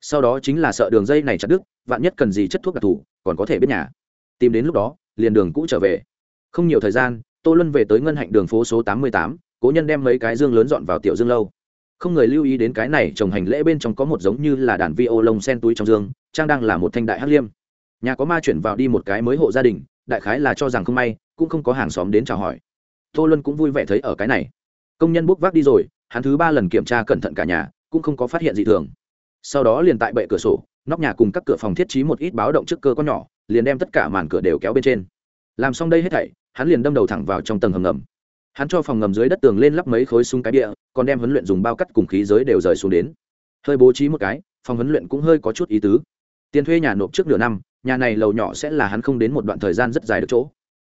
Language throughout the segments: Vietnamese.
sau đó chính là sợ đường dây này chặt đứt, vạn nhất cần gì chất thuốc đặc thù, còn có thể biết nhà. Tìm đến lúc đó, liền đường cũ trở về. Không nhiều thời gian, tô luân về tới ngân hạnh đường phố số tám mươi tám, cố nhân đem mấy cái dương lớn dọn vào tiểu dương lâu. Không người lưu ý đến cái này, trồng hành lễ bên trong có một giống như là đàn vi ô lông sen túi trong dương, trang đang là một thanh đại hắc liêm. Nhà có ma chuyển vào đi một cái mới hộ gia đình, đại khái là cho rằng không may, cũng không có hàng xóm đến chào hỏi. Tô luân cũng vui vẻ thấy ở cái này. Công nhân bốc vác đi rồi, hắn thứ ba lần kiểm tra cẩn thận cả nhà, cũng không có phát hiện gì thường sau đó liền tại bệ cửa sổ, nóc nhà cùng các cửa phòng thiết trí một ít báo động trước cơ con nhỏ, liền đem tất cả màn cửa đều kéo bên trên. Làm xong đây hết thảy, hắn liền đâm đầu thẳng vào trong tầng hầm ngầm. Hắn cho phòng ngầm dưới đất tường lên lắp mấy khối súng cái địa còn đem huấn luyện dùng bao cắt cùng khí giới đều rời xuống đến. Hơi bố trí một cái, phòng huấn luyện cũng hơi có chút ý tứ. Tiền thuê nhà nộp trước nửa năm, nhà này lầu nhỏ sẽ là hắn không đến một đoạn thời gian rất dài được chỗ.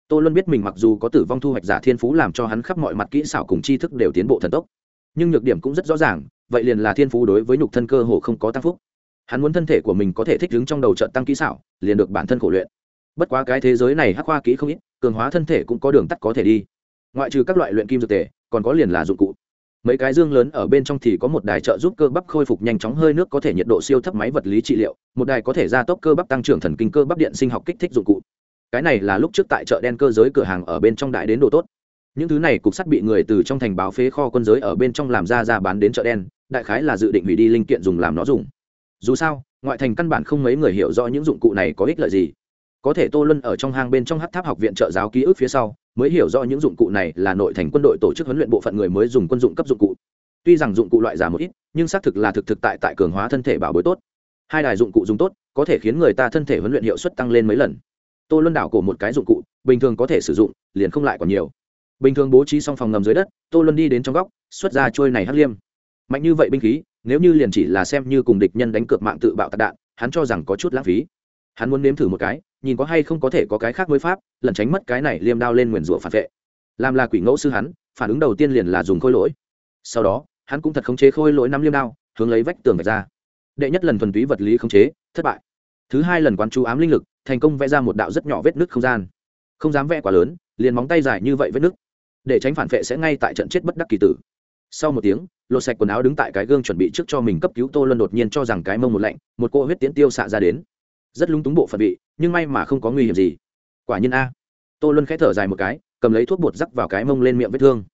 Tô luân biết mình mặc dù có tử vong thu hoạch giả thiên phú làm cho hắn khắp mọi mặt kỹ xảo cùng tri thức đều tiến bộ thần tốc, nhưng nhược điểm cũng rất rõ ràng vậy liền là thiên phú đối với nhục thân cơ hồ không có tăng phúc. Hắn muốn thân thể của mình có thể thích ứng trong đầu trận tăng kỹ xảo, liền được bản thân khổ luyện. Bất quá cái thế giới này hắc khoa kỹ không ít, cường hóa thân thể cũng có đường tắt có thể đi. Ngoại trừ các loại luyện kim dược tề, còn có liền là dụng cụ. Mấy cái dương lớn ở bên trong thì có một đài trợ giúp cơ bắp khôi phục nhanh chóng hơi nước có thể nhiệt độ siêu thấp máy vật lý trị liệu, một đài có thể gia tốc cơ bắp tăng trưởng thần kinh cơ bắp điện sinh học kích thích dụng cụ. Cái này là lúc trước tại chợ đen cơ giới cửa hàng ở bên trong đại đến đồ tốt. Những thứ này cục sắt bị người từ trong thành báo phế kho quân giới ở bên trong làm ra ra bán đến chợ đen đại khái là dự định hủy đi linh kiện dùng làm nó dùng. Dù sao, ngoại thành căn bản không mấy người hiểu rõ những dụng cụ này có ích lợi gì. Có thể tô luân ở trong hang bên trong hát tháp học viện trợ giáo ký ức phía sau, mới hiểu rõ những dụng cụ này là nội thành quân đội tổ chức huấn luyện bộ phận người mới dùng quân dụng cấp dụng cụ. Tuy rằng dụng cụ loại giả một ít, nhưng xác thực là thực thực tại tại cường hóa thân thể bảo bối tốt. Hai đài dụng cụ dùng tốt, có thể khiến người ta thân thể huấn luyện hiệu suất tăng lên mấy lần. Tô luân đảo cổ một cái dụng cụ, bình thường có thể sử dụng, liền không lại còn nhiều. Bình thường bố trí xong phòng ngầm dưới đất, tô luân đi đến trong góc, xuất ra trôi này hắc liêm mạnh như vậy binh khí, nếu như liền chỉ là xem như cùng địch nhân đánh cược mạng tự bạo tạc đạn, hắn cho rằng có chút lãng phí. Hắn muốn nếm thử một cái, nhìn có hay không có thể có cái khác mới pháp lần tránh mất cái này liêm đao lên nguyền rủa phản vệ. Làm là quỷ ngẫu sư hắn, phản ứng đầu tiên liền là dùng khôi lỗi. Sau đó, hắn cũng thật khống chế khôi lỗi năm liêm đao, hướng lấy vách tường vạch ra. Đệ nhất lần thuần túy vật lý khống chế, thất bại. Thứ hai lần quán chú ám linh lực, thành công vẽ ra một đạo rất nhỏ vết nứt không gian. Không dám vẽ quá lớn, liền móng tay dài như vậy vết nứt. Để tránh phản vệ sẽ ngay tại trận chết bất đắc kỳ tử sau một tiếng, lột sạch quần áo đứng tại cái gương chuẩn bị trước cho mình cấp cứu, tô luân đột nhiên cho rằng cái mông một lạnh, một cô huyết tiễn tiêu xạ ra đến. Rất lúng túng bộ phận bị nhưng may mà không có nguy hiểm gì. Quả nhiên a. Tô luân khẽ thở dài một cái, cầm lấy thuốc bột rắc vào cái mông lên miệng vết thương.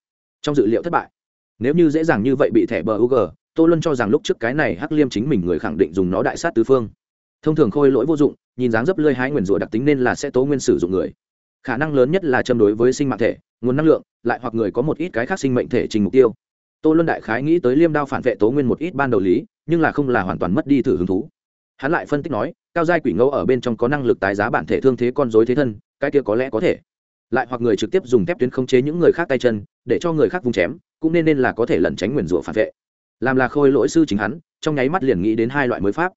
Trong dự liệu thất bại. Nếu như dễ dàng như vậy bị thẻ bờ u g tô luân cho rằng lúc trước cái này hắc liêm chính mình người khẳng định dùng nó đại sát tứ phương. Thông thường khôi lỗi vô dụng, nhìn dáng dấp lơi hái nguyền rủa đặc tính nên là sẽ tố nguyên sử dụng người. Khả năng lớn nhất là châm đối với sinh mạng thể, nguồn năng lượng, lại hoặc người có một ít cái khác sinh mệnh thể trình mục tiêu tô luân đại khái nghĩ tới liêm đao phản vệ tố nguyên một ít ban đầu lý, nhưng là không là hoàn toàn mất đi thử hứng thú. Hắn lại phân tích nói, cao giai quỷ ngẫu ở bên trong có năng lực tái giá bản thể thương thế con dối thế thân, cái kia có lẽ có thể. Lại hoặc người trực tiếp dùng thép tuyến khống chế những người khác tay chân, để cho người khác vùng chém, cũng nên nên là có thể lẩn tránh nguyền rủa phản vệ. Làm là khôi lỗi sư chính hắn, trong nháy mắt liền nghĩ đến hai loại mới pháp.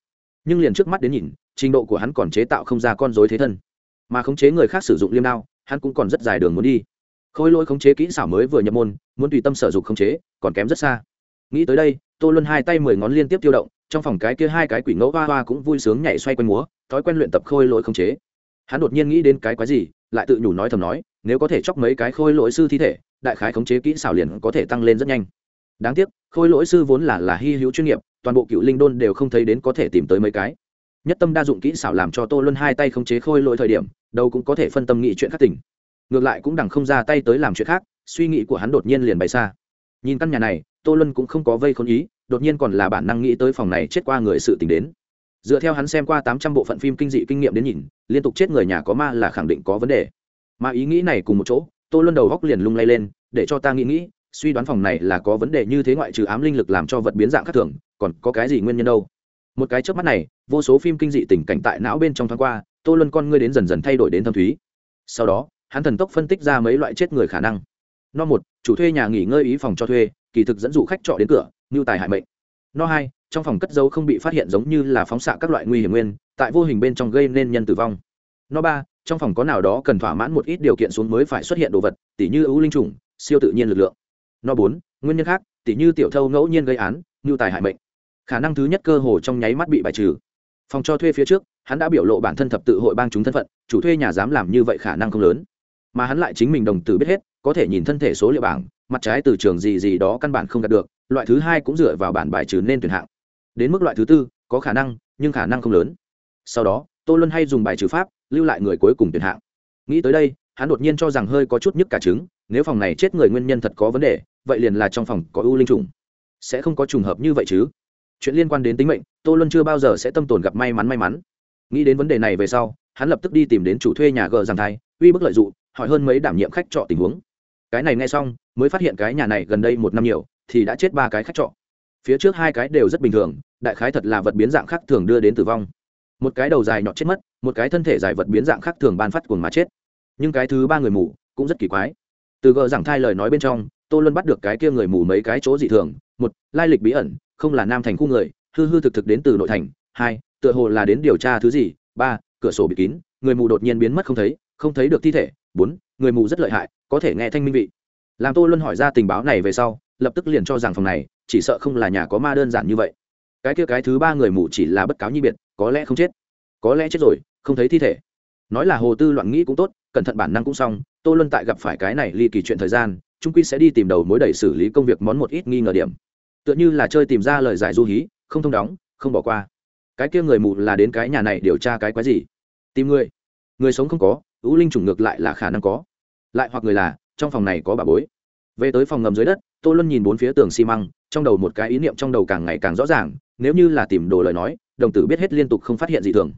Nhưng liền trước mắt đến nhìn, trình độ của hắn còn chế tạo không ra con dối thế thân. Mà khống chế người khác sử dụng liêm đao, hắn cũng còn rất dài đường muốn đi khôi lỗi khống chế kỹ xảo mới vừa nhập môn, muốn tùy tâm sở dụng khống chế, còn kém rất xa. Nghĩ tới đây, tô luân hai tay mười ngón liên tiếp tiêu động, trong phòng cái kia hai cái quỷ ngẫu hoa hoa cũng vui sướng nhảy xoay quanh múa, thói quen luyện tập khôi lỗi khống chế. Hắn đột nhiên nghĩ đến cái quái gì, lại tự nhủ nói thầm nói, nếu có thể chóc mấy cái khôi lỗi sư thi thể, đại khái khống chế kỹ xảo liền có thể tăng lên rất nhanh. Đáng tiếc, khôi lỗi sư vốn là là hy hữu chuyên nghiệp, toàn bộ cựu linh đôn đều không thấy đến có thể tìm tới mấy cái. Nhất tâm đa dụng kỹ xảo làm cho tô luân hai tay khống chế khôi lỗi thời điểm, đâu cũng có thể phân tâm nghĩ chuyện khác tỉnh ngược lại cũng đằng không ra tay tới làm chuyện khác, suy nghĩ của hắn đột nhiên liền bay xa. Nhìn căn nhà này, tô luân cũng không có vây khốn ý, đột nhiên còn là bản năng nghĩ tới phòng này chết qua người sự t ì n h đến. Dựa theo hắn xem qua tám trăm bộ phận phim kinh dị kinh nghiệm đến nhìn, liên tục chết người nhà có ma là khẳng định có vấn đề. Mà ý nghĩ này cùng một chỗ, tô luân đầu góc liền lung lay lên, để cho ta nghĩ nghĩ, suy đoán phòng này là có vấn đề như thế ngoại trừ ám linh lực làm cho vật biến dạng khác thường, còn có cái gì nguyên nhân đâu? Một cái trước mắt này, vô số phim kinh dị tình cảnh tại não bên trong thoáng qua, tô luân con ngươi đến dần dần thay đổi đến thâm thúy. Sau đó hắn thần tốc phân tích ra mấy loại chết người khả năng. No một, chủ thuê nhà nghỉ ngơi ý phòng cho thuê, kỳ thực dẫn dụ khách trọ đến cửa ngưu tài hại mệnh. No hai, trong phòng cất dấu không bị phát hiện giống như là phóng xạ các loại nguy hiểm nguyên, tại vô hình bên trong gây nên nhân tử vong. No ba, trong phòng có nào đó cần thỏa mãn một ít điều kiện xuống mới phải xuất hiện đồ vật, tỉ như ưu linh trùng, siêu tự nhiên lực lượng. No bốn, nguyên nhân khác, tỉ như tiểu thâu ngẫu nhiên gây án ngưu tài hại mệnh. Khả năng thứ nhất cơ hồ trong nháy mắt bị bài trừ. Phòng cho thuê phía trước, hắn đã biểu lộ bản thân thập tự hội bang chúng thân phận, chủ thuê nhà dám làm như vậy khả năng không lớn mà hắn lại chính mình đồng tử biết hết, có thể nhìn thân thể số liệu bảng, mặt trái từ trường gì gì đó căn bản không đạt được, loại thứ hai cũng dựa vào bản bài trừ nên tuyển hạng. Đến mức loại thứ tư, có khả năng, nhưng khả năng không lớn. Sau đó, tô luân hay dùng bài trừ pháp, lưu lại người cuối cùng tuyển hạng. Nghĩ tới đây, hắn đột nhiên cho rằng hơi có chút nhức cả trứng, nếu phòng này chết người nguyên nhân thật có vấn đề, vậy liền là trong phòng có ưu linh trùng. Sẽ không có trùng hợp như vậy chứ. Chuyện liên quan đến tính mệnh, tô luân chưa bao giờ sẽ tâm tồn gặp may mắn may mắn. Nghĩ đến vấn đề này về sau hắn lập tức đi tìm đến chủ thuê nhà gờ giang thai, uy bức lợi d ụ hỏi hơn mấy đảm nhiệm khách trọ tình huống. Cái này nghe xong, mới phát hiện cái nhà này gần đây một năm nhiều, thì đã chết ba cái khách trọ. Phía trước hai cái đều rất bình thường, đại khái thật là vật biến dạng khác thường đưa đến tử vong. Một cái đầu dài nhọt chết mất, một cái thân thể dài vật biến dạng khác thường ban phát cuồng mà chết. Nhưng cái thứ ba người mù cũng rất kỳ quái. Từ gờ giảng thai lời nói bên trong, tô luân bắt được cái kia người mù mấy cái chỗ dị thường, một, lai lịch bí ẩn, không là nam thành khu người, hư hư thực thực đến từ nội thành, hai, tựa hồ là đến điều tra thứ gì, ba cửa sổ bị kín, người mù đột nhiên biến mất không thấy không thấy được thi thể. Bốn, người mù rất lợi hại, có thể nghe thanh minh vị. Làm tô luân hỏi ra tình báo này về sau, lập tức liền cho rằng phòng này, chỉ sợ không là nhà có ma đơn giản như vậy. Cái kia cái thứ ba người mù chỉ là bất cáo nhi biệt, có lẽ không chết. Có lẽ chết rồi, không thấy thi thể. Nói là hồ tư loạn nghĩ cũng tốt, cẩn thận bản năng cũng xong, tô luân tại gặp phải cái này ly kỳ chuyện thời gian trung quy sẽ đi tìm đầu mối đẩy xử lý công việc món một ít nghi ngờ điểm. Tựa như là chơi tìm ra lời giải du hí, không thông đóng, không bỏ qua cái kia người mù là đến cái nhà này điều tra cái quái gì? Tìm người. Người sống không có, ưu linh chủng ngược lại là khả năng có. Lại hoặc người là, trong phòng này có bà bối. Về tới phòng ngầm dưới đất, tô luân nhìn bốn phía tường xi măng, trong đầu một cái ý niệm trong đầu càng ngày càng rõ ràng, nếu như là tìm đồ lời nói, đồng tử biết hết liên tục không phát hiện gì thường.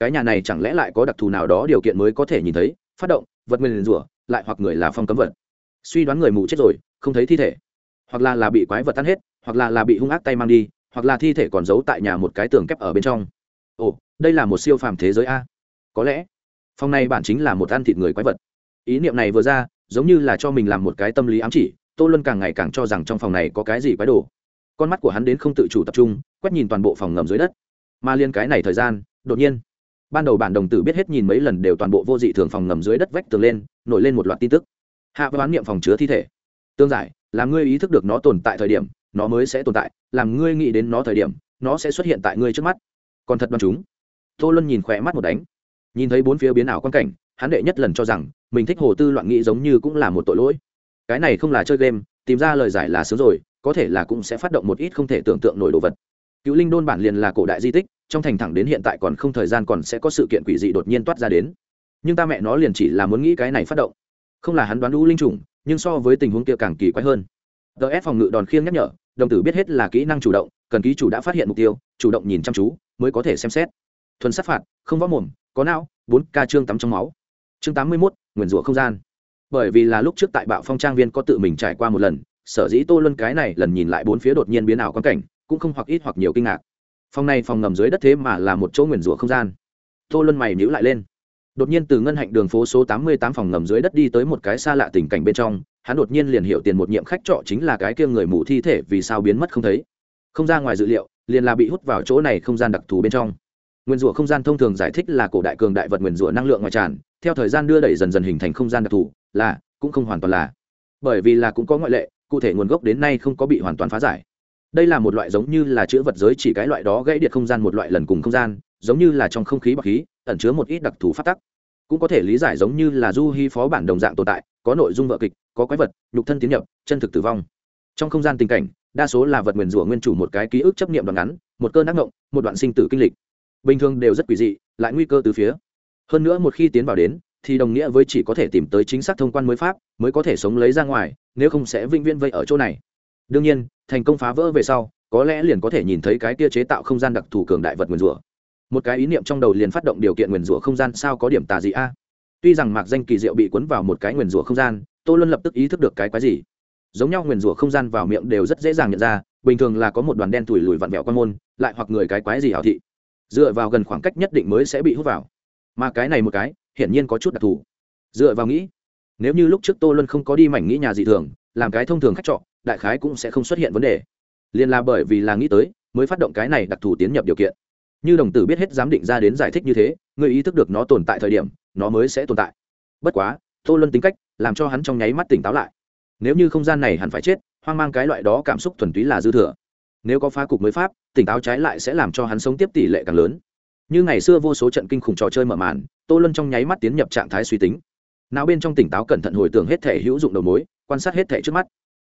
Cái nhà này chẳng lẽ lại có đặc thù nào đó điều kiện mới có thể nhìn thấy, phát động, vật nguyên rủa, lại hoặc người là phong cấm vật. Suy đoán người mù chết rồi, không thấy thi thể. Hoặc là là bị quái vật tan hết, hoặc là là bị hung ác tay mang đi hoặc là thi thể còn giấu tại nhà một cái tường kép ở bên trong. Ồ, đây là một siêu phàm thế giới a. Có lẽ, phòng này bản chính là một ăn thịt người quái vật. Ý niệm này vừa ra, giống như là cho mình làm một cái tâm lý ám chỉ, tô luân càng ngày càng cho rằng trong phòng này có cái gì quái đồ. Con mắt của hắn đến không tự chủ tập trung, quét nhìn toàn bộ phòng ngầm dưới đất. Mà liên cái này thời gian, đột nhiên, ban đầu bản đồng tử biết hết nhìn mấy lần đều toàn bộ vô dị thường phòng ngầm dưới đất vách tường lên, nổi lên một loạt tin tức. Hạ với bán niệm phòng chứa thi thể. Tương giải làm ngươi ý thức được nó tồn tại thời điểm nó mới sẽ tồn tại, làm ngươi nghĩ đến nó thời điểm, nó sẽ xuất hiện tại ngươi trước mắt. Còn thật đoán chúng. Tô luân nhìn khỏe mắt một đánh. Nhìn thấy bốn phía biến ảo quan cảnh, hắn đệ nhất lần cho rằng, mình thích hồ tư loạn nghĩ giống như cũng là một tội lỗi. Cái này không là chơi game, tìm ra lời giải là sớm rồi, có thể là cũng sẽ phát động một ít không thể tưởng tượng nổi đồ vật. Cựu linh đôn bản liền là cổ đại di tích, trong thành thẳng đến hiện tại còn không thời gian còn sẽ có sự kiện quỷ dị đột nhiên toát ra đến. Nhưng ta mẹ nó liền chỉ là muốn nghĩ cái này phát động. Không là hắn đoán lũ linh trùng, nhưng so với tình huống kia càng kỳ quái hơn. Ts phòng ngự đòn khiêng nhắc nhở đồng tử biết hết là kỹ năng chủ động, cần ký chủ đã phát hiện mục tiêu, chủ động nhìn chăm chú, mới có thể xem xét. Thuần sát phạt, không võ mồm, có não, bốn ca trương tắm trong máu. Chương tám mươi mốt, nguyền rủa không gian. Bởi vì là lúc trước tại bạo phong trang viên có tự mình trải qua một lần, sở dĩ tô luân cái này lần nhìn lại bốn phía đột nhiên biến ảo quan cảnh, cũng không hoặc ít hoặc nhiều kinh ngạc. Phòng này phòng ngầm dưới đất thế mà là một chỗ nguyền rủa không gian. Tô luân mày nhữ lại lên. Đột nhiên từ ngân hạnh đường phố số tám mươi tám phòng ngầm dưới đất đi tới một cái xa lạ tình cảnh bên trong hắn đột nhiên liền hiểu tiền một nhiệm khách trọ chính là cái kia người mù thi thể vì sao biến mất không thấy. Không ra ngoài dự liệu, liền là bị hút vào chỗ này không gian đặc thù bên trong. Nguyên rủa không gian thông thường giải thích là cổ đại cường đại vật nguyên rủa năng lượng ngoài tràn, theo thời gian đưa đẩy dần dần hình thành không gian đặc thù, là, cũng không hoàn toàn là. Bởi vì là cũng có ngoại lệ, cụ thể nguồn gốc đến nay không có bị hoàn toàn phá giải. Đây là một loại giống như là chữ vật giới chỉ cái loại đó gãy điện không gian một loại lần cùng không gian, giống như là trong không khí bọc khí, ẩn chứa một ít đặc thù phát tắc. Cũng có thể lý giải giống như là du hy phó bản đồng dạng tồn tại có nội dung vợ kịch, có quái vật, nhục thân tiến nhập, chân thực tử vong. Trong không gian tình cảnh, đa số là vật nguyền rủa nguyên chủ một cái ký ức chấp nghiệm đoạn ngắn, một cơn ác ngộng một đoạn sinh tử kinh lịch. Bình thường đều rất quỷ dị, lại nguy cơ từ phía. Hơn nữa một khi tiến vào đến, thì đồng nghĩa với chỉ có thể tìm tới chính xác thông quan mới pháp, mới có thể sống lấy ra ngoài, nếu không sẽ vĩnh viễn vây ở chỗ này. Đương nhiên, thành công phá vỡ về sau, có lẽ liền có thể nhìn thấy cái kia chế tạo không gian đặc thù cường đại vật nguyền rủa. Một cái ý niệm trong đầu liền phát động điều kiện nguyền rủa không gian sao có điểm tà dị a? Tuy rằng mạc danh kỳ diệu bị cuốn vào một cái nguyền rủa không gian, tô luân lập tức ý thức được cái quái gì. Giống nhau nguyền rủa không gian vào miệng đều rất dễ dàng nhận ra, bình thường là có một đoàn đen thủi lùi vặn vẹo quan môn, lại hoặc người cái quái gì hảo thị. Dựa vào gần khoảng cách nhất định mới sẽ bị hút vào. Mà cái này một cái, hiển nhiên có chút đặc thù. Dựa vào nghĩ, nếu như lúc trước tô luân không có đi mảnh nghĩ nhà dị thường, làm cái thông thường khách trọ, đại khái cũng sẽ không xuất hiện vấn đề. Liền là bởi vì là nghĩ tới, mới phát động cái này đặc thù tiến nhập điều kiện. Như đồng tử biết hết giám định ra đến giải thích như thế, người ý thức được nó tồn tại thời điểm nó mới sẽ tồn tại. Bất quá, tô luân tính cách làm cho hắn trong nháy mắt tỉnh táo lại. Nếu như không gian này hẳn phải chết, hoang mang cái loại đó cảm xúc thuần túy là dư thừa. Nếu có phá cục mới pháp, tỉnh táo trái lại sẽ làm cho hắn sống tiếp tỷ lệ càng lớn. Như ngày xưa vô số trận kinh khủng trò chơi mở màn, tô luân trong nháy mắt tiến nhập trạng thái suy tính. Não bên trong tỉnh táo cẩn thận hồi tưởng hết thể hữu dụng đầu mối, quan sát hết thể trước mắt.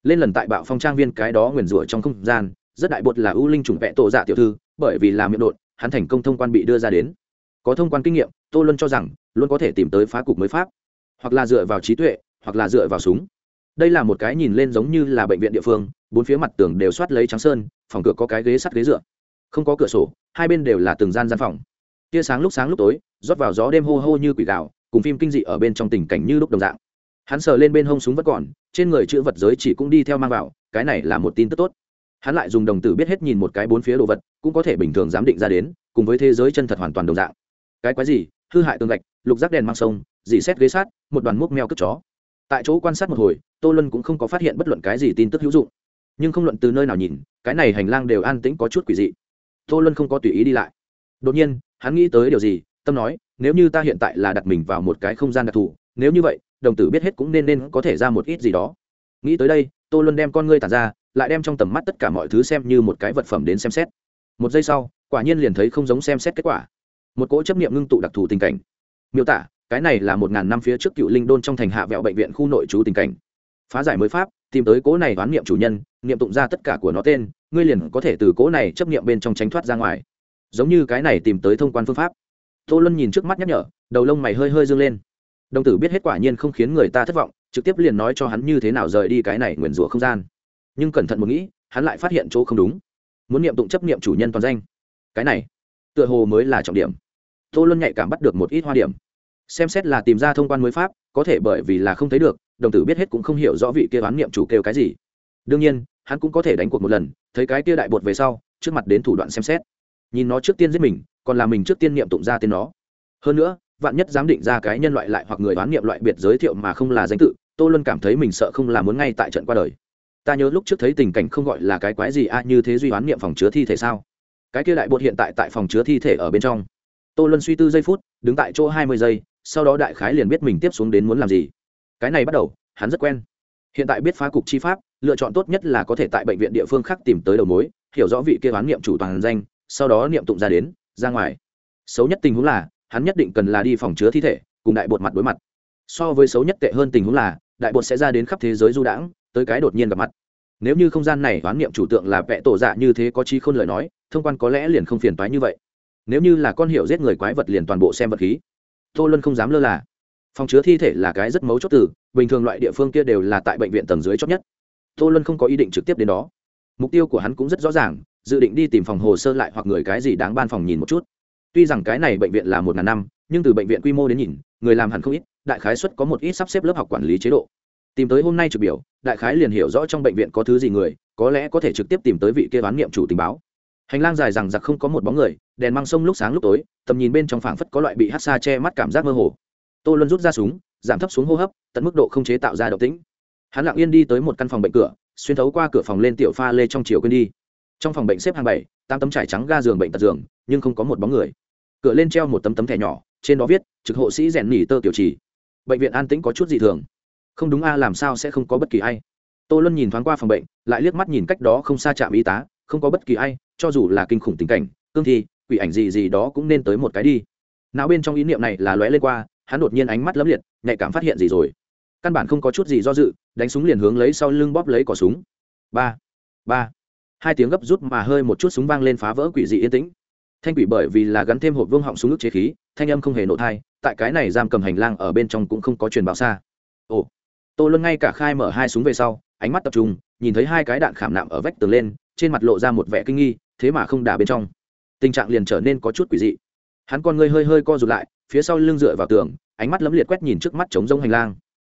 Lên lần tại bạo phong trang viên cái đó nguyền rủa trong không gian, rất đại bột là ưu linh chủng vẽ tổ dạ tiểu thư, bởi vì là miệng đột hắn thành công thông quan bị đưa ra đến. Có thông quan kinh nghiệm, tô luân cho rằng luôn có thể tìm tới phá cục mới pháp, hoặc là dựa vào trí tuệ, hoặc là dựa vào súng. Đây là một cái nhìn lên giống như là bệnh viện địa phương, bốn phía mặt tường đều soát lấy trắng sơn, phòng cửa có cái ghế sắt ghế dựa. Không có cửa sổ, hai bên đều là từng gian gian phòng. Tia sáng lúc sáng lúc tối, rót vào gió đêm hô hô như quỷ gạo cùng phim kinh dị ở bên trong tình cảnh như lúc đồng dạng. Hắn sờ lên bên hông súng vẫn còn, trên người chữ vật giới chỉ cũng đi theo mang vào, cái này là một tin tức tốt. Hắn lại dùng đồng tử biết hết nhìn một cái bốn phía đồ vật, cũng có thể bình thường giám định ra đến, cùng với thế giới chân thật hoàn toàn đồng dạng. Cái quái gì? Hư hại tường gạch, lục rác đèn mang sông, dì xét ghế sát, một đoàn múc meo cất chó. Tại chỗ quan sát một hồi, tô luân cũng không có phát hiện bất luận cái gì tin tức hữu dụng. Nhưng không luận từ nơi nào nhìn, cái này hành lang đều an tĩnh có chút quỷ dị. Tô luân không có tùy ý đi lại. Đột nhiên, hắn nghĩ tới điều gì, tâm nói, nếu như ta hiện tại là đặt mình vào một cái không gian đặc thù, nếu như vậy, đồng tử biết hết cũng nên nên có thể ra một ít gì đó. Nghĩ tới đây, tô luân đem con ngươi tàn ra, lại đem trong tầm mắt tất cả mọi thứ xem như một cái vật phẩm đến xem xét. Một giây sau, quả nhiên liền thấy không giống xem xét kết quả một cỗ chấp niệm ngưng tụ đặc thù tình cảnh. Miêu tả, cái này là một ngàn năm phía trước cựu linh đôn trong thành hạ vẹo bệnh viện khu nội trú tình cảnh. Phá giải mới pháp, tìm tới cỗ này đoán niệm chủ nhân, niệm tụng ra tất cả của nó tên, ngươi liền có thể từ cỗ này chấp niệm bên trong tránh thoát ra ngoài. Giống như cái này tìm tới thông quan phương pháp. Tô luân nhìn trước mắt nhắc nhở, đầu lông mày hơi hơi dương lên. Đồng tử biết hết quả nhiên không khiến người ta thất vọng, trực tiếp liền nói cho hắn như thế nào rời đi cái này nguyền rủa không gian. Nhưng cẩn thận một nghĩ, hắn lại phát hiện chỗ không đúng. Muốn niệm tụng chấp niệm chủ nhân toàn danh. Cái này, tựa hồ mới là trọng điểm tô luân nhạy cảm bắt được một ít hoa điểm. Xem xét là tìm ra thông quan mới pháp, có thể bởi vì là không thấy được, đồng tử biết hết cũng không hiểu rõ vị kia đoán niệm chủ kêu cái gì. Đương nhiên, hắn cũng có thể đánh cuộc một lần, thấy cái kia đại bột về sau, trước mặt đến thủ đoạn xem xét. Nhìn nó trước tiên giết mình, còn là mình trước tiên niệm tụng ra tên nó. Hơn nữa, vạn nhất dám định ra cái nhân loại lại hoặc người đoán niệm loại biệt giới thiệu mà không là danh tự, tô luân cảm thấy mình sợ không là muốn ngay tại trận qua đời. Ta nhớ lúc trước thấy tình cảnh không gọi là cái quái gì a, như thế duy đoán niệm phòng chứa thi thể sao? Cái kia đại bột hiện tại tại phòng chứa thi thể ở bên trong tô luân suy tư giây phút, đứng tại chỗ hai mươi giây, sau đó đại khái liền biết mình tiếp xuống đến muốn làm gì. Cái này bắt đầu, hắn rất quen. Hiện tại biết phá cục chi pháp, lựa chọn tốt nhất là có thể tại bệnh viện địa phương khác tìm tới đầu mối, hiểu rõ vị kia đoán niệm chủ toàn danh, sau đó niệm tụng ra đến, ra ngoài. Xấu nhất tình huống là, hắn nhất định cần là đi phòng chứa thi thể, cùng đại bột mặt đối mặt. So với xấu nhất tệ hơn tình huống là, đại bột sẽ ra đến khắp thế giới du đãng, tới cái đột nhiên gặp mặt. Nếu như không gian này đoán niệm chủ tượng là vẽ tổ dạ như thế có chi khôn lời nói, thông quan có lẽ liền không phiền toái như vậy nếu như là con hiệu giết người quái vật liền toàn bộ xem vật khí. Tô luân không dám lơ là. Phòng chứa thi thể là cái rất mấu chốt từ, bình thường loại địa phương kia đều là tại bệnh viện tầng dưới chót nhất. Tô luân không có ý định trực tiếp đến đó. Mục tiêu của hắn cũng rất rõ ràng, dự định đi tìm phòng hồ sơ lại hoặc người cái gì đáng ban phòng nhìn một chút. Tuy rằng cái này bệnh viện là một ngàn năm, nhưng từ bệnh viện quy mô đến nhìn, người làm hẳn không ít, đại khái xuất có một ít sắp xếp lớp học quản lý chế độ. Tìm tới hôm nay trực biểu, đại khái liền hiểu rõ trong bệnh viện có thứ gì người, có lẽ có thể trực tiếp tìm tới vị kia đoán nghiệm chủ tình báo hành lang dài rằng giặc không có một bóng người, đèn mang sông lúc sáng lúc tối, tầm nhìn bên trong phảng phất có loại bị hát xa che mắt cảm giác mơ hồ. Tô luân rút ra súng, giảm thấp xuống hô hấp, tận mức độ không chế tạo ra động tĩnh. Hắn lặng yên đi tới một căn phòng bệnh cửa, xuyên thấu qua cửa phòng lên tiểu pha lê trong chiều quên đi. Trong phòng bệnh xếp hàng bảy, tám tấm trải trắng ga giường bệnh tật giường, nhưng không có một bóng người. Cửa lên treo một tấm tấm thẻ nhỏ, trên đó viết, trực hộ sĩ rèn nỉ tơ tiểu trì. Bệnh viện an tĩnh có chút dị thường. Không đúng a, làm sao sẽ không có bất kỳ ai? Tô luân nhìn thoáng qua phòng bệnh, lại liếc mắt nhìn cách đó không xa trạm y tá không có bất kỳ ai, cho dù là kinh khủng tình cảnh, cương thi, quỷ ảnh gì gì đó cũng nên tới một cái đi. Não bên trong ý niệm này là lóe lên qua, hắn đột nhiên ánh mắt lấm liệt, nhạy cảm phát hiện gì rồi. Căn bản không có chút gì do dự, đánh súng liền hướng lấy sau lưng bóp lấy cỏ súng. Ba ba. Hai tiếng gấp rút mà hơi một chút súng vang lên phá vỡ quỷ dị yên tĩnh. Thanh quỷ bởi vì là gắn thêm hộp vương họng súng nước chế khí, thanh âm không hề nổ thai, tại cái này giam cầm hành lang ở bên trong cũng không có truyền báo xa. Ồ. Tô luân ngay cả khai mở hai súng về sau, ánh mắt tập trung, nhìn thấy hai cái đạn khảm nạm ở vách tường lên trên mặt lộ ra một vẻ kinh nghi, thế mà không đả bên trong. Tình trạng liền trở nên có chút quỷ dị. Hắn con ngươi hơi hơi co rụt lại, phía sau lưng dựa vào tường, ánh mắt lấm liệt quét nhìn trước mắt trống rông hành lang.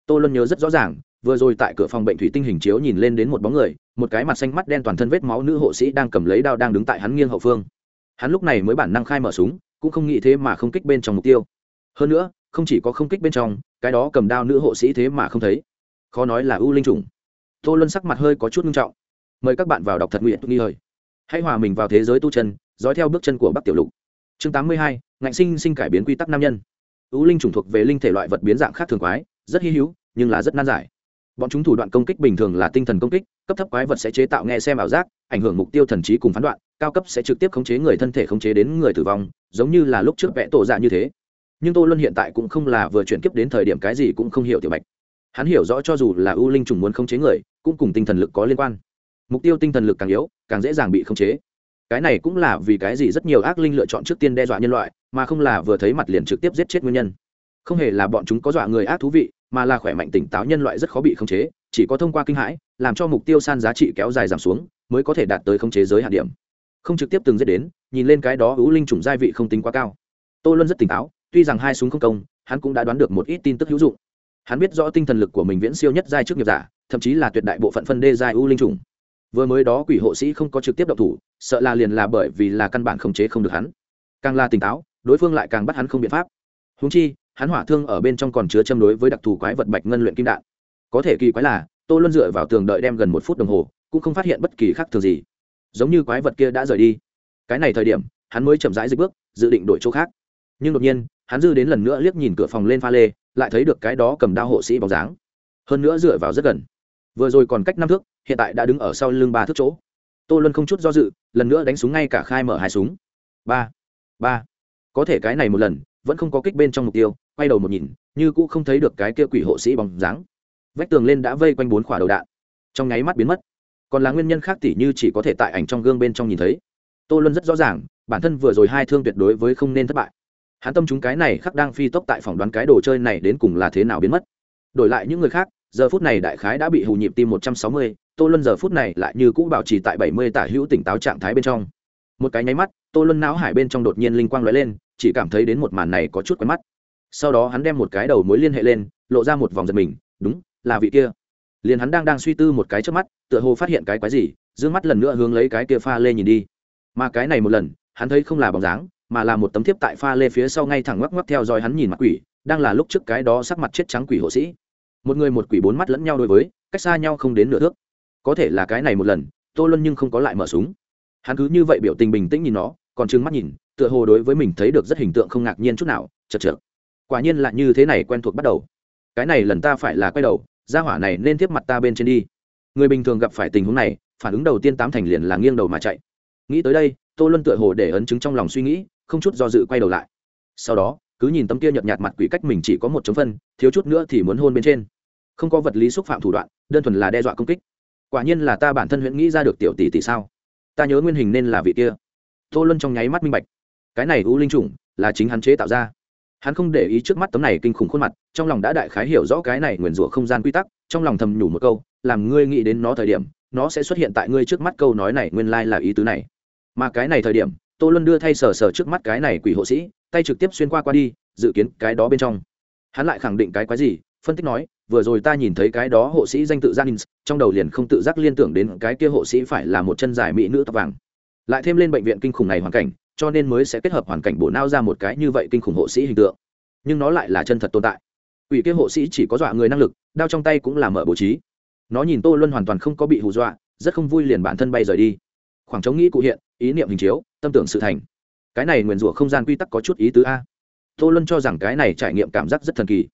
Tô luân nhớ rất rõ ràng, vừa rồi tại cửa phòng bệnh thủy tinh hình chiếu nhìn lên đến một bóng người, một cái mặt xanh mắt đen toàn thân vết máu nữ hộ sĩ đang cầm lấy đao đang đứng tại hắn nghiêng hậu phương. Hắn lúc này mới bản năng khai mở súng, cũng không nghĩ thế mà không kích bên trong mục tiêu. Hơn nữa, không chỉ có không kích bên trong, cái đó cầm đao nữ hộ sĩ thế mà không thấy. Khó nói là ưu linh trùng tô luân sắc mặt hơi có chút nghiêm trọng mời các bạn vào đọc thật nguyện nghi hời hãy hòa mình vào thế giới tu chân, dõi theo bước chân của bắc tiểu lục. Chương tám mươi hai, ngạnh sinh sinh cải biến quy tắc nam nhân. Ưu linh trùng thuộc về linh thể loại vật biến dạng khác thường quái, rất hy hữu, nhưng là rất nan giải. Bọn chúng thủ đoạn công kích bình thường là tinh thần công kích, cấp thấp quái vật sẽ chế tạo nghe xem ảo giác, ảnh hưởng mục tiêu thần trí cùng phán đoạn cao cấp sẽ trực tiếp khống chế người thân thể khống chế đến người tử vong, giống như là lúc trước vẽ tổ dạ như thế. Nhưng tô luân hiện tại cũng không là vừa chuyển kiếp đến thời điểm cái gì cũng không hiểu tiểu bạch hắn hiểu rõ cho dù là ưu linh trùng muốn khống chế người, cũng cùng tinh thần lực có liên quan mục tiêu tinh thần lực càng yếu, càng dễ dàng bị khống chế. Cái này cũng là vì cái gì rất nhiều ác linh lựa chọn trước tiên đe dọa nhân loại, mà không là vừa thấy mặt liền trực tiếp giết chết nguyên nhân. Không hề là bọn chúng có dọa người ác thú vị, mà là khỏe mạnh tỉnh táo nhân loại rất khó bị khống chế, chỉ có thông qua kinh hãi, làm cho mục tiêu san giá trị kéo dài giảm xuống, mới có thể đạt tới khống chế giới hạn điểm. Không trực tiếp từng giết đến, nhìn lên cái đó ưu linh chủng gia vị không tính quá cao. Tô luân rất tỉnh táo, tuy rằng hai súng không công, hắn cũng đã đoán được một ít tin tức hữu dụng. Hắn biết rõ tinh thần lực của mình viễn siêu nhất giai trước nghiệp giả, thậm chí là tuyệt đại bộ phận phân đê giai ưu linh chủng vừa mới đó quỷ hộ sĩ không có trực tiếp động thủ, sợ là liền là bởi vì là căn bản khống chế không được hắn. Càng là tỉnh táo, đối phương lại càng bắt hắn không biện pháp. Húng chi, hắn hỏa thương ở bên trong còn chứa châm đối với đặc thù quái vật bạch ngân luyện kim đạn. Có thể kỳ quái là, tô luân dựa vào tường đợi đem gần một phút đồng hồ, cũng không phát hiện bất kỳ khác thường gì. Giống như quái vật kia đã rời đi. Cái này thời điểm, hắn mới chậm rãi dịch bước, dự định đổi chỗ khác. Nhưng đột nhiên, hắn dư đến lần nữa liếc nhìn cửa phòng lên pha lê, lại thấy được cái đó cầm đao hộ sĩ bóng dáng. Hơn nữa dựa vào rất gần. Vừa rồi còn cách năm thước hiện tại đã đứng ở sau lưng ba thước chỗ. Tô luân không chút do dự, lần nữa đánh súng ngay cả khai mở hai súng. Ba ba. Có thể cái này một lần, vẫn không có kích bên trong mục tiêu, quay đầu một nhìn, như cũ không thấy được cái kia quỷ hộ sĩ bóng dáng. Vách tường lên đã vây quanh bốn khỏa đầu đạn. Trong nháy mắt biến mất. Còn là nguyên nhân khác tỉ như chỉ có thể tại ảnh trong gương bên trong nhìn thấy. Tô luân rất rõ ràng, bản thân vừa rồi hai thương tuyệt đối với không nên thất bại. Hắn tâm chúng cái này khắc đang phi tốc tại phỏng đoán cái đồ chơi này đến cùng là thế nào biến mất. Đổi lại những người khác giờ phút này đại khái đã bị hù nhịp tim một trăm sáu mươi, tô luân giờ phút này lại như cũ bảo trì tại bảy mươi tả hữu tỉnh táo trạng thái bên trong. Một cái nháy mắt, tô luân não hải bên trong đột nhiên linh quang lóe lên, chỉ cảm thấy đến một màn này có chút quen mắt. Sau đó hắn đem một cái đầu mối liên hệ lên, lộ ra một vòng giật mình, đúng, là vị kia. Liền hắn đang đang suy tư một cái trước mắt, tựa hồ phát hiện cái quái gì d ư ơ n g mắt lần nữa hướng lấy cái kia pha lê nhìn đi. Mà cái này một lần, hắn thấy không là bóng dáng, mà là một tấm thiếp tại pha lê phía sau ngay thẳng ngoắc ngoắc theo dõi hắn nhìn mặt quỷ, đang là lúc trước cái đó sắc mặt chết trắng quỷ hộ sĩ một người một quỷ bốn mắt lẫn nhau đối với, cách xa nhau không đến nửa thước. Có thể là cái này một lần, tô luân nhưng không có lại mở súng. Hắn cứ như vậy biểu tình bình tĩnh nhìn nó, còn trừng mắt nhìn, tựa hồ đối với mình thấy được rất hình tượng không ngạc nhiên chút nào, chật chật quả nhiên là như thế này quen thuộc bắt đầu. Cái này lần ta phải là quay đầu ra hỏa này nên tiếp mặt ta bên trên đi. Người bình thường gặp phải tình huống này, phản ứng đầu tiên tám thành liền là nghiêng đầu mà chạy. Nghĩ tới đây, tô luân tựa hồ để ấn chứng trong lòng suy nghĩ, không chút do dự quay đầu lại. Sau đó cứ nhìn tấm kia nhợt nhạt mặt quỷ cách mình chỉ có một chấm phân, thiếu chút nữa thì muốn hôn bên trên. Không có vật lý xúc phạm thủ đoạn, đơn thuần là đe dọa công kích. Quả nhiên là ta bản thân huyễn nghĩ ra được tiểu tỷ tỷ sao? Ta nhớ nguyên hình nên là vị kia. Tô luân trong nháy mắt minh bạch. Cái này u linh chủng là chính hắn chế tạo ra. Hắn không để ý trước mắt tấm này kinh khủng khuôn mặt, trong lòng đã đại khái hiểu rõ cái này nguyền rủa không gian quy tắc, trong lòng thầm nhủ một câu, làm ngươi nghĩ đến nó thời điểm, nó sẽ xuất hiện tại ngươi trước mắt câu nói này nguyên lai là ý tứ này. Mà cái này thời điểm tô luân đưa thay sờ sờ trước mắt cái này quỷ hộ sĩ tay trực tiếp xuyên qua qua đi dự kiến cái đó bên trong hắn lại khẳng định cái quái gì phân tích nói vừa rồi ta nhìn thấy cái đó hộ sĩ danh tự Janins, trong đầu liền không tự giác liên tưởng đến cái kia hộ sĩ phải là một chân dài mỹ nữ tóc vàng. Lại thêm lên bệnh viện kinh khủng này hoàn cảnh, cho nên mới sẽ kết hợp hoàn cảnh bổ não ra một cái như vậy kinh khủng hộ sĩ hình tượng. Nhưng nó lại là chân thật tồn tại. Quỷ kia hộ sĩ chỉ có dọa người năng lực, đao trong tay cũng là mở bố trí. Nó nhìn Tô Luân hoàn toàn không có bị hù dọa, rất không vui liền bản thân bay rời đi. Khoảng trống nghĩ cụ hiện, ý niệm hình chiếu, tâm tưởng sự thành. Cái này nguyên rủa không gian quy tắc có chút ý tứ a. Tô Luân cho rằng cái này trải nghiệm cảm giác rất thần kỳ.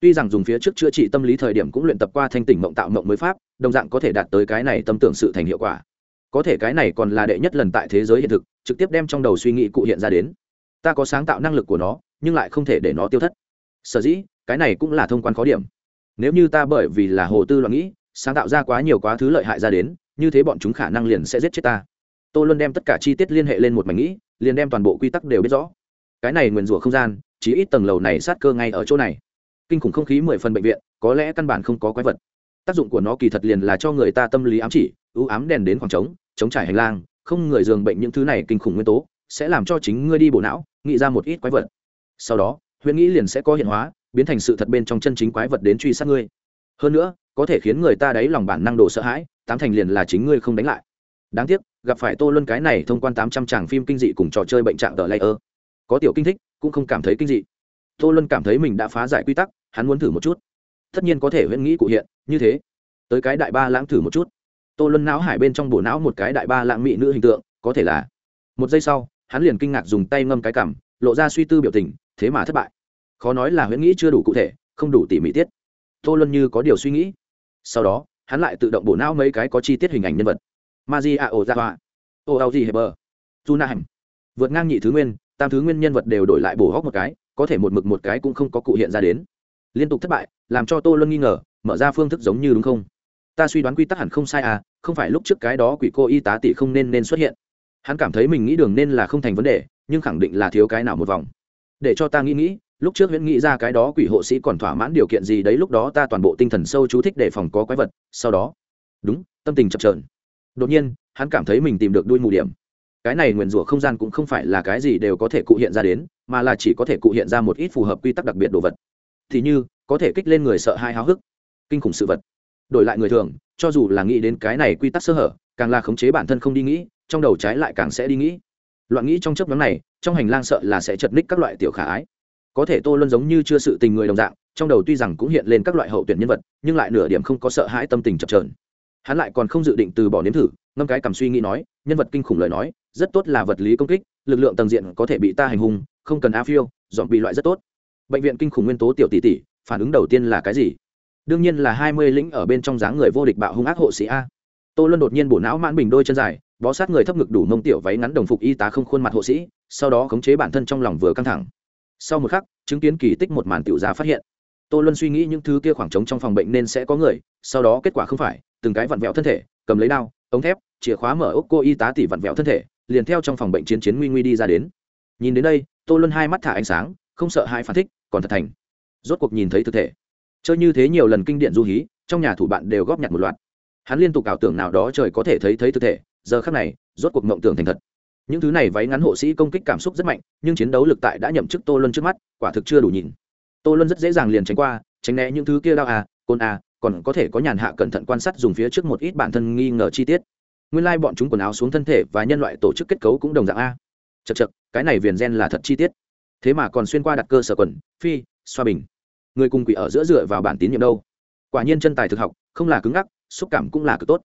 Tuy rằng dùng phía trước chữa trị tâm lý thời điểm cũng luyện tập qua thanh tỉnh mộng tạo mộng mới pháp, đồng dạng có thể đạt tới cái này tâm tưởng sự thành hiệu quả. Có thể cái này còn là đệ nhất lần tại thế giới hiện thực, trực tiếp đem trong đầu suy nghĩ cụ hiện ra đến. Ta có sáng tạo năng lực của nó, nhưng lại không thể để nó tiêu thất. Sở dĩ, cái này cũng là thông quan khó điểm. Nếu như ta bởi vì là hồ tư loạn nghĩ, sáng tạo ra quá nhiều quá thứ lợi hại ra đến, như thế bọn chúng khả năng liền sẽ giết chết ta tôi luôn đem tất cả chi tiết liên hệ lên một mảnh nghĩ, liền đem toàn bộ quy tắc đều biết rõ. Cái này nguyền rủa không gian chỉ ít tầng lầu này sát cơ ngay ở chỗ này. Kinh khủng không khí mười phần bệnh viện, có lẽ căn bản không có quái vật. Tác dụng của nó kỳ thật liền là cho người ta tâm lý ám chỉ, ưu ám đèn đến khoảng trống, chống trải hành lang, không người giường bệnh những thứ này kinh khủng nguyên tố, sẽ làm cho chính ngươi đi bộ não, nghĩ ra một ít quái vật. Sau đó huyễn nghĩ liền sẽ có hiện hóa, biến thành sự thật bên trong chân chính quái vật đến truy sát ngươi. Hơn nữa, có thể khiến người ta đáy lòng bản năng đồ sợ hãi, tám thành liền là chính ngươi không đánh lại. Đáng tiếc gặp phải tô luân cái này thông quan tám trăm tràng phim kinh dị cùng trò chơi bệnh trạng tờ layer. Có tiểu kinh thích, cũng không cảm thấy kinh dị. Tô luân cảm thấy mình đã phá giải quy tắc, hắn muốn thử một chút. Tất nhiên có thể huyễn nghĩ cụ hiện, như thế. Tới cái đại ba lãng thử một chút. Tô luân não hải bên trong bộ não một cái đại ba lãng mỹ nữ hình tượng, có thể là. Một giây sau, hắn liền kinh ngạc dùng tay ngâm cái cảm, lộ ra suy tư biểu tình, thế mà thất bại. Khó nói là huyễn nghĩ chưa đủ cụ thể, không đủ tỉ mỉ tiết. Tô luân như có điều suy nghĩ. Sau đó, hắn lại tự động bổ não mấy cái có chi tiết hình ảnh nhân vật maji a o ra hoa. O a gì heber tuna hành. Vượt ngang nhị thứ nguyên, tam thứ nguyên nhân vật đều đổi lại bổ hóc một cái, có thể một mực một cái cũng không có cụ hiện ra đến. Liên tục thất bại, làm cho tô luân nghi ngờ, mở ra phương thức giống như đúng không? Ta suy đoán quy tắc hẳn không sai à không phải lúc trước cái đó quỷ cô y tá tỷ không nên nên xuất hiện. Hắn cảm thấy mình nghĩ đường nên là không thành vấn đề, nhưng khẳng định là thiếu cái nào một vòng. Để cho ta nghĩ nghĩ, lúc trước huyễn nghĩ ra cái đó quỷ hộ sĩ còn thỏa mãn điều kiện gì đấy, lúc đó ta toàn bộ tinh thần sâu chú thích để phòng có quái vật, sau đó. Đúng, tâm tình chập trờn đột nhiên, hắn cảm thấy mình tìm được đuôi mù điểm. Cái này nguyền rủa không gian cũng không phải là cái gì đều có thể cụ hiện ra đến, mà là chỉ có thể cụ hiện ra một ít phù hợp quy tắc đặc biệt đồ vật. Thì như, có thể kích lên người sợ hai háo hức, kinh khủng sự vật. Đổi lại người thường, cho dù là nghĩ đến cái này quy tắc sơ hở, càng là khống chế bản thân không đi nghĩ, trong đầu trái lại càng sẽ đi nghĩ. Loạn nghĩ trong chấp nhóm này, trong hành lang sợ là sẽ chật ních các loại tiểu khả ái. Có thể tô luân giống như chưa sự tình người đồng dạng, trong đầu tuy rằng cũng hiện lên các loại hậu tuyển nhân vật, nhưng lại nửa điểm không có sợ hãi tâm tình chập trờn hắn lại còn không dự định từ bỏ nếm thử, ngâm cái cảm suy nghĩ nói, nhân vật kinh khủng lời nói, rất tốt là vật lý công kích, lực lượng tầng diện có thể bị ta hành hung, không cần a phiêu dọn bị loại rất tốt. Bệnh viện kinh khủng nguyên tố tiểu tỷ tỷ, phản ứng đầu tiên là cái gì? Đương nhiên là hai mươi lĩnh ở bên trong dáng người vô địch bạo hung ác hộ sĩ a. Tô luân đột nhiên bổ não mãn bình đôi chân dài, bó sát người thấp ngực đủ mông tiểu váy ngắn đồng phục y tá không khuôn mặt hộ sĩ, sau đó khống chế bản thân trong lòng vừa căng thẳng. Sau một khắc, chứng kiến kỳ tích một màn tiểu gia phát hiện. Tô luân suy nghĩ những thứ kia khoảng trống trong phòng bệnh nên sẽ có người, sau đó kết quả không phải từng cái vặn vẹo thân thể, cầm lấy đao, ống thép, chìa khóa mở ốc cô y tá tỉ vặn vẹo thân thể, liền theo trong phòng bệnh chiến chiến nguy nguy đi ra đến. Nhìn đến đây, tô luân hai mắt thả ánh sáng, không sợ hai phản thích, còn thật thành. Rốt cuộc nhìn thấy thực thể. Chơi như thế nhiều lần kinh điện du hí, trong nhà thủ bạn đều góp nhặt một loạt. Hắn liên tục ảo tưởng nào đó trời có thể thấy thấy thực thể, giờ khác này, rốt cuộc mộng tưởng thành thật. Những thứ này váy ngắn hộ sĩ công kích cảm xúc rất mạnh, nhưng chiến đấu lực tại đã nhậm chức tô luân trước mắt, quả thực chưa đủ nhìn. Tô luân rất dễ dàng liền tránh qua, tránh né những thứ kia đau à côn à còn có thể có nhàn hạ cẩn thận quan sát dùng phía trước một ít bản thân nghi ngờ chi tiết. Nguyên lai、like、bọn chúng quần áo xuống thân thể và nhân loại tổ chức kết cấu cũng đồng dạng a. Chật chật cái này viền gen là thật chi tiết. Thế mà còn xuyên qua đặt cơ sở quần, phi, xoa bình. Người cùng quỷ ở giữa dựa vào bản tín nhiệm đâu? Quả nhiên chân tài thực học, không là cứng ngắc, xúc cảm cũng là cực tốt.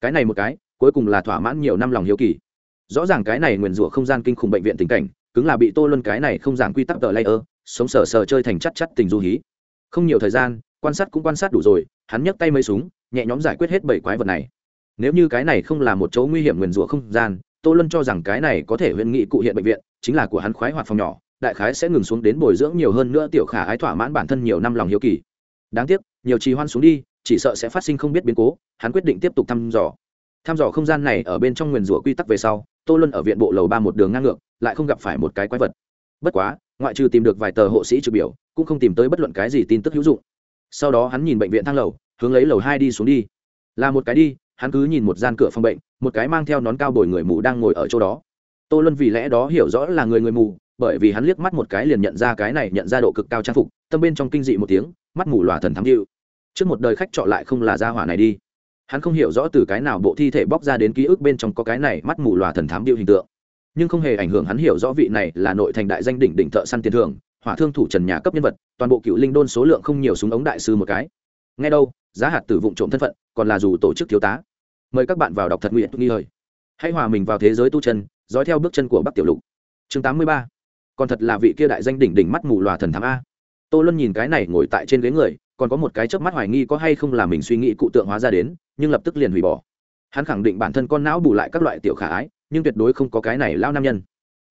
Cái này một cái, cuối cùng là thỏa mãn nhiều năm lòng hiếu kỳ. Rõ ràng cái này nguyền rủa không gian kinh khủng bệnh viện tình cảnh, cứng là bị tô luân cái này không giảng quy tắc tờ layer, sống sờ sờ chơi thành chắc chắc tình du hí. Không nhiều thời gian, quan sát cũng quan sát đủ rồi hắn nhấc tay mấy súng, nhẹ nhõm giải quyết hết bảy quái vật này. Nếu như cái này không là một chỗ nguy hiểm nguyền rủa không gian, tô luân cho rằng cái này có thể huyện nghị cụ hiện bệnh viện, chính là của hắn khoái hoạt phòng nhỏ, đại khái sẽ ngừng xuống đến bồi dưỡng nhiều hơn nữa tiểu khả ái thỏa mãn bản thân nhiều năm lòng hiếu kỳ. Đáng tiếc, nhiều trì hoan xuống đi, chỉ sợ sẽ phát sinh không biết biến cố, hắn quyết định tiếp tục thăm dò. Thăm dò không gian này ở bên trong nguyền rủa quy tắc về sau, tô luân ở viện bộ lầu ba một đường ngang ngược, lại không gặp phải một cái quái vật. Bất quá, ngoại trừ tìm được vài tờ hộ sĩ trực biểu, cũng không tìm tới bất luận cái gì tin tức hữu dụng sau đó hắn nhìn bệnh viện thang lầu, hướng lấy lầu hai đi xuống đi. Là một cái đi, hắn cứ nhìn một gian cửa phòng bệnh, một cái mang theo nón cao bồi người mù đang ngồi ở chỗ đó. Tô luân vì lẽ đó hiểu rõ là người người mù, bởi vì hắn liếc mắt một cái liền nhận ra cái này nhận ra độ cực cao trang phục, tâm bên trong kinh dị một tiếng, mắt mù lòa thần thắng hiệu trước một đời khách trọ lại không là gia hỏa này đi. Hắn không hiểu rõ từ cái nào bộ thi thể bóc ra đến ký ức bên trong có cái này mắt mù lòa thần thám điệu hình tượng. Nhưng không hề ảnh hưởng hắn hiểu rõ vị này là nội thành đại danh đỉnh đỉnh thợ săn tiền thưởng hỏa thương thủ trần nhà cấp nhân vật, toàn bộ cựu linh đôn số lượng không nhiều súng ống đại sư một cái. Nghe đâu, giá hạt tử vụng trộm thân phận, còn là dù tổ chức thiếu tá. Mời các bạn vào đọc thật nguyện, nghi hời hãy hòa mình vào thế giới tu chân, dõi theo bước chân của bắc tiểu lục. Chương tám mươi ba. Còn thật là vị kia đại danh đỉnh đỉnh mắt mù lòa thần thám a. Tô luân nhìn cái này ngồi tại trên ghế người, còn có một cái chớp mắt hoài nghi có hay không là mình suy nghĩ cụ tượng hóa ra đến, nhưng lập tức liền hủy bỏ. Hắn khẳng định bản thân con não bù lại các loại tiểu khả ái, nhưng tuyệt đối không có cái này lao nam nhân.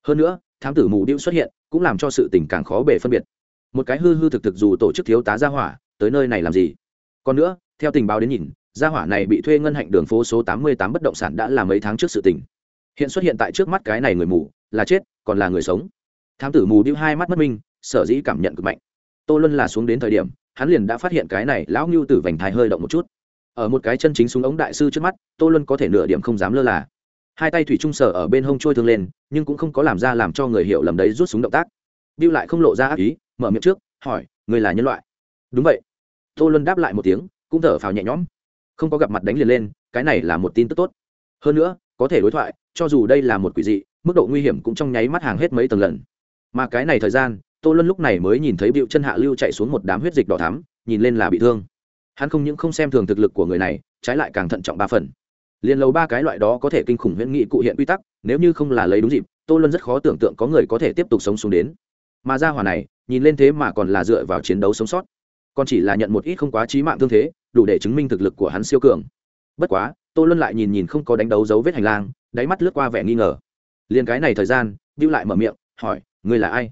Hơn nữa, thám tử mù điệu xuất hiện cũng làm cho sự tình càng khó bể phân biệt. Một cái hư hư thực thực dù tổ chức thiếu tá gia hỏa, tới nơi này làm gì? Còn nữa, theo tình báo đến nhìn, gia hỏa này bị thuê ngân hạnh đường phố số tám mươi tám bất động sản đã là mấy tháng trước sự tình. Hiện xuất hiện tại trước mắt cái này người mù, là chết, còn là người sống. Thám tử mù điêu hai mắt mất minh, sở dĩ cảm nhận cực mạnh. Tô luân là xuống đến thời điểm, hắn liền đã phát hiện cái này lão ngưu tử vành thái hơi động một chút. Ở một cái chân chính súng ống đại sư trước mắt, tô luân có thể nửa điểm không dám lơ là hai tay thủy trung sở ở bên hông trôi thương lên, nhưng cũng không có làm ra làm cho người hiểu lầm đấy rút súng động tác. Bill lại không lộ ra ác ý, mở miệng trước, hỏi, người là nhân loại? Đúng vậy. Tô luân đáp lại một tiếng, cũng thở phào nhẹ nhõm. Không có gặp mặt đánh liền lên, cái này là một tin tức tốt. Hơn nữa, có thể đối thoại, cho dù đây là một quỷ dị, mức độ nguy hiểm cũng trong nháy mắt hàng hết mấy tầng lần. Mà cái này thời gian, tô luân lúc này mới nhìn thấy bịu chân hạ lưu chạy xuống một đám huyết dịch đỏ thắm, nhìn lên là bị thương. Hắn không những không xem thường thực lực của người này, trái lại càng thận trọng ba phần liền lầu ba cái loại đó có thể kinh khủng huyễn nghị cụ hiện quy tắc, nếu như không là lấy đúng dịp, tô luân rất khó tưởng tượng có người có thể tiếp tục sống xuống đến. Mà ra hỏa này, nhìn lên thế mà còn là dựa vào chiến đấu sống sót. Còn chỉ là nhận một ít không quá trí mạng thương thế, đủ để chứng minh thực lực của hắn siêu cường. Bất quá, tô luân lại nhìn nhìn không có đánh đấu dấu vết hành lang, đáy mắt lướt qua vẻ nghi ngờ. Liền cái này thời gian, bưu lại mở miệng, hỏi, ngươi là ai?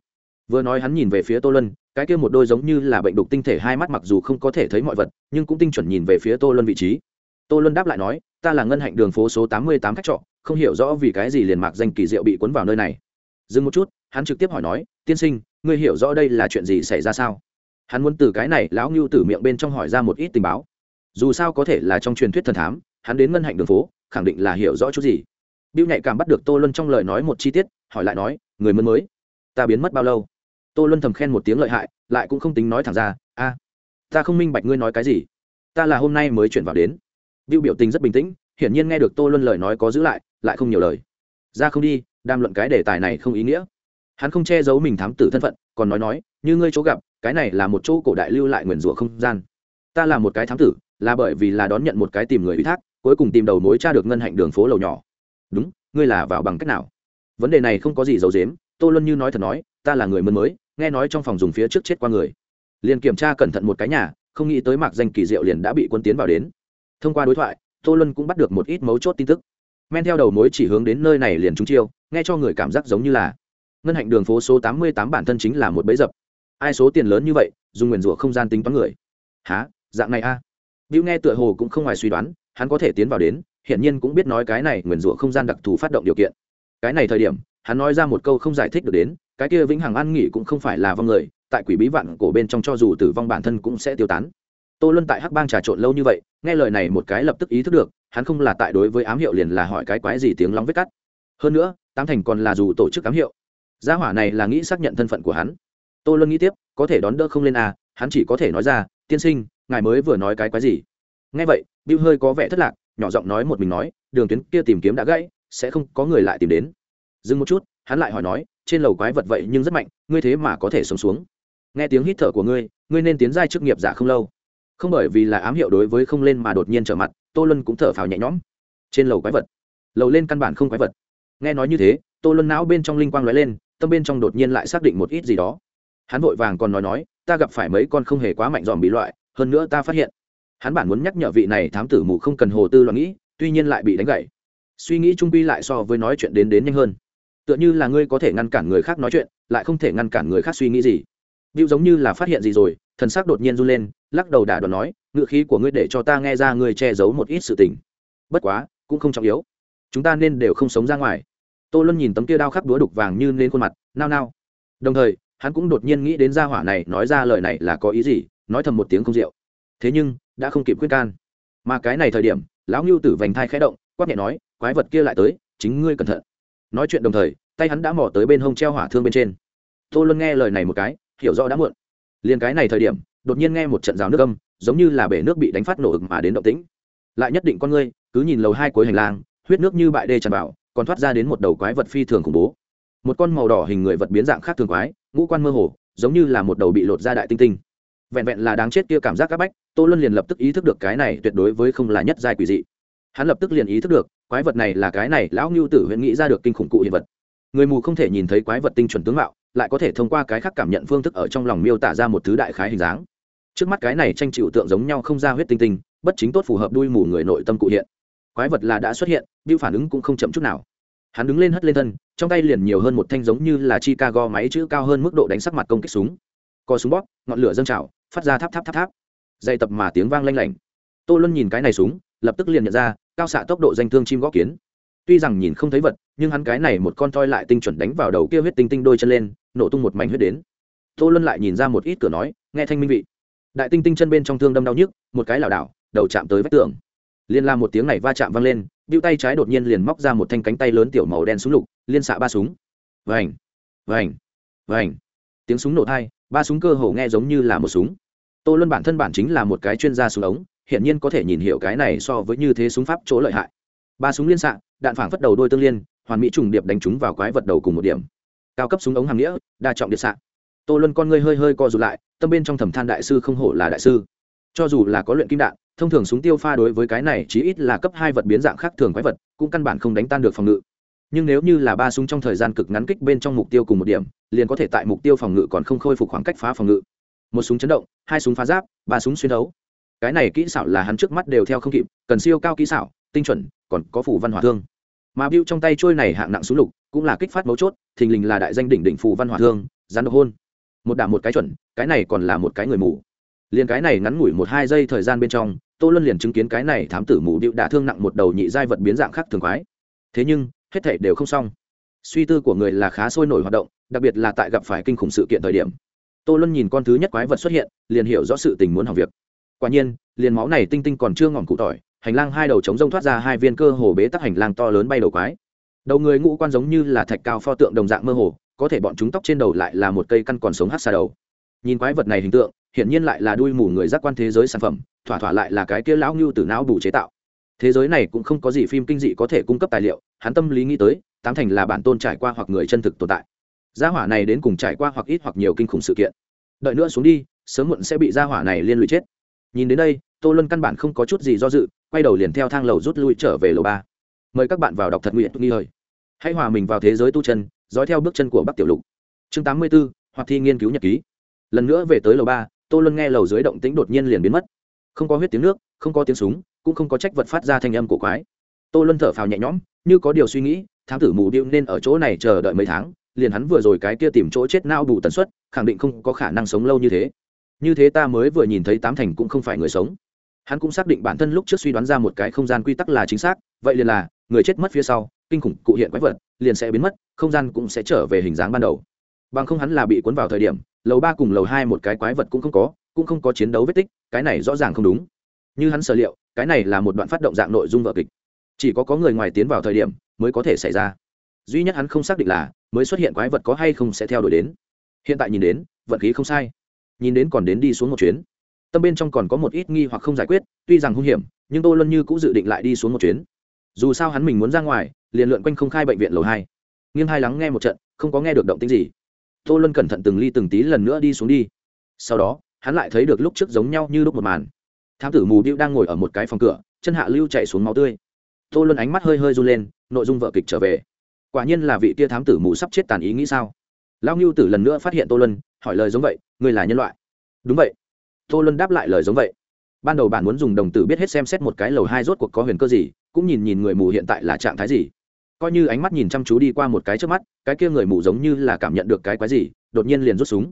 Vừa nói hắn nhìn về phía tô luân, cái kia một đôi giống như là bệnh đục tinh thể hai mắt mặc dù không có thể thấy mọi vật, nhưng cũng tinh chuẩn nhìn về phía tô luân vị trí tô luân đáp lại nói, ta là ngân hạnh đường phố số tám mươi tám khách trọ, không hiểu rõ vì cái gì liền mạc danh kỳ diệu bị cuốn vào nơi này. Dừng một chút, hắn trực tiếp hỏi nói, tiên sinh, ngươi hiểu rõ đây là chuyện gì xảy ra sao? Hắn muốn từ cái này lão ngưu từ miệng bên trong hỏi ra một ít tình báo. Dù sao có thể là trong truyền thuyết thần thám, hắn đến ngân hạnh đường phố, khẳng định là hiểu rõ chút gì. Biêu nhạy cảm bắt được tô luân trong lời nói một chi tiết, hỏi lại nói, người mới mới, ta biến mất bao lâu? Tô luân thầm khen một tiếng lợi hại, lại cũng không tính nói thẳng ra, a, ta không minh bạch ngươi nói cái gì. Ta là hôm nay mới chuyển vào đến bill biểu tình rất bình tĩnh hiển nhiên nghe được tô luân lời nói có giữ lại lại không nhiều lời. Ra không đi đàm luận cái đề tài này không ý nghĩa. Hắn không che giấu mình thám tử thân phận còn nói nói như ngươi chỗ gặp cái này là một chỗ cổ đại lưu lại nguyền rủa không gian. Ta là một cái thám tử là bởi vì là đón nhận một cái tìm người ủy thác cuối cùng tìm đầu mối tra được ngân hạnh đường phố lầu nhỏ. Đúng ngươi là vào bằng cách nào? Vấn đề này không có gì giấu giếm, tô luân như nói thật nói ta là người mới mới nghe nói trong phòng dùng phía trước chết qua người. Liền kiểm tra cẩn thận một cái nhà không nghĩ tới mạc danh kỳ diệu liền đã bị quân tiến vào đến thông qua đối thoại tô luân cũng bắt được một ít mấu chốt tin tức men theo đầu mối chỉ hướng đến nơi này liền trúng chiêu nghe cho người cảm giác giống như là ngân hạnh đường phố số tám mươi tám bản thân chính là một bẫy dập ai số tiền lớn như vậy dùng nguyền rủa không gian tính toán người há dạng này a à. Bill nghe tựa hồ cũng không ngoài suy đoán, hắn có thể tiến vào đến, hiển nhiên cũng biết nói cái này nguyền rủa không gian đặc thù phát động điều kiện. Cái này thời điểm, hắn nói ra một câu không giải thích được đến, cái kia vĩnh hằng an nghỉ cũng không phải là vong người, tại quỷ bí vạn cổ bên trong cho dù tử vong bản thân cũng sẽ tiêu tán. Tô Luân tại Hắc Bang trà trộn lâu như vậy, nghe lời này một cái lập tức ý thức được, hắn không là tại đối với ám hiệu liền là hỏi cái quái gì tiếng long vết cắt. Hơn nữa, tám thành còn là dù tổ chức ám hiệu. Gia hỏa này là nghĩ xác nhận thân phận của hắn. Tô Luân nghĩ tiếp, có thể đón đỡ không lên à, hắn chỉ có thể nói ra, tiên sinh, ngài mới vừa nói cái quái gì nghe vậy bill hơi có vẻ thất lạc nhỏ giọng nói một mình nói đường tuyến kia tìm kiếm đã gãy sẽ không có người lại tìm đến dừng một chút hắn lại hỏi nói trên lầu quái vật vậy nhưng rất mạnh ngươi thế mà có thể sống xuống nghe tiếng hít thở của ngươi ngươi nên tiến giai chức nghiệp giả không lâu không bởi vì là ám hiệu đối với không lên mà đột nhiên trở mặt tô luân cũng thở phào nhẹ nhõm. Trên lầu quái vật. Lầu lên căn bản không quái vật. Nghe nói như thế tô luân não bên trong linh quang lóe lên tâm bên trong đột nhiên lại xác định một ít gì đó. Hắn vội vàng còn nói nói ta gặp phải mấy con không hề quá mạnh dòm bị loại hơn nữa ta phát hiện hắn bản muốn nhắc nhở vị này thám tử mù không cần hồ tư lo nghĩ tuy nhiên lại bị đánh gậy. Suy nghĩ trung quy lại so với nói chuyện đến đến nhanh hơn. Tựa như là ngươi có thể ngăn cản người khác nói chuyện lại không thể ngăn cản người khác suy nghĩ gì. Điệu giống như là phát hiện gì rồi, thần sắc đột nhiên run lên, lắc đầu đả đoàn nói, ngự khí của ngươi để cho ta nghe ra ngươi che giấu một ít sự tình. Bất quá, cũng không trọng yếu. Chúng ta nên đều không sống ra ngoài. Tô Luân nhìn tấm kia đao khắc đúa đục vàng như lên khuôn mặt, nao nao. Đồng thời, hắn cũng đột nhiên nghĩ đến gia hỏa này nói ra lời này là có ý gì, nói thầm một tiếng không rượu thế nhưng đã không kịp quyết can mà cái này thời điểm lão ngưu tử vành thai khẽ động quát nhẹ nói quái vật kia lại tới chính ngươi cẩn thận nói chuyện đồng thời tay hắn đã mò tới bên hông treo hỏa thương bên trên tô luân nghe lời này một cái hiểu rõ đã muộn liền cái này thời điểm, đột nhiên nghe một trận rào nước âm, giống như là bể nước bị đánh phát nổ ực mà đến động tĩnh. Lại nhất định con ngươi, cứ nhìn lầu hai cuối hành lang, huyết nước như bại đê tràn vào, còn thoát ra đến một đầu quái vật phi thường khủng bố. Một con màu đỏ hình người vật biến dạng khác thường quái, ngũ quan mơ hồ, giống như là một đầu bị lột ra đại tinh tinh. Vẹn vẹn là đáng chết kia cảm giác áp bách, tô luân liền lập tức ý thức được cái này tuyệt đối với không là nhất giai quỷ dị. Hắn lập tức liền ý thức được, quái vật này là cái này lão ngưu tử huyện nghĩ ra được kinh khủng cụ hiện vật. Người mù không thể nhìn thấy quái vật tinh chuẩn tướng mạo lại có thể thông qua cái khác cảm nhận phương thức ở trong lòng miêu tả ra một thứ đại khái hình dáng. Trước mắt cái này tranh chịu tượng giống nhau không ra huyết tinh tinh, bất chính tốt phù hợp đuôi mù người nội tâm cụ hiện. Quái vật là đã xuất hiện, biểu phản ứng cũng không chậm chút nào. Hắn đứng lên hất lên thân, trong tay liền nhiều hơn một thanh giống như là chicago máy chữ cao hơn mức độ đánh sắc mặt công kích súng. Co súng bóp, ngọn lửa dâng trào, phát ra tháp tháp tháp tháp. Dày tập mà tiếng vang lanh lảnh. Tô luân nhìn cái này súng, lập tức liền nhận ra, cao xạ tốc độ danh thương chim gõ kiến tuy rằng nhìn không thấy vật, nhưng hắn cái này một con toi lại tinh chuẩn đánh vào đầu kia huyết tinh tinh đôi chân lên, nổ tung một mảnh huyết đến. Tô luân lại nhìn ra một ít cửa nói, nghe thanh minh vị. Đại tinh tinh chân bên trong thương đâm đau nhức, một cái lảo đảo, đầu chạm tới vách tường. Liên la một tiếng này va chạm vang lên bưu tay trái đột nhiên liền móc ra một thanh cánh tay lớn tiểu màu đen súng lục, liên xạ ba súng. Vành vành vành. Tiếng súng nổ thai ba súng cơ hồ nghe giống như là một súng. Tô luân bản thân bản chính là một cái chuyên gia súng ống hiện nhiên có thể nhìn hiểu cái này so với như thế súng pháp chỗ lợi hại ba súng liên xạ, đạn phảng phất đầu đôi tương liên, hoàn mỹ trùng điệp đánh trúng vào quái vật đầu cùng một điểm. Cao cấp súng ống hàng nghĩa, đa trọng điện xạ. Tô luân con ngươi hơi hơi co rụt lại, tâm bên trong thầm than đại sư không hổ là đại sư. Cho dù là có luyện kim đạn, thông thường súng tiêu pha đối với cái này chí ít là cấp hai vật biến dạng khác thường quái vật, cũng căn bản không đánh tan được phòng ngự. Nhưng nếu như là ba súng trong thời gian cực ngắn kích bên trong mục tiêu cùng một điểm, liền có thể tại mục tiêu phòng ngự còn không khôi phục khoảng cách phá phòng ngự. Một súng chấn động, hai súng phá giáp, ba súng xuyên đấu. Cái này kỹ xảo là hắn trước mắt đều theo không kịp, cần siêu cao kỹ xảo tinh chuẩn, còn có phủ văn hỏa thương. Mà bưu trong tay trôi này hạng nặng súng lục, cũng là kích phát mấu chốt, thình lình là đại danh đỉnh đỉnh phủ văn hỏa thương gián độc hôn. Một đảm một cái chuẩn, cái này còn là một cái người mù. Liền cái này ngắn ngủi một hai giây thời gian bên trong, tô luân liền chứng kiến cái này thám tử mù điệu đã thương nặng một đầu nhị giai vật biến dạng khác thường quái. Thế nhưng, hết thể đều không xong. Suy tư của người là khá sôi nổi hoạt động, đặc biệt là tại gặp phải kinh khủng sự kiện thời điểm. Tô luân nhìn con thứ nhất quái vật xuất hiện, liền hiểu rõ sự tình muốn học việc. Quả nhiên, liền máu này tinh tinh còn chưa ngỏm cụ tỏi hành lang hai đầu chống rông thoát ra hai viên cơ hồ bế tắc hành lang to lớn bay đầu quái. Đầu người ngũ quan giống như là thạch cao pho tượng đồng dạng mơ hồ, có thể bọn chúng tóc trên đầu lại là một cây căn còn sống hát xa đầu. Nhìn quái vật này hình tượng, hiển nhiên lại là đuôi mù người giác quan thế giới sản phẩm, thỏa thỏa lại là cái kia lão ngưu từ não bù chế tạo. Thế giới này cũng không có gì phim kinh dị có thể cung cấp tài liệu, hắn tâm lý nghĩ tới, tám thành là bản tôn trải qua hoặc người chân thực tồn tại. Gia hỏa này đến cùng trải qua hoặc ít hoặc nhiều kinh khủng sự kiện. Đợi nữa xuống đi, sớm muộn sẽ bị gia hỏa này liên lụy chết. Nhìn đến đây tô luân căn bản không có chút gì do dự, quay đầu liền theo thang lầu rút lui trở về lầu ba. Mời các bạn vào đọc thật nguyện, nghi hời hãy hòa mình vào thế giới tu chân, dõi theo bước chân của bắc tiểu lục. Chương tám mươi b ố hoặc thi nghiên cứu nhật ký. Lần nữa về tới lầu ba, tô luân nghe lầu dưới động tĩnh đột nhiên liền biến mất. Không có huyết tiếng nước, không có tiếng súng, cũng không có trách vật phát ra thanh âm của quái. Tô luân thở phào nhẹ nhõm, như có điều suy nghĩ, thám tử mù điệu nên ở chỗ này chờ đợi mấy tháng, liền hắn vừa rồi cái kia tìm chỗ chết nao bù tần suất, khẳng định không có khả năng sống lâu như thế. Như thế ta mới vừa nhìn thấy tám thành cũng không phải người sống hắn cũng xác định bản thân lúc trước suy đoán ra một cái không gian quy tắc là chính xác, vậy liền là, người chết mất phía sau, kinh khủng cụ hiện quái vật liền sẽ biến mất, không gian cũng sẽ trở về hình dáng ban đầu. Bằng không hắn là bị cuốn vào thời điểm, lầu ba cùng lầu hai một cái quái vật cũng không có, cũng không có chiến đấu vết tích, cái này rõ ràng không đúng. Như hắn sở liệu, cái này là một đoạn phát động dạng nội dung vợ kịch. Chỉ có có người ngoài tiến vào thời điểm mới có thể xảy ra. Duy nhất hắn không xác định là mới xuất hiện quái vật có hay không sẽ theo đuổi đến. Hiện tại nhìn đến, vận khí không sai. Nhìn đến còn đến đi xuống một chuyến tâm bên trong còn có một ít nghi hoặc không giải quyết, tuy rằng hung hiểm, nhưng tô luân như cũng dự định lại đi xuống một chuyến. Dù sao hắn mình muốn ra ngoài, liền lượn quanh không khai bệnh viện lầu hai. Nghiêng hai lắng nghe một trận, không có nghe được động tính gì. Tô luân cẩn thận từng ly từng tí lần nữa đi xuống đi. Sau đó, hắn lại thấy được lúc trước giống nhau như lúc một màn. Thám tử mù điệu đang ngồi ở một cái phòng cửa, chân hạ lưu chạy xuống máu tươi. Tô luân ánh mắt hơi hơi run lên, nội dung vợ kịch trở về. Quả nhiên là vị tia thám tử mù sắp chết tàn ý nghĩ sao? Lao ngưu tử lần nữa phát hiện tô luân, hỏi lời giống vậy, người là nhân loại. Đúng vậy tô luân đáp lại lời giống vậy. Ban đầu bạn muốn dùng đồng tử biết hết xem xét một cái lầu hai rốt cuộc có huyền cơ gì, cũng nhìn nhìn người mù hiện tại là trạng thái gì. Coi như ánh mắt nhìn chăm chú đi qua một cái trước mắt, cái kia người mù giống như là cảm nhận được cái quái gì, đột nhiên liền rút súng.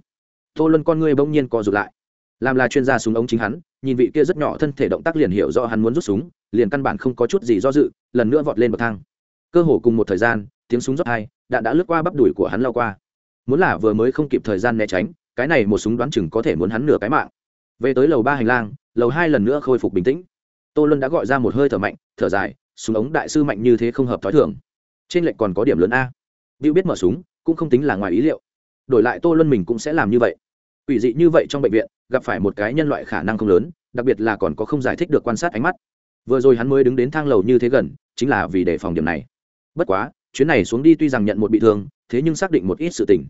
Tô luân con ngươi bỗng nhiên co rụt lại. Làm là chuyên gia súng ống chính hắn, nhìn vị kia rất nhỏ thân thể động tác liền hiểu rõ hắn muốn rút súng, liền căn bản không có chút gì do dự, lần nữa vọt lên bậc thang. Cơ hồ cùng một thời gian, tiếng súng rót hai, đạn đã lướt qua bắp đùi của hắn lao qua. Muốn là vừa mới không kịp thời gian né tránh, cái này một súng đoán chừng có thể muốn hắn nửa cái mạng về tới lầu ba hành lang, lầu hai lần nữa khôi phục bình tĩnh. Tô luân đã gọi ra một hơi thở mạnh, thở dài, súng ống đại sư mạnh như thế không hợp t h ó i thường. Trên lệnh còn có điểm lớn a. Điệu biết mở súng, cũng không tính là ngoài ý liệu. Đổi lại tô luân mình cũng sẽ làm như vậy. Ủy dị như vậy trong bệnh viện, gặp phải một cái nhân loại khả năng không lớn, đặc biệt là còn có không giải thích được quan sát ánh mắt. Vừa rồi hắn mới đứng đến thang lầu như thế gần, chính là vì đề phòng điểm này. Bất quá, chuyến này xuống đi tuy rằng nhận một bị thương, thế nhưng xác định một ít sự tình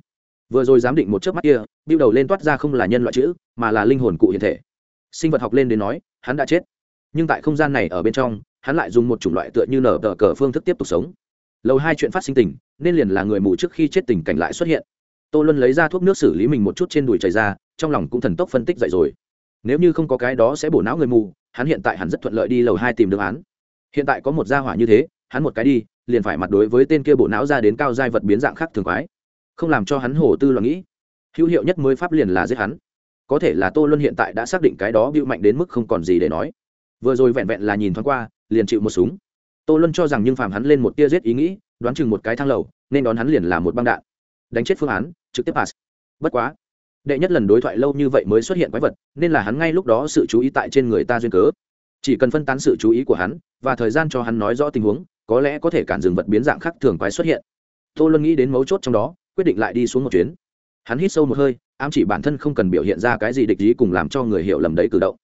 vừa rồi giám định một chớp mắt kia biêu đầu lên toát ra không là nhân loại chữ, mà là linh hồn cụ hiện thể. Sinh vật học lên đến nói, hắn đã chết. Nhưng tại không gian này ở bên trong, hắn lại dùng một chủng loại tựa như nở tờ cờ phương thức tiếp tục sống. Lâu hai chuyện phát sinh tình, nên liền là người mù trước khi chết tình cảnh lại xuất hiện. Tô luân lấy ra thuốc nước xử lý mình một chút trên đùi chảy ra, trong lòng cũng thần tốc phân tích dậy rồi. Nếu như không có cái đó sẽ bổ não người mù, hắn hiện tại hắn rất thuận lợi đi lầu hai tìm đường án. Hiện tại có một gia hỏa như thế, hắn một cái đi, liền phải mặt đối với tên kia bộ não ra đến cao giai vật biến dạng khác thường quái không làm cho hắn hổ tư lo nghĩ. Hữu hiệu nhất mới pháp liền là giết hắn. Có thể là tô luân hiện tại đã xác định cái đó bịu mạnh đến mức không còn gì để nói. Vừa rồi vẹn vẹn là nhìn thoáng qua, liền chịu một súng. Tô luân cho rằng nhưng phàm hắn lên một tia giết ý nghĩ, đoán chừng một cái thang lầu, nên đón hắn liền là một băng đạn. Đánh chết phương án, trực tiếp pass. Bất quá, đệ nhất lần đối thoại lâu như vậy mới xuất hiện quái vật, nên là hắn ngay lúc đó sự chú ý tại trên người ta duyên cớ. Chỉ cần phân tán sự chú ý của hắn, và thời gian cho hắn nói rõ tình huống, có lẽ có thể cản dừng vật biến dạng khác thường quái xuất hiện. Tô luân nghĩ đến mấu chốt trong đó quyết định lại đi xuống một chuyến. Hắn hít sâu một hơi, ám chỉ bản thân không cần biểu hiện ra cái gì địch ý cùng làm cho người hiểu lầm đấy cử động.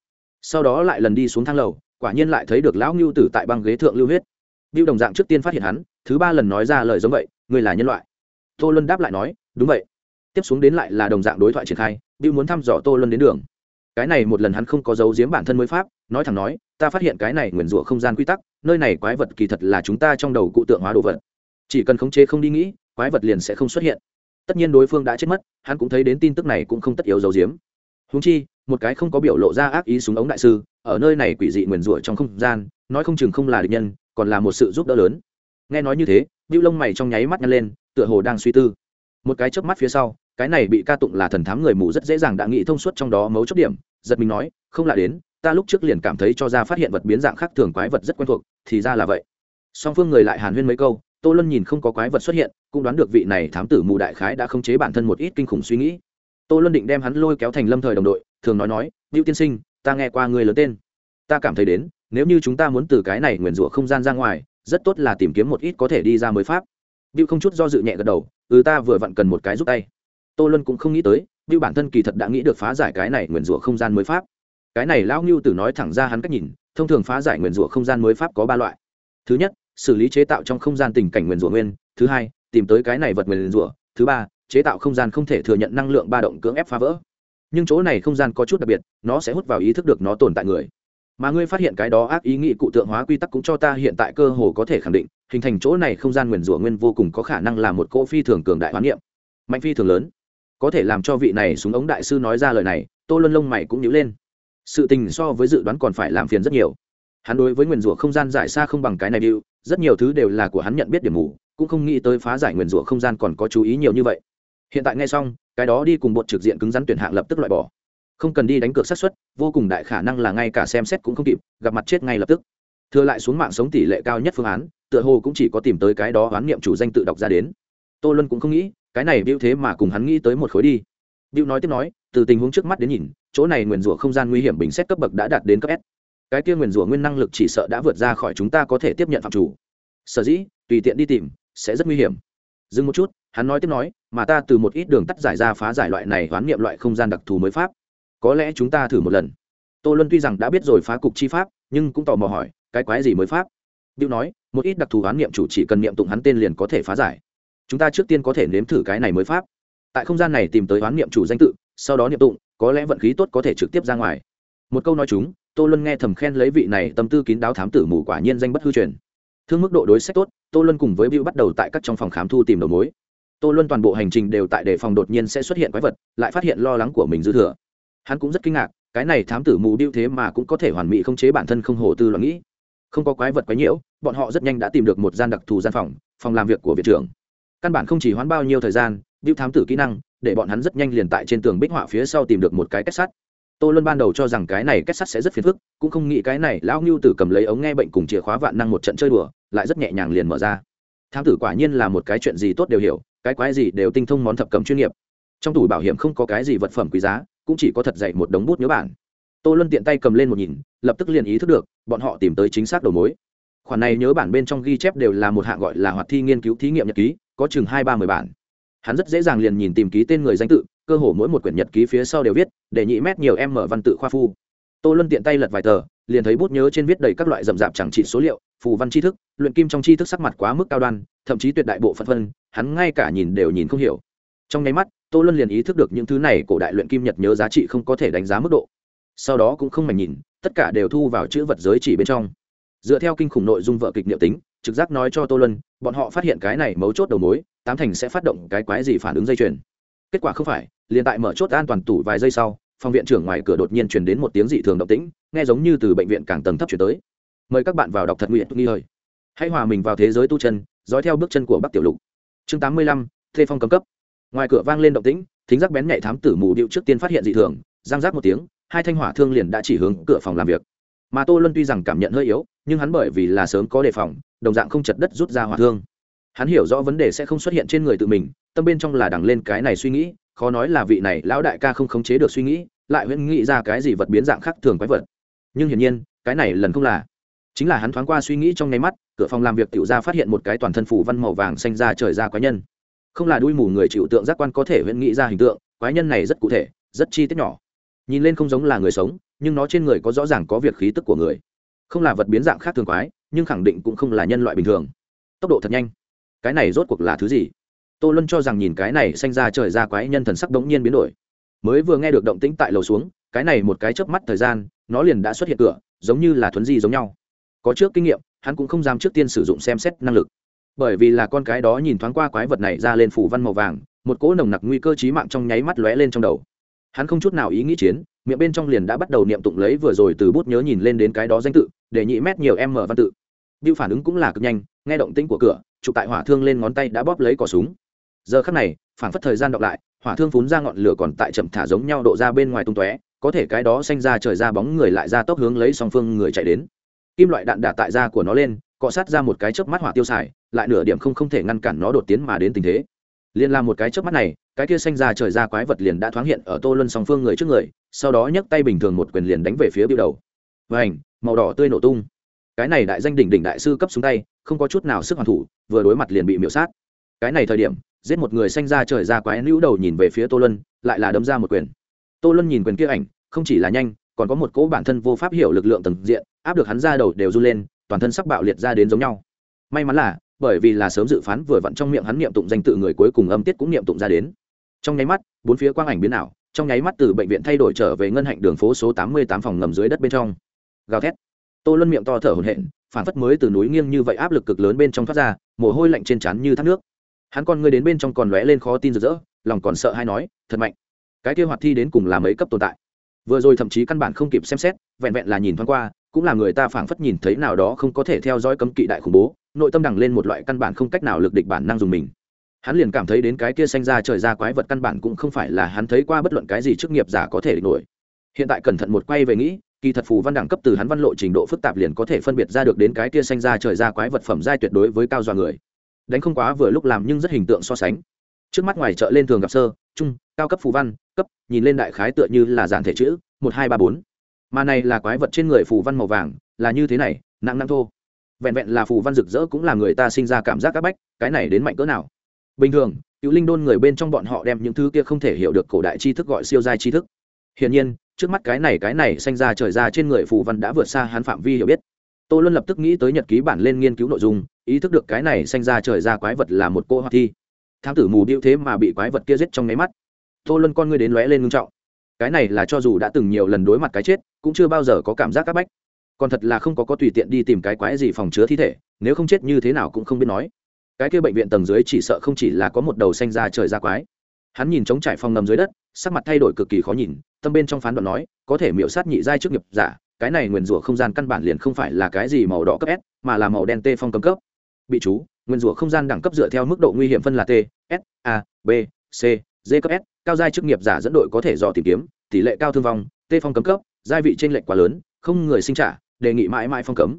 Sau đó lại lần đi xuống thang lầu, quả nhiên lại thấy được lão ngưu tử tại băng ghế thượng lưu huyết. Biêu đồng dạng trước tiên phát hiện hắn, thứ ba lần nói ra lời giống vậy người là nhân loại. Tô luân đáp lại nói, đúng vậy. Tiếp xuống đến lại là đồng dạng đối thoại triển khai Biêu muốn thăm dò tô luân đến đường. Cái này một lần hắn không có giấu giếm bản thân mới pháp, nói thẳng nói, ta phát hiện cái này nguyền rủa không gian quy tắc, nơi này quái vật kỳ thật là chúng ta trong đầu cụ tượng hóa đồ vật. Chỉ cần khống chế không đi nghĩ quái vật liền sẽ không xuất hiện. Tất nhiên đối phương đã chết mất, hắn cũng thấy đến tin tức này cũng không tất yếu giấu giếm. Húng chi, một cái không có biểu lộ ra ác ý súng ống đại sư, ở nơi này quỷ dị nguyền rủa trong không gian, nói không chừng không là địch nhân, còn là một sự giúp đỡ lớn. Nghe nói như thế, bưu lông mày trong nháy mắt nhăn lên, tựa hồ đang suy tư. Một cái chớp mắt phía sau, cái này bị ca tụng là thần thám người mù rất dễ dàng đã nghĩ thông suốt trong đó mấu chốt điểm, giật mình nói, không lạ đến, ta lúc trước liền cảm thấy cho ra phát hiện vật biến dạng khác thường quái vật rất quen thuộc, thì ra là vậy. Song phương người lại hàn huyên mấy câu tô luân nhìn không có quái vật xuất hiện cũng đoán được vị này thám tử mù đại khái đã khống chế bản thân một ít kinh khủng suy nghĩ tô luân định đem hắn lôi kéo thành lâm thời đồng đội thường nói nói hữu tiên sinh ta nghe qua người lớn tên ta cảm thấy đến nếu như chúng ta muốn từ cái này nguyền rủa không gian ra ngoài rất tốt là tìm kiếm một ít có thể đi ra mới pháp Bill không chút do dự nhẹ gật đầu, "Ừ ta vừa vặn cần một cái giúp tay." Tô Luân cũng không nghĩ tới, Bill bản thân kỳ thật đã nghĩ được phá giải cái này nguyền rủa không gian mới pháp. Cái này lão Nưu tử nói thẳng ra hắn cách nhìn, thông thường phá giải nguyền rủa không gian mới pháp có ba loại. Thứ nhất, xử lý chế tạo trong không gian tình cảnh nguyên rủa nguyên, thứ hai, tìm tới cái này vật nguyên rủa, thứ ba, chế tạo không gian không thể thừa nhận năng lượng ba động cưỡng ép phá vỡ. Nhưng chỗ này không gian có chút đặc biệt, nó sẽ hút vào ý thức được nó tồn tại người. Mà ngươi phát hiện cái đó ác ý nghĩ cụ tượng hóa quy tắc cũng cho ta hiện tại cơ hồ có thể khẳng định hình thành chỗ này không gian nguyền rủa nguyên vô cùng có khả năng là một cỗ phi thường cường đại hoán niệm. Mạnh phi thường lớn. Có thể làm cho vị này xuống ống đại sư nói ra lời này tô luân lông mày cũng nhíu lên. Sự tình so với dự đoán còn phải làm phiền rất nhiều. Hắn đối với nguyền rủa không gian giải xa không bằng cái này điệu rất nhiều thứ đều là của hắn nhận biết điểm mù, cũng không nghĩ tới phá giải nguyền rủa không gian còn có chú ý nhiều như vậy. Hiện tại nghe xong, cái đó đi cùng bột trực diện cứng rắn tuyển hạng lập tức loại bỏ. Không cần đi đánh cược sát xuất vô cùng đại khả năng là ngay cả xem xét cũng không kịp, gặp mặt chết ngay lập tức. Thừa lại xuống mạng sống tỷ lệ cao nhất phương án, tựa hồ cũng chỉ có tìm tới cái đó oán niệm chủ danh tự đọc ra đến. Tô luân cũng không nghĩ, cái này biêu thế mà cùng hắn nghĩ tới một khối đi. Biêu nói tiếp nói, từ tình huống trước mắt đến nhìn, chỗ này nguyền rủa không gian nguy hiểm bình xét cấp bậc đã đạt đến cấp s cái kia nguyền rủa nguyên năng lực chỉ sợ đã vượt ra khỏi chúng ta có thể tiếp nhận phạm chủ. Sở dĩ, tùy tiện đi tìm, sẽ rất nguy hiểm. Dừng một chút, hắn nói tiếp nói, mà ta từ một ít đường tắt giải ra phá giải loại này hoán niệm loại không gian đặc thù mới pháp. Có lẽ chúng ta thử một lần. Tô luân tuy rằng đã biết rồi phá cục chi pháp, nhưng cũng tò mò hỏi, cái quái gì mới pháp? Điệu nói, một ít đặc thù hoán niệm chủ chỉ cần niệm tụng hắn tên liền có thể phá giải. Chúng ta trước tiên có thể nếm thử cái này mới pháp. Tại không gian này tìm tới hoán niệm chủ danh tự, sau đó niệm tụng, có lẽ vận khí tốt có thể trực tiếp ra ngoài. Một câu nói chúng tô luân nghe thầm khen lấy vị này tâm tư kín đáo thám tử mù quả nhiên danh bất hư truyền. Thương mức độ đối sách tốt, tô luân cùng với bưu bắt đầu tại các trong phòng khám thu tìm đầu mối. Tô luân toàn bộ hành trình đều tại đề phòng đột nhiên sẽ xuất hiện quái vật, lại phát hiện lo lắng của mình dư thừa. Hắn cũng rất kinh ngạc, cái này thám tử mù điêu thế mà cũng có thể hoàn mỹ không chế bản thân không hồ tư loạn nghĩ. Không có quái vật quái nhiễu, bọn họ rất nhanh đã tìm được một gian đặc thù gian phòng phòng làm việc của viện trưởng. Căn bản không chỉ hoãn bao nhiêu thời gian điêu thám tử kỹ năng, để bọn hắn rất nhanh liền tại trên tường bích họa phía sau tìm được một cái kết sắt tô luân ban đầu cho rằng cái này kết sắt sẽ rất phiền phức, cũng không nghĩ cái này lão ngưu tử cầm lấy ống nghe bệnh cùng chìa khóa vạn năng một trận chơi đùa, lại rất nhẹ nhàng liền mở ra. Thám tử quả nhiên là một cái chuyện gì tốt đều hiểu, cái quái gì đều tinh thông món thập cầm chuyên nghiệp. Trong tủ bảo hiểm không có cái gì vật phẩm quý giá, cũng chỉ có thật dạy một đống bút nhớ bản. Tô luân tiện tay cầm lên một nhìn, lập tức liền ý thức được, bọn họ tìm tới chính xác đầu mối. Khoản này nhớ bản bên trong ghi chép đều là một hạng gọi là hoạt thi nghiên cứu thí nghiệm nhật ký, có chừng hai ba mươi bản. Hắn rất dễ dàng liền nhìn tìm ký tên người danh tự cơ hồ mỗi một quyển nhật ký phía sau đều viết, để nhị mét nhiều em mở văn tự khoa phu. Tô luân tiện tay lật vài tờ, liền thấy bút nhớ trên viết đầy các loại rậm rạp chẳng trị số liệu, phù văn tri thức, luyện kim trong tri thức sắc mặt quá mức cao đoan, thậm chí tuyệt đại bộ phận phân, hắn ngay cả nhìn đều nhìn không hiểu. Trong nháy mắt, tô luân liền ý thức được những thứ này cổ đại luyện kim nhật nhớ giá trị không có thể đánh giá mức độ. Sau đó cũng không mảnh nhìn, tất cả đều thu vào chữ vật giới chỉ bên trong. Dựa theo kinh khủng nội dung vợ kịch niệm tính, trực giác nói cho tô luân, bọn họ phát hiện cái này mấu chốt đầu mối, tám thành sẽ phát động cái quái gì phản ứng dây chuyền kết quả không phải, liền tại mở chốt an toàn tủ vài giây sau, phòng viện trưởng ngoài cửa đột nhiên truyền đến một tiếng dị thường động tĩnh, nghe giống như từ bệnh viện càng tầng thấp chuyển tới. Mời các bạn vào đọc thật nguyện nghi hơi hãy hòa mình vào thế giới tu chân, dõi theo bước chân của bắc tiểu lục. Chương tám mươi lăm, thê phong cấm cấp. Ngoài cửa vang lên động tĩnh, thính giác bén nhạy thám tử mù điệu trước tiên phát hiện dị thường giang giác một tiếng, hai thanh hỏa thương liền đã chỉ hướng cửa phòng làm việc. Mà tô luân tuy rằng cảm nhận hơi yếu, nhưng hắn bởi vì là sớm có đề phòng, đồng dạng không chật đất rút ra hỏa thương hắn hiểu rõ vấn đề sẽ không xuất hiện trên người tự mình, tâm bên trong là đằng lên cái này suy nghĩ, khó nói là vị này lão đại ca không khống chế được suy nghĩ, lại huyễn nghĩ ra cái gì vật biến dạng khác thường quái vật. Nhưng hiển nhiên, cái này lần không là. Chính là hắn thoáng qua suy nghĩ trong nháy mắt, cửa phòng làm việc tiểu ra phát hiện một cái toàn thân phủ văn màu vàng xanh ra trời ra quái nhân. Không là đuôi mù người chịu tượng giác quan có thể huyễn nghĩ ra hình tượng, quái nhân này rất cụ thể, rất chi tiết nhỏ. Nhìn lên không giống là người sống, nhưng nó trên người có rõ ràng có việc khí tức của người. Không là vật biến dạng khác thường quái, nhưng khẳng định cũng không là nhân loại bình thường. Tốc độ thật nhanh cái này rốt cuộc là thứ gì? Tô luân cho rằng nhìn cái này xanh ra trời ra quái nhân thần sắc đống nhiên biến đổi. Mới vừa nghe được động tĩnh tại lầu xuống, cái này một cái chớp mắt thời gian, nó liền đã xuất hiện cửa, giống như là thuấn di giống nhau. Có trước kinh nghiệm, hắn cũng không dám trước tiên sử dụng xem xét năng lực. Bởi vì là con cái đó nhìn thoáng qua quái vật này ra lên phủ văn màu vàng, một cỗ nồng nặc nguy cơ chí mạng trong nháy mắt lóe lên trong đầu. Hắn không chút nào ý nghĩ chiến, miệng bên trong liền đã bắt đầu niệm tụng lấy vừa rồi từ bút nhớ nhìn lên đến cái đó danh tự, để nhị mét nhiều em mở văn tự. Bill phản ứng cũng là cực nhanh, nghe động tĩnh của cửa chụp tại hỏa thương lên ngón tay đã bóp lấy cò súng. Giờ khắc này phản phất thời gian đọc lại, hỏa thương phún ra ngọn lửa còn tại chậm thả giống nhau độ ra bên ngoài tung tóe, có thể cái đó xanh ra trời ra bóng người lại ra tốc hướng lấy song phương người chạy đến. Kim loại đạn đả tại da của nó lên, cọ sát ra một cái chớp mắt hỏa tiêu xài, lại nửa điểm không không thể ngăn cản nó đột tiến mà đến tình thế. Liên làm một cái chớp mắt này, cái kia xanh ra trời ra quái vật liền đã thoáng hiện ở tô luân song phương người trước người, sau đó nhấc tay bình thường một quyền liền đánh về phía biểu đầu. Vành, màu đỏ tươi nổ tung cái này đại danh đỉnh đỉnh đại sư cấp xuống tay, không có chút nào sức hoàn thủ, vừa đối mặt liền bị miễu sát. Cái này thời điểm, giết một người xanh ra trời ra quái nữ đầu nhìn về phía tô luân, lại là đấm ra một quyền. Tô luân nhìn quyền kia ảnh, không chỉ là nhanh, còn có một cỗ bản thân vô pháp hiểu lực lượng tầng diện, áp được hắn ra đầu đều run lên, toàn thân sắc bạo liệt ra đến giống nhau. May mắn là, bởi vì là sớm dự phán vừa vặn trong miệng hắn niệm tụng danh tự người cuối cùng âm tiết cũng niệm tụng ra đến. Trong nháy mắt, bốn phía quang ảnh biến ảo, trong nháy mắt từ bệnh viện thay đổi trở về ngân hạnh đường phố số tám mươi tám phòng ngầm dưới đất bên trong. Gào thét tô luân miệng to thở hổn hển phản phất mới từ núi nghiêng như vậy áp lực cực lớn bên trong thoát ra, mồ hôi lạnh trên trán như thác nước. Hắn con ngươi đến bên trong còn lóe lên khó tin rực rỡ, lòng còn sợ hay nói, thật mạnh. Cái kia hoạt thi đến cùng là mấy cấp tồn tại? Vừa rồi thậm chí căn bản không kịp xem xét, vẹn vẹn là nhìn thoáng qua, cũng là người ta phảng phất nhìn thấy nào đó không có thể theo dõi cấm kỵ đại khủng bố, nội tâm đằng lên một loại căn bản không cách nào lực địch bản năng dùng mình. Hắn liền cảm thấy đến cái kia xanh ra trời ra quái vật căn bản cũng không phải là hắn thấy qua bất luận cái gì chức nghiệp giả có thể địch nổi. Hiện tại cẩn thận một quay về nghĩ kỳ thật phù văn đẳng cấp từ hắn văn lộ trình độ phức tạp liền có thể phân biệt ra được đến cái kia xanh ra trời ra quái vật phẩm giai tuyệt đối với cao dọa người. Đánh không quá vừa lúc làm nhưng rất hình tượng so sánh. Trước mắt ngoài chợ lên thường gặp sơ, trung, cao cấp phù văn, cấp, nhìn lên đại khái tựa như là giản thể chữ, một, hai, ba, bốn. Mà này là quái vật trên người phù văn màu vàng, là như thế này, nặng nặng thô. Vẹn vẹn là phù văn rực rỡ cũng là người ta sinh ra cảm giác áp bách, cái này đến mạnh cỡ nào. Bình thường, cựu linh đôn người bên trong bọn họ đem những thứ kia không thể hiểu được cổ đại tri thức gọi siêu giai tri thức. Hiển nhiên trước mắt cái này cái này xanh ra trời ra trên người phù văn đã vượt xa hắn phạm vi hiểu biết. Tô luân lập tức nghĩ tới nhật ký bản lên nghiên cứu nội dung, ý thức được cái này xanh ra trời ra quái vật là một cô hoạt thi. Thám tử mù điệu thế mà bị quái vật kia giết trong nháy mắt. Tô luân con ngươi đến lóe lên ngưng trọng. Cái này là cho dù đã từng nhiều lần đối mặt cái chết, cũng chưa bao giờ có cảm giác áp bách. Còn thật là không có có tùy tiện đi tìm cái quái gì phòng chứa thi thể, nếu không chết như thế nào cũng không biết nói. Cái kia bệnh viện tầng dưới chỉ sợ không chỉ là có một đầu xanh ra trời ra quái hắn nhìn trống trải phòng ngầm dưới đất, sắc mặt thay đổi cực kỳ khó nhìn, tâm bên trong phán đoạn nói, có thể miễu sát nhị giai trước nghiệp giả, cái này nguyền rủa không gian căn bản liền không phải là cái gì màu đỏ cấp s, mà là màu đen t phong cấm cấp. Bị chú, nguyên rủa không gian đẳng cấp dựa theo mức độ nguy hiểm phân là t, s, a, b, c, d cấp s, cao giai chức nghiệp giả dẫn đội có thể dò tìm kiếm, tỷ lệ cao thương vong, t phong cấm cấp, giai vị trên lệnh quá lớn, không người sinh trả, đề nghị mãi mãi phong cấm.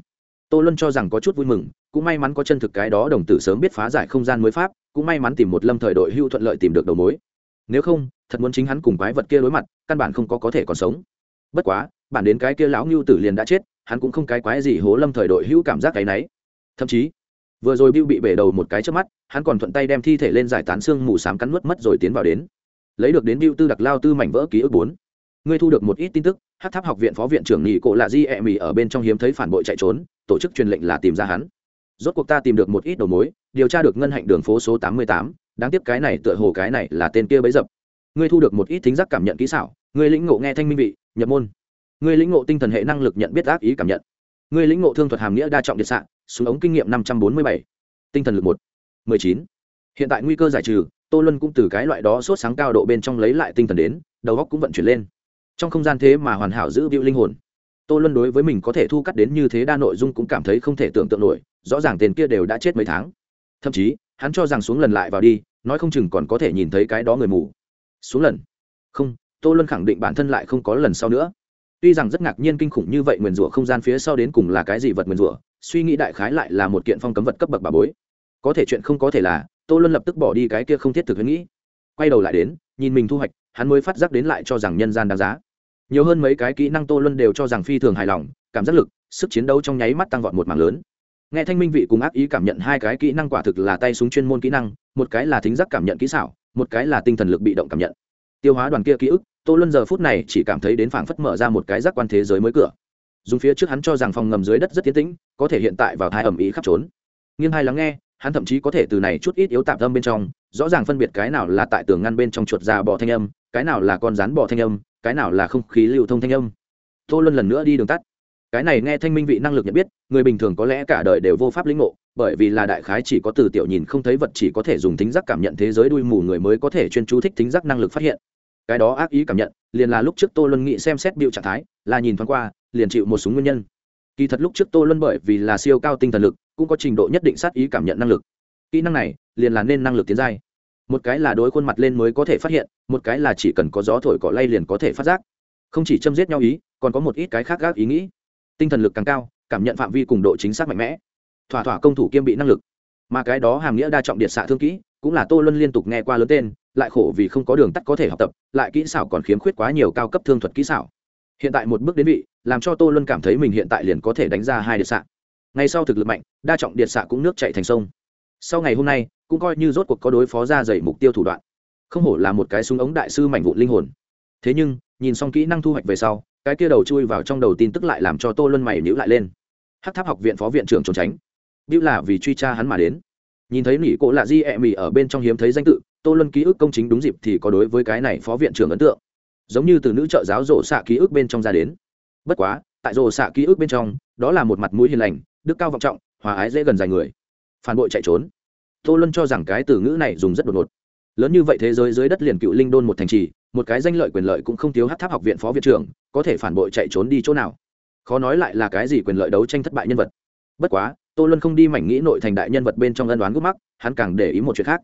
Tô luân cho rằng có chút vui mừng, cũng may mắn có chân thực cái đó đồng tử sớm biết phá giải không gian mới pháp cũng may mắn tìm một lâm thời đội hưu thuận lợi tìm được đầu mối. Nếu không, thật muốn chính hắn cùng quái vật kia đối mặt, căn bản không có có thể còn sống. Bất quá, bản đến cái kia lão ngưu tử liền đã chết, hắn cũng không cái quái gì hố lâm thời đội hữu cảm giác cái náy thậm chí, vừa rồi bưu bị bể đầu một cái trước mắt, hắn còn thuận tay đem thi thể lên giải tán xương mù sám cắn nuốt mất rồi tiến vào đến. Lấy được đến bưu tư đặc lao tư mảnh vỡ ký ức bốn. Ngươi thu được một ít tin tức hát tháp học viện phó viện trưởng nghị cổ lạ di ẹ mì ở bên trong hiếm thấy phản bội chạy trốn, tổ chức truyền lệnh là tìm ra hắn. Rốt cuộc ta tìm được một ít đầu mối điều tra được ngân hạnh đường phố số tám mươi tám đáng tiếc cái này tựa hồ cái này là tên kia bấy dập. Ngươi thu được một ít thính giác cảm nhận kỹ xảo ngươi lĩnh ngộ nghe thanh minh vị nhập môn. Ngươi lĩnh ngộ tinh thần hệ năng lực nhận biết ác ý cảm nhận. Ngươi lĩnh ngộ thương thuật hàm nghĩa đa trọng điện sạn, xuống ống kinh nghiệm năm trăm bốn mươi bảy tinh thần lực một mười chín. Hiện tại nguy cơ giải trừ tô luân cũng từ cái loại đó sốt sáng cao độ bên trong lấy lại tinh thần đến đầu góc cũng vận chuyển lên. Trong không gian thế mà hoàn hảo giữ vịu linh hồn. Tô luân đối với mình có thể thu cắt đến như thế đa nội dung cũng cảm thấy không thể tưởng tượng nổi rõ ràng tên kia đều đã chết mấy tháng thậm chí, hắn cho rằng xuống lần lại vào đi, nói không chừng còn có thể nhìn thấy cái đó người mù. Xuống lần? Không, tô luân khẳng định bản thân lại không có lần sau nữa. Tuy rằng rất ngạc nhiên kinh khủng như vậy nguyền rủa không gian phía sau đến cùng là cái gì vật nguyền rủa, suy nghĩ đại khái lại là một kiện phong cấm vật cấp bậc bà bối. Có thể chuyện không có thể là, tô luân lập tức bỏ đi cái kia không thiết thực huyễn nghĩ. Quay đầu lại đến, nhìn mình thu hoạch, hắn mới phát giác đến lại cho rằng nhân gian đáng giá. Nhiều hơn mấy cái kỹ năng tô luân đều cho rằng phi thường hài lòng, cảm giác lực, sức chiến đấu trong nháy mắt tăng vọt một mảng lớn nghe thanh minh vị cùng ác ý cảm nhận hai cái kỹ năng quả thực là tay súng chuyên môn kỹ năng, một cái là thính giác cảm nhận kỹ xảo, một cái là tinh thần lực bị động cảm nhận. Tiêu hóa đoàn kia ký ức, tô luân giờ phút này chỉ cảm thấy đến phảng phất mở ra một cái giác quan thế giới mới cửa. Dùng phía trước hắn cho rằng phòng ngầm dưới đất rất tiến tĩnh, có thể hiện tại vào thai ẩm ý khắp trốn. Nghiêng hai lắng nghe, hắn thậm chí có thể từ này chút ít yếu tạm tâm bên trong, rõ ràng phân biệt cái nào là tại tường ngăn bên trong chuột già bỏ thanh âm, cái nào là con rắn bỏ thanh âm, cái nào là không khí lưu thông thanh âm. Tô luân lần nữa đi đường tắt cái này nghe thanh minh vị năng lực nhận biết, người bình thường có lẽ cả đời đều vô pháp lĩnh ngộ, bởi vì là đại khái chỉ có từ tiểu nhìn không thấy vật chỉ có thể dùng tính giác cảm nhận thế giới đuôi mù người mới có thể chuyên chú thích tính giác năng lực phát hiện. Cái đó ác ý cảm nhận, liền là lúc trước tô luân nghĩ xem xét biểu trạng thái, là nhìn thoáng qua, liền chịu một súng nguyên nhân. Kỳ thật lúc trước tô luân bởi vì là siêu cao tinh thần lực, cũng có trình độ nhất định sát ý cảm nhận năng lực. Kỹ năng này, liền là nên năng lực tiến giai. Một cái là đối khuôn mặt lên mới có thể phát hiện, một cái là chỉ cần có gió thổi cỏ lay liền có thể phát giác. Không chỉ châm giết nhau ý, còn có một ít cái khác gác ý nghĩ tinh thần lực càng cao, cảm nhận phạm vi cùng độ chính xác mạnh mẽ. Thỏa thỏa công thủ kiêm bị năng lực. Mà cái đó hàm nghĩa đa trọng điện xạ thương kỹ, cũng là tô luân liên tục nghe qua lớn tên, lại khổ vì không có đường tắt có thể học tập, lại kỹ xảo còn khiếm khuyết quá nhiều cao cấp thương thuật kỹ xảo. Hiện tại một bước đến vị, làm cho tô luân cảm thấy mình hiện tại liền có thể đánh ra hai điện xạ. Ngay sau thực lực mạnh, đa trọng điện xạ cũng nước chạy thành sông. Sau ngày hôm nay, cũng coi như rốt cuộc có đối phó ra dày mục tiêu thủ đoạn. Không hổ là một cái súng ống đại sư mảnh vụn linh hồn. Thế nhưng, nhìn xong kỹ năng thu hoạch về sau cái kia đầu chui vào trong đầu tin tức lại làm cho tô luân mày nhữ lại lên. Hát tháp học viện phó viện trưởng trốn tránh. Bĩu là vì truy tra hắn mà đến. Nhìn thấy nỉ cổ lạ di ẹ mì ở bên trong hiếm thấy danh tự, tô luân ký ức công chính đúng dịp thì có đối với cái này phó viện trưởng ấn tượng. Giống như từ nữ trợ giáo rổ xạ ký ức bên trong ra đến. Bất quá, tại rổ xạ ký ức bên trong, đó là một mặt mũi hiền lành, đức cao vọng trọng, hòa ái dễ gần dài người. Phản bội chạy trốn. Tô luân cho rằng cái từ ngữ này dùng rất đột ngột. Lớn như vậy thế giới dưới đất liền cựu linh đôn một thành trì một cái danh lợi quyền lợi cũng không thiếu hát tháp học viện phó viện trưởng, có thể phản bội chạy trốn đi chỗ nào. Khó nói lại là cái gì quyền lợi đấu tranh thất bại nhân vật. Bất quá, tô luân không đi mảnh nghĩ nội thành đại nhân vật bên trong ân đoán gốc mắc, hắn càng để ý một chuyện khác.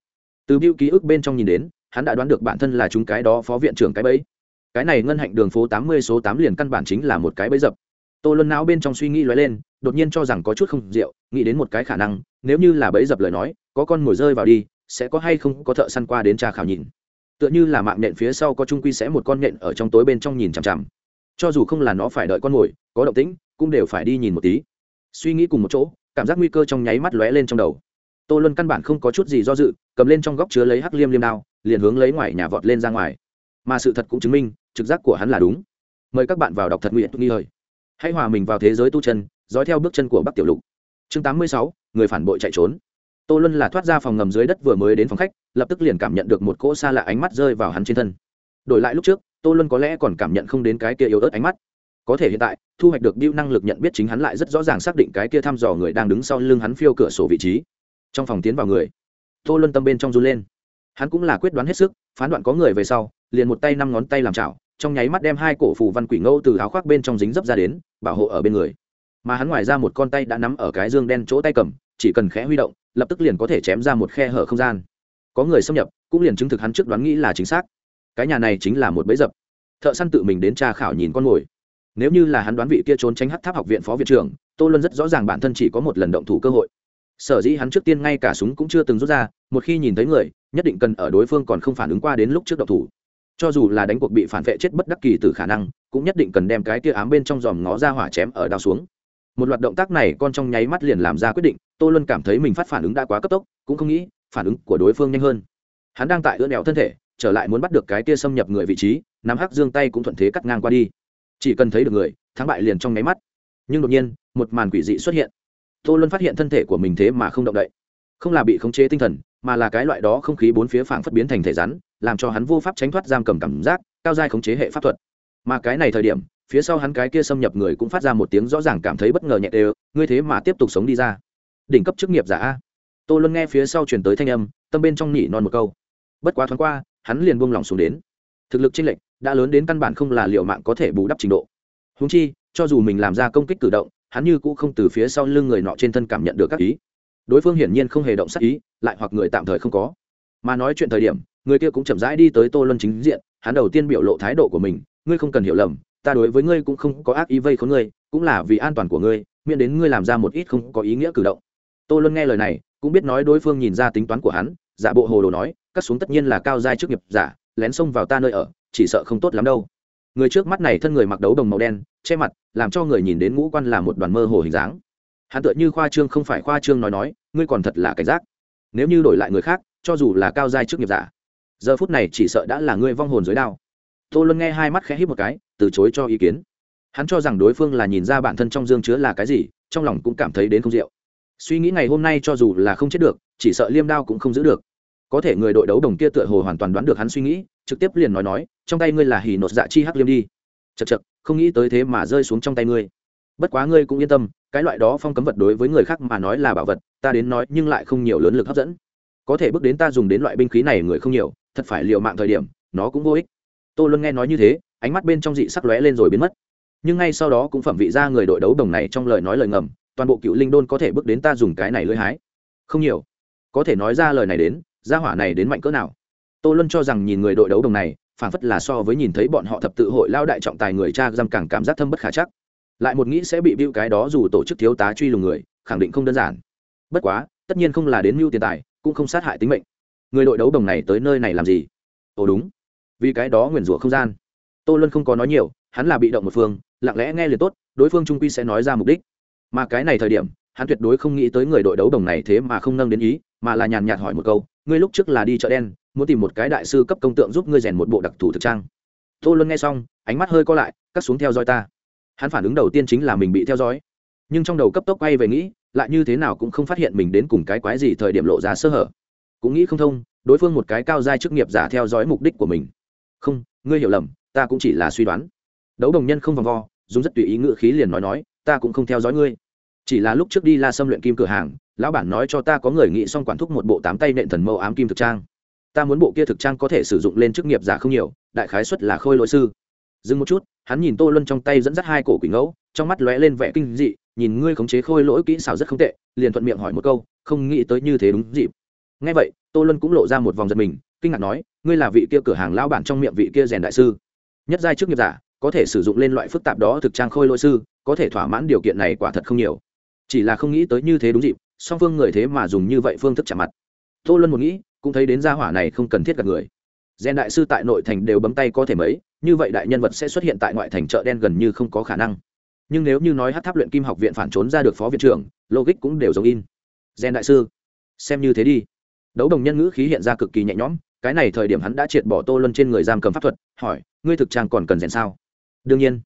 Từ biêu ký ức bên trong nhìn đến, hắn đã đoán được bản thân là chúng cái đó phó viện trưởng cái bẫy. Cái này ngân hạnh đường phố tám mươi số tám liền căn bản chính là một cái bẫy dập. Tô luân não bên trong suy nghĩ lóe lên, đột nhiên cho rằng có chút không rượu, nghĩ đến một cái khả năng, nếu như là bẫy dập lời nói, có con mồi rơi vào đi, sẽ có hay không có thợ săn qua đến tra khảo nhìn tựa như là mạng nện phía sau có trung quy sẽ một con nện ở trong tối bên trong nhìn chằm chằm. Cho dù không là nó phải đợi con mồi có động tĩnh, cũng đều phải đi nhìn một tí. Suy nghĩ cùng một chỗ, cảm giác nguy cơ trong nháy mắt lóe lên trong đầu. Tô luân căn bản không có chút gì do dự, cầm lên trong góc chứa lấy hắc liêm liêm đao, liền hướng lấy ngoài nhà vọt lên ra ngoài. Mà sự thật cũng chứng minh, trực giác của hắn là đúng. Mời các bạn vào đọc thật nguyện, nghi hơi hãy hòa mình vào thế giới tu chân, dõi theo bước chân của bắc tiểu lục. Chương tám mươi sáu, người phản bội chạy trốn tô luân là thoát ra phòng ngầm dưới đất vừa mới đến phòng khách, lập tức liền cảm nhận được một cỗ xa lạ ánh mắt rơi vào hắn trên thân. Đổi lại lúc trước, tô luân có lẽ còn cảm nhận không đến cái kia yếu ớt ánh mắt. Có thể hiện tại, thu hoạch được biêu năng lực nhận biết chính hắn lại rất rõ ràng xác định cái kia thăm dò người đang đứng sau lưng hắn phiêu cửa sổ vị trí. Trong phòng tiến vào người, tô luân tâm bên trong run lên. Hắn cũng là quyết đoán hết sức, phán đoạn có người về sau, liền một tay năm ngón tay làm chảo, trong nháy mắt đem hai cổ phù văn quỷ ngâu từ áo khoác bên trong dính dấp ra đến, bảo hộ ở bên người. Mà hắn ngoài ra một con tay đã nắm ở cái dương đen chỗ tay cầm chỉ cần khẽ huy động, lập tức liền có thể chém ra một khe hở không gian. Có người xâm nhập, cũng liền chứng thực hắn trước đoán nghĩ là chính xác. Cái nhà này chính là một bẫy dập. Thợ săn tự mình đến tra khảo nhìn con mồi. Nếu như là hắn đoán vị kia trốn tránh hát tháp học viện phó viện trưởng, tô luân rất rõ ràng bản thân chỉ có một lần động thủ cơ hội. Sở dĩ hắn trước tiên ngay cả súng cũng chưa từng rút ra, một khi nhìn thấy người, nhất định cần ở đối phương còn không phản ứng qua đến lúc trước động thủ. Cho dù là đánh cuộc bị phản vệ chết bất đắc kỳ từ khả năng, cũng nhất định cần đem cái kia ám bên trong dòm ngó ra hỏa chém ở đao xuống một loạt động tác này con trong nháy mắt liền làm ra quyết định, tô luân cảm thấy mình phát phản ứng đã quá cấp tốc, cũng không nghĩ phản ứng của đối phương nhanh hơn. Hắn đang tại ưỡn đèo thân thể, trở lại muốn bắt được cái kia xâm nhập người vị trí, nắm hắc dương tay cũng thuận thế cắt ngang qua đi. Chỉ cần thấy được người, thắng bại liền trong nháy mắt. Nhưng đột nhiên, một màn quỷ dị xuất hiện. Tô luân phát hiện thân thể của mình thế mà không động đậy. Không là bị khống chế tinh thần, mà là cái loại đó không khí bốn phía phảng phất biến thành thể rắn, làm cho hắn vô pháp tránh thoát giam cầm cảm giác, cao giai khống chế hệ pháp thuật. Mà cái này thời điểm phía sau hắn cái kia xâm nhập người cũng phát ra một tiếng rõ ràng cảm thấy bất ngờ nhẹ đều, ngươi thế mà tiếp tục sống đi ra. Đỉnh cấp chức nghiệp giả a. Tô luân nghe phía sau truyền tới thanh âm, tâm bên trong nhỉ non một câu. Bất quá thoáng qua, hắn liền buông lỏng xuống đến. Thực lực chênh lệch, đã lớn đến căn bản không là liệu mạng có thể bù đắp trình độ. Húng chi, cho dù mình làm ra công kích cử động, hắn như cũng không từ phía sau lưng người nọ trên thân cảm nhận được các ý. Đối phương hiển nhiên không hề động sắc ý, lại hoặc người tạm thời không có. Mà nói chuyện thời điểm, người kia cũng chậm rãi đi tới tô luân chính diện, hắn đầu tiên biểu lộ thái độ của mình, ngươi không cần hiểu lầm ta đối với ngươi cũng không có ác ý vây khốn ngươi, cũng là vì an toàn của ngươi, miễn đến ngươi làm ra một ít không có ý nghĩa cử động. Tô luân nghe lời này, cũng biết nói đối phương nhìn ra tính toán của hắn, giả bộ hồ đồ nói cắt xuống tất nhiên là cao giai trước nghiệp giả, lén xông vào ta nơi ở, chỉ sợ không tốt lắm đâu. Người trước mắt này thân người mặc đấu đồng màu đen, che mặt, làm cho người nhìn đến ngũ quan là một đoàn mơ hồ hình dáng. Hắn tựa như khoa trương không phải khoa trương nói nói, ngươi còn thật là cảnh giác. Nếu như đổi lại người khác, cho dù là cao giai trước nghiệp giả, giờ phút này chỉ sợ đã là ngươi vong hồn dưới đao tô luân nghe hai mắt khẽ hít một cái, từ chối cho ý kiến. Hắn cho rằng đối phương là nhìn ra bản thân trong dương chứa là cái gì, trong lòng cũng cảm thấy đến không rượu. Suy nghĩ ngày hôm nay cho dù là không chết được, chỉ sợ liêm đao cũng không giữ được. Có thể người đội đấu đồng kia tựa hồ hoàn toàn đoán được hắn suy nghĩ, trực tiếp liền nói nói, trong tay ngươi là hỉ nột dạ chi hắc liêm đi. Chật chật không nghĩ tới thế mà rơi xuống trong tay ngươi. Bất quá ngươi cũng yên tâm, cái loại đó phong cấm vật đối với người khác mà nói là bảo vật, ta đến nói nhưng lại không nhiều lớn lực hấp dẫn. Có thể bước đến ta dùng đến loại binh khí này người không nhiều, thật phải liều mạng thời điểm, nó cũng vô ích tô luân nghe nói như thế, ánh mắt bên trong dị sắc lóe lên rồi biến mất. Nhưng ngay sau đó cũng phẩm vị ra người đội đấu đồng này trong lời nói lời ngầm, toàn bộ cựu linh đôn có thể bước đến ta dùng cái này lưỡi hái. Không nhiều. Có thể nói ra lời này đến ra hỏa này đến mạnh cỡ nào. Tô luân cho rằng nhìn người đội đấu đồng này, phản phất là so với nhìn thấy bọn họ thập tự hội lao đại trọng tài người cha giam càng cảm giác thâm bất khả chắc. Lại một nghĩ sẽ bị bưu cái đó dù tổ chức thiếu tá truy lùng người, khẳng định không đơn giản. Bất quá, tất nhiên không là đến mưu tiền tài, cũng không sát hại tính mệnh. Người đội đấu đồng này tới nơi này làm gì? Ồ đúng vì cái đó nguyền rủa không gian. Tô luân không có nói nhiều, hắn là bị động một phương, lặng lẽ nghe liền tốt, đối phương trung quy sẽ nói ra mục đích. Mà cái này thời điểm, hắn tuyệt đối không nghĩ tới người đội đấu đồng này thế mà không nâng đến ý, mà là nhàn nhạt hỏi một câu, ngươi lúc trước là đi chợ đen, muốn tìm một cái đại sư cấp công tượng giúp ngươi rèn một bộ đặc thù thực trang. Tô luân nghe xong, ánh mắt hơi co lại cắt xuống theo dõi ta. Hắn phản ứng đầu tiên chính là mình bị theo dõi. Nhưng trong đầu cấp tốc quay về nghĩ, lại như thế nào cũng không phát hiện mình đến cùng cái quái gì thời điểm lộ ra sơ hở. Cũng nghĩ không thông, đối phương một cái cao giai chức nghiệp giả theo dõi mục đích của mình không, ngươi hiểu lầm, ta cũng chỉ là suy đoán. Đấu đồng nhân không vòng vo, dùng rất tùy ý ngữ khí liền nói nói, ta cũng không theo dõi ngươi. Chỉ là lúc trước đi la xâm luyện kim cửa hàng, lão bản nói cho ta có người nghĩ xong quản thúc một bộ tám tay nện thần mâu ám kim thực trang. Ta muốn bộ kia thực trang có thể sử dụng lên chức nghiệp giả không nhiều, đại khái xuất là khôi lỗi sư. Dừng một chút, hắn nhìn tô luân trong tay dẫn dắt hai cổ quỷ ngẫu, trong mắt lóe lên vẻ kinh dị, nhìn ngươi khống chế khôi lỗi kỹ xảo rất không tệ, liền thuận miệng hỏi một câu, không nghĩ tới như thế đúng dịp. Ngay vậy, tô luân cũng lộ ra một vòng giật mình, kinh ngạc nói ngươi là vị kia cửa hàng lao bản trong miệng vị kia rèn đại sư. Nhất giai chức nghiệp giả, có thể sử dụng lên loại phức tạp đó thực trang khôi lỗi sư, có thể thỏa mãn điều kiện này quả thật không nhiều. Chỉ là không nghĩ tới như thế đúng dịp, song phương người thế mà dùng như vậy phương thức chạm mặt. Tô luân một nghĩ, cũng thấy đến gia hỏa này không cần thiết gặp người. Rèn đại sư tại nội thành đều bấm tay có thể mấy, như vậy đại nhân vật sẽ xuất hiện tại ngoại thành chợ đen gần như không có khả năng. Nhưng nếu như nói hát tháp luyện kim học viện phản trốn ra được phó viện trưởng, logic cũng đều giống in. Gen đại sư, xem như thế đi. Đấu đồng nhân ngữ khí hiện ra cực kỳ nhẹ nhõm cái này thời điểm hắn đã triệt bỏ tô luân trên người giam cầm pháp thuật, hỏi, ngươi thực trang còn cần rèn sao? Đương nhiên.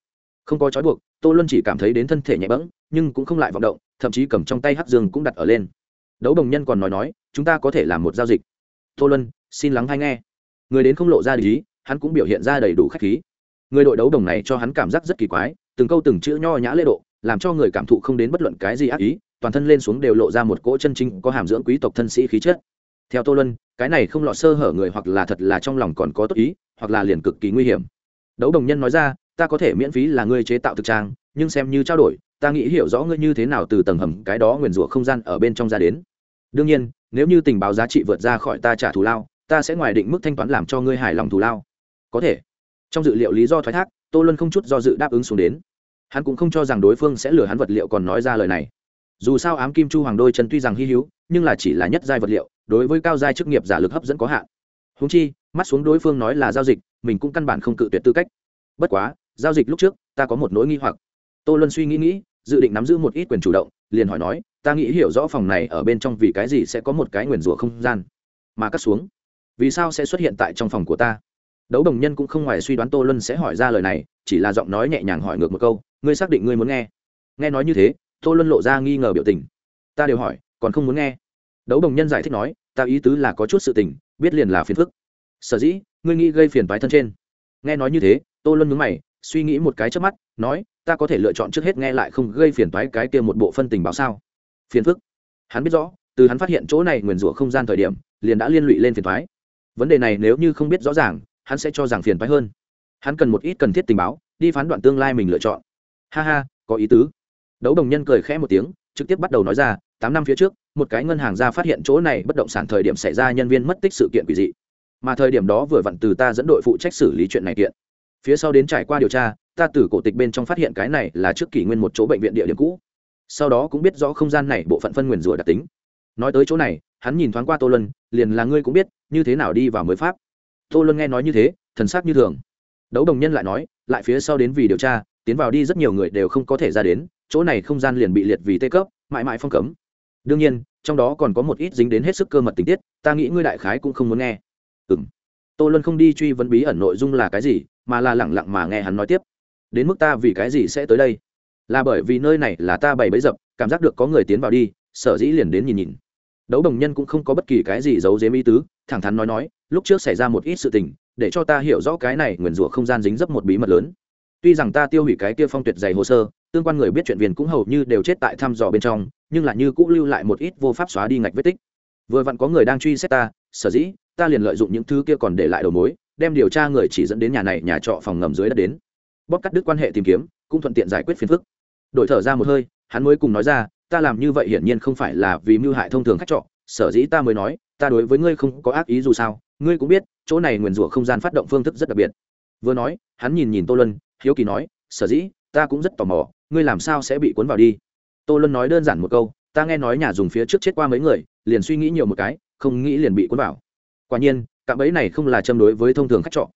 Không có trói buộc. Tô luân chỉ cảm thấy đến thân thể nhẹ bẫng, nhưng cũng không lại vọng động, thậm chí cầm trong tay hắc dương cũng đặt ở lên. Đấu đồng nhân còn nói nói, chúng ta có thể làm một giao dịch. Tô luân, xin lắng hay nghe. Người đến không lộ ra lý, hắn cũng biểu hiện ra đầy đủ khách khí. Người đội đấu đồng này cho hắn cảm giác rất kỳ quái, từng câu từng chữ nho nhã lễ độ, làm cho người cảm thụ không đến bất luận cái gì ác ý, toàn thân lên xuống đều lộ ra một cỗ chân chính có hàm dưỡng quý tộc thân sĩ khí chất. Theo tô luân cái này không lọt sơ hở người hoặc là thật là trong lòng còn có tốt ý, hoặc là liền cực kỳ nguy hiểm. Đấu đồng nhân nói ra, ta có thể miễn phí là ngươi chế tạo thực trang, nhưng xem như trao đổi, ta nghĩ hiểu rõ ngươi như thế nào từ tầng hầm cái đó nguyền rủa không gian ở bên trong ra đến. Đương nhiên, nếu như tình báo giá trị vượt ra khỏi ta trả thù lao, ta sẽ ngoài định mức thanh toán làm cho ngươi hài lòng thù lao. Có thể. Trong dự liệu lý do thoái thác, tô luân không chút do dự đáp ứng xuống đến. Hắn cũng không cho rằng đối phương sẽ lừa hắn vật liệu còn nói ra lời này. Dù sao ám kim chu hoàng đôi chân tuy rằng hy hữu, nhưng là chỉ là nhất giai vật liệu đối với cao giai chức nghiệp giả lực hấp dẫn có hạn. Húng chi, mắt xuống đối phương nói là giao dịch, mình cũng căn bản không cự tuyệt tư cách. Bất quá, giao dịch lúc trước, ta có một nỗi nghi hoặc. Tô luân suy nghĩ nghĩ, dự định nắm giữ một ít quyền chủ động, liền hỏi nói, ta nghĩ hiểu rõ phòng này ở bên trong vì cái gì sẽ có một cái nguyền rủa không gian? Mà cắt xuống, vì sao sẽ xuất hiện tại trong phòng của ta? Đấu đồng nhân cũng không ngoài suy đoán tô luân sẽ hỏi ra lời này, chỉ là giọng nói nhẹ nhàng hỏi ngược một câu, ngươi xác định ngươi muốn nghe? Nghe nói như thế, tô luân lộ ra nghi ngờ biểu tình. Ta đều hỏi, còn không muốn nghe đấu đồng nhân giải thích nói, ta ý tứ là có chút sự tình, biết liền là phiền phức. Sở dĩ, ngươi nghĩ gây phiền phái thân trên. Nghe nói như thế, tô luân mướn mày, suy nghĩ một cái trước mắt, nói, ta có thể lựa chọn trước hết nghe lại không gây phiền toái cái kia một bộ phân tình báo sao? Phiền phức. Hắn biết rõ, từ hắn phát hiện chỗ này nguyền rủa không gian thời điểm, liền đã liên lụy lên phiền toái. Vấn đề này nếu như không biết rõ ràng, hắn sẽ cho rằng phiền toái hơn. Hắn cần một ít cần thiết tình báo, đi phán đoạn tương lai mình lựa chọn. Ha ha, có ý tứ. Đấu đồng nhân cười khẽ một tiếng, trực tiếp bắt đầu nói ra tám năm phía trước, một cái ngân hàng ra phát hiện chỗ này bất động sản thời điểm xảy ra nhân viên mất tích sự kiện quỷ dị. Mà thời điểm đó vừa vặn từ ta dẫn đội phụ trách xử lý chuyện này kiện. Phía sau đến trải qua điều tra, ta từ cổ tịch bên trong phát hiện cái này là trước kỷ nguyên một chỗ bệnh viện địa điểm cũ. Sau đó cũng biết rõ không gian này bộ phận phân nguyền rủa đặc tính. Nói tới chỗ này, hắn nhìn thoáng qua tô lân liền là ngươi cũng biết, như thế nào đi vào mới pháp. Tô lân nghe nói như thế, thần sắc như thường. Đấu đồng nhân lại nói, lại phía sau đến vì điều tra, tiến vào đi rất nhiều người đều không có thể ra đến, chỗ này không gian liền bị liệt vì tê cấp, mãi mãi phong cấm đương nhiên, trong đó còn có một ít dính đến hết sức cơ mật tình tiết, ta nghĩ ngươi đại khái cũng không muốn nghe. Ừ m tô luân không đi truy vấn bí ẩn nội dung là cái gì, mà là lẳng lặng mà nghe hắn nói tiếp. Đến mức ta vì cái gì sẽ tới đây? Là bởi vì nơi này là ta bày bấy dập, cảm giác được có người tiến vào đi, sở dĩ liền đến nhìn nhìn. Đấu đồng nhân cũng không có bất kỳ cái gì giấu dếm ý tứ, thẳng thắn nói nói, lúc trước xảy ra một ít sự tình, để cho ta hiểu rõ cái này nguyền rủa không gian dính dấp một bí mật lớn tuy rằng ta tiêu hủy cái kia phong tuyệt dày hồ sơ, tương quan người biết chuyện viên cũng hầu như đều chết tại thăm dò bên trong, nhưng là như cũng lưu lại một ít vô pháp xóa đi ngạch vết tích. Vừa vặn có người đang truy xét ta, sở dĩ, ta liền lợi dụng những thứ kia còn để lại đầu mối, đem điều tra người chỉ dẫn đến nhà này, nhà trọ phòng ngầm dưới đất đến. Bóp cắt đứt quan hệ tìm kiếm, cũng thuận tiện giải quyết phiền phức. Đổi thở ra một hơi, hắn mới cùng nói ra, ta làm như vậy hiển nhiên không phải là vì mưu hại thông thường khách trọ, sở dĩ ta mới nói, ta đối với ngươi không có ác ý dù sao, ngươi cũng biết, chỗ này nguyền rủa không gian phát động phương thức rất đặc biệt vừa nói, hắn nhìn nhìn tô luân, hiếu kỳ nói, sở dĩ, ta cũng rất tò mò, ngươi làm sao sẽ bị cuốn vào đi? Tô luân nói đơn giản một câu, ta nghe nói nhà dùng phía trước chết qua mấy người, liền suy nghĩ nhiều một cái, không nghĩ liền bị cuốn vào. Quả nhiên, cạm bẫy này không là châm đối với thông thường khách trọ.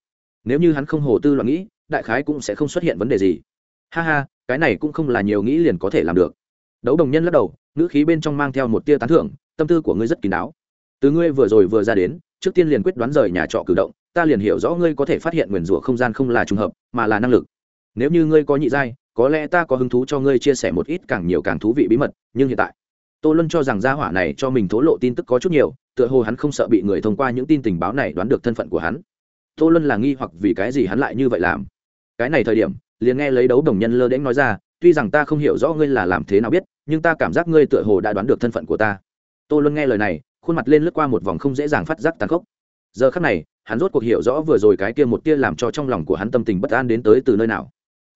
Nếu như hắn không hồ tư loạn nghĩ, đại khái cũng sẽ không xuất hiện vấn đề gì. Ha ha, cái này cũng không là nhiều nghĩ liền có thể làm được. Đấu đồng nhân lắc đầu, ngữ khí bên trong mang theo một tia tán thưởng, tâm tư của ngươi rất kín đáo. Từ ngươi vừa rồi vừa ra đến trước tiên liền quyết đoán rời nhà trọ cử động, ta liền hiểu rõ ngươi có thể phát hiện nguyền rủa không gian không là trùng hợp, mà là năng lực. Nếu như ngươi có nhị giai, có lẽ ta có hứng thú cho ngươi chia sẻ một ít càng nhiều càng thú vị bí mật, nhưng hiện tại, tô luân cho rằng gia hỏa này cho mình thố lộ tin tức có chút nhiều, tựa hồ hắn không sợ bị người thông qua những tin tình báo này đoán được thân phận của hắn. Tô luân là nghi hoặc vì cái gì hắn lại như vậy làm? Cái này thời điểm, liền nghe lấy đấu đồng nhân lơ đễnh nói ra, tuy rằng ta không hiểu rõ ngươi là làm thế nào biết, nhưng ta cảm giác ngươi tựa hồ đã đoán được thân phận của ta. Tô luân nghe lời này khuôn mặt lên lướt qua một vòng không dễ dàng phát giác tàn khốc. Giờ khắc này, hắn rốt cuộc hiểu rõ vừa rồi cái kia một tia làm cho trong lòng của hắn tâm tình bất an đến tới từ nơi nào.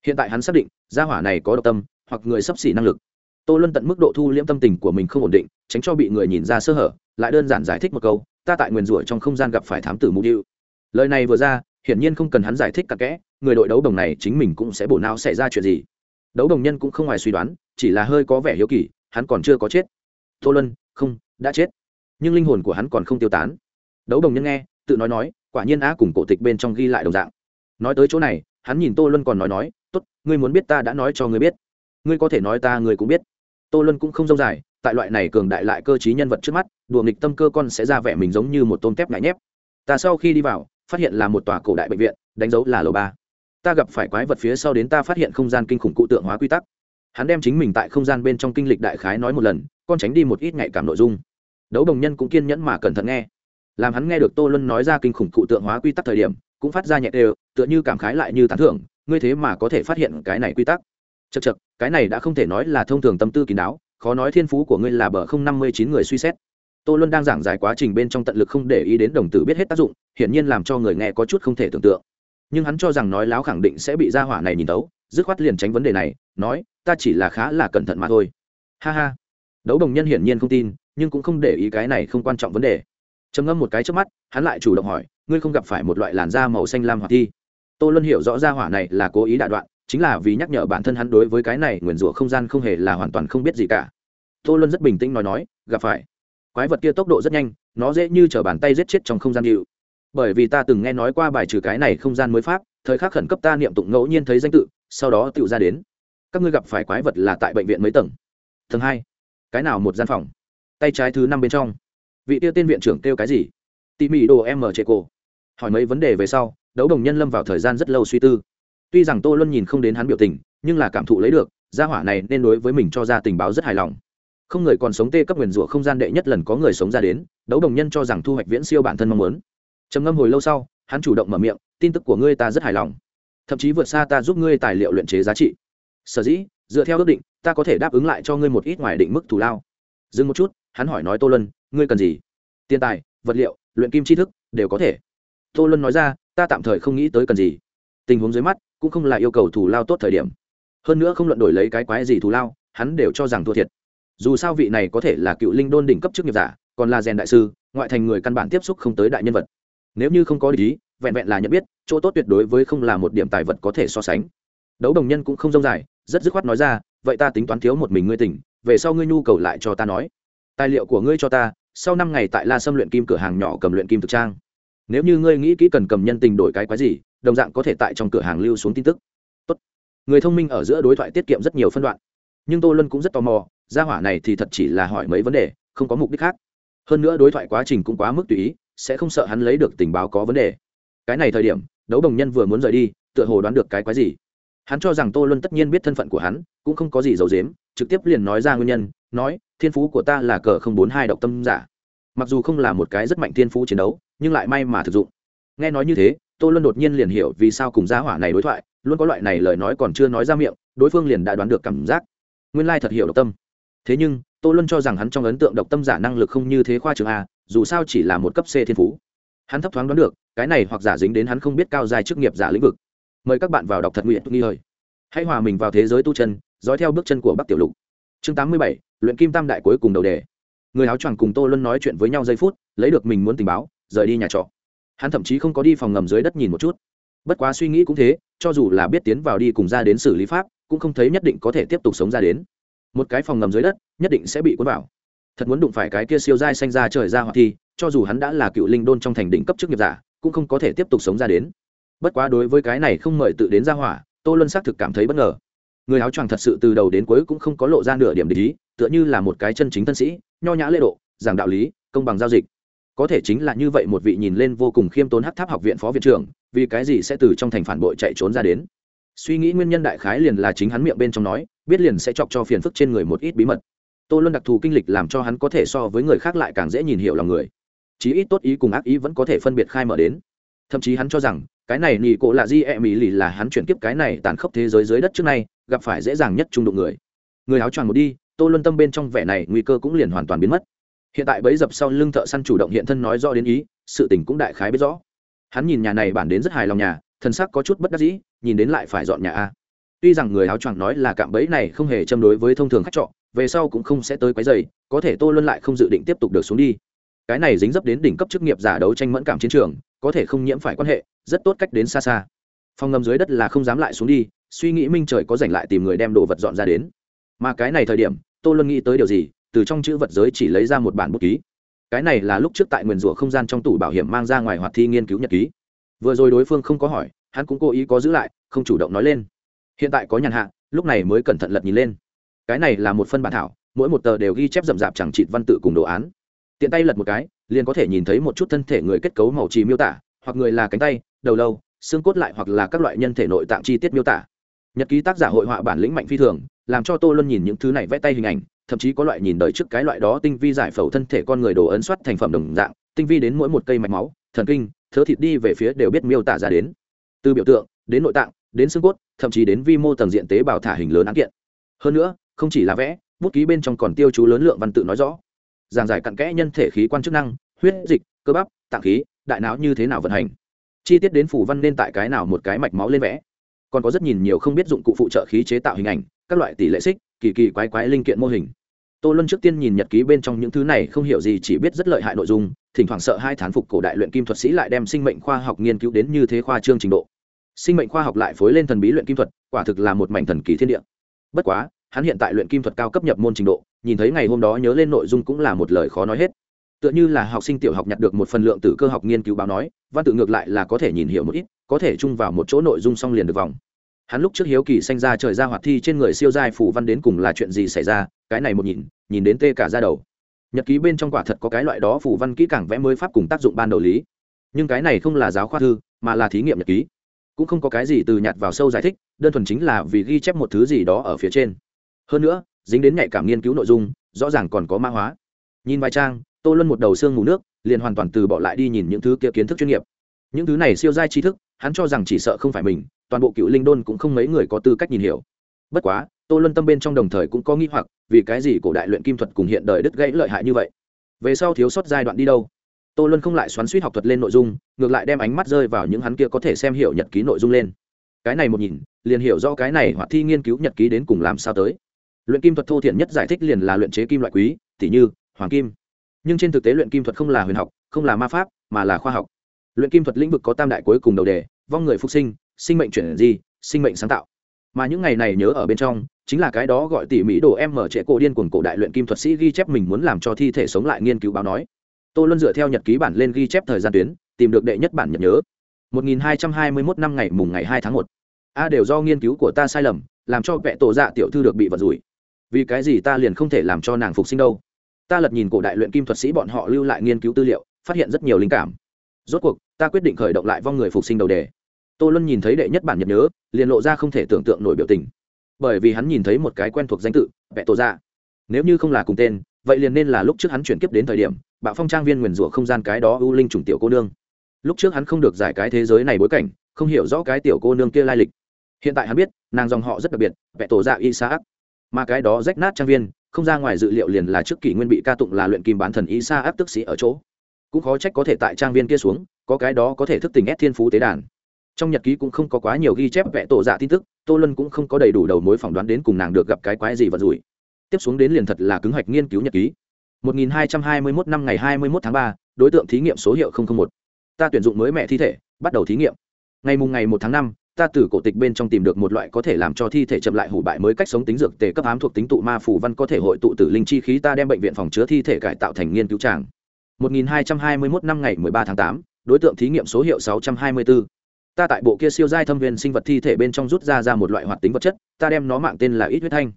Hiện tại hắn xác định, gia hỏa này có độc tâm, hoặc người sắp xỉ năng lực. Tô luân tận mức độ thu liễm tâm tình của mình không ổn định, tránh cho bị người nhìn ra sơ hở, lại đơn giản giải thích một câu, ta tại nguyền rủa trong không gian gặp phải thám tử mục điệu lời này vừa ra, hiển nhiên không cần hắn giải thích cả kẽ, người đội đấu đồng này chính mình cũng sẽ bổ não xảy ra chuyện gì. Đấu đồng nhân cũng không ngoài suy đoán, chỉ là hơi có vẻ hiếu kỳ, hắn còn chưa có chết. Tô luân, không, đã chết nhưng linh hồn của hắn còn không tiêu tán. Đấu đồng nhân nghe, tự nói nói, quả nhiên á cùng cổ tịch bên trong ghi lại đồng dạng. Nói tới chỗ này, hắn nhìn tô luân còn nói nói, tốt, ngươi muốn biết ta đã nói cho ngươi biết. Ngươi có thể nói ta ngươi cũng biết. Tô luân cũng không dông dài, tại loại này cường đại lại cơ t nhân vật trước mắt, đùa nghịch tâm cơ con sẽ ra vẻ mình giống như một tôm tép ngại nhép. Ta sau khi đi vào, phát hiện là một tòa cổ đại bệnh viện, đánh dấu là lầu ba. Ta gặp phải quái vật phía sau đến ta phát hiện không gian kinh khủng cụ tượng hóa quy tắc. Hắn đem chính mình tại không gian bên trong kinh lịch đại khái nói một lần, con tránh đi một ít nhạy cảm nội dung đấu đồng nhân cũng kiên nhẫn mà cẩn thận nghe. Làm hắn nghe được tô luân nói ra kinh khủng cụ tượng hóa quy tắc thời điểm, cũng phát ra nhẹ đều, tựa như cảm khái lại như tán thưởng, ngươi thế mà có thể phát hiện cái này quy tắc? Chật chật cái này đã không thể nói là thông thường tâm tư kín đáo, khó nói thiên phú của ngươi là bờ không năm mươi chín người suy xét. Tô luân đang giảng giải quá trình bên trong tận lực không để ý đến đồng tử biết hết tác dụng, hiển nhiên làm cho người nghe có chút không thể tưởng tượng. Nhưng hắn cho rằng nói láo khẳng định sẽ bị gia hỏa này nhìn tấu dứt khoát liền tránh vấn đề này, nói, ta chỉ là khá là cẩn thận mà thôi. Ha ha. Đấu đồng nhân hiển nhiên không tin nhưng cũng không để ý cái này không quan trọng vấn đề. Trầm ngâm một cái trước mắt, hắn lại chủ động hỏi, ngươi không gặp phải một loại làn da màu xanh lam hỏa thi? Tô luân hiểu rõ ra hỏa này là cố ý đạ đoạn, chính là vì nhắc nhở bản thân hắn đối với cái này nguyền rủa không gian không hề là hoàn toàn không biết gì cả. Tô luân rất bình tĩnh nói nói, gặp phải. Quái vật kia tốc độ rất nhanh, nó dễ như t r ở bàn tay giết chết trong không gian hiệu bởi vì ta từng nghe nói qua bài trừ cái này không gian mới pháp, thời khắc khẩn cấp ta niệm tụng ngẫu nhiên thấy danh tự, sau đó tự ra đến. Các ngươi gặp phải quái vật là tại bệnh viện mấy tầng? Tầng hai. Cái nào một gian phòng? Tay trái thứ năm bên trong. Vị tiêu tên viện trưởng kêu cái gì? Tỉ mỉ đồ em mở trệ cổ. Hỏi mấy vấn đề về sau, đấu đồng nhân lâm vào thời gian rất lâu suy tư. Tuy rằng tô luân nhìn không đến hắn biểu tình, nhưng là cảm thụ lấy được, gia hỏa này nên đối với mình cho ra tình báo rất hài lòng. Không người còn sống tê cấp nguyền rủa không gian đệ nhất lần có người sống ra đến, đấu đồng nhân cho rằng thu hoạch viễn siêu bản thân mong muốn. Trầm ngâm hồi lâu sau, hắn chủ động mở miệng, tin tức của ngươi ta rất hài lòng. Thậm chí vượt xa ta giúp ngươi tài liệu luyện chế giá trị. Sở dĩ, dựa theo ước định, ta có thể đáp ứng lại cho ngươi một ít ngoài định mức thù lao. Dừng một chút hắn hỏi nói tô luân, ngươi cần gì? Tiền tài, vật liệu, luyện kim tri thức, đều có thể. Tô luân nói ra, ta tạm thời không nghĩ tới cần gì. Tình huống dưới mắt, cũng không là yêu cầu thù lao tốt thời điểm. Hơn nữa không luận đổi lấy cái quái gì thù lao, hắn đều cho rằng thua thiệt. Dù sao vị này có thể là cựu linh đôn đỉnh cấp chức nghiệp giả, còn là rèn đại sư, ngoại thành người căn bản tiếp xúc không tới đại nhân vật. Nếu như không có lý, vẹn vẹn là nhận biết, chỗ tốt tuyệt đối với không là một điểm tài vật có thể so sánh. Đấu đồng nhân cũng không rông dài, rất dứt khoát nói ra, vậy ta tính toán thiếu một mình ngươi tỉnh, về sau ngươi nhu cầu lại cho ta nói tài liệu của ngươi cho ta, sau năm ngày tại la sâm luyện kim cửa hàng nhỏ cầm luyện kim thực trang. Nếu như ngươi nghĩ kỹ cần cầm nhân tình đổi cái quái gì, đồng dạng có thể tại trong cửa hàng lưu xuống tin tức. Tốt. người thông minh ở giữa đối thoại tiết kiệm rất nhiều phân đoạn. Nhưng tô luân cũng rất tò mò, gia hỏa này thì thật chỉ là hỏi mấy vấn đề, không có mục đích khác. Hơn nữa đối thoại quá trình cũng quá mức tùy ý, sẽ không sợ hắn lấy được tình báo có vấn đề. Cái này thời điểm, đấu đồng nhân vừa muốn rời đi, tựa hồ đoán được cái quái gì. Hắn cho rằng tô luân tất nhiên biết thân phận của hắn, cũng không có gì giấu dếm trực tiếp liền nói ra nguyên nhân nói, thiên phú của ta là cờ không bốn hai độc tâm giả. Mặc dù không là một cái rất mạnh thiên phú chiến đấu, nhưng lại may mà thực dụng. Nghe nói như thế, tô luân đột nhiên liền hiểu vì sao cùng gia hỏa này đối thoại, luôn có loại này lời nói còn chưa nói ra miệng, đối phương liền đã đoán được cảm giác. Nguyên lai thật hiểu độc tâm. Thế nhưng, tô luân cho rằng hắn trong ấn tượng độc tâm giả năng lực không như thế khoa trường a à, dù sao chỉ là một cấp c thiên phú. Hắn thấp thoáng đoán được, cái này hoặc giả dính đến hắn không biết cao dài chức nghiệp giả lĩnh vực. Mời các bạn vào đọc thật nguyện nghi hơi hãy hòa mình vào thế giới tu chân, dõi theo bước chân của bắc tiểu lục. Chương tám mươi bảy luyện kim tam đại cuối cùng đầu đề. Người áo choàng cùng tô luân nói chuyện với nhau giây phút, lấy được mình muốn tình báo, rời đi nhà trọ. Hắn thậm chí không có đi phòng ngầm dưới đất nhìn một chút. Bất quá suy nghĩ cũng thế, cho dù là biết tiến vào đi cùng ra đến xử lý pháp, cũng không thấy nhất định có thể tiếp tục sống ra đến. Một cái phòng ngầm dưới đất, nhất định sẽ bị cuốn vào. Thật muốn đụng phải cái kia siêu dai xanh ra trời ra hoặc thì, cho dù hắn đã là cựu linh đôn trong thành đỉnh cấp chức nghiệp giả, cũng không có thể tiếp tục sống ra đến. Bất quá đối với cái này không mời tự đến ra hỏa, tô luân xác thực cảm thấy bất ngờ người áo choàng thật sự từ đầu đến cuối cũng không có lộ ra nửa điểm lý tựa như là một cái chân chính thân sĩ, nho nhã lễ độ, giảng đạo lý, công bằng giao dịch. Có thể chính là như vậy một vị nhìn lên vô cùng khiêm tốn hát tháp học viện phó viện trưởng, vì cái gì sẽ từ trong thành phản bội chạy trốn ra đến? Suy nghĩ nguyên nhân đại khái liền là chính hắn miệng bên trong nói, biết liền sẽ chọc cho phiền phức trên người một ít bí mật. Tô luân đặc thù kinh lịch làm cho hắn có thể so với người khác lại càng dễ nhìn hiểu lòng người. Chí ít tốt ý cùng ác ý vẫn có thể phân biệt khai mở đến. Thậm chí hắn cho rằng, cái này nị cổ lạ di e mỹ lì là hắn chuyển kiếp cái này tàn khốc thế giới dưới đất trước nay gặp phải dễ dàng nhất trung đụng người. Người áo choàng một đi, tô luân tâm bên trong vẻ này nguy cơ cũng liền hoàn toàn biến mất. Hiện tại bấy dập sau lưng thợ săn chủ động hiện thân nói rõ đến ý, sự tình cũng đại khái biết rõ. Hắn nhìn nhà này bản đến rất hài lòng nhà, thần sắc có chút bất đắc dĩ, nhìn đến lại phải dọn nhà a. Tuy rằng người áo choàng nói là cạm bẫy này không hề châm đối với thông thường khách trọ, về sau cũng không sẽ tới quấy dày có thể tô luân lại không dự định tiếp tục được xuống đi. Cái này dính dấp đến đỉnh cấp chức nghiệp giả đấu tranh mẫn cảm chiến trường, có thể không nhiễm phải quan hệ, rất tốt cách đến xa xa. Phòng ngầm dưới đất là không dám lại xuống đi suy nghĩ minh trời có dành lại tìm người đem đồ vật dọn ra đến. Mà cái này thời điểm, tô luân nghĩ tới điều gì, từ trong chữ vật giới chỉ lấy ra một bản bút ký. Cái này là lúc trước tại nguyền rủa không gian trong tủ bảo hiểm mang ra ngoài hoạt thi nghiên cứu nhật ký. Vừa rồi đối phương không có hỏi, hắn cũng cố ý có giữ lại, không chủ động nói lên. Hiện tại có nhàn hạ, lúc này mới cẩn thận lật nhìn lên. Cái này là một phân bản thảo, mỗi một tờ đều ghi chép rậm rạp chẳng trịt văn tự cùng đồ án. Tiện tay lật một cái, liền có thể nhìn thấy một chút thân thể người kết cấu màu trì miêu tả, hoặc người là cánh tay, đầu lâu, xương cốt lại hoặc là các loại nhân thể nội tạng chi tiết miêu tả nhật ký tác giả hội họa bản lĩnh mạnh phi thường, làm cho tô luân nhìn những thứ này vẽ tay hình ảnh, thậm chí có loại nhìn đời trước cái loại đó tinh vi giải phẫu thân thể con người đồ ấn soát thành phẩm đồng dạng, tinh vi đến mỗi một cây mạch máu, thần kinh, thớ thịt đi về phía đều biết miêu tả ra đến. Từ biểu tượng, đến nội tạng, đến xương cốt, thậm chí đến vi mô tầng diện tế bào thả hình lớn án kiện. Hơn nữa, không chỉ là vẽ, bút ký bên trong còn tiêu chú lớn lượng văn tự nói rõ. Giảng giải cặn kẽ nhân thể khí quan chức năng, huyết dịch, cơ bắp, tạng khí, đại não như thế nào vận hành. Chi tiết đến phủ văn nên tại cái nào một cái mạch máu lên vẽ còn có rất nhìn nhiều không biết dụng cụ phụ trợ khí chế tạo hình ảnh, các loại tỷ lệ xích, kỳ kỳ quái quái linh kiện mô hình. Tô luân trước tiên nhìn nhật ký bên trong những thứ này, không hiểu gì, chỉ biết rất lợi hại nội dung, thỉnh thoảng sợ hai thán phục cổ đại luyện kim thuật sĩ lại đem sinh mệnh khoa học nghiên cứu đến như thế khoa trương trình độ. Sinh mệnh khoa học lại phối lên thần bí luyện kim thuật, quả thực là một mảnh thần kỳ thiên địa. Bất quá, hắn hiện tại luyện kim thuật cao cấp nhập môn trình độ, nhìn thấy ngày hôm đó nhớ lên nội dung cũng là một lời khó nói hết tựa như là học sinh tiểu học nhặt được một phần lượng tử cơ học nghiên cứu báo nói, văn tự ngược lại là có thể nhìn hiểu một ít, có thể chung vào một chỗ nội dung xong liền được vòng. Hắn lúc trước hiếu kỳ sanh ra trời ra hoạt thi trên người siêu giai phủ văn đến cùng là chuyện gì xảy ra, cái này một nhìn nhìn đến tê cả ra đầu. Nhật ký bên trong quả thật có cái loại đó phủ văn kỹ càng vẽ mới pháp cùng tác dụng ban đầu lý. Nhưng cái này không là giáo khoa thư, mà là thí nghiệm nhật ký. Cũng không có cái gì từ nhạt vào sâu giải thích, đơn thuần chính là vì ghi chép một thứ gì đó ở phía trên. Hơn nữa, dính đến nhạy cảm nghiên cứu nội dung, rõ ràng còn có mã hóa. Nhìn vài trang tô luân một đầu xương ngủ nước, liền hoàn toàn từ bỏ lại đi nhìn những thứ kia kiến thức chuyên nghiệp. Những thứ này siêu giai tri thức, hắn cho rằng chỉ sợ không phải mình, toàn bộ cựu linh đôn cũng không mấy người có tư cách nhìn hiểu. Bất quá, tô luân tâm bên trong đồng thời cũng có nghi hoặc, vì cái gì cổ đại luyện kim thuật cùng hiện đời đứt gãy lợi hại như vậy? Về sau thiếu sót giai đoạn đi đâu? Tô luân không lại xoắn suýt học thuật lên nội dung, ngược lại đem ánh mắt rơi vào những hắn kia có thể xem hiểu nhật ký nội dung lên. Cái này một nhìn, liền hiểu do cái này hoặc thi nghiên cứu nhật ký đến cùng làm sao tới. Luyện kim thuật thô thiển nhất giải thích liền là luyện chế kim loại quý tỷ như, hoàng kim nhưng trên thực tế luyện kim thuật không là huyền học, không là ma pháp, mà là khoa học. Luyện kim thuật lĩnh vực có tam đại cuối cùng đầu đề, vong người phục sinh sinh mệnh chuyển di, sinh mệnh sáng tạo. Mà những ngày này nhớ ở bên trong, chính là cái đó gọi tỉ mỹ đồ em mở trệ cổ điên cuồng cổ đại luyện kim thuật sĩ ghi chép mình muốn làm cho thi thể sống lại nghiên cứu báo nói. Tôi luôn dựa theo nhật ký bản lên ghi chép thời gian tuyến, tìm được đệ nhất bản nhật nhớ. 1221 năm ngày mùng ngày 2 tháng 1. a đều do nghiên cứu của ta sai lầm, làm cho vẹ tổ dạ tiểu thư được bị vật rủi. Vì cái gì ta liền không thể làm cho nàng phục sinh đâu? Ta lật nhìn cổ đại luyện kim thuật sĩ bọn họ lưu lại nghiên cứu tư liệu, phát hiện rất nhiều linh cảm. Rốt cuộc, ta quyết định khởi động lại vong người phục sinh đầu đề. Tô luân nhìn thấy đệ nhất bản nhật nhớ, liền lộ ra không thể tưởng tượng nổi biểu tình. Bởi vì hắn nhìn thấy một cái quen thuộc danh tự vẽ tổ dạ. Nếu như không là cùng tên, vậy liền nên là lúc trước hắn chuyển kiếp đến thời điểm, bạo phong trang viên nguyền rủa không gian cái đó ưu linh chủng tiểu cô nương. Lúc trước hắn không được giải cái thế giới này bối cảnh, không hiểu rõ cái tiểu cô nương kia lai lịch. Hiện tại hắn biết, nàng dòng họ rất đặc biệt vẽ tổ dạ y sa ác. Mà cái đó rách nát trang viên không ra ngoài dự liệu liền là trước kỷ nguyên bị ca tụng là luyện kim bán thần y xa áp tức sĩ ở chỗ. Cũng khó trách có thể tại trang viên kia xuống có cái đó có thể thức tỉnh ép thiên phú tế đàn. Trong nhật ký cũng không có quá nhiều ghi chép vẽ tổ dạ tin tức tô lân cũng không có đầy đủ đầu mối phỏng đoán đến cùng nàng được gặp cái quái gì vật rủi. Tiếp xuống đến liền thật là cứng hoạch nghiên cứu nhật ký. 1221 năm ngày 21 tháng 3, đối tượng thí nghiệm số hiệu 001. ta tuyển dụng mới mẹ thi thể bắt đầu thí nghiệm. Ngày mùng ngày 1 tháng 5 ta từ cổ tịch bên trong tìm được một loại có thể làm cho thi thể chậm lại hủ bại mới cách sống tính dược tề cấp ám thuộc tính tụ ma phủ văn có thể hội tụ tử linh chi khí ta đem bệnh viện phòng chứa thi thể cải tạo thành nghiên cứu tràng. 1221 năm ngày 13 tháng 8, đối tượng thí nghiệm số hiệu 624. ta tại bộ kia siêu giai thâm viên sinh vật thi thể bên trong rút ra ra một loại hoạt tính vật chất ta đem nó mạng tên là ít huyết thanh.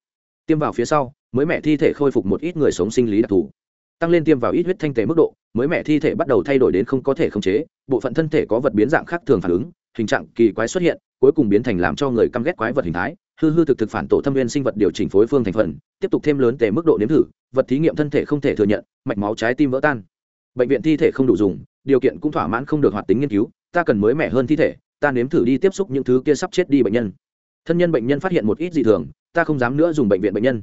Tiêm vào phía sau mới mẹ thi thể khôi phục một ít người sống sinh lý đặc thù. Tăng lên tiêm vào ít huyết thanh tế mức độ mới mẹ thi thể bắt đầu thay đổi đến không có thể khống chế bộ phận thân thể có vật biến dạng khác thường phản ứng hình trạng kỳ quái xuất hiện cuối cùng biến thành làm cho người căm ghét quái vật hình thái hư hư thực thực phản tổ thâm viên sinh vật điều chỉnh phối phương thành phần tiếp tục thêm lớn tề mức độ nếm thử vật thí nghiệm thân thể không thể thừa nhận mạch máu trái tim vỡ tan. Bệnh viện thi thể không đủ dùng điều kiện cũng thỏa mãn không được hoạt tính nghiên cứu ta cần mới mẻ hơn thi thể ta nếm thử đi tiếp xúc những thứ kia sắp chết đi bệnh nhân. Thân nhân bệnh nhân phát hiện một ít dị thường ta không dám nữa dùng bệnh viện bệnh nhân.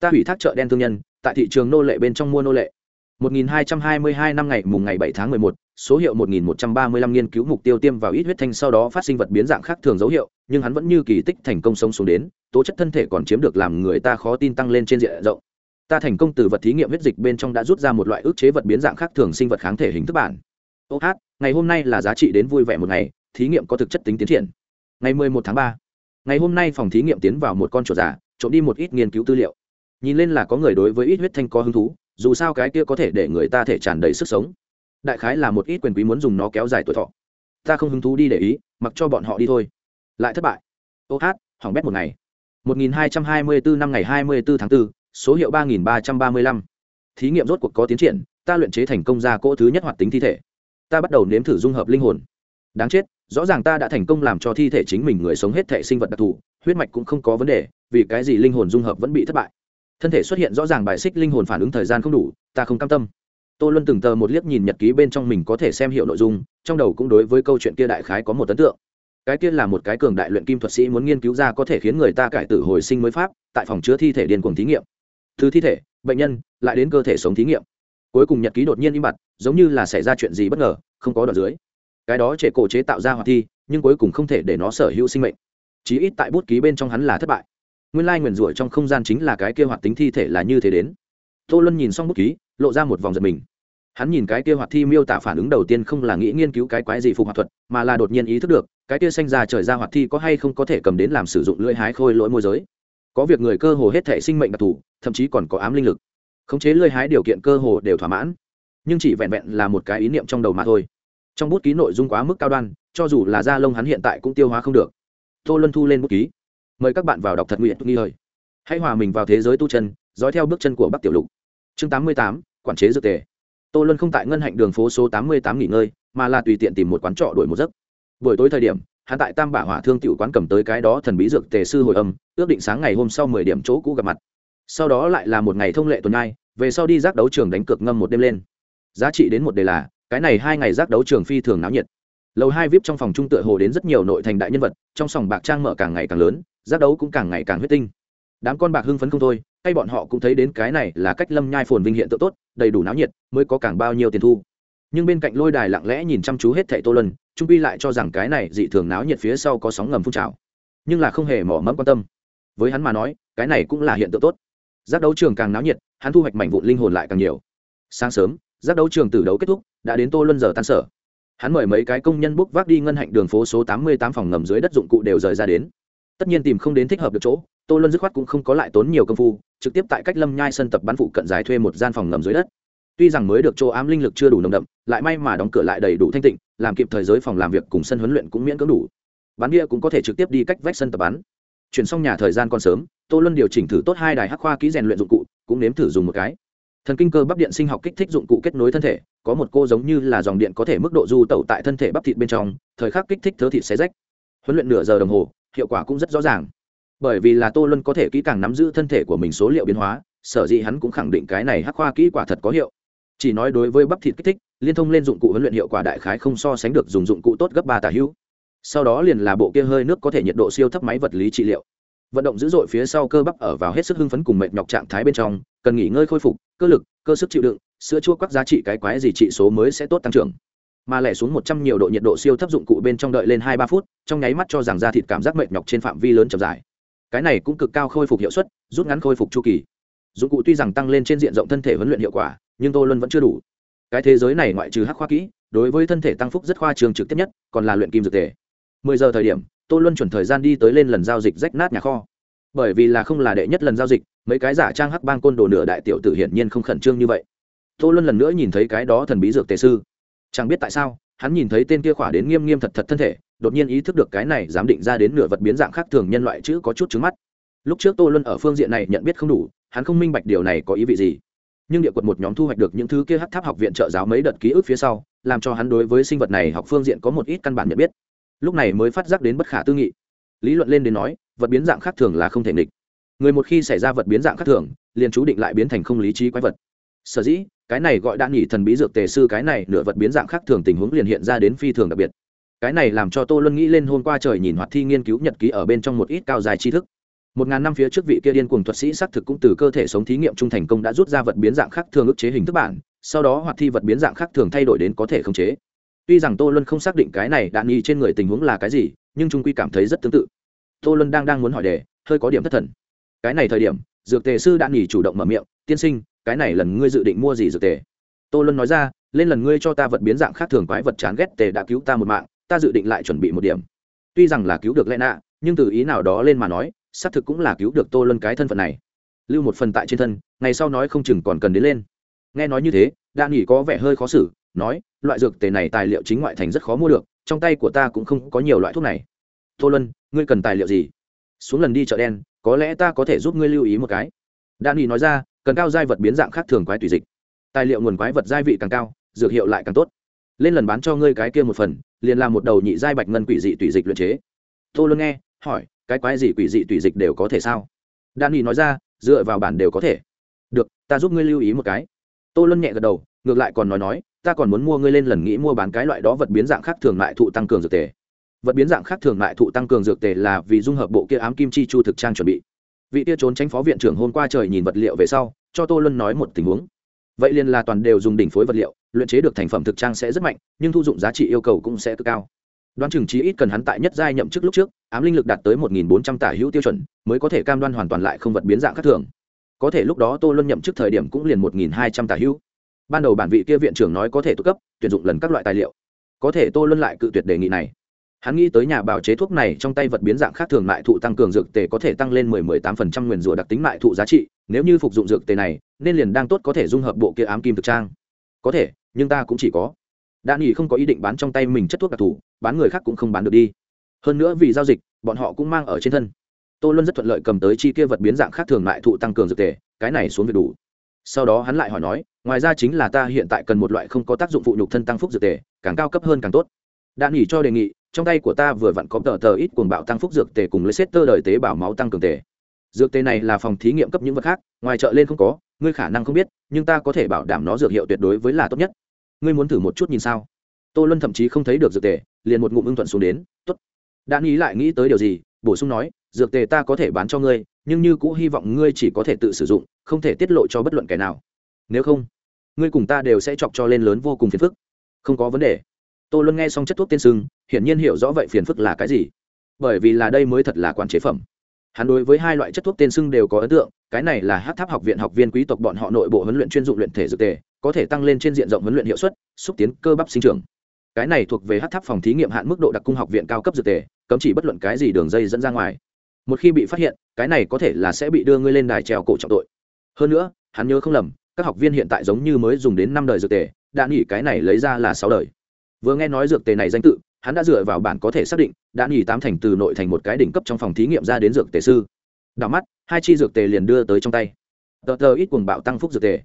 Ta hủy thác chợ đen thương nhân tại thị trường nô lệ bên trong mua nô lệ. 1222 năm ngày mùng ngày 7 tháng 11, số hiệu 1135 nghiên cứu mục tiêu tiêm vào ít huyết thanh sau đó phát sinh vật biến dạng khác thường dấu hiệu, nhưng hắn vẫn như kỳ tích thành công sống xuống đến, tố chất thân thể còn chiếm được làm người ta khó tin tăng lên trên diện rộng. Ta thành công từ vật thí nghiệm huyết dịch bên trong đã rút ra một loại ức chế vật biến dạng khác thường sinh vật kháng thể hình thức bản. Ô hát, ngày hôm nay là giá trị đến vui vẻ một ngày, thí nghiệm có thực chất tính tiến triển. Ngày 11 tháng 3, ngày hôm nay phòng thí nghiệm tiến vào một con chuột giả, trộm đi một ít nghiên cứu tư liệu. Nhìn lên là có người đối với ít huyết thanh có hứng thú, dù sao cái kia có thể để người ta thể tràn đầy sức sống đại khái là một ít quyền quý muốn dùng nó kéo dài tuổi thọ. Ta không hứng thú đi để ý mặc cho bọn họ đi thôi. Lại thất bại. Ô hát hỏng bét một ngày. 1224 năm ngày 24 tháng 4, số hiệu 3335. thí nghiệm rốt cuộc có tiến triển ta luyện chế thành công ra cỗ thứ nhất hoạt tính thi thể. Ta bắt đầu nếm thử dung hợp linh hồn. Đáng chết rõ ràng ta đã thành công làm cho thi thể chính mình người sống hết thể sinh vật đặc thù huyết mạch cũng không có vấn đề vì cái gì linh hồn dung hợp vẫn bị thất bại? Thân thể xuất hiện rõ ràng bài xích linh hồn phản ứng thời gian không đủ ta không cam tâm tô luân từng tờ một liếc nhìn nhật ký bên trong mình có thể xem hiểu nội dung, trong đầu cũng đối với câu chuyện kia đại khái có một ấn tượng. Cái kia là một cái cường đại luyện kim thuật sĩ muốn nghiên cứu ra có thể khiến người ta cải tử hồi sinh mới pháp, tại phòng chứa thi thể điên cuồng thí nghiệm. Từ thi thể, bệnh nhân, lại đến cơ thể sống thí nghiệm. Cuối cùng nhật ký đột nhiên im bặt, giống như là xảy ra chuyện gì bất ngờ, không có đoạn dưới. Cái đó trệ cổ chế tạo ra hoạt thi, nhưng cuối cùng không thể để nó sở hữu sinh mệnh. Chí ít tại bút ký bên trong hắn là thất bại. Nguyên lai nguyền rủa trong không gian chính là cái kia hoạt tính thi thể là như thế đến. Tô luân nhìn xong bút ký, lộ ra một vòng giật mình hắn nhìn cái kia hoạt thi miêu tả phản ứng đầu tiên không là nghĩ nghiên cứu cái quái gì phục hoạt thuật, mà là đột nhiên ý thức được, cái kia xanh ra trời ra hoạt thi có hay không có thể cầm đến làm sử dụng lưỡi hái khôi lỗi môi giới. Có việc người cơ hồ hết thể sinh mệnh đặc thù, thậm chí còn có ám linh lực. Khống chế lưỡi hái điều kiện cơ hồ đều thỏa mãn, nhưng chỉ vẹn vẹn là một cái ý niệm trong đầu mà thôi. Trong bút ký nội dung quá mức cao đoan, cho dù là da lông hắn hiện tại cũng tiêu hóa không được. Tô luân thu lên bút ký. Mời các bạn vào đọc thật nguyện, nghi hơi hãy hòa mình vào thế giới tu chân, dõi theo bước chân của bắc tiểu lục. Chương tám mươi tám, quản chế dược tề tô luân không tại ngân hạnh đường phố số tám mươi tám nghỉ ngơi, mà là tùy tiện tìm một quán trọ đổi một giấc. Buổi tối thời điểm, hắn tại tam bả hỏa thương tiểu quán cầm tới cái đó thần bí dược tề sư hồi âm, ước định sáng ngày hôm sau mười điểm chỗ cũ gặp mặt. Sau đó lại là một ngày thông lệ tuần nhai về sau đi giác đấu trường đánh cược ngâm một đêm lên. Giá trị đến một đề là, cái này hai ngày giác đấu trường phi thường náo nhiệt. Lầu hai vip trong phòng trung tựa hồ đến rất nhiều nội thành đại nhân vật, trong sòng bạc trang mở càng ngày càng lớn, giác đấu cũng càng ngày càng huyết tinh đám con bạc hưng phấn không thôi, hay bọn họ cũng thấy đến cái này là cách lâm nhai phồn vinh hiện tượng tốt, đầy đủ náo nhiệt, mới có càng bao nhiêu tiền thu. Nhưng bên cạnh lôi đài lặng lẽ nhìn chăm chú hết thệ tô lân trung pi lại cho rằng cái này dị thường náo nhiệt phía sau có sóng ngầm phun trào. Nhưng là không hề mỏ mẫm quan tâm. Với hắn mà nói, cái này cũng là hiện tượng tốt. Giác đấu trường càng náo nhiệt, hắn thu hoạch mảnh vụn linh hồn lại càng nhiều. Sáng sớm, giác đấu trường tử đấu kết thúc, đã đến tô luân giờ tan sở. Hắn mời mấy cái công nhân bốc vác đi ngân hạnh đường phố số tám mươi tám phòng ngầm dưới đất dụng cụ đều rời ra đến tất nhiên tìm không đến thích hợp được chỗ, tô luân dứt khoát cũng không có lại tốn nhiều công phu, trực tiếp tại cách lâm nhai sân tập bắn phụ cận dài thuê một gian phòng ngầm dưới đất. Tuy rằng mới được chỗ ám linh lực chưa đủ nồng đậm, lại may mà đóng cửa lại đầy đủ thanh tịnh, làm kịp thời giới phòng làm việc cùng sân huấn luyện cũng miễn cưỡng đủ. Bán bia cũng có thể trực tiếp đi cách vách sân tập bắn. Chuyển xong nhà thời gian còn sớm, tô luân điều chỉnh thử tốt hai đài hắc khoa ký rèn luyện dụng cụ, cũng nếm thử dùng một cái. Thần kinh cơ bắp điện sinh học kích thích dụng cụ kết nối thân thể, có một cô giống như là dòng điện có thể mức độ du tẩu tại thân thể bắp thịt bên trong, thời khắc kích thích thớ thịt xé rách. Huấn luyện nửa giờ đồng hồ hiệu quả cũng rất rõ ràng. Bởi vì là tô luân có thể kỹ càng nắm giữ thân thể của mình số liệu biến hóa, sở dĩ hắn cũng khẳng định cái này hắc khoa kỹ quả thật có hiệu. Chỉ nói đối với bắp thịt kích thích, liên thông lên dụng cụ huấn luyện hiệu quả đại khái không so sánh được dùng dụng cụ tốt gấp ba tả hữu. Sau đó liền là bộ kia hơi nước có thể nhiệt độ siêu thấp máy vật lý trị liệu. Vận động dữ dội phía sau cơ bắp ở vào hết sức hưng phấn cùng mệt nhọc trạng thái bên trong, cần nghỉ ngơi khôi phục, cơ lực, cơ sức chịu đựng, sữa chua các giá trị cái quái gì trị số mới sẽ tốt tăng trưởng mà lẻ xuống một trăm nhiều độ nhiệt độ siêu thấp dụng cụ bên trong đợi lên hai ba phút, trong nháy mắt cho rằng da thịt cảm giác mệt nhọc trên phạm vi lớn chậm dài. Cái này cũng cực cao khôi phục hiệu suất, rút ngắn khôi phục chu kỳ. Dụng cụ tuy rằng tăng lên trên diện rộng thân thể huấn luyện hiệu quả, nhưng tô luân vẫn chưa đủ. Cái thế giới này ngoại trừ hắc khoa kỹ, đối với thân thể tăng phúc rất khoa trường trực tiếp nhất, còn là luyện kim dược thể. Mười giờ thời điểm, tô luân chuẩn thời gian đi tới lên lần giao dịch rách nát nhà kho. Bởi vì là không là đệ nhất lần giao dịch, mấy cái giả trang hắc bang côn đồ nửa đại tiểu tử hiển nhiên không khẩn trương như vậy. Tô luân lần nữa nhìn thấy cái đó thần bí dược tề sư chẳng biết tại sao, hắn nhìn thấy tên kia khỏa đến nghiêm nghiêm thật thật thân thể, đột nhiên ý thức được cái này dám định ra đến nửa vật biến dạng khác thường nhân loại chữ có chút trứng mắt. Lúc trước tô luân ở phương diện này nhận biết không đủ, hắn không minh bạch điều này có ý vị gì. Nhưng địa quật một nhóm thu hoạch được những thứ kia hát tháp học viện trợ giáo mấy đợt ký ức phía sau, làm cho hắn đối với sinh vật này học phương diện có một ít căn bản nhận biết. Lúc này mới phát giác đến bất khả tư nghị. Lý luận lên đến nói, vật biến dạng khác thường là không thể nghịch. Người một khi xảy ra vật biến dạng khác thường, liền chú định lại biến thành không lý trí quái vật sở dĩ, cái này gọi đã nghỉ thần bí dược tề sư, cái này nửa vật biến dạng khác thường tình huống liền hiện ra đến phi thường đặc biệt. Cái này làm cho tô luân nghĩ lên hôm qua trời nhìn hoạt thi nghiên cứu nhật ký ở bên trong một ít cao dài tri thức. Một ngàn năm phía trước vị kia điên cuồng thuật sĩ xác thực cũng từ cơ thể sống thí nghiệm trung thành công đã rút ra vật biến dạng khác thường ức chế hình thức bản, sau đó hoạt thi vật biến dạng khác thường thay đổi đến có thể khống chế. Tuy rằng tô luân không xác định cái này đạn nghi trên người tình huống là cái gì, nhưng trung quy cảm thấy rất tương tự. Tô luân đang đang muốn hỏi đề, hơi có điểm thất thần. Cái này thời điểm, dược tề sư đạn nghỉ chủ động mở miệng, tiên sinh cái này lần ngươi dự định mua gì dược tề? Tô luân nói ra, lên lần ngươi cho ta vật biến dạng khác thường quái vật chán ghét tề đã cứu ta một mạng, ta dự định lại chuẩn bị một điểm. Tuy rằng là cứu được lẽ nạ, nhưng từ ý nào đó lên mà nói, xác thực cũng là cứu được tô luân cái thân phận này. Lưu một phần tại trên thân, ngày sau nói không chừng còn cần đến lên. Nghe nói như thế, đa nghỉ có vẻ hơi khó xử, nói, loại dược tề này tài liệu chính ngoại thành rất khó mua được, trong tay của ta cũng không có nhiều loại thuốc này. Tô luân, ngươi cần tài liệu gì? Xuống lần đi chợ đen, có lẽ ta có thể giúp ngươi lưu ý một cái. Đan y nói ra cần cao giai vật biến dạng khác thường quái tùy dịch. Tài liệu nguồn quái vật giai vị càng cao, dược hiệu lại càng tốt. Lên lần bán cho ngươi cái kia một phần, liền làm một đầu nhị giai bạch ngân quỷ dị tùy dịch luyện chế. Tô luân nghe, hỏi, cái quái gì quỷ dị tùy dịch đều có thể sao? Đan nói ra, dựa vào bản đều có thể. Được, ta giúp ngươi lưu ý một cái. Tô luân nhẹ gật đầu, ngược lại còn nói nói, ta còn muốn mua ngươi lên lần nghĩ mua bán cái loại đó vật biến dạng khác thường lại thụ tăng cường dược tề. Vật biến dạng khác thường lại thụ tăng cường dược tề là vì dung hợp bộ kia ám kim chi chu thực trang chuẩn bị vị kia trốn tránh phó viện trưởng hôm qua trời nhìn vật liệu về sau, cho tô luân nói một tình huống. Vậy liền là toàn đều dùng đỉnh phối vật liệu, luyện chế được thành phẩm thực trang sẽ rất mạnh, nhưng thu dụng giá trị yêu cầu cũng sẽ cực cao. Đoán chừng trí ít cần hắn tại nhất giai nhậm chức lúc trước, ám linh lực đạt tới một nghìn bốn trăm tả hữu tiêu chuẩn, mới có thể cam đoan hoàn toàn lại không vật biến dạng khác thường. Có thể lúc đó tô luân nhậm chức thời điểm cũng liền một nghìn hai trăm tả hữu. Ban đầu bản vị kia viện trưởng nói có thể tụ cấp, tuyển dụng lần các loại tài liệu. Có thể tô luân lại cự tuyệt đề nghị này hắn nghĩ tới nhà bào chế thuốc này trong tay vật biến dạng khác thường mại thụ tăng cường dược tề có thể tăng lên 10-18% nguyền rủa đặc tính mại thụ giá trị, nếu như phục dụng dược tề này, nên liền đang tốt có thể dung hợp bộ kia ám kim thực trang. Có thể, nhưng ta cũng chỉ có. Đã nghỉ không có ý định bán trong tay mình chất thuốc đặc thù, bán người khác cũng không bán được đi. Hơn nữa vì giao dịch, bọn họ cũng mang ở trên thân. Tô luân rất thuận lợi cầm tới chi kia vật biến dạng khác thường mại thụ tăng cường dược tề, cái này xuống việc đủ. Sau đó hắn lại hỏi nói, ngoài ra chính là ta hiện tại cần một loại không có tác dụng phụ nhục thân tăng phúc dược tề, càng cao cấp hơn càng tốt. Đã nghỉ cho đề nghị trong tay của ta vừa vặn có tờ tờ ít cuồng bạo tăng phúc dược tề cùng lấy xét tơ đời tế bào máu tăng cường tề. Dược tề này là phòng thí nghiệm cấp những vật khác, ngoài chợ lên không có, ngươi khả năng không biết, nhưng ta có thể bảo đảm nó dược hiệu tuyệt đối với là tốt nhất. Ngươi muốn thử một chút nhìn sao? Tô luân thậm chí không thấy được dược tề, liền một ngụm ưng thuận xuống đến, tốt. Đã nghĩ lại nghĩ tới điều gì, bổ sung nói, dược tề ta có thể bán cho ngươi, nhưng như cũ hy vọng ngươi chỉ có thể tự sử dụng, không thể tiết lộ cho bất luận kẻ nào. Nếu không, ngươi cùng ta đều sẽ chọc cho lên lớn vô cùng phiền phức. Không có vấn đề tô luân nghe xong chất thuốc tiên sưng, hiển nhiên hiểu rõ vậy phiền phức là cái gì. Bởi vì là đây mới thật là quản chế phẩm. Hắn đối với hai loại chất thuốc tên sưng đều có ấn tượng, cái này là hát tháp học viện học viên quý tộc bọn họ nội bộ huấn luyện chuyên dụng luyện thể dược tề, có thể tăng lên trên diện rộng huấn luyện hiệu suất, xúc tiến cơ bắp sinh trưởng. Cái này thuộc về hát tháp phòng thí nghiệm hạn mức độ đặc cung học viện cao cấp dược tề, cấm chỉ bất luận cái gì đường dây dẫn ra ngoài. Một khi bị phát hiện, cái này có thể là sẽ bị đưa ngươi lên đài treo cổ trọng tội. Hơn nữa, hắn nhớ không lầm, các học viên hiện tại giống như mới dùng đến năm đời dược tề, đã nghỉ cái này lấy ra là sáu đời vừa nghe nói dược tề này danh tự, hắn đã dựa vào bản có thể xác định, đã nghỉ tám thành từ nội thành một cái đỉnh cấp trong phòng thí nghiệm ra đến dược tề sư. Đảo mắt, hai chi dược tề liền đưa tới trong tay. Tờ tờ ít cuồng bạo tăng phúc dược tề.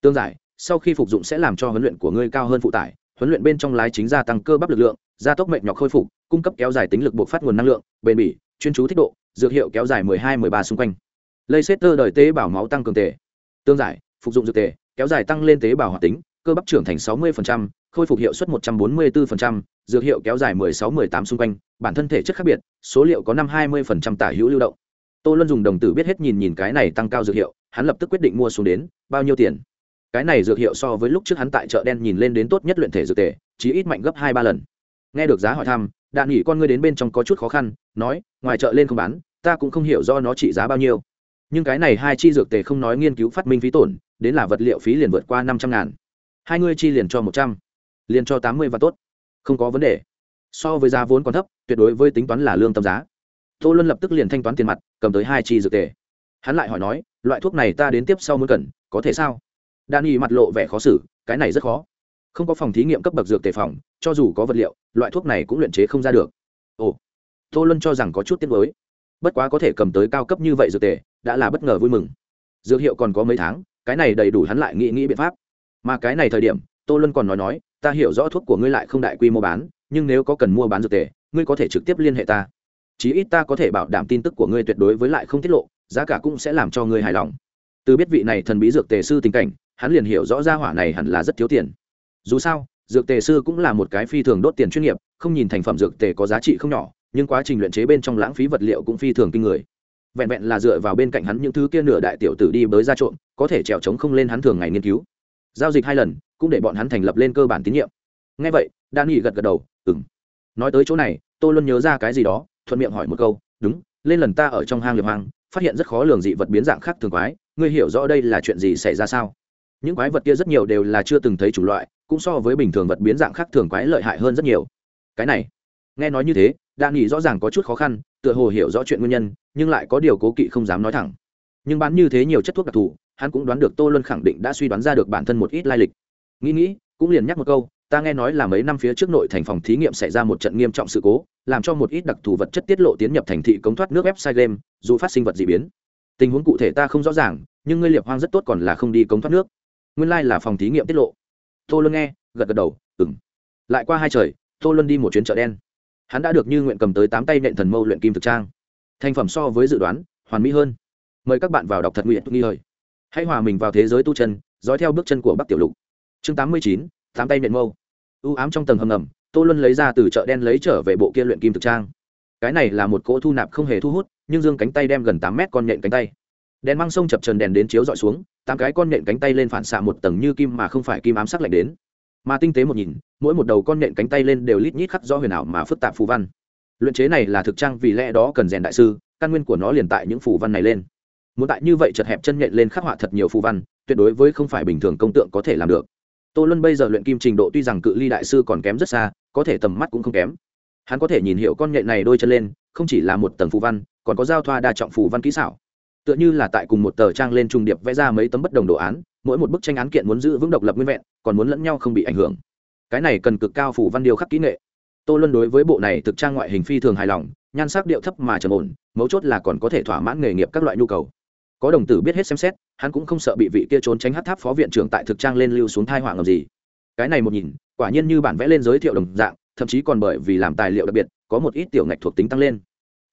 Tương giải, sau khi phục dụng sẽ làm cho huấn luyện của ngươi cao hơn phụ tải, huấn luyện bên trong lái chính gia tăng cơ bắp lực lượng, gia tốc mệnh nhọc khôi phục, cung cấp kéo dài tính lực buộc phát nguồn năng lượng, bền bỉ, chuyên chú thích độ, dược hiệu kéo dài 12-13 xung quanh. Lây xét tơ đời tế bào máu tăng cường tề. Tương giải, phục dụng dược tề, kéo dài tăng lên tế bào hoạt tính cơ bắp trưởng thành 60%, khôi phục hiệu suất 144%, dược hiệu kéo dài 16-18 xung quanh, bản thân thể chất khác biệt, số liệu có 5-20% tả hữu lưu động. Tô Luân dùng đồng tử biết hết nhìn nhìn cái này tăng cao dược hiệu, hắn lập tức quyết định mua xuống đến, bao nhiêu tiền? Cái này dược hiệu so với lúc trước hắn tại chợ đen nhìn lên đến tốt nhất luyện thể dược tề, chí ít mạnh gấp 2-3 lần. Nghe được giá hỏi thăm, đạn nghỉ con ngươi đến bên trong có chút khó khăn, nói, ngoài chợ lên không bán, ta cũng không hiểu do nó trị giá bao nhiêu. Nhưng cái này hai chi dược tề không nói nghiên cứu phát minh phí tổn, đến là vật liệu phí liền vượt qua 500 ngàn. Hai ngươi chi liền cho 100 liền cho tám mươi và tốt. Không có vấn đề. So với giá vốn còn thấp, tuyệt đối với tính toán là lương tâm giá. Tô luân lập tức liền thanh toán tiền mặt, cầm tới hai chi dược tề. Hắn lại hỏi nói, loại thuốc này ta đến tiếp sau mới cần, có thể sao? Đan y mặt lộ vẻ khó xử, cái này rất khó. Không có phòng thí nghiệm cấp bậc dược tề phòng, cho dù có vật liệu, loại thuốc này cũng luyện chế không ra được. Ồ, tô luân cho rằng có chút tiếc mới bất quá có thể cầm tới cao cấp như vậy dược tề, đã là bất ngờ vui mừng. Dược hiệu còn có mấy tháng, cái này đầy đủ hắn lại nghĩ nghĩ biện pháp mà cái này thời điểm, tô luân còn nói nói, ta hiểu rõ thuốc của ngươi lại không đại quy mô bán, nhưng nếu có cần mua bán dược tề, ngươi có thể trực tiếp liên hệ ta. Chí ít ta có thể bảo đảm tin tức của ngươi tuyệt đối với lại không tiết lộ, giá cả cũng sẽ làm cho ngươi hài lòng. Từ biết vị này thần bí dược tề sư tình cảnh, hắn liền hiểu rõ ra hỏa này hẳn là rất thiếu tiền. Dù sao, dược tề sư cũng là một cái phi thường đốt tiền chuyên nghiệp, không nhìn thành phẩm dược tề có giá trị không nhỏ, nhưng quá trình luyện chế bên trong lãng phí vật liệu cũng phi thường kinh người. Vẹn vẹn là dựa vào bên cạnh hắn những thứ kia nửa đại tiểu tử đi bới ra trộm, có thể trèo trống không lên hắn thường ngày nghiên cứu giao dịch hai lần, cũng để bọn hắn thành lập lên cơ bản tín nhiệm. Ngay vậy, đan nghị gật gật đầu ừng nói tới chỗ này tôi luôn nhớ ra cái gì đó, thuận miệng hỏi một câu, đúng, lên lần ta ở trong hang liệp hoang phát hiện rất khó lường dị vật biến dạng khác thường quái, ngươi hiểu rõ đây là chuyện gì xảy ra sao? Những quái vật kia rất nhiều đều là chưa từng thấy chủng loại, cũng so với bình thường vật biến dạng khác thường quái lợi hại hơn rất nhiều. Cái này, nghe nói như thế, đan nghị rõ ràng có chút khó khăn, tựa hồ hiểu rõ chuyện nguyên nhân, nhưng lại có điều cố kỵ không dám nói thẳng. Nhưng bán như thế nhiều chất thuốc đặc thù hắn cũng đoán được tô luân khẳng định đã suy đoán ra được bản thân một ít lai lịch. Nghĩ nghĩ, cũng liền nhắc một câu, ta nghe nói là mấy năm phía trước nội thành phòng thí nghiệm xảy ra một trận nghiêm trọng sự cố, làm cho một ít đặc thù vật chất tiết lộ tiến nhập thành thị cống thoát nước website game, dù phát sinh vật d ị biến. Tình huống cụ thể ta không rõ ràng, nhưng ngươi liệp hoang rất tốt còn là không đi cống thoát nước. Nguyên lai、like、là phòng thí nghiệm tiết lộ. Tô luân nghe, gật gật đầu ừng lại qua hai trời, tô luân đi một chuyến chợ đen. Hắn đã được như nguyện cầm tới tám tay nện thần mâu luyện kim thực trang. Thành phẩm so với dự đoán, hoàn mỹ hơn. Mời các bạn vào đọc thật nguyện nghi hời hãy hòa mình vào thế giới tu chân, dõi theo bước chân của bắc tiểu lục. Chương tám mươi chín, tám tay nện mâu. Ưu ám trong tầng hầm ngầm, tô luân lấy ra từ chợ đen lấy trở về bộ kia luyện kim thực trang. Cái này là một cỗ thu nạp không hề thu hút, nhưng dương cánh tay đem gần tám mét con nhện cánh tay. Đèn mang sông chập trần đèn đến chiếu dọi xuống, tám cái con nhện cánh tay lên phản xạ một tầng như kim mà không phải kim ám sắc lạnh đến. Mà tinh tế một nhìn, mỗi một đầu con nhện cánh tay lên đều lít nhít khắc do huyền ảo mà phức tạp phù văn. Luyện chế này là thực trang vì lẽ đó cần rèn đại sư, căn nguyên của nó liền tại những phù văn này lên muốn tại như vậy chật hẹp chân nhện lên khắc họa thật nhiều phù văn, tuyệt đối với không phải bình thường công tượng có thể làm được. Tô luân bây giờ luyện kim trình độ tuy rằng cự ly đại sư còn kém rất xa, có thể tầm mắt cũng không kém. Hắn có thể nhìn hiệu con nhện này đôi chân lên, không chỉ là một tầng phù văn, còn có giao thoa đa trọng phù văn kỹ xảo. Tựa như là tại cùng một tờ trang lên trung điệp vẽ ra mấy tấm bất đồng đồ án, mỗi một bức tranh án kiện muốn giữ vững độc lập nguyên vẹn, còn muốn lẫn nhau không bị ảnh hưởng. Cái này cần cực cao phủ văn điều khắc kỹ nghệ. Tô luân đối với bộ này thực trang ngoại hình phi thường hài lòng, nhan sắc điệu thấp mà trầm ổn, mấu chốt là còn có thể thỏa mãn nghề nghiệp các loại nhu cầu có đồng tử biết hết xem xét hắn cũng không sợ bị vị kia trốn tránh hát tháp phó viện trưởng tại thực trang lên lưu xuống thai hoàng làm gì. Cái này một nhìn quả nhiên như bản vẽ lên giới thiệu đồng dạng thậm chí còn bởi vì làm tài liệu đặc biệt có một ít tiểu ngạch thuộc tính tăng lên.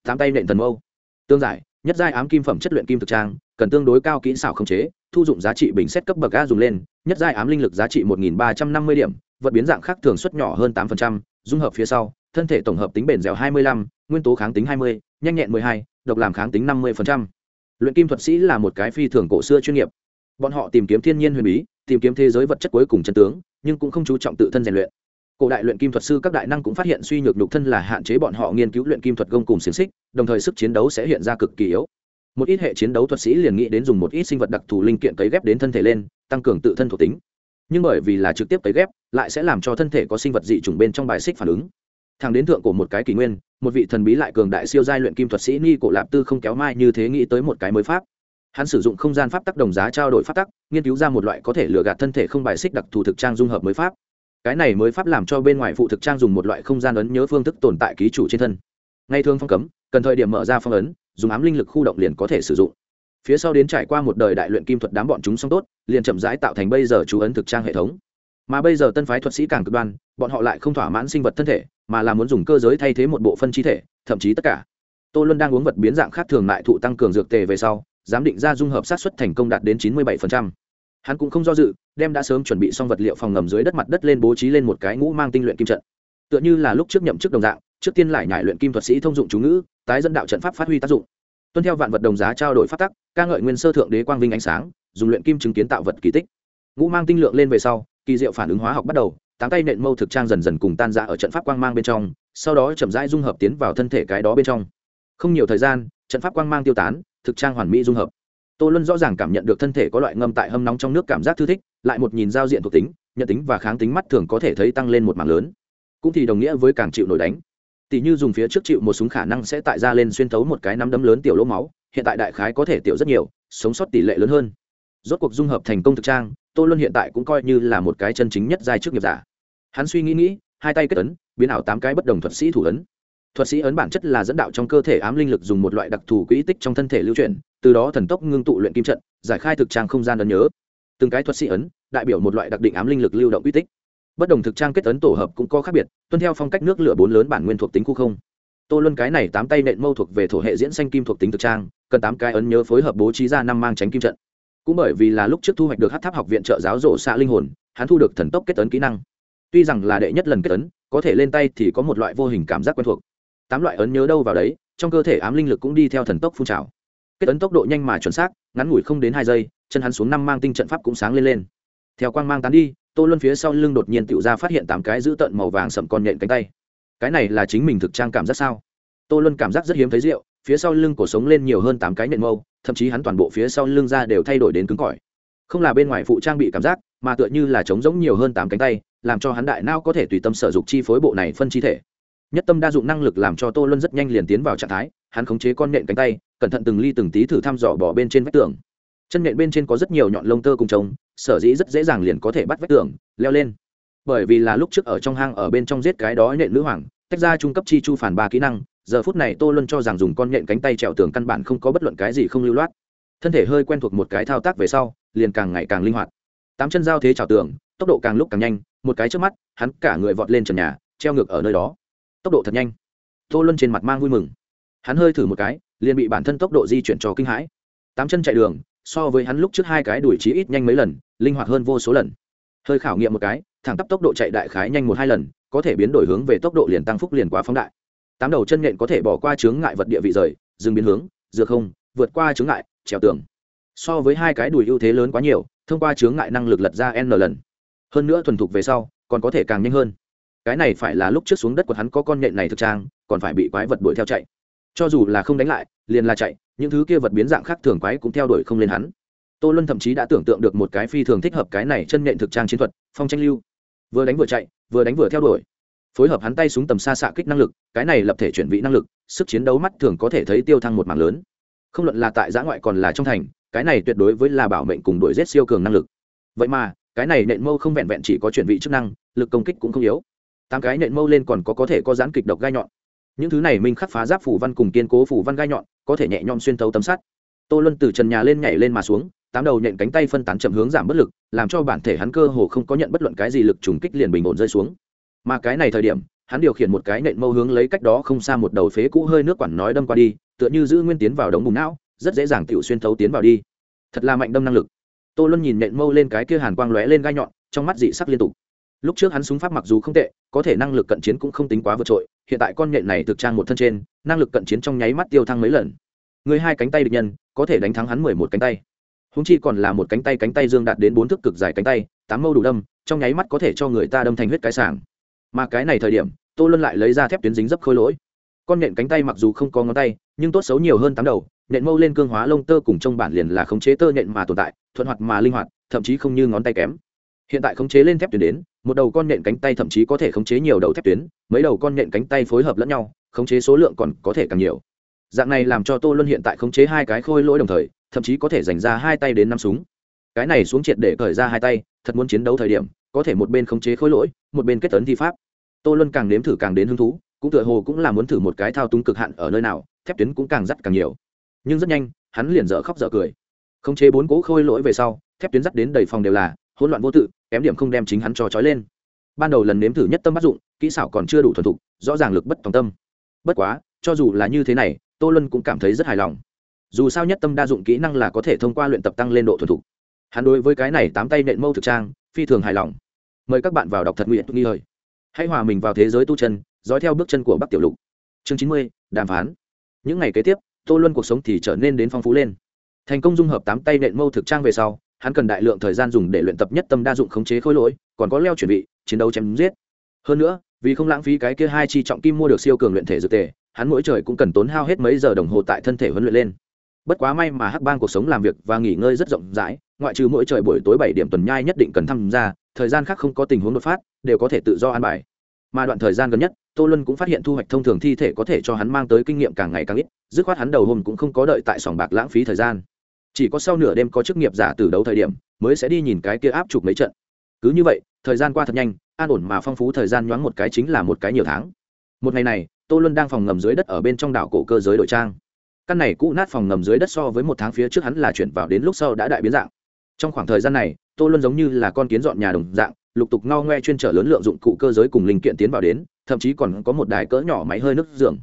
Tám tay nện thần mâu. Tương giải nhất giai ám kim phẩm chất luyện kim thực trang cần tương đối cao kỹ xảo khống chế thu dụng giá trị bình xét cấp bậc a dùng lên nhất giai ám linh lực giá trị một nghìn ba trăm năm mươi điểm vật biến dạng khác thường suất nhỏ hơn tám phần trăm, dung hợp phía sau thân thể tổng hợp tính bền dẻo hai mươi lăm nguyên tố kháng tính hai mươi nhanh nhẹn mười hai độc làm kháng tính năm mươi phần trăm luyện kim thuật sĩ là một cái phi thường cổ xưa chuyên nghiệp. Bọn họ tìm kiếm thiên nhiên huyền bí, tìm kiếm thế giới vật chất cuối cùng chân tướng, nhưng cũng không chú trọng tự thân rèn luyện. Cổ đại luyện kim thuật sư các đại năng cũng phát hiện suy nhược nhục thân là hạn chế bọn họ nghiên cứu luyện kim thuật gông cùng xiềng xích, đồng thời sức chiến đấu sẽ hiện ra cực kỳ yếu. Một ít hệ chiến đấu thuật sĩ liền nghĩ đến dùng một ít sinh vật đặc thù linh kiện cấy ghép đến thân thể lên, tăng cường tự thân thuộc tính. Nhưng bởi vì là trực tiếp cấy ghép, lại sẽ làm cho thân thể có sinh vật dị chủng bên trong bài xích phản ứng thằng đến thượng cổ một cái kỷ nguyên, một vị thần bí lại cường đại siêu giai luyện kim thuật sĩ ni cổ lạp tư không kéo mai như thế nghĩ tới một cái mới pháp. Hắn sử dụng không gian pháp tắc đồng giá trao đổi pháp tắc, nghiên cứu ra một loại có thể lừa gạt thân thể không bài xích đặc thù thực trang dung hợp mới pháp. Cái này mới pháp làm cho bên ngoài phụ thực trang dùng một loại không gian ấn nhớ phương thức tồn tại ký chủ trên thân. Ngay thường phong cấm, cần thời điểm mở ra phong ấn, dùng ám linh lực khu động liền có thể sử dụng. Phía sau đến trải qua một đời đại luyện kim thuật đám bọn chúng xong tốt, liền chậm rãi tạo thành bây giờ chú ấn thực trang hệ thống. Mà bây giờ tân phái thuật sĩ càng cực đoan, bọn họ lại không thỏa mãn sinh vật thân thể mà là muốn dùng cơ giới thay thế một bộ phân chi thể, thậm chí tất cả. Tô luân đang uống vật biến dạng khác thường lại thụ tăng cường dược tề về sau, giám định ra dung hợp sát xuất thành công đạt đến chín mươi bảy hắn cũng không do dự, đem đã sớm chuẩn bị xong vật liệu phòng ngầm dưới đất mặt đất lên bố trí lên một cái ngũ mang tinh luyện kim trận. Tựa như là lúc trước nhậm chức đồng dạng, trước tiên lại nhải luyện kim thuật sĩ thông dụng chú ngữ, tái dẫn đạo trận pháp phát huy tác dụng. Tuân theo vạn vật đồng giá trao đổi phát tắc, ca ngợi nguyên sơ thượng đế quang vinh ánh sáng, dùng luyện kim chứng kiến tạo vật kỳ tích. Ngũ mang tinh lượng lên về sau, kỳ diệu phản ứng hóa học bắt đầu tám tay nện mâu thực trang dần dần cùng tan ra ở trận pháp quang mang bên trong, sau đó chậm rãi dung hợp tiến vào thân thể cái đó bên trong. Không nhiều thời gian, trận pháp quang mang tiêu tán, thực trang hoàn mỹ dung hợp. Tô luân rõ ràng cảm nhận được thân thể có loại ngâm tại hâm nóng trong nước cảm giác thư thích, lại một nhìn giao diện thuộc tính, nhận tính và kháng tính mắt thường có thể thấy tăng lên một mảng lớn. Cũng thì đồng nghĩa với càng chịu nổi đánh. Tỷ như dùng phía trước chịu một súng khả năng sẽ tại ra lên xuyên thấu một cái nắm đấm lớn tiểu lỗ máu, hiện tại đại khái có thể tiểu rất nhiều, sống sót tỷ lệ lớn hơn. Rốt cuộc dung hợp thành công thực trang, tô luân hiện tại cũng coi như là một cái chân chính nhất giai trước nghiệp giả hắn suy nghĩ nghĩ, hai tay kết ấn, biến ảo tám cái bất đồng thuật sĩ thủ ấn. Thuật sĩ ấn bản chất là dẫn đạo trong cơ thể ám linh lực dùng một loại đặc thù quỹ tích trong thân thể lưu chuyển, từ đó thần tốc ngưng tụ luyện kim trận, giải khai thực trang không gian ấn nhớ. Từng cái thuật sĩ ấn đại biểu một loại đặc định ám linh lực lưu động quỹ tích. Bất đồng thực trang kết ấn tổ hợp cũng có khác biệt, tuân theo phong cách nước lửa bốn lớn bản nguyên thuộc tính khu không. Tô luân cái này tám tay nện mâu thuộc về thổ hệ diễn xanh kim thuộc tính thực trang, cần tám cái ấn nhớ phối hợp bố trí ra năm mang tránh kim trận. Cũng bởi vì là lúc trước thu hoạch được hát tháp học viện trợ giáo rộ xạ linh hồn, hắn thu được thần tốc kết ấn kỹ năng tuy rằng là đệ nhất lần kết ấn, có thể lên tay thì có một loại vô hình cảm giác quen thuộc. Tám loại ấn nhớ đâu vào đấy, trong cơ thể ám linh lực cũng đi theo thần tốc phun trào. Kết ấn tốc độ nhanh mà chuẩn xác, ngắn ngủi không đến hai giây, chân hắn xuống năm mang tinh trận pháp cũng sáng lên lên. Theo quang mang tán đi, tô luân phía sau lưng đột nhiên tựu ra phát hiện tám cái giữ tợn màu vàng sậm con nhện cánh tay. Cái này là chính mình thực trang cảm giác sao? Tô luân cảm giác rất hiếm thấy rượu, phía sau lưng cổ sống lên nhiều hơn tám cái nhện mâu, thậm chí hắn toàn bộ phía sau lưng ra đều thay đổi đến cứng cỏi. Không là bên ngoài phụ trang bị cảm giác mà tựa như là trống giống nhiều hơn tám cánh tay, làm cho hắn đại não có thể tùy tâm sở dụng chi phối bộ này phân chi thể. Nhất tâm đa dụng năng lực làm cho tô luân rất nhanh liền tiến vào trạng thái, hắn khống chế con nện cánh tay, cẩn thận từng ly từng tí thử thăm dò bỏ bên trên vách tường. Chân nện bên trên có rất nhiều nhọn lông tơ cùng trống, sở dĩ rất dễ dàng liền có thể bắt vách tường, leo lên. Bởi vì là lúc trước ở trong hang ở bên trong giết cái đó nện nữ hoàng, tách ra trung cấp chi chu phản ba kỹ năng, giờ phút này tô luân cho rằng dùng con nện cánh tay trèo tường căn bản không có bất luận cái gì không lưu loát. Thân thể hơi quen thuộc một cái thao tác về sau, liền càng ngày càng linh hoạt tám chân giao thế trào tường, tốc độ càng lúc càng nhanh, một cái trước mắt, hắn cả người vọt lên trần nhà, treo ngược ở nơi đó. Tốc độ thật nhanh. Tô luân trên mặt mang vui mừng. Hắn hơi thử một cái, liền bị bản thân tốc độ di chuyển cho kinh hãi. Tám chân chạy đường, so với hắn lúc trước hai cái đuổi trí ít nhanh mấy lần, linh hoạt hơn vô số lần. Hơi khảo nghiệm một cái, thẳng tắp tốc độ chạy đại khái nhanh một hai lần, có thể biến đổi hướng về tốc độ liền tăng phúc liền quá phóng đại. Tám đầu chân nhện có thể bỏ qua chướng ngại vật địa vị rời, dừng biến hướng, dược không, vượt qua chướng ngại, trèo tường. So với hai cái đùi ưu thế lớn quá nhiều thông qua chướng ngại năng lực lật ra n lần. Hơn nữa thuần thục về sau, còn có thể càng nhanh hơn. Cái này phải là lúc trước xuống đất của hắn có con nhện này thực trang, còn phải bị quái vật đuổi theo chạy. Cho dù là không đánh lại, liền là chạy, những thứ kia vật biến dạng khác thường quái cũng theo đuổi không lên hắn. Tô luân thậm chí đã tưởng tượng được một cái phi thường thích hợp cái này chân nhện thực trang chiến thuật, phong tranh lưu. Vừa đánh vừa chạy, vừa đánh vừa theo đuổi. Phối hợp hắn tay súng tầm xa xạ kích năng lực, cái này lập thể chuyển vị năng lực, sức chiến đấu mắt thường có thể thấy tiêu thăng một mảng lớn. Không luận là tại giã ngoại còn là trong thành cái này tuyệt đối với là bảo mệnh cùng đuổi rét siêu cường năng lực. Vậy mà, cái này nện mâu không vẹn vẹn chỉ có chuyển vị chức năng, lực công kích cũng không yếu. Tám cái nện mâu lên còn có có thể có gián kịch độc gai nhọn. Những thứ này minh khắc phá giáp phủ văn cùng kiên cố phủ văn gai nhọn, có thể nhẹ nhõm xuyên thấu tấm sắt. Tô luân từ trần nhà lên nhảy lên mà xuống, tám đầu nhện cánh tay phân tán chậm hướng giảm bất lực, làm cho bản thể hắn cơ hồ không có nhận bất luận cái gì lực trùng kích liền bình ổn rơi xuống. Mà cái này thời điểm, hắn điều khiển một cái nện mâu hướng lấy cách đó không xa một đầu phế cũ hơi nước quản nói đâm qua đi, tựa như giữ nguyên tiến vào đống bùn não rất dễ dàng tiểu xuyên thấu tiến vào đi. Thật là mạnh đâm năng lực. Tô luân nhìn nện mâu lên cái kia hàn quang lóe lên gai nhọn, trong mắt dị sắc liên tục. Lúc trước hắn súng pháp mặc dù không tệ, có thể năng lực cận chiến cũng không tính quá vượt trội, hiện tại con nhện này thực trang một thân trên, năng lực cận chiến trong nháy mắt tiêu thăng mấy lần. Người hai cánh tay địch nhân, có thể đánh thắng hắn mười một cánh tay. Húng chi còn là một cánh tay cánh tay dương đạt đến bốn thước cực dài cánh tay, tám mâu đủ đâm, trong nháy mắt có thể cho người ta đâm thành huyết cái sảng. Mà cái này thời điểm, tô luân lại lấy ra thép tuyến dính dấp khôi lỗi. Con nện cánh tay mặc dù không có ngón tay, nhưng tốt xấu nhiều hơn tám đầu nện mâu lên cương hóa lông tơ cùng trong bản liền là khống chế tơ nện mà tồn tại, thuận hoạt mà linh hoạt, thậm chí không như ngón tay kém. Hiện tại khống chế lên thép tuyến đến, một đầu con nện cánh tay thậm chí có thể khống chế nhiều đầu thép tuyến, mấy đầu con nện cánh tay phối hợp lẫn nhau, khống chế số lượng còn có thể càng nhiều. Dạng này làm cho tô luân hiện tại khống chế hai cái khôi lỗi đồng thời, thậm chí có thể dành ra hai tay đến năm súng. Cái này xuống triệt để cởi ra hai tay, thật muốn chiến đấu thời điểm, có thể một bên khống chế khôi lỗi, một bên kết tấn thi pháp. Tô luân càng nếm thử càng đến hứng thú, cũng tựa hồ cũng là muốn thử một cái thao túng cực hạn ở nơi nào, thép tuyến cũng càng dắt càng nhiều nhưng rất nhanh, hắn liền dở khóc dở cười. Khống chế bốn cố khôi lỗi về sau, thép tuyến dắt đến đầy phòng đều là, hỗn loạn vô tự, kém điểm không đem chính hắn cho trói lên. Ban đầu lần nếm thử nhất tâm bắt dụng, kỹ xảo còn chưa đủ thuần thục, rõ ràng lực bất tòng tâm. Bất quá, cho dù là như thế này, tô luân cũng cảm thấy rất hài lòng. Dù sao nhất tâm đa dụng kỹ năng là có thể thông qua luyện tập tăng lên độ thuần thục. Hắn đối với cái này tám tay nện mâu thực trang, phi thường hài lòng. Mời các bạn vào đọc thật nguyện nghi hời hãy hòa mình vào thế giới tu chân, dõi theo bước chân của bắc tiểu lục. Chương chín mươi, đàm phán. Những ngày kế tiếp tô luân cuộc sống thì trở nên đến phong phú lên. Thành công dung hợp tám tay nện mâu thực trang về sau, hắn cần đại lượng thời gian dùng để luyện tập nhất tâm đa dụng khống chế khối lỗi, còn có leo chuẩn bị chiến đấu chém giết. Hơn nữa, vì không lãng phí cái kia hai chi trọng kim mua được siêu cường luyện thể dược tề, hắn mỗi trời cũng cần tốn hao hết mấy giờ đồng hồ tại thân thể huấn luyện lên. Bất quá may mà hắc bang cuộc sống làm việc và nghỉ ngơi rất rộng rãi, ngoại trừ mỗi trời buổi tối bảy điểm tuần nhai nhất định cần tham gia, thời gian khác không có tình huống đột phát, đều có thể tự do an bài. Mà đoạn thời gian gần nhất tô luân cũng phát hiện thu hoạch thông thường thi thể có thể cho hắn mang tới kinh nghiệm càng ngày càng ít, dứt khoát hắn đầu hôm cũng không có đợi tại sòng bạc lãng phí thời gian. Chỉ có sau nửa đêm có chức nghiệp giả từ đấu thời điểm, mới sẽ đi nhìn cái kia áp chụp mấy trận. Cứ như vậy, thời gian qua thật nhanh, an ổn mà phong phú thời gian nhoáng một cái chính là một cái nhiều tháng. Một ngày này, tô luân đang phòng ngầm dưới đất ở bên trong đảo cổ cơ giới đội trang. Căn này cũ nát phòng ngầm dưới đất so với một tháng phía trước hắn là chuyển vào đến lúc sau đã đại biến dạng. Trong khoảng thời gian này, tô luân giống như là con kiến dọn nhà đồng dạng, lục tục ngao ngoe chuyên trở lớn lượng dụng cụ cơ giới cùng linh kiện tiến vào đến thậm chí còn có một đài cỡ nhỏ máy hơi nước giường.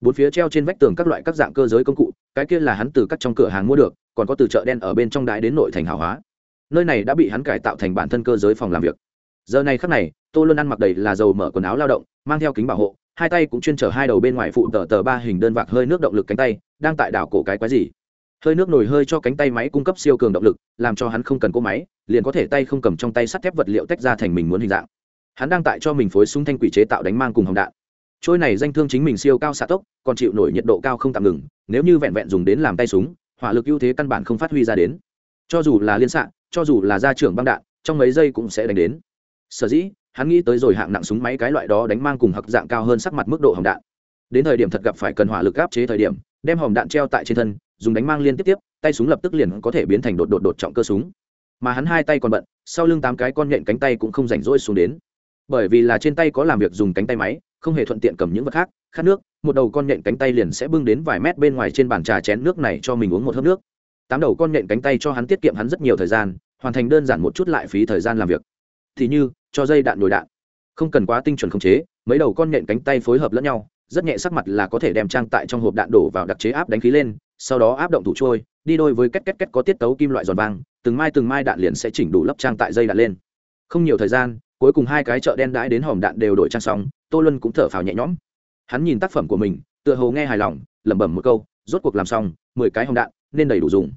Bốn phía treo trên vách tường các loại các dạng cơ giới công cụ, cái kia là hắn từ các trong cửa hàng mua được, còn có từ chợ đen ở bên trong đái đến nội thành hào hóa. Nơi này đã bị hắn cải tạo thành bản thân cơ giới phòng làm việc. Giờ này khắc này, tô luân ăn mặc đầy là dầu mở quần áo lao động, mang theo kính bảo hộ, hai tay cũng chuyên chở hai đầu bên ngoài phụ tờ tờ ba hình đơn vạc hơi nước động lực cánh tay, đang tại đảo cổ cái quái gì. Hơi nước nổi hơi cho cánh tay máy cung cấp siêu cường động lực, làm cho hắn không cần cỗ máy, liền có thể tay không cầm trong tay sắt thép vật liệu tách ra thành mình muốn hình dạng hắn đang tại cho mình phối súng thanh quỷ chế tạo đánh mang cùng hồng đạn. Trôi này danh thương chính mình siêu cao xạ tốc, còn chịu nổi nhiệt độ cao không tạm ngừng, nếu như vẹn vẹn dùng đến làm tay súng, hỏa lực ưu thế căn bản không phát huy ra đến. Cho dù là liên xạ, cho dù là gia trưởng băng đạn, trong mấy giây cũng sẽ đánh đến. Sở dĩ, hắn nghĩ tới rồi hạng nặng súng máy cái loại đó đánh mang cùng hặc dạng cao hơn sắc mặt mức độ hồng đạn. Đến thời điểm thật gặp phải cần hỏa lực áp chế thời điểm, đem hồng đạn treo tại trên thân, dùng đánh mang liên tiếp tiếp, tay súng lập tức liền có thể biến thành đột đột đột trọng cơ súng. Mà hắn hai tay còn bận, sau lưng tám cái con nhện cánh tay cũng không rảnh rỗi xuống đến bởi vì là trên tay có làm việc dùng cánh tay máy, không hề thuận tiện cầm những vật khác, khát nước, một đầu con nhện cánh tay liền sẽ bưng đến vài mét bên ngoài trên bàn trà chén nước này cho mình uống một hớp nước. Tám đầu con nhện cánh tay cho hắn tiết kiệm hắn rất nhiều thời gian, hoàn thành đơn giản một chút lại phí thời gian làm việc. Thì như, cho dây đạn nồi đạn. Không cần quá tinh chuẩn khống chế, mấy đầu con nhện cánh tay phối hợp lẫn nhau, rất nhẹ sắc mặt là có thể đem trang tại trong hộp đạn đổ vào đặc chế áp đánh khí lên, sau đó áp động thủ trôi, đi đôi với két két két có tiết tấu kim loại giòn vang, từng mai từng mai đạn liền sẽ chỉnh đủ lắp trang tại dây đạn lên. Không nhiều thời gian cuối cùng hai cái chợ đen đãi đến hòm đạn đều đổi trang xong, tô luân cũng thở phào nhẹ nhõm. Hắn nhìn tác phẩm của mình, tựa hồ nghe hài lòng, lẩm bẩm một câu, rốt cuộc làm xong, mười cái hòm đạn, nên đầy đủ dùng.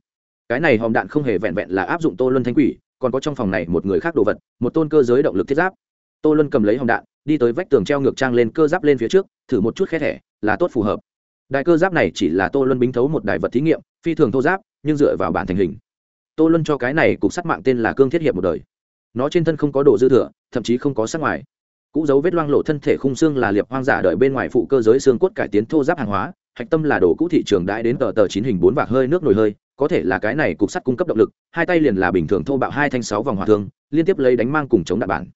Cái này hòm đạn không hề vẹn vẹn là áp dụng tô luân thanh quỷ, còn có trong phòng này một người khác đồ vật, một tôn cơ giới động lực thiết giáp. Tô luân cầm lấy hòm đạn, đi tới vách tường treo ngược trang lên cơ giáp lên phía trước, thử một chút khe thẻ, là tốt phù hợp. Đài cơ giáp này chỉ là tô luân bính thấu một đài vật thí nghiệm, phi thường thô giáp, nhưng dựa vào bản thành hình. Tô luân cho cái này cục sắt mạng tên là cương thiết hiệp một đời nó trên thân không có độ dư thừa, thậm chí không có sắc ngoài. Cũ dấu vết loang lộ thân thể khung xương là liệp hoang giả đợi bên ngoài phụ cơ giới xương cốt cải tiến thô giáp hàng hóa, hạch tâm là đồ cũ thị trường đãi đến tờ tờ chín hình bốn vạc hơi nước nổi hơi, có thể là cái này cục sắt cung cấp động lực, hai tay liền là bình thường thô bạo hai thanh sáu vòng hỏa thương, liên tiếp lấy đánh mang cùng chống đạn bản.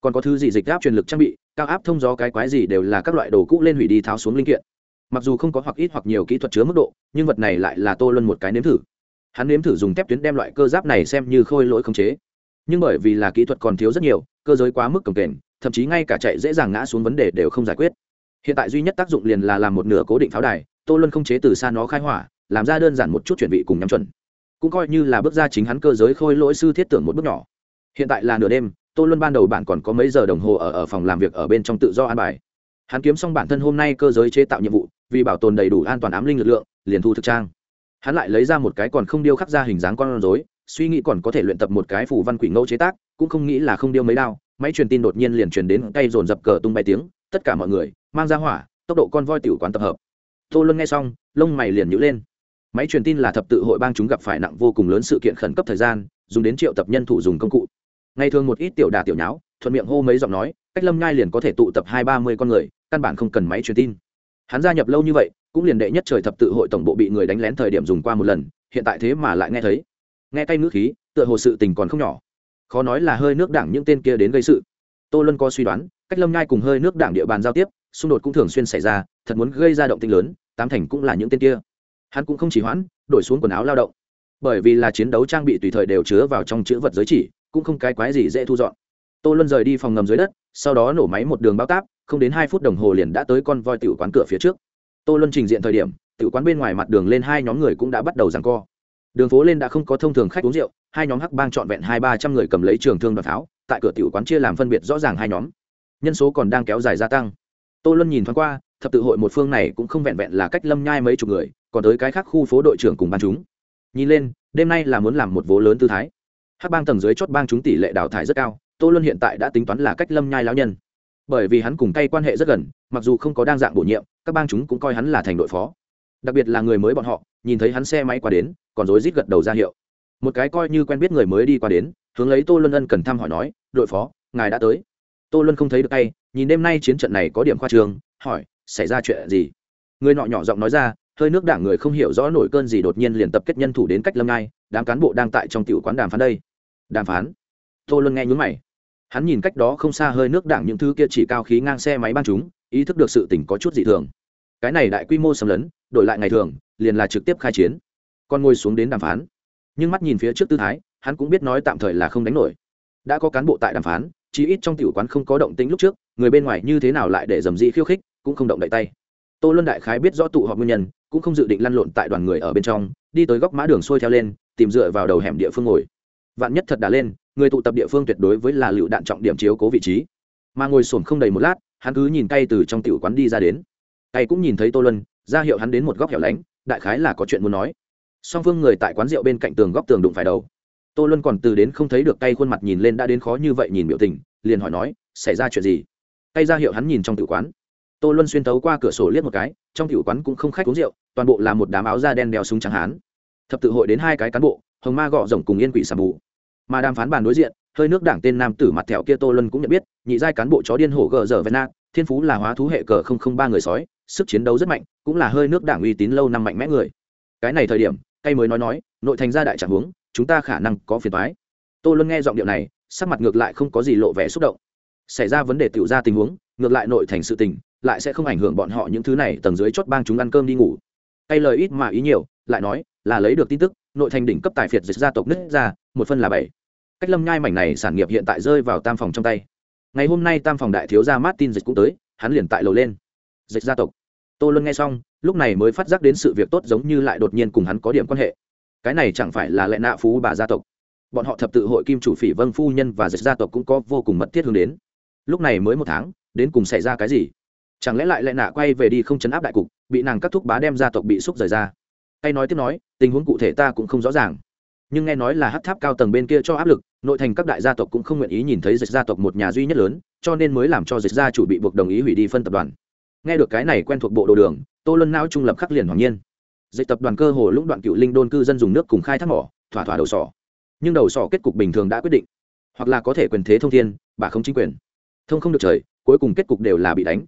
Còn có thứ gì dịch áp truyền lực trang bị, cao áp thông gió cái quái gì đều là các loại đồ cũ lên hủy đi tháo xuống linh kiện. Mặc dù không có hoặc ít hoặc nhiều kỹ thuật chứa mức độ, nhưng vật này lại là tô luân một cái nếm thử. Hắn nếm thử dùng thép tuyến đem loại cơ giáp này xem như khôi lỗi khống chế nhưng bởi vì là kỹ thuật còn thiếu rất nhiều, cơ giới quá mức cồng kềnh, thậm chí ngay cả chạy dễ dàng ngã xuống vấn đề đều không giải quyết. Hiện tại duy nhất tác dụng liền là làm một nửa cố định pháo đài, tô luân không chế từ xa nó khai hỏa, làm ra đơn giản một chút chuẩn bị cùng nhắm chuẩn. Cũng coi như là bước ra chính hắn cơ giới khôi lỗi sư thiết tưởng một bước nhỏ. Hiện tại là nửa đêm, tô luân ban đầu bạn còn có mấy giờ đồng hồ ở ở phòng làm việc ở bên trong tự do an bài. Hắn kiếm xong bản thân hôm nay cơ giới chế tạo nhiệm vụ, vì bảo tồn đầy đủ an toàn ám linh lực lượng, liền thu thực trang. Hắn lại lấy ra một cái còn không điêu khắc ra hình dáng con rối suy nghĩ còn có thể luyện tập một cái phủ văn quỷ ngẫu chế tác, cũng không nghĩ là không điêu mấy đao, máy truyền tin đột nhiên liền truyền đến tay dồn dập cờ tung bay tiếng, tất cả mọi người, mang ra hỏa, tốc độ con voi tiểu quán tập hợp. Tô luân nghe xong, lông mày liền nhữ lên. Máy truyền tin là thập tự hội bang chúng gặp phải nặng vô cùng lớn sự kiện khẩn cấp thời gian, dùng đến triệu tập nhân thủ dùng công cụ. Ngày thường một ít tiểu đà tiểu nháo, thuận miệng hô mấy giọng nói, cách lâm nhai liền có thể tụ tập hai ba mươi con người, căn bản không cần máy truyền tin. Hắn gia nhập lâu như vậy, cũng liền đệ nhất trời thập tự hội tổng bộ bị người đánh lén thời điểm dùng qua một lần, hiện tại thế mà lại nghe thấy nghe tay ngữ khí, tựa hồ sự tình còn không nhỏ. Khó nói là hơi nước đảng những tên kia đến gây sự. Tô luân có suy đoán, cách lâm nhai cùng hơi nước đảng địa bàn giao tiếp, xung đột cũng thường xuyên xảy ra, thật muốn gây ra động tinh lớn, tám thành cũng là những tên kia. Hắn cũng không chỉ hoãn, đổi xuống quần áo lao động. Bởi vì là chiến đấu trang bị tùy thời đều chứa vào trong chữ vật giới chỉ, cũng không cái quái gì dễ thu dọn. Tô luân rời đi phòng ngầm dưới đất, sau đó nổ máy một đường bao táp, không đến hai phút đồng hồ liền đã tới con voi tiểu quán cửa phía trước. Tô luân trình diện thời điểm, tiểu quán bên ngoài mặt đường lên hai nhóm người cũng đã bắt đầu giằng co đường phố lên đã không có thông thường khách uống rượu, hai nhóm hắc bang trọn vẹn hai ba trăm người cầm lấy trường thương đoạt pháo, tại cửa tiểu quán chia làm phân biệt rõ ràng hai nhóm. Nhân số còn đang kéo dài gia tăng. Tô luân nhìn thoáng qua, thập tự hội một phương này cũng không vẹn vẹn là cách lâm nhai mấy chục người, còn tới cái khác khu phố đội trưởng cùng ban chúng. Nhìn lên, đêm nay là muốn làm một vố lớn tư thái. Hắc bang tầng dưới chót bang chúng tỷ lệ đào thải rất cao, tô luân hiện tại đã tính toán là cách lâm nhai lão nhân. Bởi vì hắn cùng tay quan hệ rất gần, mặc dù không có đang dạng bổ nhiệm, các bang chúng cũng coi hắn là thành đội phó. Đặc biệt là người mới bọn họ nhìn thấy hắn xe máy qua đến, còn rối rít gật đầu ra hiệu. Một cái coi như quen biết người mới đi qua đến, hướng lấy tô luân ân cần thăm hỏi nói, đội phó, ngài đã tới. Tô luân không thấy được tay, nhìn đêm nay chiến trận này có điểm khoa trường hỏi, xảy ra chuyện gì? Người nọ nhỏ giọng nói ra, hơi nước đảng người không hiểu rõ nổi cơn gì đột nhiên liền tập kết nhân thủ đến cách lâm ngai, đám cán bộ đang tại trong tiểu quán đàm phán đây. Đàm phán? Tô luân nghe nhún mày. Hắn nhìn cách đó không xa hơi nước đảng những thứ kia chỉ cao khí ngang xe máy ban chúng, ý thức được sự tỉnh có chút dị thường. Cái này đại quy mô xâm lấn, đổi lại ngày thường liền là trực tiếp khai chiến. Con ngồi xuống đến đàm phán. Nhưng mắt nhìn phía trước tư thái, hắn cũng biết nói tạm thời là không đánh nổi. Đã có cán bộ tại đàm phán, chí ít trong tiểu quán không có động tĩnh lúc trước, người bên ngoài như thế nào lại để dầm dị khiêu khích, cũng không động đậy tay. Tô luân đại khái biết rõ tụ họp nguyên nhân, cũng không dự định lăn lộn tại đoàn người ở bên trong, đi tới góc mã đường xuôi theo lên, tìm dựa vào đầu hẻm địa phương ngồi. Vạn nhất thật đã lên, người tụ tập địa phương tuyệt đối với là lựu đạn trọng điểm chiếu cố vị trí. Mà ngồi xổm không đầy một lát, hắn cứ nhìn tay từ trong tiểu quán đi ra đến. Tay cũng nhìn thấy tô luân, ra hiệu hắn đến một góc hẻo lánh đại khái là có chuyện muốn nói. Song phương người tại quán rượu bên cạnh tường góc tường đụng phải đầu. Tô luân còn từ đến không thấy được tay khuôn mặt nhìn lên đã đến khó như vậy nhìn biểu tình, liền hỏi nói, xảy ra chuyện gì? Tay ra hiệu hắn nhìn trong tử quán. Tô luân xuyên tấu qua cửa sổ liếc một cái, trong tử quán cũng không khách uống rượu, toàn bộ là một đám áo da đen đeo súng trắng hán. Thập tự hội đến hai cái cán bộ, hồng ma gọ rồng cùng yên quỷ sàm bù. Mà đàm phán bàn đối diện, hơi nước đảng tên nam tử mặt thẹo kia tô luân cũng nhận biết, nhị giai cán bộ chó điên hổ gờ dở vena, thiên phú là hóa thú hệ cờ không không ba người sói sức chiến đấu rất mạnh, cũng là hơi nước đảng uy tín lâu năm mạnh mẽ người. Cái này thời điểm cây mới nói nói, nội thành gia đại trạng huống, chúng ta khả năng có phiền thoái tô luân nghe giọng điệu này, sắc mặt ngược lại không có gì lộ vẻ xúc động. Xảy ra vấn đề tiểu ra tình huống, ngược lại nội thành sự tình, lại sẽ không ảnh hưởng bọn họ những thứ này, tầng dưới chót bang chúng ăn cơm đi ngủ. Cây lời ít mà ý nhiều, lại nói, là lấy được tin tức, nội thành đỉnh cấp tài phiệt dịch gia tộc nứt ra, một phân là bảy. Cách lâm nhai mảnh này sản nghiệp hiện tại rơi vào tam phòng trong tay. Ngày hôm nay tam phòng đại thiếu gia martin dịch cũng tới, hắn liền tại lầu lên. Dịch gia tộc tô luân nghe xong, lúc này mới phát giác đến sự việc tốt giống như lại đột nhiên cùng hắn có điểm quan hệ. Cái này chẳng phải là lệ nạ phú bà gia tộc. Bọn họ thập tự hội kim chủ phỉ vâng phu nhân và dịch gia tộc cũng có vô cùng mật thiết hướng đến. Lúc này mới một tháng, đến cùng xảy ra cái gì? Chẳng lẽ lại lệ nạ quay về đi không chấn áp đại cục, bị nàng các thúc bá đem gia tộc bị xúc rời ra? Hay nói tiếp nói, tình huống cụ thể ta cũng không rõ ràng. Nhưng nghe nói là hát tháp cao tầng bên kia cho áp lực, nội thành các đại gia tộc cũng không nguyện ý nhìn thấy dịch gia tộc một nhà duy nhất lớn, cho nên mới làm cho dịch gia chủ bị buộc đồng ý hủy đi phân tập đoàn nghe được cái này quen thuộc bộ đồ đường, tô luân não trung lập khắc liền hoàng nhiên. Dịch tập đoàn cơ hồ lũng đoạn cựu linh đôn cư dân dùng nước cùng khai thác mỏ, thỏa thỏa đầu sỏ. Nhưng đầu sỏ kết cục bình thường đã quyết định. Hoặc là có thể quyền thế thông thiên, bà không chính quyền. Thông không được trời, cuối cùng kết cục đều là bị đánh.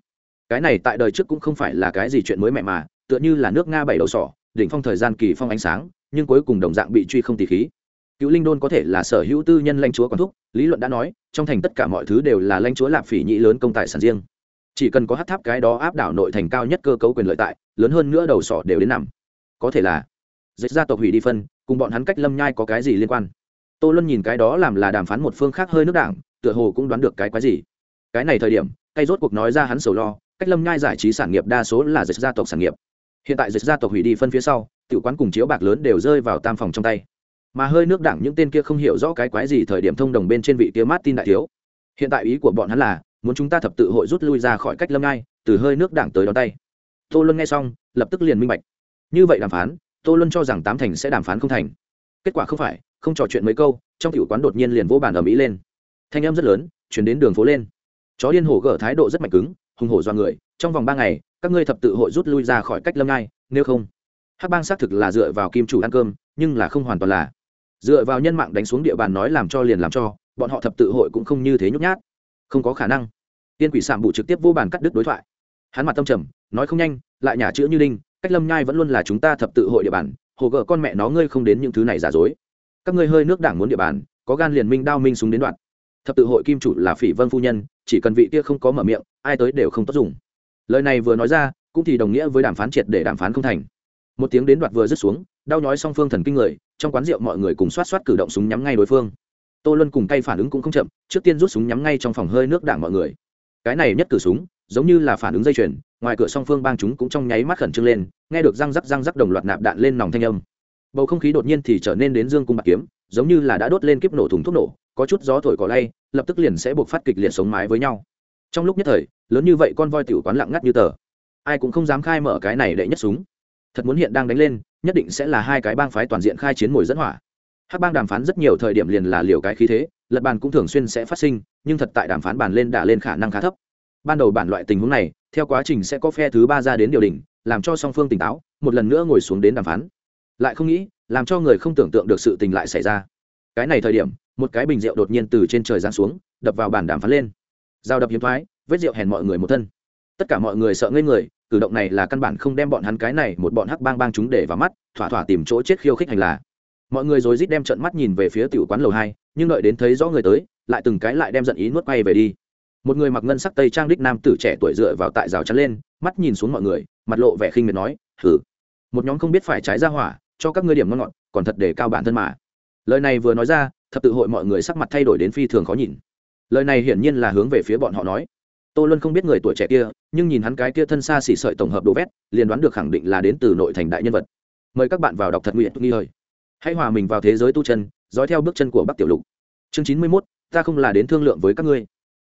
Cái này tại đời trước cũng không phải là cái gì chuyện mới mẹ mà, tựa như là nước nga bảy đầu sỏ, đỉnh phong thời gian kỳ phong ánh sáng, nhưng cuối cùng đồng dạng bị truy không tỷ khí. Cựu linh đôn có thể là sở hữu tư nhân lãnh chúa quản thúc, lý luận đã nói, trong thành tất cả mọi thứ đều là lãnh chúa lạp phỉ nhị lớn công tài sản riêng chỉ cần có hát tháp cái đó áp đảo nội thành cao nhất cơ cấu quyền lợi tại, lớn hơn nữa đầu sỏ đều đến nằm. Có thể là, dịch gia tộc hủy đi phân, cùng bọn hắn cách lâm nhai có cái gì liên quan? Tô luân nhìn cái đó làm là đàm phán một phương khác hơi nước đảng, tựa hồ cũng đoán được cái quái gì. Cái này thời điểm cây rốt cuộc nói ra hắn sầu lo, cách lâm nhai giải trí sản nghiệp đa số là dịch gia tộc sản nghiệp. Hiện tại dịch gia tộc hủy đi phân phía sau tự quán cùng chiếu bạc lớn đều rơi vào tam phòng trong tay. Mà hơi nước đảng những tên kia không hiểu rõ cái quái gì thời điểm thông đồng bên trên vị kia mát tin đại thiếu. Hiện tại ý của bọn hắn là muốn chúng ta thập tự hội rút lui ra khỏi cách lâm ngai, từ hơi nước đảng tới đón tay. Tô luân nghe xong, lập tức liền minh bạch. Như vậy đàm phán, tô luân cho rằng tám thành sẽ đàm phán không thành. Kết quả không phải, không trò chuyện mấy câu, trong tiểu quán đột nhiên liền vỗ bàn ở mỹ lên. Thanh âm rất lớn, chuyển đến đường phố lên. Chó điên hổ gở thái độ rất mạnh cứng, hùng hổ do người, trong vòng ba ngày, các ngươi thập tự hội rút lui ra khỏi cách lâm ngai, nếu không, hắc bang xác thực là dựa vào kim chủ ăn cơm, nhưng là không hoàn toàn là. Dựa vào nhân mạng đánh xuống địa bàn nói làm cho liền làm cho, bọn họ thập tự hội cũng không như thế nhút nhát không có khả năng. Tiên quỷ sạm bụ trực tiếp vô bàn cắt đứt đối thoại. Hắn mặt tâm trầm, nói không nhanh, lại nhà chữ như linh cách lâm nhai vẫn luôn là chúng ta thập tự hội địa bàn, hồ gợ con mẹ nó ngươi không đến những thứ này giả dối. Các ngươi hơi nước đảng muốn địa bàn, có gan liền minh đao minh súng đến đoạn. Thập tự hội kim chủ là phỉ vân phu nhân, chỉ cần vị kia không có mở miệng, ai tới đều không tốt dùng. Lời này vừa nói ra, cũng thì đồng nghĩa với đàm phán triệt để đàm phán không thành. Một tiếng đến đoạt vừa dứt xuống, đau nhói song phương thần kinh người, trong quán rượu mọi người cùng xoát xoát cử động súng nhắm ngay đối phương tô luân cùng cay phản ứng cũng không chậm, trước tiên rút súng nhắm ngay trong phòng hơi nước đảng mọi người. Cái này nhất cử súng, giống như là phản ứng dây chuyền, ngoài cửa song phương bang chúng cũng trong nháy mắt khẩn trương lên, nghe được răng rắc răng rắc đồng loạt nạp đạn lên nòng thanh âm. Bầu không khí đột nhiên thì trở nên đến dương cung bạc kiếm, giống như là đã đốt lên kiếp nổ thùng thuốc nổ, có chút gió thổi cỏ lay, lập tức liền sẽ buộc phát kịch liệt sống mái với nhau. Trong lúc nhất thời, lớn như vậy con voi tiểu quán lặng ngắt như tờ. Ai cũng không dám khai mở cái này đệ nhất súng. Thật muốn hiện đang đánh lên, nhất định sẽ là hai cái bang phái toàn diện khai chiến mồi dẫn hỏa hắc bang đàm phán rất nhiều thời điểm liền là liều cái khí thế, lật bàn cũng thường xuyên sẽ phát sinh, nhưng thật tại đàm phán bàn lên đả lên khả năng khá thấp. Ban đầu bản loại tình huống này, theo quá trình sẽ có phe thứ ba ra đến điều đình làm cho song phương tỉnh táo, một lần nữa ngồi xuống đến đàm phán. Lại không nghĩ, làm cho người không tưởng tượng được sự tình lại xảy ra. Cái này thời điểm, một cái bình rượu đột nhiên từ trên trời giáng xuống, đập vào bàn đàm phán lên. Dao đập hiếm thoái, vết rượu hèn mọi người một thân. Tất cả mọi người sợ ngây người, cử động này là căn bản không đem bọn hắn cái này, một bọn hắc bang bang chúng để vào mắt, thỏa thỏa tìm chỗ chết khiêu khích hành là mọi người rồi rít đem trận mắt nhìn về phía tiểu quán lầu hai, nhưng đợi đến thấy rõ người tới, lại từng cái lại đem giận ý nuốt quay về đi. Một người mặc ngân sắc tây trang đích nam tử trẻ tuổi dựa vào tại rào chắn lên, mắt nhìn xuống mọi người, mặt lộ vẻ khinh miệt nói thử một nhóm không biết phải trái ra hỏa, cho các ngươi điểm ngon ngọt, còn thật để cao bản thân mà. Lời này vừa nói ra, thập tự hội mọi người sắc mặt thay đổi đến phi thường khó nhìn. Lời này hiển nhiên là hướng về phía bọn họ nói. Tô luân không biết người tuổi trẻ kia, nhưng nhìn hắn cái kia thân xa xỉ sợi tổng hợp đồ vét, liền đoán được khẳng định là đến từ nội thành đại nhân vật. Mời các bạn vào đọc thật nguyện, nghi hơi hãy hòa mình vào thế giới tu chân, dõi theo bước chân của bắc tiểu lục. Chương chín mươi mốt, ta không là đến thương lượng với các ngươi.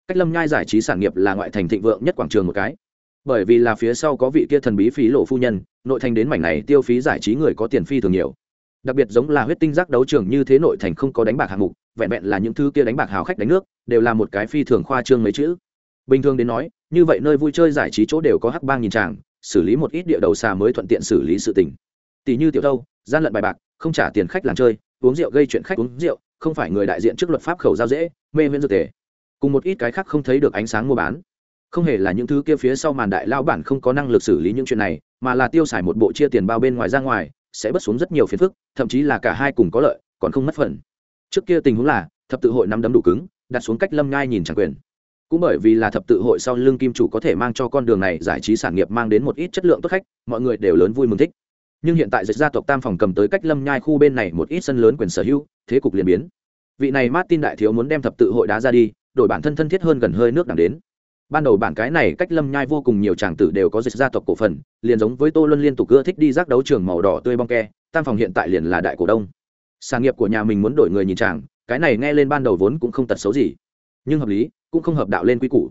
Cách lâm nhai giải trí sản nghiệp là ngoại thành thịnh vượng nhất quảng trường một cái. Bởi vì là phía sau có vị kia thần bí phí lộ phu nhân, nội thành đến mảnh này tiêu phí giải trí người có tiền phi thường nhiều. Đặc biệt giống là huyết tinh giác đấu trường như thế nội thành không có đánh bạc hạng mục, vẹn vẹn là những thứ kia đánh bạc hào khách đánh nước, đều là một cái phi thường khoa trương mấy chữ. Bình thường đến nói, như vậy nơi vui chơi giải trí chỗ đều có hắc bang nhìn tràng xử lý một ít địa đầu xa mới thuận tiện xử lý sự tình. Tỷ như tiểu thâu, gian lận bài bạc không trả tiền khách làm chơi, uống rượu gây chuyện khách uống rượu, không phải người đại diện trước luật pháp khẩu giao dễ, mê miễn dược tề. Cùng một ít cái khác không thấy được ánh sáng mua bán. Không hề là những thứ kia phía sau màn đại lao bản không có năng lực xử lý những chuyện này, mà là tiêu xài một bộ chia tiền bao bên ngoài ra ngoài, sẽ bớt xuống rất nhiều phiền phức, thậm chí là cả hai cùng có lợi, còn không mất phần. Trước kia tình huống là, thập tự hội nắm đấm đủ cứng, đặt xuống cách lâm ngai nhìn chẳng quyền. Cũng bởi vì là thập tự hội sau lưng kim chủ có thể mang cho con đường này giải trí sản nghiệp mang đến một ít chất lượng tốt khách, mọi người đều lớn vui mừng thích nhưng hiện tại dịch gia tộc tam phòng cầm tới cách lâm nhai khu bên này một ít sân lớn quyền sở hữu, thế cục liền biến. Vị này martin đại thiếu muốn đem thập tự hội đá ra đi, đổi bản thân thân thiết hơn gần hơi nước đẳng đến. Ban đầu bản cái này cách lâm nhai vô cùng nhiều tràng tử đều có dịch gia tộc cổ phần, liền giống với tô luân liên tục ưa thích đi rác đấu trường màu đỏ tươi bong ke, tam phòng hiện tại liền là đại cổ đông. Sản nghiệp của nhà mình muốn đổi người nhìn chàng, cái này nghe lên ban đầu vốn cũng không tật xấu gì, nhưng hợp lý, cũng không hợp đạo lên quy củ.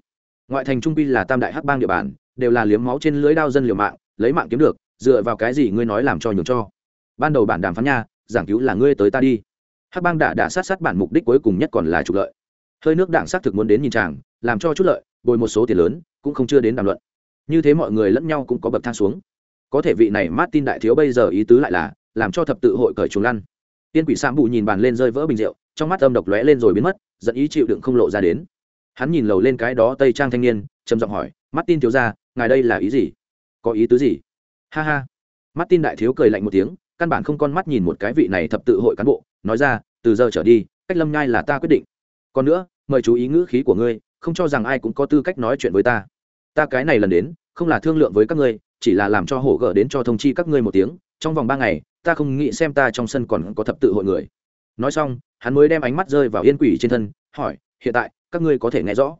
Ngoại thành trung pi là tam đại hắc bang địa bàn, đều là liếm máu trên lưới đao dân liều mạng, lấy mạng kiếm được dựa vào cái gì ngươi nói làm cho nhường cho? Ban đầu bản đàm phán nha, giảng cứu là ngươi tới ta đi. Hắc bang đã đã sát sát bản mục đích cuối cùng nhất còn là trục lợi. Hơi nước đảng xác thực muốn đến nhìn chàng, làm cho chút lợi, bồi một số tiền lớn, cũng không chưa đến đàm luận. Như thế mọi người lẫn nhau cũng có bậc thang xuống. Có thể vị này martin đại thiếu bây giờ ý tứ lại là, làm cho thập tự hội cởi chuồng lăn. Tiên quỷ sam bù nhìn bàn lên rơi vỡ bình rượu, trong mắt âm độc lóe lên rồi biến mất dẫn ý chịu đựng không lộ ra đến. Hắn nhìn lầu lên cái đó tây trang thanh niên, trầm giọng hỏi, martin thiếu ra ngài đây là ý gì? Có ý tứ gì? Ha ha. Martin đại thiếu cười lạnh một tiếng, căn bản không con mắt nhìn một cái vị này thập tự hội cán bộ, nói ra, từ giờ trở đi, cách lâm nhai là ta quyết định. Còn nữa, mời chú ý ngữ khí của ngươi, không cho rằng ai cũng có tư cách nói chuyện với ta. Ta cái này lần đến, không là thương lượng với các ngươi, chỉ là làm cho hổ gở đến cho thông chi các ngươi một tiếng, trong vòng ba ngày, ta không nghĩ xem ta trong sân còn có thập tự hội người. Nói xong, hắn mới đem ánh mắt rơi vào yên quỷ trên thân, hỏi, hiện tại, các ngươi có thể nghe rõ?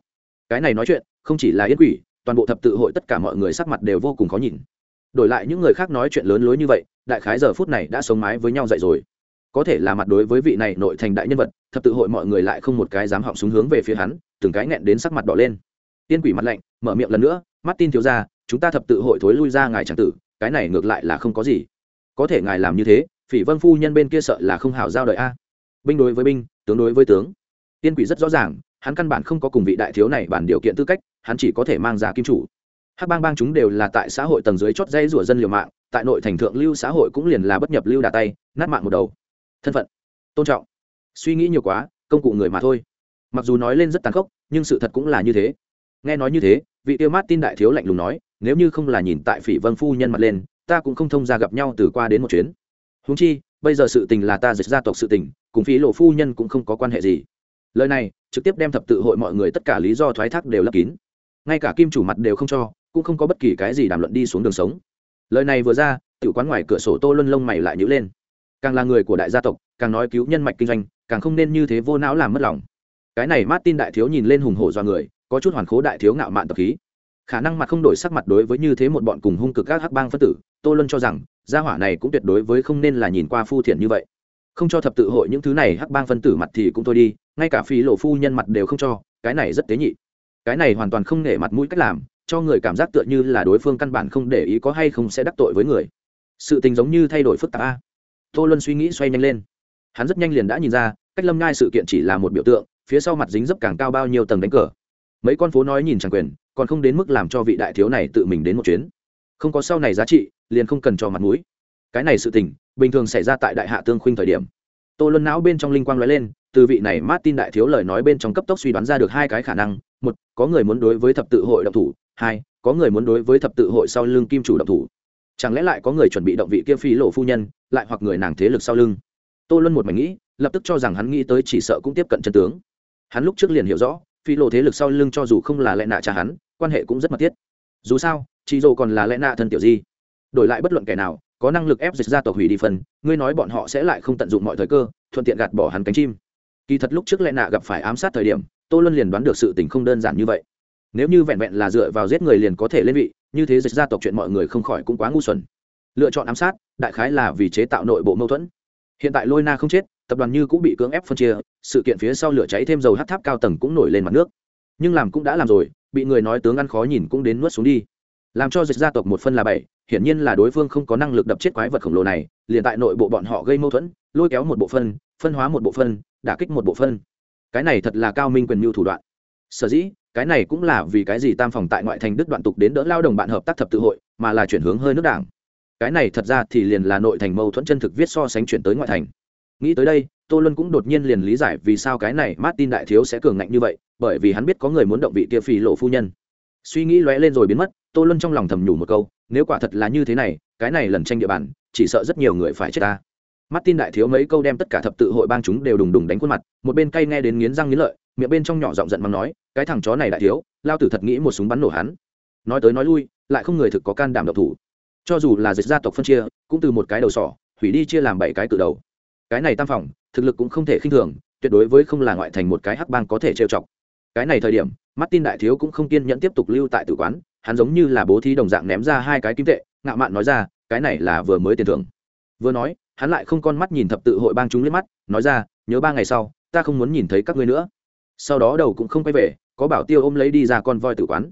Cái này nói chuyện, không chỉ là yên quỷ, toàn bộ thập tự hội tất cả mọi người sắc mặt đều vô cùng khó nhìn đổi lại những người khác nói chuyện lớn lối như vậy, đại khái giờ phút này đã sống mái với nhau dậy rồi. Có thể là mặt đối với vị này nội thành đại nhân vật, thập tự hội mọi người lại không một cái dám họng súng hướng về phía hắn, từng cái nghẹn đến sắc mặt đỏ lên. Tiên quỷ mặt lạnh, mở miệng lần nữa mắt tin thiếu ra chúng ta thập tự hội thối lui ra ngài tràng tử, cái này ngược lại là không có gì. Có thể ngài làm như thế, phỉ vân phu nhân bên kia sợ là không hào giao đợi a. Binh đối với binh, tướng đối với tướng. Tiên quỷ rất rõ ràng, hắn căn bản không có cùng vị đại thiếu này bản điều kiện tư cách, hắn chỉ có thể mang ra kim chủ hắc bang bang chúng đều là tại xã hội tầng dưới chót dây rủa dân liều mạng, tại nội thành thượng lưu xã hội cũng liền là bất nhập lưu đà tay, nát mạng một đầu. Thân phận, tôn trọng. Suy nghĩ nhiều quá, công cụ người mà thôi. Mặc dù nói lên rất tàn khốc, nhưng sự thật cũng là như thế. Nghe nói như thế, vị tiêu mát tin đại thiếu lạnh lùng nói, nếu như không là nhìn tại phỉ vân phu nhân mặt lên, ta cũng không thông ra gặp nhau từ qua đến một chuyến. Húng chi, bây giờ sự tình là ta dịch gia tộc sự tình, cùng phí lộ phu nhân cũng không có quan hệ gì. Lời này, trực tiếp đem thập tự hội mọi người tất cả lý do thoái thác đều lấp kín. Ngay cả kim chủ mặt đều không cho cũng không có bất kỳ cái gì đàm luận đi xuống đường sống. Lời này vừa ra tự quán ngoài cửa sổ tô luân lông mày lại nhữ lên. Càng là người của đại gia tộc, càng nói cứu nhân mạch kinh doanh, càng không nên như thế vô não làm mất lòng. Cái này martin đại thiếu nhìn lên hùng hổ do người, có chút hoàn khố đại thiếu ngạo mạn tập khí. Khả năng mặt không đổi sắc mặt đối với như thế một bọn cùng hung cực các hắc bang phân tử, tô luân cho rằng, gia hỏa này cũng tuyệt đối với không nên là nhìn qua phu thiện như vậy. Không cho thập tự hội những thứ này hắc bang phân tử mặt thì cũng thôi đi, ngay cả phí lộ phu nhân mặt đều không cho, cái này rất tế nhị. Cái này hoàn toàn không nể mặt mũi cách làm cho người cảm giác tựa như là đối phương căn bản không để ý có hay không sẽ đắc tội với người. Sự tình giống như thay đổi phức tạp a. Tô luân suy nghĩ xoay nhanh lên. Hắn rất nhanh liền đã nhìn ra, cách lâm ngai sự kiện chỉ là một biểu tượng, phía sau mặt dính dấp càng cao bao nhiêu tầng đánh cờ. Mấy con phố nói nhìn chẳng quyền, còn không đến mức làm cho vị đại thiếu này tự mình đến một chuyến. Không có sau này giá trị, liền không cần cho mặt mũi. Cái này sự tình, bình thường xảy ra tại đại hạ tương khuynh thời điểm. Tô luân não bên trong linh quang nói lên, từ vị này martin đại thiếu lời nói bên trong cấp tốc suy đoán ra được hai cái khả năng. Một, có người muốn đối với thập tự hội động thủ hai, có người muốn đối với thập tự hội sau lưng kim chủ động thủ. Chẳng lẽ lại có người chuẩn bị động vị kia phi lộ phu nhân, lại hoặc người nàng thế lực sau lưng? Tô luân một mảnh nghĩ, lập tức cho rằng hắn nghĩ tới chỉ sợ cũng tiếp cận chân tướng. Hắn lúc trước liền hiểu rõ, phi lộ thế lực sau lưng cho dù không là lẽ nạ cha hắn, quan hệ cũng rất mật thiết. Dù sao chị dô còn là lẽ nạ thân tiểu di, đổi lại bất luận kẻ nào, có năng lực ép dịch ra tộc hủy đi phần, ngươi nói bọn họ sẽ lại không tận dụng mọi thời cơ, thuận tiện gạt bỏ hắn cánh chim. Kỳ thật lúc trước lẽ nạ gặp phải ám sát thời điểm, tô luân liền đoán được sự tình không đơn giản như vậy nếu như vẹn vẹn là dựa vào giết người liền có thể lên vị, như thế dịch gia tộc chuyện mọi người không khỏi cũng quá ngu xuẩn. Lựa chọn ám sát, đại khái là vì chế tạo nội bộ mâu thuẫn. Hiện tại lôi na không chết, tập đoàn như cũng bị cưỡng ép phân chia, sự kiện phía sau lửa cháy thêm dầu hát tháp cao tầng cũng nổi lên mặt nước. Nhưng làm cũng đã làm rồi, bị người nói tướng ăn khó nhìn cũng đến nuốt xuống đi. Làm cho dịch gia tộc một phân là bảy, hiển nhiên là đối phương không có năng lực đập chết quái vật khổng lồ này, liền tại nội bộ bọn họ gây mâu thuẫn, lôi kéo một bộ phân phân hóa một bộ phân, đả kích một bộ phân. Cái này thật là cao minh quyền mưu thủ đoạn. Sở dĩ cái này cũng là vì cái gì tam phòng tại ngoại thành đức đoạn tục đến đỡ lao động bạn hợp tác thập tự hội, mà là chuyển hướng hơi nước đảng. Cái này thật ra thì liền là nội thành mâu thuẫn chân thực viết so sánh chuyển tới ngoại thành. Nghĩ tới đây, tô luân cũng đột nhiên liền lý giải vì sao cái này martin đại thiếu sẽ cường ngạnh như vậy, bởi vì hắn biết có người muốn động vị kia phì lộ phu nhân. Suy nghĩ lóe lên rồi biến mất, tô luân trong lòng thầm nhủ một câu, nếu quả thật là như thế này, cái này lần tranh địa bàn, chỉ sợ rất nhiều người phải chết ta. Martin đại thiếu mấy câu đem tất cả thập tự hội bang chúng đều đùng đùng đánh khuôn mặt, một bên cay nghe đến nghiến răng nghiến lợi, miệng bên trong nhỏ giọng giận mắng nói cái thằng chó này đại thiếu, lao tử thật nghĩ một súng bắn nổ hắn. Nói tới nói lui, lại không người thực có can đảm độc thủ. Cho dù là dịch gia tộc phân chia, cũng từ một cái đầu sỏ, hủy đi chia làm bảy cái cự đầu. Cái này tam phòng, thực lực cũng không thể khinh thường, tuyệt đối với không là ngoại thành một cái hắc bang có thể trêu chọc. Cái này thời điểm, martin đại thiếu cũng không kiên nhẫn tiếp tục lưu tại tử quán, hắn giống như là bố thí đồng dạng ném ra hai cái kim tệ, ngạo mạn nói ra, cái này là vừa mới tiền thưởng. Vừa nói, hắn lại không con mắt nhìn thập tự hội bang chúng lên mắt, nói ra, nhớ ba ngày sau, ta không muốn nhìn thấy các ngươi nữa. Sau đó đầu cũng không quay về có bảo tiêu ôm lấy đi ra con voi tử quán.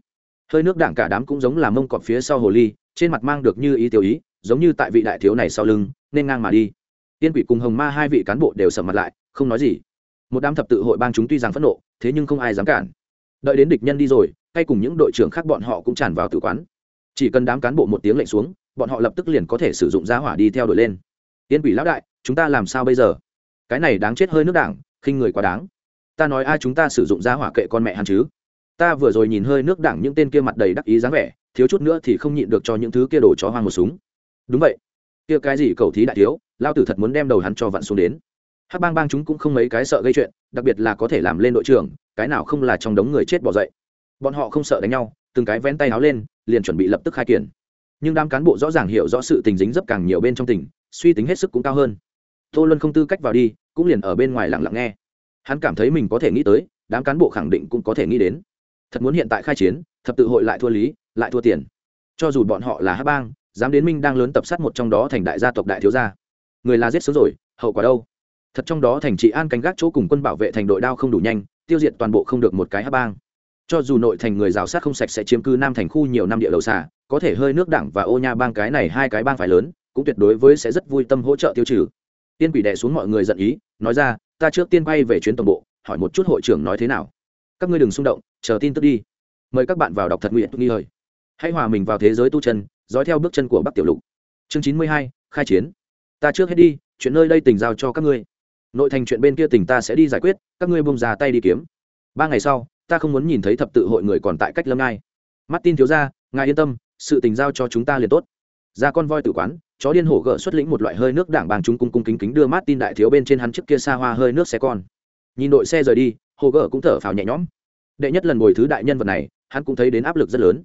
Hơi nước đảng cả đám cũng giống là mông cọp phía sau hồ ly, trên mặt mang được như ý tiêu ý, giống như tại vị đại thiếu này sau lưng, nên ngang mà đi. Tiên quỷ cùng hồng ma hai vị cán bộ đều sầm mặt lại, không nói gì. Một đám thập tự hội bang chúng tuy rằng phẫn nộ, thế nhưng không ai dám cản. Đợi đến địch nhân đi rồi hay cùng những đội trưởng khác bọn họ cũng tràn vào tử quán. Chỉ cần đám cán bộ một tiếng lệnh xuống, bọn họ lập tức liền có thể sử dụng giá hỏa đi theo đuổi lên. Tiên quỷ lão đại, chúng ta làm sao bây giờ? Cái này đáng chết hơi nước đảng, khinh người quá đáng ta nói ai chúng ta sử dụng giá hỏa kệ con mẹ hắn chứ? Ta vừa rồi nhìn hơi nước đảng những tên kia mặt đầy đắc ý dáng vẻ, thiếu chút nữa thì không nhịn được cho những thứ kia đổ chó hoang một súng. Đúng vậy. Kia cái gì cầu thí đại thiếu, lao tử thật muốn đem đầu hắn cho vặn xuống đến. Hát bang bang chúng cũng không mấy cái sợ gây chuyện, đặc biệt là có thể làm lên đội trưởng, cái nào không là trong đống người chết bỏ dậy. Bọn họ không sợ đánh nhau, từng cái vén tay háo lên, liền chuẩn bị lập tức khai kiển. Nhưng đám cán bộ rõ ràng hiểu rõ sự tình dính dấp càng nhiều bên trong tỉnh, suy tính hết sức cũng cao hơn. Tô luân không tư cách vào đi, cũng liền ở bên ngoài lặng lặng nghe hắn cảm thấy mình có thể nghĩ tới đám cán bộ khẳng định cũng có thể nghĩ đến. Thật muốn hiện tại khai chiến thập tự hội lại thua lý lại thua tiền. Cho dù bọn họ là hát bang dám đến minh đang lớn tập sát một trong đó thành đại gia tộc đại thiếu gia. Người là giết sớm rồi hậu quả đâu? Thật trong đó thành trị an canh gác chỗ cùng quân bảo vệ thành đội đao không đủ nhanh tiêu diệt toàn bộ không được một cái hát bang. Cho dù nội thành người rào sát không sạch sẽ chiếm cư nam thành khu nhiều năm địa đầu xả, có thể hơi nước đảng và ô nha bang cái này hai cái bang phải lớn cũng tuyệt đối với sẽ rất vui tâm hỗ trợ tiêu trừ. Tiên quỷ đẻ xuống mọi người giận ý nói ra ta trước tiên bay về chuyến tổng bộ, hỏi một chút hội trưởng nói thế nào. Các ngươi đừng xung động, chờ tin tức đi. Mời các bạn vào đọc thật nguyện, nghi hời. Hãy hòa mình vào thế giới tu chân, dõi theo bước chân của bắc tiểu lục. Chương chín mươi hai, khai chiến. Ta trước hết đi, chuyện nơi đây tình giao cho các ngươi. Nội thành chuyện bên kia tỉnh ta sẽ đi giải quyết, các ngươi bông ra tay đi kiếm. Ba ngày sau, ta không muốn nhìn thấy thập tự hội người còn tại cách lâm ngai. Mắt tin thiếu ra ngài yên tâm, sự tình giao cho chúng ta liền tốt. Ra con voi tử quán chó điên hổ gỡ xuất lĩnh một loại hơi nước đảng bàng chúng cung cung kính kính đưa mát tin đại thiếu bên trên hắn trước kia xa hoa hơi nước xe con. Nhìn đội xe rời đi hồ gỡ cũng thở phào nhẹ nhõm. Đệ nhất lần ngồi thứ đại nhân vật này, hắn cũng thấy đến áp lực rất lớn.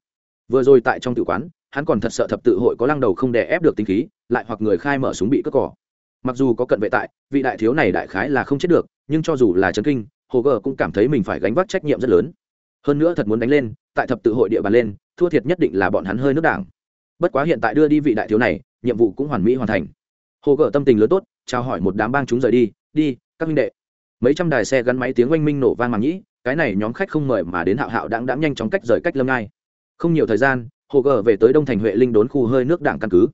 Vừa rồi tại trong tự quán, hắn còn thật sợ thập tự hội có lăng đầu không đè ép được tinh khí, lại hoặc người khai mở súng bị cướp cỏ mặc dù có cận vệ tại, vị đại thiếu này đại khái là không chết được, nhưng cho dù là trấn kinh hồ gờ cũng cảm thấy mình phải gánh vác trách nhiệm rất lớn. Hơn nữa thật muốn đánh lên, tại thập tự hội địa bàn lên, thua thiệt nhất định là bọn hắn hơi nước đảng. Bất quá hiện tại đưa đi vị đại thiếu này nhiệm vụ cũng hoàn mỹ hoàn thành. Hồ gờ tâm tình lớn tốt, chào hỏi một đám bang chúng rời đi. Đi, các minh đệ. Mấy trăm đài xe gắn máy tiếng oanh minh nổ vang màng nhĩ, cái này nhóm khách không mời mà đến hạo hạo đáng đáng nhanh chóng cách rời cách lâm ngai. Không nhiều thời gian, hồ gờ về tới đông thành huệ linh đốn khu hơi nước đảng căn cứ.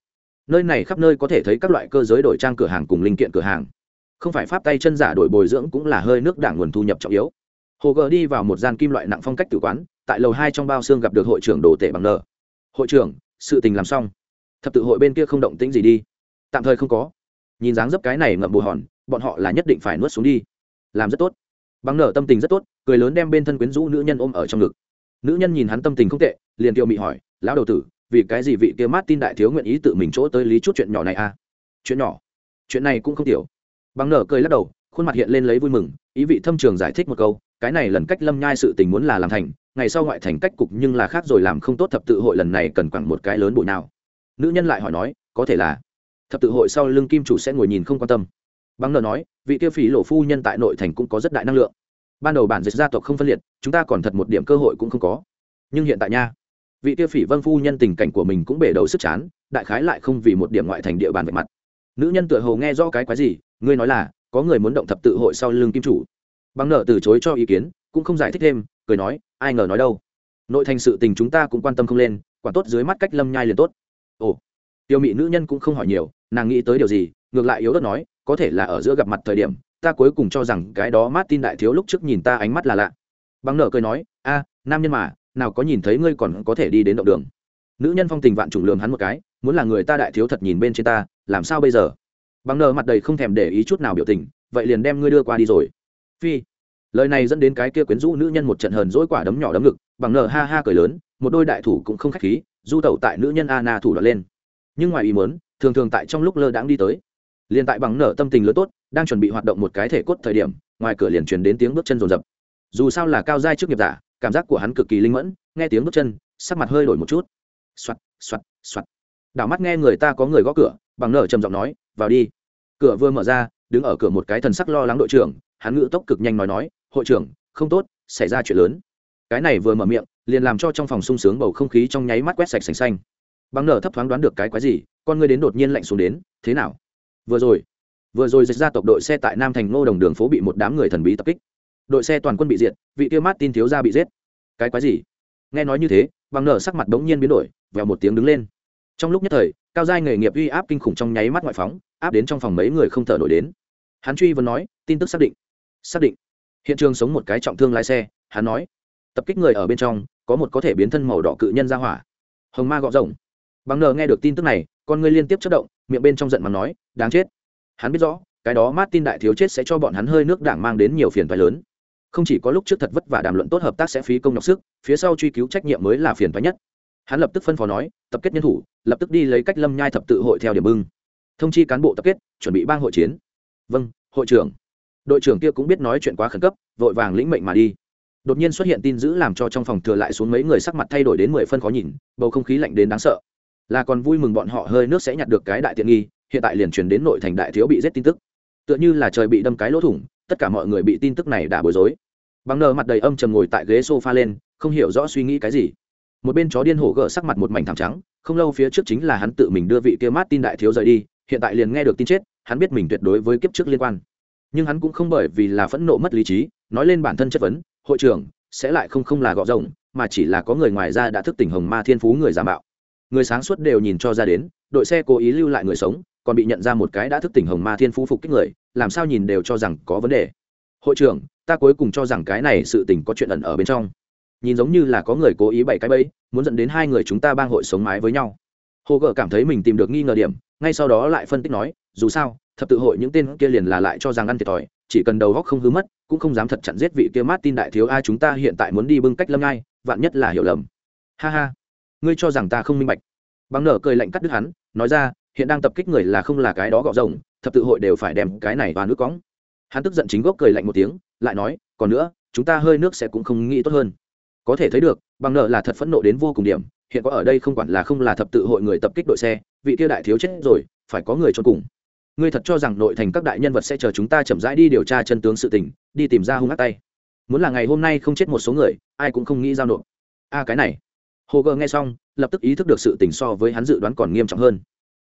Nơi này khắp nơi có thể thấy các loại cơ giới đổi trang cửa hàng cùng linh kiện cửa hàng. Không phải pháp tay chân giả đổi bồi dưỡng cũng là hơi nước đảng nguồn thu nhập trọng yếu. Hồ gờ đi vào một gian kim loại nặng phong cách tử quán, tại lầu hai trong bao xương gặp được hội trưởng đồ tể bằng n hội trưởng, sự tình làm xong thập tự hội bên kia không động tĩnh gì đi. Tạm thời không có. Nhìn dáng dấp cái này ngậm bù hòn, bọn họ là nhất định phải nuốt xuống đi. Làm rất tốt. Bằng nở tâm tình rất tốt, cười lớn đem bên thân quyến rũ nữ nhân ôm ở trong ngực. Nữ nhân nhìn hắn tâm tình không tệ, liền kiều mị hỏi, lão đầu tử, vì cái gì vị kia mát tin đại thiếu nguyện ý tự mình chỗ tới lý chút chuyện nhỏ này à? Chuyện nhỏ? Chuyện này cũng không tiểu. Bằng nở cười lắc đầu, khuôn mặt hiện lên lấy vui mừng, ý vị thâm trường giải thích một câu, cái này lần cách lâm nhai sự tình muốn là làm thành, ngày sau ngoại thành cách cục nhưng là khác rồi làm không tốt thập tự hội lần này cần quẳng một cái lớn bụi nào nữ nhân lại hỏi nói, có thể là? Thập tự hội sau lưng kim chủ sẽ ngồi nhìn không quan tâm. Bằng nợ nói, vị tiêu phí lộ phu nhân tại nội thành cũng có rất đại năng lượng. Ban đầu bản dịch gia tộc không phân liệt, chúng ta còn thật một điểm cơ hội cũng không có. Nhưng hiện tại nha, vị tiêu phỉ vân phu nhân tình cảnh của mình cũng bể đầu sức chán, đại khái lại không vì một điểm ngoại thành địa bàn về mặt. Nữ nhân tựa hồ nghe rõ cái quái gì, ngươi nói là, có người muốn động thập tự hội sau lưng kim chủ. Bằng nợ từ chối cho ý kiến, cũng không giải thích thêm, cười nói, ai ngờ nói đâu. Nội thành sự tình chúng ta cũng quan tâm không lên, quản tốt dưới mắt cách lâm nhai liền tốt ồ tiêu mị nữ nhân cũng không hỏi nhiều, nàng nghĩ tới điều gì, ngược lại yếu ớt nói, có thể là ở giữa gặp mặt thời điểm, ta cuối cùng cho rằng cái đó mát tin đại thiếu lúc trước nhìn ta ánh mắt là lạ. Bằng nợ cười nói, a, nam nhân mà, nào có nhìn thấy ngươi còn có thể đi đến động đường. Nữ nhân phong tình vạn trùng lường hắn một cái, muốn là người ta đại thiếu thật nhìn bên trên ta, làm sao bây giờ? Bằng nợ mặt đầy không thèm để ý chút nào biểu tình, vậy liền đem ngươi đưa qua đi rồi. Phi lời này dẫn đến cái kia quyến rũ nữ nhân một trận hờn dỗi quả đấm nhỏ đấm ngực, bằng nở ha ha cười lớn, một đôi đại thủ cũng không khách khí, du tẩu tại nữ nhân Anna thủ đoạn lên. Nhưng ngoài ý muốn, thường thường tại trong lúc lơ đãng đi tới. Liền tại bằng nở tâm tình lớn tốt, đang chuẩn bị hoạt động một cái thể cốt thời điểm, ngoài cửa liền truyền đến tiếng bước chân rồn rập. Dù sao là cao giai trước nghiệp giả, cảm giác của hắn cực kỳ linh mẫn, nghe tiếng bước chân, sắc mặt hơi đổi một chút. Xoặt xoặt xoặt đảo mắt nghe người ta có người gõ cửa, bằng nở trầm giọng nói, vào đi. Cửa vừa mở ra, đứng ở cửa một cái thần sắc lo lắng đội trưởng, hắn ngự tốc cực nhanh nói nói hội trưởng, không tốt, xảy ra chuyện lớn. Cái này vừa mở miệng, liền làm cho trong phòng sung sướng bầu không khí trong nháy mắt quét sạch sành xanh. Bằng nở thấp thoáng đoán được cái quái gì, con ngươi đến đột nhiên lạnh xuống đến, thế nào? Vừa rồi vừa rồi dịch ra tộc đội xe tại nam thành ngô đồng đường phố bị một đám người thần bí tập kích. Đội xe toàn quân bị diệt, vị tiêu mát tin thiếu ra bị giết. Cái quái gì? Nghe nói như thế bằng nở sắc mặt đống nhiên biến đổi, vèo một tiếng đứng lên. Trong lúc nhất thời, cao giai nghề nghiệp uy áp kinh khủng trong nháy mắt ngoại phóng, áp đến trong phòng mấy người không thở nổi đến. Hắn truy vẫn nói, tin tức xác định. Xác định hiện trường sống một cái trọng thương lái xe, hắn nói, tập kích người ở bên trong, có một có thể biến thân màu đỏ cự nhân ra hỏa. Hồng ma gọ rồng. Bằng nờ nghe được tin tức này, con người liên tiếp chất động, miệng bên trong giận mà nói, đáng chết. Hắn biết rõ, cái đó mát tin đại thiếu chết sẽ cho bọn hắn hơi nước đảng mang đến nhiều phiền phái lớn. Không chỉ có lúc trước thật vất vả đàm luận tốt hợp tác sẽ phí công nhọc sức, phía sau truy cứu trách nhiệm mới là phiền phái nhất. Hắn lập tức phân phó nói, tập kết nhân thủ, lập tức đi lấy cách lâm nhai thập tự hội theo điểm bưng. Thông chi cán bộ tập kết, chuẩn bị bang hội chiến. Vâng hội trưởng đội trưởng kia cũng biết nói chuyện quá khẩn cấp, vội vàng lĩnh mệnh mà đi. Đột nhiên xuất hiện tin dữ làm cho trong phòng thừa lại xuống mấy người sắc mặt thay đổi đến mười phân khó nhìn, bầu không khí lạnh đến đáng sợ. Là còn vui mừng bọn họ hơi nước sẽ nhặt được cái đại tiện nghi, hiện tại liền truyền đến nội thành đại thiếu bị giết tin tức. Tựa như là trời bị đâm cái lỗ thủng, tất cả mọi người bị tin tức này đã bối rối. Bằng nờ mặt đầy âm trầm ngồi tại ghế sofa lên, không hiểu rõ suy nghĩ cái gì. Một bên chó điên hổ gỡ sắc mặt một mảnh thảm trắng, không lâu phía trước chính là hắn tự mình đưa vị kia mát tin đại thiếu rời đi, hiện tại liền nghe được tin chết, hắn biết mình tuyệt đối với kiếp trước liên quan nhưng hắn cũng không bởi vì là phẫn nộ mất lý trí, nói lên bản thân chất vấn, hội trưởng, sẽ lại không không là gọ rộng mà chỉ là có người ngoài ra đã thức tỉnh hồng ma thiên phú người giả mạo. Người sáng suốt đều nhìn cho ra đến, đội xe cố ý lưu lại người sống, còn bị nhận ra một cái đã thức tỉnh hồng ma thiên phú phục kích người, làm sao nhìn đều cho rằng có vấn đề. Hội trưởng, ta cuối cùng cho rằng cái này sự tình có chuyện ẩn ở bên trong. Nhìn giống như là có người cố ý bày cái bẫy, muốn dẫn đến hai người chúng ta bang hội sống mái với nhau. Hồ gợ cảm thấy mình tìm được nghi ngờ điểm, ngay sau đó lại phân tích nói, dù sao thập tự hội những tên kia liền là lại cho rằng ăn thiệt thòi, chỉ cần đầu góc không hư mất, cũng không dám thật chặn giết vị kia mát tin đại thiếu ai chúng ta hiện tại muốn đi bưng cách lâm ngai, vạn nhất là hiểu lầm. Ha ha. Ngươi cho rằng ta không minh bạch. Bằng nở cười lạnh cắt đứt hắn, nói ra, hiện đang tập kích người là không là cái đó gọ rồng, thập tự hội đều phải đem cái này vào nước cóng hắn tức giận chính gốc cười lạnh một tiếng, lại nói, còn nữa, chúng ta hơi nước sẽ cũng không nghĩ tốt hơn. Có thể thấy được bằng nợ là thật phẫn nộ đến vô cùng điểm, hiện có ở đây không quản là không là thập tự hội người tập kích đội xe, vị tiêu đại thiếu chết rồi, phải có người cho cùng ngươi thật cho rằng nội thành các đại nhân vật sẽ chờ chúng ta chậm rãi đi điều tra chân tướng sự tình, đi tìm ra hung ác tay. Muốn là ngày hôm nay không chết một số người, ai cũng không nghĩ giao nộp. A, cái này. Hồ gơ nghe xong, lập tức ý thức được sự tình so với hắn dự đoán còn nghiêm trọng hơn.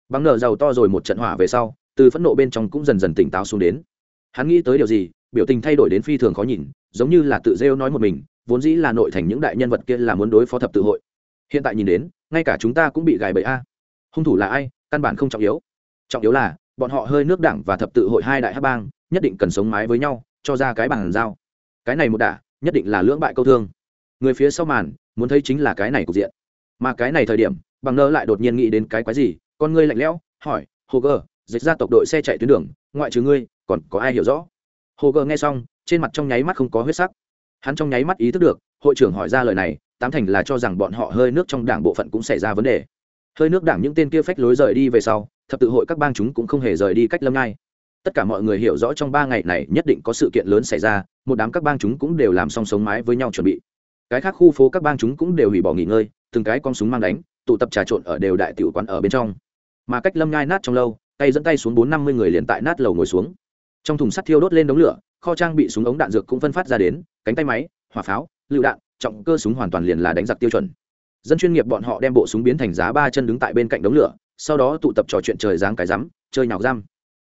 Bằng nợ giàu to rồi một trận hỏa về sau, từ phẫn nộ bên trong cũng dần dần tỉnh táo xuống đến. Hắn nghĩ tới điều gì, biểu tình thay đổi đến phi thường khó nhìn, giống như là tự rêu nói một mình, vốn dĩ là nội thành những đại nhân vật kia là muốn đối phó thập tự hội. Hiện tại nhìn đến, ngay cả chúng ta cũng bị gài bẫy a. Hung thủ là ai, căn bản không trọng yếu. Trọng yếu là bọn họ hơi nước đảng và thập tự hội hai đại hát bang, nhất định cần sống mái với nhau, cho ra cái bàn giao. Cái này một đả, nhất định là lưỡng bại câu thương. Người phía sau màn, muốn thấy chính là cái này cục diện. Mà cái này thời điểm, bằng nơ lại đột nhiên nghĩ đến cái quái gì, con ngươi lạnh lẽo, hỏi, hồ gờ dịch ra tộc đội xe chạy tuyến đường, ngoại trừ ngươi, còn có ai hiểu rõ? Hồ gờ nghe xong, trên mặt trong nháy mắt không có huyết sắc. Hắn trong nháy mắt ý thức được, hội trưởng hỏi ra lời này, tám thành là cho rằng bọn họ hơi nước trong đảng bộ phận cũng xảy ra vấn đề hơi nước đảng những tên kia phách lối rời đi về sau, thập tự hội các bang chúng cũng không hề rời đi cách lâm ngai. Tất cả mọi người hiểu rõ trong ba ngày này nhất định có sự kiện lớn xảy ra, một đám các bang chúng cũng đều làm xong sống mái với nhau chuẩn bị. Cái khác khu phố các bang chúng cũng đều hủy bỏ nghỉ ngơi, từng cái con súng mang đánh, tụ tập trà trộn ở đều đại tiểu quán ở bên trong. Mà cách lâm ngai nát trong lâu, tay dẫn tay xuống bốn năm mươi người liền tại nát lầu ngồi xuống. Trong thùng sắt thiêu đốt lên đống lửa, kho trang bị súng ống đạn dược cũng phân phát ra đến, cánh tay máy, hỏa pháo, lựu đạn, trọng cơ súng hoàn toàn liền là đánh giặc tiêu chuẩn dân chuyên nghiệp bọn họ đem bộ súng biến thành giá ba chân đứng tại bên cạnh đống lửa, sau đó tụ tập trò chuyện trời giáng cái rắm, chơi nhào giam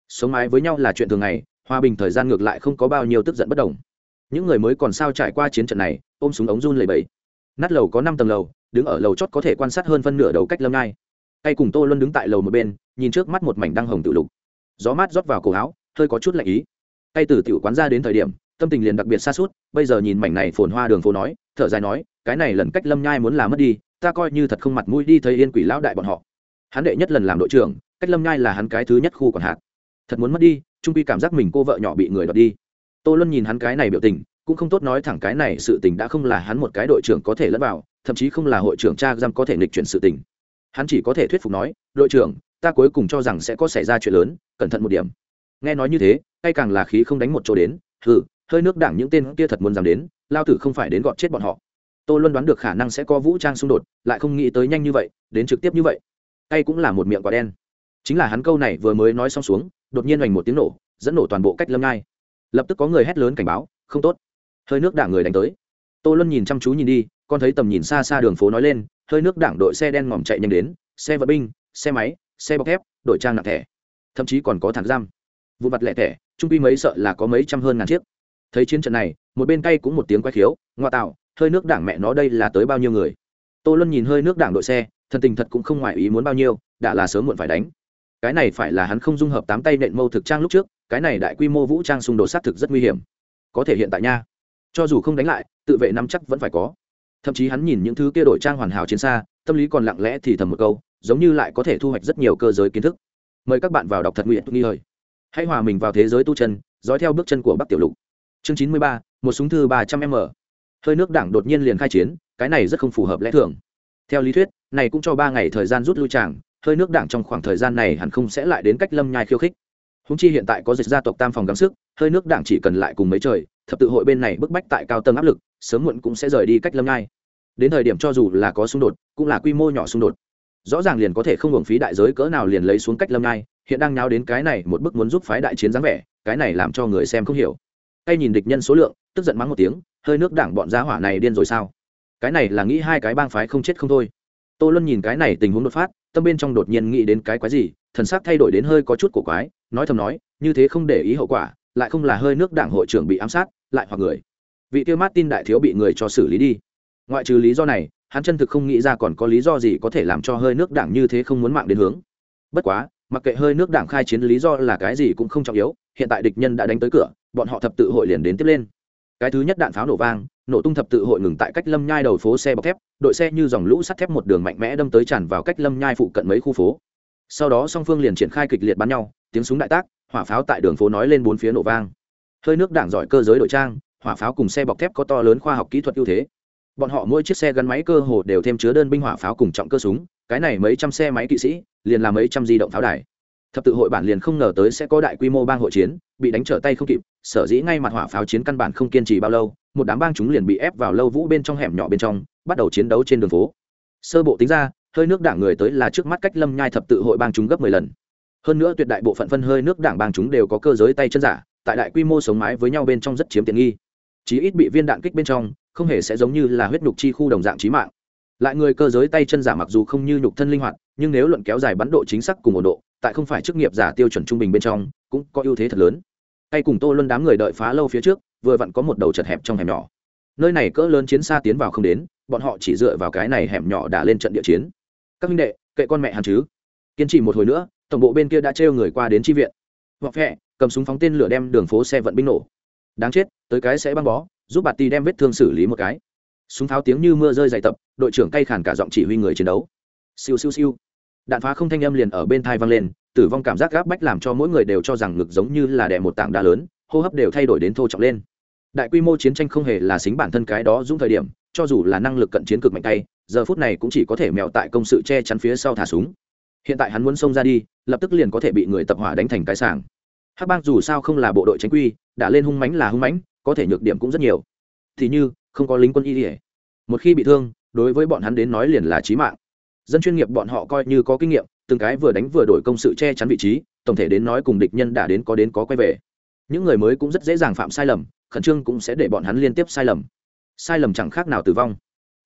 sống mái với nhau là chuyện thường ngày, hòa bình thời gian ngược lại không có bao nhiêu tức giận bất đồng. Những người mới còn sao trải qua chiến trận này, ôm súng ống run lầy bẫy nát lầu có năm tầng lầu, đứng ở lầu chót có thể quan sát hơn phân nửa đầu cách lâm ngai. Tay cùng tô luân đứng tại lầu một bên, nhìn trước mắt một mảnh đăng hồng tự lục. Gió mát rót vào cổ áo, hơi có chút lạnh ý. Tay từ tiểu quán ra đến thời điểm tâm tình liền đặc biệt xa suốt bây giờ nhìn mảnh này phồn hoa đường phố nói, thở dài nói, cái này lần cách lâm nhai muốn làm mất đi, ta coi như thật không mặt mũi đi thấy yên quỷ lão đại bọn họ. Hắn đệ nhất lần làm đội trưởng, cách lâm nhai là hắn cái thứ nhất khu còn hạt. Thật muốn mất đi, trung pi cảm giác mình cô vợ nhỏ bị người đọt đi. Tô luân nhìn hắn cái này biểu tình, cũng không tốt nói thẳng cái này sự tình đã không là hắn một cái đội trưởng có thể lẫn vào, thậm chí không là hội trưởng cha giam có thể nghịch chuyển sự tình. Hắn chỉ có thể thuyết phục nói, đội trưởng, ta cuối cùng cho rằng sẽ có xảy ra chuyện lớn, cẩn thận một điểm. Nghe nói như thế, tay càng là khí không đánh một chỗ đến, hừ hơi nước đảng những tên kia thật muốn dám đến, lao tử không phải đến gọt chết bọn họ. Tôi luôn đoán được khả năng sẽ có vũ trang xung đột, lại không nghĩ tới nhanh như vậy, đến trực tiếp như vậy. Tay cũng là một miệng quả đen. Chính là hắn câu này vừa mới nói xong xuống, đột nhiên hoành một tiếng nổ, dẫn nổ toàn bộ cách lâm ngai. Lập tức có người hét lớn cảnh báo, không tốt. Hơi nước đảng người đánh tới. Tô luân nhìn chăm chú nhìn đi, con thấy tầm nhìn xa xa đường phố nói lên, hơi nước đảng đội xe đen ngòm chạy nhanh đến, xe vận binh, xe máy, xe bọc thép, đội trang nặng thẻ. Thậm chí còn có thẳng giam. Vụ mặt lẻ thẻ trung pi mấy sợ là có mấy trăm hơn ngàn chiếc thấy chiến trận này, một bên tay cũng một tiếng quay khiếu, ngoa tạo, hơi nước đảng mẹ nó đây là tới bao nhiêu người? Tô luân nhìn hơi nước đảng đội xe, thần tình thật cũng không ngoài ý muốn bao nhiêu, đã là sớm muộn phải đánh. Cái này phải là hắn không dung hợp tám tay nện mâu thực trang lúc trước, cái này đại quy mô vũ trang xung đột sát thực rất nguy hiểm. Có thể hiện tại nha. Cho dù không đánh lại, tự vệ nắm chắc vẫn phải có. Thậm chí hắn nhìn những thứ kia đổi trang hoàn hảo chiến xa, tâm lý còn lặng lẽ thì thầm một câu, giống như lại có thể thu hoạch rất nhiều cơ giới kiến thức. Mời các bạn vào đọc thật nguyện nghi hời. Hãy hòa mình vào thế giới tu chân, dõi theo bước chân của bắc tiểu lục chương chín mươi ba, một súng thư ba trăm m. Hơi nước đảng đột nhiên liền khai chiến, cái này rất không phù hợp lẽ thường. Theo lý thuyết, này cũng cho ba ngày thời gian rút lui tràng, hơi nước đảng trong khoảng thời gian này hẳn không sẽ lại đến cách lâm nhai khiêu khích. Húng chi hiện tại có dịch gia tộc tam phòng gắng sức, hơi nước đảng chỉ cần lại cùng mấy trời, thập tự hội bên này bức bách tại cao tầng áp lực, sớm muộn cũng sẽ rời đi cách lâm nhai. Đến thời điểm cho dù là có xung đột, cũng là quy mô nhỏ xung đột. Rõ ràng liền có thể không hưởng phí đại giới cỡ nào liền lấy xuống cách lâm nhai, hiện đang nháo đến cái này một bức muốn giúp phái đại chiến dáng vẻ, cái này làm cho người xem không hiểu hay nhìn địch nhân số lượng, tức giận mắng một tiếng, hơi nước đảng bọn giá hỏa này điên rồi sao? Cái này là nghĩ hai cái bang phái không chết không thôi. Tô luân nhìn cái này tình huống đột phát, tâm bên trong đột nhiên nghĩ đến cái quái gì, thần sắc thay đổi đến hơi có chút cổ quái, nói thầm nói, như thế không để ý hậu quả, lại không là hơi nước đảng hội trưởng bị ám sát, lại hoặc người. Vị tiêu martin đại thiếu bị người cho xử lý đi. Ngoại trừ lý do này, hắn chân thực không nghĩ ra còn có lý do gì có thể làm cho hơi nước đảng như thế không muốn mạng đến hướng. Bất quá, mặc kệ hơi nước đảng khai chiến lý do là cái gì cũng không trọng yếu, hiện tại địch nhân đã đánh tới cửa bọn họ thập tự hội liền đến tiếp lên. Cái thứ nhất đạn pháo nổ vang, nổ tung thập tự hội ngừng tại cách lâm nhai đầu phố xe bọc thép, đội xe như dòng lũ sắt thép một đường mạnh mẽ đâm tới tràn vào cách lâm nhai phụ cận mấy khu phố. Sau đó song phương liền triển khai kịch liệt bắn nhau, tiếng súng đại tác, hỏa pháo tại đường phố nói lên bốn phía nổ vang. Hơi nước đảng giỏi cơ giới đội trang, hỏa pháo cùng xe bọc thép có to lớn khoa học kỹ thuật ưu thế. Bọn họ mỗi chiếc xe gắn máy cơ hồ đều thêm chứa đơn binh hỏa pháo cùng trọng cơ súng, cái này mấy trăm xe máy kỵ sĩ, liền là mấy trăm di động pháo đài. Thập tự hội bản liền không ngờ tới sẽ có đại quy mô bang hội chiến bị đánh trở tay không kịp, sở dĩ ngay mặt hỏa pháo chiến căn bản không kiên trì bao lâu, một đám bang chúng liền bị ép vào lâu vũ bên trong hẻm nhỏ bên trong, bắt đầu chiến đấu trên đường phố. Sơ bộ tính ra, hơi nước đảng người tới là trước mắt cách lâm nhai thập tự hội bang chúng gấp mười lần. Hơn nữa tuyệt đại bộ phận phân hơi nước đảng bang chúng đều có cơ giới tay chân giả, tại đại quy mô sống mái với nhau bên trong rất chiếm tiện nghi. Chí ít bị viên đạn kích bên trong, không hề sẽ giống như là huyết nhục chi khu đồng dạng trí mạng. Lại người cơ giới tay chân giả mặc dù không như nhục thân linh hoạt, nhưng nếu luận kéo dài bắn độ chính xác cùng ổn độ, tại không phải chức nghiệp giả tiêu chuẩn trung bình bên trong, cũng có ưu thế thật lớn tay cùng tô luân đám người đợi phá lâu phía trước, vừa vặn có một đầu chật hẹp trong hẻm nhỏ. Nơi này cỡ lớn chiến xa tiến vào không đến, bọn họ chỉ dựa vào cái này hẻm nhỏ đã lên trận địa chiến. Các minh đệ, kệ con mẹ hắn chứ. Kiên trì một hồi nữa, tổng bộ bên kia đã trêu người qua đến tri viện. Hoặc phe cầm súng phóng tên lửa đem đường phố xe vận binh nổ. Đáng chết, tới cái sẽ băng bó, giúp bạt ti đem vết thương xử lý một cái. Súng tháo tiếng như mưa rơi dày tập, đội trưởng cay khản cả giọng chỉ huy người chiến đấu. Siêu siêu siêu. Đạn phá không thanh âm liền ở bên thai vang lên tử vong cảm giác gáp bách làm cho mỗi người đều cho rằng ngực giống như là đè một tảng đá lớn, hô hấp đều thay đổi đến thô trọng lên. Đại quy mô chiến tranh không hề là xính bản thân cái đó dũng thời điểm, cho dù là năng lực cận chiến cực mạnh tay, giờ phút này cũng chỉ có thể mèo tại công sự che chắn phía sau thả súng. Hiện tại hắn muốn xông ra đi, lập tức liền có thể bị người tập hỏa đánh thành cái sảng. Hắc bang dù sao không là bộ đội chính quy, đã lên hung mãnh là hung mãnh, có thể nhược điểm cũng rất nhiều. Thì như, không có lính quân y ỉa một khi bị thương, đối với bọn hắn đến nói liền là chí mạng. Dân chuyên nghiệp bọn họ coi như có kinh nghiệm từng cái vừa đánh vừa đổi công sự che chắn vị trí, tổng thể đến nói cùng địch nhân đã đến có đến có quay về. Những người mới cũng rất dễ dàng phạm sai lầm, khẩn trương cũng sẽ để bọn hắn liên tiếp sai lầm. Sai lầm chẳng khác nào tử vong.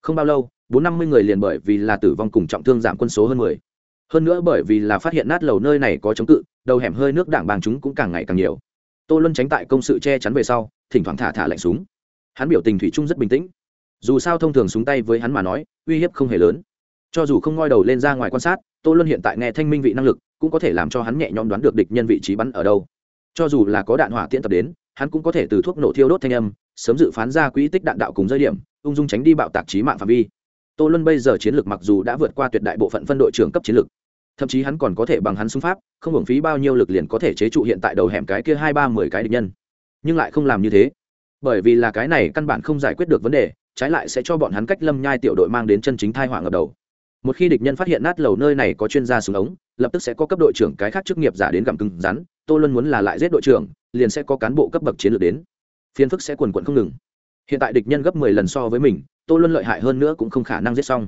Không bao lâu, bốn năm mươi người liền bởi vì là tử vong cùng trọng thương giảm quân số hơn mười. Hơn nữa bởi vì là phát hiện nát lầu nơi này có chống cự, đầu hẻm hơi nước đảng bàng chúng cũng càng ngày càng nhiều. Tô luân tránh tại công sự che chắn về sau, thỉnh thoảng thả thả lạnh súng. Hắn biểu tình thủy chung rất bình tĩnh. Dù sao thông thường súng tay với hắn mà nói, uy hiếp không hề lớn. Cho dù không ngoi đầu lên ra ngoài quan sát tô luân hiện tại nghe thanh minh vị năng lực, cũng có thể làm cho hắn nhẹ nhõm đoán được địch nhân vị trí bắn ở đâu. Cho dù là có đạn hỏa tiễn tập đến, hắn cũng có thể từ thuốc nổ thiêu đốt thanh âm, sớm dự phán ra quỹ tích đạn đạo cùng rơi điểm, ung dung tránh đi bạo tạc trí mạng phạm vi. Tô luân bây giờ chiến lược mặc dù đã vượt qua tuyệt đại bộ phận phân đội trưởng cấp chiến lược, thậm chí hắn còn có thể bằng hắn xung pháp, không hưởng phí bao nhiêu lực liền có thể chế trụ hiện tại đầu hẻm cái kia hai ba mười cái địch nhân. Nhưng lại không làm như thế. Bởi vì là cái này căn bản không giải quyết được vấn đề, trái lại sẽ cho bọn hắn cách lâm nhai tiểu đội mang đến chân chính thai họa ngập đầu một khi địch nhân phát hiện nát lầu nơi này có chuyên gia súng ống, lập tức sẽ có cấp đội trưởng cái khác chức nghiệp giả đến gặm cứng rắn, tô luân muốn là lại giết đội trưởng, liền sẽ có cán bộ cấp bậc chiến lược đến. Phiền phức sẽ quần quận không ngừng. Hiện tại địch nhân gấp mười lần so với mình, tô luân lợi hại hơn nữa cũng không khả năng giết xong.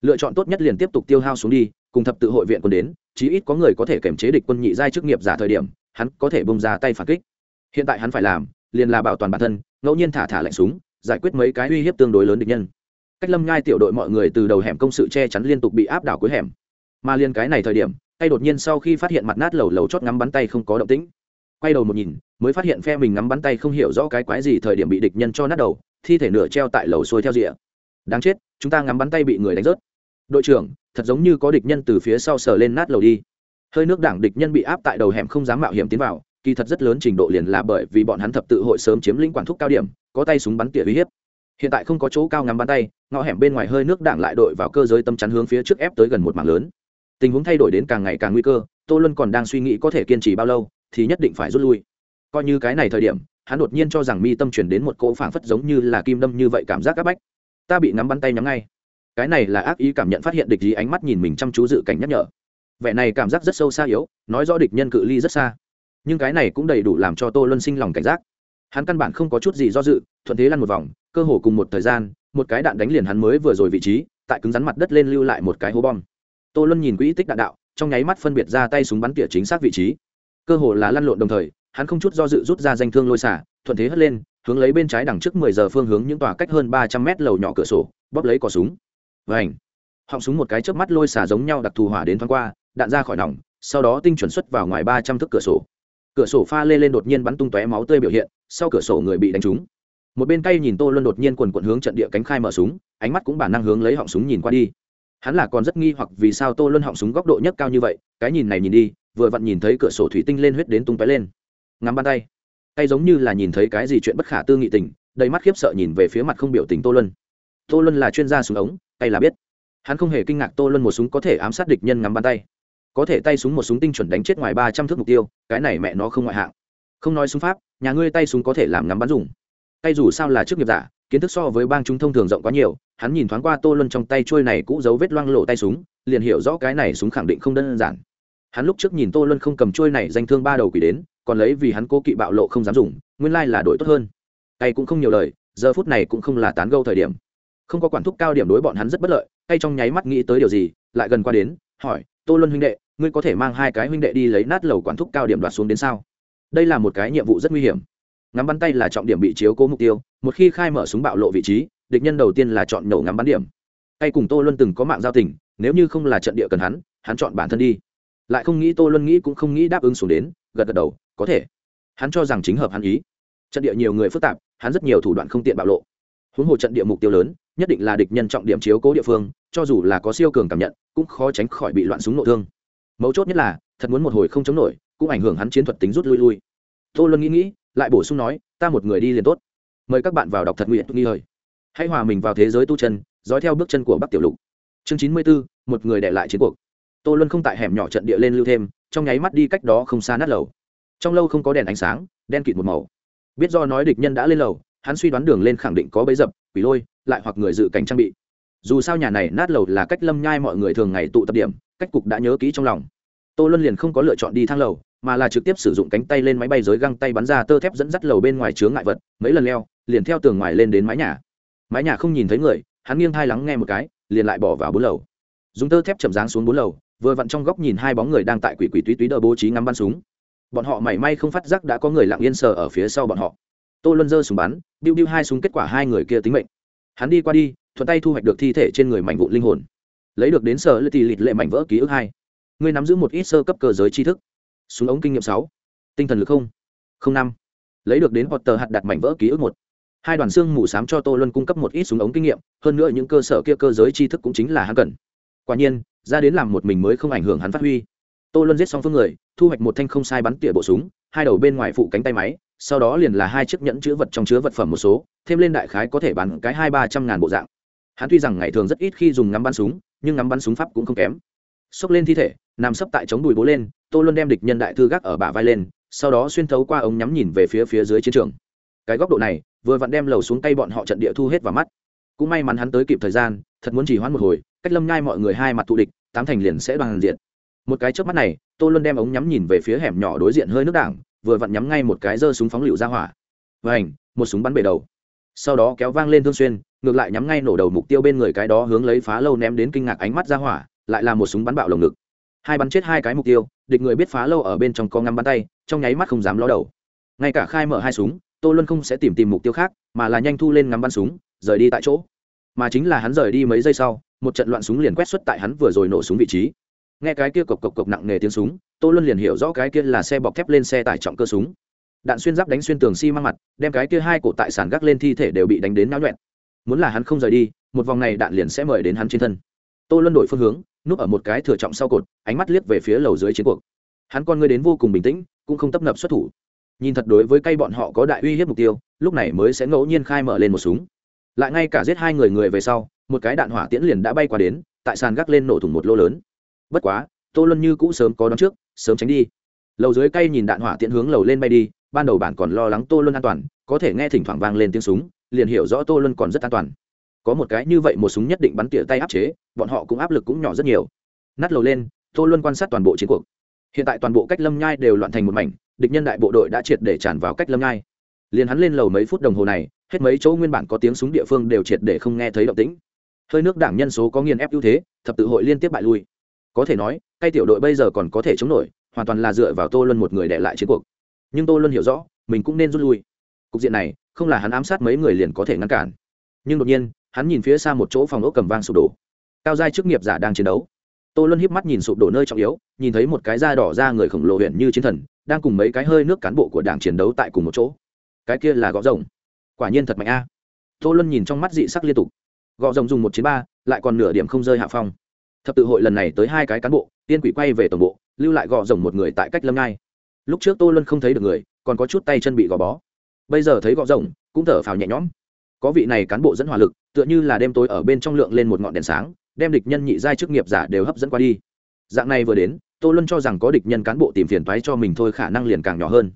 Lựa chọn tốt nhất liền tiếp tục tiêu hao xuống đi, cùng thập tự hội viện quân đến, chí ít có người có thể kiềm chế địch quân nhị giai chức nghiệp giả thời điểm, hắn có thể bông ra tay phản kích. Hiện tại hắn phải làm, liền là bảo toàn bản thân, ngẫu nhiên thả thả lạnh súng, giải quyết mấy cái uy hiếp tương đối lớn địch nhân cách lâm nhai tiểu đội mọi người từ đầu hẻm công sự che chắn liên tục bị áp đảo cuối hẻm. Mà liên cái này thời điểm, tay đột nhiên sau khi phát hiện mặt nát lầu lầu chót ngắm bắn tay không có động tĩnh. Quay đầu một nhìn, mới phát hiện phe mình ngắm bắn tay không hiểu rõ cái quái gì thời điểm bị địch nhân cho nát đầu, thi thể nửa treo tại lầu xuôi theo rìa. Đáng chết, chúng ta ngắm bắn tay bị người đánh rớt. Đội trưởng, thật giống như có địch nhân từ phía sau sờ lên nát lầu đi. Hơi nước đảng địch nhân bị áp tại đầu hẻm không dám mạo hiểm tiến vào, kỳ thật rất lớn trình độ liền là bởi vì bọn hắn thập tự hội sớm chiếm lĩnh quản thúc cao điểm, có tay súng bắn tỉa uy hiếp hiện tại không có chỗ cao ngắm bắn tay, ngõ hẻm bên ngoài hơi nước đảng lại đội vào cơ giới tâm chắn hướng phía trước ép tới gần một mảng lớn. Tình huống thay đổi đến càng ngày càng nguy cơ, tô luân còn đang suy nghĩ có thể kiên trì bao lâu, thì nhất định phải rút lui. Coi như cái này thời điểm, hắn đột nhiên cho rằng mi tâm chuyển đến một cỗ phảng phất giống như là kim đâm như vậy cảm giác áp bách. Ta bị ngắm bắn tay nhắm ngay. Cái này là ác ý cảm nhận phát hiện địch ý ánh mắt nhìn mình chăm chú dự cảnh nhắc nhở. Vẻ này cảm giác rất sâu xa yếu, nói rõ địch nhân cự ly rất xa. Nhưng cái này cũng đầy đủ làm cho tô luân sinh lòng cảnh giác. Hắn căn bản không có chút gì do dự, thuận thế lăn một vòng cơ hồ cùng một thời gian, một cái đạn đánh liền hắn mới vừa rồi vị trí, tại cứng rắn mặt đất lên lưu lại một cái hố bom. Tô luân nhìn quỹ tích đạn đạo, trong nháy mắt phân biệt ra tay súng bắn tỉa chính xác vị trí. Cơ hồ là lăn lộn đồng thời, hắn không chút do dự rút ra danh thương lôi xả, thuận thế hất lên, hướng lấy bên trái đằng trước mười giờ phương hướng những tòa cách hơn ba trăm mét lầu nhỏ cửa sổ, bóp lấy cò súng. Vảnh họng súng một cái chớp mắt lôi xả giống nhau đặc thù hỏa đến thoáng qua, đạn ra khỏi nòng, sau đó tinh chuẩn xuất vào ngoài ba trăm thước cửa sổ. Cửa sổ pha lê lên đột nhiên bắn tung tóe máu tươi biểu hiện, sau cửa sổ người bị đánh trúng một bên cây nhìn tô luân đột nhiên quần quận hướng trận địa cánh khai mở súng, ánh mắt cũng bản năng hướng lấy họng súng nhìn qua đi. Hắn là còn rất nghi hoặc vì sao tô luân họng súng góc độ nhất cao như vậy, cái nhìn này nhìn đi, vừa vặn nhìn thấy cửa sổ thủy tinh lên huyết đến tung tóe lên. Ngắm bàn tay. Tay giống như là nhìn thấy cái gì chuyện bất khả tư nghị tình, đầy mắt khiếp sợ nhìn về phía mặt không biểu tình tô luân. Tô luân là chuyên gia súng ống, tay là biết. Hắn không hề kinh ngạc tô luân một súng có thể ám sát địch nhân ngắm bàn tay. Có thể tay súng một súng tinh chuẩn đánh chết ngoài ba trăm thước mục tiêu, cái này mẹ nó không ngoại hạng. Không nói súng pháp, nhà ngươi tay súng có thể làm ngắm bắn dùng tay dù sao là chức nghiệp giả, kiến thức so với bang chúng thông thường rộng quá nhiều, hắn nhìn thoáng qua tô luân trong tay trôi này cũ dấu vết loang lộ tay súng, liền hiểu rõ cái này súng khẳng định không đơn giản. Hắn lúc trước nhìn tô luân không cầm trôi này danh thương ba đầu quỷ đến, còn lấy vì hắn cố kỵ bạo lộ không dám dùng, nguyên lai là đổi tốt hơn. Tay cũng không nhiều lời, giờ phút này cũng không là tán gâu thời điểm. Không có quản thúc cao điểm đối bọn hắn rất bất lợi, tay trong nháy mắt nghĩ tới điều gì, lại gần qua đến, hỏi, tô luân huynh đệ, ngươi có thể mang hai cái huynh đệ đi lấy nát lầu quản thúc cao điểm đoạt xuống đến sao? Đây là một cái nhiệm vụ rất nguy hiểm ngắm bắn tay là trọng điểm bị chiếu cố mục tiêu, một khi khai mở súng bạo lộ vị trí, địch nhân đầu tiên là chọn nổ ngắm bắn điểm. Tay cùng tô luân từng có mạng giao tình, nếu như không là trận địa cần hắn hắn chọn bản thân đi. Lại không nghĩ tô luân nghĩ cũng không nghĩ đáp ứng xuống đến, gật gật đầu, có thể. Hắn cho rằng chính hợp hắn ý. Trận địa nhiều người phức tạp, hắn rất nhiều thủ đoạn không tiện bạo lộ. Huống hồ trận địa mục tiêu lớn, nhất định là địch nhân trọng điểm chiếu cố địa phương, cho dù là có siêu cường cảm nhận, cũng khó tránh khỏi bị loạn súng nội thương. Mấu chốt nhất là, thật muốn một hồi không chống nổi, cũng ảnh hưởng hắn chiến thuật tính rút lui lui. Tô luân nghĩ nghĩ lại bổ sung nói, ta một người đi liền tốt. Mời các bạn vào đọc thật nguyện nghi hời. Hãy hòa mình vào thế giới tu chân, dõi theo bước chân của bắc tiểu lục. Chương chín mươi bốn một người để lại chiến cuộc. Tô luân không tại hẻm nhỏ trận địa lên lưu thêm, trong nháy mắt đi cách đó không xa nát lầu. Trong lâu không có đèn ánh sáng, đen kịt một màu. Biết do nói địch nhân đã lên lầu, hắn suy đoán đường lên khẳng định có bấy dập, quỷ lôi, lại hoặc người dự cảnh trang bị. Dù sao nhà này nát lầu là cách lâm nhai mọi người thường ngày tụ tập điểm, cách cục đã nhớ kỹ trong lòng. Tô luân liền không có lựa chọn đi thang lầu mà là trực tiếp sử dụng cánh tay lên máy bay giới găng tay bắn ra tơ thép dẫn dắt lầu bên ngoài chướng ngại vật, mấy lần leo, liền theo tường ngoài lên đến mái nhà. Mái nhà không nhìn thấy người, hắn nghiêng thai lắng nghe một cái, liền lại bỏ vào bốn lầu. Dùng tơ thép chậm dáng xuống bốn lầu, vừa vặn trong góc nhìn hai bóng người đang tại quỷ quỷ túy túy đờ bố trí ngắm bắn súng. Bọn họ mảy may không phát giác đã có người lặng yên sờ ở phía sau bọn họ. Tô luân giơ súng bắn, biu biu hai súng kết quả hai người kia tính mệnh. Hắn đi qua đi, thuận tay thu hoạch được thi thể trên người mảnh vụ linh hồn. Lấy được đến sở lệ tỷ lịt lệ mảnh vỡ ký ức hai. Người nắm giữ một ít sơ cấp cơ giới tri thức súng ống kinh nghiệm sáu, tinh thần lực không không năm. Lấy được đến hoặc tờ hạt đặt mảnh vỡ ký ức một. Hai đoàn xương mù sám cho tô luân cung cấp một ít súng ống kinh nghiệm, hơn nữa những cơ sở kia cơ giới tri thức cũng chính là hắn cần. Quả nhiên, ra đến làm một mình mới không ảnh hưởng hắn phát huy. Tô luân giết xong phương người, thu hoạch một thanh không sai bắn tỉa bộ súng, hai đầu bên ngoài phụ cánh tay máy, sau đó liền là hai chiếc nhẫn chứa vật trong chứa vật phẩm một số, thêm lên đại khái có thể bán cái hai ba trăm ngàn bộ dạng. Hắn tuy rằng ngày thường rất ít khi dùng ngắm bắn súng, nhưng ngắm bắn súng pháp cũng không kém xốc lên thi thể, nằm sấp tại chống đùi bố lên, tô luân đem địch nhân đại thư gác ở bả vai lên, sau đó xuyên thấu qua ống nhắm nhìn về phía phía dưới chiến trường. Cái góc độ này, vừa vặn đem lầu xuống tay bọn họ trận địa thu hết vào mắt. Cũng may mắn hắn tới kịp thời gian, thật muốn chỉ hoãn một hồi, cách lâm nhai mọi người hai mặt thù địch, tám thành liền sẽ đoàn diện. Một cái trước mắt này, tô luân đem ống nhắm nhìn về phía hẻm nhỏ đối diện hơi nước đảng, vừa vặn nhắm ngay một cái giơ súng phóng lựu ra hỏa. Và ảnh một súng bắn bể đầu. Sau đó kéo vang lên thương xuyên, ngược lại nhắm ngay nổ đầu mục tiêu bên người cái đó hướng lấy phá lâu ném đến kinh ngạc ánh mắt ra hỏa lại là một súng bắn bạo lồng ngực. Hai bắn chết hai cái mục tiêu, địch người biết phá lâu ở bên trong có ngắm bắn tay, trong nháy mắt không dám ló đầu. Ngay cả khai mở hai súng, tô luân không sẽ tìm tìm mục tiêu khác, mà là nhanh thu lên ngắm bắn súng, rời đi tại chỗ. Mà chính là hắn rời đi mấy giây sau, một trận loạn súng liền quét xuất tại hắn vừa rồi nổ súng vị trí. Nghe cái kia cộc cộc cộc nặng nề tiếng súng, tô luân liền hiểu rõ cái kia là xe bọc thép lên xe tải trọng cơ súng. Đạn xuyên giáp đánh xuyên tường xi、si、măng mặt, đem cái kia hai cổ tại sàn gác lên thi thể đều bị đánh đến náo nhuẹn. Muốn là hắn không rời đi, một vòng này đạn liền sẽ mời đến hắn trên thân. Tô luân đổi phương hướng núp ở một cái thừa trọng sau cột, ánh mắt liếc về phía lầu dưới chiến cuộc. Hắn con ngươi đến vô cùng bình tĩnh, cũng không tấp nập xuất thủ. Nhìn thật đối với cây bọn họ có đại uy hiếp mục tiêu, lúc này mới sẽ ngẫu nhiên khai mở lên một súng. Lại ngay cả giết hai người người về sau, một cái đạn hỏa tiễn liền đã bay qua đến, tại sàn gác lên nổ thủng một lô lớn. Bất quá, tô luân như cũ sớm có đón trước, sớm tránh đi. Lầu dưới cây nhìn đạn hỏa tiễn hướng lầu lên bay đi, ban đầu bạn còn lo lắng tô luân an toàn, có thể nghe thỉnh thoảng vang lên tiếng súng, liền hiểu rõ tô luân còn rất an toàn. Có một cái như vậy một súng nhất định bắn tỉa tay áp chế bọn họ cũng áp lực cũng nhỏ rất nhiều. Nát lầu lên, tô luân quan sát toàn bộ chiến cuộc. Hiện tại toàn bộ cách lâm nhai đều loạn thành một mảnh, địch nhân đại bộ đội đã triệt để tràn vào cách lâm nhai. Liền hắn lên lầu mấy phút đồng hồ này, hết mấy chỗ nguyên bản có tiếng súng địa phương đều triệt để không nghe thấy động tĩnh. Hơi nước đảng nhân số có nghiền ép ưu thế, thập tự hội liên tiếp bại lui. Có thể nói cây tiểu đội bây giờ còn có thể chống nổi, hoàn toàn là dựa vào tô luân một người để lại chiến cuộc. Nhưng tô luân hiểu rõ, mình cũng nên rút lui. Cục diện này, không là hắn ám sát mấy người liền có thể ngăn cản. Nhưng đột nhiên, hắn nhìn phía xa một chỗ phòng ốc cầm vang sụp đổ cao giai chức nghiệp giả đang chiến đấu. Tô luân híp mắt nhìn sụp đổ nơi trọng yếu, nhìn thấy một cái da đỏ ra người khổng lồ huyện như chiến thần, đang cùng mấy cái hơi nước cán bộ của đảng chiến đấu tại cùng một chỗ. Cái kia là gõ rồng. Quả nhiên thật mạnh a. Tô luân nhìn trong mắt dị sắc liên tục. Gõ rồng dùng một chiến ba, lại còn nửa điểm không rơi hạ phong. Thập tự hội lần này tới hai cái cán bộ, tiên quỷ quay về tổng bộ, lưu lại gõ rồng một người tại cách lâm ngai. Lúc trước tô luân không thấy được người, còn có chút tay chân bị gò bó. Bây giờ thấy gõ rồng, cũng thở phào nhẹ nhõm. Có vị này cán bộ dẫn hỏa lực, tựa như là đêm tối ở bên trong lượng lên một ngọn đèn sáng đem địch nhân nhị giai chức nghiệp giả đều hấp dẫn qua đi. Dạng này vừa đến, tô luân cho rằng có địch nhân cán bộ tìm phiền toái cho mình thôi khả năng liền càng nhỏ hơn.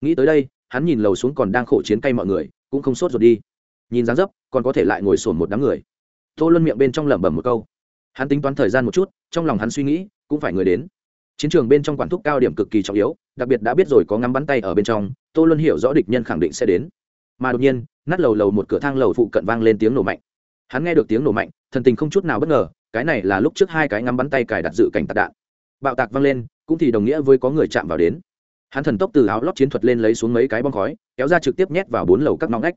Nghĩ tới đây, hắn nhìn lầu xuống còn đang khổ chiến cay mọi người, cũng không sốt ruột đi. Nhìn dáng dấp, còn có thể lại ngồi sồn một đám người. Tô luân miệng bên trong lẩm bẩm một câu. Hắn tính toán thời gian một chút, trong lòng hắn suy nghĩ, cũng phải người đến. Chiến trường bên trong quản thúc cao điểm cực kỳ trọng yếu, đặc biệt đã biết rồi có ngắm bắn tay ở bên trong, tô luân hiểu rõ địch nhân khẳng định sẽ đến. Mà đột nhiên, nát lầu lầu một cửa thang lầu phụ cận vang lên tiếng nổ mạnh hắn nghe được tiếng nổ mạnh, thần tình không chút nào bất ngờ, cái này là lúc trước hai cái ngắm bắn tay cài đặt dự cảnh tạc đạn. Bạo tạc vang lên, cũng thì đồng nghĩa với có người chạm vào đến. Hắn thần tốc từ áo lót chiến thuật lên lấy xuống mấy cái bom khói, kéo ra trực tiếp nhét vào bốn lầu các nóng ngách.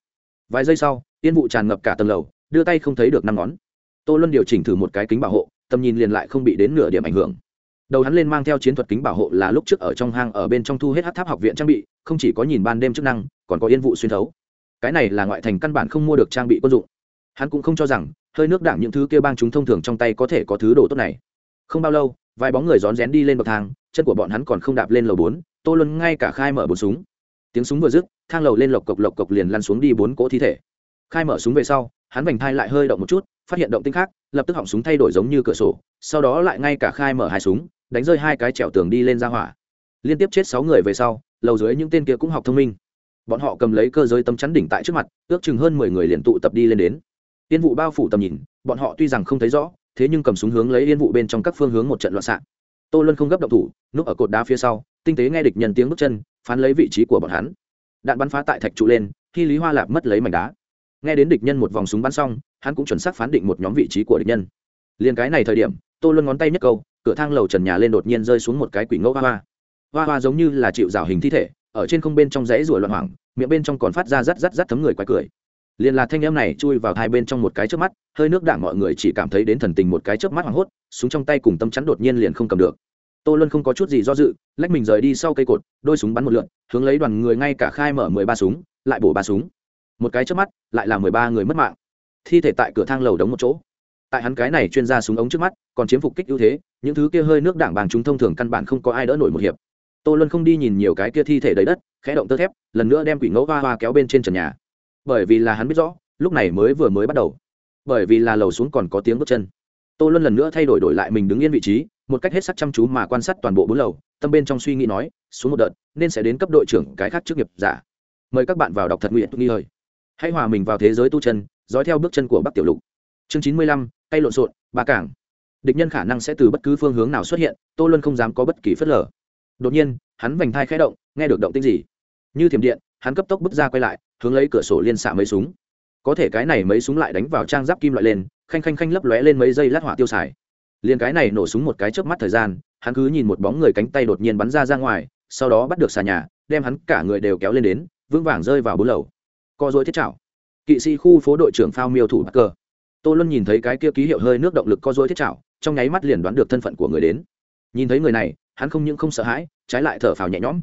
Vài giây sau, yên vụ tràn ngập cả tầng lầu, đưa tay không thấy được năm ngón. Tô luân điều chỉnh thử một cái kính bảo hộ, tầm nhìn liền lại không bị đến nửa điểm ảnh hưởng. Đầu hắn lên mang theo chiến thuật kính bảo hộ là lúc trước ở trong hang ở bên trong thu hết hát tháp học viện trang bị, không chỉ có nhìn ban đêm chức năng, còn có yên vụ xuyên thấu. Cái này là ngoại thành căn bản không mua được trang bị quân dụng hắn cũng không cho rằng hơi nước đảng những thứ kia bang chúng thông thường trong tay có thể có thứ đồ tốt này. Không bao lâu, vài bóng người rón rén đi lên bậc thang, chân của bọn hắn còn không đạp lên lầu bốn, tô luân ngay cả khai mở bốn súng. Tiếng súng vừa dứt, thang lầu lên lộc cộc lộc cộc liền lăn xuống đi bốn cỗ thi thể. Khai mở súng về sau, hắn vành thai lại hơi động một chút, phát hiện động tinh khác, lập tức họng súng thay đổi giống như cửa sổ, sau đó lại ngay cả khai mở hai súng, đánh rơi hai cái trèo tường đi lên ra hỏa. Liên tiếp chết sáu người về sau, lầu dưới những tên kia cũng học thông minh. Bọn họ cầm lấy cơ giới tấm chắn đỉnh tại trước mặt, ước chừng hơn mười người liền tụ tập đi lên đến yên vụ bao phủ tầm nhìn, bọn họ tuy rằng không thấy rõ, thế nhưng cầm súng hướng lấy yên vụ bên trong các phương hướng một trận loạn xạ. Tô luân không gấp động thủ, núp ở cột đá phía sau, tinh tế nghe địch nhân tiếng bước chân, phán lấy vị trí của bọn hắn. Đạn bắn phá tại thạch trụ lên, khi lý hoa lạp mất lấy mảnh đá. Nghe đến địch nhân một vòng súng bắn xong, hắn cũng chuẩn xác phán định một nhóm vị trí của địch nhân. Liền cái này thời điểm, tô luân ngón tay nhất câu, cửa thang lầu trần nhà lên đột nhiên rơi xuống một cái quỷ ngẫu hoa hoa. Hoa hoa giống như là chịu rào hình thi thể, ở trên không bên trong dãy ruồi loạn hoảng, miệng bên trong còn phát ra rắt rắt rắt thấm người quái cười liền là thanh em này chui vào hai bên trong một cái trước mắt, hơi nước đạn mọi người chỉ cảm thấy đến thần tình một cái trước mắt hoảng hốt, súng trong tay cùng tâm chắn đột nhiên liền không cầm được. Tô luân không có chút gì do dự, lách mình rời đi sau cây cột, đôi súng bắn một lượn, hướng lấy đoàn người ngay cả khai mở mười ba súng, lại bổ ba súng. Một cái trước mắt, lại là mười ba người mất mạng. Thi thể tại cửa thang lầu đóng một chỗ. Tại hắn cái này chuyên gia súng ống trước mắt, còn chiếm phục kích ưu thế, những thứ kia hơi nước đảng bằng chúng thông thường căn bản không có ai đỡ nổi một hiệp. Tô luân không đi nhìn nhiều cái kia thi thể đầy đất, khẽ động tơ thép, lần nữa đem quỷ ngẫu hoa hoa kéo bên trên trần nhà bởi vì là hắn biết rõ, lúc này mới vừa mới bắt đầu. Bởi vì là lầu xuống còn có tiếng bước chân. Tô luân lần nữa thay đổi đổi lại mình đứng yên vị trí, một cách hết sắc chăm chú mà quan sát toàn bộ bốn lầu, tâm bên trong suy nghĩ nói, xuống một đợt, nên sẽ đến cấp đội trưởng cái khác trước nghiệp giả. Mời các bạn vào đọc thật nguyện, nghi hơi hãy hòa mình vào thế giới tu chân, dõi theo bước chân của bắc tiểu lục. Chương chín mươi lăm, tay lộn xộn, ba cảng. Địch nhân khả năng sẽ từ bất cứ phương hướng nào xuất hiện, tô luân không dám có bất kỳ phớt lờ. Đột nhiên, hắn vành thai khẽ động, nghe được động tinh gì? Như thiểm điện hắn cấp tốc bước ra quay lại, hướng lấy cửa sổ liên xạ mấy súng. Có thể cái này mấy súng lại đánh vào trang giáp kim loại lên, khanh khanh khanh lấp lóe lên mấy giây lát hỏa tiêu xài. Liền cái này nổ súng một cái trước mắt thời gian, hắn cứ nhìn một bóng người cánh tay đột nhiên bắn ra ra ngoài, sau đó bắt được xà nhà, đem hắn cả người đều kéo lên đến, vững vàng rơi vào bốn lầu. Co dối thiết chảo. Kỵ sĩ khu phố đội trưởng phao miêu thủ bắc cờ. Tô luân nhìn thấy cái kia ký hiệu hơi nước động lực co dối thiết chảo, trong nháy mắt liền đoán được thân phận của người đến. Nhìn thấy người này, hắn không những không sợ hãi, trái lại thở phào nhẹ nhõm.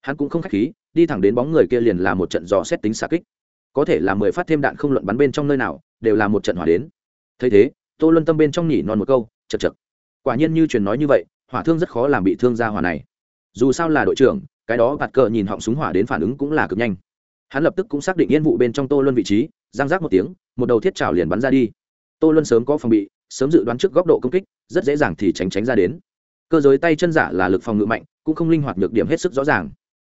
Hắn cũng không k h á c h khí đi thẳng đến bóng người kia liền là một trận dò xét tính xạ kích. Có thể là mười phát thêm đạn không luận bắn bên trong nơi nào, đều là một trận hỏa đến. Thấy thế, tô luân tâm bên trong nhỉ non một câu chật chật quả nhiên như truyền nói như vậy, hỏa thương rất khó làm bị thương ra hỏa này. Dù sao là đội trưởng, cái đó bạt cờ nhìn họng súng hỏa đến phản ứng cũng là cực nhanh. Hắn lập tức cũng xác định yên vụ bên trong tô luân vị trí giang giác một tiếng, một đầu thiết trào liền bắn ra đi. Tô luân sớm có phòng bị, sớm dự đoán trước góc độ công kích, rất dễ dàng thì tránh tránh ra đến. Cơ giới tay chân giả là lực phòng ngự mạnh, cũng không linh hoạt nhược điểm hết sức rõ ràng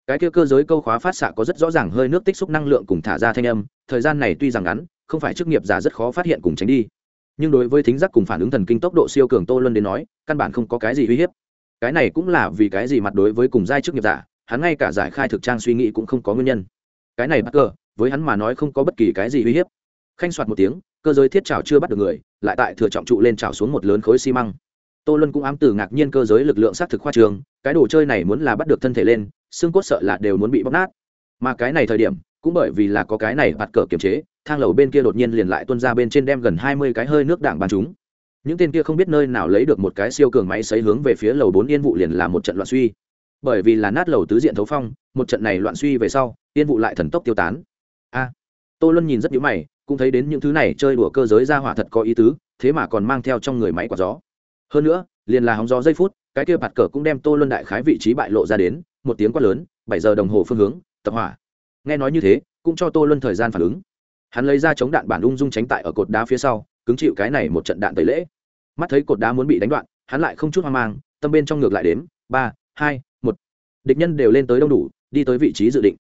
cái kia cơ giới câu khóa phát xạ có rất rõ ràng hơi nước tích xúc năng lượng cùng thả ra thanh âm, thời gian này tuy rằng ngắn, không phải chức nghiệp giả rất khó phát hiện cùng tránh đi. Nhưng đối với thính giác cùng phản ứng thần kinh tốc độ siêu cường tô luân đến nói, căn bản không có cái gì uy hiếp. Cái này cũng là vì cái gì mặt đối với cùng giai chức nghiệp giả, hắn ngay cả giải khai thực trang suy nghĩ cũng không có nguyên nhân. Cái này bắt cờ, với hắn mà nói không có bất kỳ cái gì uy hiếp. Khanh soạt một tiếng, cơ giới thiết trào chưa bắt được người, lại tại thừa trọng trụ lên trào xuống một lớn khối xi măng. Tô luân cũng ám từ ngạc nhiên cơ giới lực lượng xác thực khoa trường cái đồ chơi này muốn là bắt được thân thể lên, xương cốt sợ là đều muốn bị bóc nát. Mà cái này thời điểm, cũng bởi vì là có cái này bạt cờ kiềm chế, thang lầu bên kia đột nhiên liền lại tuân ra bên trên đem gần hai mươi cái hơi nước đảng bắn chúng. Những tên kia không biết nơi nào lấy được một cái siêu cường máy xấy hướng về phía lầu bốn yên vụ liền là một trận loạn suy. Bởi vì là nát lầu tứ diện thấu phong, một trận này loạn suy về sau, yên vụ lại thần tốc tiêu tán. A! Tô luân nhìn rất nhữ mày, cũng thấy đến những thứ này chơi đùa cơ giới ra hỏa thật có ý tứ, thế mà còn mang theo trong người máy quả gió. Hơn nữa, liền là hóng gió giây phút cái kia bạt cờ cũng đem tô luân đại khái vị trí bại lộ ra đến, một tiếng quát lớn, bảy giờ đồng hồ phương hướng, tập hỏa. Nghe nói như thế, cũng cho tô luân thời gian phản ứng. Hắn lấy ra chống đạn bản ung dung tránh tại ở cột đá phía sau, cứng chịu cái này một trận đạn tẩy lễ. Mắt thấy cột đá muốn bị đánh đoạn, hắn lại không chút hoang mang, tâm bên trong ngược lại đếm, ba, hai, một. Địch nhân đều lên tới đông đủ, đi tới vị trí dự định.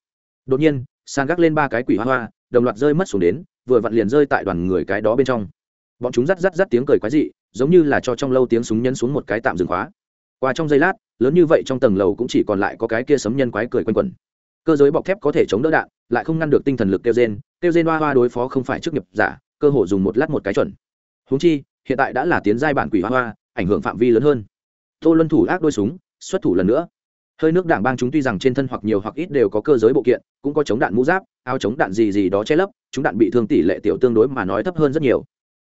Đột nhiên, sang gác lên ba cái quỷ hoa hoa, đồng loạt rơi mất xuống đến, vừa vặn liền rơi tại đoàn người cái đó bên trong. Bọn chúng rắt rắt rắt tiếng cười quái dị, giống như là cho trong lâu tiếng súng nhân xuống một cái tạm dừng khóa qua trong giây lát, lớn như vậy trong tầng lầu cũng chỉ còn lại có cái kia sấm nhân quái cười quanh quẩn. Cơ giới bọc thép có thể chống đỡ đạn, lại không ngăn được tinh thần lực kêu gen kêu gen hoa hoa đối phó không phải chức nghiệp giả, cơ hội dùng một lát một cái chuẩn. Húng chi, hiện tại đã là tiến giai bản quỷ hoa hoa, ảnh hưởng phạm vi lớn hơn. Tô luân thủ ác đôi súng, xuất thủ lần nữa. Hơi nước đảng bang chúng tuy rằng trên thân hoặc nhiều hoặc ít đều có cơ giới bộ kiện, cũng có chống đạn mũ giáp, áo chống đạn gì gì đó che lấp, chúng đạn bị thương tỷ lệ tiểu tương đối mà nói thấp hơn rất nhiều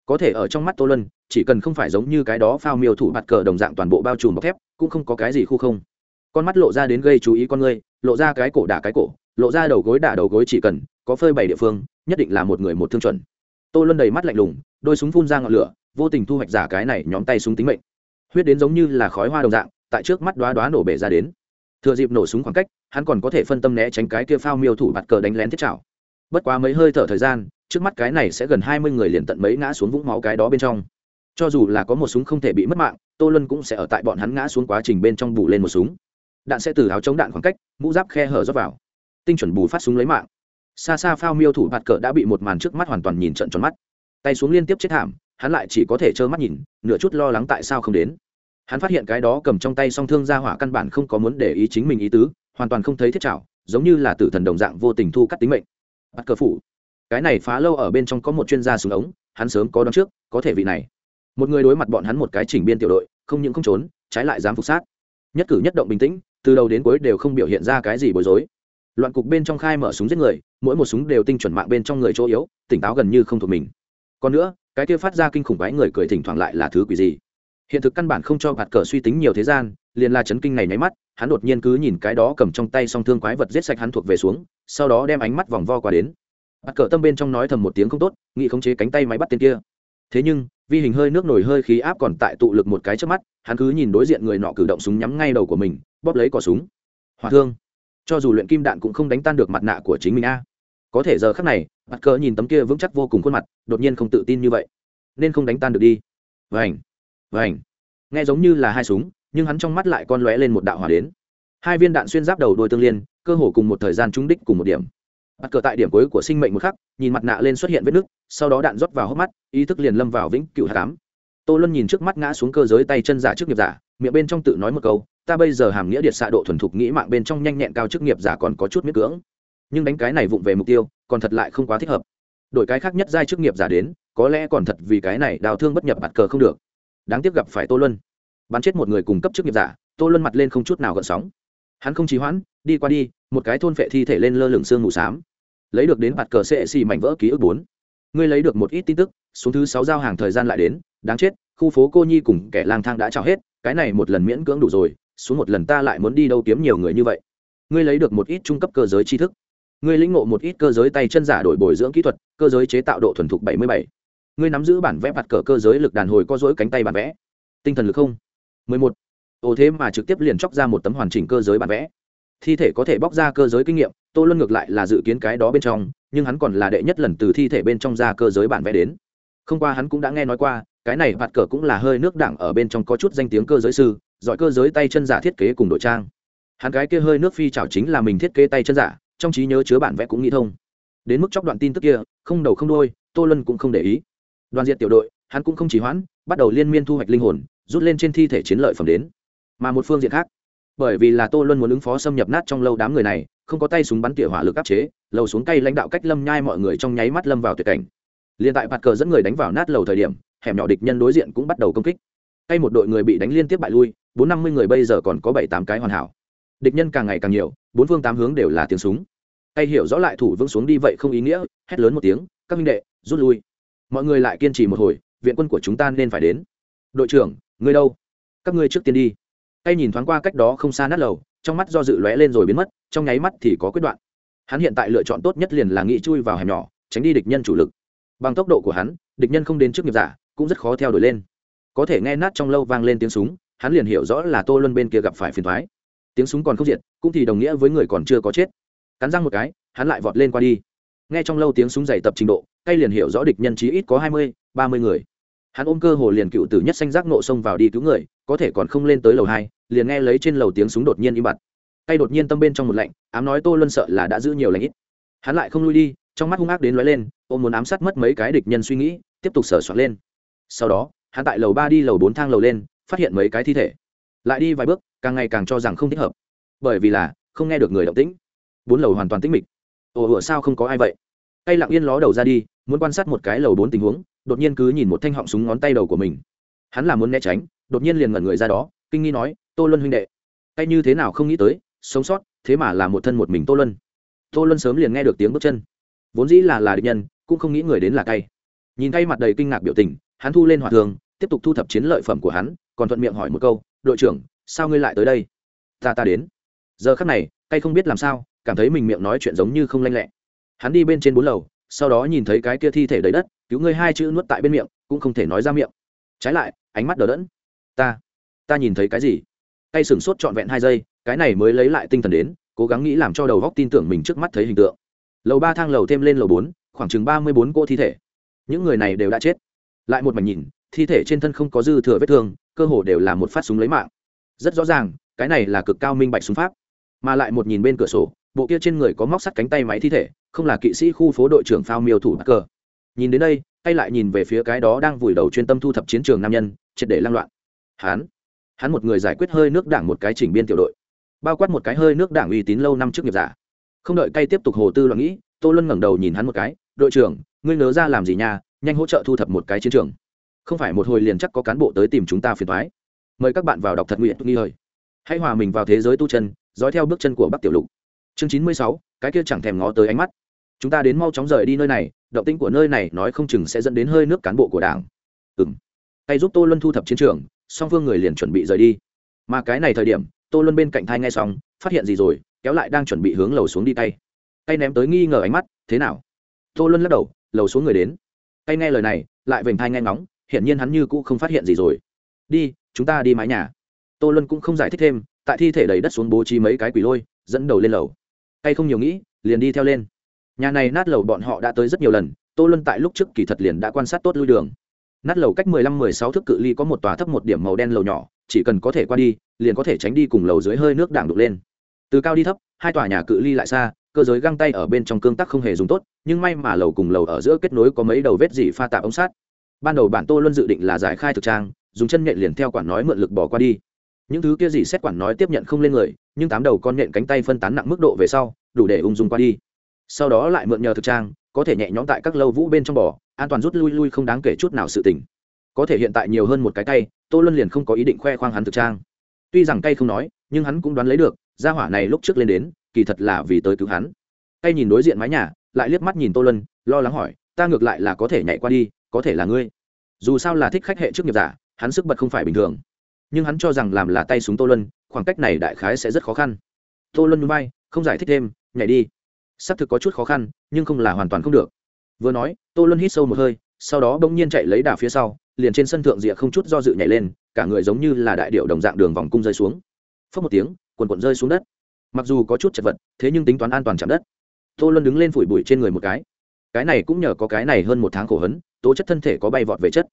có thể ở trong mắt tô lân chỉ cần không phải giống như cái đó phao miêu thủ bạt cờ đồng dạng toàn bộ bao trùm bọc thép, cũng không có cái gì khu không. Con mắt lộ ra đến gây chú ý con người lộ ra cái cổ đả cái cổ, lộ ra đầu gối đả đầu gối chỉ cần có phơi bảy địa phương, nhất định là một người một thương chuẩn. Tô luân đầy mắt lạnh lùng, đôi súng phun ra ngọn lửa, vô tình thu hoạch giả cái này nhóm tay súng tính mệnh. Huyết đến giống như là khói hoa đồng dạng, tại trước mắt đoá đoá nổ bể ra đến. Thừa dịp nổ súng khoảng cách, hắn còn có thể phân tâm né tránh cái kia phao miêu thủ bạt cờ đánh lén thiết chảo bất quá mấy hơi thở thời gian trước mắt cái này sẽ gần hai mươi người liền tận mấy ngã xuống vũng máu cái đó bên trong. Cho dù là có một súng không thể bị mất mạng, tô luân cũng sẽ ở tại bọn hắn ngã xuống quá trình bên trong bù lên một súng. Đạn sẽ từ áo chống đạn khoảng cách, mũ giáp khe hở rót vào. Tinh chuẩn bù phát súng lấy mạng. Xa xa phao miêu thủ bạt cờ đã bị một màn trước mắt hoàn toàn nhìn trận tròn mắt. Tay xuống liên tiếp chết thảm, hắn lại chỉ có thể trơ mắt nhìn, nửa chút lo lắng tại sao không đến. Hắn phát hiện cái đó cầm trong tay song thương ra hỏa căn bản không có muốn để ý chính mình ý tứ, hoàn toàn không thấy thiết trảo, giống như là tử thần đồng dạng vô tình thu cắt tính mệnh. Bắt cờ phủ cái này phá lâu ở bên trong có một chuyên gia súng ống, hắn sớm có đón trước, có thể vị này. Một người đối mặt bọn hắn một cái chỉnh biên tiểu đội, không những không trốn, trái lại dám phục sát. Nhất cử nhất động bình tĩnh, từ đầu đến cuối đều không biểu hiện ra cái gì bối rối. Loạn cục bên trong khai mở súng giết người, mỗi một súng đều tinh chuẩn mạng bên trong người chỗ yếu, tỉnh táo gần như không thuộc mình. Còn nữa, cái kia phát ra kinh khủng quái người cười thỉnh thoảng lại là thứ quỷ gì? Hiện thực căn bản không cho bạt cờ suy tính nhiều thế gian, liền là chấn kinh này nháy mắt, hắn đột nhiên cứ nhìn cái đó cầm trong tay song thương quái vật giết sạch hắn thuộc về xuống, sau đó đem ánh mắt vòng vo qua đến bắt cờ tâm bên trong nói thầm một tiếng không tốt, nghĩ khống chế cánh tay máy bắt tên kia. Thế nhưng, vi hình hơi nước nổi hơi khí áp còn tại tụ lực một cái trước mắt, hắn cứ nhìn đối diện người nọ cử động súng nhắm ngay đầu của mình, bóp lấy cò súng. Hòa thương. Cho dù luyện kim đạn cũng không đánh tan được mặt nạ của chính mình a. Có thể giờ khắc này, bắt cờ nhìn tấm kia vững chắc vô cùng khuôn mặt, đột nhiên không tự tin như vậy. Nên không đánh tan được đi. Vảnh vảnh nghe giống như là hai súng, nhưng hắn trong mắt lại con lóe lên một đạo hỏa đến. Hai viên đạn xuyên giáp đầu đôi tương liên, cơ hồ cùng một thời gian trúng đích cùng một điểm bắt cờ tại điểm cuối của sinh mệnh một khắc, nhìn mặt nạ lên xuất hiện vết nứt, sau đó đạn rót vào hốc mắt, ý thức liền lâm vào vĩnh cựu hạ cám. Tô luân nhìn trước mắt ngã xuống cơ giới tay chân giả trước nghiệp giả, miệng bên trong tự nói một câu, ta bây giờ hàm nghĩa điệt xạ độ thuần thục nghĩ mạng bên trong nhanh nhẹn cao chức nghiệp giả còn có chút miết cưỡng. Nhưng đánh cái này vụng về mục tiêu, còn thật lại không quá thích hợp. Đổi cái khác nhất giai chức nghiệp giả đến, có lẽ còn thật vì cái này đào thương bất nhập bạt cờ không được. Đáng tiếc gặp phải tô luân. Bắn chết một người cùng cấp chức nghiệp giả, tô luân mặt lên không chút nào gợn sóng hắn không trì hoãn, đi qua đi, một cái thôn phệ thi thể lên lơ lửng xương mù s á m lấy được đến mặt cờ sệ xì mảnh vỡ ký ức bốn. Ngươi lấy được một ít tin tức, xuống thứ sáu giao hàng thời gian lại đến, đáng chết, khu phố cô nhi cùng kẻ lang thang đã trao hết, cái này một lần miễn cưỡng đủ rồi, xuống một lần ta lại muốn đi đâu kiếm nhiều người như vậy. Ngươi lấy được một ít trung cấp cơ giới tri thức. Ngươi lĩnh ngộ một ít cơ giới tay chân giả đổi bồi dưỡng kỹ thuật, cơ giới chế tạo độ thuần thục bảy mươi bảy. Ngươi nắm giữ bản vẽ mặt cờ cơ giới lực đàn hồi có dối cánh tay bản vẽ. Tinh thần lực không. mười một ô thế mà trực tiếp liền chóc ra một tấm hoàn chỉnh cơ giới bản vẽ. Thi thể có thể bóc ra cơ giới kinh nghiệm, tô luân ngược lại là dự kiến cái đó bên trong, nhưng hắn còn là đệ nhất lần từ thi thể bên trong ra cơ giới bản vẽ đến. Không qua hắn cũng đã nghe nói qua, cái này bạt cờ cũng là hơi nước đảng ở bên trong có chút danh tiếng cơ giới sư, giỏi cơ giới tay chân giả thiết kế cùng đội trang. Hắn cái kia hơi nước phi chảo chính là mình thiết kế tay chân giả, trong trí nhớ chứa bản vẽ cũng nghĩ thông. Đến mức chóc đoạn tin tức kia, không đầu không đôi tô lân cũng không để ý. Đoàn diện tiểu đội, hắn cũng không chỉ hoãn, bắt đầu liên miên thu hoạch linh hồn, rút lên trên thi thể chiến lợi phẩm đến mà một phương diện khác. Bởi vì là tô luân muốn ứng phó xâm nhập nát trong lâu đám người này, không có tay súng bắn tỉa hỏa lực áp chế, lầu xuống tay lãnh đạo cách lâm nhai mọi người trong nháy mắt lâm vào tuyệt cảnh. Liền tại bạt cờ dẫn người đánh vào nát lầu thời điểm, hẻm nhỏ địch nhân đối diện cũng bắt đầu công kích. Tay một đội người bị đánh liên tiếp bại lui, bốn năm mươi người bây giờ còn có bảy tám cái hoàn hảo. Địch nhân càng ngày càng nhiều, bốn phương tám hướng đều là tiếng súng. Tay hiểu rõ lại thủ vững xuống đi vậy không ý nghĩa, hét lớn một tiếng, các minh đệ, rút lui. Mọi người lại kiên trì một hồi, viện quân của chúng ta nên phải đến. Đội trưởng, ngươi đâu? Các ngươi trước tiên đi tay nhìn thoáng qua cách đó không xa nát lầu, trong mắt do dự lóe lên rồi biến mất, trong nháy mắt thì có quyết đoạn. Hắn hiện tại lựa chọn tốt nhất liền là nghĩ chui vào hẻm nhỏ, tránh đi địch nhân chủ lực. Bằng tốc độ của hắn, địch nhân không đến trước nghiệp giả, cũng rất khó theo đuổi lên. Có thể nghe nát trong lâu vang lên tiếng súng, hắn liền hiểu rõ là tô luân bên kia gặp phải phiền thoái tiếng súng còn không diệt, cũng thì đồng nghĩa với người còn chưa có chết. Cắn răng một cái, hắn lại vọt lên qua đi. Nghe trong lâu tiếng súng dày tập trình độ cây liền hiểu rõ địch nhân chí ít có hai mươi, ba mươi người. Hắn ôm cơ hồ liền cựu tử nhất xanh giác nộ xông vào đi cứu người, có thể còn không lên tới lầu hai liền nghe lấy trên lầu tiếng súng đột nhiên im bặt. Tay đột nhiên tâm bên trong một lạnh, ám nói tô luân sợ là đã giữ nhiều lãnh ít. Hắn lại không lui đi, trong mắt hung ác đến lóe lên, ôm muốn ám sát mất mấy cái địch nhân suy nghĩ, tiếp tục sửa soạn lên. Sau đó, hắn tại lầu ba đi lầu bốn thang lầu lên, phát hiện mấy cái thi thể. Lại đi vài bước, càng ngày càng cho rằng không thích hợp. Bởi vì là, không nghe được người động tĩnh. Bốn lầu hoàn toàn tĩnh mịch. Ồ, ủa sao không có ai vậy? Tay lặng yên ló đầu ra đi, muốn quan sát một cái lầu bốn tình huống, đột nhiên cứ nhìn một thanh họng súng ngón tay đầu của mình. Hắn là muốn né tránh, đột nhiên liền ngẩn người ra đó, kinh nghi nói tô luân huynh đệ. Tay như thế nào không nghĩ tới, sống sót, thế mà là một thân một mình tô luân. Tô luân sớm liền nghe được tiếng bước chân. Vốn dĩ là là địch nhân, cũng không nghĩ người đến là tay. Nhìn tay mặt đầy kinh ngạc biểu tình, hắn thu lên hỏa thường, tiếp tục thu thập chiến lợi phẩm của hắn, còn thuận miệng hỏi một câu, đội trưởng, sao ngươi lại tới đây? Ta ta đến. Giờ khắc này, tay không biết làm sao, cảm thấy mình miệng nói chuyện giống như không lanh lẹ. Hắn đi bên trên bốn lầu, sau đó nhìn thấy cái kia thi thể đầy đất, cứu ngươi hai chữ nuốt tại bên miệng, cũng không thể nói ra miệng. Trái lại, ánh mắt đờ đẫn. Ta ta nhìn thấy cái gì? Tay sửng sốt trọn vẹn hai giây, cái này mới lấy lại tinh thần đến, cố gắng nghĩ làm cho đầu góc tin tưởng mình trước mắt thấy hình tượng. Lầu ba thang lầu thêm lên lầu bốn, khoảng chừng ba mươi bốn cô thi thể. Những người này đều đã chết. Lại một mảnh nhìn, thi thể trên thân không có dư thừa vết thương, cơ hồ đều là một phát súng lấy mạng. Rất rõ ràng, cái này là cực cao minh bạch súng pháp. Mà lại một nhìn bên cửa sổ, bộ kia trên người có móc sắt cánh tay máy thi thể, không là kỵ sĩ khu phố đội trưởng phao miêu thủ bắc cờ. Nhìn đến đây, tay lại nhìn về phía cái đó đang vùi đầu chuyên tâm thu thập chiến trường nam nhân, triệt để lang loạn. Hắn hắn một người giải quyết hơi nước đảng một cái chỉnh biên tiểu đội. Bao quát một cái hơi nước đảng uy tín lâu năm trước nghiệp giả. Không đợi cay tiếp tục hồ tư loạn nghĩ, tô luân ngẩng đầu nhìn hắn một cái, đội trưởng, ngươi nhớ ra làm gì nha, nhanh hỗ trợ thu thập một cái chiến trường. Không phải một hồi liền chắc có cán bộ tới tìm chúng ta phiền thoái mời các bạn vào đọc thật nguyện, nghi hơi hãy hòa mình vào thế giới tu chân, dõi theo bước chân của bắc tiểu lục. Chương chín mươi sáu, cái kia chẳng thèm ngó tới ánh mắt. Chúng ta đến mau chóng rời đi nơi này, động tĩnh của nơi này nói không chừng sẽ dẫn đến hơi nước cán bộ của đảng. Ừ m tay giúp tô luân thu thập chiến trường song phương người liền chuẩn bị rời đi. Mà cái này thời điểm, tô luân bên cạnh thai ngay xong, phát hiện gì rồi, kéo lại đang chuẩn bị hướng lầu xuống đi tay. Tay ném tới nghi ngờ ánh mắt, thế nào? Tô luân lắc đầu, lầu xuống người đến. Tay nghe lời này, lại vểnh thai nghe ngóng, hiển nhiên hắn như cũ không phát hiện gì rồi. Đi, chúng ta đi mái nhà. Tô luân cũng không giải thích thêm, tại thi thể đầy đất xuống bố trí mấy cái quỷ lôi, dẫn đầu lên lầu. Tay không nhiều nghĩ, liền đi theo lên. Nhà này nát lầu bọn họ đã tới rất nhiều lần, tô luân tại lúc trước kỳ thật liền đã quan sát tốt lui đường nát lầu cách mười lăm, mười sáu thước cự ly có một tòa thấp một điểm màu đen lầu nhỏ, chỉ cần có thể qua đi, liền có thể tránh đi cùng lầu dưới hơi nước đảng đục lên. Từ cao đi thấp, hai tòa nhà cự ly lại xa, cơ giới găng tay ở bên trong cương tắc không hề dùng tốt, nhưng may mà lầu cùng lầu ở giữa kết nối có mấy đầu vết dỉ pha tạp ống sắt. Ban đầu bản tô luôn dự định là giải khai thực trang, dùng chân nhện liền theo quản nói mượn lực bỏ qua đi. Những thứ kia gì xét quản nói tiếp nhận không lên người, nhưng tám đầu con nhện cánh tay phân tán nặng mức độ về sau, đủ để ung dung qua đi sau đó lại mượn nhờ thực trang, có thể nhẹ nhõm tại các lâu vũ bên trong bò, an toàn rút lui lui không đáng kể chút nào sự tình. Có thể hiện tại nhiều hơn một cái tay, tô luân liền không có ý định khoe khoang hắn thực trang. Tuy rằng tay không nói, nhưng hắn cũng đoán lấy được, gia hỏa này lúc trước lên đến, kỳ thật là vì tới cứu hắn. Tay nhìn đối diện mái nhà, lại liếc mắt nhìn tô luân, lo lắng hỏi, ta ngược lại là có thể nhảy qua đi, có thể là ngươi? Dù sao là thích khách hệ trước nghiệp giả, hắn sức bật không phải bình thường. Nhưng hắn cho rằng làm là tay súng tô luân, khoảng cách này đại khái sẽ rất khó khăn. Tô luân bay không giải thích thêm, nhảy đi xác thực có chút khó khăn, nhưng không là hoàn toàn không được. Vừa nói, tô luân hít sâu một hơi, sau đó bỗng nhiên chạy lấy đà phía sau, liền trên sân thượng rìa không chút do dự nhảy lên, cả người giống như là đại điệu đồng dạng đường vòng cung rơi xuống. Phớt một tiếng, quần quần rơi xuống đất. Mặc dù có chút chật vật, thế nhưng tính toán an toàn chạm đất. Tô luân đứng lên phủi bụi trên người một cái. Cái này cũng nhờ có cái này hơn một tháng khổ hấn, tố chất thân thể có bay vọt về chất.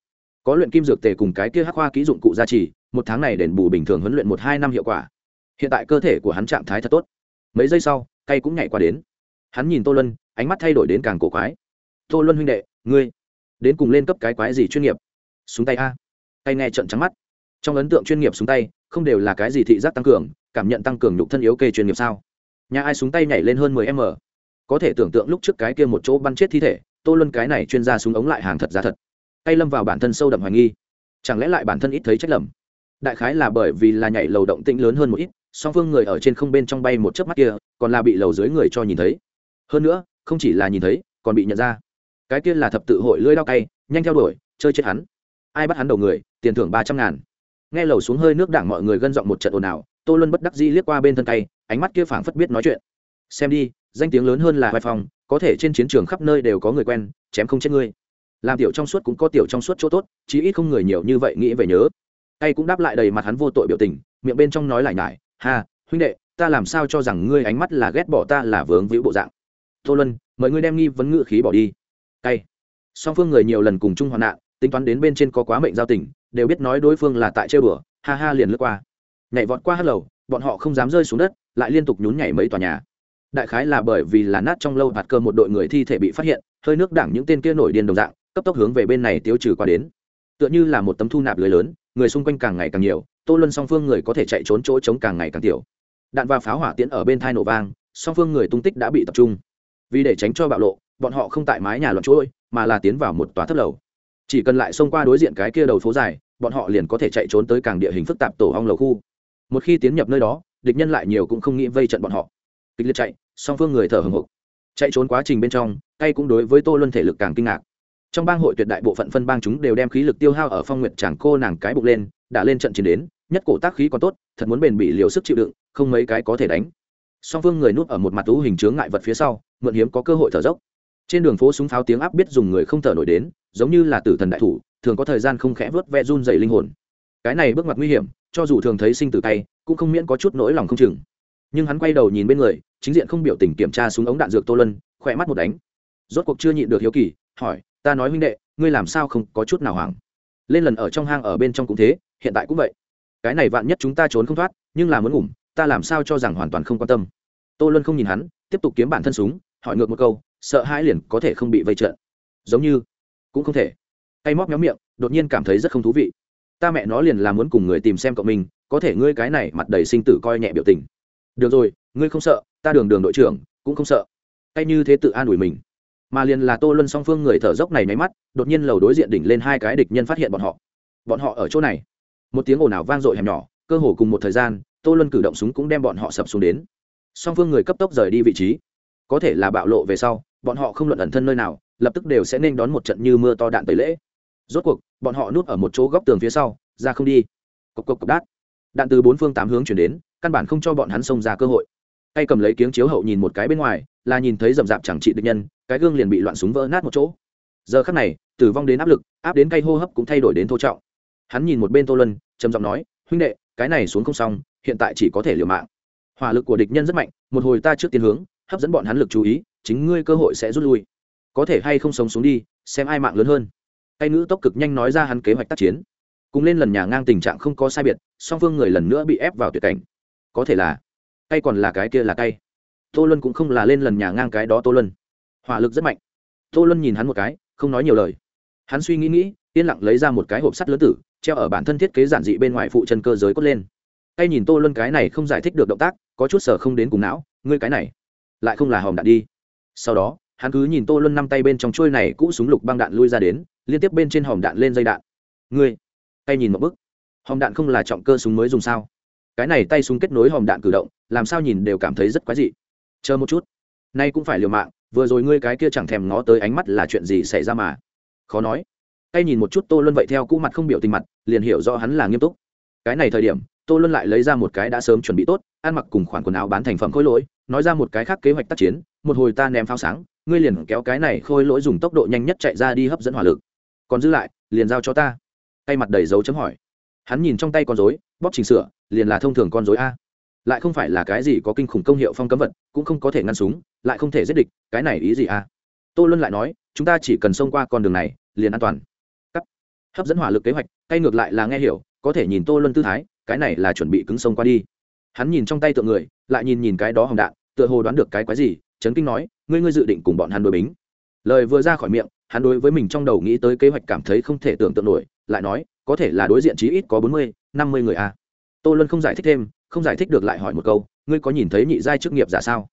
Có luyện kim dược tề cùng cái kia hắc hoa ký dụng cụ gia trì, một tháng này đền bù bình thường huấn luyện một hai năm hiệu quả. Hiện tại cơ thể của hắn trạng thái thật tốt. Mấy giây sau cây cũng nhảy qua đến hắn nhìn tô luân, ánh mắt thay đổi đến càng cổ quái. Tô luân huynh đệ, ngươi đến cùng lên cấp cái quái gì chuyên nghiệp? Súng tay a. Tay nghe trận trắng mắt. Trong ấn tượng chuyên nghiệp súng tay, không đều là cái gì thị giác tăng cường, cảm nhận tăng cường nhục thân yếu kê chuyên nghiệp sao? Nhà ai súng tay nhảy lên hơn mười m? Có thể tưởng tượng lúc trước cái kia một chỗ bắn chết thi thể, tô luân cái này chuyên gia súng ống lại hàng thật giá thật. Tay lâm vào bản thân sâu đậm hoài nghi. Chẳng lẽ lại bản thân ít thấy trách lầm? Đại khái là bởi vì là nhảy lầu động tĩnh lớn hơn một ít, song phương người ở trên không bên trong bay một chớp mắt kia, còn là bị lầu dưới người cho nhìn thấy hơn nữa, không chỉ là nhìn thấy, còn bị nhận ra. Cái kia là thập tự hội lưỡi đao cay, nhanh theo đuổi, chơi chết hắn. Ai bắt hắn đầu người, tiền thưởng ba trăm ngàn. Nghe lầu xuống hơi nước đảng mọi người gân giọng một trận ồn ào, tô luân bất đắc dĩ liếc qua bên thân cay, ánh mắt kia phảng phất biết nói chuyện. Xem đi, danh tiếng lớn hơn là vai phòng có thể trên chiến trường khắp nơi đều có người quen, chém không chết ngươi. Làm tiểu trong suốt cũng có tiểu trong suốt chỗ tốt, chí ít không người nhiều như vậy nghĩ về nhớ. Tay cũng đáp lại đầy mặt hắn vô tội biểu tình, miệng bên trong nói lại nhải, ha, huynh đệ, ta làm sao cho rằng ngươi ánh mắt là ghét bỏ ta là vướng víu bộ dạng? Tô luân, mời ngươi đem nghi vấn ngự khí bỏ đi. Tay song phương người nhiều lần cùng chung hoạn nạn, tính toán đến bên trên có quá mệnh giao tình, đều biết nói đối phương là tại chơi bừa, ha ha liền lướt qua. Nhảy vọt qua hát lầu, bọn họ không dám rơi xuống đất, lại liên tục nhún nhảy mấy tòa nhà. Đại khái là bởi vì là nát trong lâu hạt cơ một đội người thi thể bị phát hiện, hơi nước đảng những tên kia nổi điên đồng dạng, cấp tốc hướng về bên này tiêu trừ qua đến. Tựa như là một tấm thu nạp lưới lớn, người xung quanh càng ngày càng nhiều, tô luân song phương người có thể chạy trốn chỗ trống càng ngày càng tiểu. Đạn và pháo hỏa tiễn ở bên thai nổ vang, song phương người tung tích đã bị tập trung vì để tránh cho bạo lộ, bọn họ không tại mái nhà lọt trôi mà là tiến vào một tòa thấp lầu. Chỉ cần lại xông qua đối diện cái kia đầu phố dài, bọn họ liền có thể chạy trốn tới càng địa hình phức tạp tổ hong lầu khu. Một khi tiến nhập nơi đó, địch nhân lại nhiều cũng không nghĩ vây trận bọn họ. Kịch liệt chạy, song phương người thở hồng hộc chạy trốn quá trình bên trong, tay cũng đối với tô luân thể lực càng kinh ngạc. Trong bang hội tuyệt đại bộ phận phân bang chúng đều đem khí lực tiêu hao ở phong nguyệt chàng cô nàng cái bụng lên, đã lên trận chiến đến, nhất cổ tác khí còn tốt, thật muốn bền bị liều sức chịu đựng, không mấy cái có thể đánh. Song phương người núp ở một mặt tú hình chướng ngại vật phía sau mượn hiếm có cơ hội thở dốc. Trên đường phố súng pháo tiếng áp biết dùng người không thở nổi đến, giống như là tử thần đại thủ, thường có thời gian không khẽ vớt ve run dày linh hồn. Cái này bước ngoặt nguy hiểm, cho dù thường thấy sinh tử tay cũng không miễn có chút nỗi lòng không chừng. Nhưng hắn quay đầu nhìn bên người, chính diện không biểu tình kiểm tra súng ống đạn dược tô lân khỏe mắt một đánh. Rốt cuộc chưa nhịn được hiếu kỳ, hỏi, ta nói huynh đệ, ngươi làm sao không có chút nào hoảng? Lên lần ở trong hang ở bên trong cũng thế, hiện tại cũng vậy. Cái này vạn nhất chúng ta trốn không thoát, nhưng là muốn ngủm, ta làm sao cho rằng hoàn toàn không quan tâm. Tô luân không nhìn hắn, tiếp tục kiếm bản thân súng hỏi ngược một câu, sợ hãi liền có thể không bị vây trợn giống như, cũng không thể. Tay móc méo miệng, đột nhiên cảm thấy rất không thú vị. Ta mẹ nó liền là muốn cùng người tìm xem cậu mình, có thể ngươi cái này mặt đầy sinh tử coi nhẹ biểu tình. Được rồi, ngươi không sợ, ta đường đường đội trưởng, cũng không sợ. Tay như thế tự an ủi mình. Mà liền là tô luân song phương người thở dốc này nháy mắt, đột nhiên lầu đối diện đỉnh lên hai cái địch nhân phát hiện bọn họ. Bọn họ ở chỗ này. Một tiếng ồn ào vang dội hẻm nhỏ, cơ hồ cùng một thời gian, tô luân cử động súng cũng đem bọn họ sập xuống đến. Song phương người cấp tốc rời đi vị trí có thể là bạo lộ về sau, bọn họ không luận ẩn thân nơi nào, lập tức đều sẽ nên đón một trận như mưa to đạn tẩy lễ. Rốt cuộc, bọn họ núp ở một chỗ góc tường phía sau, ra không đi. Cộc cộc cộc đát. Đạn từ bốn phương tám hướng chuyển đến, căn bản không cho bọn hắn xông ra cơ hội. Tay cầm lấy kiếng chiếu hậu nhìn một cái bên ngoài, là nhìn thấy rậm rạp chẳng trị địch nhân, cái gương liền bị loạn súng vỡ nát một chỗ. Giờ khắc này, tử vong đến áp lực, áp đến cây hô hấp cũng thay đổi đến thô trọng. Hắn nhìn một bên tô lân trầm giọng nói, huynh đệ, cái này xuống không xong, hiện tại chỉ có thể liều mạng. Hỏa lực của địch nhân rất mạnh, một hồi ta trước tiến hướng hấp dẫn bọn hắn lực chú ý, chính ngươi cơ hội sẽ rút lui. Có thể hay không sống xuống đi, xem ai mạng lớn hơn. Tay nữ tốc cực nhanh nói ra hắn kế hoạch tác chiến. Cùng lên lần nhà ngang tình trạng không có sai biệt, song phương người lần nữa bị ép vào tuyệt cảnh. Có thể là, tay còn là cái kia là tay. Tô luân cũng không là lên lần nhà ngang cái đó tô luân. Hỏa lực rất mạnh. Tô luân nhìn hắn một cái, không nói nhiều lời. Hắn suy nghĩ nghĩ, yên lặng lấy ra một cái hộp sắt lớn tử, treo ở bản thân thiết kế giản dị bên ngoài phụ chân cơ giới cốt lên. Tay nhìn tô luân cái này không giải thích được động tác, có chút sở không đến cùng não, ngươi cái này lại không là hòm đạn đi. Sau đó, hắn cứ nhìn tô luân năm tay bên trong trôi này cũ súng lục băng đạn lui ra đến, liên tiếp bên trên hòm đạn lên dây đạn. Ngươi, tay nhìn một bức. Hòm đạn không là trọng cơ súng mới dùng sao? Cái này tay súng kết nối hòm đạn cử động, làm sao nhìn đều cảm thấy rất quái dị. Chờ một chút. Nay cũng phải liều mạng, vừa rồi ngươi cái kia chẳng thèm ngó tới ánh mắt là chuyện gì xảy ra mà? Khó nói. Tay nhìn một chút tô luân vậy theo cũ mặt không biểu tình mặt, liền hiểu rõ hắn là nghiêm túc. Cái này thời điểm, tô luân lại lấy ra một cái đã sớm chuẩn bị tốt ăn mặc cùng khoản quần áo bán thành phẩm khối lỗi, nói ra một cái khác kế hoạch tác chiến, một hồi ta ném pháo sáng, ngươi liền kéo cái này khôi lỗi dùng tốc độ nhanh nhất chạy ra đi hấp dẫn hỏa lực. Còn giữ lại, liền giao cho ta. Tay mặt đầy dấu chấm hỏi. Hắn nhìn trong tay con dối bóp chỉnh sửa, liền là thông thường con dối a. Lại không phải là cái gì có kinh khủng công hiệu phong cấm vật, cũng không có thể ngăn súng, lại không thể giết địch, cái này ý gì a? Tô luân lại nói, chúng ta chỉ cần xông qua con đường này, liền an toàn. Cắt. hấp dẫn hỏa lực kế hoạch tay ngược lại là nghe hiểu, có thể nhìn tô luân tư thái, cái này là chuẩn bị cứng sông qua đi hắn nhìn trong tay tượng người, lại nhìn nhìn cái đó hồng đạn, tựa hồ đoán được cái quái gì trấn kinh nói, ngươi ngươi dự định cùng bọn hắn đối bính? Lời vừa ra khỏi miệng, hắn đối với mình trong đầu nghĩ tới kế hoạch cảm thấy không thể tưởng tượng nổi, lại nói, có thể là đối diện chí ít có bốn mươi, năm mươi người a à. tô luân không giải thích thêm, không giải thích được lại hỏi một câu, ngươi có nhìn thấy nhị giai chức nghiệp giả sao?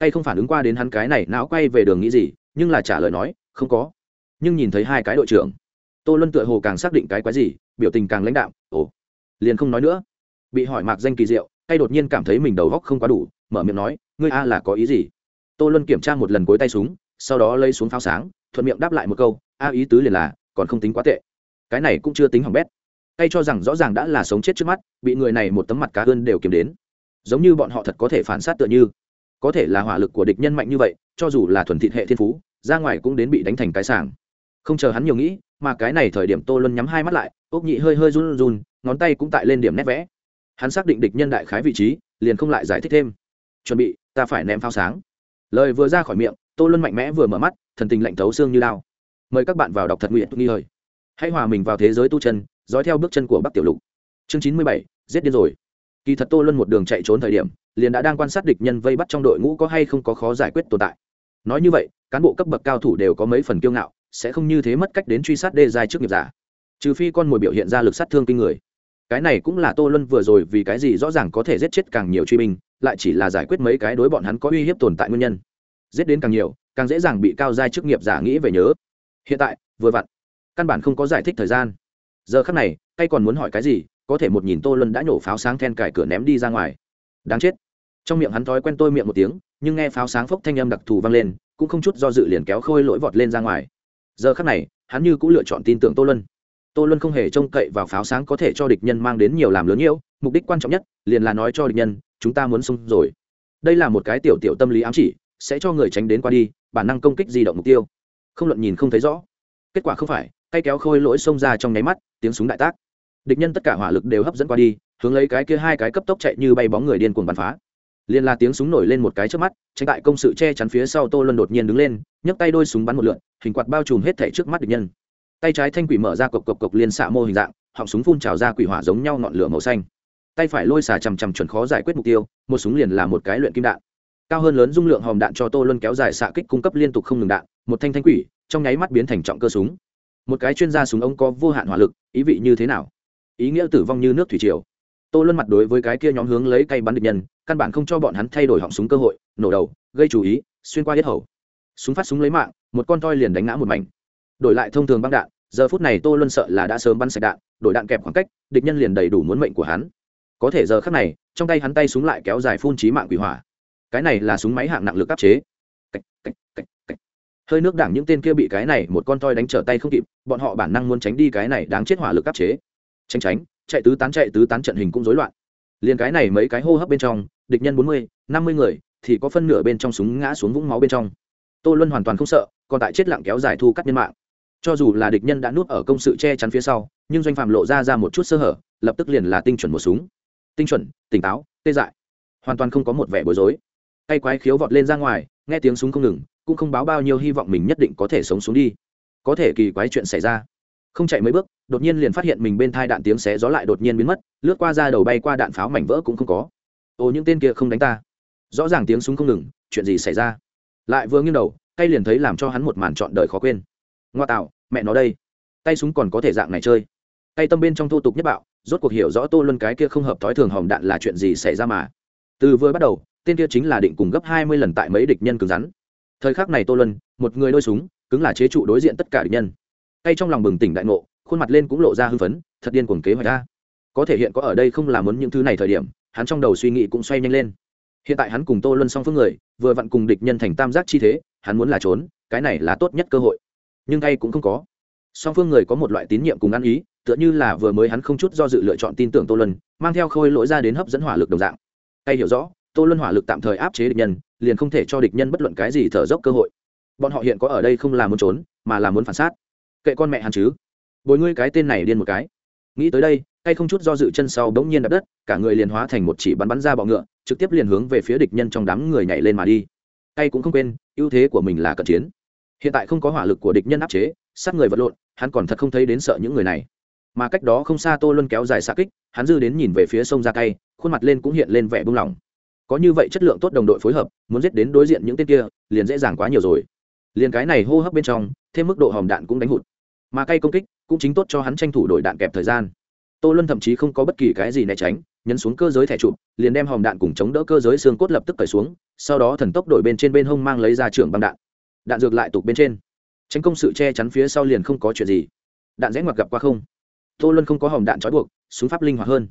Hay không phản ứng qua đến hắn cái này, não quay về đường nghĩ gì, nhưng là trả lời nói, không có. Nhưng nhìn thấy hai cái đội trưởng, tô luân tựa hồ càng xác định cái quái gì, biểu tình càng lãnh đạo ồ, liền không nói nữa. Bị hỏi mạc danh kỳ diệu hay đột nhiên cảm thấy mình đầu góc không quá đủ, mở miệng nói, ngươi a là có ý gì? Tô luân kiểm tra một lần cuối tay súng, sau đó lấy xuống pháo sáng, thuận miệng đáp lại một câu, a ý tứ liền là, còn không tính quá tệ. Cái này cũng chưa tính hỏng bét. Hay cho rằng rõ ràng đã là sống chết trước mắt, bị người này một tấm mặt cá hơn đều kiếm đến. Giống như bọn họ thật có thể phản sát tựa như. Có thể là hỏa lực của địch nhân mạnh như vậy, cho dù là thuần thịt hệ thiên phú, ra ngoài cũng đến bị đánh thành cái sàng không chờ hắn nhiều nghĩ, mà cái này thời điểm tô luân nhắm hai mắt lại, ốc nhị hơi hơi run run, ngón tay cũng tại lên điểm nét vẽ hắn xác định địch nhân đại khái vị trí, liền không lại giải thích thêm. Chuẩn bị, ta phải ném pháo sáng. Lời vừa ra khỏi miệng, tô luân mạnh mẽ vừa mở mắt, thần tình lạnh thấu xương như lao. Mời các bạn vào đọc thật nguyện nghi hời hãy hòa mình vào thế giới tu chân, dõi theo bước chân của bắc tiểu lục. Chương chín mươi bảy, giết điên rồi. Kỳ thật tô luân một đường chạy trốn thời điểm, liền đã đang quan sát địch nhân vây bắt trong đội ngũ có hay không có khó giải quyết tồn tại. Nói như vậy, cán bộ cấp bậc cao thủ đều có mấy phần kiêu ngạo, sẽ không như thế mất cách đến truy sát đê dài trước nghiệp giả. Trừ phi con mồi biểu hiện ra lực sát thương kinh người cái này cũng là tô luân vừa rồi vì cái gì rõ ràng có thể giết chết càng nhiều truy binh, lại chỉ là giải quyết mấy cái đối bọn hắn có uy hiếp tồn tại nguyên nhân. Giết đến càng nhiều, càng dễ dàng bị cao giai chức nghiệp giả nghĩ về nhớ. Hiện tại, vừa vặn, căn bản không có giải thích thời gian. Giờ khắc này, tay còn muốn hỏi cái gì, có thể một nhìn tô luân đã nhổ pháo sáng then cải cửa ném đi ra ngoài. Đáng chết. Trong miệng hắn thói quen tôi miệng một tiếng, nhưng nghe pháo sáng phốc thanh âm đặc thù vang lên, cũng không chút do dự liền kéo khôi lỗi vọt lên ra ngoài. Giờ khắc này, hắn như cũng lựa chọn tin tưởng tô luân tô luân không hề trông cậy vào pháo sáng có thể cho địch nhân mang đến nhiều làm lớn nhiễu, mục đích quan trọng nhất, liền là nói cho địch nhân, chúng ta muốn xung rồi. Đây là một cái tiểu tiểu tâm lý ám chỉ, sẽ cho người tránh đến qua đi, bản năng công kích di động mục tiêu. Không luận nhìn không thấy rõ. Kết quả không phải, tay kéo khôi lỗi xông ra trong nháy mắt, tiếng súng đại tác. Địch nhân tất cả hỏa lực đều hấp dẫn qua đi, hướng lấy cái kia hai cái cấp tốc chạy như bay bóng người điên cuồng bắn phá. Liền là tiếng súng nổi lên một cái trước mắt, tránh tại công sự che chắn phía sau tô luân đột nhiên đứng lên, nhấc tay đôi súng bắn một lượn, hình quạt bao trùm hết thể trước mắt địch nhân tay trái thanh quỷ mở ra cộc cộc cộc liên xạ mô hình dạng, họng súng phun trào ra quỷ hỏa giống nhau ngọn lửa màu xanh. Tay phải lôi xà chằm chằm chuẩn khó giải quyết mục tiêu, một súng liền là một cái luyện kim đạn. Cao hơn lớn dung lượng hòm đạn cho tô luân kéo dài xạ kích cung cấp liên tục không ngừng đạn, một thanh thanh quỷ, trong nháy mắt biến thành trọng cơ súng. Một cái chuyên gia súng ống có vô hạn hỏa lực, ý vị như thế nào? Ý nghĩa tử vong như nước thủy triều. Tô luân mặt đối với cái kia nhóm hướng lấy cây bắn địch nhân, căn bản không cho bọn hắn thay đổi họng súng cơ hội, nổ đầu, gây chú ý, xuyên qua hết hầu. Súng phát súng lấy mạng, một con toi liền đánh ngã một mảnh. Đổi lại thông thường băng đạn giờ phút này tô luân sợ là đã sớm bắn sạch đạn đổi đạn kẹp khoảng cách địch nhân liền đầy đủ muốn mệnh của hắn. Có thể giờ khác này trong tay hắn tay súng lại kéo dài phun trí mạng quỷ hỏa. Cái này là súng máy hạng nặng lực áp chế. Cách, cách, cách, cách. hơi nước đảng những tên kia bị cái này một con toi đánh trở tay không kịp bọn họ bản năng muốn tránh đi cái này đáng chết hỏa lực áp chế. Tránh tránh chạy tứ tán chạy tứ tán trận hình cũng rối loạn. Liền cái này mấy cái hô hấp bên trong địch nhân bốn mươi năm mươi người thì có phân nửa bên trong súng ngã xuống vũng máu bên trong. Tô luân hoàn toàn không sợ còn tại chết lặng kéo dài thu cắt nhân mạng cho dù là địch nhân đã nuốt ở công sự che chắn phía sau, nhưng doanh phạm lộ ra ra một chút sơ hở, lập tức liền là tinh chuẩn một súng. Tinh chuẩn, tỉnh táo, tê dại. Hoàn toàn không có một vẻ bối rối. Tay quái khiếu vọt lên ra ngoài, nghe tiếng súng không ngừng, cũng không báo bao nhiêu hy vọng mình nhất định có thể sống xuống đi. Có thể kỳ quái chuyện xảy ra. Không chạy mấy bước, đột nhiên liền phát hiện mình bên thai đạn tiếng xé gió lại đột nhiên biến mất, lướt qua ra đầu bay qua đạn pháo mảnh vỡ cũng không có. Ồ những tên kia không đánh ta. Rõ ràng tiếng súng không ngừng, chuyện gì xảy ra? Lại vừa nghiêng đầu, tay liền thấy làm cho hắn một màn trọn đời khó quên. Ngoa tạo mẹ nó đây, tay súng còn có thể dạng này chơi. Tay tâm bên trong thô tục nhất bạo, rốt cuộc hiểu rõ tô luân cái kia không hợp thói thường hòm đạn là chuyện gì xảy ra mà. Từ vừa bắt đầu, tên kia chính là định cùng gấp hai mươi lần tại mấy địch nhân cứng rắn. Thời khắc này tô luân, một người đôi súng, cứng là chế trụ đối diện tất cả địch nhân. Tay trong lòng bừng tỉnh đại ngộ, khuôn mặt lên cũng lộ ra hưng phấn, thật điên cuồng kế hoạch ra. Có thể hiện có ở đây không làm muốn những thứ này thời điểm, hắn trong đầu suy nghĩ cũng xoay nhanh lên. Hiện tại hắn cùng tô luân song phương người, vừa vặn cùng địch nhân thành tam giác chi thế, hắn muốn là trốn, cái này là tốt nhất cơ hội nhưng tay cũng không có. Song phương người có một loại tín nhiệm cùng ăn ý, tựa như là vừa mới hắn không chút do dự lựa chọn tin tưởng tô luân, mang theo khôi lỗi ra đến hấp dẫn hỏa lực đồng dạng. Tay hiểu rõ, tô luân hỏa lực tạm thời áp chế địch nhân, liền không thể cho địch nhân bất luận cái gì thở dốc cơ hội. Bọn họ hiện có ở đây không là muốn trốn, mà là muốn phản sát. Kệ con mẹ hắn chứ. Bồi ngươi cái tên này điên một cái. Nghĩ tới đây, tay không chút do dự chân sau bỗng nhiên đập đất, cả người liền hóa thành một chỉ bắn bắn ra bọ ngựa, trực tiếp liền hướng về phía địch nhân trong đám người nhảy lên mà đi. Tay cũng không quên, ưu thế của mình là cận chiến hiện tại không có hỏa lực của địch nhân áp chế, sát người vật lộn, hắn còn thật không thấy đến sợ những người này. Mà cách đó không xa tô luân kéo dài xa kích, hắn dư đến nhìn về phía sông ra cay, khuôn mặt lên cũng hiện lên vẻ buông lỏng. Có như vậy chất lượng tốt đồng đội phối hợp, muốn giết đến đối diện những tên kia, liền dễ dàng quá nhiều rồi. Liền cái này hô hấp bên trong, thêm mức độ hòm đạn cũng đánh hụt. Mà cay công kích, cũng chính tốt cho hắn tranh thủ đổi đạn kẹp thời gian. Tô luân thậm chí không có bất kỳ cái gì né tránh, nhấn xuống cơ giới thẻ chụp liền đem hòm đạn cùng chống đỡ cơ giới xương cốt lập tức cởi xuống, sau đó thần tốc đổi bên trên bên hông mang lấy ra trưởng băng đạn đạn dược lại tục bên trên. Tránh công sự che chắn phía sau liền không có chuyện gì. Đạn rẽ ngoặt gặp qua không? Tô luân không có hòm đạn trói buộc, súng pháp linh hoạt hơn.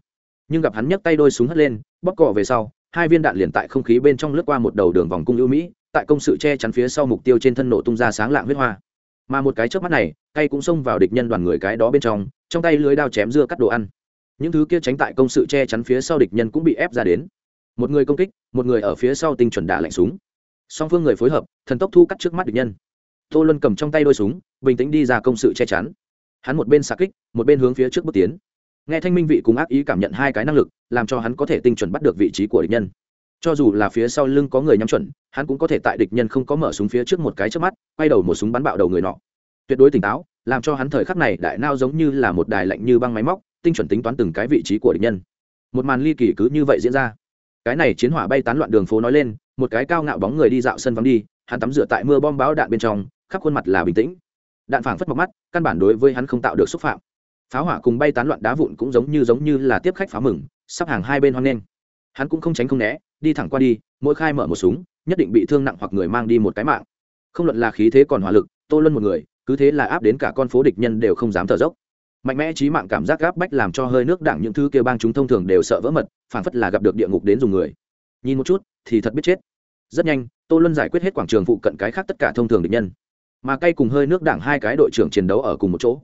Nhưng gặp hắn nhấc tay đôi súng hất lên bóc cỏ về sau, hai viên đạn liền tại không khí bên trong lướt qua một đầu đường vòng cung ưu mỹ, tại công sự che chắn phía sau mục tiêu trên thân nổ tung ra sáng lạng huyết hoa. Mà một cái trước mắt này, tay cũng xông vào địch nhân đoàn người cái đó bên trong trong tay lưới đao chém dưa cắt đồ ăn. Những thứ kia tránh tại công sự che chắn phía sau địch nhân cũng bị ép ra đến. Một người công kích, một người ở phía sau tinh chuẩn đả lạnh súng song phương người phối hợp, thần tốc thu cắt trước mắt địch nhân. Tô luân cầm trong tay đôi súng, bình tĩnh đi ra công sự che chắn. Hắn một bên xạ kích, một bên hướng phía trước bước tiến. Nghe thanh minh vị cùng ác ý cảm nhận hai cái năng lực, làm cho hắn có thể tinh chuẩn bắt được vị trí của địch nhân. Cho dù là phía sau lưng có người nhắm chuẩn, hắn cũng có thể tại địch nhân không có mở súng phía trước một cái trước mắt, quay đầu một súng bắn bạo đầu người nọ. Tuyệt đối tỉnh táo, làm cho hắn thời khắc này đại nao giống như là một đài lạnh như băng máy móc, tinh chuẩn tính toán từng cái vị trí của địch nhân. Một màn ly kỳ cứ như vậy diễn ra. Cái này chiến hỏa bay tán loạn đường phố nói lên một cái cao ngạo bóng người đi dạo sân vắng đi, hắn tắm rửa tại mưa bom báo đạn bên trong, khắp khuôn mặt là bình tĩnh. Đạn phảng phất mọc mắt, căn bản đối với hắn không tạo được xúc phạm. Pháo hỏa cùng bay tán loạn đá vụn cũng giống như giống như là tiếp khách pháo mừng, sắp hàng hai bên hoang lên hắn cũng không tránh không né, đi thẳng qua đi, mỗi khai mở một súng, nhất định bị thương nặng hoặc người mang đi một cái mạng. Không luận là khí thế còn hỏa lực, tô luân một người, cứ thế là áp đến cả con phố địch nhân đều không dám thở dốc. Mạnh mẽ trí mạng cảm giác gáp bách làm cho hơi nước đảng những thứ kêu bang chúng thông thường đều sợ vỡ mật phản phất là gặp được địa ngục đến dùng người nhìn một chút, thì thật biết chết. Rất nhanh, tô luân giải quyết hết quảng trường phụ cận cái khác tất cả thông thường địch nhân. Mà cay cùng hơi nước đảng hai cái đội trưởng chiến đấu ở cùng một chỗ.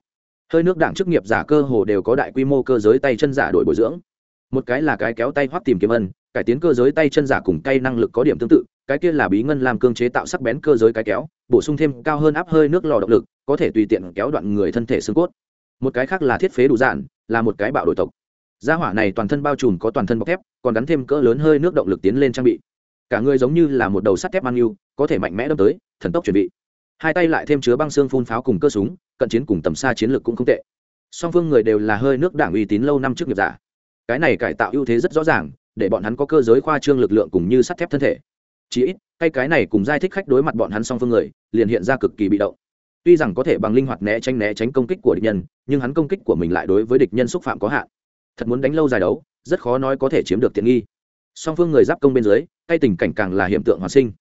Hơi nước đảng chức nghiệp giả cơ hồ đều có đại quy mô cơ giới tay chân giả đổi bồi dưỡng. Một cái là cái kéo tay hoắt tìm kiếm ân, cải tiến cơ giới tay chân giả cùng cây năng lực có điểm tương tự, cái kia là bí ngân làm cương chế tạo sắc bén cơ giới cái kéo, bổ sung thêm cao hơn áp hơi nước lò động lực, có thể tùy tiện kéo đoạn người thân thể xương cốt. Một cái khác là thiết phế đủ dạn, là một cái bạo đổi tộc gia hỏa này toàn thân bao trùm có toàn thân bọc thép còn gắn thêm cỡ lớn hơi nước động lực tiến lên trang bị. Cả người giống như là một đầu sắt thép mang yêu có thể mạnh mẽ đâm tới thần tốc chuẩn bị. Hai tay lại thêm chứa băng xương phun pháo cùng cơ súng cận chiến cùng tầm xa chiến lược cũng không tệ. Song phương người đều là hơi nước đảng uy tín lâu năm trước nghiệp giả. Cái này cải tạo ưu thế rất rõ ràng để bọn hắn có cơ giới khoa trương lực lượng cùng như sắt thép thân thể. Chỉ, ít cái cái này cùng giai thích khách đối mặt bọn hắn song phương người liền hiện ra cực kỳ bị động. Tuy rằng có thể bằng linh hoạt né tránh né tránh công kích của địch nhân nhưng hắn công kích của mình lại đối với địch nhân xúc phạm có hạn thật muốn đánh lâu dài đấu, rất khó nói có thể chiếm được tiện nghi. Song phương người giáp công bên dưới, tay tình cảnh càng là hiện tượng hoàn sinh.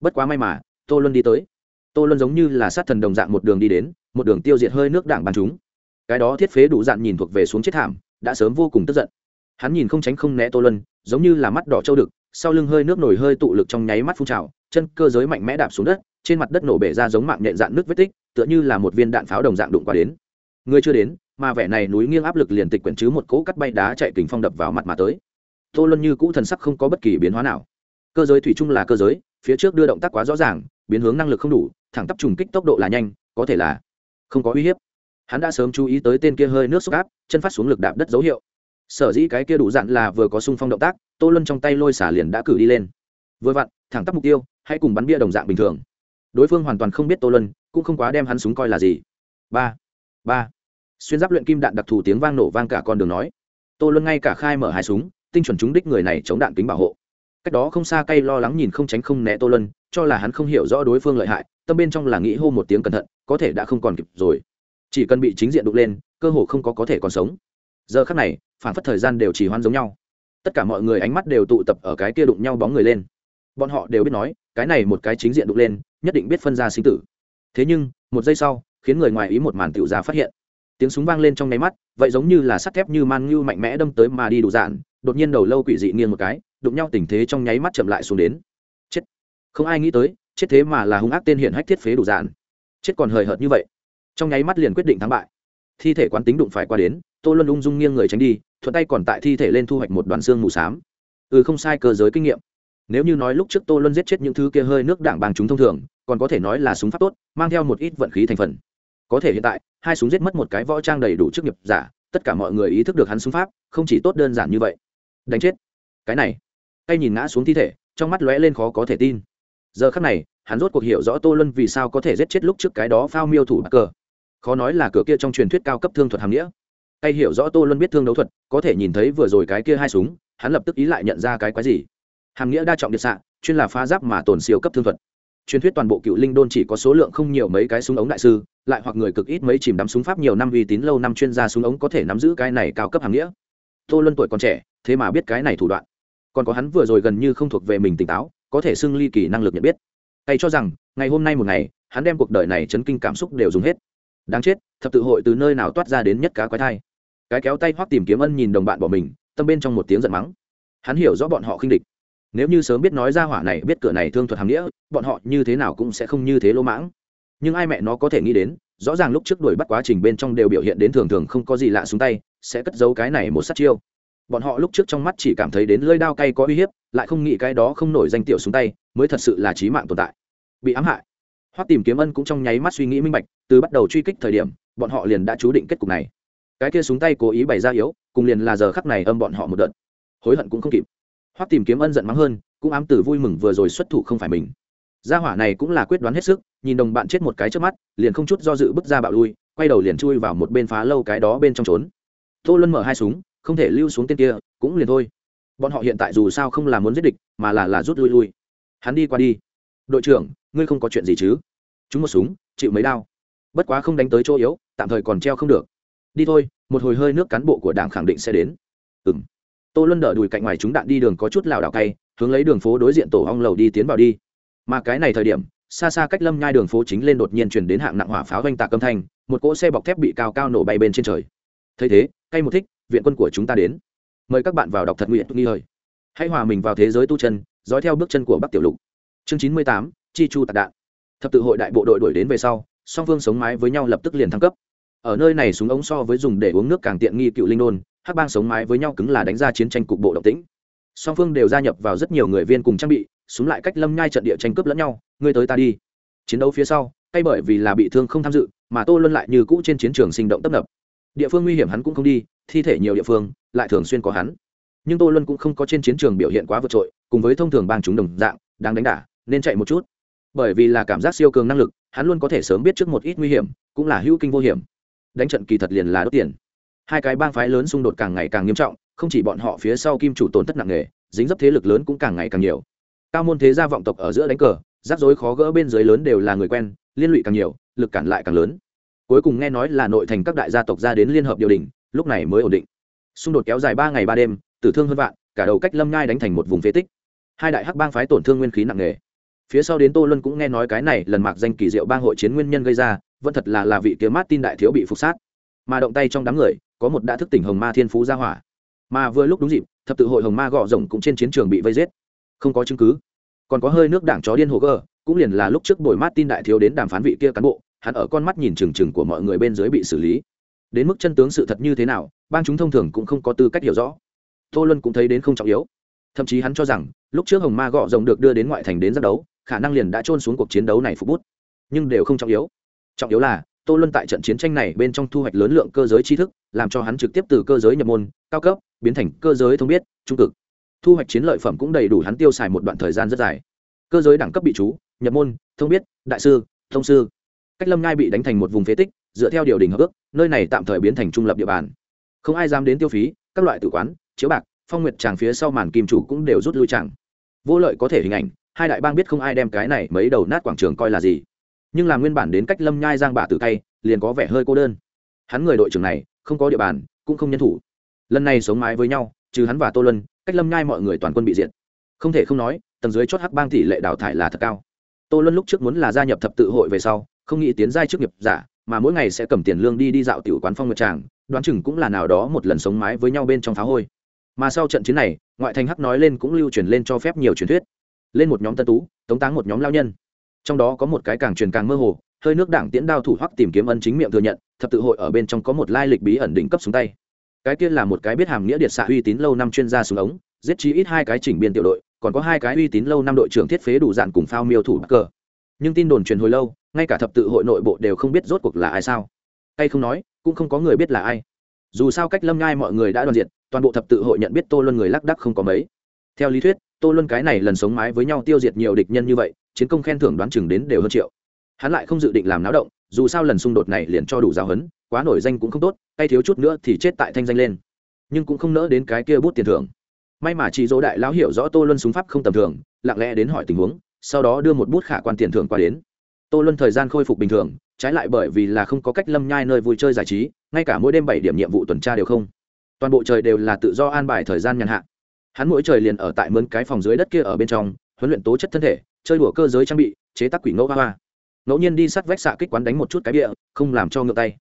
Bất quá may mà, tô luân đi tới. Tô luân giống như là sát thần đồng dạng một đường đi đến, một đường tiêu diệt hơi nước đảng bàn chúng. Cái đó thiết phế đủ dạn nhìn thuộc về xuống chết thảm, đã sớm vô cùng tức giận. Hắn nhìn không tránh không né tô luân, giống như là mắt đỏ trâu đực, sau lưng hơi nước nổi hơi tụ lực trong nháy mắt phun trào, chân cơ giới mạnh mẽ đạp xuống đất, trên mặt đất nổ bể ra giống mạng nhện dạn nước vết tích, tựa như là một viên đạn pháo đồng dạng đụng qua đến. Người chưa đến mà vẻ này núi nghiêng áp lực liền tịch quyển chứ một cỗ cắt bay đá chạy kình phong đập vào mặt mà tới. Tô luân như cũ thần sắc không có bất kỳ biến hóa nào. Cơ giới thủy chung là cơ giới, phía trước đưa động tác quá rõ ràng, biến hướng năng lực không đủ, thẳng tắp trùng kích tốc độ là nhanh, có thể là không có uy hiếp. Hắn đã sớm chú ý tới tên kia hơi nước xúc áp, chân phát xuống lực đạp đất dấu hiệu. Sở dĩ cái kia đủ dặn là vừa có sung phong động tác, tô luân trong tay lôi xả liền đã cử đi lên. Vừa vặn, thẳng tắp mục tiêu hãy cùng bắn bia đồng dạng bình thường. Đối phương hoàn toàn không biết tô luân, cũng không quá đem hắn súng coi là gì. Ba ba xuyên giáp luyện kim đạn đặc thù tiếng vang nổ vang cả con đường nói. Tô luân ngay cả khai mở hai súng, tinh chuẩn trúng đích người này chống đạn kính bảo hộ. Cách đó không xa cay lo lắng nhìn không tránh không né tô luân, cho là hắn không hiểu rõ đối phương lợi hại, tâm bên trong là nghĩ hô một tiếng cẩn thận, có thể đã không còn kịp rồi. Chỉ cần bị chính diện đụng lên, cơ hồ không có có thể còn sống. Giờ khắc này, phản phất thời gian đều chỉ hoan giống nhau. Tất cả mọi người ánh mắt đều tụ tập ở cái kia đụng nhau bóng người lên. Bọn họ đều biết nói, cái này một cái chính diện đụng lên, nhất định biết phân ra sinh tử. Thế nhưng, một giây sau, khiến người ngoài ý một màn tiểu ra phát hiện tiếng súng vang lên trong nháy mắt, vậy giống như là sắt thép như man ngưu mạnh mẽ đâm tới mà đi đủ dạn, đột nhiên đầu lâu quỷ dị nghiêng một cái, đụng nhau tình thế trong nháy mắt chậm lại xuống đến. Chết. Không ai nghĩ tới, chết thế mà là hung ác tên hiển hách thiết phế đủ dạn. Chết còn hời hợt như vậy. Trong nháy mắt liền quyết định thắng bại. Thi thể quán tính đụng phải qua đến, tô luân ung dung nghiêng người tránh đi, thuận tay còn tại thi thể lên thu hoạch một đoàn xương mù xám. Ừ không sai, cơ giới kinh nghiệm. Nếu như nói lúc trước tô luân giết chết những thứ kia hơi nước đảng bằng chúng thông thường, còn có thể nói là súng pháp tốt, mang theo một ít vận khí thành phần có thể hiện tại, hai súng giết mất một cái võ trang đầy đủ chức nghiệp giả, tất cả mọi người ý thức được hắn súng pháp, không chỉ tốt đơn giản như vậy. Đánh chết. Cái này. Tay nhìn ngã xuống thi thể, trong mắt lóe lên khó có thể tin. Giờ khắc này, hắn rốt cuộc hiểu rõ tô luân vì sao có thể giết chết lúc trước cái đó phao miêu thủ bắc cờ khó nói là cửa kia trong truyền thuyết cao cấp thương thuật hàm nghĩa. Tay hiểu rõ tô luân biết thương đấu thuật, có thể nhìn thấy vừa rồi cái kia hai súng, hắn lập tức ý lại nhận ra cái quái gì. Hàm nghĩa đa trọng điệp xạ, chuyên là phá giáp mà tồn siêu cấp thương thuật truyền thuyết toàn bộ cựu linh đôn chỉ có số lượng không nhiều mấy cái súng ống đại sư, lại hoặc người cực ít mấy chìm đắm súng pháp nhiều năm uy tín lâu năm chuyên gia súng ống có thể nắm giữ cái này cao cấp hàng nghĩa. Tô luân tuổi còn trẻ, thế mà biết cái này thủ đoạn. Còn có hắn vừa rồi gần như không thuộc về mình tỉnh táo, có thể xưng ly kỳ năng lực nhận biết. Hay cho rằng, ngày hôm nay một ngày, hắn đem cuộc đời này chấn kinh cảm xúc đều dùng hết. Đáng chết, thập tự hội từ nơi nào toát ra đến nhất cá quái thai. Cái kéo tay hoắc tìm kiếm ân nhìn đồng bạn bỏ mình, tâm bên trong một tiếng giận mắng. Hắn hiểu rõ bọn họ khinh địch nếu như sớm biết nói ra hỏa này, biết cửa này thương thuật hàm nghĩa, bọn họ như thế nào cũng sẽ không như thế lỗ mãng. Nhưng ai mẹ nó có thể nghĩ đến, rõ ràng lúc trước đuổi bắt quá trình bên trong đều biểu hiện đến thường thường không có gì lạ xuống tay, sẽ cất giấu cái này một sát chiêu. Bọn họ lúc trước trong mắt chỉ cảm thấy đến lơi đao cay có uy hiếp, lại không nghĩ cái đó không nổi danh tiểu xuống tay, mới thật sự là trí mạng tồn tại. Bị ám hại. Hoắc tìm kiếm ân cũng trong nháy mắt suy nghĩ minh bạch, từ bắt đầu truy kích thời điểm, bọn họ liền đã chú định kết cục này. Cái kia súng tay cố ý bày ra yếu, cùng liền là giờ khắc này âm bọn họ một đợt. Hối hận cũng không kịp hoắc tìm kiếm ân giận mắng hơn, cũng ám tử vui mừng vừa rồi xuất thủ không phải mình. Gia hỏa này cũng là quyết đoán hết sức, nhìn đồng bạn chết một cái trước mắt, liền không chút do dự bước ra bạo lui, quay đầu liền chui vào một bên phá lâu cái đó bên trong trốn. Tô luân mở hai súng, không thể lưu xuống tên kia, cũng liền thôi. Bọn họ hiện tại dù sao không là muốn giết địch, mà là là rút lui lui. Hắn đi qua đi. Đội trưởng, ngươi không có chuyện gì chứ? Chúng một súng, chịu mấy đao. Bất quá không đánh tới chỗ yếu, tạm thời còn treo không được. Đi thôi, một hồi hơi nước cán bộ của đảng khẳng định sẽ đến. Ừ tô luân đỡ đùi cạnh ngoài chúng đạn đi đường có chút lảo đảo cay, hướng lấy đường phố đối diện tổ hong lầu đi tiến vào đi. Mà cái này thời điểm, xa xa cách lâm nhai đường phố chính lên đột nhiên chuyển đến hạng nặng hỏa pháo vanh tạc âm thanh, một cỗ xe bọc thép bị cao cao nổ bay bên trên trời. Thấy thế, cay một thích, viện quân của chúng ta đến. Mời các bạn vào đọc thật nguyện, nghi hơi hãy hòa mình vào thế giới tu chân, dõi theo bước chân của bắc tiểu lục. Chương chín mươi tám, chi chu tạc đạn. Thập tự hội đại bộ đội đuổi đến về sau, song phương sống mái với nhau lập tức liền thăng cấp. Ở nơi này súng ống so với dùng để uống nước càng tiện nghi cựu linh đôn hắc bang sống mái với nhau cứng là đánh ra chiến tranh cục bộ động tĩnh. Song phương đều gia nhập vào rất nhiều người viên cùng trang bị, súng lại cách lâm nhai trận địa tranh cướp lẫn nhau, ngươi tới ta đi. Chiến đấu phía sau hay bởi vì là bị thương không tham dự, mà tô luân lại như cũ trên chiến trường sinh động tấp nập. Địa phương nguy hiểm hắn cũng không đi, thi thể nhiều địa phương, lại thường xuyên có hắn. Nhưng tô luân cũng không có trên chiến trường biểu hiện quá vượt trội, cùng với thông thường bang chúng đồng dạng, đang đánh đả, nên chạy một chút. Bởi vì là cảm giác siêu cường năng lực, hắn luôn có thể sớm biết trước một ít nguy hiểm, cũng là hữu kinh vô hiểm. Đánh trận kỳ thật liền là đốt tiền hai cái bang phái lớn xung đột càng ngày càng nghiêm trọng, không chỉ bọn họ phía sau kim chủ tổn thất nặng nề, dính dấp thế lực lớn cũng càng ngày càng nhiều. Cao môn thế gia vọng tộc ở giữa đánh cờ, rắc rối khó gỡ bên dưới lớn đều là người quen, liên lụy càng nhiều, lực cản lại càng lớn. Cuối cùng nghe nói là nội thành các đại gia tộc ra đến liên hợp điều đình, lúc này mới ổn định. Xung đột kéo dài ba ngày ba đêm, tử thương hơn vạn, cả đầu cách lâm ngai đánh thành một vùng phế tích. Hai đại hắc bang phái tổn thương nguyên khí nặng nề. Phía sau đến tô luân cũng nghe nói cái này, lần mạc danh kỳ diệu bang hội chiến nguyên nhân gây ra, vẫn thật là là vị kiếm mát tin đại thiếu bị phục sát. Mà động tay trong đám người có một đã thức tỉnh hồng ma thiên phú ra hỏa. Mà vừa lúc đúng dịp, thập tự hội hồng ma gọ rồng cũng trên chiến trường bị vây giết. Không có chứng cứ. Còn có hơi nước đảng chó điên hồ gờ cũng liền là lúc trước buổi mát tin đại thiếu đến đàm phán vị kia cán bộ, hắn ở con mắt nhìn trừng trừng của mọi người bên dưới bị xử lý. Đến mức chân tướng sự thật như thế nào, bang chúng thông thường cũng không có tư cách hiểu rõ. Tô luân cũng thấy đến không trọng yếu. Thậm chí hắn cho rằng, lúc trước hồng ma gọ rồng được đưa đến ngoại thành đến giác đấu, khả năng liền đã trôn xuống cuộc chiến đấu này phục bút. Nhưng đều không trọng yếu. Trọng yếu là, tô luân tại trận chiến tranh này bên trong thu hoạch lớn lượng cơ giới tri thức làm cho hắn trực tiếp từ cơ giới nhập môn, cao cấp, biến thành cơ giới thông biết, trung cực. Thu hoạch chiến lợi phẩm cũng đầy đủ hắn tiêu xài một đoạn thời gian rất dài. Cơ giới đẳng cấp bị chú, nhập môn, thông biết, đại sư, thông sư. Cách lâm ngai bị đánh thành một vùng phế tích, dựa theo điều đình hợp ước, nơi này tạm thời biến thành trung lập địa bàn. Không ai dám đến tiêu phí, các loại tự quán, chiếu bạc, phong nguyệt tràng phía sau màn kim chủ cũng đều rút lui chẳng. Vô lợi có thể hình ảnh, hai đại bang biết không ai đem cái này mấy đầu nát quảng trường coi là gì. Nhưng là nguyên bản đến cách lâm nhai giang bả tử tay liền có vẻ hơi cô đơn. Hắn người đội trưởng này không có địa bàn, cũng không nhân thủ. Lần này sống mái với nhau, trừ hắn và tô lân cách lâm nhai mọi người toàn quân bị diệt. Không thể không nói, tầng dưới chót hắc bang tỷ lệ đào thải là thật cao. Tô lân lúc trước muốn là gia nhập thập tự hội về sau, không nghĩ tiến giai chức nghiệp giả, mà mỗi ngày sẽ cầm tiền lương đi đi dạo tiểu quán phong nguyệt tràng, đoán chừng cũng là nào đó một lần sống mái với nhau bên trong phá hôi. Mà sau trận chiến này, ngoại thành hắc nói lên cũng lưu truyền lên cho phép nhiều truyền thuyết. Lên một nhóm tân tú, tống táng một nhóm lao nhân. Trong đó có một cái càng truyền càng mơ hồ hơi nước đảng tiễn đao thủ hoắc tìm kiếm ân chính miệng thừa nhận, thập tự hội ở bên trong có một lai lịch bí ẩn đỉnh cấp xuống tay. Cái kia là một cái biết hàm nghĩa điện xạ uy tín lâu năm chuyên gia súng ống, giết chí ít hai cái chỉnh biên tiểu đội, còn có hai cái uy tín lâu năm đội trưởng thiết phế đủ dạn cùng phao miêu thủ bắc cờ. Nhưng tin đồn truyền hồi lâu, ngay cả thập tự hội nội bộ đều không biết rốt cuộc là ai sao. Hay không nói, cũng không có người biết là ai. Dù sao cách lâm ngai mọi người đã đoàn diện, toàn bộ thập tự hội nhận biết tô luân người lác đắc không có mấy. Theo lý thuyết, tô luân cái này lần sống mái với nhau tiêu diệt nhiều địch nhân như vậy, chiến công khen thưởng đoán chừng đến đều hơn triệu hắn lại không dự định làm náo động, dù sao lần xung đột này liền cho đủ giáo hấn quá nổi danh cũng không tốt hay thiếu chút nữa thì chết tại thanh danh lên. Nhưng cũng không nỡ đến cái kia bút tiền thưởng. May mà chị dỗ đại lão hiểu rõ tô luân súng pháp không tầm thường, lặng lẽ đến hỏi tình huống, sau đó đưa một bút khả quan tiền thưởng qua đến. Tô luân thời gian khôi phục bình thường, trái lại bởi vì là không có cách lâm nhai nơi vui chơi giải trí, ngay cả mỗi đêm bảy điểm nhiệm vụ tuần tra đều không. Toàn bộ trời đều là tự do an bài thời gian nhàn hạ. Hắn mỗi trời liền ở tại mướn cái phòng dưới đất kia ở bên trong, huấn luyện tố chất thân thể, chơi đùa cơ giới trang bị, chế tác quỷ ngẫu hoa hoa ngẫu nhiên đi sát vách xạ kích quán đánh một chút cái địa không làm cho ngựa tay.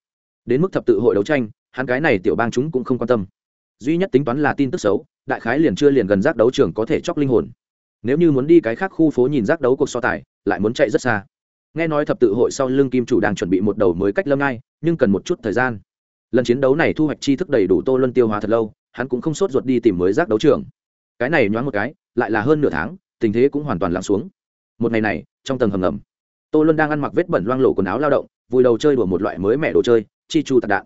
Đến mức thập tự hội đấu tranh, hắn cái này tiểu bang chúng cũng không quan tâm. Duy nhất tính toán là tin tức xấu, đại khái liền chưa liền gần giác đấu trường có thể chóc linh hồn. Nếu như muốn đi cái khác khu phố nhìn giác đấu cuộc so tài, lại muốn chạy rất xa. Nghe nói thập tự hội sau lưng kim chủ đang chuẩn bị một đầu mới cách lâm ngay nhưng cần một chút thời gian. Lần chiến đấu này thu hoạch chi thức đầy đủ tô luân tiêu hóa thật lâu, hắn cũng không sốt ruột đi tìm mới giác đấu trường. Cái này nhoáng một cái, lại là hơn nửa tháng, tình thế cũng hoàn toàn lắng xuống. Một ngày này, trong tầng hầm ngầm tô luân đang ăn mặc vết bẩn loang lộ quần áo lao động, vùi đầu chơi đùa một loại mới mẻ đồ chơi, chi chu tạc đạn.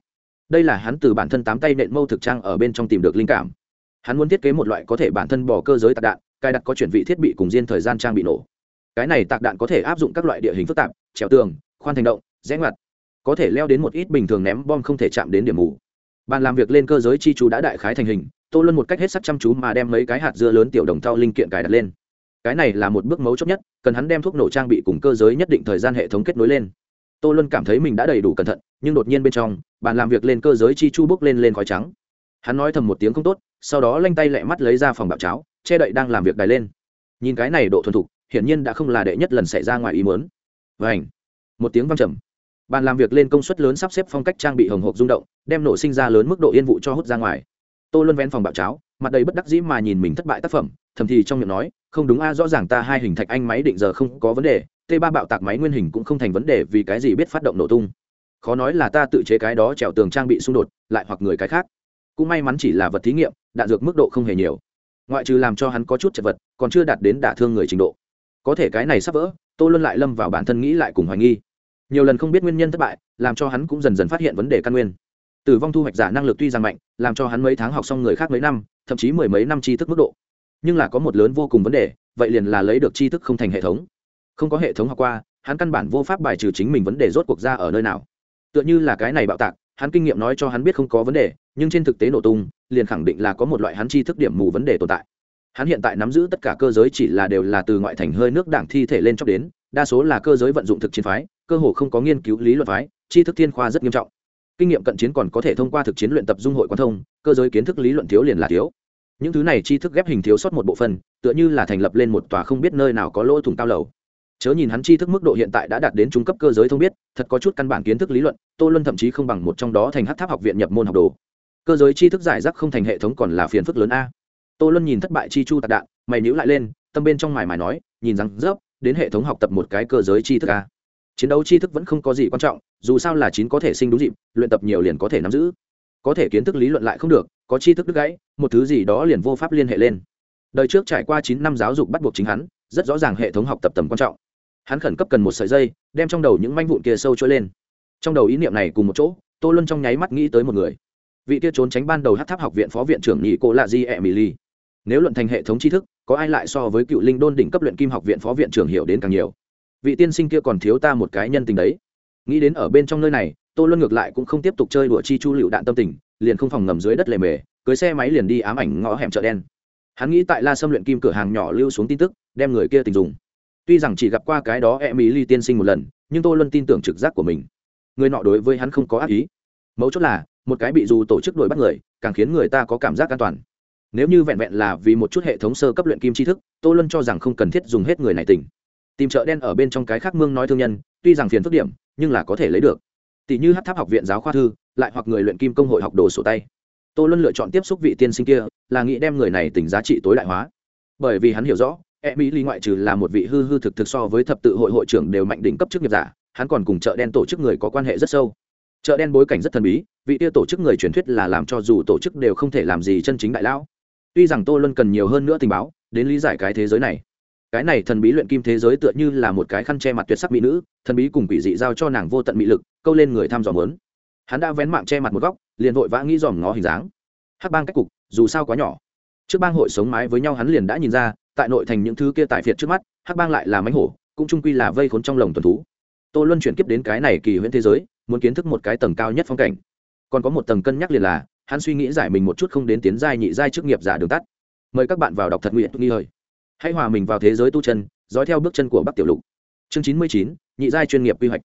Đây là hắn từ bản thân tám tay nện mâu thực trang ở bên trong tìm được linh cảm. Hắn muốn thiết kế một loại có thể bản thân bỏ cơ giới tạc đạn, cài đặt có chuyển vị thiết bị cùng diên thời gian trang bị nổ. Cái này tạc đạn có thể áp dụng các loại địa hình phức tạp, trèo tường, khoan thành động, rẽ ngoặt. Có thể leo đến một ít bình thường ném bom không thể chạm đến điểm mù. Bàn làm việc lên cơ giới chi chú đã đại khái thành hình, tô luân một cách hết sắc chăm chú mà đem mấy cái hạt dưa lớn tiểu đồng thau linh kiện cài đặt lên cái này là một bước mấu chốt nhất, cần hắn đem thuốc nổ trang bị cùng cơ giới nhất định thời gian hệ thống kết nối lên. Tô luân cảm thấy mình đã đầy đủ cẩn thận, nhưng đột nhiên bên trong, bàn làm việc lên cơ giới chi chu bước lên lên khói trắng. Hắn nói thầm một tiếng không tốt, sau đó lanh tay lẹ mắt lấy ra phòng bạo cháo, che đậy đang làm việc đài lên. Nhìn cái này độ thuần thục, hiển nhiên đã không là đệ nhất lần xảy ra ngoài ý muốn. Vảnh một tiếng văng trầm. Bàn làm việc lên công suất lớn sắp xếp phong cách trang bị hồng hộp rung động, đem nổ sinh ra lớn mức độ yên vụ cho hút ra ngoài. Tô luân vén phòng bạo cháo, mặt đầy bất đắc dĩ mà nhìn mình thất bại tác phẩm, thầm thì trong miệng nói không đúng a, rõ ràng ta hai hình thạch anh máy định giờ không có vấn đề t ba bạo tạc máy nguyên hình cũng không thành vấn đề vì cái gì biết phát động nổ tung. Khó nói là ta tự chế cái đó trèo tường trang bị xung đột, lại hoặc người cái khác. Cũng may mắn chỉ là vật thí nghiệm, đạn dược mức độ không hề nhiều. Ngoại trừ làm cho hắn có chút chật vật, còn chưa đạt đến đả thương người trình độ. Có thể cái này sắp vỡ, tô luân lại lâm vào bản thân nghĩ lại cùng hoài nghi. Nhiều lần không biết nguyên nhân thất bại, làm cho hắn cũng dần dần phát hiện vấn đề căn nguyên. Tử vong thu hoạch giả năng lực tuy rằng mạnh, làm cho hắn mấy tháng học xong người khác mấy năm, thậm chí mười mấy năm tri thức mức độ nhưng là có một lớn vô cùng vấn đề, vậy liền là lấy được tri thức không thành hệ thống. Không có hệ thống học qua, hắn căn bản vô pháp bài trừ chính mình vấn đề rốt cuộc ra ở nơi nào. Tựa như là cái này bạo tạc, hắn kinh nghiệm nói cho hắn biết không có vấn đề, nhưng trên thực tế nổ tung, liền khẳng định là có một loại hắn chi thức điểm mù vấn đề tồn tại. Hắn hiện tại nắm giữ tất cả cơ giới chỉ là đều là từ ngoại thành hơi nước đảng thi thể lên chóc đến, đa số là cơ giới vận dụng thực chiến phái, cơ hồ không có nghiên cứu lý luận phái chi thức thiên khoa rất nghiêm trọng. Kinh nghiệm cận chiến còn có thể thông qua thực chiến luyện tập dung hội quan thông, cơ giới kiến thức lý luận thiếu liền là thiếu những thứ này tri thức ghép hình thiếu sót một bộ phần, tựa như là thành lập lên một tòa không biết nơi nào có lỗ thủng cao lầu. Chớ nhìn hắn tri thức mức độ hiện tại đã đạt đến trung cấp cơ giới thông biết thật có chút căn bản kiến thức lý luận tô luân thậm chí không bằng một trong đó thành hát tháp học viện nhập môn học đồ. Cơ giới tri thức giải rác không thành hệ thống còn là phiền phức lớn a. Tô luân nhìn thất bại chi chu tạc đạn mày níu lại lên tâm bên trong mài mài nói nhìn rằng rớp đến hệ thống học tập một cái cơ giới tri thức a. Chiến đấu tri thức vẫn không có gì quan trọng dù sao là chín có thể sinh đúng dịp luyện tập nhiều liền có thể nắm giữ có thể kiến thức lý luận lại không được, có chi thức đứt gãy, một thứ gì đó liền vô pháp liên hệ lên. Đời trước trải qua chín năm giáo dục bắt buộc chính hắn, rất rõ ràng hệ thống học tập tầm quan trọng. Hắn khẩn cấp cần một sợi dây, đem trong đầu những manh vụn kia sâu trôi lên. Trong đầu ý niệm này cùng một chỗ, tô luân trong nháy mắt nghĩ tới một người. Vị kia trốn tránh ban đầu hát tháp học viện phó viện trưởng nghị cô lạ di ẹ mỹ ly nếu luận thành hệ thống tri thức, có ai lại so với cựu linh đôn đỉnh cấp luyện kim học viện phó viện trưởng hiểu đến càng nhiều. Vị tiên sinh kia còn thiếu ta một cái nhân tình đấy. Nghĩ đến ở bên trong nơi này tô luân ngược lại cũng không tiếp tục chơi đùa chi chu lựu đạn tâm tình, liền không phòng ngầm dưới đất lề mề, cưới xe máy liền đi ám ảnh ngõ hẻm chợ đen. Hắn nghĩ tại la sâm luyện kim cửa hàng nhỏ lưu xuống tin tức, đem người kia tình dùng. Tuy rằng chỉ gặp qua cái đó e ý ly tiên sinh một lần, nhưng tô luân tin tưởng trực giác của mình. Người nọ đối với hắn không có ác ý. Mấu chốt là, một cái bị dù tổ chức đuổi bắt người, càng khiến người ta có cảm giác an toàn. Nếu như vẹn vẹn là vì một chút hệ thống sơ cấp luyện kim tri thức, tô luân cho rằng không cần thiết dùng hết người này tỉnh tìm chợ đen ở bên trong cái khác mương nói thương nhân, tuy rằng phiền phức điểm, nhưng là có thể lấy được tỷ như hát tháp học viện giáo khoa thư, lại hoặc người luyện kim công hội học đồ sổ tay. Tô luân lựa chọn tiếp xúc vị tiên sinh kia, là nghĩ đem người này tỉnh giá trị tối đại hóa. Bởi vì hắn hiểu rõ e mỹ ly ngoại trừ là một vị hư hư thực thực so với thập tự hội hội trưởng đều mạnh đỉnh cấp chức nghiệp giả, hắn còn cùng chợ đen tổ chức người có quan hệ rất sâu. Chợ đen bối cảnh rất thần bí, vị tia tổ chức người truyền thuyết là làm cho dù tổ chức đều không thể làm gì chân chính đại lão. Tuy rằng tô luân cần nhiều hơn nữa tình báo, đến lý giải cái thế giới này. Cái này thần bí luyện kim thế giới tựa như là một cái khăn che mặt tuyệt sắc mỹ nữ, thần bí cùng quỷ dị giao cho nàng vô tận mỹ lực câu lên người tham dò mớn. Hắn đã vén mạng che mặt một góc, liền vội vã nghĩ dòm ngó hình dáng. Hắc bang cách cục, dù sao quá nhỏ. Trước bang hội sống mái với nhau hắn liền đã nhìn ra, tại nội thành những thứ kia tại phiệt trước mắt, hắc bang lại là mánh hổ, cũng trung quy là vây khốn trong lồng tuần thú. Tô luân chuyển kiếp đến cái này kỳ huyễn thế giới, muốn kiến thức một cái tầng cao nhất phong cảnh. Còn có một tầng cân nhắc liền là, hắn suy nghĩ giải mình một chút không đến tiến giai nhị giai chức nghiệp giả đường tắt. Mời các bạn vào đọc thật nguyện, nghi hơi hãy hòa mình vào thế giới tu chân, dõi theo bước chân của bắc tiểu lục. Chương chín mươi chín, nhị giai chuyên nghiệp quy hoạch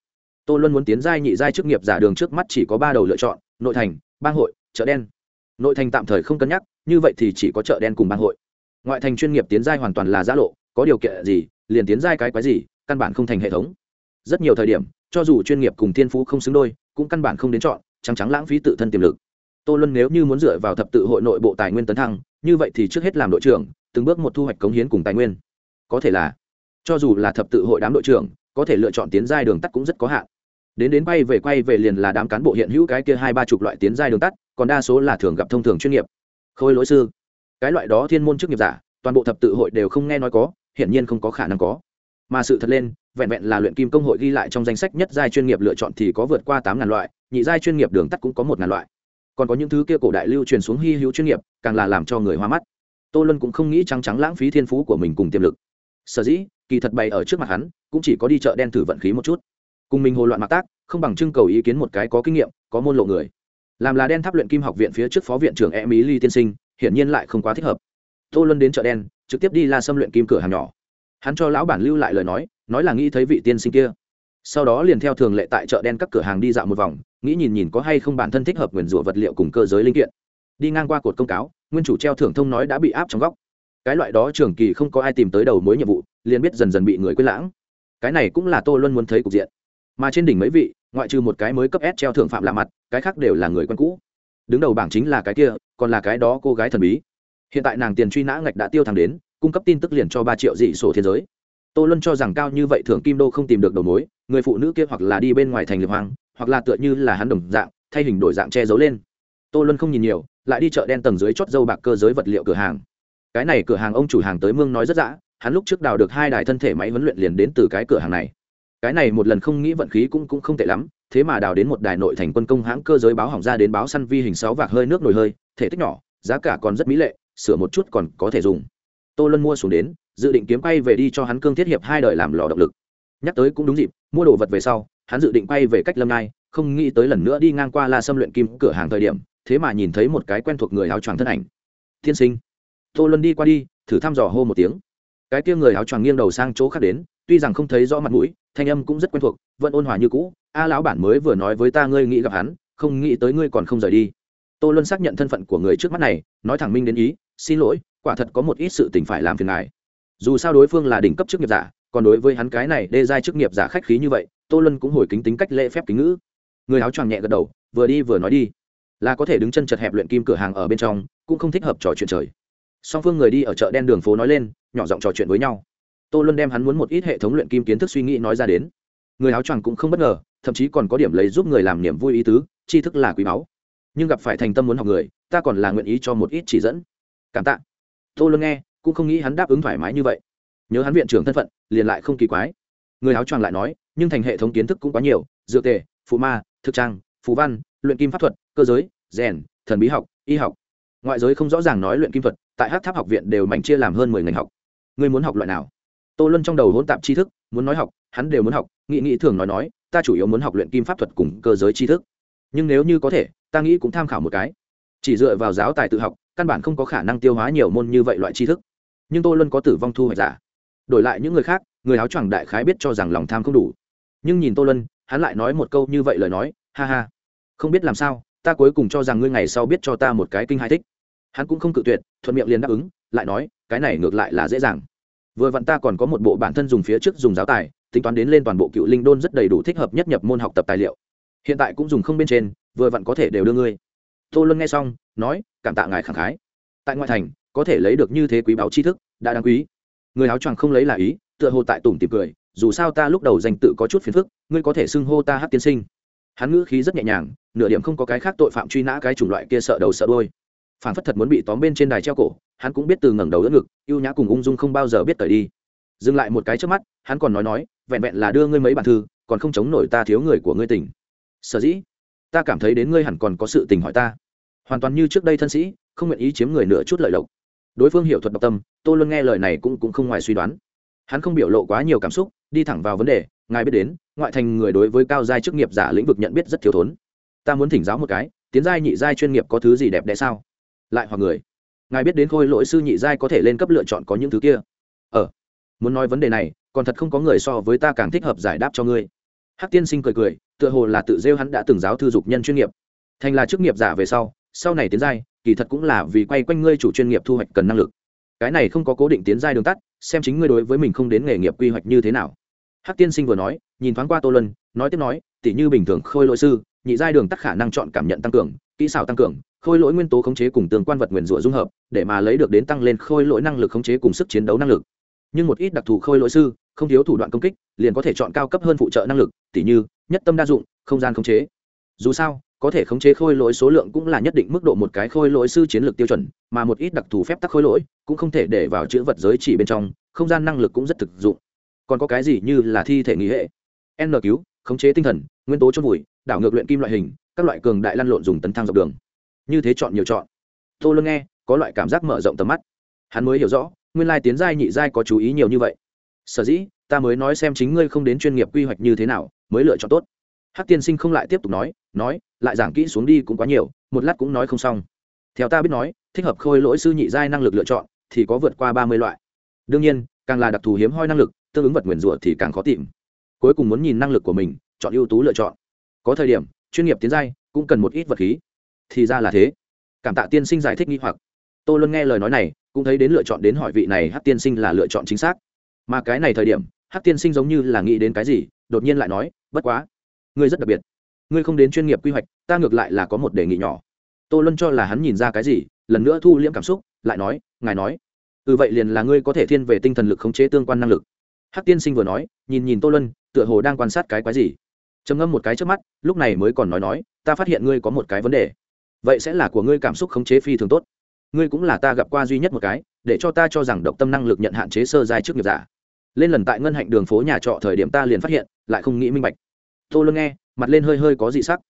tô luân muốn tiến giai nhị giai chức nghiệp giả đường trước mắt chỉ có ba đầu lựa chọn, nội thành, bang hội, chợ đen. Nội thành tạm thời không cân nhắc, như vậy thì chỉ có chợ đen cùng bang hội. Ngoại thành chuyên nghiệp tiến giai hoàn toàn là giã lộ, có điều kiện gì, liền tiến giai cái quái gì, căn bản không thành hệ thống. Rất nhiều thời điểm, cho dù chuyên nghiệp cùng thiên phú không xứng đôi, cũng căn bản không đến chọn, trắng trắng lãng phí tự thân tiềm lực. Tô luân nếu như muốn dựa vào thập tự hội nội bộ tài nguyên tấn thăng, như vậy thì trước hết làm đội trưởng, từng bước một thu hoạch cống hiến cùng tài nguyên. Có thể là, cho dù là thập tự hội đám đội trưởng, có thể lựa chọn tiến giai đường tắt cũng rất có hạn đến đến bay về quay về liền là đám cán bộ hiện hữu cái kia hai ba chục loại tiến giai đường tắt, còn đa số là thường gặp thông thường chuyên nghiệp. Khôi lỗi sư, cái loại đó thiên môn chức nghiệp giả, toàn bộ thập tự hội đều không nghe nói có, hiển nhiên không có khả năng có. Mà sự thật lên, vẹn vẹn là luyện kim công hội ghi lại trong danh sách nhất giai chuyên nghiệp lựa chọn thì có vượt qua tám ngàn loại, nhị giai chuyên nghiệp đường tắt cũng có một ngàn loại. Còn có những thứ kia cổ đại lưu truyền xuống hy hữu chuyên nghiệp, càng là làm cho người hoa mắt. Tô lân cũng không nghĩ trắng trắng lãng phí thiên phú của mình cùng tiềm lực. Sở dĩ, kỳ thật bày ở trước mặt hắn, cũng chỉ có đi chợ đen thử vận khí một chút cùng mình hồ loạn mặc tác, không bằng trưng cầu ý kiến một cái có kinh nghiệm, có môn lộ người. Làm là đen tháp luyện kim học viện phía trước phó viện trưởng e mỹ ly tiên sinh, hiển nhiên lại không quá thích hợp. Tô luân đến chợ đen, trực tiếp đi la xâm luyện kim cửa hàng nhỏ. Hắn cho lão bản lưu lại lời nói nói là nghĩ thấy vị tiên sinh kia. Sau đó liền theo thường lệ tại chợ đen các cửa hàng đi dạo một vòng, nghĩ nhìn nhìn có hay không bản thân thích hợp nguyền rủa vật liệu cùng cơ giới linh kiện. Đi ngang qua cột công cáo, nguyên chủ treo thưởng thông nói đã bị áp trong góc. Cái loại đó trường kỳ không có ai tìm tới đầu mối nhiệm vụ, liền biết dần dần bị người quên lãng. Cái này cũng là tô luân muốn thấy cục diện mà trên đỉnh mấy vị, ngoại trừ một cái mới cấp s treo thưởng phạm lạ mặt, cái khác đều là người quen cũ. Đứng đầu bảng chính là cái kia, còn là cái đó cô gái thần bí. Hiện tại nàng tiền truy nã ngạch đã tiêu thẳng đến, cung cấp tin tức liền cho ba triệu dị sổ thiên giới. Tô luân cho rằng cao như vậy thưởng kim đô không tìm được đầu mối, người phụ nữ kia hoặc là đi bên ngoài thành liệp hoang, hoặc là tựa như là hắn đồng dạng, thay hình đổi dạng che giấu lên. Tô luân không nhìn nhiều, lại đi chợ đen tầng dưới chót dâu bạc cơ giới vật liệu cửa hàng. Cái này cửa hàng ông chủ hàng tới mương nói rất dã, hắn lúc trước đào được hai đài thân thể máy huấn luyện liền đến từ cái cửa hàng này cái này một lần không nghĩ vận khí cũng cũng không tệ lắm, thế mà đào đến một đài nội thành quân công hãng cơ giới báo hỏng ra đến báo săn vi hình sáu vạc hơi nước nồi hơi, thể tích nhỏ, giá cả còn rất mỹ lệ, sửa một chút còn có thể dùng. Tô luân mua xuống đến, dự định kiếm quay về đi cho hắn cương thiết hiệp hai đời làm lò động lực. Nhắc tới cũng đúng dịp, mua đồ vật về sau, hắn dự định quay về cách lâm ngai, không nghĩ tới lần nữa đi ngang qua la xâm luyện kim cửa hàng thời điểm, thế mà nhìn thấy một cái quen thuộc người áo choàng thân ảnh. Tiên sinh. Tô luân đi qua đi, thử thăm dò hô một tiếng. Cái kia người áo choàng nghiêng đầu sang chỗ khác đến tuy rằng không thấy rõ mặt mũi, thanh âm cũng rất quen thuộc, vẫn ôn hòa như cũ, a lão bản mới vừa nói với ta ngươi nghĩ gặp hắn, không nghĩ tới ngươi còn không rời đi. Tô luân xác nhận thân phận của người trước mắt này, nói thẳng minh đến ý, xin lỗi, quả thật có một ít sự tình phải làm phiền ngài. Dù sao đối phương là đỉnh cấp chức nghiệp giả, còn đối với hắn cái này đê giai chức nghiệp giả khách khí như vậy, tô luân cũng hồi kính tính cách lễ phép kính ngữ. Người áo choàng nhẹ gật đầu, vừa đi vừa nói đi. Là có thể đứng chân chật hẹp luyện kim cửa hàng ở bên trong, cũng không thích hợp trò chuyện trời. Song phương người đi ở chợ đen đường phố nói lên, nhỏ giọng trò chuyện với nhau tô luân đem hắn muốn một ít hệ thống luyện kim kiến thức suy nghĩ nói ra đến. Người áo choàng cũng không bất ngờ, thậm chí còn có điểm lấy giúp người làm niềm vui ý tứ, tri thức là quý báu. Nhưng gặp phải thành tâm muốn học người, ta còn là nguyện ý cho một ít chỉ dẫn. Cảm tạ. Tô luân nghe, cũng không nghĩ hắn đáp ứng thoải mái như vậy. Nhớ hắn viện trưởng thân phận, liền lại không kỳ quái. Người áo choàng lại nói, nhưng thành hệ thống kiến thức cũng quá nhiều dựa tề, phụ ma, thực trang phú văn, luyện kim pháp thuật, cơ giới, rèn, thần bí học, y học. Ngoại giới không rõ ràng nói luyện kim thuật, tại hát tháp học viện đều mảnh chia làm hơn mười ngành học. Ngươi muốn học loại nào? Tô luân trong đầu hỗn tạp tri thức, muốn nói học, hắn đều muốn học, nghị nghị thường nói nói, ta chủ yếu muốn học luyện kim pháp thuật cùng cơ giới tri thức. Nhưng nếu như có thể, ta nghĩ cũng tham khảo một cái. Chỉ dựa vào giáo tài tự học, căn bản không có khả năng tiêu hóa nhiều môn như vậy loại tri thức. Nhưng tô luân có tử vong thu hoạch giả. Đổi lại những người khác, người áo choàng đại khái biết cho rằng lòng tham không đủ. Nhưng nhìn tô luân, hắn lại nói một câu như vậy lời nói, ha ha. Không biết làm sao, ta cuối cùng cho rằng ngươi ngày sau biết cho ta một cái kinh hai thích. Hắn cũng không cự tuyệt, thuận miệng liền đáp ứng, lại nói, cái này ngược lại là dễ dàng vừa vặn ta còn có một bộ bản thân dùng phía trước dùng giáo tài, tính toán đến lên toàn bộ cựu linh đôn rất đầy đủ thích hợp nhất nhập môn học tập tài liệu. Hiện tại cũng dùng không bên trên, vừa vặn có thể đều đưa ngươi. Tô luân nghe xong, nói, cảm tạ ngài khẳng khái. Tại ngoại thành, có thể lấy được như thế quý báo tri thức, đã đáng quý. Người áo choàng không lấy là ý, tựa hồ tại tủm tìm cười, dù sao ta lúc đầu danh tự có chút phiền phức, ngươi có thể xưng hô ta hát tiên sinh. Hắn ngữ khí rất nhẹ nhàng, nửa điểm không có cái khác tội phạm truy nã cái chủng loại kia sợ đầu sợ đôi phản phất thật muốn bị tóm bên trên đài treo cổ hắn cũng biết từ ngẩng đầu đỡ ngực, ưu nhã cùng ung dung không bao giờ biết tời đi. Dừng lại một cái trước mắt, hắn còn nói nói, vẹn vẹn là đưa ngươi mấy bản thư, còn không chống nổi ta thiếu người của ngươi tỉnh. Sở dĩ, ta cảm thấy đến ngươi hẳn còn có sự tình hỏi ta. Hoàn toàn như trước đây thân sĩ, không nguyện ý chiếm người nửa chút lợi lộc. Đối phương hiểu thuật độc tâm, tô luôn nghe lời này cũng cũng không ngoài suy đoán. Hắn không biểu lộ quá nhiều cảm xúc, đi thẳng vào vấn đề, ngài biết đến, ngoại thành người đối với cao giai chức nghiệp giả lĩnh vực nhận biết rất thiếu thốn. Ta muốn thỉnh giáo một cái, tiến giai nhị giai chuyên nghiệp có thứ gì đẹp đẽ sao? Lại hoặc người ngài biết đến khôi lỗi sư nhị giai có thể lên cấp lựa chọn có những thứ kia. Ờ muốn nói vấn đề này còn thật không có người so với ta càng thích hợp giải đáp cho ngươi. Hắc tiên sinh cười cười tựa hồ là tự rêu hắn đã từng giáo thư dục nhân chuyên nghiệp. Thành là chức nghiệp giả về sau sau này tiến giai kỳ thật cũng là vì quay quanh ngươi chủ chuyên nghiệp thu hoạch cần năng lực. Cái này không có cố định tiến giai đường tắt xem chính ngươi đối với mình không đến nghề nghiệp quy hoạch như thế nào. Hắc tiên sinh vừa nói nhìn thoáng qua tô Luân, nói tiếp nói tỉ như bình thường khôi lỗi sư nhị giai đường tắt khả năng chọn cảm nhận tăng cường, kỹ xảo tăng cường, khôi lỗi nguyên tố khống chế cùng tương quan vật nguyền rủa dung hợp, để mà lấy được đến tăng lên khôi lỗi năng lực khống chế cùng sức chiến đấu năng lực. Nhưng một ít đặc thù khôi lỗi sư, không thiếu thủ đoạn công kích, liền có thể chọn cao cấp hơn phụ trợ năng lực, tỉ như, nhất tâm đa dụng, không gian khống chế. Dù sao, có thể khống chế khôi lỗi số lượng cũng là nhất định mức độ một cái khôi lỗi sư chiến lược tiêu chuẩn, mà một ít đặc thù phép tắc khôi lỗi cũng không thể để vào chữ vật giới chỉ bên trong, không gian năng lực cũng rất thực dụng. Còn có cái gì như là thi thể nghỉ hệ? N cứu khống chế tinh thần nguyên tố chôn vùi, đảo ngược luyện kim loại hình, các loại cường đại lăn lộn dùng tấn thang dọc đường. Như thế chọn nhiều chọn. Tô lương nghe, có loại cảm giác mở rộng tầm mắt. Hắn mới hiểu rõ, nguyên lai tiến giai nhị giai có chú ý nhiều như vậy. Sở dĩ, ta mới nói xem chính ngươi không đến chuyên nghiệp quy hoạch như thế nào, mới lựa chọn tốt. Hát tiên sinh không lại tiếp tục nói nói, lại giảng kỹ xuống đi cũng quá nhiều, một lát cũng nói không xong. Theo ta biết nói, thích hợp khôi lỗi sư nhị giai năng lực lựa chọn, thì có vượt qua ba mươi loại. Đương nhiên, càng là đặc thù hiếm hoi năng lực, tương ứng vật nguyền rủa thì càng khó tìm. Cuối cùng muốn nhìn năng lực của mình chọn ưu tú lựa chọn. Có thời điểm chuyên nghiệp tiến giai cũng cần một ít vật khí. Thì ra là thế. Cảm tạ tiên sinh giải thích nghi hoặc. Tôi luôn nghe lời nói này cũng thấy đến lựa chọn đến hỏi vị này hát tiên sinh là lựa chọn chính xác. Mà cái này thời điểm hát tiên sinh giống như là nghĩ đến cái gì đột nhiên lại nói bất quá ngươi rất đặc biệt. Ngươi không đến chuyên nghiệp quy hoạch ta ngược lại là có một đề nghị nhỏ. Tô luôn cho là hắn nhìn ra cái gì lần nữa thu liễm cảm xúc lại nói ngài nói ừ vậy liền là ngươi có thể thiên về tinh thần lực khống chế tương quan năng lực. Hắc tiên sinh vừa nói nhìn nhìn tô lân, tựa hồ đang quan sát cái quái gì trầm ngâm một cái trước mắt, lúc này mới còn nói nói, ta phát hiện ngươi có một cái vấn đề. Vậy sẽ là của ngươi cảm xúc khống chế phi thường tốt. Ngươi cũng là ta gặp qua duy nhất một cái, để cho ta cho rằng độc tâm năng lực nhận hạn chế sơ dài trước nghiệp giả. Lên lần tại ngân hạnh đường phố nhà trọ thời điểm ta liền phát hiện, lại không nghĩ minh bạch. Tô lương nghe, mặt lên hơi hơi có dị sắc.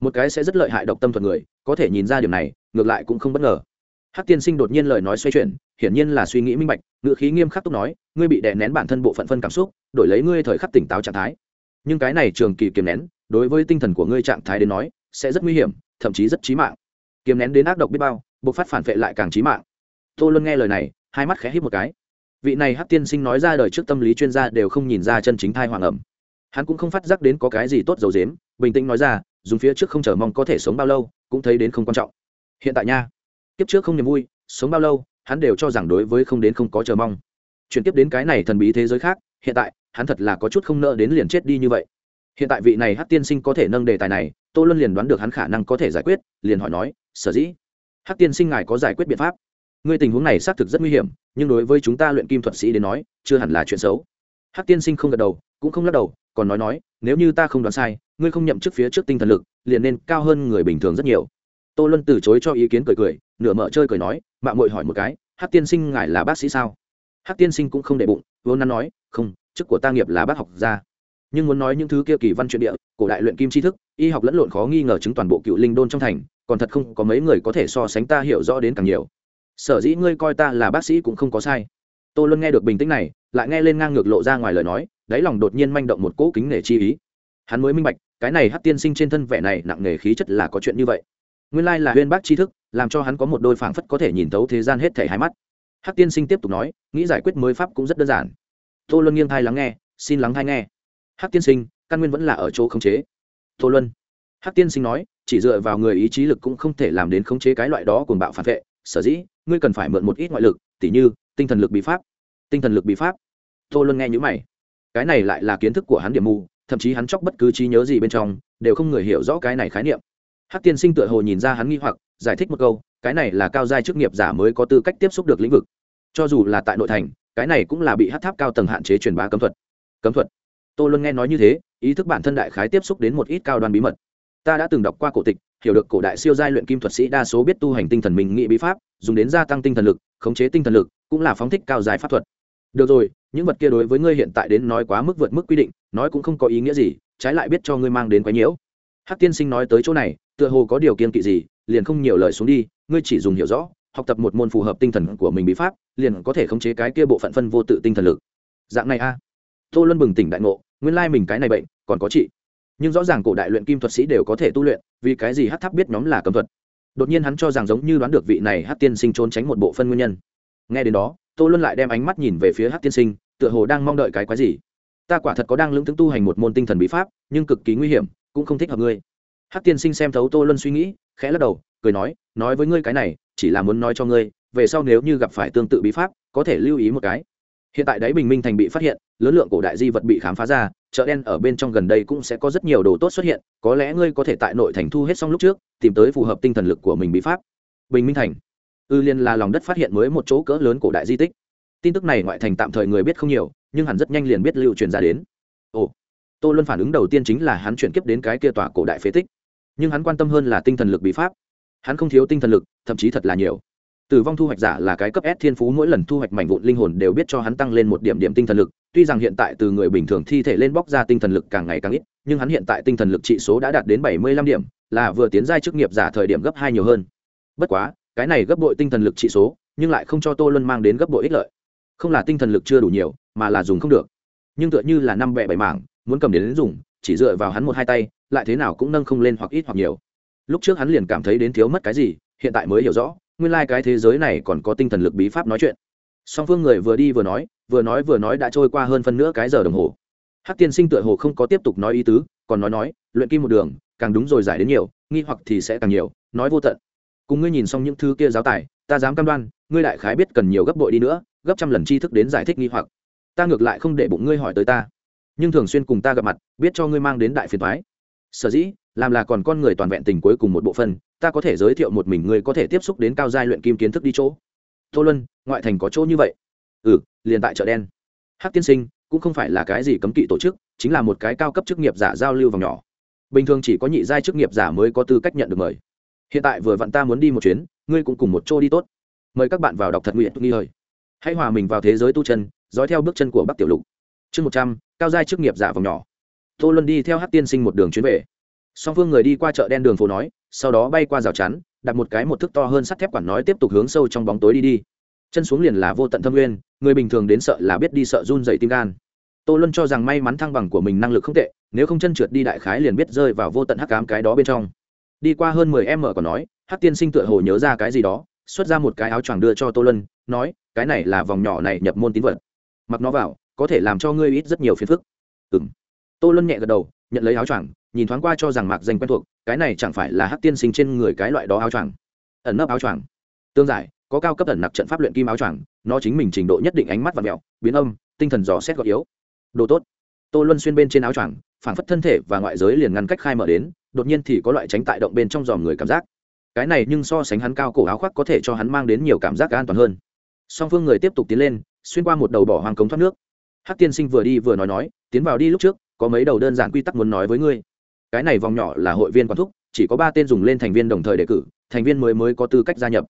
Một cái sẽ rất lợi hại độc tâm thuật người, có thể nhìn ra điểm này, ngược lại cũng không bất ngờ. Hắc tiên sinh đột nhiên lời nói xoay chuyển, hiển nhiên là suy nghĩ minh bạch ngự khí nghiêm khắc túc nói, ngươi bị đè nén bản thân bộ phận phân cảm xúc, đổi lấy ngươi thời khắc tỉnh táo trạng thái nhưng cái này trường kỳ kiềm nén, đối với tinh thần của ngươi trạng thái đến nói, sẽ rất nguy hiểm, thậm chí rất chí mạng. Kiềm nén đến ác độc biết bao, buộc phát phản vệ lại càng chí mạng. Tô luân nghe lời này, hai mắt khẽ hít một cái. Vị này hát tiên sinh nói ra đời trước tâm lý chuyên gia đều không nhìn ra chân chính thai hoàng ẩm. Hắn cũng không phát giác đến có cái gì tốt dầu dếm, bình tĩnh nói ra, dùng phía trước không chờ mong có thể sống bao lâu, cũng thấy đến không quan trọng. Hiện tại nha, kiếp trước không niềm vui, sống bao lâu, hắn đều cho rằng đối với không đến không có chờ mong. Chuyển tiếp đến cái này thần bí thế giới khác, hiện tại hắn thật là có chút không nợ đến liền chết đi như vậy. Hiện tại vị này hát tiên sinh có thể nâng đề tài này, tô luân liền đoán được hắn khả năng có thể giải quyết, liền hỏi nói, sở dĩ? Hát tiên sinh ngài có giải quyết biện pháp. Ngươi tình huống này xác thực rất nguy hiểm, nhưng đối với chúng ta luyện kim thuật sĩ đến nói, chưa hẳn là chuyện xấu. Hát tiên sinh không gật đầu, cũng không lắc đầu, còn nói nói, nếu như ta không đoán sai, ngươi không nhậm chức phía trước tinh thần lực, liền nên cao hơn người bình thường rất nhiều. Tô luân từ chối cho ý kiến cười cười, nửa mở chơi cười nói mạng mội hỏi một cái hát tiên sinh ngài là bác sĩ sao? Hát tiên sinh cũng không để bụng, vốn nắn nói, không chức của ta nghiệp là bác học gia. Nhưng muốn nói những thứ kia kỳ văn truyện địa, cổ đại luyện kim tri thức, y học lẫn lộn khó nghi ngờ chứng toàn bộ cựu linh đôn trong thành, còn thật không có mấy người có thể so sánh ta hiểu rõ đến càng nhiều. Sở dĩ ngươi coi ta là bác sĩ cũng không có sai. Tô luân nghe được bình tĩnh này, lại nghe lên ngang ngược lộ ra ngoài lời nói, đáy lòng đột nhiên manh động một cỗ kính nể chi ý. Hắn mới minh bạch, cái này hát tiên sinh trên thân vẻ này nặng nề khí chất là có chuyện như vậy. Nguyên lai là huyên bác tri thức, làm cho hắn có một đôi phảng phất có thể nhìn thấu thế gian hết thể hai mắt. Hát tiên sinh tiếp tục nói, nghĩ giải quyết mới pháp cũng rất đơn giản tô luân nghiêng thai lắng nghe, xin lắng thai nghe. Hát tiên sinh, căn nguyên vẫn là ở chỗ khống chế. Tô luân. Hát tiên sinh nói, chỉ dựa vào người ý chí lực cũng không thể làm đến khống chế cái loại đó cùng bạo phản vệ. Sở dĩ, ngươi cần phải mượn một ít ngoại lực, tỉ như, tinh thần lực bị pháp. Tinh thần lực bị pháp. Tô luân nghe nhữ mày. Cái này lại là kiến thức của hắn điểm mù, thậm chí hắn chóc bất cứ trí nhớ gì bên trong, đều không người hiểu rõ cái này khái niệm. Hát tiên sinh tựa hồ nhìn ra hắn nghi hoặc, giải thích một câu, cái này là cao giai chức nghiệp giả mới có tư cách tiếp xúc được lĩnh vực. Cho dù là tại nội thành cái này cũng là bị hát tháp cao tầng hạn chế truyền bá cấm thuật. Cấm thuật? Tôi luôn nghe nói như thế, ý thức bản thân đại khái tiếp xúc đến một ít cao đoan bí mật. Ta đã từng đọc qua cổ tịch, hiểu được cổ đại siêu giai luyện kim thuật sĩ đa số biết tu hành tinh thần mình nghị bí pháp, dùng đến gia tăng tinh thần lực, khống chế tinh thần lực, cũng là phóng thích cao dài pháp thuật. Được rồi, những vật kia đối với ngươi hiện tại đến nói quá mức vượt mức quy định, nói cũng không có ý nghĩa gì, trái lại biết cho ngươi mang đến quái nhiễu. Hắc tiên sinh nói tới chỗ này, tựa hồ có điều kiên kỵ gì, liền không nhiều lời xuống đi, ngươi chỉ dùng hiểu rõ học tập một môn phù hợp tinh thần của mình bí pháp, liền có thể khống chế cái kia bộ phận phân vô tự tinh thần lực. Dạng này a. Tô luân bừng tỉnh đại ngộ, nguyên lai mình cái này bệnh, còn có trị. Nhưng rõ ràng cổ đại luyện kim thuật sĩ đều có thể tu luyện, vì cái gì hát tháp biết nhóm là cấm thuật? Đột nhiên hắn cho rằng giống như đoán được vị này hát tiên sinh trốn tránh một bộ phân nguyên nhân. Nghe đến đó, tô luân lại đem ánh mắt nhìn về phía hát tiên sinh, tựa hồ đang mong đợi cái quái gì. Ta quả thật có đang lưỡng tướng tu hành một môn tinh thần bí pháp, nhưng cực kỳ nguy hiểm, cũng không thích hợp ngươi. Hát tiên sinh xem thấu tô luân suy nghĩ, khẽ lắc đầu, cười nói nói với ngươi cái này chỉ là muốn nói cho ngươi, về sau nếu như gặp phải tương tự bí pháp, có thể lưu ý một cái. Hiện tại đáy bình minh thành bị phát hiện, lớn lượng cổ đại di vật bị khám phá ra, chợ đen ở bên trong gần đây cũng sẽ có rất nhiều đồ tốt xuất hiện, có lẽ ngươi có thể tại nội thành thu hết xong lúc trước, tìm tới phù hợp tinh thần lực của mình bí pháp. Bình minh thành. Ư liên là lòng đất phát hiện mới một chỗ cỡ lớn cổ đại di tích. Tin tức này ngoại thành tạm thời người biết không nhiều, nhưng hẳn rất nhanh liền biết lưu truyền ra đến. Ồ, tô luân phản ứng đầu tiên chính là hắn chuyển kiếp đến cái kia tòa cổ đại phế tích. Nhưng hắn quan tâm hơn là tinh thần lực bí pháp hắn không thiếu tinh thần lực thậm chí thật là nhiều. Tử vong thu hoạch giả là cái cấp s thiên phú mỗi lần thu hoạch mảnh vụn linh hồn đều biết cho hắn tăng lên một điểm điểm tinh thần lực. Tuy rằng hiện tại từ người bình thường thi thể lên bóc ra tinh thần lực càng ngày càng ít nhưng hắn hiện tại tinh thần lực trị số đã đạt đến bảy mươi lăm điểm là vừa tiến giai chức nghiệp giả thời điểm gấp hai nhiều hơn. Bất quá cái này gấp bội tinh thần lực trị số nhưng lại không cho tô luân mang đến gấp bội ích lợi. Không là tinh thần lực chưa đủ nhiều mà là dùng không được. Nhưng tựa như là năm bẹ bảy mảng muốn cầm đến, đến dùng chỉ dựa vào hắn một hai tay lại thế nào cũng nâng không lên hoặc ít hoặc nhiều lúc trước hắn liền cảm thấy đến thiếu mất cái gì, hiện tại mới hiểu rõ, nguyên lai、like、cái thế giới này còn có tinh thần lực bí pháp nói chuyện. Song phương người vừa đi vừa nói vừa nói vừa nói đã trôi qua hơn phân nửa cái giờ đồng hồ. Hát tiên sinh tựa hồ không có tiếp tục nói ý tứ, còn nói nói, luyện kim một đường, càng đúng rồi giải đến nhiều, nghi hoặc thì sẽ càng nhiều, nói vô tận. Cùng ngươi nhìn xong những thứ kia giáo tài, ta dám cam đoan, ngươi đại khái biết cần nhiều gấp bội đi nữa, gấp trăm lần tri thức đến giải thích nghi hoặc. Ta ngược lại không để bụng ngươi hỏi tới ta. Nhưng thường xuyên cùng ta gặp mặt, biết cho ngươi mang đến đại phiền thoái sở dĩ, làm là còn con người toàn vẹn tình cuối cùng một bộ phân ta có thể giới thiệu một mình người có thể tiếp xúc đến cao giai luyện kim kiến thức đi chỗ. Tô luân, ngoại thành có chỗ như vậy? Ừ liền tại chợ đen. Hắc tiên sinh, cũng không phải là cái gì cấm kỵ tổ chức, chính là một cái cao cấp chức nghiệp giả giao lưu vòng nhỏ. Bình thường chỉ có nhị giai chức nghiệp giả mới có tư cách nhận được mời. Hiện tại vừa vặn ta muốn đi một chuyến, ngươi cũng cùng một chỗ đi tốt. Mời các bạn vào đọc thật nguyện, nghi hơi hãy hòa mình vào thế giới tu chân, dõi theo bước chân của bắc tiểu lục. Chương một trăm, cao giai chức nghiệp giả vòng nhỏ tô luân đi theo hát tiên sinh một đường chuyến về. Song phương người đi qua chợ đen đường phố nói, sau đó bay qua rào chắn, đặt một cái một thước to hơn sắt thép quản nói tiếp tục hướng sâu trong bóng tối đi đi. Chân xuống liền là vô tận thâm nguyên, người bình thường đến sợ là biết đi sợ run dậy tim gan. Tô luân cho rằng may mắn thăng bằng của mình năng lực không tệ, nếu không chân trượt đi đại khái liền biết rơi vào vô tận hắc cám cái đó bên trong. Đi qua hơn mười em mở còn nói, hắc tiên sinh tựa hồ nhớ ra cái gì đó, xuất ra một cái áo choàng đưa cho tô luân, nói, cái này là vòng nhỏ này nhập môn tín vật. Mặc nó vào, có thể làm cho ngươi ít rất nhiều phiền phức. Ừ m tô luân nhẹ gật đầu, nhận lấy áo choàng, nhìn thoáng qua cho rằng mạc danh quen thuộc, cái này chẳng phải là hắc tiên sinh trên người cái loại đó áo choàng. Ẩn nấp áo choàng. Tương giải, có cao cấp ẩn nặc trận pháp luyện kim áo choàng, nó chính mình trình độ nhất định ánh mắt và mẹo biến âm, tinh thần dò xét gọt yếu. Đồ tốt. Tô luân xuyên bên trên áo choàng phản phất thân thể và ngoại giới liền ngăn cách khai mở đến, đột nhiên thì có loại tránh tại động bên trong dòm người cảm giác. Cái này nhưng so sánh hắn cao cổ áo khoác có thể cho hắn mang đến nhiều cảm giác an toàn hơn. Song phương người tiếp tục tiến lên, xuyên qua một đầu bỏ hoang cống thoát nước. Hắc tiên sinh vừa đi vừa nói nói, tiến vào đi lúc trước có mấy đầu đơn giản quy tắc muốn nói với ngươi. Cái này vòng nhỏ là hội viên quản thúc, chỉ có ba tên dùng lên thành viên đồng thời đề cử, thành viên mới mới có tư cách gia nhập.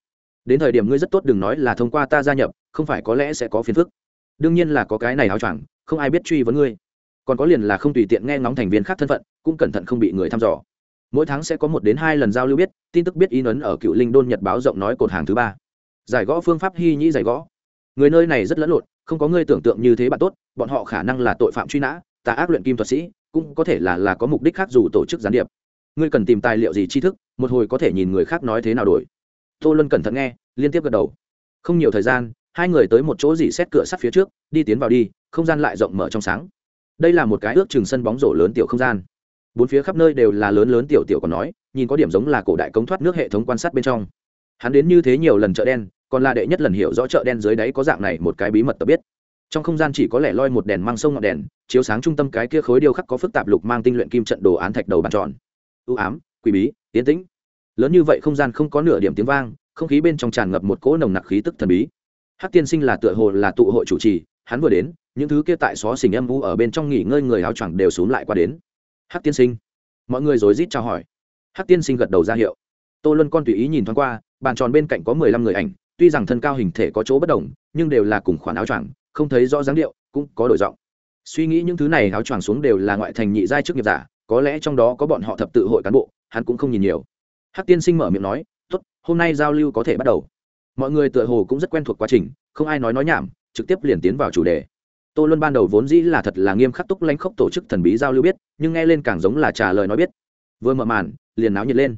Đến thời điểm ngươi rất tốt đừng nói là thông qua ta gia nhập, không phải có lẽ sẽ có phiền phức. Đương nhiên là có cái này áo choàng, không ai biết truy vấn ngươi. Còn có liền là không tùy tiện nghe ngóng thành viên khác thân phận, cũng cẩn thận không bị người thăm dò. Mỗi tháng sẽ có một đến hai lần giao lưu biết, tin tức biết in ấn ở cựu linh đôn nhật báo rộng nói cột hàng thứ ba. Giải gõ phương pháp hy nhĩ giải gõ. Người nơi này rất lẫn lộn, không có ngươi tưởng tượng như thế bạn tốt, bọn họ khả năng là tội phạm truy nã tà ác luyện kim thuật sĩ, cũng có thể là là có mục đích khác dù tổ chức gián điệp. Ngươi cần tìm tài liệu gì tri thức, một hồi có thể nhìn người khác nói thế nào đổi. Tô luân cẩn thận nghe, liên tiếp gật đầu. Không nhiều thời gian, hai người tới một chỗ dỉ xét cửa sắt phía trước, đi tiến vào đi, không gian lại rộng mở trong sáng. Đây là một cái ước chừng sân bóng rổ lớn tiểu không gian. Bốn phía khắp nơi đều là lớn lớn tiểu tiểu còn nói, nhìn có điểm giống là cổ đại cống thoát nước hệ thống quan sát bên trong. Hắn đến như thế nhiều lần chợ đen, còn là đệ nhất lần hiểu rõ chợ đen dưới đáy có dạng này một cái bí mật tập biết. Trong không gian chỉ có lẻ loi một đèn mang sông ngọn đèn chiếu sáng trung tâm cái kia khối điêu khắc có phức tạp lục mang tinh luyện kim trận đồ án thạch đầu bàn tròn. Ưu ám, quỷ bí tiến tĩnh. Lớn như vậy không gian không có nửa điểm tiếng vang, không khí bên trong tràn ngập một cỗ nồng nặc khí tức thần bí. Hắc tiên sinh là tựa hồ là tụ hội chủ trì, hắn vừa đến, những thứ kia tại xó xỉnh âm u ở bên trong nghỉ ngơi người áo choàng đều xuống lại qua đến. Hắc tiên sinh, mọi người rối rít chào hỏi. Hắc tiên sinh gật đầu ra hiệu. Tô luân con tùy ý nhìn thoáng qua, bàn tròn bên cạnh có mười lăm người ảnh, tuy rằng thân cao hình thể có chỗ bất đồng, nhưng đều là cùng khoản áo choàng, không thấy rõ dáng điệu, cũng có đổi giọng suy nghĩ những thứ này áo choàng xuống đều là ngoại thành nhị giai chức nghiệp giả, có lẽ trong đó có bọn họ thập tự hội cán bộ, hắn cũng không nhìn nhiều. Hắc tiên sinh mở miệng nói, tốt, hôm nay giao lưu có thể bắt đầu. Mọi người tựa hồ cũng rất quen thuộc quá trình, không ai nói nói nhảm, trực tiếp liền tiến vào chủ đề. Tô luân ban đầu vốn dĩ là thật là nghiêm khắc túc lanh khốc tổ chức thần bí giao lưu biết, nhưng nghe lên càng giống là trả lời nói biết. Vừa mở màn, liền náo nhiệt lên.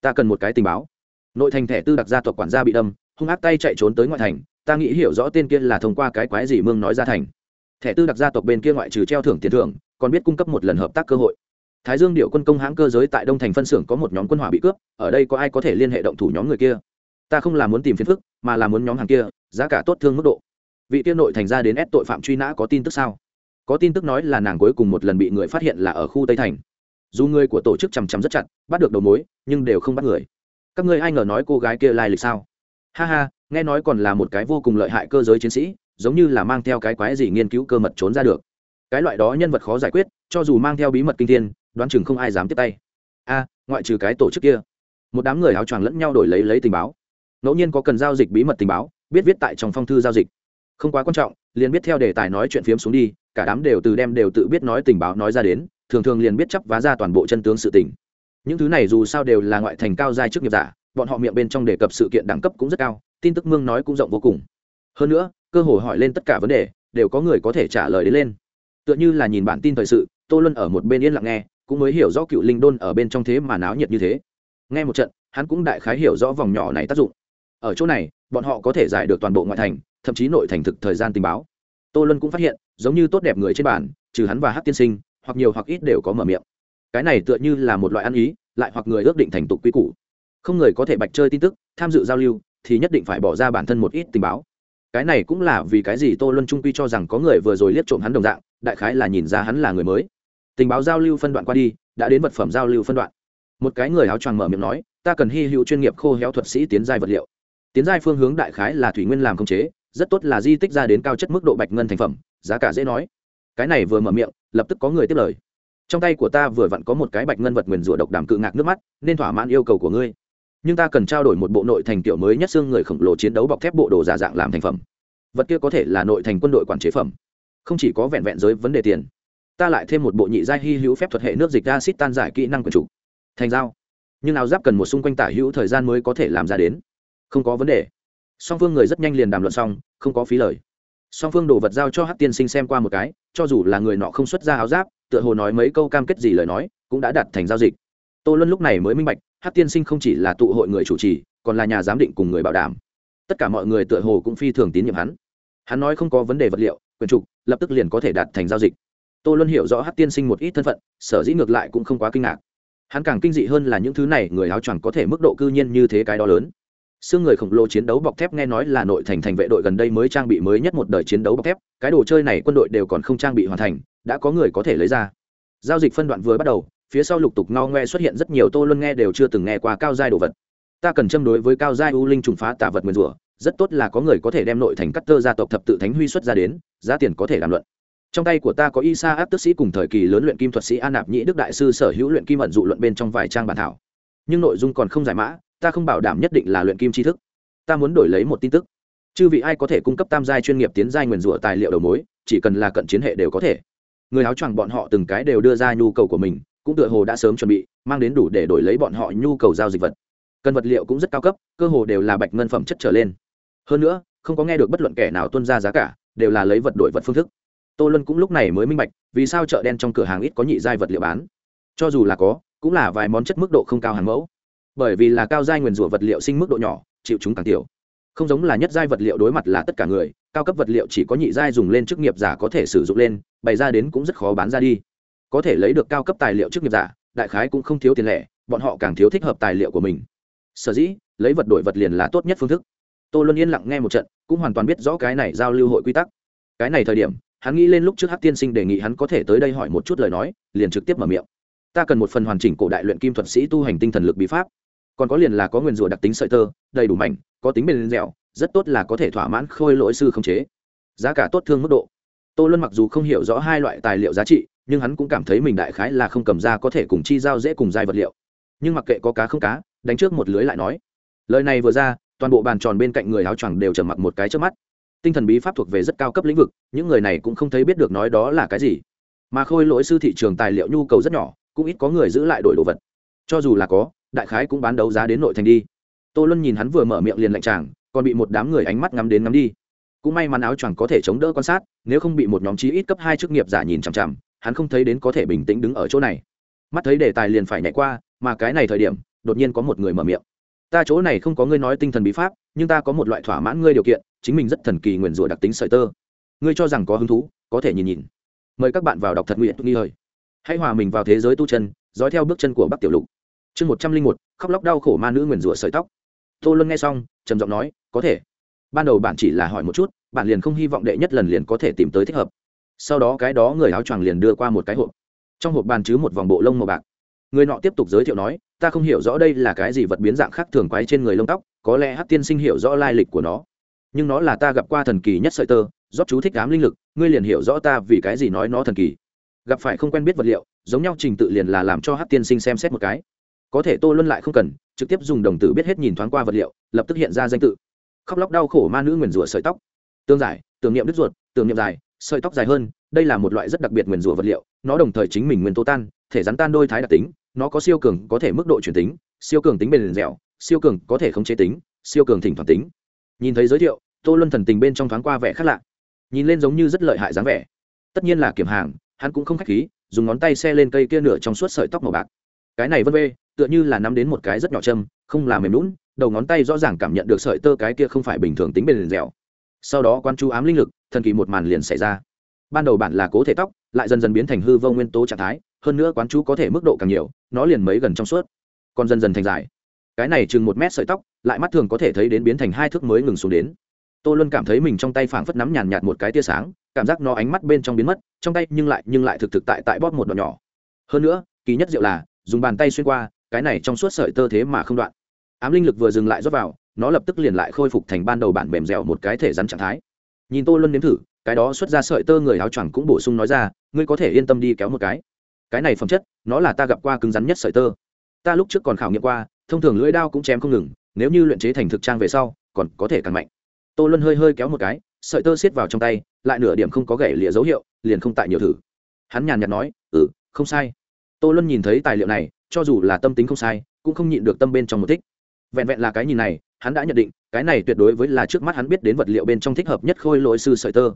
Ta cần một cái tình báo. Nội thành thẻ tư đặc gia tộc quản gia bị đâm, hung ác tay chạy trốn tới ngoại thành, ta nghĩ hiểu rõ tên kia là thông qua cái quái gì mương nói ra thành thẻ tư đặc gia tộc bên kia ngoại trừ treo thưởng tiền thưởng, còn biết cung cấp một lần hợp tác cơ hội. Thái dương điệu quân công hãng cơ giới tại đông thành phân xưởng có một nhóm quân hỏa bị cướp, ở đây có ai có thể liên hệ động thủ nhóm người kia? Ta không là muốn tìm phiền phức, mà là muốn nhóm hàng kia, giá cả tốt thương mức độ. Vị tiên nội thành ra đến ép tội phạm truy nã có tin tức sao? Có tin tức nói là nàng cuối cùng một lần bị người phát hiện là ở khu tây thành. Dù người của tổ chức chằm chằm rất chặt, bắt được đầu mối, nhưng đều không bắt người. Các ngươi ai ngờ nói cô gái kia lai lịch sao? Ha ha, nghe nói còn là một cái vô cùng lợi hại cơ giới chiến sĩ giống như là mang theo cái quái gì nghiên cứu cơ mật trốn ra được. Cái loại đó nhân vật khó giải quyết, cho dù mang theo bí mật kinh thiên, đoán chừng không ai dám tiếp tay. A, ngoại trừ cái tổ chức kia. Một đám người áo choàng lẫn nhau đổi lấy lấy tình báo. Ngẫu nhiên có cần giao dịch bí mật tình báo, biết viết tại trong phong thư giao dịch. Không quá quan trọng, liền biết theo đề tài nói chuyện phiếm xuống đi, cả đám đều từ đem đều tự biết nói tình báo nói ra đến, thường thường liền biết chấp vá ra toàn bộ chân tướng sự tình. Những thứ này dù sao đều là ngoại thành cao giai chức nghiệp giả, bọn họ miệng bên trong đề cập sự kiện đẳng cấp cũng rất cao, tin tức mương nói cũng rộng vô cùng. Hơn nữa cơ hội hỏi lên tất cả vấn đề đều có người có thể trả lời đến lên. Tựa như là nhìn bản tin thời sự tô luân ở một bên yên lặng nghe cũng mới hiểu rõ cựu linh đôn ở bên trong thế mà náo nhiệt như thế. Nghe một trận hắn cũng đại khái hiểu rõ vòng nhỏ này tác dụng. Ở chỗ này bọn họ có thể giải được toàn bộ ngoại thành thậm chí nội thành thực thời gian tình báo. Tô luân cũng phát hiện giống như tốt đẹp người trên bản, trừ hắn và hát tiên sinh hoặc nhiều hoặc ít đều có mở miệng. Cái này tựa như là một loại ăn ý lại hoặc người ước định thành tục quy củ. Không người có thể bạch chơi tin tức tham dự giao lưu thì nhất định phải bỏ ra bản thân một ít tình báo cái này cũng là vì cái gì tô luân trung quy cho rằng có người vừa rồi liếc trộm hắn đồng dạng, đại khái là nhìn ra hắn là người mới. Tình báo giao lưu phân đoạn qua đi, đã đến vật phẩm giao lưu phân đoạn. Một cái người áo choàng mở miệng nói, ta cần hy hữu chuyên nghiệp khô héo thuật sĩ tiến giai vật liệu. Tiến giai phương hướng đại khái là thủy nguyên làm công chế, rất tốt là di tích ra đến cao chất mức độ bạch ngân thành phẩm, giá cả dễ nói. Cái này vừa mở miệng, lập tức có người tiếp lời. Trong tay của ta vừa vặn có một cái bạch ngân vật nguyền rủa độc đàm cự ngạc nước mắt, nên thỏa mãn yêu cầu của ngươi nhưng ta cần trao đổi một bộ nội thành tiểu mới nhất xương người khổng lồ chiến đấu bọc thép bộ đồ giả dạng làm thành phẩm. Vật kia có thể là nội thành quân đội quản chế phẩm. Không chỉ có vẹn vẹn giới vấn đề tiền, ta lại thêm một bộ nhị giai hy hữu phép thuật hệ nước dịch acid tan giải kỹ năng quyền chủ. Thành giao. Nhưng áo giáp cần một xung quanh tả hữu thời gian mới có thể làm ra đến. Không có vấn đề. Song phương người rất nhanh liền đàm luận xong, không có phí lời. Song phương đồ vật giao cho hát tiên sinh xem qua một cái, cho dù là người nọ không xuất ra áo giáp, tựa hồ nói mấy câu cam kết gì lời nói, cũng đã đặt thành giao dịch. Tô luân lúc này mới minh bạch hát tiên sinh không chỉ là tụ hội người chủ trì, còn là nhà giám định cùng người bảo đảm. Tất cả mọi người tựa hồ cũng phi thường tín nhiệm hắn. Hắn nói không có vấn đề vật liệu, quyền trục, lập tức liền có thể đạt thành giao dịch. Tô luân hiểu rõ hát tiên sinh một ít thân phận, sở dĩ ngược lại cũng không quá kinh ngạc. Hắn càng kinh dị hơn là những thứ này, người áo choàng có thể mức độ cư nhiên như thế cái đó lớn. Xương người khổng lồ chiến đấu bọc thép nghe nói là nội thành thành vệ đội gần đây mới trang bị mới nhất một đời chiến đấu bọc thép, cái đồ chơi này quân đội đều còn không trang bị hoàn thành, đã có người có thể lấy ra. Giao dịch phân đoạn vừa bắt đầu phía sau lục tục ngao ngoe xuất hiện rất nhiều, tô luân nghe đều chưa từng nghe qua cao giai đồ vật. Ta cần châm đối với cao giai u linh trùng phá tạ vật nguyên rủa, rất tốt là có người có thể đem nội thành cắt tơ gia tộc thập tự thánh huy xuất ra đến, giá tiền có thể làm luận. Trong tay của ta có y sa áp tức sĩ cùng thời kỳ lớn luyện kim thuật sĩ an nạp nhĩ đức đại sư sở hữu luyện kim ẩn dụ luận bên trong vài trang bản thảo. Nhưng nội dung còn không giải mã, ta không bảo đảm nhất định là luyện kim tri thức. Ta muốn đổi lấy một tin tức. Chư vị ai có thể cung cấp tam giai chuyên nghiệp tiến giai nguyền rủa tài liệu đầu mối, chỉ cần là cận chiến hệ đều có thể. Người áo choàng bọn họ từng cái đều đưa ra nhu cầu của mình cũng tựa hồ đã sớm chuẩn bị, mang đến đủ để đổi lấy bọn họ nhu cầu giao dịch vật. Cần vật liệu cũng rất cao cấp, cơ hồ đều là bạch ngân phẩm chất trở lên. Hơn nữa, không có nghe được bất luận kẻ nào tuân ra giá cả, đều là lấy vật đổi vật phương thức. Tô lân cũng lúc này mới minh bạch, vì sao chợ đen trong cửa hàng ít có nhị giai vật liệu bán. Cho dù là có, cũng là vài món chất mức độ không cao hàng mẫu. Bởi vì là cao giai nguyền rủa vật liệu sinh mức độ nhỏ, chịu chúng càng tiểu. Không giống là nhất giai vật liệu đối mặt là tất cả người, cao cấp vật liệu chỉ có nhị giai dùng lên chức nghiệp giả có thể sử dụng lên, bày ra đến cũng rất khó bán ra đi có thể lấy được cao cấp tài liệu chức nghiệp giả đại khái cũng không thiếu tiền lẻ bọn họ càng thiếu thích hợp tài liệu của mình. Sở dĩ lấy vật đổi vật liền là tốt nhất phương thức. Tô luân yên lặng nghe một trận cũng hoàn toàn biết rõ cái này giao lưu hội quy tắc. Cái này thời điểm hắn nghĩ lên lúc trước hát tiên sinh đề nghị hắn có thể tới đây hỏi một chút lời nói liền trực tiếp mở miệng. Ta cần một phần hoàn chỉnh cổ đại luyện kim thuật sĩ tu hành tinh thần lực bí pháp. Còn có liền là có nguyên rùa đặc tính sợi tơ đầy đủ mạnh, có tính bền dẻo rất tốt là có thể thỏa mãn khôi lỗi sư không chế. Giá cả tốt thương mức độ. Tô luân mặc dù không hiểu rõ hai loại tài liệu giá trị nhưng hắn cũng cảm thấy mình đại khái là không cầm ra có thể cùng chi giao dễ cùng giai vật liệu. Nhưng mặc kệ có cá không cá, đánh trước một lưới lại nói. Lời này vừa ra, toàn bộ bàn tròn bên cạnh người áo choàng đều trầm mặc một cái trước mắt. Tinh thần bí pháp thuộc về rất cao cấp lĩnh vực, những người này cũng không thấy biết được nói đó là cái gì. Mà khôi lỗi sư thị trường tài liệu nhu cầu rất nhỏ, cũng ít có người giữ lại đổi đồ vật. Cho dù là có, đại khái cũng bán đấu giá đến nội thành đi. Tô luân nhìn hắn vừa mở miệng liền lạnh tràng còn bị một đám người ánh mắt ngắm đến ngắm đi. Cũng may mắn áo choàng có thể chống đỡ quan sát, nếu không bị một nhóm chí ít cấp hai chức nghiệp giả nhìn chằm chằm hắn không thấy đến có thể bình tĩnh đứng ở chỗ này. Mắt thấy đề tài liền phải nhảy qua, mà cái này thời điểm, đột nhiên có một người mở miệng. Ta chỗ này không có ngươi nói tinh thần bí pháp, nhưng ta có một loại thỏa mãn ngươi điều kiện, chính mình rất thần kỳ nguyền rủa đặc tính sợi tơ. Ngươi cho rằng có hứng thú, có thể nhìn nhìn. Mời các bạn vào đọc thật nguyện nghi hơi hãy hòa mình vào thế giới tu chân, dõi theo bước chân của bắc tiểu lục. Chương một trăm linh một, khóc lóc đau khổ ma nữ nguyền rủa sợi tóc. Tô luân nghe xong, trầm giọng nói, có thể. Ban đầu bạn chỉ là hỏi một chút, bạn liền không hy vọng đệ nhất lần liền có thể tìm tới thích hợp sau đó cái đó người áo choàng liền đưa qua một cái hộp. Trong hộp bàn chứ một vòng bộ lông màu bạc. Người nọ tiếp tục giới thiệu nói, ta không hiểu rõ đây là cái gì vật biến dạng khác thường quái trên người lông tóc, có lẽ hát tiên sinh hiểu rõ lai lịch của nó. Nhưng nó là ta gặp qua thần kỳ nhất sợi tơ, rót chú thích ám linh lực, ngươi liền hiểu rõ ta vì cái gì nói nó thần kỳ. Gặp phải không quen biết vật liệu, giống nhau trình tự liền là làm cho hát tiên sinh xem xét một cái. Có thể tô luân lại không cần, trực tiếp dùng đồng tử biết hết nhìn thoáng qua vật liệu, lập tức hiện ra danh tự. Khóc lóc đau khổ ma nữ nguyền rủa sợi tóc. Tương giải, tưởng niệm đứt ruột, tưởng niệm dài sợi tóc dài hơn, đây là một loại rất đặc biệt nguyền rủa vật liệu, nó đồng thời chính mình nguyên tố tan, thể rắn tan đôi thái đặc tính, nó có siêu cường có thể mức độ chuyển tính, siêu cường tính bền dẻo, siêu cường có thể khống chế tính, siêu cường thỉnh thoảng tính. Nhìn thấy giới thiệu, tô luân thần tình bên trong thoáng qua vẻ khác lạ. Nhìn lên giống như rất lợi hại dáng vẻ. Tất nhiên là kiểm hàng, hắn cũng không k h á c h khí, dùng ngón tay xe lên cây kia nửa trong suốt sợi tóc màu bạc. Cái này vân vê, tựa như là nắm đến một cái rất nhỏ châm, không làm mềm lún đầu ngón tay rõ ràng cảm nhận được sợi tơ cái kia không phải bình thường tính bền dẻo. Sau đó quan chú ám linh lực thần kỳ một màn liền xảy ra. Ban đầu bản là cố thể tóc, lại dần dần biến thành hư vô nguyên tố trạng thái, hơn nữa quán chú có thể mức độ càng nhiều, nó liền mấy gần trong suốt, còn dần dần thành dài. Cái này chừng một mét sợi tóc, lại mắt thường có thể thấy đến biến thành hai thước mới ngừng xuống đến. Tôi luôn cảm thấy mình trong tay phảng phất nắm nhàn nhạt một cái tia sáng, cảm giác nó ánh mắt bên trong biến mất, trong tay nhưng lại nhưng lại thực thực tại tại bóp một đoạn nhỏ. Hơn nữa, kỳ nhất diệu là, dùng bàn tay xuyên qua, cái này trong suốt sợi tơ thế mà không đoạn. Ám linh lực vừa dừng lại rót vào, nó lập tức liền lại khôi phục thành ban đầu bản mềm dẻo một cái thể rắn trạng thái nhìn tô luân nếm thử, cái đó xuất ra sợi tơ người áo choàng cũng bổ sung nói ra, ngươi có thể yên tâm đi kéo một cái. Cái này phẩm chất, nó là ta gặp qua cứng rắn nhất sợi tơ. Ta lúc trước còn khảo nghiệm qua, thông thường lưỡi đao cũng chém không ngừng, nếu như luyện chế thành thực trang về sau, còn có thể càng mạnh. Tô luân hơi hơi kéo một cái, sợi tơ xiết vào trong tay, lại nửa điểm không có gãy lịa dấu hiệu, liền không tại nhiều thử. Hắn nhàn nhạt nói ừ không sai. Tô luân nhìn thấy tài liệu này, cho dù là tâm tính không sai, cũng không nhịn được tâm bên trong một thích vẹn vẹn là cái nhìn này, hắn đã nhận định, cái này tuyệt đối với là trước mắt hắn biết đến vật liệu bên trong thích hợp nhất khôi lỗi sư sợi tơ.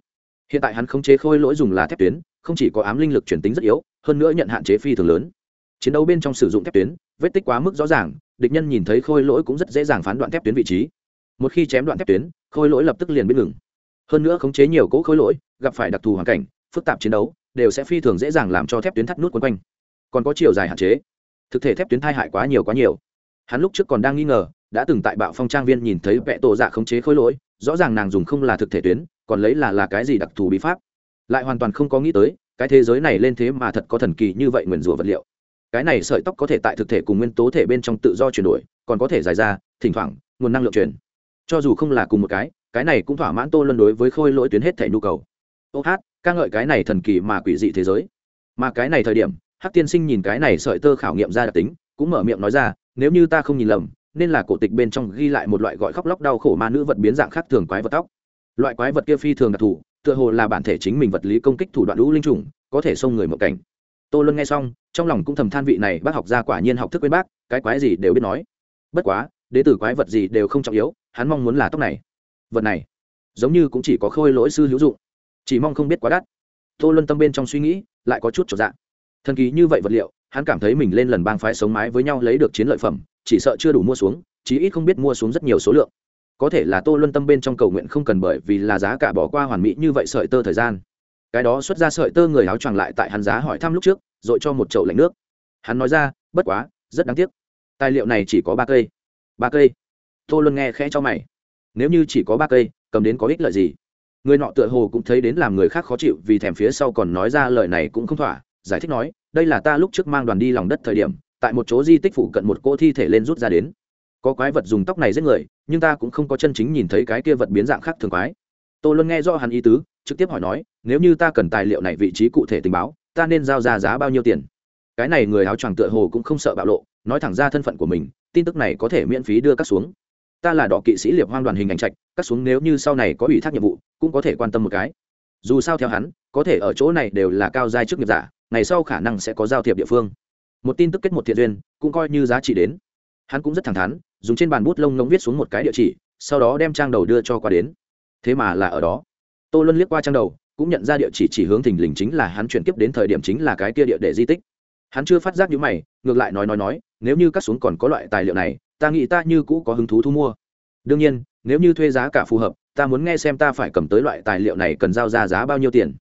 Hiện tại hắn khống chế khôi lỗi dùng là thép tuyến, không chỉ có ám linh lực chuyển tính rất yếu, hơn nữa nhận hạn chế phi thường lớn. Chiến đấu bên trong sử dụng thép tuyến, vết tích quá mức rõ ràng, địch nhân nhìn thấy khôi lỗi cũng rất dễ dàng phán đoạn thép tuyến vị trí. Một khi chém đoạn thép tuyến, khôi lỗi lập tức liền biết ngừng. Hơn nữa khống chế nhiều cỗ khôi lỗi, gặp phải đặc thù hoàn cảnh, phức tạp chiến đấu, đều sẽ phi thường dễ dàng làm cho thép tuyến thắt nút quấn quanh. Còn có chiều dài hạn chế. Thực thể thép tuyến thai hại quá nhiều quá nhiều hắn lúc trước còn đang nghi ngờ, đã từng tại bạo phong trang viên nhìn thấy vẽ tổ dạ khống chế khối lỗi, rõ ràng nàng dùng không là thực thể tuyến, còn lấy là là cái gì đặc thù bí pháp. Lại hoàn toàn không có nghĩ tới, cái thế giới này lên thế mà thật có thần kỳ như vậy nguyền rủa vật liệu. Cái này sợi tóc có thể tại thực thể cùng nguyên tố thể bên trong tự do chuyển đổi, còn có thể dài ra, thỉnh thoảng, nguồn năng lượng chuyển. Cho dù không là cùng một cái cái này cũng thỏa mãn tô luân đối với khôi lỗi tuyến hết thể nhu cầu. Ô hát, ca ngợi cái này thần kỳ mà quỷ dị thế giới. Mà cái này thời điểm, hắc tiên sinh nhìn cái này sợi tơ khảo nghiệm ra đặc tính, cũng mở miệng nói ra nếu như ta không nhìn lầm, nên là cổ tịch bên trong ghi lại một loại gọi khóc lóc đau khổ ma nữ vật biến dạng khác thường quái vật tóc. Loại quái vật kia phi thường đặc thù, tựa hồ là bản thể chính mình vật lý công kích thủ đoạn lũ linh trùng, có thể xông người một cảnh. Tô luân nghe xong, trong lòng cũng thầm than vị này, bác học ra quả nhiên học thức bên bác, cái quái gì đều biết nói. Bất quá, đế tử quái vật gì đều không trọng yếu, hắn mong muốn là tóc này. Vật này, giống như cũng chỉ có khôi lỗi sư hữu dụng, chỉ mong không biết quá đắt. Tô luân tâm bên trong suy nghĩ, lại có chút trọn dạng thần kỳ như vậy vật liệu hắn cảm thấy mình lên lần bang phái sống mái với nhau lấy được chiến lợi phẩm, chỉ sợ chưa đủ mua xuống, chí ít không biết mua xuống rất nhiều số lượng. Có thể là tô luân tâm bên trong cầu nguyện không cần bởi vì là giá cả bỏ qua hoàn mỹ như vậy sợi tơ thời gian. Cái đó xuất ra sợi tơ người áo choàng lại tại hắn giá hỏi thăm lúc trước, rồi cho một chậu lạnh nước. Hắn nói ra, bất quá, rất đáng tiếc. Tài liệu này chỉ có ba cây. Ba cây? Tô luân nghe khẽ cho mày. Nếu như chỉ có ba cây, cầm đến có ích lợi gì? Người nọ tựa hồ cũng thấy đến làm người khác khó chịu vì thèm phía sau còn nói ra lời này cũng không thỏa, giải thích nói đây là ta lúc trước mang đoàn đi lòng đất thời điểm, tại một chỗ di tích phụ cận một cỗ thi thể lên rút ra đến. Có quái vật dùng tóc này giết người, nhưng ta cũng không có chân chính nhìn thấy cái kia vật biến dạng khác thường quái. Tô luân nghe rõ hắn ý tứ, trực tiếp hỏi nói, nếu như ta cần tài liệu này vị trí cụ thể tình báo, ta nên giao ra giá bao nhiêu tiền? Cái này người áo choàng tựa hồ cũng không sợ bạo lộ, nói thẳng ra thân phận của mình, tin tức này có thể miễn phí đưa các xuống. Ta là đỏ kỵ sĩ liệp hoang đoàn hình ảnh trạch, các xuống nếu như sau này có ủy thác nhiệm vụ, cũng có thể quan tâm một cái. Dù sao theo hắn, có thể ở chỗ này đều là cao giai chức nghiệp giả ngày sau khả năng sẽ có giao thiệp địa phương. Một tin tức kết một thiện duyên, cũng coi như giá trị đến. Hắn cũng rất thẳng thắn, dùng trên bàn bút lông ngóng viết xuống một cái địa chỉ, sau đó đem trang đầu đưa cho qua đến. Thế mà là ở đó. Tô luôn liếc qua trang đầu, cũng nhận ra địa chỉ chỉ hướng thình lình chính là hắn chuyển tiếp đến thời điểm chính là cái kia địa để di tích. Hắn chưa phát giác như mày, ngược lại nói nói nói, nếu như các xuống còn có loại tài liệu này, ta nghĩ ta như cũ có hứng thú thu mua. Đương nhiên, nếu như thuê giá cả phù hợp, ta muốn nghe xem ta phải cầm tới loại tài liệu này cần giao ra giá bao nhiêu tiền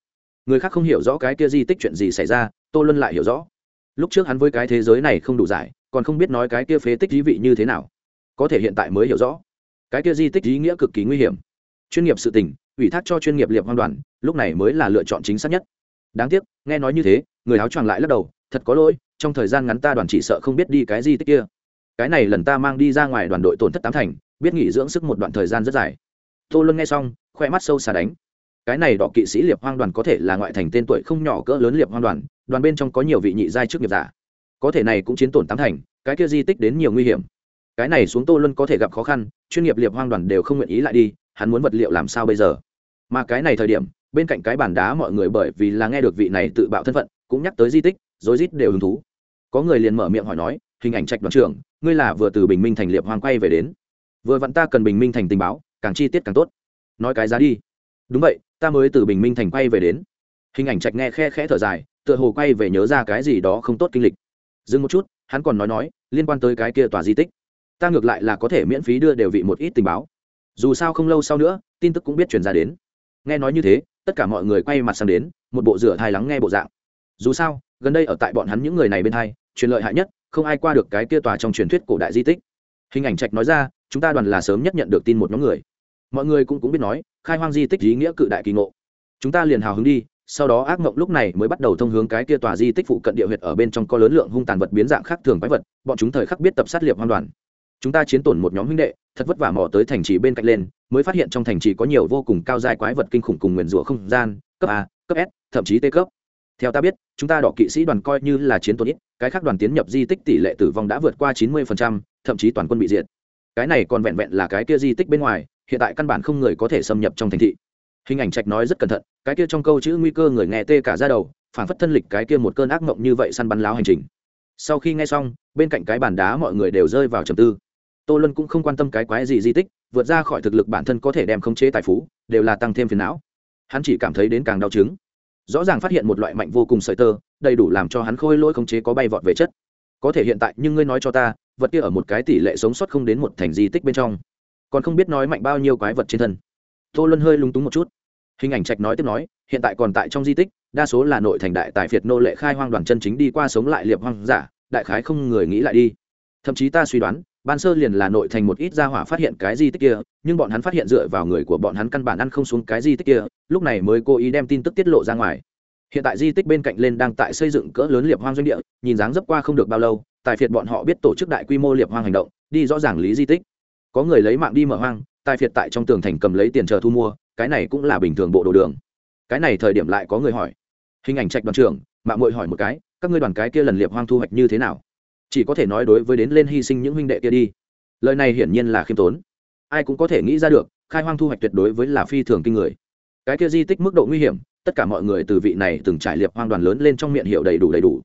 người khác không hiểu rõ cái kia di tích chuyện gì xảy ra, tô luân lại hiểu rõ. Lúc trước hắn với cái thế giới này không đủ giải, còn không biết nói cái kia phế tích thí vị như thế nào. Có thể hiện tại mới hiểu rõ. Cái kia di tích ý nghĩa cực kỳ nguy hiểm. Chuyên nghiệp sự tình, ủy thác cho chuyên nghiệp liệp hoang đoàn, lúc này mới là lựa chọn chính xác nhất. Đáng tiếc, nghe nói như thế, người áo choàng lại lắc đầu, thật có lỗi, trong thời gian ngắn ta đoàn chỉ sợ không biết đi cái di tích kia. Cái này lần ta mang đi ra ngoài đoàn đội tổn thất tám thành, biết nghỉ dưỡng sức một đoạn thời gian rất dài. Tô luân nghe xong, khoe mắt sâu xà đánh cái này đỏ kỵ sĩ liệp hoang đoàn có thể là ngoại thành tên tuổi không nhỏ cỡ lớn liệp hoang đoàn đoàn bên trong có nhiều vị nhị giai trước nghiệp giả. Có thể này cũng chiến tổn tám thành, cái kia di tích đến nhiều nguy hiểm. Cái này xuống tô luân có thể gặp khó khăn, chuyên nghiệp liệp hoang đoàn đều không nguyện ý lại đi, hắn muốn vật liệu làm sao bây giờ? Mà cái này thời điểm, bên cạnh cái bàn đá mọi người bởi vì là nghe được vị này tự bạo thân phận, cũng nhắc tới di tích, rối rít đều hứng thú. Có người liền mở miệng hỏi nói, hình ảnh trạch đoàn trưởng, ngươi là vừa từ bình minh thành liệp hoang quay về đến. Vừa vặn ta cần bình minh thành tình báo, càng chi tiết càng tốt. Nói cái giá đi đúng vậy, ta mới từ bình minh thành quay về đến. Hình ảnh trạch nghe khe khẽ thở dài, tựa hồ quay về nhớ ra cái gì đó không tốt kinh lịch. Dừng một chút, hắn còn nói nói, liên quan tới cái kia tòa di tích. Ta ngược lại là có thể miễn phí đưa đều vị một ít tình báo. Dù sao không lâu sau nữa, tin tức cũng biết truyền ra đến. Nghe nói như thế, tất cả mọi người quay mặt sang đến, một bộ rửa thai lắng nghe bộ dạng. Dù sao, gần đây ở tại bọn hắn những người này bên thai truyền lợi hại nhất, không ai qua được cái kia tòa trong truyền thuyết cổ đại di tích. Hình ảnh trạch nói ra, chúng ta đoàn là sớm nhất nhận được tin một nhóm người mọi người cũng cũng biết nói, khai hoang di tích ý nghĩa cự đại kỳ ngộ. Chúng ta liền hào hứng đi, sau đó ác mộng lúc này mới bắt đầu thông hướng cái kia tòa di tích phụ cận địa huyệt ở bên trong có lớn lượng hung tàn vật biến dạng khác thường quái vật, bọn chúng thời khắc biết tập sát liệp hoang đoàn. Chúng ta chiến tổn một nhóm huynh đệ, thật vất vả mò tới thành trì bên cạnh lên, mới phát hiện trong thành trì có nhiều vô cùng cao dài quái vật kinh khủng cùng nguyền rủa không gian, cấp a, cấp s, thậm chí t cấp. Theo ta biết, chúng ta đỏ kỵ sĩ đoàn coi như là chiến tổn ít, cái khác đoàn tiến nhập di tích tỷ lệ tử vong đã vượt qua chín mươi thậm chí toàn quân bị diệt. Cái này còn vẹn vẹn là cái kia di tích bên ngoài hiện tại căn bản không người có thể xâm nhập trong thành thị. Hình ảnh trạch nói rất cẩn thận, cái kia trong câu chữ nguy cơ người nghe tê cả ra đầu, phản phất thân lịch cái kia một cơn ác mộng như vậy săn bắn láo hành trình. Sau khi nghe xong, bên cạnh cái bàn đá mọi người đều rơi vào trầm tư. Tô luân cũng không quan tâm cái quái gì di tích, vượt ra khỏi thực lực bản thân có thể đem khống chế tài phú, đều là tăng thêm phiền não. Hắn chỉ cảm thấy đến càng đau chứng. Rõ ràng phát hiện một loại mạnh vô cùng sợi tơ, đầy đủ làm cho hắn khôi lỗi khống chế có bay vọt về chất. Có thể hiện tại, nhưng ngươi nói cho ta, vật kia ở một cái tỷ lệ sống sót không đến một thành di tích bên trong còn không biết nói mạnh bao nhiêu quái vật trên thân. Tô luân hơi lúng túng một chút. Hình ảnh trạch nói tiếp nói, hiện tại còn tại trong di tích, đa số là nội thành đại tài phiệt nô lệ khai hoang đoàn chân chính đi qua sống lại liệp hoang giả, đại khái không người nghĩ lại đi. Thậm chí ta suy đoán, ban sơ liền là nội thành một ít gia hỏa phát hiện cái di tích kia, nhưng bọn hắn phát hiện dựa vào người của bọn hắn căn bản ăn không xuống cái di tích kia, lúc này mới cố ý đem tin tức tiết lộ ra ngoài. Hiện tại di tích bên cạnh lên đang tại xây dựng cỡ lớn liệp hoang doanh địa, nhìn dáng dấp qua không được bao lâu, tài phiệt bọn họ biết tổ chức đại quy mô liệp hoang hành động, đi rõ ràng lý di tích có người lấy mạng đi mở hoang tài phiệt tại trong tường thành cầm lấy tiền chờ thu mua, cái này cũng là bình thường bộ đồ đường. Cái này thời điểm lại có người hỏi. Hình ảnh trạch đoàn trưởng mạng mội hỏi một cái, các ngươi đoàn cái kia lần liệp hoang thu hoạch như thế nào? Chỉ có thể nói đối với đến lên hy sinh những huynh đệ kia đi. Lời này hiển nhiên là khiêm tốn. Ai cũng có thể nghĩ ra được, khai hoang thu hoạch tuyệt đối với là phi thường kinh người. Cái kia di tích mức độ nguy hiểm, tất cả mọi người từ vị này từng trải liệp hoang đoàn lớn lên trong miệng hiệu đầy đủ đầy đủ.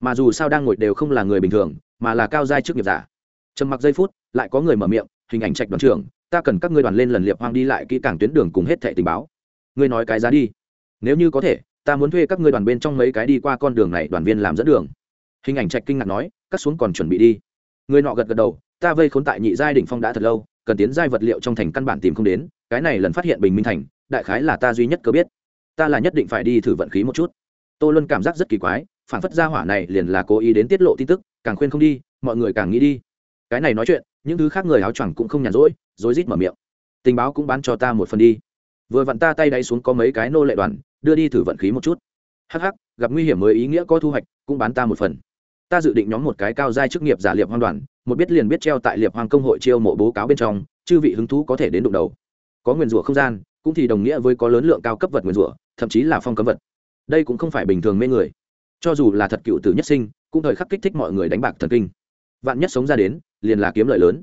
Mà dù sao đang ngồi đều không là người bình thường, mà là cao giai chức nghiệp giả. Trầm mặc giây phút, lại có người mở miệng hình ảnh trạch đoàn trưởng, ta cần các ngươi đoàn lên lần liệp hoang đi lại kỹ càng tuyến đường cùng hết thẻ tình báo. Ngươi nói cái giá đi. Nếu như có thể, ta muốn thuê các ngươi đoàn bên trong mấy cái đi qua con đường này, đoàn viên làm dẫn đường. Hình ảnh trạch kinh ngạc nói cắt xuống còn chuẩn bị đi. Người nọ gật gật đầu, ta vây khốn tại nhị giai đỉnh phong đã thật lâu, cần tiến giai vật liệu trong thành căn bản tìm không đến, cái này lần phát hiện bình minh thành, đại khái là ta duy nhất cơ biết. Ta là nhất định phải đi thử vận khí một chút. Tô luân cảm giác rất kỳ quái, phản phất gia hỏa này liền là cố ý đến tiết lộ tin tức, càng khuyên không đi, mọi người càng nghĩ đi. Cái này nói chuyện những thứ khác người áo choàng cũng không nhàn rỗi, rối rít mở miệng. Tình báo cũng bán cho ta một phần đi. Vừa vặn ta tay đáy xuống có mấy cái nô lệ đoàn, đưa đi thử vận khí một chút. Hắc hắc, gặp nguy hiểm mới ý nghĩa có thu hoạch, cũng bán ta một phần. Ta dự định nhóm một cái cao giai chức nghiệp giả liệp hoang đoàn, một biết liền biết treo tại liệp hoàng công hội chiêu mộ bố cáo bên trong, chư vị hứng thú có thể đến đụng đầu. Có nguyền rủa không gian, cũng thì đồng nghĩa với có lớn lượng cao cấp vật nguyền rủa, thậm chí là phong cấm vật. Đây cũng không phải bình thường mê người. Cho dù là thật cựu tử nhất sinh, cũng thời khắc kích thích mọi người đánh bạc thần kinh vạn nhất sống ra đến, liền là kiếm lợi lớn.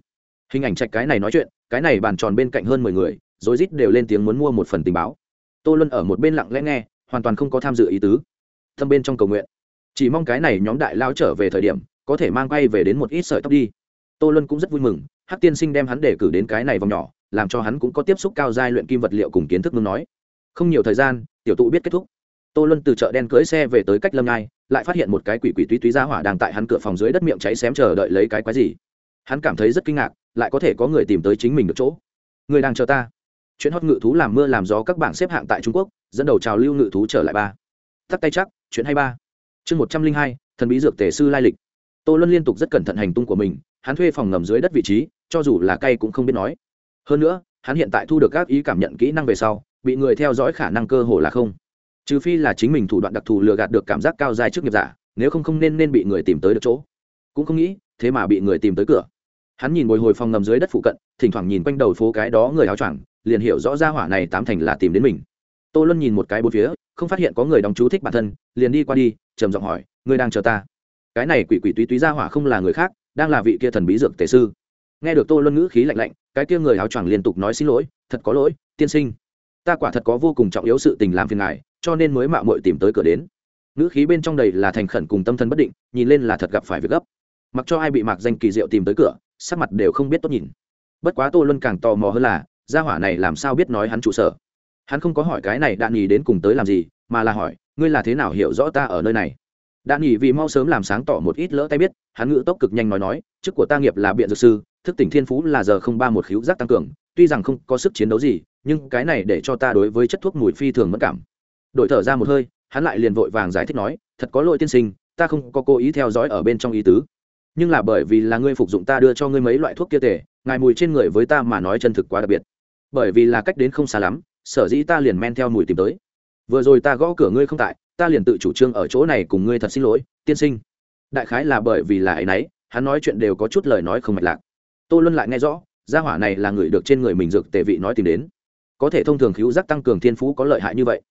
Hình ảnh trạch cái này nói chuyện, cái này bàn tròn bên cạnh hơn mười người, rối rít đều lên tiếng muốn mua một phần tình báo. Tô luân ở một bên lặng lẽ nghe, hoàn toàn không có tham dự ý tứ. Thâm bên trong cầu nguyện. Chỉ mong cái này nhóm đại lao trở về thời điểm, có thể mang quay về đến một ít sợi tóc đi. Tô luân cũng rất vui mừng, hắc tiên sinh đem hắn để cử đến cái này vòng nhỏ, làm cho hắn cũng có tiếp xúc cao giai luyện kim vật liệu cùng kiến thức ngưng nói. Không nhiều thời gian, tiểu tụ biết kết thúc tô luân từ chợ đen cưỡi xe về tới cách lâm ngai lại phát hiện một cái quỷ quỷ túy túy ra hỏa đang tại hắn cửa phòng dưới đất miệng cháy xém chờ đợi lấy cái quái gì. Hắn cảm thấy rất kinh ngạc, lại có thể có người tìm tới chính mình được chỗ. Người đang chờ ta. Chuyện hót ngự thú làm mưa làm gió các bảng xếp hạng tại trung quốc, dẫn đầu trào lưu ngự thú trở lại ba. Tắt tay chắc, chuyện hay ba. Chương một trăm linh hai, thần bí dược tề sư lai lịch. Tô luân liên tục rất cẩn thận hành tung của mình, hắn thuê phòng ngầm dưới đất vị trí, cho dù là cay cũng không biết nói. Hơn nữa, hắn hiện tại thu được các ý cảm nhận kỹ năng về sau, bị người theo dõi khả năng cơ hồ là không trừ phi là chính mình thủ đoạn đặc thù lừa gạt được cảm giác cao dài trước nghiệp giả, nếu không không nên nên bị người tìm tới được chỗ. Cũng không nghĩ, thế mà bị người tìm tới cửa. Hắn nhìn bồi hồi phòng ngầm dưới đất phụ cận, thỉnh thoảng nhìn quanh đầu phố cái đó người áo choàng, liền hiểu rõ ra hỏa này tám thành là tìm đến mình. Tô luân nhìn một cái bốn phía, không phát hiện có người đóng chú thích bản thân, liền đi qua đi, trầm giọng hỏi, ngươi đang chờ ta? Cái này quỷ quỷ túy túy ra hỏa không là người khác, đang là vị kia thần bí dược tề sư. Nghe được tô luân ngữ khí lạnh lạnh, cái kia người áo choàng liên tục nói xin lỗi, thật có lỗi, tiên sinh. Ta quả thật có vô cùng trọng yếu sự tình làm phiền ngài cho nên mới mạo muội tìm tới cửa đến. Ngữ khí bên trong đầy là thành khẩn cùng tâm thần bất định, nhìn lên là thật gặp phải việc gấp. Mặc cho ai bị mạc danh kỳ diệu tìm tới cửa, sắc mặt đều không biết tốt nhìn. Bất quá tô luân càng tò mò hơn là, gia hỏa này làm sao biết nói hắn trụ sở? Hắn không có hỏi cái này đạn nhì đến cùng tới làm gì, mà là hỏi, ngươi là thế nào hiểu rõ ta ở nơi này? Đạn nhì vì mau sớm làm sáng tỏ một ít lỡ tay biết, hắn ngữ tốc cực nhanh nói nói, chức của ta nghiệp là biện dược sư, thức tỉnh thiên phú là giờ không ba một khíu giác tăng cường, tuy rằng không có sức chiến đấu gì, nhưng cái này để cho ta đối với chất thuốc mùi phi thường mất cảm đổi thở ra một hơi, hắn lại liền vội vàng giải thích nói, thật có lỗi tiên sinh, ta không có cố ý theo dõi ở bên trong ý tứ. Nhưng là bởi vì là ngươi phục dụng ta đưa cho ngươi mấy loại thuốc kia tề, ngài mùi trên người với ta mà nói chân thực quá đặc biệt. Bởi vì là cách đến không xa lắm, sở dĩ ta liền men theo mùi tìm tới. Vừa rồi ta gõ cửa ngươi không tại, ta liền tự chủ trương ở chỗ này cùng ngươi thật xin lỗi, tiên sinh. Đại khái là bởi vì là ấ y n ấ y hắn nói chuyện đều có chút lời nói không mạch lạc. Tô luân lại nghe rõ, gia hỏa này là người được trên người mình dược tề vị nói tìm đến. Có thể thông thường cứu giác tăng cường thiên phú có lợi hại như vậy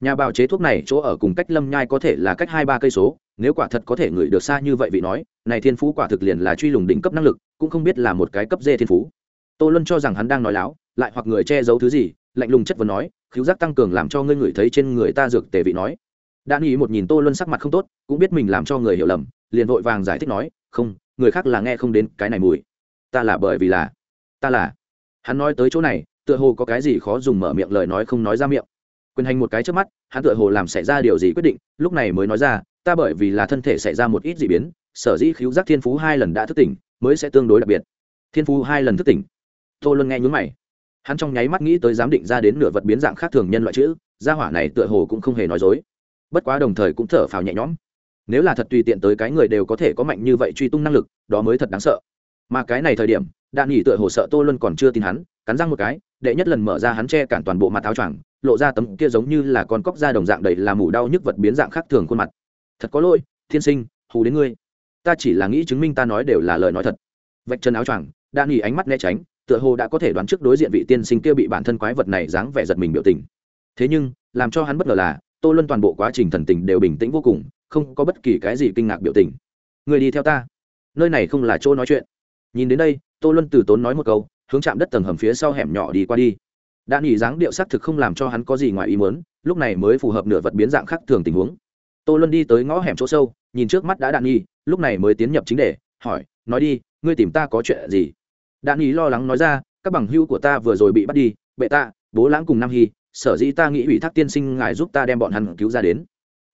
nhà bào chế thuốc này chỗ ở cùng cách lâm nhai có thể là cách hai ba cây số, nếu quả thật có thể ngửi được xa như vậy vị nói, này thiên phú quả thực liền là truy lùng đỉnh cấp năng lực, cũng không biết là một cái cấp dê thiên phú. Tô luân cho rằng hắn đang nói láo, lại hoặc người che giấu thứ gì, lạnh lùng chất vấn nói cứu giác tăng cường làm cho ngươi ngửi thấy trên người ta dược tề vị nói. Đã nghĩ một nhìn tô luân sắc mặt không tốt, cũng biết mình làm cho người hiểu lầm, liền vội vàng giải thích nói, không, người khác là nghe không đến cái này mùi. Ta là bởi vì là, ta là. Hắn nói tới chỗ này, tựa hồ có cái gì khó dùng mở miệng lời nói không nói ra miệng quyền hành một cái trước mắt, hắn tựa hồ làm xảy ra điều gì quyết định, lúc này mới nói ra, ta bởi vì là thân thể xảy ra một ít d ị biến, sở dĩ khiếu giác thiên phú hai lần đã thức tỉnh, mới sẽ tương đối đặc biệt. Thiên phú hai lần thức tỉnh. Tô luân nghe nhún mày. Hắn trong nháy mắt nghĩ tới giám định ra đến nửa vật biến dạng khác thường nhân loại chữ, gia hỏa này tựa hồ cũng không hề nói dối. Bất quá đồng thời cũng thở phào nhẹ nhõm. Nếu là thật tùy tiện tới cái người đều có thể có mạnh như vậy truy tung năng lực, đó mới thật đáng sợ. Mà cái này thời điểm, đạn nghỉ tựa hồ sợ tô luân còn chưa tin hắn, cắn răng một cái, đệ nhất lần mở ra hắn che cản toàn bộ mặt áo choàng lộ ra tấm kia giống như là con cóc da đồng dạng đầy là mủ đau nhức vật biến dạng khác thường khuôn mặt. Thật có lỗi, thiên sinh, hù đến ngươi. Ta chỉ là nghĩ chứng minh ta nói đều là lời nói thật. Vạch chân áo choàng, đã nghỉ ánh mắt né tránh, tựa hồ đã có thể đoán trước đối diện vị tiên sinh kia bị bản thân quái vật này dáng vẻ giật mình biểu tình. Thế nhưng, làm cho hắn bất ngờ là, tô luân toàn bộ quá trình thần tình đều bình tĩnh vô cùng, không có bất kỳ cái gì kinh ngạc biểu tình. Người đi theo ta. Nơi này không là chỗ nói chuyện. Nhìn đến đây, tô luân từ tốn nói một câu, hướng chạm đất tầng hầm phía sau hẻm nhỏ đi qua đi đã nghỉ dáng điệu xác thực không làm cho hắn có gì ngoài ý muốn, lúc này mới phù hợp nửa vật biến dạng khác thường tình huống. Tô luân đi tới ngõ hẻm chỗ sâu, nhìn trước mắt đã đạn nghi lúc này mới tiến nhập chính đề, hỏi, nói đi, ngươi tìm ta có chuyện gì? Đạn nghi lo lắng nói ra, các bằng hữu của ta vừa rồi bị bắt đi, bệ ta bố lãng cùng nam hy, sở dĩ ta nghĩ ủy thác tiên sinh ngài giúp ta đem bọn hắn cứu ra đến.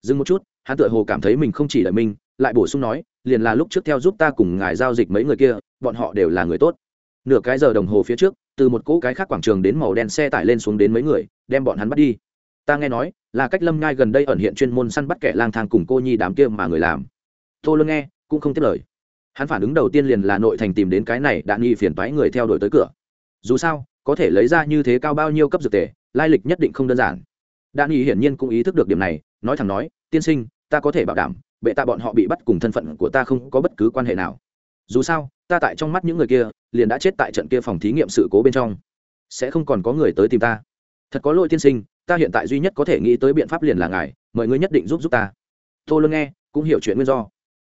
Dừng một chút, hắn tựa hồ cảm thấy mình không chỉ đợi mình, lại bổ sung nói, liền là lúc trước theo giúp ta cùng ngài giao dịch mấy người kia, bọn họ đều là người tốt nửa cái giờ đồng hồ phía trước, từ một cỗ cái khác quảng trường đến màu đen xe tải lên xuống đến mấy người, đem bọn hắn bắt đi. Ta nghe nói, là cách lâm ngai gần đây ẩn hiện chuyên môn săn bắt kẻ lang thang cùng cô nhi đám kia mà người làm. Tô luôn nghe, cũng không tiếp lời. Hắn phản ứng đầu tiên liền là nội thành tìm đến cái này đã nghi phiền toái người theo đuổi tới cửa. Dù sao, có thể lấy ra như thế cao bao nhiêu cấp dược tề, lai lịch nhất định không đơn giản. Đan nghi hiển nhiên cũng ý thức được điểm này, nói thẳng nói, tiên sinh, ta có thể bảo đảm, bệ tạ bọn họ bị bắt cùng thân phận của ta không có bất cứ quan hệ nào dù sao, ta tại trong mắt những người kia, liền đã chết tại trận kia phòng thí nghiệm sự cố bên trong. Sẽ không còn có người tới tìm ta. Thật có lỗi tiên sinh, ta hiện tại duy nhất có thể nghĩ tới biện pháp liền là ngài, mời ngươi nhất định giúp giúp ta. Tô lương nghe, cũng hiểu chuyện nguyên do.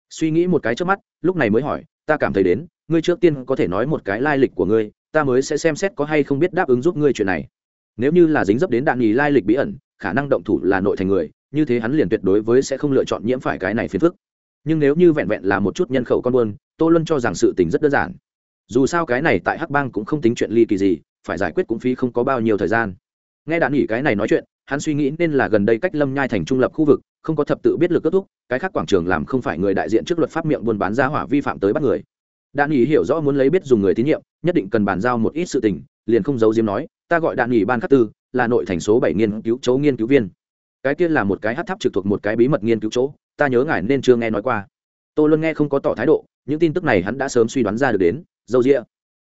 Suy nghĩ một cái trước mắt, lúc này mới hỏi, ta cảm thấy đến, ngươi trước tiên có thể nói một cái lai lịch của ngươi, ta mới sẽ xem xét có hay không biết đáp ứng giúp ngươi chuyện này. Nếu như là dính dấp đến đạn nhì lai lịch bí ẩn, khả năng động thủ là nội thành người, như thế hắn liền tuyệt đối với sẽ không lựa chọn nhiễm phải cái này phiền phức. Nhưng nếu như vẹn vẹn là một chút nhân khẩu con buôn tô luân cho rằng sự tình rất đơn giản. Dù sao cái này tại hắc bang cũng không tính chuyện ly kỳ gì, phải giải quyết cũng phí không có bao nhiêu thời gian. Nghe đạn nghỉ cái này nói chuyện, hắn suy nghĩ nên là gần đây cách lâm nhai thành trung lập khu vực, không có thập tự biết lực kết thúc, cái khác quảng trường làm không phải người đại diện trước luật pháp miệng buôn bán giá hỏa vi phạm tới bắt người. Đạn nghỉ hiểu rõ muốn lấy biết dùng người tín nhiệm, nhất định cần bàn giao một ít sự tình, liền không giấu diếm nói, ta gọi đạn nghỉ ban khắc tư, là nội thành số bảy nghiên cứu chỗ nghiên cứu viên. Cái kia là một cái hát tháp trực thuộc một cái bí mật nghiên cứu chỗ, ta nhớ ngài nên chưa nghe nói qua tôi luôn nghe không có tỏ thái độ, những tin tức này hắn đã sớm suy đoán ra được đến, dâu rịa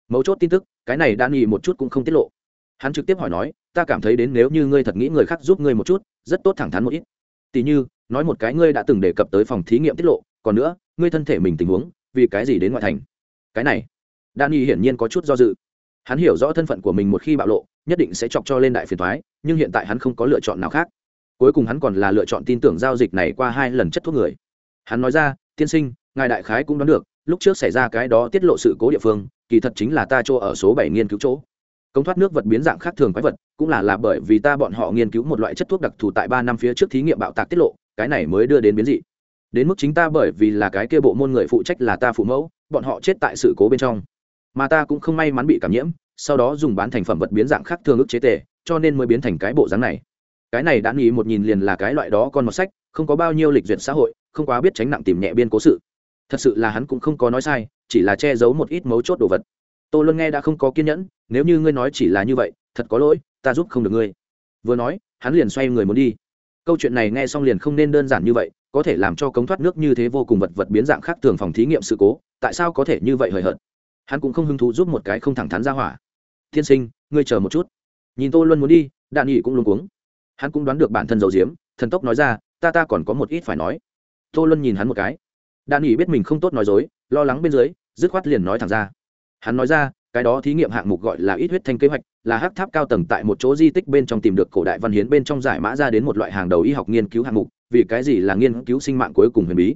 mấu chốt tin tức, cái này đan nghỉ một chút cũng không tiết lộ. Hắn trực tiếp hỏi nói, ta cảm thấy đến nếu như ngươi thật nghĩ người khác giúp ngươi một chút, rất tốt thẳng thắn một ít. Tỉ như, nói một cái ngươi đã từng đề cập tới phòng thí nghiệm tiết lộ, còn nữa, ngươi thân thể mình tình huống, vì cái gì đến ngoại thành? Cái này. Đan hiển nhiên có chút do dự. Hắn hiểu rõ thân phận của mình một khi bạo lộ, nhất định sẽ chọc cho lên đại phiền thoái nhưng hiện tại hắn không có lựa chọn nào khác. Cuối cùng hắn còn là lựa chọn tin tưởng giao dịch này qua hai lần chất thuốc người. Hắn nói ra tiên sinh ngài đại khái cũng đoán được lúc trước xảy ra cái đó tiết lộ sự cố địa phương kỳ thật chính là ta chỗ ở số bảy nghiên cứu chỗ. Công thoát nước vật biến dạng khác thường quái vật cũng là là bởi vì ta bọn họ nghiên cứu một loại chất thuốc đặc thù tại ba năm phía trước thí nghiệm bạo tạc tiết lộ cái này mới đưa đến biến dị. Đến mức chính ta bởi vì là cái kia bộ môn người phụ trách là ta phụ mẫu bọn họ chết tại sự cố bên trong. Mà ta cũng không may mắn bị cảm nhiễm sau đó dùng bán thành phẩm vật biến dạng khác thường ức chế tề, cho nên mới biến thành cái bộ dáng này. Cái này đã nghĩ một nhìn liền là cái loại đó con một sách không có bao nhiêu lịch duyệt xã hội không quá biết tránh nặng tìm nhẹ biên cố sự. Thật sự là hắn cũng không có nói sai, chỉ là che giấu một ít mấu chốt đồ vật. Tôi luôn nghe đã không có kiên nhẫn, nếu như ngươi nói chỉ là như vậy, thật có lỗi, ta giúp không được ngươi. Vừa nói, hắn liền xoay người muốn đi. Câu chuyện này nghe xong liền không nên đơn giản như vậy, có thể làm cho cống thoát nước như thế vô cùng vật vật biến dạng khác thường phòng thí nghiệm sự cố, tại sao có thể như vậy hời hợt? Hắn cũng không hứng thú giúp một cái không thẳng thắn ra hỏa. Tiên sinh, ngươi chờ một chút. Nhìn tôi luôn muốn đi, đạn nghị cũng luôn cuống. Hắn cũng đoán được bản thân dầu diếm thần tốc nói ra, ta ta còn có một ít phải nói tô luân nhìn hắn một cái. Đan nghỉ biết mình không tốt nói dối, lo lắng bên dưới, dứt khoát liền nói thẳng ra. Hắn nói ra, cái đó thí nghiệm hạng mục gọi là ít huyết thanh kế hoạch, là hắc tháp cao tầng tại một chỗ di tích bên trong tìm được cổ đại văn hiến bên trong giải mã ra đến một loại hàng đầu y học nghiên cứu hạng mục, vì cái gì là nghiên cứu sinh mạng cuối cùng huyền bí?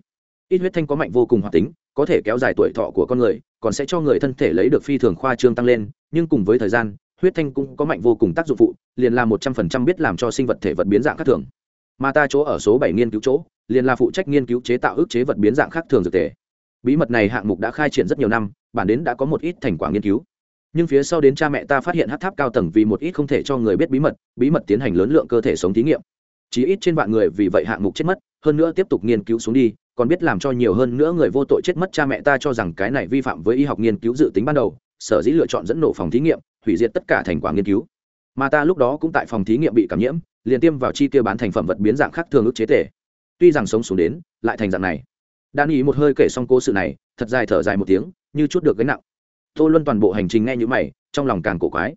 Ít huyết thanh có mạnh vô cùng hoạt tính, có thể kéo dài tuổi thọ của con người, còn sẽ cho người thân thể lấy được phi thường khoa trương tăng lên, nhưng cùng với thời gian, huyết thanh cũng có mạnh vô cùng tác dụng phụ, liền là một trăm phần trăm biết làm cho sinh vật thể vật biến dạng khác thường. Mà ta chỗ ở số bảy nghiên cứu chỗ liền là phụ trách nghiên cứu chế tạo ức chế vật biến dạng khác thường dược thể bí mật này hạng mục đã khai triển rất nhiều năm, bản đến đã có một ít thành quả nghiên cứu. Nhưng phía sau đến cha mẹ ta phát hiện hát tháp cao tầng vì một ít không thể cho người biết bí mật bí mật tiến hành lớn lượng cơ thể sống thí nghiệm. Chỉ ít trên vạn người vì vậy hạng mục chết mất, hơn nữa tiếp tục nghiên cứu xuống đi, còn biết làm cho nhiều hơn nữa người vô tội chết mất cha mẹ ta cho rằng cái này vi phạm với y học nghiên cứu dự tính ban đầu, sở dĩ lựa chọn dẫn nổ phòng thí nghiệm, hủy diệt tất cả thành quả nghiên cứu. Mà ta lúc đó cũng tại phòng thí nghiệm bị cảm nhiễm, liền tiêm vào chi tiêu bán thành phẩm vật biến dạng khác thường ức chế tể tuy rằng sống xuống đến, lại thành dạng này. Đan ý một hơi kể xong cố sự này, thật dài thở dài một tiếng, như chút được gánh nặng. Tô luân toàn bộ hành trình nghe như mày, trong lòng càng cổ quái.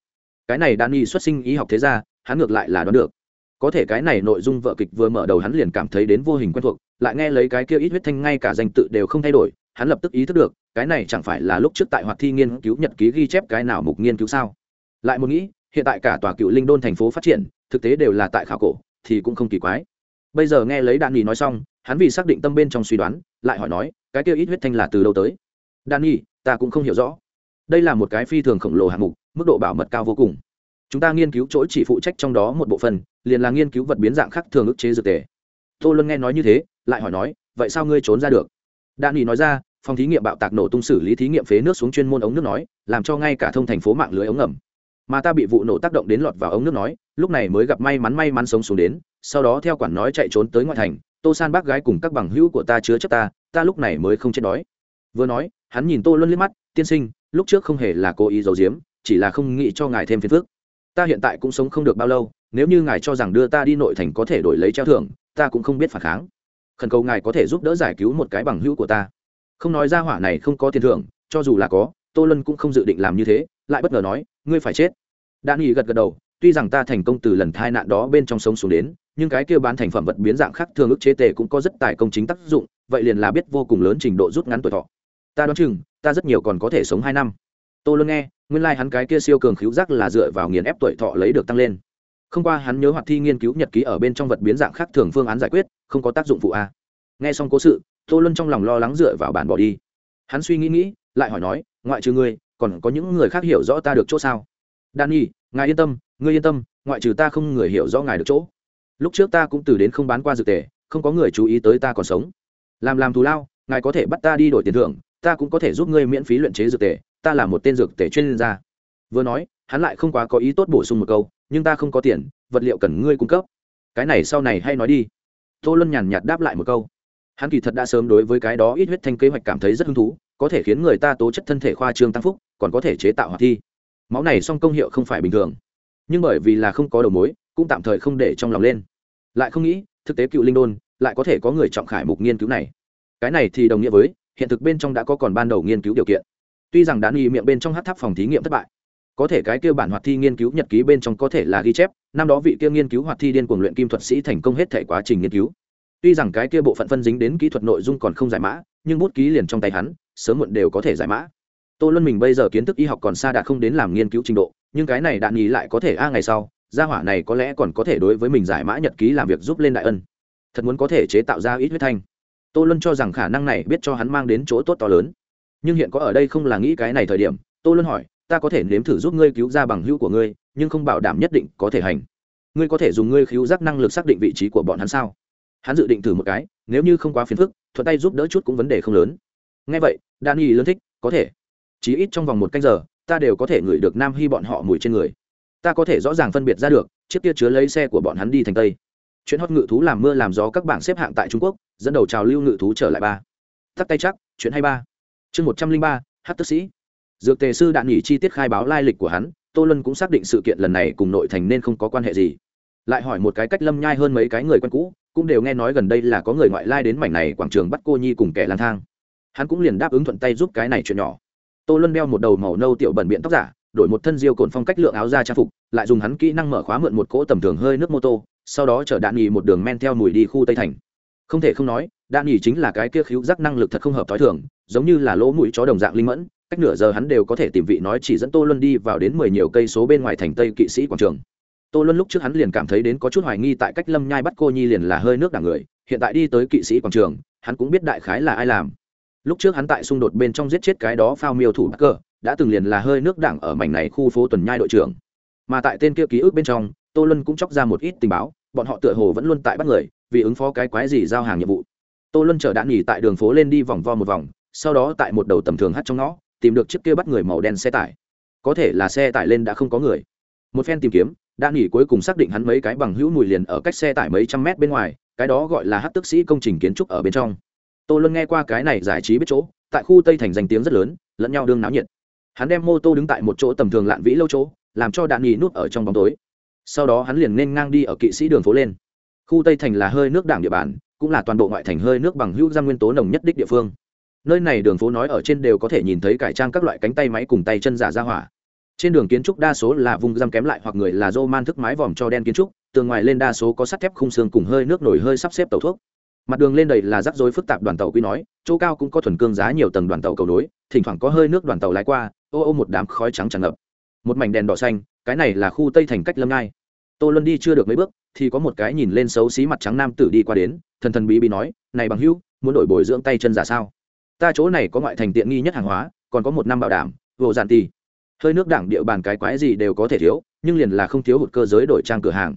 Cái này đan ý xuất sinh y học thế ra hắn ngược lại là đoán được. Có thể cái này nội dung vợ kịch vừa mở đầu hắn liền cảm thấy đến vô hình quen thuộc, lại nghe lấy cái kia ít huyết thanh ngay cả danh tự đều không thay đổi, hắn lập tức ý thức được, cái này chẳng phải là lúc trước tại hoạt thi nghiên cứu nhật ký ghi chép cái nào mục nghiên cứu sao? Lại một nghĩ, hiện tại cả tòa cựu linh đôn thành phố phát triển, thực tế đều là tại khảo cổ, thì cũng không kỳ quái bây giờ nghe lấy đạn nghỉ nói xong, hắn vì xác định tâm bên trong suy đoán, lại hỏi nói, cái kia ít huyết thanh là từ đâu tới? Đạn nghỉ ta cũng không hiểu rõ. Đây là một cái phi thường khổng lồ hạng mục, mức độ bảo mật cao vô cùng. Chúng ta nghiên cứu chỗ chỉ phụ trách trong đó một bộ phần liền là nghiên cứu vật biến dạng khác thường ức chế dược tề. Tô luân nghe nói như thế, lại hỏi nói, vậy sao ngươi trốn ra được? Đạn nghỉ nói ra, phòng thí nghiệm bạo tạc nổ tung xử lý thí nghiệm phế nước xuống chuyên môn ống nước nói, làm cho ngay cả thông thành phố mạng lưới ống ngầm. Mà ta bị vụ nổ tác động đến lọt vào ống nước nói, lúc này mới gặp may mắn may mắn sống xuống đến sau đó theo quản nói chạy trốn tới ngoại thành, tô san bác gái cùng các bằng hữu của ta chứa chấp ta ta lúc này mới không chết đói. Vừa nói, hắn nhìn tô luân liếc mắt, tiên sinh, lúc trước không hề là cố ý giấu giếm, chỉ là không nghĩ cho ngài thêm phiền phức. Ta hiện tại cũng sống không được bao lâu, nếu như ngài cho rằng đưa ta đi nội thành có thể đổi lấy treo thưởng, ta cũng không biết phản kháng. Khẩn cầu ngài có thể giúp đỡ giải cứu một cái bằng hữu của ta. Không nói ra hỏa này không có tiền thưởng, cho dù là có, tô lân cũng không dự định làm như thế, lại bất ngờ nói, ngươi phải chết. Đan nghỉ gật gật đầu tuy rằng ta thành công từ lần tai nạn đó bên trong sống xuống đến, nhưng cái kia bán thành phẩm vật biến dạng khác thường ức chế tề cũng có rất tài công chính tác dụng, vậy liền là biết vô cùng lớn trình độ rút ngắn tuổi thọ. Ta đoán chừng, ta rất nhiều còn có thể sống hai năm. Tô luôn nghe, nguyên lai、like、hắn cái kia siêu cường khíu giác là dựa vào nghiền ép tuổi thọ lấy được tăng lên. Không qua hắn nhớ hoạt thi nghiên cứu nhật ký ở bên trong vật biến dạng khác thường phương án giải quyết, không có tác dụng phụ a. Nghe xong cố sự, tô luân trong lòng lo lắng dựa vào bản bỏ đi. Hắn suy nghĩ nghĩ, lại hỏi nói, ngoại trừ ngươi, còn có những người khác hiểu rõ ta được chỗ sao? Danny, ngài yên tâm ngươi yên tâm ngoại trừ ta không người hiểu rõ ngài được chỗ. Lúc trước ta cũng từ đến không bán qua dược tề không có người chú ý tới ta còn sống. Làm làm thù lao ngài có thể bắt ta đi đổi tiền thưởng ta cũng có thể giúp ngươi miễn phí luyện chế dược tề ta là một tên dược tề chuyên gia. Vừa nói hắn lại không quá có ý tốt bổ sung một câu nhưng ta không có tiền vật liệu cần ngươi cung cấp. Cái này sau này hay nói đi. Tô luân nhàn nhạt đáp lại một câu. Hắn kỳ thật đã sớm đối với cái đó ít huyết thanh kế hoạch cảm thấy rất hứng thú có thể khiến người ta tố chất thân thể khoa trương tăng phúc còn có thể chế tạo hoạt thi máu này song công hiệu không phải bình thường. Nhưng bởi vì là không có đầu mối, cũng tạm thời không để trong lòng lên. Lại không nghĩ, thực tế cựu linh đôn lại có thể có người trọng khải mục nghiên cứu này. Cái này thì đồng nghĩa với, hiện thực bên trong đã có còn ban đầu nghiên cứu điều kiện. Tuy rằng đã nghi miệng bên trong hát tháp phòng thí nghiệm thất bại, có thể cái kia bản hoạt thi nghiên cứu nhật ký bên trong có thể là ghi chép, năm đó vị kia nghiên cứu hoạt thi điên cuồng luyện kim thuật sĩ thành công hết thể quá trình nghiên cứu. Tuy rằng cái kia bộ phận phân dính đến kỹ thuật nội dung còn không giải mã, nhưng bút ký liền trong tay hắn, sớm muộn đều có thể giải mã tô luân mình bây giờ kiến thức y học còn xa đạt không đến làm nghiên cứu trình độ, nhưng cái này đạn nhì lại có thể a ngày sau, gia hỏa này có lẽ còn có thể đối với mình giải mã nhật ký làm việc giúp lên đại ân. Thật muốn có thể chế tạo ra ít huyết thanh. Tô luân cho rằng khả năng này biết cho hắn mang đến chỗ tốt to lớn. Nhưng hiện có ở đây không là nghĩ cái này thời điểm, tô luân hỏi, ta có thể nếm thử giúp ngươi cứu ra bằng hữu của ngươi, nhưng không bảo đảm nhất định có thể hành. Ngươi có thể dùng ngươi cứu giác năng lực xác định vị trí của bọn hắn sao? Hắn dự định thử một cái, nếu như không quá phiền phức, thuận tay giúp đỡ chút cũng vấn đề không lớn. Ngay vậy danny lớn thích, có thể chí ít trong vòng một canh giờ, ta đều có thể ngửi được nam hy bọn họ mùi trên người. Ta có thể rõ ràng phân biệt ra được, chiếc kia chứa lấy xe của bọn hắn đi thành tây. Chuyện hót ngự thú làm mưa làm gió các bảng xếp hạng tại trung quốc, dẫn đầu trào lưu ngự thú trở lại ba. Tắt tay chắc chuyện hay ba. Chương một trăm linh ba, hát tức sĩ. Dược tề sư đạn nghỉ chi tiết khai báo lai lịch của hắn, tô lân cũng xác định sự kiện lần này cùng nội thành nên không có quan hệ gì. Lại hỏi một cái cách lâm nhai hơn mấy cái người quen cũ, cũng đều nghe nói gần đây là có người ngoại lai đến mảnh này quảng trường bắt cô nhi cùng kẻ lang thang. Hắn cũng liền đáp ứng thuận tay giúp cái này chuyện nhỏ tô luân đeo một đầu màu nâu tiểu bẩn biện tóc giả, đổi một thân diêu cồn phong cách lượng áo ra trang phục, lại dùng hắn kỹ năng mở khóa mượn một cỗ tầm thường hơi nước mô tô, sau đó chở đạn nhì một đường men theo mùi đi khu tây thành. Không thể không nói, đạn nhì chính là cái kia khíu giác năng lực thật không hợp t h i thường, giống như là lỗ mũi chó đồng dạng linh mẫn, cách nửa giờ hắn đều có thể tìm vị nói chỉ dẫn tô luân đi vào đến mười nhiều cây số bên ngoài thành tây kỵ sĩ quảng trường. Tô luân lúc trước hắn liền cảm thấy đến có chút hoài nghi tại cách lâm nhai bắt cô nhi liền là hơi nước đảng người, hiện tại đi tới kỵ sĩ quảng trường, hắn cũng biết đại khái là ai làm lúc trước hắn tại xung đột bên trong giết chết cái đó phao miêu thủ bắc cờ đã từng liền là hơi nước đảng ở mảnh này khu phố tuần nhai đội trưởng. Mà tại tên kia ký ức bên trong, tô lân cũng chóc ra một ít tình báo, bọn họ tựa hồ vẫn luôn tại bắt người, vì ứng phó cái quái gì giao hàng nhiệm vụ. Tô lân chở đạn nghỉ tại đường phố lên đi vòng vo một vòng, sau đó tại một đầu tầm thường hắt trong ngõ, tìm được chiếc kia bắt người màu đen xe tải. Có thể là xe tải lên đã không có người. Một phen tìm kiếm đã nghỉ cuối cùng xác định hắn mấy cái bằng hữu mùi liền ở cách xe tải mấy trăm mét bên ngoài, cái đó gọi là hát tức sĩ công trình kiến trúc ở bên trong tôi luôn nghe qua cái này giải trí biết chỗ, tại khu tây thành danh tiếng rất lớn, lẫn nhau đương náo nhiệt. Hắn đem mô tô đứng tại một chỗ tầm thường lạn vĩ lâu chỗ, làm cho đạn nghỉ nút ở trong bóng tối. Sau đó hắn liền nên ngang đi ở kỵ sĩ đường phố lên. Khu tây thành là hơi nước đảng địa bàn, cũng là toàn bộ ngoại thành hơi nước bằng hữu giam nguyên tố nồng nhất đích địa phương. Nơi này đường phố nói ở trên đều có thể nhìn thấy cải trang các loại cánh tay máy cùng tay chân giả ra hỏa. Trên đường kiến trúc đa số là vùng giam kém lại hoặc người là dô man thức mái vòm cho đen kiến trúc, tường ngoài lên đa số có sắt thép khung xương cùng hơi nước nổi hơi sắp xếp tàu thuốc mặt đường lên đầy là rắc rối phức tạp đoàn tàu quy nói, chỗ cao cũng có thuần cương giá nhiều tầng đoàn tàu cầu nối, thỉnh thoảng có hơi nước đoàn tàu lái qua, ô ô một đám khói trắng tràn ngập. Một mảnh đèn đỏ xanh, cái này là khu tây thành cách lâm ngai. Tô luân đi chưa được mấy bước, thì có một cái nhìn lên xấu xí mặt trắng nam tử đi qua đến, thần thần bí bí nói, này bằng hữu, muốn đổi bồi dưỡng tay chân giả sao? Ta chỗ này có ngoại thành tiện nghi nhất hàng hóa, còn có một năm bảo đảm, vô giản tì. Hơi nước đảng địa bàn cái quái gì đều có thể thiếu, nhưng liền là không thiếu hụt cơ giới đổi trang cửa hàng.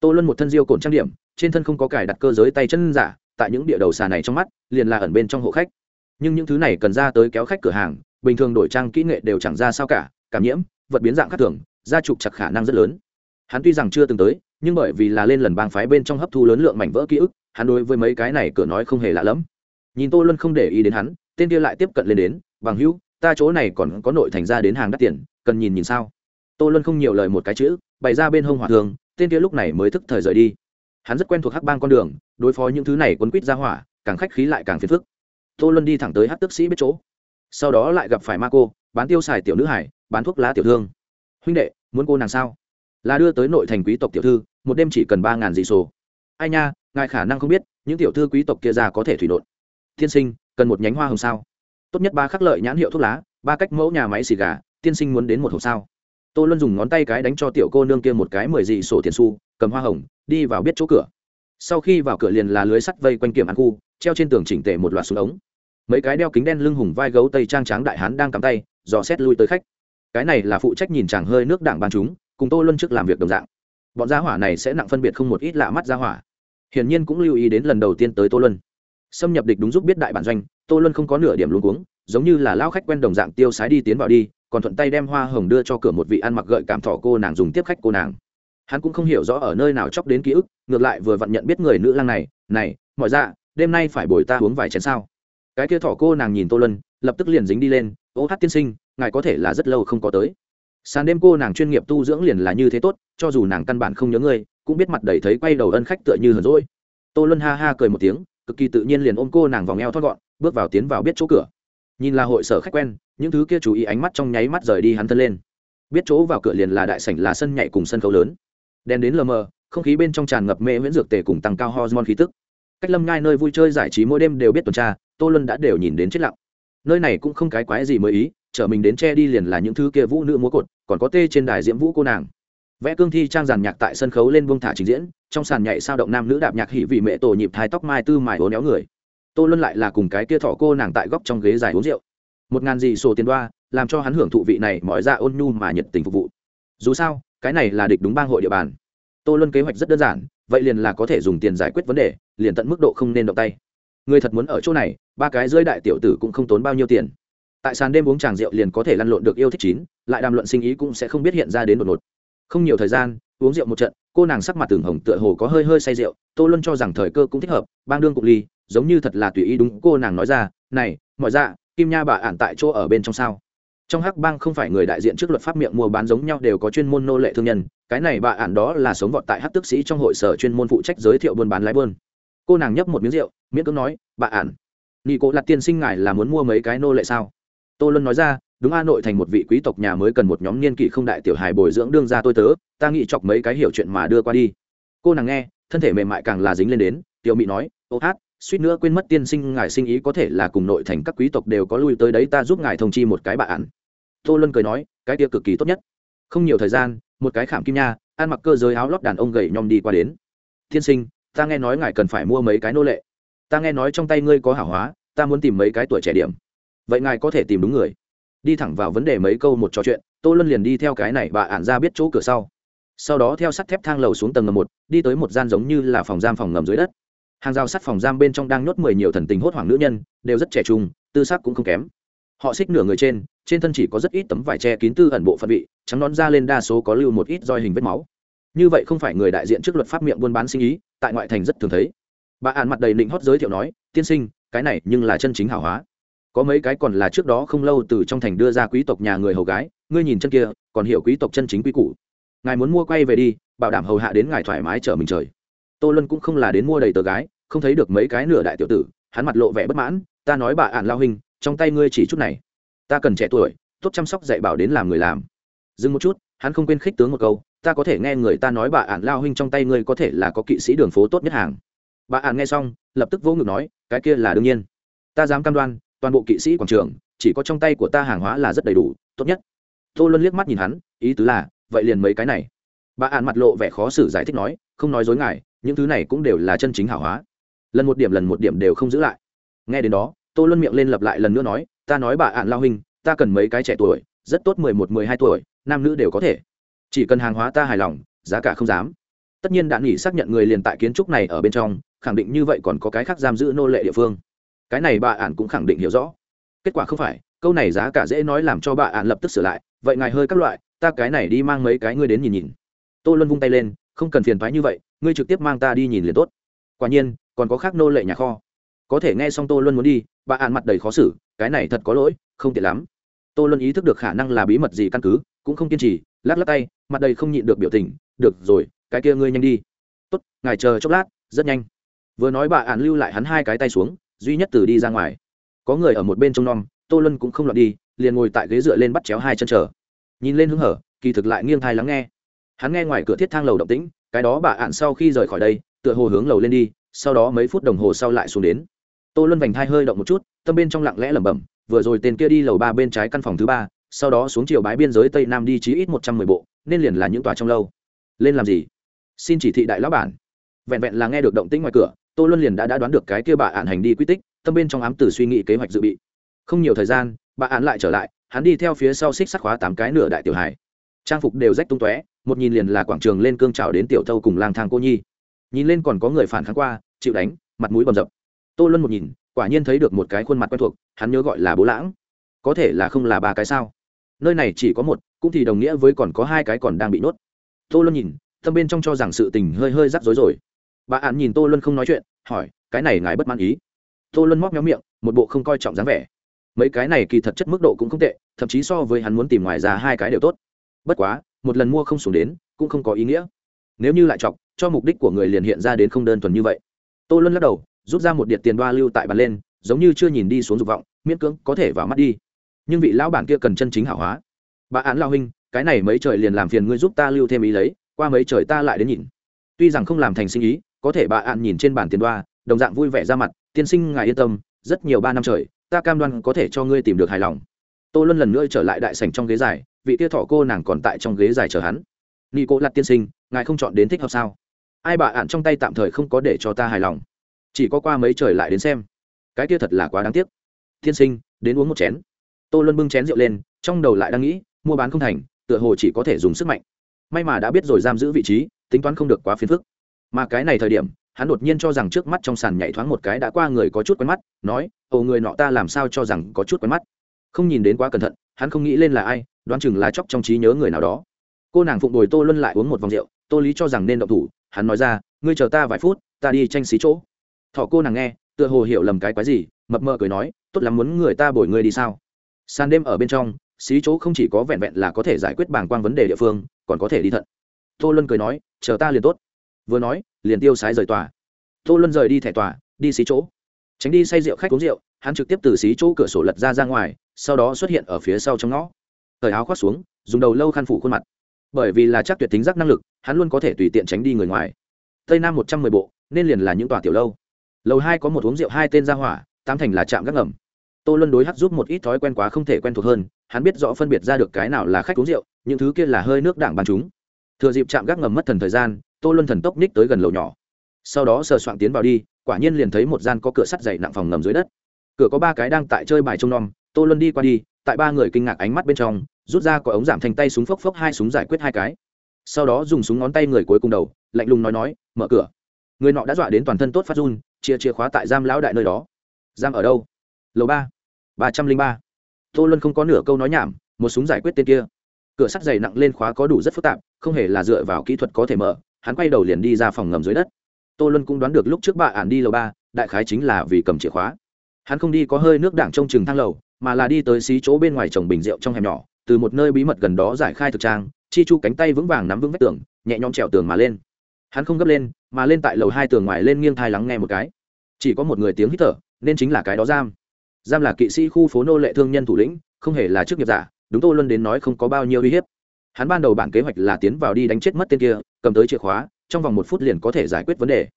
Tô luân một thân diêu cồn trang điểm, trên thân không có cài đặt cơ giới tay chân giả tại những địa đầu xà này trong mắt, liền là ẩn bên trong hộ khách. Nhưng những thứ này cần ra tới kéo khách cửa hàng, bình thường đổi trang kỹ nghệ đều chẳng ra sao cả, cảm nhiễm, vật biến dạng khác thường, gia trục chặt khả năng rất lớn. Hắn tuy rằng chưa từng tới, nhưng bởi vì là lên lần bang phái bên trong hấp thu lớn lượng mảnh vỡ ký ức, hắn đối với mấy cái này cửa nói không hề lạ lẫm. Nhìn tô luân không để ý đến hắn, tên kia lại tiếp cận lên đến, bằng hữu, ta chỗ này còn có nội thành ra đến hàng đắt tiền, cần nhìn nhìn sao? Tô luân không nhiều lời một cái chữ, bày ra bên hông hòa thường, tên kia lúc này mới thức thời rời đi hắn rất quen thuộc hắc bang con đường, đối phó những thứ này quấn quýt ra hỏa, càng khách khí lại càng phiền phức. Tô luân đi thẳng tới hát tức sĩ biết chỗ. Sau đó lại gặp phải ma cô, bán tiêu xài tiểu nữ hải, bán thuốc lá tiểu thương. Huynh đệ, muốn cô nàng sao? Là đưa tới nội thành quý tộc tiểu thư, một đêm chỉ cần ba ngàn dị sổ ai nha, ngài khả năng không biết, những tiểu thư quý tộc kia ra có thể thủy nộn. Tiên sinh, cần một nhánh hoa hồng sao? Tốt nhất ba khắc lợi nhãn hiệu thuốc lá, ba cách mẫu nhà máy xì gà, tiên sinh muốn đến một hộp sao? Tô luân dùng ngón tay cái đánh cho tiểu cô nương kia một cái mười dị sổ tiền su cầm hoa hồng đi vào biết chỗ cửa. Sau khi vào cửa liền là lưới sắt vây quanh kiểm ăn khu, treo trên tường chỉnh tề một loạt súng ống. Mấy cái đeo kính đen lưng hùng vai gấu tây trang tráng đại hán đang cắm tay, dò xét lui tới khách. Cái này là phụ trách nhìn chàng hơi nước đảng ban chúng, cùng tô luân trước làm việc đồng dạng. Bọn gia hỏa này sẽ nặng phân biệt không một ít lạ mắt gia hỏa. Hiển nhiên cũng lưu ý đến lần đầu tiên tới tô luân. Xâm nhập địch đúng giúp biết đại bản doanh, tô luân không có nửa điểm luống cuống, giống như là lao khách quen đồng dạng tiêu sái đi tiến vào đi, còn thuận tay đem hoa hồng đưa cho cửa một vị ăn mặc gợi cảm thọ cô nàng dùng tiếp khách cô nàng hắn cũng không hiểu rõ ở nơi nào chóc đến ký ức ngược lại vừa vặn nhận biết người nữ lang này này mọi dạ, đêm nay phải bồi ta uống vài chén sao? Cái kia thỏ cô nàng nhìn tô lân lập tức liền dính đi lên ô hát tiên sinh ngài có thể là rất lâu không có tới. Sàn đêm cô nàng chuyên nghiệp tu dưỡng liền là như thế tốt cho dù nàng căn bản không nhớ ngươi cũng biết mặt đầy thấy quay đầu ân khách tựa như hờn rỗi tô lân ha ha cười một tiếng cực kỳ tự nhiên liền ôm cô nàng vòng eo thoát gọn bước vào tiến vào biết chỗ cửa. Nhìn là hội sở khách quen những thứ kia chú ý ánh mắt trong nháy mắt rời đi hắn thân lên. Biết chỗ vào cửa liền là đại sảnh là sân nhảy cùng sân khấu lớn đèn đến lờ mờ, không khí bên trong tràn ngập mê miễn dược tề cùng tăng cao hormone khí tức. Cách lâm ngai nơi vui chơi giải trí mỗi đêm đều biết tuần tra, tô luân đã đều nhìn đến chết lặng. Nơi này cũng không cái quái gì mới ý, chở mình đến che đi liền là những thứ kia vũ nữ múa cột, còn có tê trên đài diễm vũ cô nàng. Vẽ cương thi trang giàn nhạc tại sân khấu lên buông thả trình diễn, trong sàn nhảy sao động nam nữ đạp nhạc hỉ vị mẹ tổ nhịp thai tóc mai tư mài hố néo người. Tô luân lại là cùng cái kia thỏ cô nàng tại góc trong ghế dài uống rượu. Một ngàn gì sổ tiền đoa, làm cho hắn hưởng thụ vị này mọi ra ôn nhu mà nhiệt tình phục vụ. Dù sao cái này là địch đúng bang hội địa bàn. Tô luân kế hoạch rất đơn giản, vậy liền là có thể dùng tiền giải quyết vấn đề, liền tận mức độ không nên động tay. Người thật muốn ở chỗ này, ba cái rơi đại tiểu tử cũng không tốn bao nhiêu tiền. Tại sàn đêm uống tràng rượu liền có thể lăn lộn được yêu thích chín, lại đàm luận sinh ý cũng sẽ không biết hiện ra đến đột ngột. Không nhiều thời gian, uống rượu một trận, cô nàng sắc mặt tường hồng tựa hồ có hơi hơi say rượu, tô luân cho rằng thời cơ cũng thích hợp, bang đương cục ly, giống như thật là tùy ý đúng cô nàng nói ra, này, mọi ra kim nha bà ản tại chỗ ở bên trong sao? Trong hắc bang không phải người đại diện trước luật pháp miệng mua bán giống nhau đều có chuyên môn nô lệ thương nhân, cái này bà ản đó là sống vọt tại hắc tức sĩ trong hội sở chuyên môn phụ trách giới thiệu buôn bán lái bơn. Cô nàng nhấp một miếng rượu, miễn cưỡng nói, bà ản nghi cô là tiên sinh ngài là muốn mua mấy cái nô lệ sao? Tô luân nói ra, đúng a, nội thành một vị quý tộc nhà mới cần một nhóm niên kỷ không đại tiểu hài bồi dưỡng đương ra tôi tớ, ta nghĩ chọc mấy cái hiểu chuyện mà đưa qua đi. Cô nàng nghe, thân thể mềm mại càng là dính lên đến, tiểu mị nói, ô hát suýt nữa quên mất tiên sinh, ngài sinh ý có thể là cùng nội thành các quý tộc đều có lui tới đấy, ta giúp ngài thông chi một cái bạn tô luân cười nói, cái kia cực kỳ tốt nhất. Không nhiều thời gian, một cái khảm kim nha, ăn mặc cơ giới áo lót đàn ông gầy nhom đi qua đến. Tiên sinh, ta nghe nói ngài cần phải mua mấy cái nô lệ. Ta nghe nói trong tay ngươi có hảo hóa, ta muốn tìm mấy cái tuổi trẻ điểm. Vậy ngài có thể tìm đúng người. Đi thẳng vào vấn đề mấy câu một trò chuyện, tô luân liền đi theo cái này bà ản ra biết chỗ cửa sau. Sau đó theo sắt thép thang lầu xuống tầng ngầm một, đi tới một gian giống như là phòng giam phòng ngầm dưới đất hàng rào sắt phòng giam bên trong đang nhốt mười nhiều thần tình hốt hoảng nữ nhân, đều rất trẻ trung, tư sắc cũng không kém. Họ xích nửa người trên trên thân chỉ có rất ít tấm vải che kín tư ẩn bộ phận vị, trắng nón ra lên đa số có lưu một ít roi hình vết máu. Như vậy không phải người đại diện trước luật pháp miệng buôn bán sinh ý, tại ngoại thành rất thường thấy. Bà ạn mặt đầy định hót giới thiệu nói, tiên sinh, cái này nhưng là chân chính hảo hóa. Có mấy cái còn là trước đó không lâu từ trong thành đưa ra quý tộc nhà người hầu gái, ngươi nhìn chân kia, còn hiểu quý tộc chân chính quý cũ ngài muốn mua quay về đi, bảo đảm hầu hạ đến ngài thoải mái chở mình trời tô luân cũng không là đến mua đầy tờ gái, không thấy được mấy cái nửa đại tiểu tử, hắn mặt lộ vẻ bất mãn, ta nói bà ạn lao hình trong tay ngươi chỉ chút này. Ta cần trẻ tuổi, tốt chăm sóc dạy bảo đến làm người làm. Dừng một chút, hắn không quên khích tướng một câu, ta có thể nghe người ta nói bà ạn lao huynh trong tay ngươi có thể là có kỵ sĩ đường phố tốt nhất hàng. Bà ạn nghe xong, lập tức vỗ ngực nói, cái kia là đương nhiên. Ta dám cam đoan, toàn bộ kỵ sĩ quảng trường, chỉ có trong tay của ta hàng hóa là rất đầy đủ, tốt nhất. Tô luân liếc mắt nhìn hắn, ý tứ là, vậy liền mấy cái này. Bà ạn mặt lộ vẻ khó xử giải thích nói, không nói dối ngài những thứ này cũng đều là chân chính hảo hóa. Lần một điểm lần một điểm đều không giữ lại. Nghe đến đó, tô luân miệng lên lặp lại lần nữa nói, ta nói bà ạn lao hình ta cần mấy cái trẻ tuổi, rất tốt mười một, mười hai tuổi, nam nữ đều có thể. Chỉ cần hàng hóa ta hài lòng, giá cả không dám. Tất nhiên đạn nghỉ xác nhận người liền tại kiến trúc này ở bên trong, khẳng định như vậy còn có cái khác giam giữ nô lệ địa phương. Cái này bà ạn cũng khẳng định hiểu rõ. Kết quả không phải, câu này giá cả dễ nói làm cho bà ạn lập tức sửa lại, vậy ngài hơi các loại, ta cái này đi mang mấy cái ngươi đến nhìn nhìn. Tô luân vung tay lên không cần phiền thoái như vậy, ngươi trực tiếp mang ta đi nhìn liền tốt. Quả nhiên, còn có khác nô lệ nhà kho. Có thể nghe xong tô luân muốn đi, bà ạn mặt đầy khó xử, cái này thật có lỗi, không tiện lắm. Tô luân ý thức được khả năng là bí mật gì căn cứ, cũng không kiên trì, lắc lắc tay, mặt đầy không nhịn được biểu tình, được rồi, cái kia ngươi nhanh đi. Tốt, ngài chờ chốc lát, rất nhanh. Vừa nói bà ạn lưu lại hắn hai cái tay xuống, duy nhất từ đi ra ngoài. Có người ở một bên trông nom, tô luân cũng không lọt đi, liền ngồi tại ghế dựa lên bắt chéo hai chân chờ. Nhìn lên hứng hở, kỳ thực lại nghiêng thai lắng nghe hắn nghe ngoài cửa thiết thang lầu động tĩnh cái đó bà ạn sau khi rời khỏi đây tựa hồ hướng lầu lên đi sau đó mấy phút đồng hồ sau lại xuống đến. Tô luân vành thai hơi động một chút tâm bên trong lặng lẽ lẩm bẩm vừa rồi tên kia đi lầu ba bên trái căn phòng thứ ba sau đó xuống chiều bái biên giới tây nam đi chí ít một trăm mười bộ nên liền là những tòa trong lâu. Lên làm gì? Xin chỉ thị đại lão bản. Vẹn vẹn là nghe được động tĩnh ngoài cửa tô luân liền đã, đã đoán được cái kia bà ạn hành đi quy tích tâm bên trong ám tử suy nghĩ kế hoạch dự bị. Không nhiều thời gian bà ạn lại trở lại hắn đi theo phía sau xích sắc khóa tám cái nửa đại tiểu hải trang phục đều rách tung tóe một nhìn liền là quảng trường lên cương trào đến tiểu thâu cùng lang thang cô nhi. Nhìn lên còn có người phản kháng qua, chịu đánh, mặt mũi bầm dập. Tô luân một nhìn, quả nhiên thấy được một cái khuôn mặt quen thuộc, hắn nhớ gọi là bố lãng. Có thể là không là ba cái sao? Nơi này chỉ có một, cũng thì đồng nghĩa với còn có hai cái còn đang bị nốt tô luân nhìn, tâm bên trong cho rằng sự tình hơi hơi rắc rối rồi. Bà ạn nhìn tô luân không nói chuyện, hỏi, cái này ngài bất mãn ý? Tô luân móc méo miệng, một bộ không coi trọng dáng vẻ. Mấy cái này kỳ thật chất mức độ cũng không tệ, thậm chí so với hắn muốn tìm ngoài ra hai cái đều tốt. Bất quá một lần mua không xuống đến, cũng không có ý nghĩa. Nếu như lại chọc, cho mục đích của người liền hiện ra đến không đơn thuần như vậy. Tô luân lắc đầu, rút ra một điện tiền đoa lưu tại bàn lên, giống như chưa nhìn đi xuống dục vọng, miễn cưỡng có thể vào mắt đi. Nhưng vị lão bản kia cần chân chính hảo hóa. Bà án lao huynh, cái này mấy trời liền làm phiền ngươi giúp ta lưu thêm ý lấy, qua mấy trời ta lại đến nhìn. Tuy rằng không làm thành sinh ý, có thể bà án nhìn trên bản tiền đoa, đồng dạng vui vẻ ra mặt, tiên sinh, ngài yên tâm, rất nhiều ba năm trời, ta cam đoan có thể cho ngươi tìm được hài lòng. Tô luân lần nữa trở lại đại sảnh trong ghế dài vị kia thọ cô nàng còn tại trong ghế dài chờ hắn. Nghi cô lặt tiên sinh, ngài không chọn đến thích hợp sao? Ai bà ạn trong tay tạm thời không có để cho ta hài lòng. Chỉ có qua mấy trời lại đến xem. Cái kia thật là quá đáng tiếc. Tiên sinh, đến uống một chén. Tô luân bưng chén rượu lên, trong đầu lại đang nghĩ, mua bán không thành, tựa hồ chỉ có thể dùng sức mạnh. May mà đã biết rồi giam giữ vị trí, tính toán không được quá phiền phức. Mà cái này thời điểm, hắn đột nhiên cho rằng trước mắt trong sàn nhảy thoáng một cái đã qua người có chút quen mắt, nói, ồ, người nọ ta làm sao cho rằng có chút quen mắt? Không nhìn đến quá cẩn thận, hắn không nghĩ lên là ai đoán chừng là chóc trong trí nhớ người nào đó. Cô nàng phụng đồi tô luân lại uống một vòng rượu, tô lý cho rằng nên động thủ, hắn nói ra, ngươi chờ ta vài phút, ta đi tranh xí chỗ. Thọ cô nàng nghe, tựa hồ hiểu lầm cái quái gì, mập mờ cười nói, tốt lắm muốn người ta bồi ngươi đi sao? Sàn đêm ở bên trong, xí chỗ không chỉ có vẹn vẹn là có thể giải quyết bảng quang vấn đề địa phương, còn có thể đi thận. Tô luân cười nói, chờ ta liền tốt. Vừa nói, liền tiêu sái rời tòa. Tô luân rời đi thẻ tòa, đi xí chỗ. Tránh đi say rượu, khách uống rượu, hắn trực tiếp từ xí chỗ cửa sổ lật ra ra ngoài, sau đó xuất hiện ở phía sau trong ngõ thời áo khoác xuống, dùng đầu lâu khăn phủ khuôn mặt. Bởi vì là chắc tuyệt tính giác năng lực, hắn luôn có thể tùy tiện tránh đi người ngoài. Tây nam một trăm mười bộ, nên liền là những tòa tiểu lâu. Lầu hai có một uống rượu hai tên ra hỏa, tám thành là trạm gác ngầm. Tô luân đối hắt giúp một ít thói quen quá không thể quen thuộc hơn, hắn biết rõ phân biệt ra được cái nào là khách uống rượu, những thứ kia là hơi nước đảng bàn chúng. Thừa dịp chạm gác ngầm mất thần thời gian, tô luân thần tốc ních tới gần lầu nhỏ. Sau đó sờ soạn tiến vào đi, quả nhiên liền thấy một gian có cửa sắt dày nặng phòng ngầm dưới đất. Cửa có ba cái đang tại chơi bài trông nom, tô luân đi qua đi tại ba người kinh ngạc ánh mắt bên trong, rút ra có ống giảm thành tay súng phốc phốc hai súng giải quyết hai cái. Sau đó dùng súng ngón tay người cuối cùng đầu, lạnh lùng nói nói, mở cửa. Người nọ đã dọa đến toàn thân tốt phát run chia chìa khóa tại giam lão đại nơi đó. Giam ở đâu? Lầu ba. Ba trăm linh ba. Tô luân không có nửa câu nói nhảm, một súng giải quyết tên kia. Cửa sắt dày nặng lên khóa có đủ rất phức tạp, không hề là dựa vào kỹ thuật có thể mở, hắn quay đầu liền đi ra phòng ngầm dưới đất. Tô luân cũng đoán được lúc trước bà ản đi lầu ba, đại khái chính là vì cầm chìa khóa. Hắn không đi có hơi nước đảng trông chừng thang lầu mà là đi tới xí chỗ bên ngoài trồng bình rượu trong hẻm nhỏ, từ một nơi bí mật gần đó giải khai thực trang, chi chu cánh tay vững vàng nắm vững vách tường, nhẹ nhõm trèo tường mà lên. Hắn không gấp lên, mà lên tại lầu hai tường ngoài lên nghiêng thai lắng nghe một cái. Chỉ có một người tiếng hít thở, nên chính là cái đó giam. Giam là kỵ sĩ khu phố nô lệ thương nhân thủ lĩnh, không hề là chức nghiệp giả, đúng tôi luôn đến nói không có bao nhiêu uy hiếp. Hắn ban đầu bản kế hoạch là tiến vào đi đánh chết mất tên kia, cầm tới chìa khóa, trong vòng một phút liền có thể giải quyết vấn đề.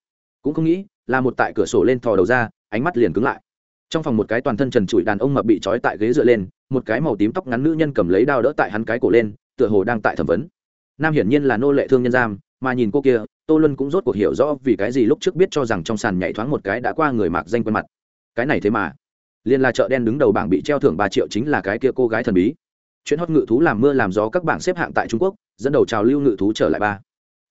Cũng không nghĩ, là một tại cửa sổ lên thò đầu ra, ánh mắt liền cứng lại trong phòng một cái toàn thân trần trụi đàn ông mập bị trói tại ghế dựa lên, một cái màu tím tóc ngắn nữ nhân cầm lấy đao đỡ tại hắn cái cổ lên, tựa hồ đang tại thẩm vấn. Nam hiển nhiên là nô lệ thương nhân giam, mà nhìn cô kia, tô luân cũng rốt cuộc hiểu rõ vì cái gì lúc trước biết cho rằng trong sàn nhảy thoáng một cái đã qua người mạc danh quen mặt. Cái này thế mà. Liên là chợ đen đứng đầu bảng bị treo thưởng ba triệu chính là cái kia cô gái thần bí. Chuyện hót ngự thú làm mưa làm gió các bảng xếp hạng tại trung quốc, dẫn đầu trào lưu ngự thú trở lại ba.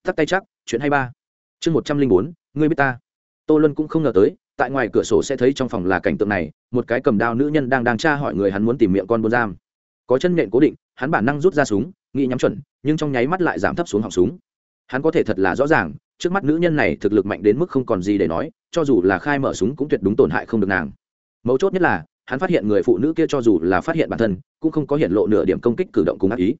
Tắt tay chắc, chuyện hay ba. Chương một trăm linh bốn, ngươi biết ta. Tô luân cũng không ngờ tới tại ngoài cửa sổ sẽ thấy trong phòng là cảnh tượng này, một cái cầm đao nữ nhân đang đang tra hỏi người hắn muốn tìm miệng con buôn giam. Có chân nện cố định, hắn bản năng rút ra súng, nghĩ nhắm chuẩn, nhưng trong nháy mắt lại giảm thấp xuống họng súng. Hắn có thể thật là rõ ràng, trước mắt nữ nhân này thực lực mạnh đến mức không còn gì để nói, cho dù là khai mở súng cũng tuyệt đúng tổn hại không được nàng. Mấu chốt nhất là, hắn phát hiện người phụ nữ kia cho dù là phát hiện bản thân, cũng không có hiện lộ nửa điểm công kích cử động cùng ác ý.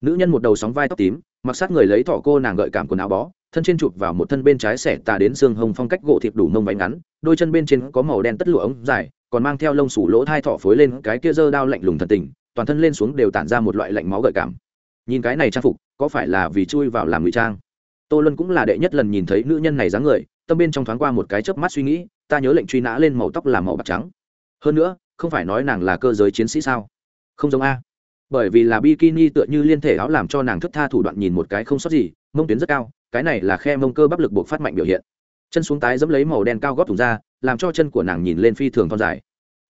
Nữ nhân một đầu sóng vai tóc tím, mặc sát người lấy thỏ cô nàng gợi cảm quần áo bó thân trên chụp vào một thân bên trái xẻ tà đến xương hồng phong cách gỗ thịt đủ nông váy ngắn, đôi chân bên trên có màu đen tất lụa ống dài, còn mang theo lông sủ lỗ thai thọ phối lên cái kia dơ đao lạnh lùng thần tình, toàn thân lên xuống đều tản ra một loại lạnh máu gợi cảm. Nhìn cái này trang phục, có phải là vì chui vào làm ngụy trang? Tô luân cũng là đệ nhất lần nhìn thấy nữ nhân này dáng người, tâm bên trong thoáng qua một cái chớp mắt suy nghĩ, ta nhớ lệnh truy nã lên màu tóc là màu bạc trắng. Hơn nữa, không phải nói nàng là cơ giới chiến sĩ sao? Không giống a. Bởi vì là bikini tựa như liên thể áo làm cho nàng thức tha thủ đoạn nhìn một cái không sót gì, mông tuyến rất cao cái này là khe mông cơ bắp lực buộc phát mạnh biểu hiện. Chân xuống tái dẫm lấy màu đen cao góp thùng ra, làm cho chân của nàng nhìn lên phi thường thon dài.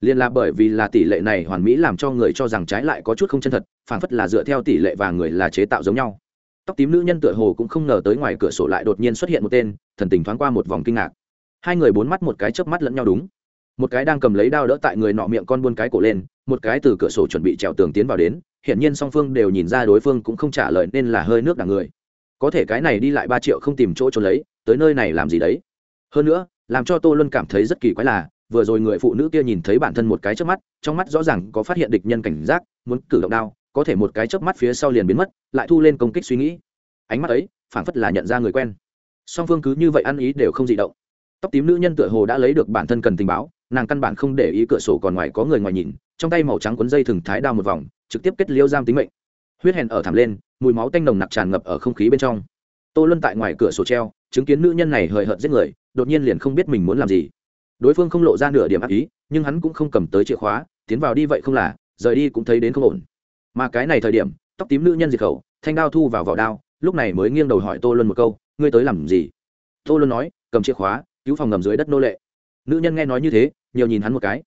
Liên là bởi vì là tỷ lệ này hoàn mỹ làm cho người cho rằng trái lại có chút không chân thật phản phất là dựa theo tỷ lệ và người là chế tạo giống nhau. Tóc tím nữ nhân tựa hồ cũng không ngờ tới ngoài cửa sổ lại đột nhiên xuất hiện một tên, thần tình thoáng qua một vòng kinh ngạc. Hai người bốn mắt một cái chớp mắt lẫn nhau đúng. Một cái đang cầm lấy đao đỡ tại người nọ miệng con buôn cái cổ lên, một cái từ cửa sổ chuẩn bị trèo tường tiến vào đến, hiển nhiên song phương đều nhìn ra đối phương cũng không trả lời nên là hơi nước đằng người có thể cái này đi lại ba triệu không tìm chỗ trốn lấy, tới nơi này làm gì đấy? Hơn nữa, làm cho tô luân cảm thấy rất kỳ quái là, vừa rồi người phụ nữ kia nhìn thấy bản thân một cái trước mắt, trong mắt rõ ràng có phát hiện địch nhân cảnh giác, muốn cử động đao, có thể một cái chớp mắt phía sau liền biến mất, lại thu lên công kích suy nghĩ. Ánh mắt ấy, phảng phất là nhận ra người quen. Song phương cứ như vậy ăn ý đều không dị động. Tóc tím nữ nhân tựa hồ đã lấy được bản thân cần tình báo, nàng căn bản không để ý cửa sổ còn ngoài có người ngoài nhìn, trong tay màu trắng cuốn dây thừng thái đao một vòng, trực tiếp kết liêu giam tính mệnh huyết hèn ở thảm lên, mùi máu tanh nồng nặc tràn ngập ở không khí bên trong. Tô luân tại ngoài cửa sổ treo, chứng kiến nữ nhân này hời hợt giết người, đột nhiên liền không biết mình muốn làm gì. Đối phương không lộ ra nửa điểm ác ý, nhưng hắn cũng không cầm tới chìa khóa, tiến vào đi vậy không là, rời đi cũng thấy đến không ổn. Mà cái này thời điểm, tóc tím nữ nhân diệt khẩu, thanh đao thu vào vỏ đao, lúc này mới nghiêng đầu hỏi tô luân một câu, ngươi tới làm gì? Tô luân nói, cầm chìa khóa, cứu phòng ngầm dưới đất nô lệ. Nữ nhân nghe nói như thế, nhiều nhìn hắn một cái.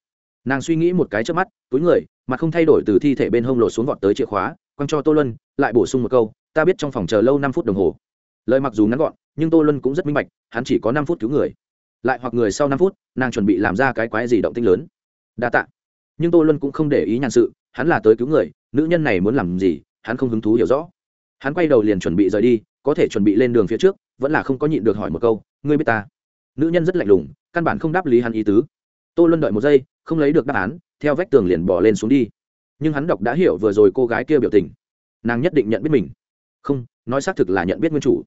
Nàng suy nghĩ một cái trước mắt, túi người mà không thay đổi từ thi thể bên hông lột xuống vọt tới chìa khóa quăng cho tô luân, lại bổ sung một câu, ta biết trong phòng chờ lâu năm phút đồng hồ. Lời mặc dù ngắn gọn, nhưng tô luân cũng rất minh bạch, hắn chỉ có năm phút cứu người. Lại hoặc người sau năm phút, nàng chuẩn bị làm ra cái quái gì động tinh lớn. Đa tạ. Nhưng tô luân cũng không để ý nhàn sự, hắn là tới cứu người, nữ nhân này muốn làm gì, hắn không hứng thú hiểu rõ. Hắn quay đầu liền chuẩn bị rời đi, có thể chuẩn bị lên đường phía trước, vẫn là không có nhịn được hỏi một câu, ngươi biết ta? Nữ nhân rất lạnh lùng, căn bản không đáp lý hắn ý tứ. Tô luân đợi một giây, không lấy được đáp án, theo vách tường liền bỏ lên xuống đi nhưng hắn đọc đã hiểu vừa rồi cô gái kia biểu tình. Nàng nhất định nhận biết mình. Không, nói xác thực là nhận biết nguyên chủ.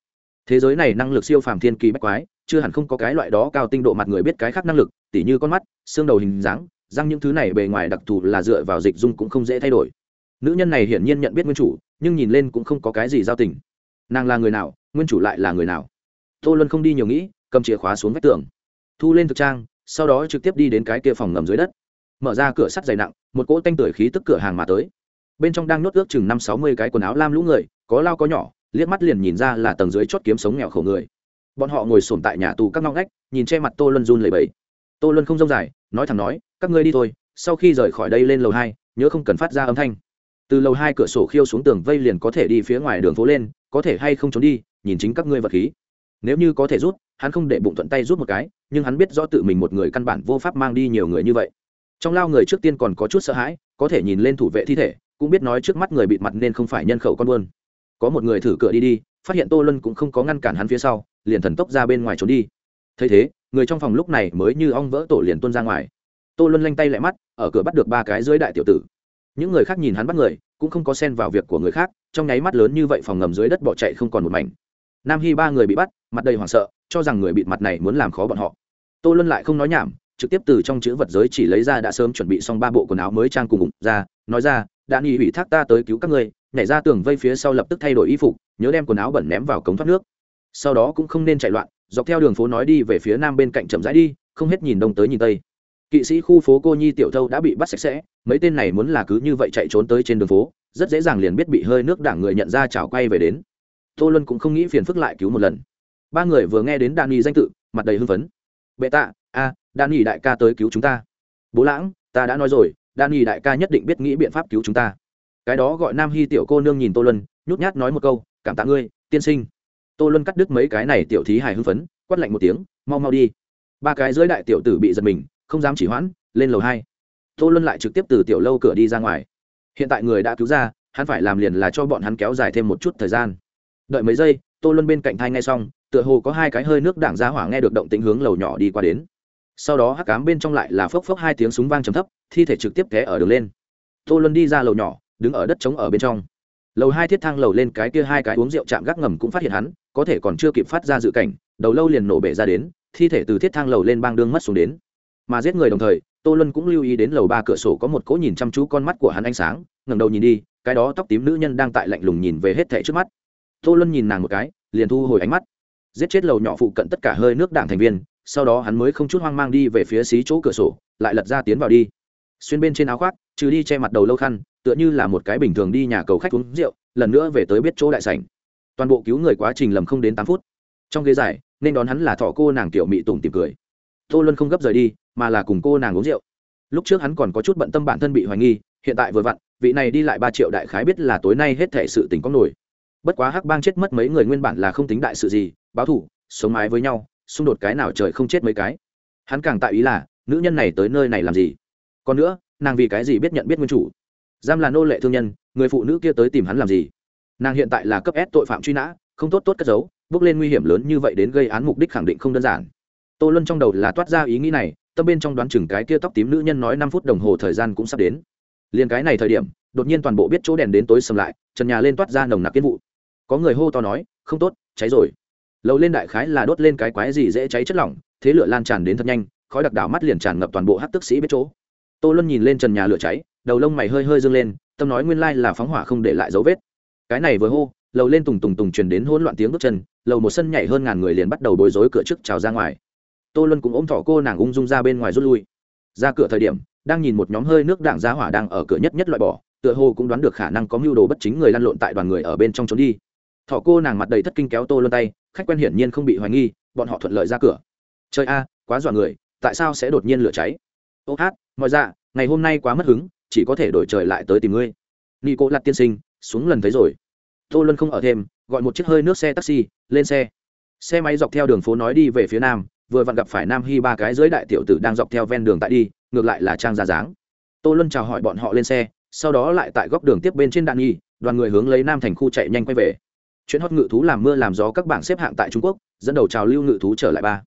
Thế giới này năng lực siêu phàm thiên kỳ bách quái, chưa hẳn không có cái loại đó cao tinh độ mặt người biết cái khác năng lực, tỉ như con mắt, xương đầu hình dáng, răng những thứ này bề ngoài đặc thù là dựa vào dịch dung cũng không dễ thay đổi. Nữ nhân này hiển nhiên nhận biết nguyên chủ, nhưng nhìn lên cũng không có cái gì giao tình. Nàng là người nào, nguyên chủ lại là người nào? Tô luân không đi nhiều nghĩ, cầm chìa khóa xuống vách tường. Thu lên thực trang, sau đó trực tiếp đi đến cái kia phòng ngầm dưới đất mở ra cửa sắt dày nặng, một cỗ tanh tưởi khí tức cửa hàng mà tới. Bên trong đang nhốt ước chừng năm sáu mươi cái quần áo lam lũ người, có lao có nhỏ, liếc mắt liền nhìn ra là tầng dưới chót kiếm sống nghèo khổ người. Bọn họ ngồi sồn tại nhà tù các ngóc ngách, nhìn che mặt tô luân run lầy bẫy tô luân không rông dài, nói thẳng nói, các ngươi đi thôi, sau khi rời khỏi đây lên lầu hai, nhớ không cần phát ra âm thanh. Từ lầu hai cửa sổ khiêu xuống tường vây liền có thể đi phía ngoài đường phố lên, có thể hay không trốn đi, nhìn chính các ngươi vật khí. Nếu như có thể rút, hắn không để bụng thuận tay rút một cái, nhưng hắn biết rõ tự mình một người căn bản vô pháp mang đi nhiều người như vậy trong lao người trước tiên còn có chút sợ hãi, có thể nhìn lên thủ vệ thi thể, cũng biết nói trước mắt người bịt mặt nên không phải nhân khẩu con buôn. Có một người thử cửa đi đi, phát hiện tô luân cũng không có ngăn cản hắn phía sau, liền thần tốc ra bên ngoài trốn đi. Thấy thế, người trong phòng lúc này mới như ong vỡ tổ liền tuôn ra ngoài. Tô luân lanh tay lại mắt, ở cửa bắt được ba cái dưới đại tiểu tử. Những người khác nhìn hắn bắt người, cũng không có xen vào việc của người khác, trong nháy mắt lớn như vậy phòng ngầm dưới đất bỏ chạy không còn một mảnh. Nam hy ba người bị bắt, mặt đầy hoảng sợ, cho rằng người bịt mặt này muốn làm khó bọn họ. Tô luân lại không nói nhảm trực tiếp từ trong chữ vật giới chỉ lấy ra đã sớm chuẩn bị xong ba bộ quần áo mới trang cùng ra, nói ra, đã nghi ủy thác ta tới cứu các ngươi, nhảy ra tường vây phía sau lập tức thay đổi y phục, nhớ đem quần áo bẩn ném vào cống thoát nước. Sau đó cũng không nên chạy loạn, dọc theo đường phố nói đi về phía nam bên cạnh chậm rãi đi, không hết nhìn đông tới nhìn tây. Kỵ sĩ khu phố cô nhi tiểu thâu đã bị bắt sạch sẽ, mấy tên này muốn là cứ như vậy chạy trốn tới trên đường phố, rất dễ dàng liền biết bị hơi nước đảng người nhận ra chảo quay về đến. Tô luân cũng không nghĩ phiền phức lại cứu một lần. Ba người vừa nghe đến đan y danh tự, mặt đầy hưng phấn. Bệ tạ, a đan nghỉ đại ca tới cứu chúng ta. Bố lãng, ta đã nói rồi đan nghỉ đại ca nhất định biết nghĩ biện pháp cứu chúng ta. Cái đó gọi nam hy tiểu cô nương nhìn tô luân, nhút nhát nói một câu, cảm tạ ngươi, tiên sinh. Tô luân cắt đứt mấy cái này tiểu thí hài hưng phấn, quát lạnh một tiếng, mau mau đi. Ba cái dưới đại tiểu tử bị giật mình, không dám chỉ hoãn, lên lầu hai. Tô luân lại trực tiếp từ tiểu lâu cửa đi ra ngoài. Hiện tại người đã cứu ra, hắn phải làm liền là cho bọn hắn kéo dài thêm một chút thời gian. Đợi mấy giây, tô luân bên cạnh thai ngay xong, tựa hồ có hai cái hơi nước đảng ra hỏa nghe được động tĩnh hướng lầu nhỏ đi qua đến sau đó hắc cám bên trong lại là phốc phốc hai tiếng súng vang trầm thấp, thi thể trực tiếp té ở đường lên. Tô luân đi ra lầu nhỏ, đứng ở đất trống ở bên trong. Lầu hai thiết thang lầu lên cái kia hai cái uống rượu chạm gác ngầm cũng phát hiện hắn, có thể còn chưa kịp phát ra dự cảnh, đầu lâu liền nổ bể ra đến, thi thể từ thiết thang lầu lên bang đương mất xuống đến. Mà giết người đồng thời, tô luân cũng lưu ý đến lầu ba cửa sổ có một cỗ nhìn chăm chú con mắt của hắn ánh sáng, ngẩng đầu nhìn đi, cái đó tóc tím nữ nhân đang tại lạnh lùng nhìn về hết thẻ trước mắt. Tô luân nhìn nàng một cái, liền thu hồi ánh mắt. Giết chết lầu nhỏ phụ cận tất cả hơi nước đảng thành viên sau đó hắn mới không chút hoang mang đi về phía xí chỗ cửa sổ, lại lật ra tiến vào đi. Xuyên bên trên áo khoác, trừ đi che mặt đầu lâu khăn, tựa như là một cái bình thường đi nhà cầu khách uống rượu, lần nữa về tới biết chỗ đại sảnh. Toàn bộ cứu người quá trình lầm không đến tám phút. Trong ghế dài, nên đón hắn là thọ cô nàng tiểu mị tùng tìm cười. Tô luân không gấp rời đi, mà là cùng cô nàng uống rượu. Lúc trước hắn còn có chút bận tâm bản thân bị hoài nghi, hiện tại vừa vặn, vị này đi lại ba triệu đại khái biết là tối nay hết thể sự tình có nổi. Bất quá hắc bang chết mất mấy người nguyên bản là không tính đại sự gì, báo thủ sống mái với nhau xung đột cái nào trời không chết mấy cái. Hắn càng tại ý là, nữ nhân này tới nơi này làm gì? Còn nữa, nàng vì cái gì biết nhận biết nguyên chủ? Giam là nô lệ thương nhân, người phụ nữ kia tới tìm hắn làm gì? Nàng hiện tại là cấp s tội phạm truy nã, không tốt tốt cất giấu, bước lên nguy hiểm lớn như vậy đến gây án mục đích khẳng định không đơn giản. Tô luân trong đầu là toát ra ý nghĩ này, tâm bên trong đoán chừng cái kia tóc tím nữ nhân nói năm phút đồng hồ thời gian cũng sắp đến. Liền cái này thời điểm, đột nhiên toàn bộ biết chỗ đèn đến tối sầm lại, trần nhà lên toát ra nồng nặc kiến vụ. Có người hô to nói, không tốt, cháy rồi lầu lên đại khái là đốt lên cái quái gì dễ cháy chất lỏng, thế lửa lan tràn đến thật nhanh, khói đặc đảo mắt liền tràn ngập toàn bộ hát tức sĩ biết chỗ. Tô luân nhìn lên trần nhà lửa cháy, đầu lông mày hơi hơi dâng lên, tâm nói nguyên lai là phóng hỏa không để lại dấu vết. Cái này vừa hô, lầu lên tùng tùng tùng truyền đến hỗn loạn tiếng bước chân, lầu một sân nhảy hơn ngàn người liền bắt đầu bối rối cửa trước trào ra ngoài. Tô luân cũng ôm thỏ cô nàng ung dung ra bên ngoài rút lui. Ra cửa thời điểm, đang nhìn một nhóm hơi nước đảng giá hỏa đang ở cửa nhất nhất loại bỏ, tựa hồ cũng đoán được khả năng có mưu đồ bất chính người lăn lộn tại đoàn người ở bên trong trốn đi. Thỏ cô nàng mặt đầy thất kinh kéo tô luân tay khách quen hiển nhiên không bị hoài nghi, bọn họ thuận lợi ra cửa. Chơi a, quá dọa người, tại sao sẽ đột nhiên lửa cháy? Ô hát, mọi ra ngày hôm nay quá mất hứng, chỉ có thể đổi trời lại tới tìm ngươi. Ni cô lặt tiên sinh, xuống lần thấy rồi. Tô luân không ở thêm, gọi một chiếc hơi nước xe taxi, lên xe. Xe máy dọc theo đường phố nói đi về phía nam, vừa vặn gặp phải nam hy ba cái dưới đại tiểu tử đang dọc theo ven đường tại đi, ngược lại là trang ra dáng tô luân chào hỏi bọn họ lên xe, sau đó lại tại góc đường tiếp bên trên đạn nghi đoàn người hướng lấy nam thành khu chạy nhanh quay về chuyện hót ngự thú làm mưa làm gió các bảng xếp hạng tại trung quốc, dẫn đầu trào lưu ngự thú trở lại ba.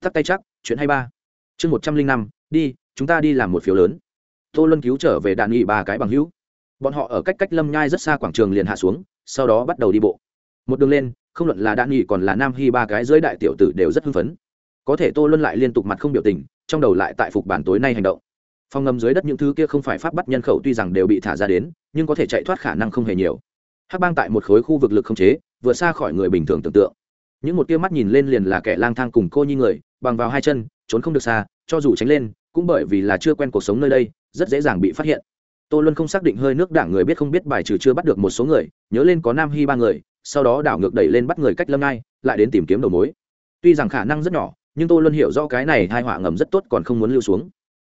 Tắt tay chắc chuyện hay ba. Chương một trăm linh năm, đi, chúng ta đi làm một phiếu lớn. Tô luân cứu trở về đạn nghị ba cái bằng hữu. Bọn họ ở cách cách lâm nhai rất xa quảng trường liền hạ xuống, sau đó bắt đầu đi bộ. Một đường lên, không luận là đạn nghị còn là nam hy ba cái dưới đại tiểu tử đều rất hưng phấn. Có thể tô luân lại liên tục mặt không biểu tình, trong đầu lại tại phục bản tối nay hành động. Phòng ngầm dưới đất những thứ kia không phải pháp bắt nhân khẩu tuy rằng đều bị thả ra đến, nhưng có thể chạy thoát khả năng không hề nhiều. Hắc bang tại một khối khu vực lực không chế vượt xa khỏi người bình thường tưởng tượng. Những một tia mắt nhìn lên liền là kẻ lang thang cùng cô nhi người, bằng vào hai chân, trốn không được xa, cho dù tránh lên, cũng bởi vì là chưa quen cuộc sống nơi đây, rất dễ dàng bị phát hiện. Tô luân không xác định hơi nước đảng người biết không biết bài trừ chưa bắt được một số người, nhớ lên có nam hy ba người, sau đó đảo ngược đẩy lên bắt người cách lâm ngai, lại đến tìm kiếm đầu mối. Tuy rằng khả năng rất nhỏ, nhưng tôi luôn hiểu rõ cái này hai họa ngầm rất tốt còn không muốn lưu xuống.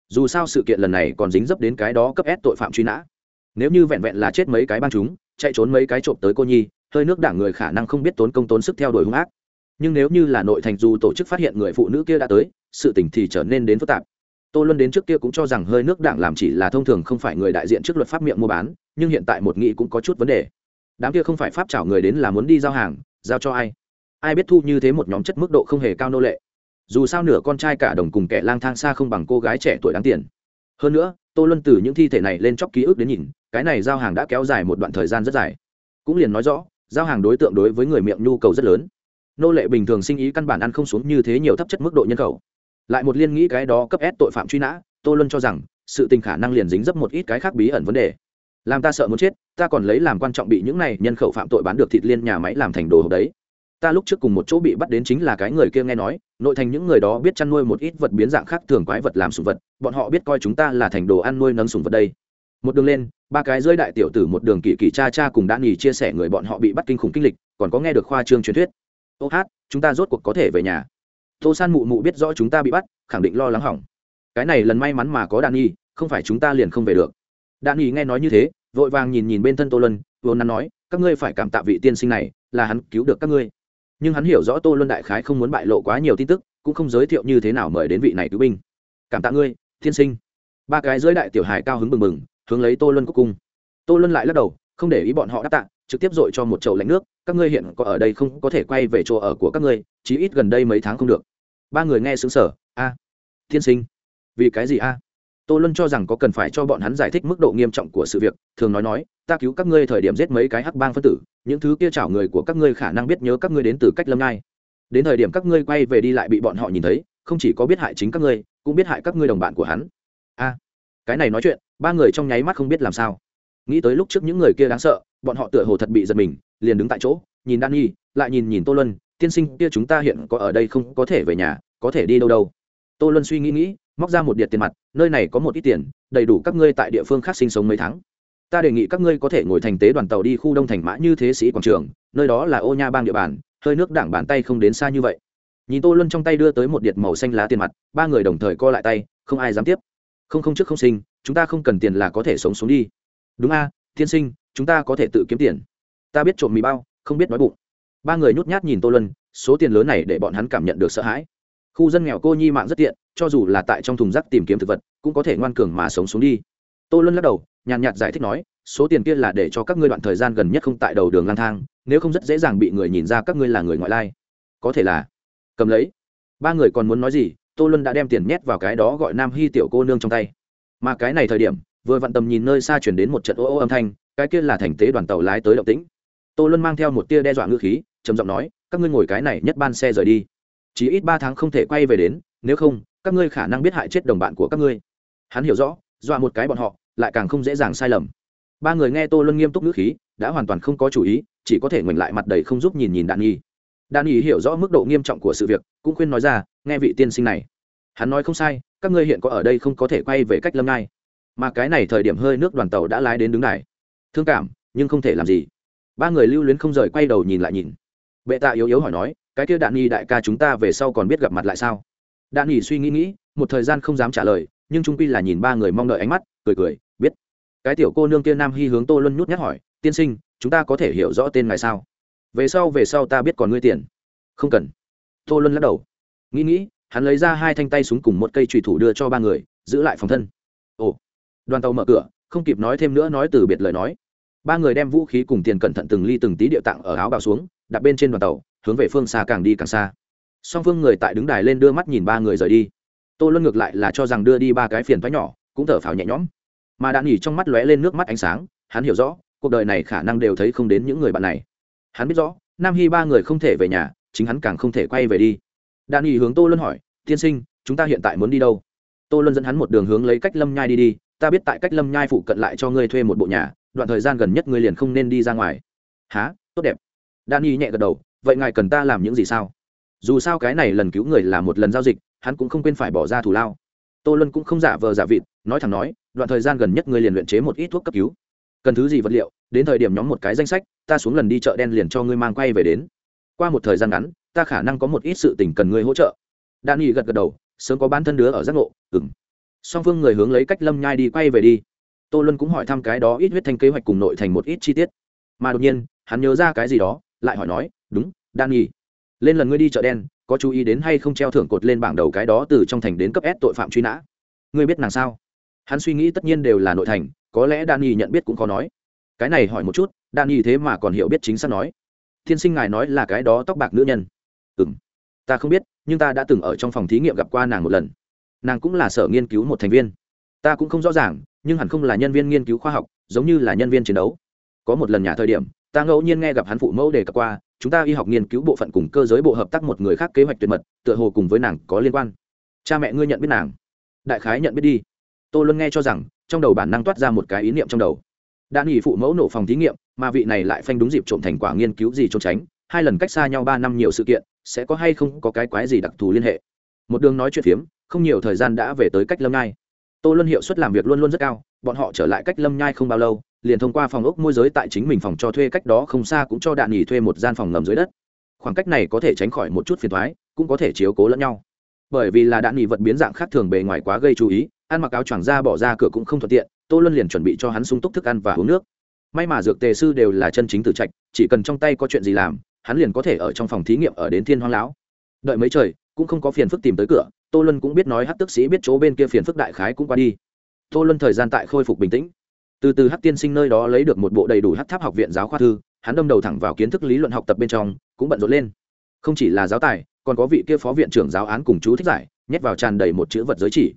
Dù sao sự kiện lần này còn dính dấp đến cái đó cấp ép tội phạm truy nã. Nếu như vẹn vẹn là chết mấy cái băng chúng, chạy trốn mấy cái trộm tới cô nhi hơi nước đảng người khả năng không biết tốn công tốn sức theo đuổi hung ác. Nhưng nếu như là nội thành dù tổ chức phát hiện người phụ nữ kia đã tới, sự tình thì trở nên đến phức tạp. Tô luân đến trước kia cũng cho rằng hơi nước đảng làm chỉ là thông thường không phải người đại diện trước luật pháp miệng mua bán, nhưng hiện tại một nghị cũng có chút vấn đề. Đám kia không phải pháp chảo người đến là muốn đi giao hàng, giao cho ai? Ai biết thu như thế một nhóm chất mức độ không hề cao nô lệ. Dù sao nửa con trai cả đồng cùng kẻ lang thang xa không bằng cô gái trẻ tuổi đáng tiền. Hơn nữa, tô luân từ những thi thể này lên chóc ký ức đến nhìn, cái này giao hàng đã kéo dài một đoạn thời gian rất dài. Cũng liền nói rõ giao hàng đối tượng đối với người miệng nhu cầu rất lớn. Nô lệ bình thường sinh ý căn bản ăn không xuống như thế nhiều thấp chất mức độ nhân khẩu. Lại một liên nghĩ cái đó cấp ép tội phạm truy nã, tô luân cho rằng, sự tình khả năng liền dính dấp một ít cái khác bí ẩn vấn đề. Làm ta sợ muốn chết, ta còn lấy làm quan trọng bị những này nhân khẩu phạm tội bán được thịt liên nhà máy làm thành đồ hộp đấy. Ta lúc trước cùng một chỗ bị bắt đến chính là cái người kia nghe nói, nội thành những người đó biết chăn nuôi một ít vật biến dạng khác thường quái vật làm sùng vật, bọn họ biết coi chúng ta là thành đồ ăn nuôi nấng sùng vật đây một đường lên, ba cái rơi đại tiểu tử một đường kỳ kỳ cha cha cùng đã nghỉ chia sẻ người bọn họ bị bắt kinh khủng kinh lịch, còn có nghe được khoa trương truyền thuyết. Ô hát, chúng ta rốt cuộc có thể về nhà. Tô san mụ mụ biết rõ chúng ta bị bắt, khẳng định lo lắng hỏng. Cái này lần may mắn mà có đạn nghi không phải chúng ta liền không về được. Đạn nghi nghe nói như thế, vội vàng nhìn nhìn bên thân tô lân vốn nắn nói, các ngươi phải cảm tạ vị tiên sinh này, là hắn cứu được các ngươi. Nhưng hắn hiểu rõ tô luân đại khái không muốn bại lộ quá nhiều tin tức, cũng không giới thiệu như thế nào mời đến vị này cứu binh. Cảm tạ ngươi, tiên sinh. Ba cái dưới đại tiểu hài cao hứng bừng bừng hướng lấy tô luân cúc cung. Tô luân lại lắc đầu, không để ý bọn họ đáp tạ, trực tiếp dội cho một chậu lạnh nước, các ngươi hiện có ở đây không có thể quay về chỗ ở của các ngươi, chí ít gần đây mấy tháng không được. Ba người nghe xứng sở a, tiên sinh, vì cái gì a? Tô luân cho rằng có cần phải cho bọn hắn giải thích mức độ nghiêm trọng của sự việc, thường nói nói, ta cứu các ngươi thời điểm giết mấy cái hắc bang phân tử, những thứ kia chảo người của các ngươi khả năng biết nhớ các ngươi đến từ cách lâm ngai. Đến thời điểm các ngươi quay về đi lại bị bọn họ nhìn thấy, không chỉ có biết hại chính các ngươi, cũng biết hại các ngươi đồng bạn của hắn. A, cái này nói chuyện ba người trong nháy mắt không biết làm sao. Nghĩ tới lúc trước những người kia đáng sợ, bọn họ tựa hồ thật bị giật mình, liền đứng tại chỗ, nhìn đan nhi, lại nhìn nhìn tô luân, tiên sinh, kia chúng ta hiện có ở đây không, có thể về nhà, có thể đi đâu đâu? Tô luân suy nghĩ nghĩ, móc ra một điện tiền mặt, nơi này có một ít tiền, đầy đủ các ngươi tại địa phương khác sinh sống mấy tháng. Ta đề nghị các ngươi có thể ngồi thành tế đoàn tàu đi khu đông thành mã như thế sĩ quảng trường, nơi đó là ô nha bang địa bàn, hơi nước đảng bàn tay không đến xa như vậy. Nhìn tô luân trong tay đưa tới một điện màu xanh lá tiền mặt, ba người đồng thời co lại tay, không ai dám tiếp không không trước không sinh chúng ta không cần tiền là có thể sống xuống đi. Đúng a à, tiên sinh chúng ta có thể tự kiếm tiền. Ta biết trộm mì bao không biết nói bụng. Ba người nhút nhát nhìn tô lân số tiền lớn này để bọn hắn cảm nhận được sợ hãi. Khu dân nghèo cô nhi mạng rất tiện cho dù là tại trong thùng rác tìm kiếm thực vật cũng có thể ngoan cường mà sống xuống đi. Tô lân lắc đầu nhàn nhạt giải thích nói số tiền kia là để cho các ngươi đoạn thời gian gần nhất không tại đầu đường lang thang nếu không rất dễ dàng bị người nhìn ra các ngươi là người ngoại lai. Có thể là cầm lấy. Ba người còn muốn nói gì tô luân đã đem tiền nhét vào cái đó gọi nam hy tiểu cô nương trong tay. Mà cái này thời điểm, vừa vặn tầm nhìn nơi xa chuyển đến một trận ô ô âm thanh, cái kia là thành tế đoàn tàu lái tới động tĩnh. Tô luân mang theo một tia đe dọa ngữ khí, trầm giọng nói, các ngươi ngồi cái này nhất ban xe rời đi. Chỉ ít ba tháng không thể quay về đến, nếu không, các ngươi khả năng biết hại chết đồng bạn của các ngươi. Hắn hiểu rõ, dọa một cái bọn họ, lại càng không dễ dàng sai lầm. Ba người nghe tô luân nghiêm túc ngữ khí, đã hoàn toàn không có chủ ý, chỉ có thể ngoảnh lại mặt đầy không giúp nhìn nhìn đạn nhi. Đan nhi hiểu rõ mức độ nghiêm trọng của sự việc, cũng khuyên nói ra, nghe vị tiên sinh này. Hắn nói không sai, các ngươi hiện có ở đây không có thể quay về cách lâm nai mà cái này thời điểm hơi nước đoàn tàu đã lái đến đứng này thương cảm, nhưng không thể làm gì. Ba người lưu luyến không rời quay đầu nhìn lại nhìn. Bệ tạ yếu yếu hỏi nói, cái kia đạn nhi đại ca chúng ta về sau còn biết gặp mặt lại sao? Đạn nhi suy nghĩ nghĩ, một thời gian không dám trả lời, nhưng trung quy là nhìn ba người mong đợi ánh mắt, cười cười, biết. Cái tiểu cô nương kia nam hy hướng tô luân nhút nhát hỏi, tiên sinh, chúng ta có thể hiểu rõ tên ngài sao? Về sau về sau ta biết còn ngươi tiền. Không cần. Tô luân lắc đầu. Nghĩ nghĩ, hắn lấy ra hai thanh tay súng cùng một cây trùy thủ đưa cho ba người, giữ lại phòng thân. Ồ. Đoàn tàu mở cửa, không kịp nói thêm nữa nói từ biệt lời nói. Ba người đem vũ khí cùng tiền cẩn thận từng ly từng tí địa tạng ở áo bào xuống, đặt bên trên đoàn tàu, hướng về phương xa càng đi càng xa. Song phương người tại đứng đài lên đưa mắt nhìn ba người rời đi. Tô luân ngược lại là cho rằng đưa đi ba cái phiền thoái nhỏ, cũng thở phào nhẹ nhõm. Mà đã nghỉ trong mắt lóe lên nước mắt ánh sáng, hắn hiểu rõ, cuộc đời này khả năng đều thấy không đến những người bạn này hắn biết rõ, nam hy ba người không thể về nhà, chính hắn càng không thể quay về đi. Đan y hướng tô luân hỏi, tiên sinh, chúng ta hiện tại muốn đi đâu? Tô luân dẫn hắn một đường hướng lấy cách lâm nhai đi đi, ta biết tại cách lâm nhai phụ cận lại cho ngươi thuê một bộ nhà, đoạn thời gian gần nhất ngươi liền không nên đi ra ngoài. Há tốt đẹp. Đan y nhẹ gật đầu, vậy ngài cần ta làm những gì sao? Dù sao cái này lần cứu người là một lần giao dịch, hắn cũng không quên phải bỏ ra thù lao. Tô luân cũng không giả vờ giả vịt, nói thẳng nói, đoạn thời gian gần nhất ngươi liền luyện chế một ít thuốc cấp cứu. Cần thứ gì vật liệu, đến thời điểm nhóm một cái danh sách ta xuống lần đi chợ đen liền cho ngươi mang quay về đến. Qua một thời gian ngắn, ta khả năng có một ít sự tình cần ngươi hỗ trợ. Đan nghị gật gật đầu, sớm có bán thân đứa ở giác ngộ ừng song phương người hướng lấy cách lâm nhai đi quay về đi. Tô luân cũng hỏi thăm cái đó ít huyết thanh kế hoạch cùng nội thành một ít chi tiết. Mà đột nhiên, hắn nhớ ra cái gì đó, lại hỏi nói, đúng đan nghị lên lần ngươi đi chợ đen, có chú ý đến hay không treo thưởng cột lên bảng đầu cái đó từ trong thành đến cấp s tội phạm truy nã? Ngươi biết nàng sao? Hắn suy nghĩ tất nhiên đều là nội thành, có lẽ đan nghị nhận biết cũng khó nói cái này hỏi một chút, đan y thế mà còn hiểu biết chính xác nói. Thiên sinh ngài nói là cái đó tóc bạc nữ nhân. Ừ m ta không biết, nhưng ta đã từng ở trong phòng thí nghiệm gặp qua nàng một lần. Nàng cũng là sở nghiên cứu một thành viên. Ta cũng không rõ ràng, nhưng hẳn không là nhân viên nghiên cứu khoa học, giống như là nhân viên chiến đấu. Có một lần nhà thời điểm, ta ngẫu nhiên nghe gặp hắn phụ mẫu đề cập qua, chúng ta y học nghiên cứu bộ phận cùng cơ giới bộ hợp tác một người khác kế hoạch tuyệt mật, tựa hồ cùng với nàng có liên quan. Cha mẹ ngươi nhận biết nàng. Đại khái nhận biết đi. Tôi luôn nghe cho rằng, trong đầu bản năng toát ra một cái ý niệm trong đầu đã nghỉ phụ mẫu nổ phòng thí nghiệm, mà vị này lại phanh đúng dịp trộm thành quả nghiên cứu gì trốn tránh, hai lần cách xa nhau ba năm nhiều sự kiện, sẽ có hay không có cái quái gì đặc thù liên hệ. Một đường nói chuyện phiếm, không nhiều thời gian đã về tới cách lâm nhai. Tô luân hiệu suất làm việc luôn luôn rất cao, bọn họ trở lại cách lâm nhai không bao lâu, liền thông qua phòng ốc môi giới tại chính mình phòng cho thuê cách đó không xa cũng cho đạn nghỉ thuê một gian phòng ngầm dưới đất. Khoảng cách này có thể tránh khỏi một chút phiền thoái cũng có thể chiếu cố lẫn nhau. Bởi vì là đạn nghỉ vật biến dạng khác thường bề ngoài quá gây chú ý ăn mặc áo choàng ra bỏ ra cửa cũng không thuận tiện, tô luân liền chuẩn bị cho hắn sung túc thức ăn và uống nước. May mà dược tề sư đều là chân chính tử trạch, chỉ cần trong tay có chuyện gì làm, hắn liền có thể ở trong phòng thí nghiệm ở đến thiên hoang lão. Đợi mấy trời, cũng không có phiền phức tìm tới cửa, tô luân cũng biết nói hát tức sĩ biết chỗ bên kia phiền phức đại khái cũng qua đi. Tô luân thời gian tại khôi phục bình tĩnh. Từ từ hát tiên sinh nơi đó lấy được một bộ đầy đủ hát tháp học viện giáo khoa thư, hắn đâm đầu thẳng vào kiến thức lý luận học tập bên trong, cũng bận rộn lên. Không chỉ là giáo tài, còn có vị kia phó viện trưởng giáo án cùng chú thích giải, nhét vào tràn đầy một chữ vật giới chỉ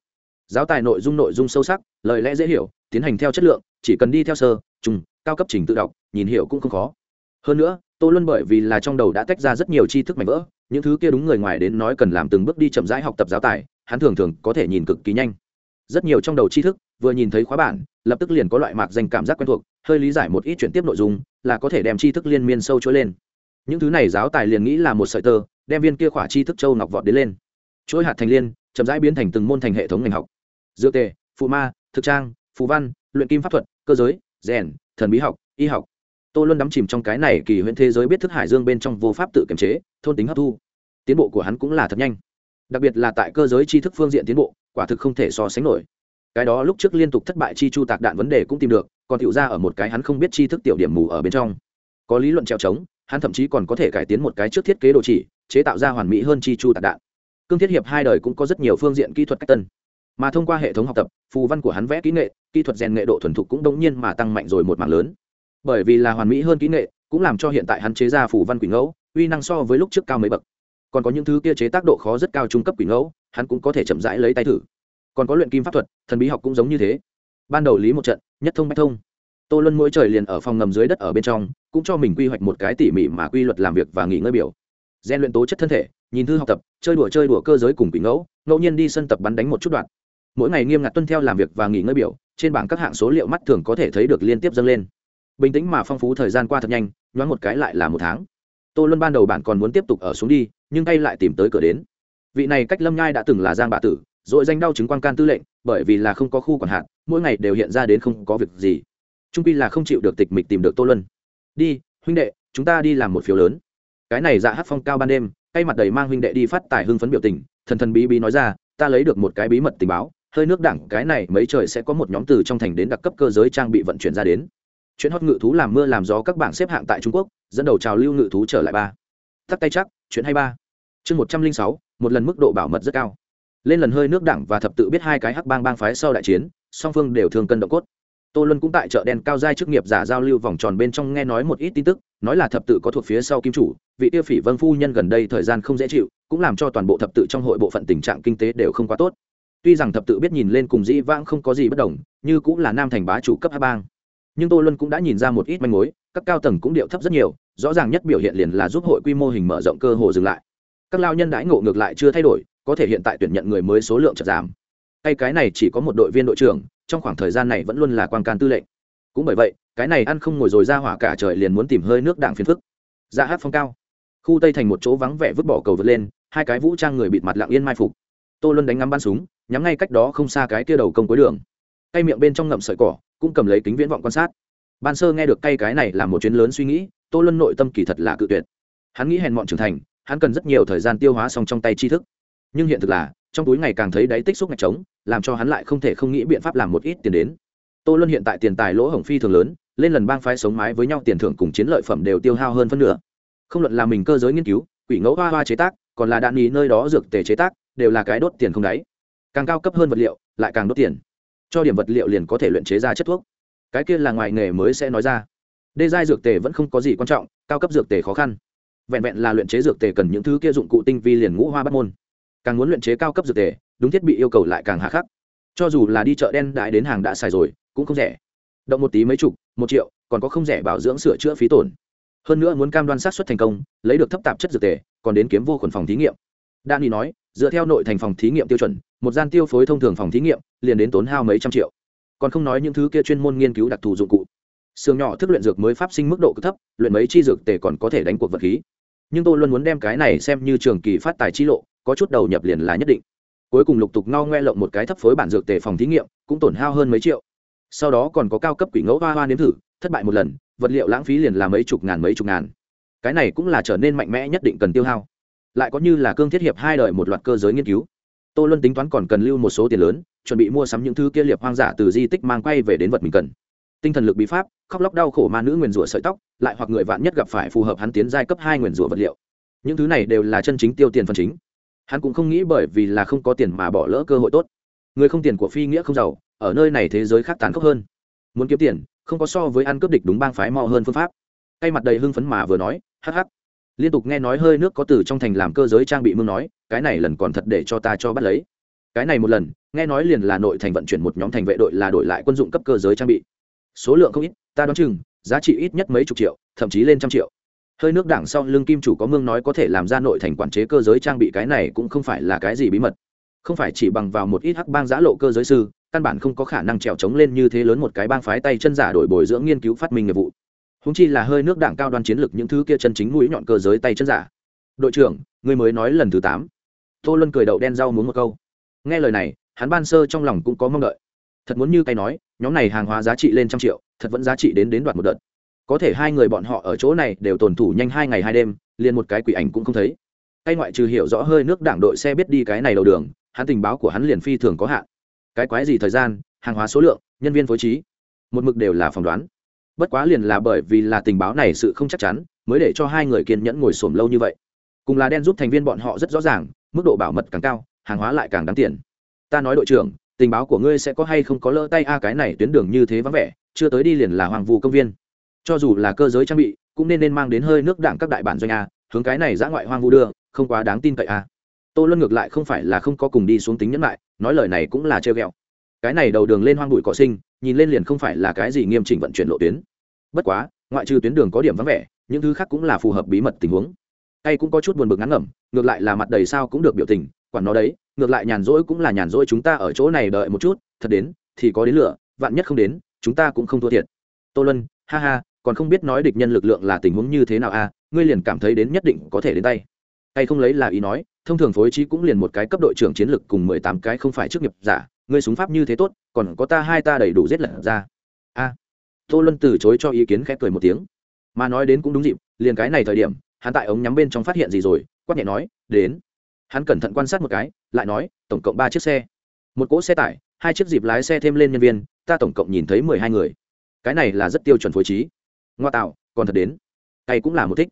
giáo tài nội dung nội dung sâu sắc, lời lẽ dễ hiểu, tiến hành theo chất lượng, chỉ cần đi theo sơ trung cao cấp trình tự đọc, nhìn hiểu cũng không khó. Hơn nữa, tô luân bởi vì là trong đầu đã tách ra rất nhiều tri thức mạnh vỡ, những thứ kia đúng người ngoài đến nói cần làm từng bước đi chậm rãi học tập giáo tài, hắn thường thường có thể nhìn cực kỳ nhanh. Rất nhiều trong đầu tri thức, vừa nhìn thấy khóa bản, lập tức liền có loại mạc danh cảm giác quen thuộc, hơi lý giải một ít chuyển tiếp nội dung, là có thể đem tri thức liên miên sâu trôi lên. Những thứ này giáo tài liền nghĩ là một sợi tơ, đem viên kia khỏa tri thức châu ngọc vọt đến lên. Chuỗi hạt thành liên, chậm rãi biến thành từng môn thành hệ thống ngành học dược tề, phụ ma, thực trang, phù văn, luyện kim pháp thuật, cơ giới, rèn, thần bí học, y học. Tô luân đắm chìm trong cái này kỳ huyễn thế giới biết thức hải dương bên trong vô pháp tự kiểm chế, thôn tính hấp thu. Tiến bộ của hắn cũng là thật nhanh. Đặc biệt là tại cơ giới tri thức phương diện tiến bộ, quả thực không thể so sánh nổi. Cái đó lúc trước liên tục thất bại chi chu tạc đạn vấn đề cũng tìm được, còn tiểu ra ở một cái hắn không biết tri thức tiểu điểm mù ở bên trong. Có lý luận trèo trống, hắn thậm chí còn có thể cải tiến một cái trước thiết kế đồ chỉ, chế tạo ra hoàn mỹ hơn chi chu tạc đạn. Cương thiết hiệp hai đời cũng có rất nhiều phương diện kỹ thuật cách tân mà thông qua hệ thống học tập, phù văn của hắn vẽ kỹ nghệ, kỹ thuật rèn nghệ độ thuần thục cũng đống nhiên mà tăng mạnh rồi một mảng lớn. Bởi vì là hoàn mỹ hơn kỹ nghệ, cũng làm cho hiện tại hắn chế ra phù văn quỷ ngẫu, uy năng so với lúc trước cao mấy bậc. Còn có những thứ kia chế tác độ khó rất cao trung cấp quỷ ngẫu, hắn cũng có thể chậm rãi lấy tay thử. Còn có luyện kim pháp thuật, thần bí học cũng giống như thế. Ban đầu lý một trận, nhất thông bách thông. Tô luân mỗi trời liền ở phòng ngầm dưới đất ở bên trong, cũng cho mình quy hoạch một cái tỉ mỉ mà quy luật làm việc và nghỉ ngơi biểu. Gian luyện tố chất thân thể, nhìn thư học tập, chơi đùa chơi đùa cơ giới cùng quỷ ngẫu ngẫu nhiên đi sân tập bắn đánh một chút đoạn mỗi ngày nghiêm ngặt tuân theo làm việc và nghỉ ngơi biểu, trên bảng các hạng số liệu mắt thường có thể thấy được liên tiếp dâng lên. Bình tĩnh mà phong phú thời gian qua thật nhanh, nhoáng một cái lại là một tháng. Tô luân ban đầu bạn còn muốn tiếp tục ở xuống đi, nhưng tay lại tìm tới cửa đến. Vị này cách lâm nhai đã từng là giang bà tử dội danh đau chứng quan can tư lệnh, bởi vì là không có khu quản hạt, mỗi ngày đều hiện ra đến không có việc gì. Trung pi là không chịu được tịch mịch tìm được tô luân. Đi, huynh đệ, chúng ta đi làm một phiếu lớn. Cái này dạ hát phong cao ban đêm cây mặt đầy mang huynh đệ đi phát tài hưng phấn biểu tình, thần thần bí bí nói ra, ta lấy được một cái bí mật tình báo hơi nước đẳng cái này mấy trời sẽ có một nhóm từ trong thành đến đặc cấp cơ giới trang bị vận chuyển ra đến. Chuyện hót ngự thú làm mưa làm gió các bảng xếp hạng tại trung quốc, dẫn đầu trào lưu ngự thú trở lại ba. Tắt tay chắc chuyện hay ba. Chương một trăm linh sáu, một lần mức độ bảo mật rất cao. Lên lần hơi nước đẳng và thập tự biết hai cái hắc bang bang phái sau đại chiến, song phương đều thường cân động cốt. Tô luân cũng tại chợ đen cao giai chức nghiệp giả giao lưu vòng tròn bên trong nghe nói một ít tin tức, nói là thập tự có thuộc phía sau kim chủ, vị tiêu phỉ vân phu nhân gần đây thời gian không dễ chịu, cũng làm cho toàn bộ thập tự trong hội bộ phận tình trạng kinh tế đều không quá tốt tuy rằng thập tự biết nhìn lên cùng dĩ vãng không có gì bất đồng, như cũng là nam thành bá chủ cấp hai bang. Nhưng tô luân cũng đã nhìn ra một ít manh mối, các cao tầng cũng điệu thấp rất nhiều, rõ ràng nhất biểu hiện liền là giúp hội quy mô hình mở rộng cơ hồ dừng lại. Các lao nhân đãi ngộ ngược lại chưa thay đổi, có thể hiện tại tuyển nhận người mới số lượng chật giảm. Hay cái này chỉ có một đội viên đội trưởng, trong khoảng thời gian này vẫn luôn là quan can tư lệnh. Cũng bởi vậy, cái này ăn không ngồi rồi ra hỏa cả trời liền muốn tìm hơi nước đảng phiền phức. Ra hát phong cao. Khu tây thành một chỗ vắng vẻ vứt bỏ cầu vượt lên, hai cái vũ trang người bịt mặt lặng yên mai phục. Tô luân đánh ngắm bắn súng nhắm ngay cách đó không xa cái kia đầu công cuối đường. Cây miệng bên trong ngậm sợi cỏ, cũng cầm lấy kính viễn vọng quan sát. Ban sơ nghe được cây cái này là một chuyến lớn suy nghĩ, tô luân nội tâm kỳ thật là cự tuyệt. Hắn nghĩ hèn mọn trưởng thành, hắn cần rất nhiều thời gian tiêu hóa xong trong tay tri thức. Nhưng hiện thực là, trong túi ngày càng thấy đáy tích xúc ngạch trống, làm cho hắn lại không thể không nghĩ biện pháp làm một ít tiền đến. Tô luân hiện tại tiền tài lỗ hổng phi thường lớn, lên lần bang phái sống mái với nhau tiền thưởng cùng chiến lợi phẩm đều tiêu hao hơn phân nửa. Không luận là mình cơ giới nghiên cứu, quỷ ngẫu hoa hoa chế tác, còn là đạn ý nơi đó dược tề chế tác, đều là cái đốt tiền không đáy càng cao cấp hơn vật liệu, lại càng đốt tiền. Cho điểm vật liệu liền có thể luyện chế ra chất thuốc. Cái kia là ngoài nghề mới sẽ nói ra. Đê giai dược tề vẫn không có gì quan trọng, cao cấp dược tề khó khăn. Vẹn vẹn là luyện chế dược tề cần những thứ kia dụng cụ tinh vi liền ngũ hoa bắt môn. Càng muốn luyện chế cao cấp dược tề, đúng thiết bị yêu cầu lại càng hạ khắc. Cho dù là đi chợ đen đại đến hàng đã xài rồi, cũng không rẻ. Động một tí mấy chục, một triệu, còn có không rẻ bảo dưỡng sửa chữa phí tổn. Hơn nữa muốn cam đoan sát xuất thành công, lấy được thấp tạp chất dược tề, còn đến kiếm vô khuẩn phòng thí nghiệm. Đan đi nói, dựa theo nội thành phòng thí nghiệm tiêu chuẩn một gian tiêu phối thông thường phòng thí nghiệm, liền đến tốn hao mấy trăm triệu. Còn không nói những thứ kia chuyên môn nghiên cứu đặc thù dụng cụ. Xương nhỏ thức luyện dược mới pháp sinh mức độ cực thấp, luyện mấy chi dược tề còn có thể đánh cuộc vật khí. Nhưng tôi luôn muốn đem cái này xem như trường kỳ phát tài chi lộ, có chút đầu nhập liền là nhất định. Cuối cùng lục tục no ngoe lộng một cái thấp phối bản dược tề phòng thí nghiệm, cũng tổn hao hơn mấy triệu. Sau đó còn có cao cấp quỷ ngẫu hoa hoa nếm thử, thất bại một lần, vật liệu lãng phí liền là mấy chục ngàn mấy chục ngàn. Cái này cũng là trở nên mạnh mẽ nhất định cần tiêu hao. Lại có như là cương thiết hiệp hai đời một loạt cơ giới nghiên cứu tô luân tính toán còn cần lưu một số tiền lớn, chuẩn bị mua sắm những thứ kia liệp hoang dã từ di tích mang quay về đến vật mình cần. Tinh thần lực bí pháp, khóc lóc đau khổ ma nữ nguyền rủa sợi tóc, lại hoặc người vạn nhất gặp phải phù hợp hắn tiến giai cấp hai nguyền rủa vật liệu. Những thứ này đều là chân chính tiêu tiền phần chính. Hắn cũng không nghĩ bởi vì là không có tiền mà bỏ lỡ cơ hội tốt. Người không tiền của phi nghĩa không giàu, ở nơi này thế giới khác tàn khốc hơn. Muốn kiếm tiền, không có so với ăn cướp địch đúng bang phái mò hơn phương pháp. Cây mặt đầy hưng phấn mà vừa nói, hắc hắc liên tục nghe nói hơi nước có từ trong thành làm cơ giới trang bị mương nói, cái này lần còn thật để cho ta cho bắt lấy. Cái này một lần, nghe nói liền là nội thành vận chuyển một nhóm thành vệ đội là đổi lại quân dụng cấp cơ giới trang bị. Số lượng không ít, ta đoán chừng, giá trị ít nhất mấy chục triệu, thậm chí lên trăm triệu. Hơi nước đảng sau lưng kim chủ có mương nói có thể làm ra nội thành quản chế cơ giới trang bị, cái này cũng không phải là cái gì bí mật. Không phải chỉ bằng vào một ít hắc bang giã lộ cơ giới sư, căn bản không có khả năng trèo trống lên như thế lớn một cái bang phái tay chân giả đổi bồi dưỡng nghiên cứu phát minh nghiệp vụ húng chi là hơi nước đảng cao đoan chiến lược những thứ kia chân chính mũi nhọn cơ giới tay chân giả. Đội trưởng, người mới nói lần thứ tám. Tô luân cười đậu đen rau muốn một câu. Nghe lời này, hắn ban sơ trong lòng cũng có mong đợi. Thật muốn như cái nói, nhóm này hàng hóa giá trị lên trăm triệu, thật vẫn giá trị đến đến đoạt một đợt. Có thể hai người bọn họ ở chỗ này đều tồn thủ nhanh hai ngày hai đêm, liền một cái quỷ ảnh cũng không thấy. Tay ngoại trừ hiểu rõ hơi nước đảng đội xe biết đi cái này đầu đường, hắn tình báo của hắn liền phi thường có hạn. Cái quái gì thời gian, hàng hóa số lượng, nhân viên phối trí. Một mực đều là phỏng đoán bất quá liền là bởi vì là tình báo này sự không chắc chắn, mới để cho hai người kiên nhẫn ngồi xổm lâu như vậy. Cùng là đen giúp thành viên bọn họ rất rõ ràng, mức độ bảo mật càng cao, hàng hóa lại càng đáng tiền. Ta nói đội trưởng, tình báo của ngươi sẽ có hay không có lỡ tay a, cái này tuyến đường như thế vắng vẻ, chưa tới đi liền là hoàng vu công viên. Cho dù là cơ giới trang bị, cũng nên nên mang đến hơi nước đảng các đại bản doanh a, hướng cái này giã ngoại hoang vu đưa, không quá đáng tin cậy a. Tô luân ngược lại không phải là không có cùng đi xuống tính nhẫn lại, nói lời này cũng là treo ghẹo. Cái này đầu đường lên hoang bụi cỏ sinh nhìn lên liền không phải là cái gì nghiêm chỉnh vận chuyển lộ tuyến. Bất quá ngoại trừ tuyến đường có điểm vắng vẻ những thứ khác cũng là phù hợp bí mật tình huống. Tay cũng có chút buồn bực ngắn ngẩm ngược lại là mặt đầy sao cũng được biểu tình quản nó đấy ngược lại nhàn rỗi cũng là nhàn rỗi chúng ta ở chỗ này đợi một chút thật đến thì có đến lửa vạn nhất không đến chúng ta cũng không thua thiệt. Tô luân ha ha còn không biết nói địch nhân lực lượng là tình huống như thế nào a à, ngươi liền cảm thấy đến nhất định có thể đến tay. Tay không lấy là ý nói thông thường phối trí cũng liền một cái cấp đội trưởng chiến lực cùng mười tám cái không phải chức nghiệp giả ngươi súng pháp như thế tốt, còn có ta hai ta đầy đủ giết lật ra. A. Tô luân từ chối cho ý kiến khẽ cười một tiếng. Mà nói đến cũng đúng dịp, liền cái này thời điểm, hắn tại ống nhắm bên trong phát hiện gì rồi, quát nhẹ nói, đến. Hắn cẩn thận quan sát một cái, lại nói, tổng cộng ba chiếc xe. Một cỗ xe tải, hai chiếc dịp lái xe thêm lên nhân viên, ta tổng cộng nhìn thấy mười hai người. Cái này là rất tiêu chuẩn phối trí. Ngoa tạo, còn thật đến. Tay cũng là một thích.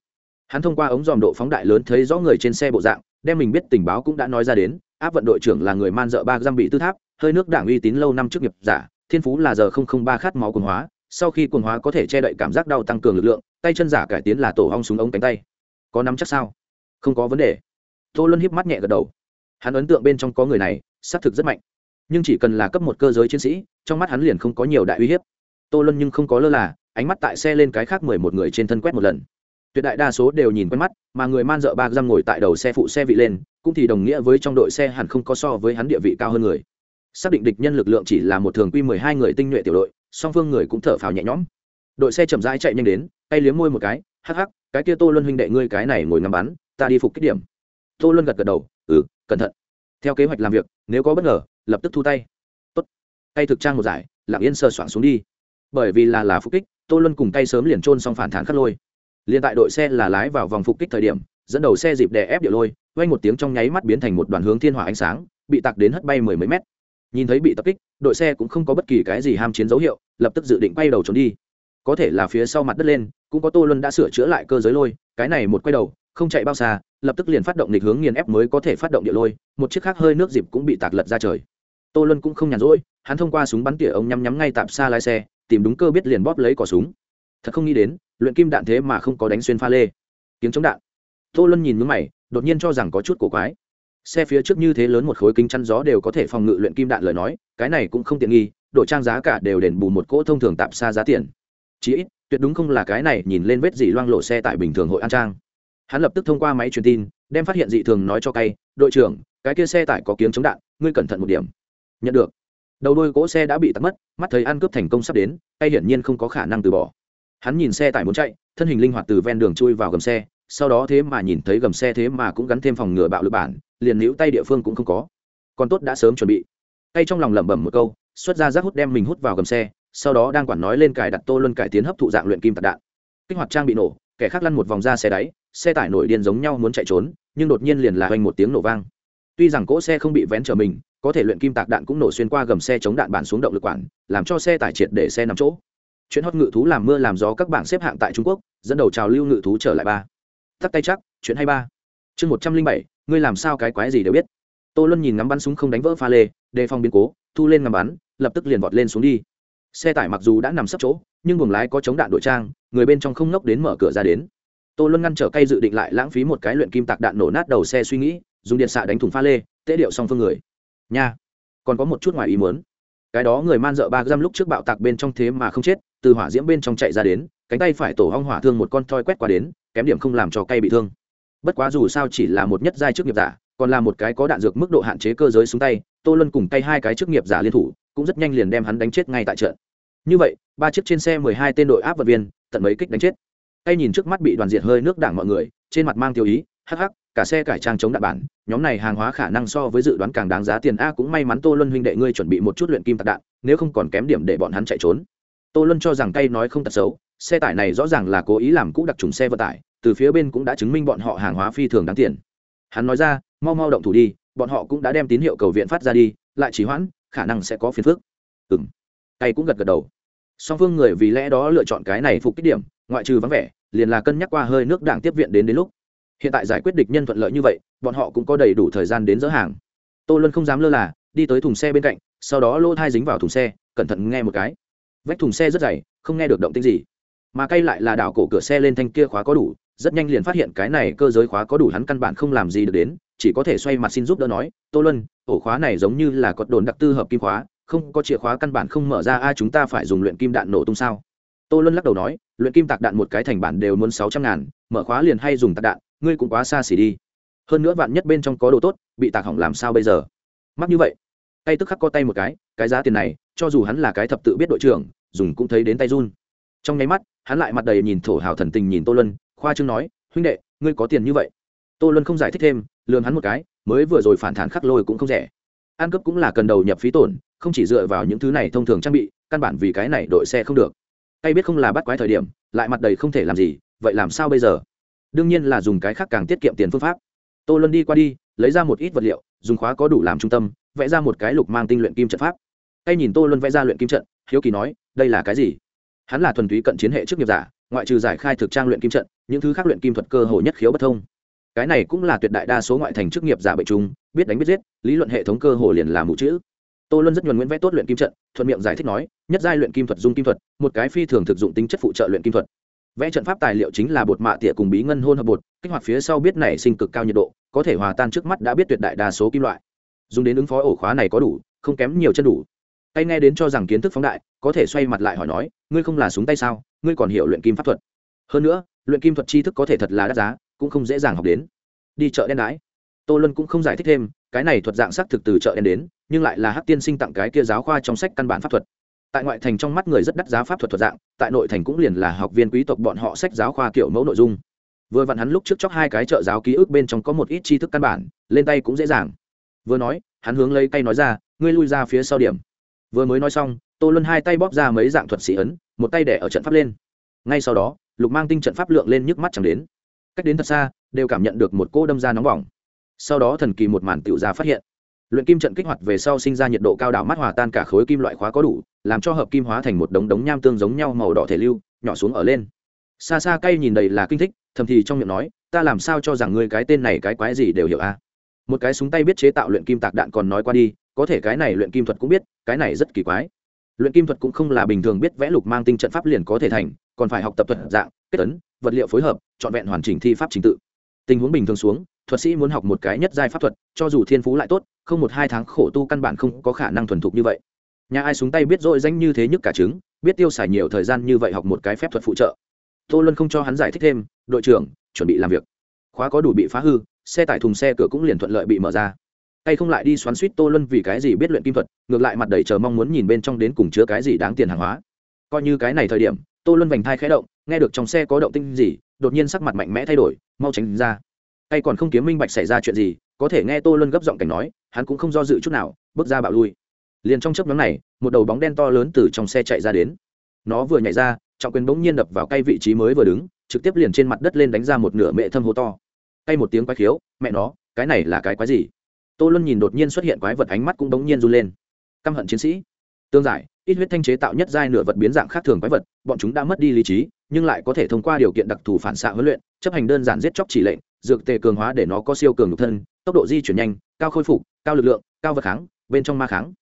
Hắn thông qua ống dòm độ phóng đại lớn thấy rõ người trên xe bộ dạng, đem mình biết tình báo cũng đã nói ra đến, áp vận đội trưởng là người man dợ ba giam bị tư tháp hơi nước đảng uy tín lâu năm trước nghiệp giả, thiên phú là giờ không không ba khát máu quần hóa, sau khi quần hóa có thể che đậy cảm giác đau tăng cường lực lượng, tay chân giả cải tiến là tổ hong súng ống cánh tay. Có nắm chắc sao? Không có vấn đề. Tô luân híp mắt nhẹ gật đầu. Hắn ấn tượng bên trong có người này xác thực rất mạnh. Nhưng chỉ cần là cấp một cơ giới chiến sĩ, trong mắt hắn liền không có nhiều đại uy hiếp. Tô luân nhưng không có lơ là, ánh mắt tại xe lên cái khác mười một người trên thân quét một lần. Tuyệt đại đa số đều nhìn quen mắt, mà người man dợ ba giam ngồi tại đầu xe phụ xe vị lên, cũng thì đồng nghĩa với trong đội xe hẳn không có so với hắn địa vị cao hơn người xác định địch nhân lực lượng chỉ là một thường quy mười hai người tinh nhuệ tiểu đội, song phương người cũng thở phào nhẹ nhõm. Đội xe chậm rãi chạy nhanh đến, tay liếm môi một cái, hắc hắc, cái kia tô luân huynh đệ ngươi cái này ngồi ngắm bắn, ta đi phục kích điểm. Tô luân gật gật đầu ừ cẩn thận. Theo kế hoạch làm việc, nếu có bất ngờ, lập tức thu tay. Tốt. Tay thực trang một giải, lặng yên sơ soạn xuống đi. Bởi vì là là phục kích, tô luân cùng tay sớm liền trôn xong phản thản khắc lôi. Liền tại đội xe là lái vào vòng phục kích thời điểm, dẫn đầu xe dịp đè ép địa lôi quay một tiếng trong nháy mắt biến thành một đoàn hướng thiên hỏa ánh sáng, bị tặc đến hất bay mười mấy mét nhìn thấy bị tập kích, đội xe cũng không có bất kỳ cái gì ham chiến dấu hiệu, lập tức dự định quay đầu trốn đi. Có thể là phía sau mặt đất lên, cũng có tô luân đã sửa chữa lại cơ giới lôi, cái này một quay đầu, không chạy bao xa, lập tức liền phát động lịch hướng nghiền ép mới có thể phát động địa lôi, một chiếc khác hơi nước dịp cũng bị tạc lật ra trời. Tô luân cũng không nhàn rỗi, hắn thông qua súng bắn tỉa ông nhắm nhắm ngay tạm xa lái xe, tìm đúng cơ biết liền bóp lấy cỏ súng. Thật không nghĩ đến, luyện kim đạn thế mà không có đánh xuyên pha lê. Tiếng chống đạn. Tô luân nhìn mướn mày, đột nhiên cho rằng có chút cổ quái xe phía trước như thế lớn một khối kính chắn gió đều có thể phòng ngự luyện kim đạn lời nói, cái này cũng không tiện nghi đổi trang giá cả đều đền bù một cỗ thông thường tạm xa giá tiền. Chí ít, tuyệt đúng không là cái này nhìn lên vết dỉ loang lộ xe tại bình thường hội an trang. Hắn lập tức thông qua máy truyền tin, đem phát hiện dị thường nói cho cay, đội trưởng, cái kia xe tải có kiếm chống đạn, ngươi cẩn thận một điểm. Nhận được. Đầu đôi cỗ xe đã bị tắt mất, mắt thấy ăn cướp thành công sắp đến, cay hiển nhiên không có khả năng từ bỏ. Hắn nhìn xe tải muốn chạy, thân hình linh hoạt từ ven đường chui vào gầm xe sau đó thế mà nhìn thấy gầm xe thế mà cũng gắn thêm phòng ngừa bạo lực bản, liền níu tay địa phương cũng không có. Còn tốt đã sớm chuẩn bị. Tay trong lòng lẩm bẩm một câu, xuất ra rác hút đem mình hút vào gầm xe, sau đó đang quản nói lên cài đặt tô luân cải tiến hấp thụ dạng luyện kim tạc đạn. Kích hoạt trang bị nổ, kẻ khác lăn một vòng ra xe đáy, xe tải nổi điên giống nhau muốn chạy trốn, nhưng đột nhiên liền là hoành một tiếng nổ vang. Tuy rằng cỗ xe không bị vén trở mình, có thể luyện kim tạc đạn cũng nổ xuyên qua gầm xe chống đạn bản xuống động lực quản, làm cho xe tải triệt để xe nằm chỗ. Chuyện hót ngự thú làm mưa làm gió các bảng xếp hạng tại trung quốc, dẫn đầu trào lưu ngự thú trở lại ba tắt tay chắc, chuyện hay ba. Chương một trăm linh bảy, ngươi làm sao cái quái gì đều biết. Tô luân nhìn ngắm bắn súng không đánh vỡ pha lê, đề phòng biến cố, thu lên ngắm bắn, lập tức liền vọt lên xuống đi. Xe tải mặc dù đã nằm sấp chỗ, nhưng buồng lái có chống đạn đội trang, người bên trong không nốc đến mở cửa ra đến. Tô luân ngăn trở cây dự định lại lãng phí một cái luyện kim tạc đạn nổ nát đầu xe suy nghĩ, dùng điện xạ đánh thùng pha lê, tế điệu xong phương người. Nha, còn có một chút ngoài ý muốn. Cái đó người man dợ ba dăm lúc trước bạo tạc bên trong thế mà không chết, từ hỏa diễm bên trong chạy ra đến, cánh tay phải tổ hong hỏa thương một con thoi quét qua đến kém điểm không làm cho cây bị thương. Bất quá dù sao chỉ là một nhất giai chức nghiệp giả, còn là một cái có đạn dược mức độ hạn chế cơ giới xuống tay, tô luân cùng tay hai cái chức nghiệp giả liên thủ, cũng rất nhanh liền đem hắn đánh chết ngay tại trận. Như vậy, ba chiếc trên xe mười hai tên đội áp vật viên, tận mấy kích đánh chết. Tay nhìn trước mắt bị đoàn diệt hơi nước đảng mọi người, trên mặt mang tiêu ý, hắc hắc, cả xe cải trang chống đạn bản, nhóm này hàng hóa khả năng so với dự đoán càng đáng giá tiền a cũng may mắn tô luân huynh đệ ngươi chuẩn bị một chút luyện kim tạc đạn, nếu không còn kém điểm để bọn hắn chạy trốn. Tô luân cho rằng tay nói không tật xấu xe tải này rõ ràng là cố ý làm cũ đặc trùng xe vận tải, từ phía bên cũng đã chứng minh bọn họ hàng hóa phi thường đáng tiền. Hắn nói ra, mau mau động thủ đi, bọn họ cũng đã đem tín hiệu cầu viện phát ra đi, lại chỉ hoãn, khả năng sẽ có phiền phức. Ừ m tay cũng gật gật đầu. Song phương người vì lẽ đó lựa chọn cái này phục kích điểm, ngoại trừ vắng vẻ, liền là cân nhắc qua hơi nước đảng tiếp viện đến đến lúc. Hiện tại giải quyết địch nhân thuận lợi như vậy, bọn họ cũng có đầy đủ thời gian đến dỡ hàng. Tô luân không dám lơ là, đi tới thùng xe bên cạnh, sau đó lô thai dính vào thùng xe, cẩn thận nghe một cái. Vách thùng xe rất dày, không nghe được động tĩnh gì mà cây lại là đảo cổ cửa xe lên thanh kia khóa có đủ, rất nhanh liền phát hiện cái này cơ giới khóa có đủ hắn căn bản không làm gì được đến, chỉ có thể xoay mặt xin giúp đỡ nói, tô luân, ổ khóa này giống như là có đồn đặc tư hợp kim khóa, không có chìa khóa căn bản không mở ra, a, chúng ta phải dùng luyện kim đạn nổ tung sao? Tô luân lắc đầu nói, luyện kim tạc đạn một cái thành bản đều muốn sáu trăm ngàn, mở khóa liền hay dùng tạc đạn, ngươi cũng quá xa xỉ đi. Hơn nữa vạn nhất bên trong có đồ tốt, bị tạc hỏng làm sao bây giờ? Mắc như vậy tay tức khắc co tay một cái cái giá tiền này, cho dù hắn là cái thập tự biết đội trưởng, dùng cũng thấy đến tay run trong nháy mắt, hắn lại mặt đầy nhìn thổ hào thần tình nhìn tô luân, khoa trương nói, huynh đệ, ngươi có tiền như vậy? Tô luân không giải thích thêm lường hắn một cái, mới vừa rồi phản thản khắc lôi cũng không rẻ. Ăn cướp cũng là cần đầu nhập phí tổn, không chỉ dựa vào những thứ này thông thường trang bị, căn bản vì cái này đội xe không được. Tay biết không là bắt quái thời điểm, lại mặt đầy không thể làm gì, vậy làm sao bây giờ? Đương nhiên là dùng cái khác càng tiết kiệm tiền phương pháp. Tô luân đi qua đi, lấy ra một ít vật liệu, dùng khóa có đủ làm trung tâm, vẽ ra một cái lục mang tinh luyện kim trận pháp. Tay nhìn tô luân vẽ ra luyện kim trận, hiếu kỳ nói, đây là cái gì? Hắn là thuần túy cận chiến hệ trước nghiệp giả, ngoại trừ giải khai thực trang luyện kim trận, những thứ khác luyện kim thuật cơ hồ nhất khiếu bất thông. Cái này cũng là tuyệt đại đa số ngoại thành chức nghiệp giả bệnh chúng, biết đánh biết giết, lý luận hệ thống cơ hồ liền là mù chữ. Tô luân rất nhuần nguyễn vẽ tốt luyện kim trận, thuận miệng giải thích nói, nhất giai luyện kim thuật dung kim thuật, một cái phi thường thực dụng tính chất phụ trợ luyện kim thuật. Vẽ trận pháp tài liệu chính là bột mạ tỉa cùng bí ngân hôn hợp bột, kích hoạt phía sau biết nảy sinh cực cao nhiệt độ, có thể hòa tan trước mắt đã biết tuyệt đại đa số kim loại. Dùng đến ứng phó ổ khóa này có đủ, không kém nhiều chân đủ tay nghe đến cho rằng kiến thức phóng đại, có thể xoay mặt lại hỏi nói, ngươi không là súng tay sao? Ngươi còn hiểu luyện kim pháp thuật? Hơn nữa, luyện kim thuật tri thức có thể thật là đắt giá, cũng không dễ dàng học đến. Đi chợ đen đái tô luân cũng không giải thích thêm, cái này thuật dạng xác thực từ chợ đen đến, nhưng lại là hát tiên sinh tặng cái kia giáo khoa trong sách căn bản pháp thuật. Tại ngoại thành trong mắt người rất đắt giá pháp thuật thuật dạng, tại nội thành cũng liền là học viên quý tộc bọn họ sách giáo khoa kiểu mẫu nội dung. Vừa vặn hắn lúc trước chóc hai cái trợ giáo ký ức bên trong có một ít tri thức căn bản, lên tay cũng dễ dàng. Vừa nói, hắn hướng lấy cây nói ra, ngươi lui ra phía sau điểm vừa mới nói xong, tô luân hai tay bóp ra mấy dạng thuật sĩ ấn, một tay đẻ ở trận pháp lên. Ngay sau đó, lục mang tinh trận pháp lượng lên nhức mắt chẳng đến. Cách đến thật xa, đều cảm nhận được một cô đâm ra nóng bỏng. Sau đó thần kỳ một màn tiểu ra phát hiện. Luyện kim trận kích hoạt về sau sinh ra nhiệt độ cao đảo mắt hòa tan cả khối kim loại khóa có đủ, làm cho hợp kim hóa thành một đống đống nham tương giống nhau màu đỏ thể lưu, nhỏ xuống ở lên. Xa xa cay nhìn đầy là kinh thích, thầm thì trong miệng nói, ta làm sao cho rằng ngươi cái tên này cái quái gì đều hiểu a một cái súng tay biết chế tạo luyện kim tạc đạn còn nói qua đi có thể cái này luyện kim thuật cũng biết, cái này rất kỳ quái. Luyện kim thuật cũng không là bình thường biết vẽ lục mang tinh trận pháp liền có thể thành, còn phải học tập thuật dạng, kết tấn vật liệu phối hợp, trọn vẹn hoàn chỉnh thi pháp trình tự. Tình huống bình thường xuống, thuật sĩ muốn học một cái nhất giai pháp thuật, cho dù thiên phú lại tốt, không một hai tháng khổ tu căn bản không có khả năng thuần thục như vậy. Nhà ai xuống tay biết dội danh như thế nhức cả trứng, biết tiêu xài nhiều thời gian như vậy học một cái phép thuật phụ trợ. Tô luân không cho hắn giải thích thêm, đội trưởng, chuẩn bị làm việc. Khóa có đủ bị phá hư, xe tải thùng xe cửa cũng liền thuận lợi bị mở ra hay không lại đi xoắn suýt tô luân vì cái gì biết luyện kim thuật, ngược lại mặt đầy chờ mong muốn nhìn bên trong đến cùng chứa cái gì đáng tiền hàng hóa. Coi như cái này thời điểm, tô luân vành thai khẽ động, nghe được trong xe có động tinh gì, đột nhiên sắc mặt mạnh mẽ thay đổi, mau tránh ra. Hay còn không kiếm minh bạch xảy ra chuyện gì, có thể nghe tô luân gấp giọng cảnh nói, hắn cũng không do dự chút nào, bước ra bạo lui. Liền trong chớp nhóm này, một đầu bóng đen to lớn từ trong xe chạy ra đến. Nó vừa nhảy ra, trọng quyền bỗng nhiên đập vào cây vị trí mới vừa đứng, trực tiếp liền trên mặt đất lên đánh ra một nửa mẹ thâm hố to. Cây một tiếng quái khiếu, mẹ nó, cái này là cái quái gì? Tô luân nhìn đột nhiên xuất hiện quái vật ánh mắt cũng bỗng nhiên run lên. Căm hận chiến sĩ. Tương giải, ít huyết thanh chế tạo nhất giai nửa vật biến dạng khác thường quái vật, bọn chúng đã mất đi lý trí, nhưng lại có thể thông qua điều kiện đặc thù phản xạ huấn luyện, chấp hành đơn giản giết chóc chỉ lệnh, dược tề cường hóa để nó có siêu cường nhục thân, tốc độ di chuyển nhanh, cao khôi phục, cao lực lượng, cao vật kháng, bên trong ma kháng.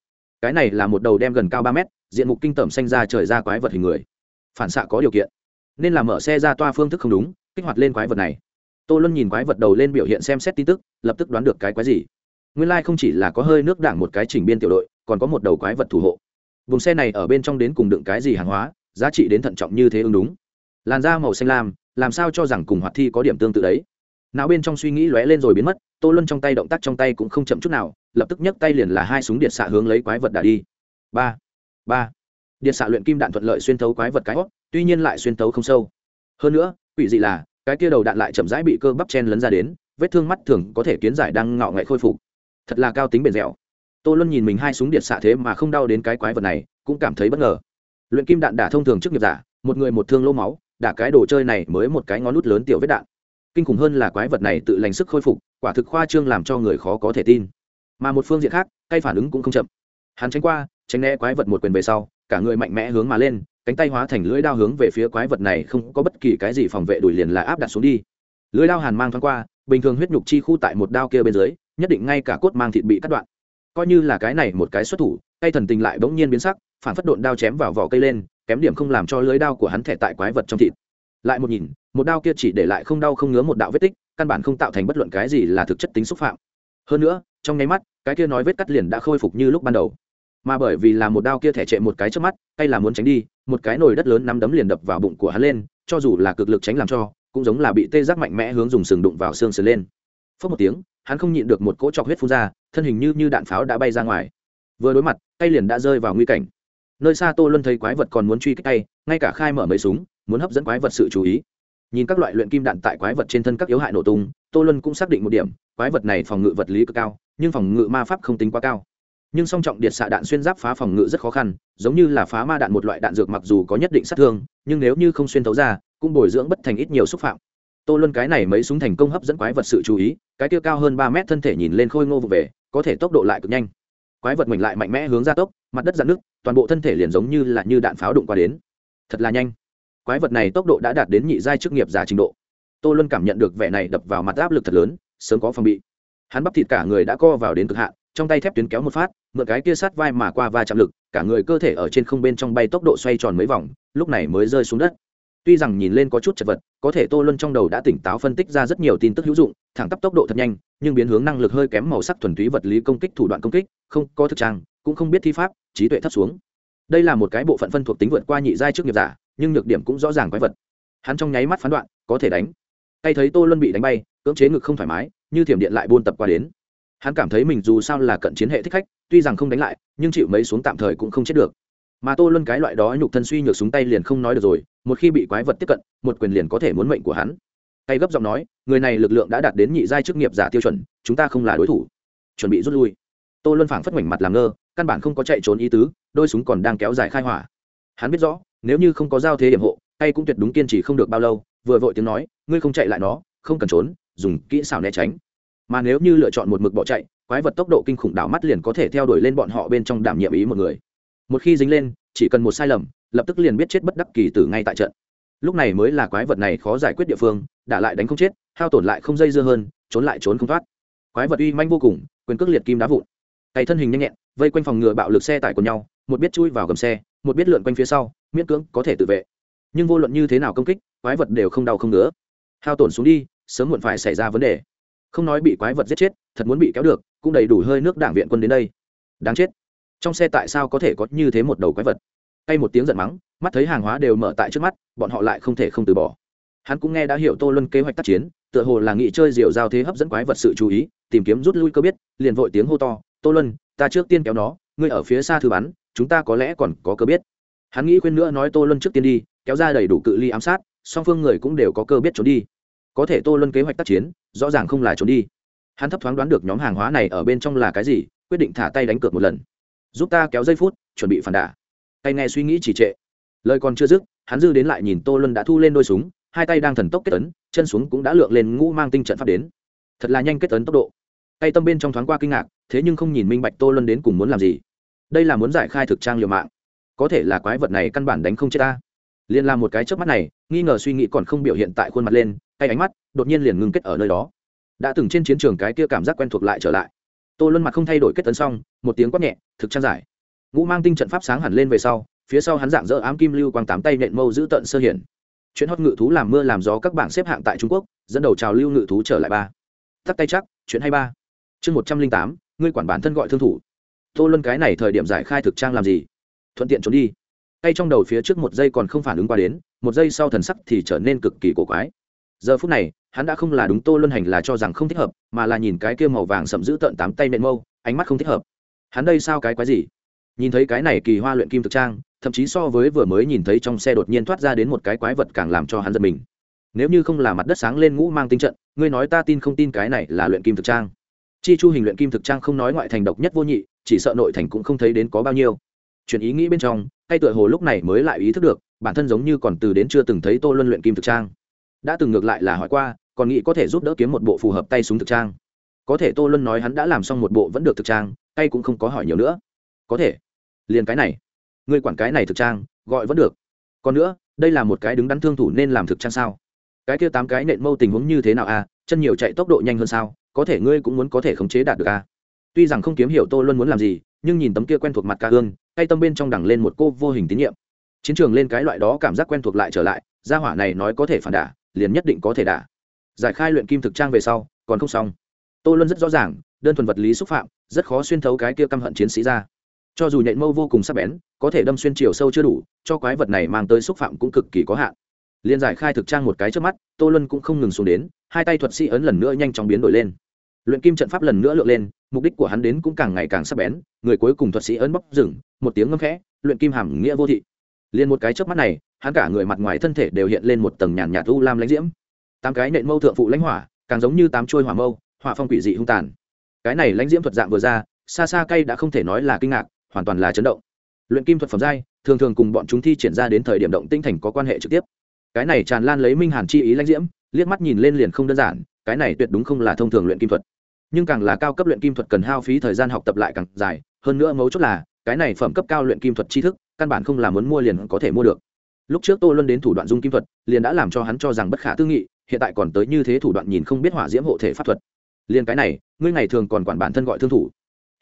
Cái này là một đầu đem gần cao ba mét, diện mục kinh tởm xanh ra trời ra quái vật hình người. Phản xạ có điều kiện. Nên là mở xe ra toa phương thức không đúng, kích hoạt lên quái vật này. Tô luân nhìn quái vật đầu lên biểu hiện xem xét tin tức, lập tức đoán được cái quái gì nguyên lai、like、không chỉ là có hơi nước đảng một cái chỉnh biên tiểu đội, còn có một đầu quái vật thủ hộ. Vùng xe này ở bên trong đến cùng đựng cái gì hàng hóa, giá trị đến thận trọng như thế ứng đúng. Làn da màu xanh lam, làm sao cho rằng cùng hoạt thi có điểm tương tự đấy? Não bên trong suy nghĩ lóe lên rồi biến mất, tô luân trong tay động tác trong tay cũng không chậm chút nào, lập tức nhấc tay liền là hai súng điện xạ hướng lấy quái vật đã đi. Ba ba. Điện xạ luyện kim đạn thuận lợi xuyên thấu quái vật cái hót tuy nhiên lại xuyên thấu không sâu. Hơn nữa, quỷ dị là, cái kia đầu đạn lại chậm rãi bị cơ bắp chen lấn ra đến, vết thương mắt thường có thể kiến giải đang ngạo nghệ khôi phục thật là cao tính bền dẻo. Tô luân nhìn mình hai súng điện xạ thế mà không đau đến cái quái vật này, cũng cảm thấy bất ngờ. Luyện kim đạn đả thông thường trước nghiệp giả, một người một thương lỗ máu, đả cái đồ chơi này mới một cái ngón nút lớn tiểu vết đạn. Kinh khủng hơn là quái vật này tự lành sức khôi phục, quả thực khoa trương làm cho người khó có thể tin. Mà một phương diện khác cây phản ứng cũng không chậm. Hắn tránh qua, tránh né quái vật một quyền về sau, cả người mạnh mẽ hướng mà lên, cánh tay hóa thành lưỡi đao hướng về phía quái vật này không có bất kỳ cái gì phòng vệ đuổi liền là áp đặt xuống đi. Lưỡi đao hàn mang thoáng qua, bình thường huyết nhục chi khu tại một đao kia bên dưới nhất định ngay cả cốt mang thịt bị cắt đoạn. Coi như là cái này một cái xuất thủ, tay thần tình lại bỗng nhiên biến sắc, phản phất độn đao chém vào vỏ cây lên, kém điểm không làm cho lưới đao của hắn thẻ tại quái vật trong thịt. Lại một nhìn, một đao kia chỉ để lại không đau không ngứa một đạo vết tích, căn bản không tạo thành bất luận cái gì là thực chất tính xúc phạm. Hơn nữa, trong nháy mắt, cái kia nói vết cắt liền đã khôi phục như lúc ban đầu. Mà bởi vì là một đao kia thẻ trệ một cái trước mắt hay là muốn tránh đi, một cái nồi đất lớn nắm đấm liền đập vào bụng của hắn lên, cho dù là cực lực tránh làm cho, cũng giống là bị tê giác mạnh mẽ hướng dùng sừng đụng vào xương sườn lên phớt một tiếng, hắn không nhịn được một cỗ trọc huyết phun ra, thân hình như như đạn pháo đã bay ra ngoài. Vừa đối mặt, tay liền đã rơi vào nguy cảnh. Nơi xa tô luân thấy quái vật còn muốn truy kích tay, ngay cả khai mở mấy súng, muốn hấp dẫn quái vật sự chú ý. Nhìn các loại luyện kim đạn tại quái vật trên thân các yếu hại nổ tung, tô luân cũng xác định một điểm, quái vật này phòng ngự vật lý cực cao, nhưng phòng ngự ma pháp không tính quá cao. Nhưng song trọng điện xạ đạn xuyên giáp phá phòng ngự rất khó khăn, giống như là phá ma đạn một loại đạn dược mặc dù có nhất định sát thương, nhưng nếu như không xuyên thấu ra, cũng bồi dưỡng bất thành ít nhiều xúc phạm tô luân cái này mấy súng thành công hấp dẫn quái vật sự chú ý, cái kia cao hơn ba mét thân thể nhìn lên khôi ngô vụ về, có thể tốc độ lại cực nhanh. Quái vật mình lại mạnh mẽ hướng ra tốc, mặt đất dạn nước toàn bộ thân thể liền giống như là như đạn pháo đụng qua đến. Thật là nhanh. Quái vật này tốc độ đã đạt đến nhị giai chức nghiệp giả trình độ. Tô luân cảm nhận được vẻ này đập vào mặt áp lực thật lớn, sớm có phòng bị. Hắn bắp thịt cả người đã co vào đến cực hạn, trong tay thép tuyến kéo một phát, mượn cái kia sát vai mà qua va chạm lực, cả người cơ thể ở trên không bên trong bay tốc độ xoay tròn mấy vòng, lúc này mới rơi xuống đất tuy rằng nhìn lên có chút chật vật, có thể tô luân trong đầu đã tỉnh táo phân tích ra rất nhiều tin tức hữu dụng, thẳng tắp tốc độ thật nhanh, nhưng biến hướng năng lực hơi kém màu sắc thuần túy vật lý công kích thủ đoạn công kích, không có thực trang cũng không biết thi pháp, trí tuệ thấp xuống. Đây là một cái bộ phận phân thuộc tính vượt qua nhị giai trước nghiệp giả, nhưng nhược điểm cũng rõ ràng quái vật. Hắn trong nháy mắt phán đoạn, có thể đánh. Tay thấy tô luân bị đánh bay, cưỡng chế ngực không thoải mái, như thiểm điện lại buôn tập qua đến. Hắn cảm thấy mình dù sao là cận chiến hệ thích khách, tuy rằng không đánh lại, nhưng chịu mấy xuống tạm thời cũng không chết được. Mà tô luân cái loại đó nhục thân suy nhược xuống tay liền không nói được rồi một khi bị quái vật tiếp cận, một quyền liền có thể muốn mệnh của hắn. Tay gấp giọng nói, người này lực lượng đã đạt đến nhị giai chức nghiệp giả tiêu chuẩn, chúng ta không là đối thủ. Chuẩn bị rút lui. Tô luân phảng phất mảnh mặt làm ngơ, căn bản không có chạy trốn ý tứ, đôi súng còn đang kéo dài khai hỏa. Hắn biết rõ, nếu như không có giao thế điểm hộ, tay cũng tuyệt đúng kiên trì không được bao lâu, vừa vội tiếng nói, ngươi không chạy lại nó, không cần trốn, dùng kỹ xảo né tránh. Mà nếu như lựa chọn một mực bỏ chạy, quái vật tốc độ kinh khủng đảo mắt liền có thể theo đuổi lên bọn họ bên trong đảm nhiệm ý một người. Một khi dính lên, chỉ cần một sai lầm lập tức liền biết chết bất đắc kỳ tử ngay tại trận. Lúc này mới là quái vật này khó giải quyết địa phương, đã lại đánh không chết, hao tổn lại không dây dưa hơn, trốn lại trốn không thoát. Quái vật uy manh vô cùng, quyền cước liệt kim đá vụn. Tay thân hình nhanh nhẹn, vây quanh phòng ngừa bạo lực xe tải của nhau, một biết chui vào gầm xe, một biết lượn quanh phía sau, miễn cưỡng có thể tự vệ. Nhưng vô luận như thế nào công kích, quái vật đều không đau không nữa hao tổn xuống đi, sớm muộn phải xảy ra vấn đề. Không nói bị quái vật giết chết, thật muốn bị kéo được, cũng đầy đủ hơi nước đảng viện quân đến đây. Đáng chết. Trong xe tại sao có thể có như thế một đầu quái vật? Hay một tiếng giận mắng, mắt thấy hàng hóa đều mở tại trước mắt, bọn họ lại không thể không từ bỏ. Hắn cũng nghe đã hiểu tô luân kế hoạch tác chiến, tựa hồ là nghị chơi diều giao thế hấp dẫn quái vật sự chú ý, tìm kiếm rút lui cơ biết, liền vội tiếng hô to, tô luân, ta trước tiên kéo nó, ngươi ở phía xa thư bắn, chúng ta có lẽ còn có cơ biết. Hắn nghĩ khuyên nữa nói tô luân trước tiên đi, kéo ra đầy đủ cự ly ám sát, song phương người cũng đều có cơ biết trốn đi. Có thể tô luân kế hoạch tác chiến, rõ ràng không là trốn đi. Hắn thấp thoáng đoán được nhóm hàng hóa này ở bên trong là cái gì, quyết định thả tay đánh cược một lần. Giúp ta kéo giây phút, chuẩn bị phản đả tay nghe suy nghĩ chỉ trệ. Lời còn chưa dứt, hắn dư đến lại nhìn tô luân đã thu lên đôi súng, hai tay đang thần tốc kết tấn chân xuống cũng đã lượng lên ngũ mang tinh trận pháp đến. Thật là nhanh kết tấn tốc độ. Tay tâm bên trong thoáng qua kinh ngạc, thế nhưng không nhìn minh bạch tô luân đến cùng muốn làm gì. Đây là muốn giải khai thực trang liều mạng. Có thể là quái vật này căn bản đánh không chết ta. Liền làm một cái trước mắt này, nghi ngờ suy nghĩ còn không biểu hiện tại khuôn mặt lên, tay ánh mắt đột nhiên liền ngưng kết ở nơi đó. Đã từng trên chiến trường cái kia cảm giác quen thuộc lại trở lại. Tô luân mặt không thay đổi kết tấn xong, một tiếng quát nhẹ, thực trang giải ngũ mang tinh trận pháp sáng hẳn lên về sau, phía sau hắn dạng dỡ ám kim lưu quang tám tay nện mâu giữ tận sơ hiển. Chuyện hót ngự thú làm mưa làm gió các bảng xếp hạng tại trung quốc, dẫn đầu trào lưu ngự thú trở lại ba. Tắt tay chắc, chuyện hay ba. Chương một trăm linh tám, ngươi quản bản thân gọi thương thủ. Tô luân cái này thời điểm giải khai thực trang làm gì? Thuận tiện trốn đi. Tay trong đầu phía trước một giây còn không phản ứng qua đến, một giây sau thần sắc thì trở nên cực kỳ cổ quái. Giờ phút này, hắn đã không là đúng tô luân hành là cho rằng không thích hợp, mà là nhìn cái kia màu vàng sậm giữ tợn tám tay nện mâu, ánh mắt không thích hợp. Hắn đây sao cái quái gì? Nhìn thấy cái này kỳ hoa luyện kim thực trang, thậm chí so với vừa mới nhìn thấy trong xe đột nhiên thoát ra đến một cái quái vật càng làm cho hắn giật mình. Nếu như không là mặt đất sáng lên ngũ mang tinh trận, ngươi nói ta tin không tin cái này là luyện kim thực trang? Chi chu hình luyện kim thực trang không nói ngoại thành độc nhất vô nhị, chỉ sợ nội thành cũng không thấy đến có bao nhiêu. Chuyện ý nghĩ bên trong hay tựa hồ lúc này mới lại ý thức được, bản thân giống như còn từ đến chưa từng thấy tô luân luyện kim thực trang. Đã từng ngược lại là hỏi qua, còn nghĩ có thể giúp đỡ kiếm một bộ phù hợp tay súng thực trang. Có thể tô luân nói hắn đã làm xong một bộ vẫn được thực trang, tay cũng không có hỏi nhiều nữa. Có thể liền cái này. Ngươi quản cái này thực trang, gọi vẫn được. Còn nữa, đây là một cái đứng đắn thương thủ nên làm thực trang sao? Cái kia tám cái nện mâu tình huống như thế nào à? Chân nhiều chạy tốc độ nhanh hơn sao? Có thể ngươi cũng muốn có thể khống chế đạt được à? Tuy rằng không kiếm hiểu tô luân muốn làm gì, nhưng nhìn tấm kia quen thuộc mặt ca hương, tay tâm bên trong đằng lên một cô vô hình tín nhiệm. Chiến trường lên cái loại đó cảm giác quen thuộc lại trở lại, gia hỏa này nói có thể phản đả, liền nhất định có thể đả. Giải khai luyện kim thực trang về sau, còn không xong. Tô luân rất rõ ràng, đơn thuần vật lý xúc phạm, rất khó xuyên thấu cái kia căm hận chiến sĩ ra cho dù nhện mâu vô cùng sắc bén, có thể đâm xuyên chiều sâu chưa đủ, cho quái vật này mang tới xúc phạm cũng cực kỳ có hạn. Liên giải khai thực trang một cái trước mắt, tô luân cũng không ngừng xuống đến, hai tay thuật sĩ ấn lần nữa nhanh chóng biến đổi lên. Luyện kim trận pháp lần nữa lượn lên, mục đích của hắn đến cũng càng ngày càng sắc bén, người cuối cùng thuật sĩ ấn bóc rừng, một tiếng ngâm khẽ, luyện kim hàm nghĩa vô thị. Liền một cái trước mắt này, hắn cả người mặt ngoài thân thể đều hiện lên một tầng nhàn nhạt u lam lãnh diễm. Tám cái nện mâu thượng phụ lãnh hỏa, càng giống như tám trôi hỏa mâu, hỏa phong quỷ dị hung tàn. Cái này lãnh diễm thuật dạng vừa ra, xa xa cây đã không thể nói là kinh ngạc hoàn toàn là chấn động. Luyện kim thuật phẩm giai, thường thường cùng bọn chúng thi triển ra đến thời điểm động tinh thành có quan hệ trực tiếp. Cái này tràn lan lấy minh hàn chi ý lãnh diễm, liếc mắt nhìn lên liền không đơn giản, cái này tuyệt đúng không là thông thường luyện kim thuật. Nhưng càng là cao cấp luyện kim thuật cần hao phí thời gian học tập lại càng dài, hơn nữa mấu chốt là, cái này phẩm cấp cao luyện kim thuật tri thức, căn bản không là muốn mua liền có thể mua được. Lúc trước tô luân đến thủ đoạn dung kim thuật, liền đã làm cho hắn cho rằng bất khả tư nghị, hiện tại còn tới như thế thủ đoạn nhìn không biết hỏa diễm hộ thể pháp thuật. Liền cái này, ngươi ngày thường còn quản bản thân gọi thương thủ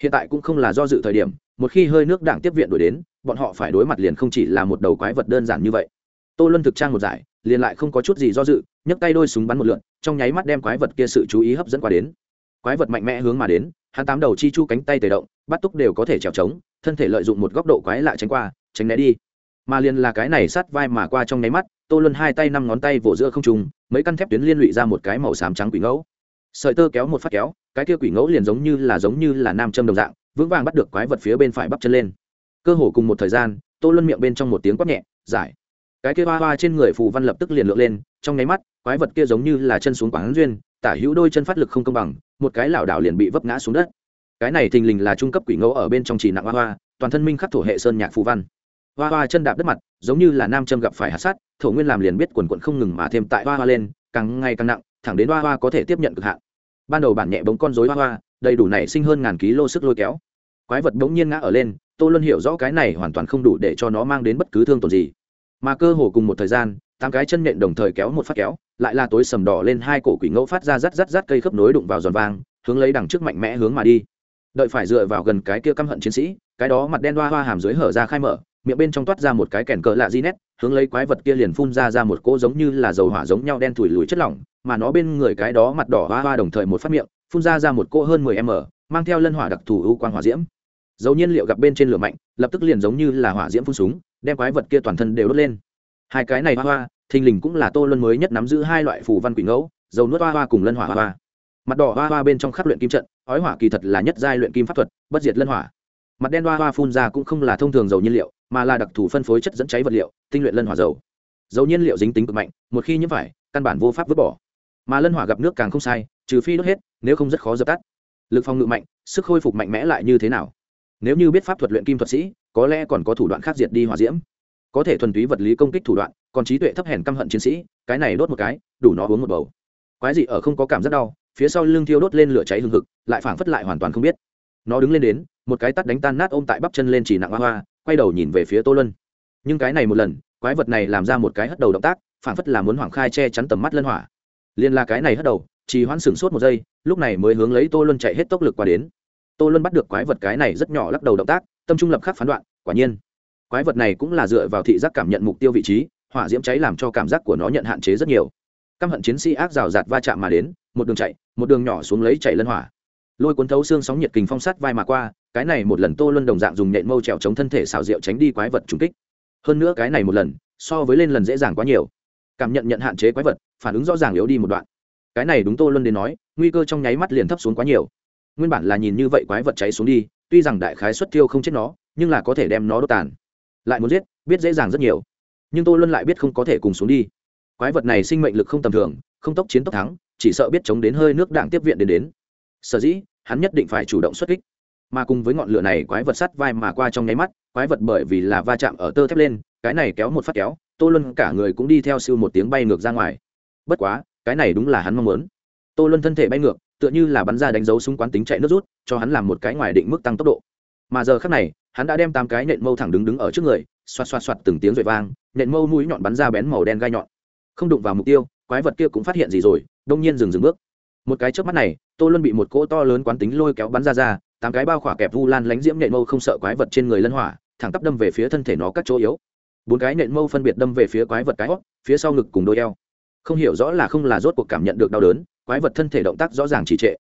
hiện tại cũng không là do dự thời điểm, một khi hơi nước đảng tiếp viện đổi đến, bọn họ phải đối mặt liền không chỉ là một đầu quái vật đơn giản như vậy. Tô luân thực trang một giải, liền lại không có chút gì do dự, nhấc tay đôi súng bắn một lượn, trong nháy mắt đem quái vật kia sự chú ý hấp dẫn qua đến. Quái vật mạnh mẽ hướng mà đến, hắn tám đầu chi chu cánh tay tề động, bắt túc đều có thể trèo trống, thân thể lợi dụng một góc độ quái lạ tránh qua, tránh né đi. Mà liền là cái này sát vai mà qua trong nháy mắt, tô luân hai tay năm ngón tay vỗ giữa không trùng mấy căn thép tuyến liên lụy ra một cái màu xám trắng quỷ ngẫu sợi tơ kéo một phát kéo, cái kia quỷ ngẫu liền giống như là giống như là nam châm đồng dạng, vững vàng bắt được quái vật phía bên phải bắp chân lên. Cơ hồ cùng một thời gian, tô luân miệng bên trong một tiếng quát nhẹ, giải. Cái kia hoa hoa trên người phù văn lập tức liền lượn lên, trong nháy mắt, quái vật kia giống như là chân xuống quảng duyên, tả hữu đôi chân phát lực không công bằng, một cái lảo đảo liền bị vấp ngã xuống đất. Cái này thình lình là trung cấp quỷ ngẫu ở bên trong chỉ nặng hoa hoa, toàn thân minh khắc thổ hệ sơn nhạc phù văn. Hoa hoa chân đạp đất mặt, giống như là nam châm gặp phải hạt sát thổ nguyên làm liền biết quần quận không ngừng mà thêm tại hoa hoa lên, càng ngày càng nặng thẳng đến hoa hoa có thể tiếp nhận cực hạn. Ban đầu bản nhẹ bóng con dối hoa hoa, đầy đủ nảy sinh hơn ngàn ký lô sức lôi kéo. Quái vật bỗng nhiên ngã ở lên, tô luân hiểu rõ cái này hoàn toàn không đủ để cho nó mang đến bất cứ thương tổn gì. Mà cơ hồ cùng một thời gian, tám cái chân nện đồng thời kéo một phát kéo, lại là tối sầm đỏ lên hai cổ quỷ ngẫu phát ra rắt rắt rắt cây khớp nối đụng vào giòn vang, hướng lấy đằng trước mạnh mẽ hướng mà đi. Đợi phải dựa vào gần cái kia căm hận chiến sĩ, cái đó mặt đen hoa hoa hàm dưới hở ra khai mở miệng bên trong toát ra một cái kèn cỡ lạ di nét hướng lấy quái vật kia liền phun ra ra một cỗ giống như là dầu hỏa giống nhau đen thủi lùi chất lỏng, mà nó bên người cái đó mặt đỏ hoa hoa đồng thời một phát miệng, phun ra ra một cỗ hơn mười m, mang theo lân hỏa đặc thù ưu quang hỏa diễm. Dầu nhiên liệu gặp bên trên lửa mạnh, lập tức liền giống như là hỏa diễm phun súng, đem quái vật kia toàn thân đều đốt lên. Hai cái này hoa hoa, thình lình cũng là tô luân mới nhất nắm giữ hai loại phù văn quỷ ngẫu, dầu nuốt hoa hoa cùng lân hỏa hoa hoa. Mặt đỏ hoa hoa bên trong khắc luyện kim trận, ói hỏa kỳ thật là nhất giai luyện kim pháp thuật, bất diệt lân hỏa. Mặt đen hoa hoa phun ra cũng không là thông thường dầu nhiên liệu mà là đặc thù phân phối chất dẫn cháy vật liệu, tinh luyện lân hỏa dầu. Dầu nhiên liệu dính tính cực mạnh, một khi nhiễm phải, căn bản vô pháp vứt bỏ. Mà lân hỏa gặp nước càng không sai, trừ phi đốt hết, nếu không rất khó dập tắt. Lực phòng ngự mạnh, sức khôi phục mạnh mẽ lại như thế nào? Nếu như biết pháp thuật luyện kim thuật sĩ, có lẽ còn có thủ đoạn khác diệt đi hỏa diễm. Có thể thuần túy vật lý công kích thủ đoạn, còn trí tuệ thấp hèn căm hận chiến sĩ, cái này đốt một cái, đủ nó uống một bầu. Quái dị ở không có cảm giác đau, phía sau lưng thiêu đốt lên lửa cháy hừng hực, lại phảng phất lại hoàn toàn không biết. Nó đứng lên đến, một cái tắt đánh tan nát ôm tại bắp chân lên chỉ nặng hoa hoa quay đầu nhìn về phía tô lân nhưng cái này một lần, quái vật này làm ra một cái hất đầu động tác, phản phất là muốn hoảng khai che chắn tầm mắt lân hỏa. Liên là cái này hất đầu chỉ hoãn sửng sốt một giây, lúc này mới hướng lấy tô luân chạy hết tốc lực qua đến. Tô luân bắt được quái vật cái này rất nhỏ lắc đầu động tác, tâm trung lập khắc phán đoạn, quả nhiên, quái vật này cũng là dựa vào thị giác cảm nhận mục tiêu vị trí, hỏa diễm cháy làm cho cảm giác của nó nhận hạn chế rất nhiều. Căm hận chiến sĩ ác rào rạt va chạm mà đến, một đường chạy, một đường nhỏ xuống lấy chạy lân hỏa. Lôi cuốn thấu xương sóng nhiệt kình phong sắt vai mà qua cái này một lần tô luân đồng dạng dùng nện mâu trèo chống thân thể xào rượu tránh đi quái vật trúng kích. Hơn nữa cái này một lần, so với lên lần dễ dàng quá nhiều. Cảm nhận nhận hạn chế quái vật, phản ứng rõ ràng yếu đi một đoạn. Cái này đúng tô luân đến nói, nguy cơ trong nháy mắt liền thấp xuống quá nhiều. Nguyên bản là nhìn như vậy quái vật cháy xuống đi, tuy rằng đại khái xuất tiêu không chết nó, nhưng là có thể đem nó đốt tàn. Lại muốn giết, biết dễ dàng rất nhiều. Nhưng tô luân lại biết không có thể cùng xuống đi. Quái vật này sinh mệnh lực không tầm thường, không tốc chiến tốc thắng, chỉ sợ biết chống đến hơi nước đảng tiếp viện đến đến. Sở dĩ, hắn nhất định phải chủ động xuất kích mà cùng với ngọn lửa này quái vật sắt vai mà qua trong nháy mắt, quái vật bởi vì là va chạm ở tơ thép lên, cái này kéo một phát kéo, tô luân cả người cũng đi theo siêu một tiếng bay ngược ra ngoài. Bất quá, cái này đúng là hắn mong muốn. Tô luân thân thể bay ngược, tựa như là bắn ra đánh dấu súng quán tính chạy nước rút, cho hắn làm một cái ngoài định mức tăng tốc độ. Mà giờ khác này, hắn đã đem tám cái nện mâu thẳng đứng đứng ở trước người, xoạt xoạt xoạt từng tiếng rội vang, nện mâu mũi nhọn bắn ra bén màu đen gai nhọn. Không đụng vào mục tiêu, quái vật kia cũng phát hiện gì rồi, đông nhiên dừng dừng bước. Một cái trước mắt này, tô luân bị một cỗ to lớn quán tính lôi kéo bắn ra ra tám cái bao khỏa kẹp vu lan lánh diễm nện mâu không sợ quái vật trên người lân hỏa, thẳng tắp đâm về phía thân thể nó các chỗ yếu. Bốn cái nện mâu phân biệt đâm về phía quái vật cái hót, phía sau ngực cùng đôi eo. Không hiểu rõ là không là rốt cuộc cảm nhận được đau đớn, quái vật thân thể động tác rõ ràng chỉ trệ.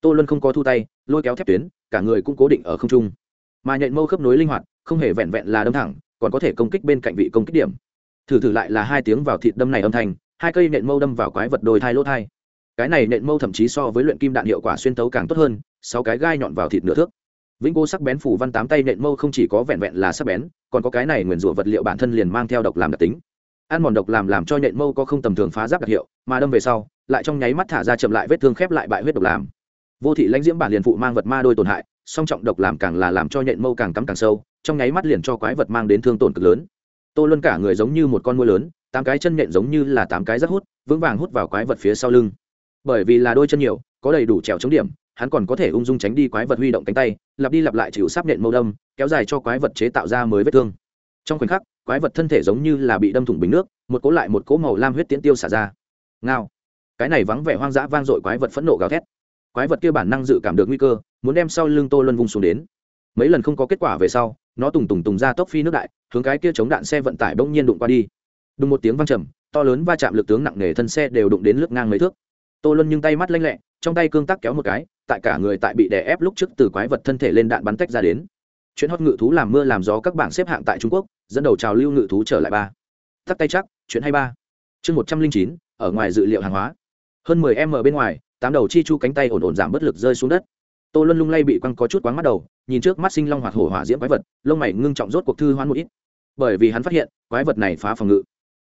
Tô luân không có thu tay, lôi kéo thép tuyến, cả người cũng cố định ở không trung. Mà nhện mâu khớp nối linh hoạt, không hề vẹn vẹn là đâm thẳng, còn có thể công kích bên cạnh vị công kích điểm. Thử thử lại là hai tiếng vào thịt đâm này âm thanh, hai cây nện mâu đâm vào quái vật đôi thai lỗ thai cái này nện mâu thậm chí so với luyện kim đạn hiệu quả xuyên tấu càng tốt hơn, sáu cái gai nhọn vào thịt nửa thước. Vĩnh cô sắc bén phủ văn tám tay nện mâu không chỉ có vẹn vẹn là sắc bén, còn có cái này nguyền rủa vật liệu bản thân liền mang theo độc làm đặc tính. Ăn mòn độc làm làm cho nện mâu có không tầm thường phá giáp đặc hiệu, mà đâm về sau, lại trong nháy mắt thả ra chậm lại vết thương khép lại bại huyết độc làm. Vô thị lãnh diễm bản liền phụ mang vật ma đôi tổn hại, song trọng độc làm càng là làm cho nhện mâu càng cắm càng sâu, trong nháy mắt liền cho quái vật mang đến thương tổn cực lớn. Tô luân cả người giống như một con môi lớn, tám cái chân nhện giống như là tám cái rất hút, vững vàng hút vào quái vật phía sau lưng bởi vì là đôi chân nhiều, có đầy đủ trèo chống điểm, hắn còn có thể ung dung tránh đi quái vật huy động cánh tay, lặp đi lặp lại chịu sáp nện mâu đâm, kéo dài cho quái vật chế tạo ra mới vết thương. Trong khoảnh khắc, quái vật thân thể giống như là bị đâm thủng bình nước, một cố lại một cố màu lam huyết tiễn tiêu xả ra. Ngao. Cái này vắng vẻ hoang dã vang dội quái vật phẫn nộ gào thét. Quái vật kia bản năng dự cảm được nguy cơ, muốn đem sau lưng tô luân vung xuống đến. Mấy lần không có kết quả về sau, nó tùng tùng tùng ra tốc phi nước đại, hướng cái kia chống đạn xe vận tải bỗng nhiên đụng qua đi. Đùng một tiếng vang trầm, to lớn va chạm lực tướng nặng nề thân xe đều đụng đến lướt ngang mấy thước tô luân nhưng tay mắt lanh lẹ, trong tay cương tắc kéo một cái, tại cả người tại bị đè ép lúc trước từ quái vật thân thể lên đạn bắn tách ra đến. Chuyện hót ngự thú làm mưa làm gió các bảng xếp hạng tại trung quốc, dẫn đầu trào lưu ngự thú trở lại ba. Tắt tay chắc, chuyện hay ba. Chương một trăm linh chín, ở ngoài dự liệu hàng hóa. Hơn mười m bên ngoài, tám đầu chi chu cánh tay ổn ổn giảm bất lực rơi xuống đất. Tô luân lung lay bị quăng có chút quáng mắt đầu, nhìn trước mắt sinh long hoạt hổ hỏa diễm quái vật, lông mày ngưng trọng rốt cuộc thư hoán một ít. Bởi vì hắn phát hiện, quái vật này phá phòng ngự.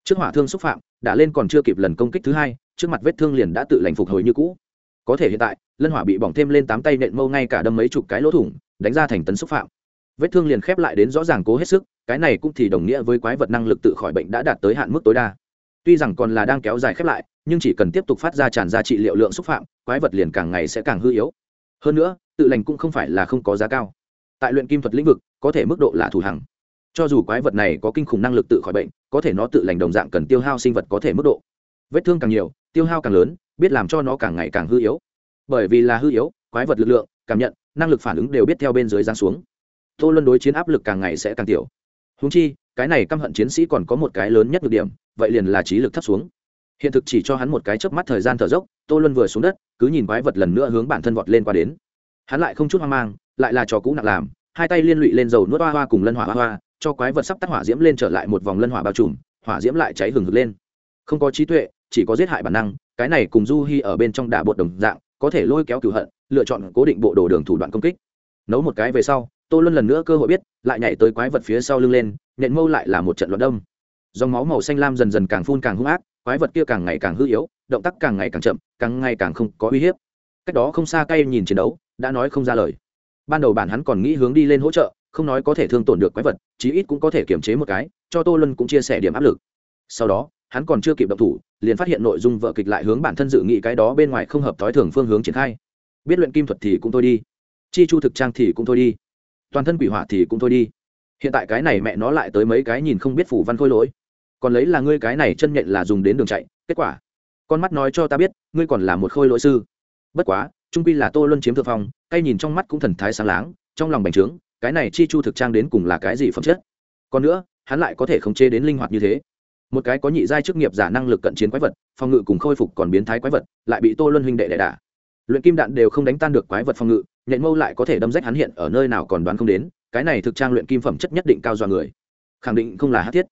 Trước hỏa thương xúc phạm, đã lên còn chưa kịp lần công kích thứ hai trước mặt vết thương liền đã tự lành phục hồi như cũ. Có thể hiện tại, lân hỏa bị bỏng thêm lên tám tay nện mâu ngay cả đâm mấy chục cái lỗ thủng, đánh ra thành tấn xúc phạm. Vết thương liền khép lại đến rõ ràng cố hết sức, cái này cũng thì đồng nghĩa với quái vật năng lực tự khỏi bệnh đã đạt tới hạn mức tối đa. Tuy rằng còn là đang kéo dài khép lại, nhưng chỉ cần tiếp tục phát ra tràn ra trị liệu lượng xúc phạm, quái vật liền càng ngày sẽ càng hư yếu. Hơn nữa, tự lành cũng không phải là không có giá cao. Tại luyện kim thuật lĩnh vực, có thể mức độ là thủ hằng. Cho dù quái vật này có kinh khủng năng lực tự khỏi bệnh, có thể nó tự lành đồng dạng cần tiêu hao sinh vật có thể mức độ. Vết thương càng nhiều tiêu hao càng lớn, biết làm cho nó càng ngày càng hư yếu. Bởi vì là hư yếu, quái vật lực lượng, cảm nhận, năng lực phản ứng đều biết theo bên dưới giáng xuống. Tô luân đối chiến áp lực càng ngày sẽ càng tiểu. Húng chi, cái này căm hận chiến sĩ còn có một cái lớn nhất được điểm, vậy liền là trí lực thấp xuống. Hiện thực chỉ cho hắn một cái chớp mắt thời gian thở dốc, tô luân vừa xuống đất, cứ nhìn quái vật lần nữa hướng bản thân vọt lên qua đến. Hắn lại không chút hoang mang, lại là trò cũ nặng làm, hai tay liên lụy lên dầu nuốt hoa hoa cùng lân hỏa hoa hoa, cho quái vật sắp tắt hỏa diễm lên trở lại một vòng lân hỏa bao trùm, hỏa diễm lại cháy hừng hực lên. Không có trí tuệ chỉ có giết hại bản năng, cái này cùng du hi ở bên trong đả bột đồng dạng, có thể lôi kéo cửu hận, lựa chọn cố định bộ đồ đường thủ đoạn công kích. Nấu một cái về sau, tô luân lần nữa cơ hội biết, lại nhảy tới quái vật phía sau lưng lên nện mâu lại là một trận luận đông dòng máu màu xanh lam dần dần càng phun càng hung ác, quái vật kia càng ngày càng hư yếu, động tác càng ngày càng chậm, càng ngày càng không có uy hiếp. Cách đó không xa cay nhìn chiến đấu, đã nói không ra lời. Ban đầu bản hắn còn nghĩ hướng đi lên hỗ trợ, không nói có thể thương tổn được quái vật, chí ít cũng có thể kiềm chế một cái, cho tô luân cũng chia sẻ điểm áp lực. Sau đó, hắn còn chưa kịp động thủ liền phát hiện nội dung vợ kịch lại hướng bản thân dự nghị cái đó bên ngoài không hợp thói thường phương hướng triển khai. Biết luyện kim thuật thì cũng thôi đi, chi chu thực trang thì cũng thôi đi, toàn thân quỷ hỏa thì cũng thôi đi. Hiện tại cái này mẹ nó lại tới mấy cái nhìn không biết phủ văn khôi lỗi. Còn lấy là ngươi cái này chân nhện là dùng đến đường chạy, kết quả, con mắt nói cho ta biết, ngươi còn là một khôi lỗi sư. Bất quá, trung quy là tô luân chiếm thượng phong tay nhìn trong mắt cũng thần thái sáng láng, trong lòng bành trướng, cái này chi chu thực trang đến cùng là cái gì phẩm chất? Còn nữa, hắn lại có thể khống chế đến linh hoạt như thế một cái có nhị giai chức nghiệp giả năng lực cận chiến quái vật, phòng ngự cùng khôi phục còn biến thái quái vật, lại bị tô luân huynh đệ đẻ đả. Luyện kim đạn đều không đánh tan được quái vật phòng ngự, nhện mâu lại có thể đâm rách hắn hiện ở nơi nào còn đoán không đến, cái này thực trang luyện kim phẩm chất nhất định cao do người. Khẳng định không là hát thiết.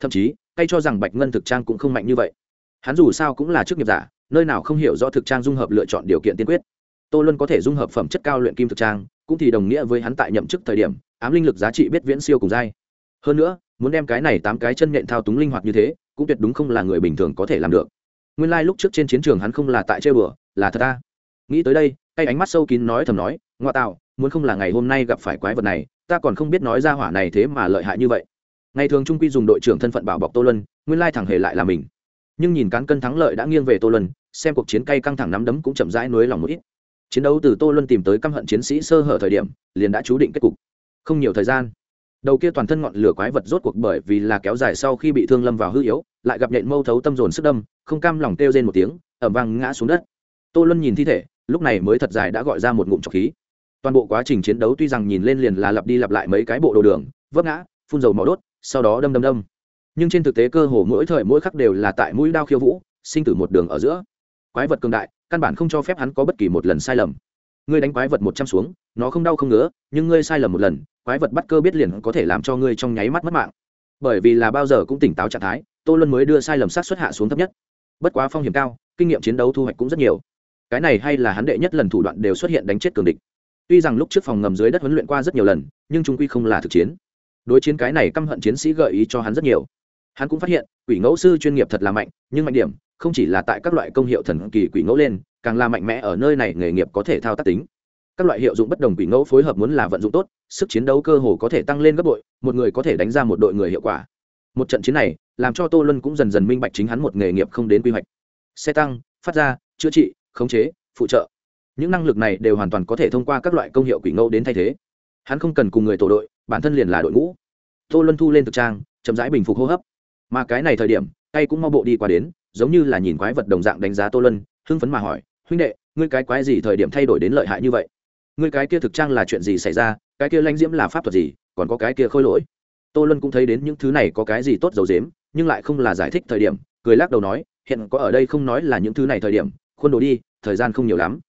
Thậm chí hay cho rằng bạch ngân thực trang cũng không mạnh như vậy. Hắn dù sao cũng là chức nghiệp giả, nơi nào không hiểu rõ thực trang dung hợp lựa chọn điều kiện tiên quyết. Tô luân có thể dung hợp phẩm chất cao luyện kim thực trang, cũng thì đồng nghĩa với hắn tại nhậm chức thời điểm, ám linh lực giá trị biết viễn siêu cùng dai hơn nữa, muốn đem cái này tám cái chân nhện thao túng linh hoạt như thế, cũng tuyệt đúng không là người bình thường có thể làm được. Nguyên lai、like、lúc trước trên chiến trường hắn không là tại chơi bừa, là thật ta. Nghĩ tới đây cái ánh mắt sâu kín nói thầm nói, ngoa tạo, muốn không là ngày hôm nay gặp phải quái vật này, ta còn không biết nói ra hỏa này thế mà lợi hại như vậy. Ngày thường trung quy dùng đội trưởng thân phận bảo bọc tô lân nguyên lai thẳng hề lại là mình. Nhưng nhìn cán cân thắng lợi đã nghiêng về tô lân xem cuộc chiến cay căng thẳng nắm đấm cũng chậm rãi nối lòng một ít. Chiến đấu từ tô lân tìm tới căm hận chiến sĩ sơ hở thời điểm, liền đã chú định kết cục. Không nhiều thời gian đầu kia toàn thân ngọn lửa quái vật rốt cuộc bởi vì là kéo dài sau khi bị thương lâm vào hư yếu, lại gặp nhện mâu thấu tâm dồn sức đâm, không cam lòng kêu rên một tiếng ẩm vang ngã xuống đất. Tô luân nhìn thi thể, lúc này mới thật dài đã gọi ra một ngụm trọc khí. Toàn bộ quá trình chiến đấu tuy rằng nhìn lên liền là lặp đi lặp lại mấy cái bộ đồ đường, vấp ngã, phun dầu màu đốt, sau đó đâm đâm đâm. Nhưng trên thực tế cơ hồ mỗi thời mỗi khắc đều là tại mũi đao khiêu vũ, sinh tử một đường ở giữa. Quái vật cường đại, căn bản không cho phép hắn có bất kỳ một lần sai lầm. Ngươi đánh quái vật một trăm xuống, nó không đau không ngứa, nhưng ngươi sai lầm một lần quái vật bắt cơ biết liền có thể làm cho ngươi trong nháy mắt mất mạng. Bởi vì là bao giờ cũng tỉnh táo trạng thái, tô luân mới đưa sai lầm sát xuất hạ xuống thấp nhất. Bất quá phong hiểm cao, kinh nghiệm chiến đấu thu hoạch cũng rất nhiều. Cái này hay là hắn đệ nhất lần thủ đoạn đều xuất hiện đánh chết cường địch. Tuy rằng lúc trước phòng ngầm dưới đất huấn luyện qua rất nhiều lần, nhưng trung quy không là thực chiến. Đối chiến cái này căm hận chiến sĩ gợi ý cho hắn rất nhiều. Hắn cũng phát hiện, quỷ ngẫu sư chuyên nghiệp thật là mạnh, nhưng mạnh điểm không chỉ là tại các loại công hiệu thần kỳ quỷ ngẫu lên, càng là mạnh mẽ ở nơi này nghề nghiệp có thể thao tác tính các loại hiệu dụng bất đồng quỷ ngẫu phối hợp muốn là vận dụng tốt, sức chiến đấu cơ hồ có thể tăng lên gấp bội, một người có thể đánh ra một đội người hiệu quả. Một trận chiến này, làm cho tô luân cũng dần dần minh bạch chính hắn một nghề nghiệp không đến quy hoạch. Xe tăng, phát ra, chữa trị, khống chế, phụ trợ. Những năng lực này đều hoàn toàn có thể thông qua các loại công hiệu quỷ ngẫu đến thay thế. Hắn không cần cùng người tổ đội, bản thân liền là đội ngũ. Tô luân thu lên thực trang, chậm rãi bình phục hô hấp. Mà cái này thời điểm, tay cũng mau bộ đi qua đến, giống như là nhìn quái vật đồng dạng đánh giá tô luân, hưng phấn mà hỏi, huynh đệ, ngươi cái quái gì thời điểm thay đổi đến lợi hại như vậy? Ngươi cái kia thực trang là chuyện gì xảy ra? Cái kia lãnh diễm là pháp thuật gì? Còn có cái kia khôi lỗi? Tô luân cũng thấy đến những thứ này có cái gì tốt dầu dếm, nhưng lại không là giải thích thời điểm, cười lắc đầu nói, hiện có ở đây không nói là những thứ này thời điểm, khuôn đồ đi, thời gian không nhiều lắm.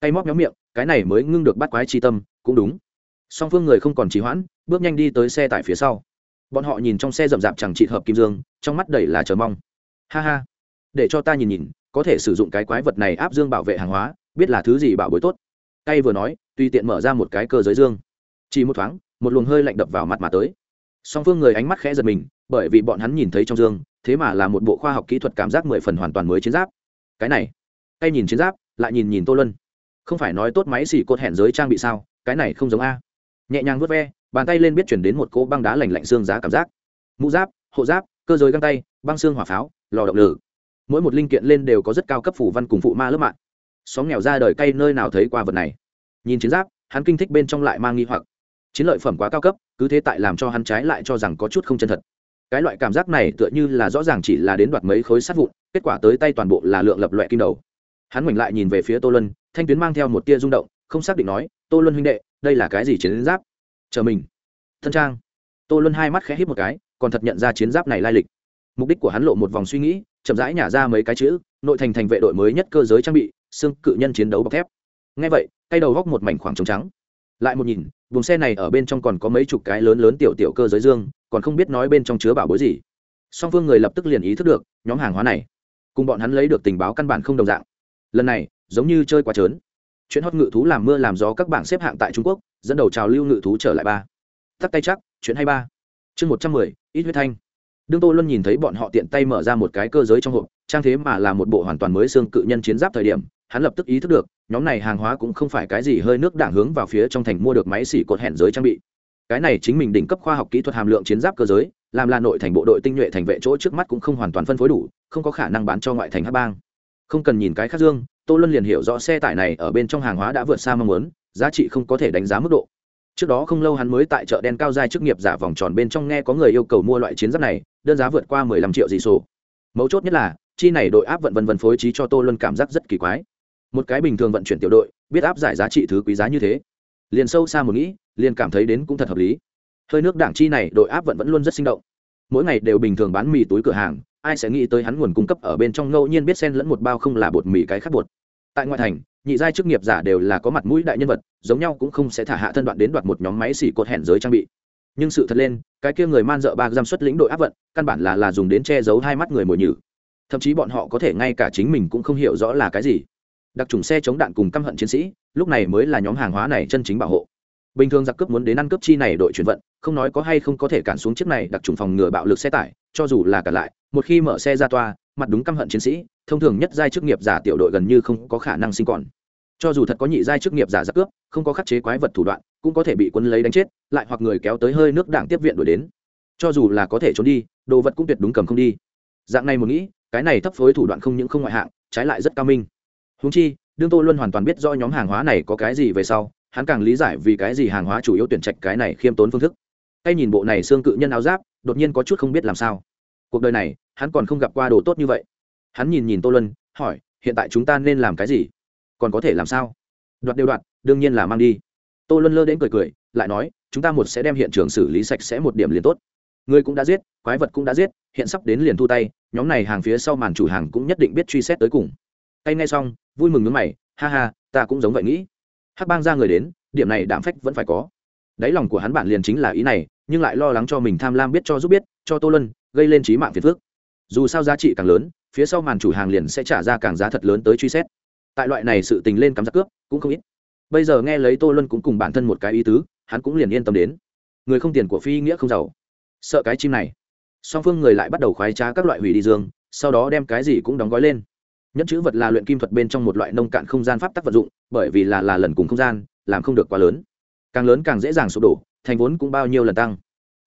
Tay móc nhóm miệng, cái này mới ngưng được bắt quái chi tâm, cũng đúng. Song phương người không còn trì hoãn, bước nhanh đi tới xe tải phía sau. Bọn họ nhìn trong xe rậm rạp chẳng trị hợp kim dương, trong mắt đầy là chờ mong. Ha ha, để cho ta nhìn nhìn, có thể sử dụng cái quái vật này áp dương bảo vệ hàng hóa, biết là thứ gì bảo bối tốt tay vừa nói, tùy tiện mở ra một cái cơ giới dương. Chỉ một thoáng, một luồng hơi lạnh đập vào mặt mà tới. Song phương người ánh mắt khẽ giật mình, bởi vì bọn hắn nhìn thấy trong dương, thế mà là một bộ khoa học kỹ thuật cảm giác mười phần hoàn toàn mới chiến giáp. Cái này tay nhìn chiến giáp, lại nhìn nhìn tô lân không phải nói tốt máy xì cột hẹn giới trang bị sao, cái này không giống a. Nhẹ nhàng vớt ve, bàn tay lên biết chuyển đến một cỗ băng đá lành lạnh xương giá cảm giác. Mũ giáp, hộ giáp, cơ giới găng tay, băng xương hỏa pháo, lò động lử. Mỗi một linh kiện lên đều có rất cao cấp phủ văn cùng phụ ma lớp mạng xóm nghèo ra đời cay nơi nào thấy qua vật này? Nhìn chiến giáp, hắn kinh thích bên trong lại mang nghi hoặc. Chiến lợi phẩm quá cao cấp, cứ thế tại làm cho hắn trái lại cho rằng có chút không chân thật. Cái loại cảm giác này tựa như là rõ ràng chỉ là đến đoạt mấy khối sắt vụn, kết quả tới tay toàn bộ là lượng lập loại kim đầu. Hắn ngoảnh lại nhìn về phía tô lân thanh tuyến mang theo một tia rung động, không xác định nói, tô luân huynh đệ, đây là cái gì chiến giáp? Chờ mình. Thân trang. Tô luân hai mắt khẽ hít một cái, còn thật nhận ra chiến giáp này lai lịch. Mục đích của hắn lộ một vòng suy nghĩ, chậm rãi nhả ra mấy cái chữ, nội thành thành vệ đội mới nhất cơ giới trang bị xương cự nhân chiến đấu bọc thép. Ngay vậy, tay đầu góc một mảnh khoảng trống trắng. Lại một nhìn vùng xe này ở bên trong còn có mấy chục cái lớn lớn tiểu tiểu cơ giới dương, còn không biết nói bên trong chứa bảo bối gì. Song phương người lập tức liền ý thức được, nhóm hàng hóa này, cùng bọn hắn lấy được tình báo căn bản không đồng dạng. Lần này, giống như chơi quá trớn. Chuyện hót ngự thú làm mưa làm gió các bảng xếp hạng tại trung quốc, dẫn đầu trào lưu ngự thú trở lại ba. Tắt tay chắc chuyện hay ba. Chương một trăm mười, ít huyết thanh. Đương tô luân nhìn thấy bọn họ tiện tay mở ra một cái cơ giới trong hộp, trang thế mà là một bộ hoàn toàn mới xương cự nhân chiến giáp thời điểm hắn lập tức ý thức được, nhóm này hàng hóa cũng không phải cái gì hơi nước đảng hướng vào phía trong thành mua được máy xỉ cột hẹn giới trang bị. Cái này chính mình đỉnh cấp khoa học kỹ thuật hàm lượng chiến giáp cơ giới, làm là nội thành bộ đội tinh nhuệ thành vệ chỗ trước mắt cũng không hoàn toàn phân phối đủ, không có khả năng bán cho ngoại thành hát bang. Không cần nhìn cái khác dương, tô luân liền hiểu rõ xe tải này ở bên trong hàng hóa đã vượt xa mong muốn, giá trị không có thể đánh giá mức độ. Trước đó không lâu hắn mới tại chợ đen cao giai chức nghiệp giả vòng tròn bên trong nghe có người yêu cầu mua loại chiến giáp này, đơn giá vượt qua mười lăm triệu dị sổ mấu chốt nhất là, chi này đội áp vận vân vân phối trí cho tô luân cảm giác rất kỳ quái một cái bình thường vận chuyển tiểu đội, biết áp giải giá trị thứ quý giá như thế. Liền sâu xa một nghĩ, liền cảm thấy đến cũng thật hợp lý. Hơi nước đảng chi này, đội áp vận vẫn luôn rất sinh động. Mỗi ngày đều bình thường bán mì túi cửa hàng, ai sẽ nghĩ tới hắn nguồn cung cấp ở bên trong ngẫu nhiên biết xen lẫn một bao không là bột mì cái khác bột. Tại ngoại thành, nhị giai chức nghiệp giả đều là có mặt mũi đại nhân vật, giống nhau cũng không sẽ thả hạ thân đoạn đến đoạt một nhóm máy xỉ cột hẹn giới trang bị. Nhưng sự thật lên, cái kia người man dợ ba giam xuất lĩnh đội áp vận, căn bản là là dùng đến che giấu hai mắt người mồi nhử. Thậm chí bọn họ có thể ngay cả chính mình cũng không hiểu rõ là cái gì đặc trùng xe chống đạn cùng căm hận chiến sĩ, lúc này mới là nhóm hàng hóa này chân chính bảo hộ. Bình thường giặc cướp muốn đến ăn cướp chi này đội chuyển vận, không nói có hay không có thể cản xuống chiếc này đặc trùng phòng ngừa bạo lực xe tải, cho dù là cả lại, một khi mở xe ra toa, mặt đúng căm hận chiến sĩ, thông thường nhất giai chức nghiệp giả tiểu đội gần như không có khả năng sinh còn. Cho dù thật có nhị giai chức nghiệp giả giặc cướp, không có khắc chế quái vật thủ đoạn, cũng có thể bị quân lấy đánh chết, lại hoặc người kéo tới hơi nước đảng tiếp viện đuổi đến. Cho dù là có thể trốn đi, đồ vật cũng tuyệt đúng cầm không đi. Dạng này một nghĩ, cái này thấp phối thủ đoạn không những không ngoại hạng, trái lại rất cao minh húng chi, đương tô luân hoàn toàn biết do nhóm hàng hóa này có cái gì về sau, hắn càng lý giải vì cái gì hàng hóa chủ yếu tuyển trạch cái này khiêm tốn phương thức. Hay nhìn bộ này xương cự nhân áo giáp, đột nhiên có chút không biết làm sao. Cuộc đời này, hắn còn không gặp qua đồ tốt như vậy. Hắn nhìn nhìn tô luân, hỏi, hiện tại chúng ta nên làm cái gì? Còn có thể làm sao? Đoạt đều đoạt, đương nhiên là mang đi. Tô luân lơ đến cười cười, lại nói, chúng ta một sẽ đem hiện trường xử lý sạch sẽ một điểm liền tốt. Người cũng đã giết, quái vật cũng đã giết, hiện sắp đến liền thu tay, nhóm này hàng phía sau màn chủ hàng cũng nhất định biết truy xét tới cùng tay ngay xong, vui mừng nước mày, ha ha, ta cũng giống vậy nghĩ. Hắc bang ra người đến, điểm này đảm phách vẫn phải có. Đáy lòng của hắn bản liền chính là ý này, nhưng lại lo lắng cho mình tham lam biết cho giúp biết, cho tô lân gây lên trí mạng phiền phước dù sao giá trị càng lớn, phía sau màn chủ hàng liền sẽ trả ra càng giá thật lớn tới truy xét. Tại loại này sự tình lên cắm giặc cướp, cũng không ít. Bây giờ nghe lấy tô lân cũng cùng bản thân một cái ý tứ, hắn cũng liền yên tâm đến. Người không tiền của phi nghĩa không giàu. Sợ cái chim này. Song phương người lại bắt đầu khoái trá các loại hủy đi dương, sau đó đem cái gì cũng đóng gói lên nhẫn chữ vật là luyện kim thuật bên trong một loại nông cạn không gian pháp tắc vật dụng, bởi vì là là lần cùng không gian, làm không được quá lớn. Càng lớn càng dễ dàng sụp đổ, thành vốn cũng bao nhiêu lần tăng.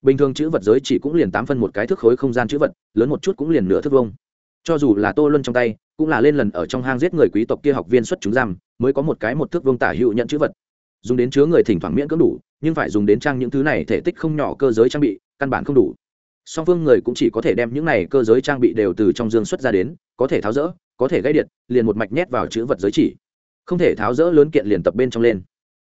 Bình thường chữ vật giới chỉ cũng liền tám phân một cái thước khối không gian chữ vật, lớn một chút cũng liền nửa thước vông cho dù là tô luân trong tay, cũng là lên lần ở trong hang giết người quý tộc kia học viên xuất chúng giam, mới có một cái một thước vông tả hữu nhận chữ vật. Dùng đến chứa người thỉnh thoảng miễn cưỡng đủ, nhưng phải dùng đến trang những thứ này thể tích không nhỏ cơ giới trang bị, căn bản không đủ. Song phương người cũng chỉ có thể đem những này cơ giới trang bị đều từ trong dương xuất ra đến, có thể tháo rỡ có thể gây điện, liền một mạch nhét vào chữ vật giới chỉ. Không thể tháo rỡ lớn kiện liền tập bên trong lên.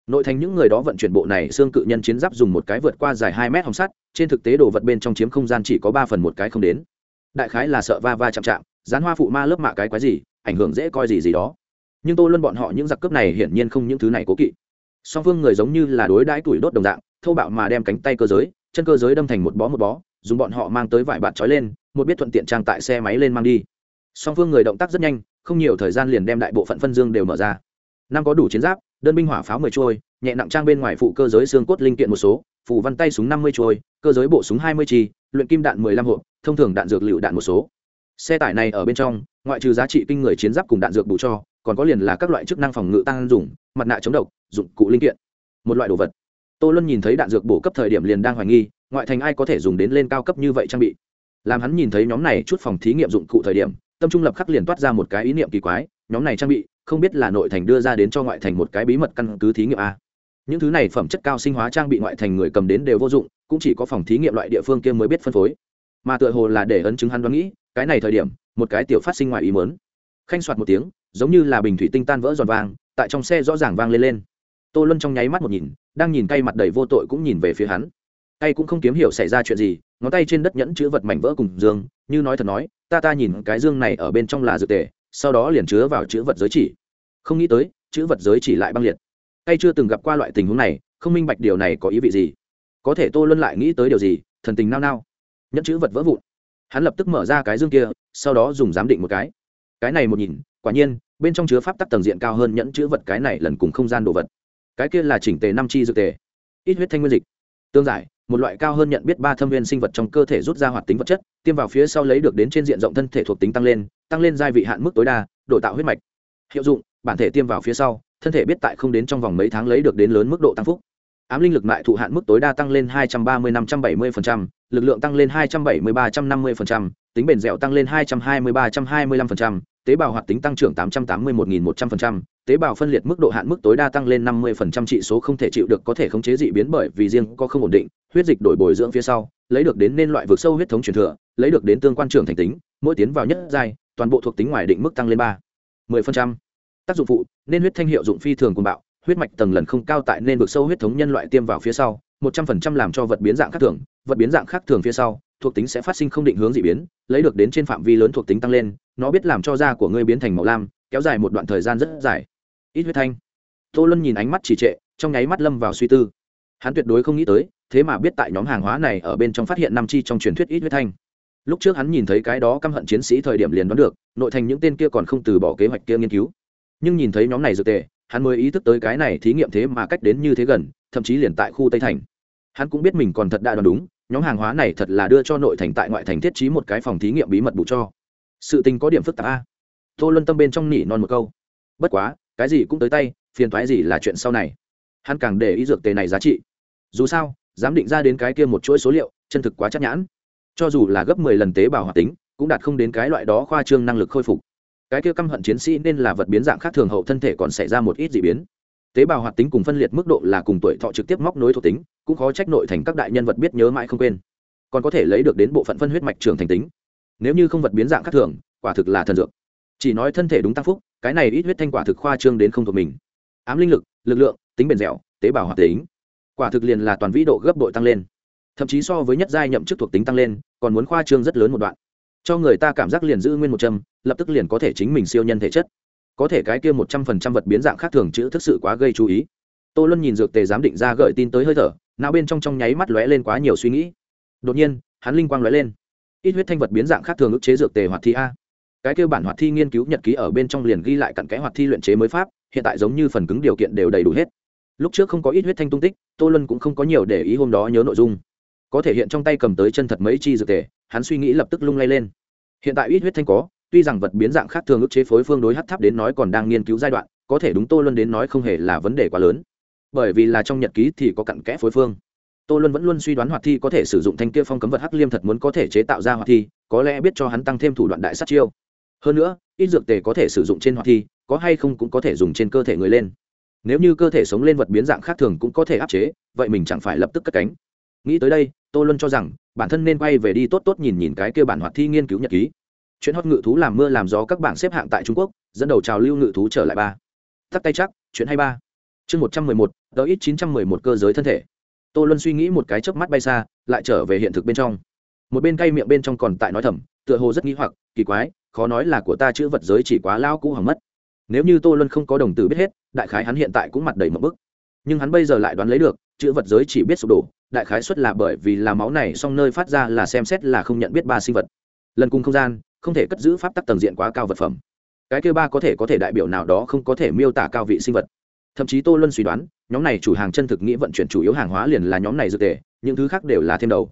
Nội thành những người đó vận chuyển bộ này xương cự nhân chiến giáp dùng một cái vượt qua dài hai mét hồng sắt, trên thực tế đồ vật bên trong chiếm không gian chỉ có ba phần một cái không đến. Đại khái là sợ va va chạm chạm, dán hoa phụ ma lớp mạ cái quái gì, ảnh hưởng dễ coi gì gì đó. Nhưng tôi luôn bọn họ những giặc cướp này hiển nhiên không những thứ này cố kỵ. Song phương người giống như là đối đãi tuổi đốt đồng dạng thâu bạo mà đem cánh tay cơ giới, chân cơ giới đâm thành một bó một bó, dùng bọn họ mang tới vải bạt trói lên, một biết thuận tiện trang tại xe máy lên mang đi song phương người động tác rất nhanh, không nhiều thời gian liền đem đại bộ phận phân dương đều mở ra. Năm có đủ chiến giáp, đơn binh hỏa pháo mười trôi, nhẹ nặng trang bên ngoài phụ cơ giới xương cốt linh kiện một số phủ văn tay súng năm mươi trôi, cơ giới bộ súng hai mươi chi luyện kim đạn mười lăm hộp, thông thường đạn dược lựu đạn một số. Xe tải này ở bên trong, ngoại trừ giá trị kinh người chiến giáp cùng đạn dược bù cho, còn có liền là các loại chức năng phòng ngự tăng dùng, mặt nạ chống độc, dụng cụ linh kiện. Một loại đồ vật. Tô luân nhìn thấy đạn dược bổ cấp thời điểm liền đang hoài nghi, ngoại thành ai có thể dùng đến lên cao cấp như vậy trang bị? Làm hắn nhìn thấy nhóm này chút phòng thí nghiệm dụng cụ thời điểm tâm trung lập khắc liền toát ra một cái ý niệm kỳ quái, nhóm này trang bị, không biết là nội thành đưa ra đến cho ngoại thành một cái bí mật căn cứ thí nghiệm a. Những thứ này phẩm chất cao sinh hóa trang bị ngoại thành người cầm đến đều vô dụng, cũng chỉ có phòng thí nghiệm loại địa phương kia mới biết phân phối. Mà tựa hồ là để ấn chứng hắn đoán nghĩ, cái này thời điểm, một cái tiểu phát sinh ngoài ý mớn khanh soạt một tiếng, giống như là bình thủy tinh tan vỡ giòn vàng, tại trong xe rõ ràng vang lên lên. Tô luân trong nháy mắt một nhìn, đang nhìn cay mặt đầy vô tội cũng nhìn về phía hắn cay cũng không kiếm hiểu xảy ra chuyện gì, ngón tay trên đất nhẫn chữ vật mảnh vỡ cùng dương, như nói thật nói, ta ta nhìn cái dương này ở bên trong là dược tề, sau đó liền chứa vào chữ vật giới chỉ. Không nghĩ tới, chữ vật giới chỉ lại băng liệt. Cay chưa từng gặp qua loại tình huống này, không minh bạch điều này có ý vị gì. Có thể tô luân lại nghĩ tới điều gì, thần tình nao nao. Nhẫn chữ vật vỡ vụn. Hắn lập tức mở ra cái dương kia, sau đó dùng giám định một cái. Cái này một nhìn, quả nhiên, bên trong chứa pháp tắc tầng diện cao hơn nhẫn chữ vật cái này lần cùng không gian đồ vật. Cái kia là chỉnh tề năm chi dược tề. Ít huyết thanh nguyên dịch. Tương giải một loại cao hơn nhận biết ba thâm viên sinh vật trong cơ thể rút ra hoạt tính vật chất tiêm vào phía sau lấy được đến trên diện rộng thân thể thuộc tính tăng lên tăng lên giai vị hạn mức tối đa đổi tạo huyết mạch. Hiệu dụng bản thể tiêm vào phía sau thân thể biết tại không đến trong vòng mấy tháng lấy được đến lớn mức độ tăng phúc. Ám linh lực mại thụ hạn mức tối đa tăng lên 230 570%, lực lượng tăng lên 270 350%, tính bền dẻo tăng lên 220 325%, tế bào hoạt tính tăng trưởng 881 100%, tế bào phân liệt mức độ hạn mức tối đa tăng lên 50% trị số không thể chịu được có thể khống chế dị biến bởi vì riêng có không ổn định, huyết dịch đổi bồi dưỡng phía sau, lấy được đến nên loại vực sâu huyết thống truyền thừa, lấy được đến tương quan trưởng thành tính, mỗi tiến vào nhất giai, toàn bộ thuộc tính ngoài định mức tăng lên 3 10%. Tác dụng phụ, nên huyết thanh hiệu dụng phi thường cuồng bạo, huyết mạch tầng lần không cao tại nên vực sâu huyết thống nhân loại tiêm vào phía sau, 100% làm cho vật biến dạng khác thường, vật biến dạng khác thường phía sau, thuộc tính sẽ phát sinh không định hướng dị biến, lấy được đến trên phạm vi lớn thuộc tính tăng lên, nó biết làm cho da của ngươi biến thành màu lam, kéo dài một đoạn thời gian rất dài. Ít huyết thanh. Tô Luân nhìn ánh mắt trì trệ, trong nháy mắt lâm vào suy tư. Hắn tuyệt đối không nghĩ tới, thế mà biết tại nhóm hàng hóa này ở bên trong phát hiện năm chi trong truyền thuyết ít huyết thanh. Lúc trước hắn nhìn thấy cái đó căm hận chiến sĩ thời điểm liền đoán được, nội thành những tên kia còn không từ bỏ kế hoạch kia nghiên cứu. Nhưng nhìn thấy nhóm này dược tệ, hắn mới ý thức tới cái này thí nghiệm thế mà cách đến như thế gần thậm chí liền tại khu tây thành hắn cũng biết mình còn thật đã đoán đúng nhóm hàng hóa này thật là đưa cho nội thành tại ngoại thành thiết trí một cái phòng thí nghiệm bí mật bù cho. Sự tình có điểm phức tạp a. Tô luân tâm bên trong nỉ non một câu. Bất quá, cái gì cũng tới tay, phiền thoái gì là chuyện sau này. Hắn càng để ý dược tề này giá trị. Dù sao dám định ra đến cái kia một chuỗi số liệu, chân thực quá chắc nhãn. Cho dù là gấp mười lần tế bào hoạt tính, cũng đạt không đến cái loại đó khoa trương năng lực khôi phục. Cái kia căm hận chiến sĩ nên là vật biến dạng khác thường hậu thân thể còn xảy ra một ít d ị biến tế bào hoạt tính cùng phân liệt mức độ là cùng tuổi thọ trực tiếp móc nối thuộc tính, cũng khó trách nội thành các đại nhân vật biết nhớ mãi không quên. Còn có thể lấy được đến bộ phận phân huyết mạch trường thành tính. Nếu như không vật biến dạng khác thường, quả thực là thần dược. Chỉ nói thân thể đúng tăng phúc, cái này ít huyết thanh quả thực khoa trương đến không thuộc mình. Ám linh lực lực lượng, tính bền dẻo, tế bào hoạt tính. Quả thực liền là toàn vĩ độ gấp đội tăng lên. Thậm chí so với nhất giai nhậm chức thuộc tính tăng lên, còn muốn khoa trương rất lớn một đoạn. Cho người ta cảm giác liền giữ nguyên một châm, lập tức liền có thể chính mình siêu nhân thể chất có thể cái kia một trăm phần trăm vật biến dạng khác thường chữ thực sự quá gây chú ý. Tô luân nhìn dược tề giám định ra gợi tin tới hơi thở, não bên trong trong nháy mắt lóe lên quá nhiều suy nghĩ. Đột nhiên, hắn linh quang lóe lên. Ít huyết thanh vật biến dạng khác thường ức chế dược tề hoạt thi a. Cái kêu bản hoạt thi nghiên cứu nhật ký ở bên trong liền ghi lại cặn kẽ hoạt thi luyện chế mới pháp, hiện tại giống như phần cứng điều kiện đều đầy đủ hết. Lúc trước không có ít huyết thanh tung tích, tô luân cũng không có nhiều để ý hôm đó nhớ nội dung. Có thể hiện trong tay cầm tới chân thật mấy chi dược tề, hắn suy nghĩ lập tức lung lay lên. Hiện tại ít huyết thanh có tuy rằng vật biến dạng khác thường ức chế phối phương đối hát tháp đến nói còn đang nghiên cứu giai đoạn, có thể đúng tô luân đến nói không hề là vấn đề quá lớn. Bởi vì là trong nhật ký thì có cặn kẽ phối phương. Tô luân vẫn luôn suy đoán hoạt thi có thể sử dụng thanh kia phong cấm vật hắc liêm thật muốn có thể chế tạo ra hoạt thi, có lẽ biết cho hắn tăng thêm thủ đoạn đại sát chiêu. Hơn nữa, ít dược tề có thể sử dụng trên hoạt thi, có hay không cũng có thể dùng trên cơ thể người lên. Nếu như cơ thể sống lên vật biến dạng khác thường cũng có thể áp chế, vậy mình chẳng phải lập tức cất cánh. Nghĩ tới đây, tô luân cho rằng, bản thân nên quay về đi tốt tốt nhìn nhìn cái kia bản hoạt thi nghiên cứu nhật ký chuyện hót ngự thú làm mưa làm gió các bảng xếp hạng tại trung quốc, dẫn đầu trào lưu ngự thú trở lại ba. Tắt tay chắc, chuyện hay ba. Chương một trăm mười một đ ít chín trăm mười một cơ giới thân thể. Tô luân suy nghĩ một cái chớp mắt bay xa, lại trở về hiện thực bên trong. Một bên cay miệng bên trong còn tại nói thầm, tựa hồ rất nghĩ hoặc, kỳ quái, khó nói là của ta chữ vật giới chỉ quá lao cũ hỏng mất. Nếu như tô luân không có đồng tử biết hết, đại khái hắn hiện tại cũng mặt đầy một bức. Nhưng hắn bây giờ lại đoán lấy được, chữ vật giới chỉ biết sụp đổ, đại khái xuất là bởi vì là máu này song nơi phát ra là xem xét là không nhận biết ba sinh vật. Lần cùng không gian không thể cất giữ pháp tắc tầng diện quá cao vật phẩm. Cái kêu ba có thể có thể đại biểu nào đó không có thể miêu tả cao vị sinh vật. Thậm chí tô luân suy đoán, nhóm này chủ hàng chân thực nghĩ vận chuyển chủ yếu hàng hóa liền là nhóm này dược tề, những thứ khác đều là thêm đầu.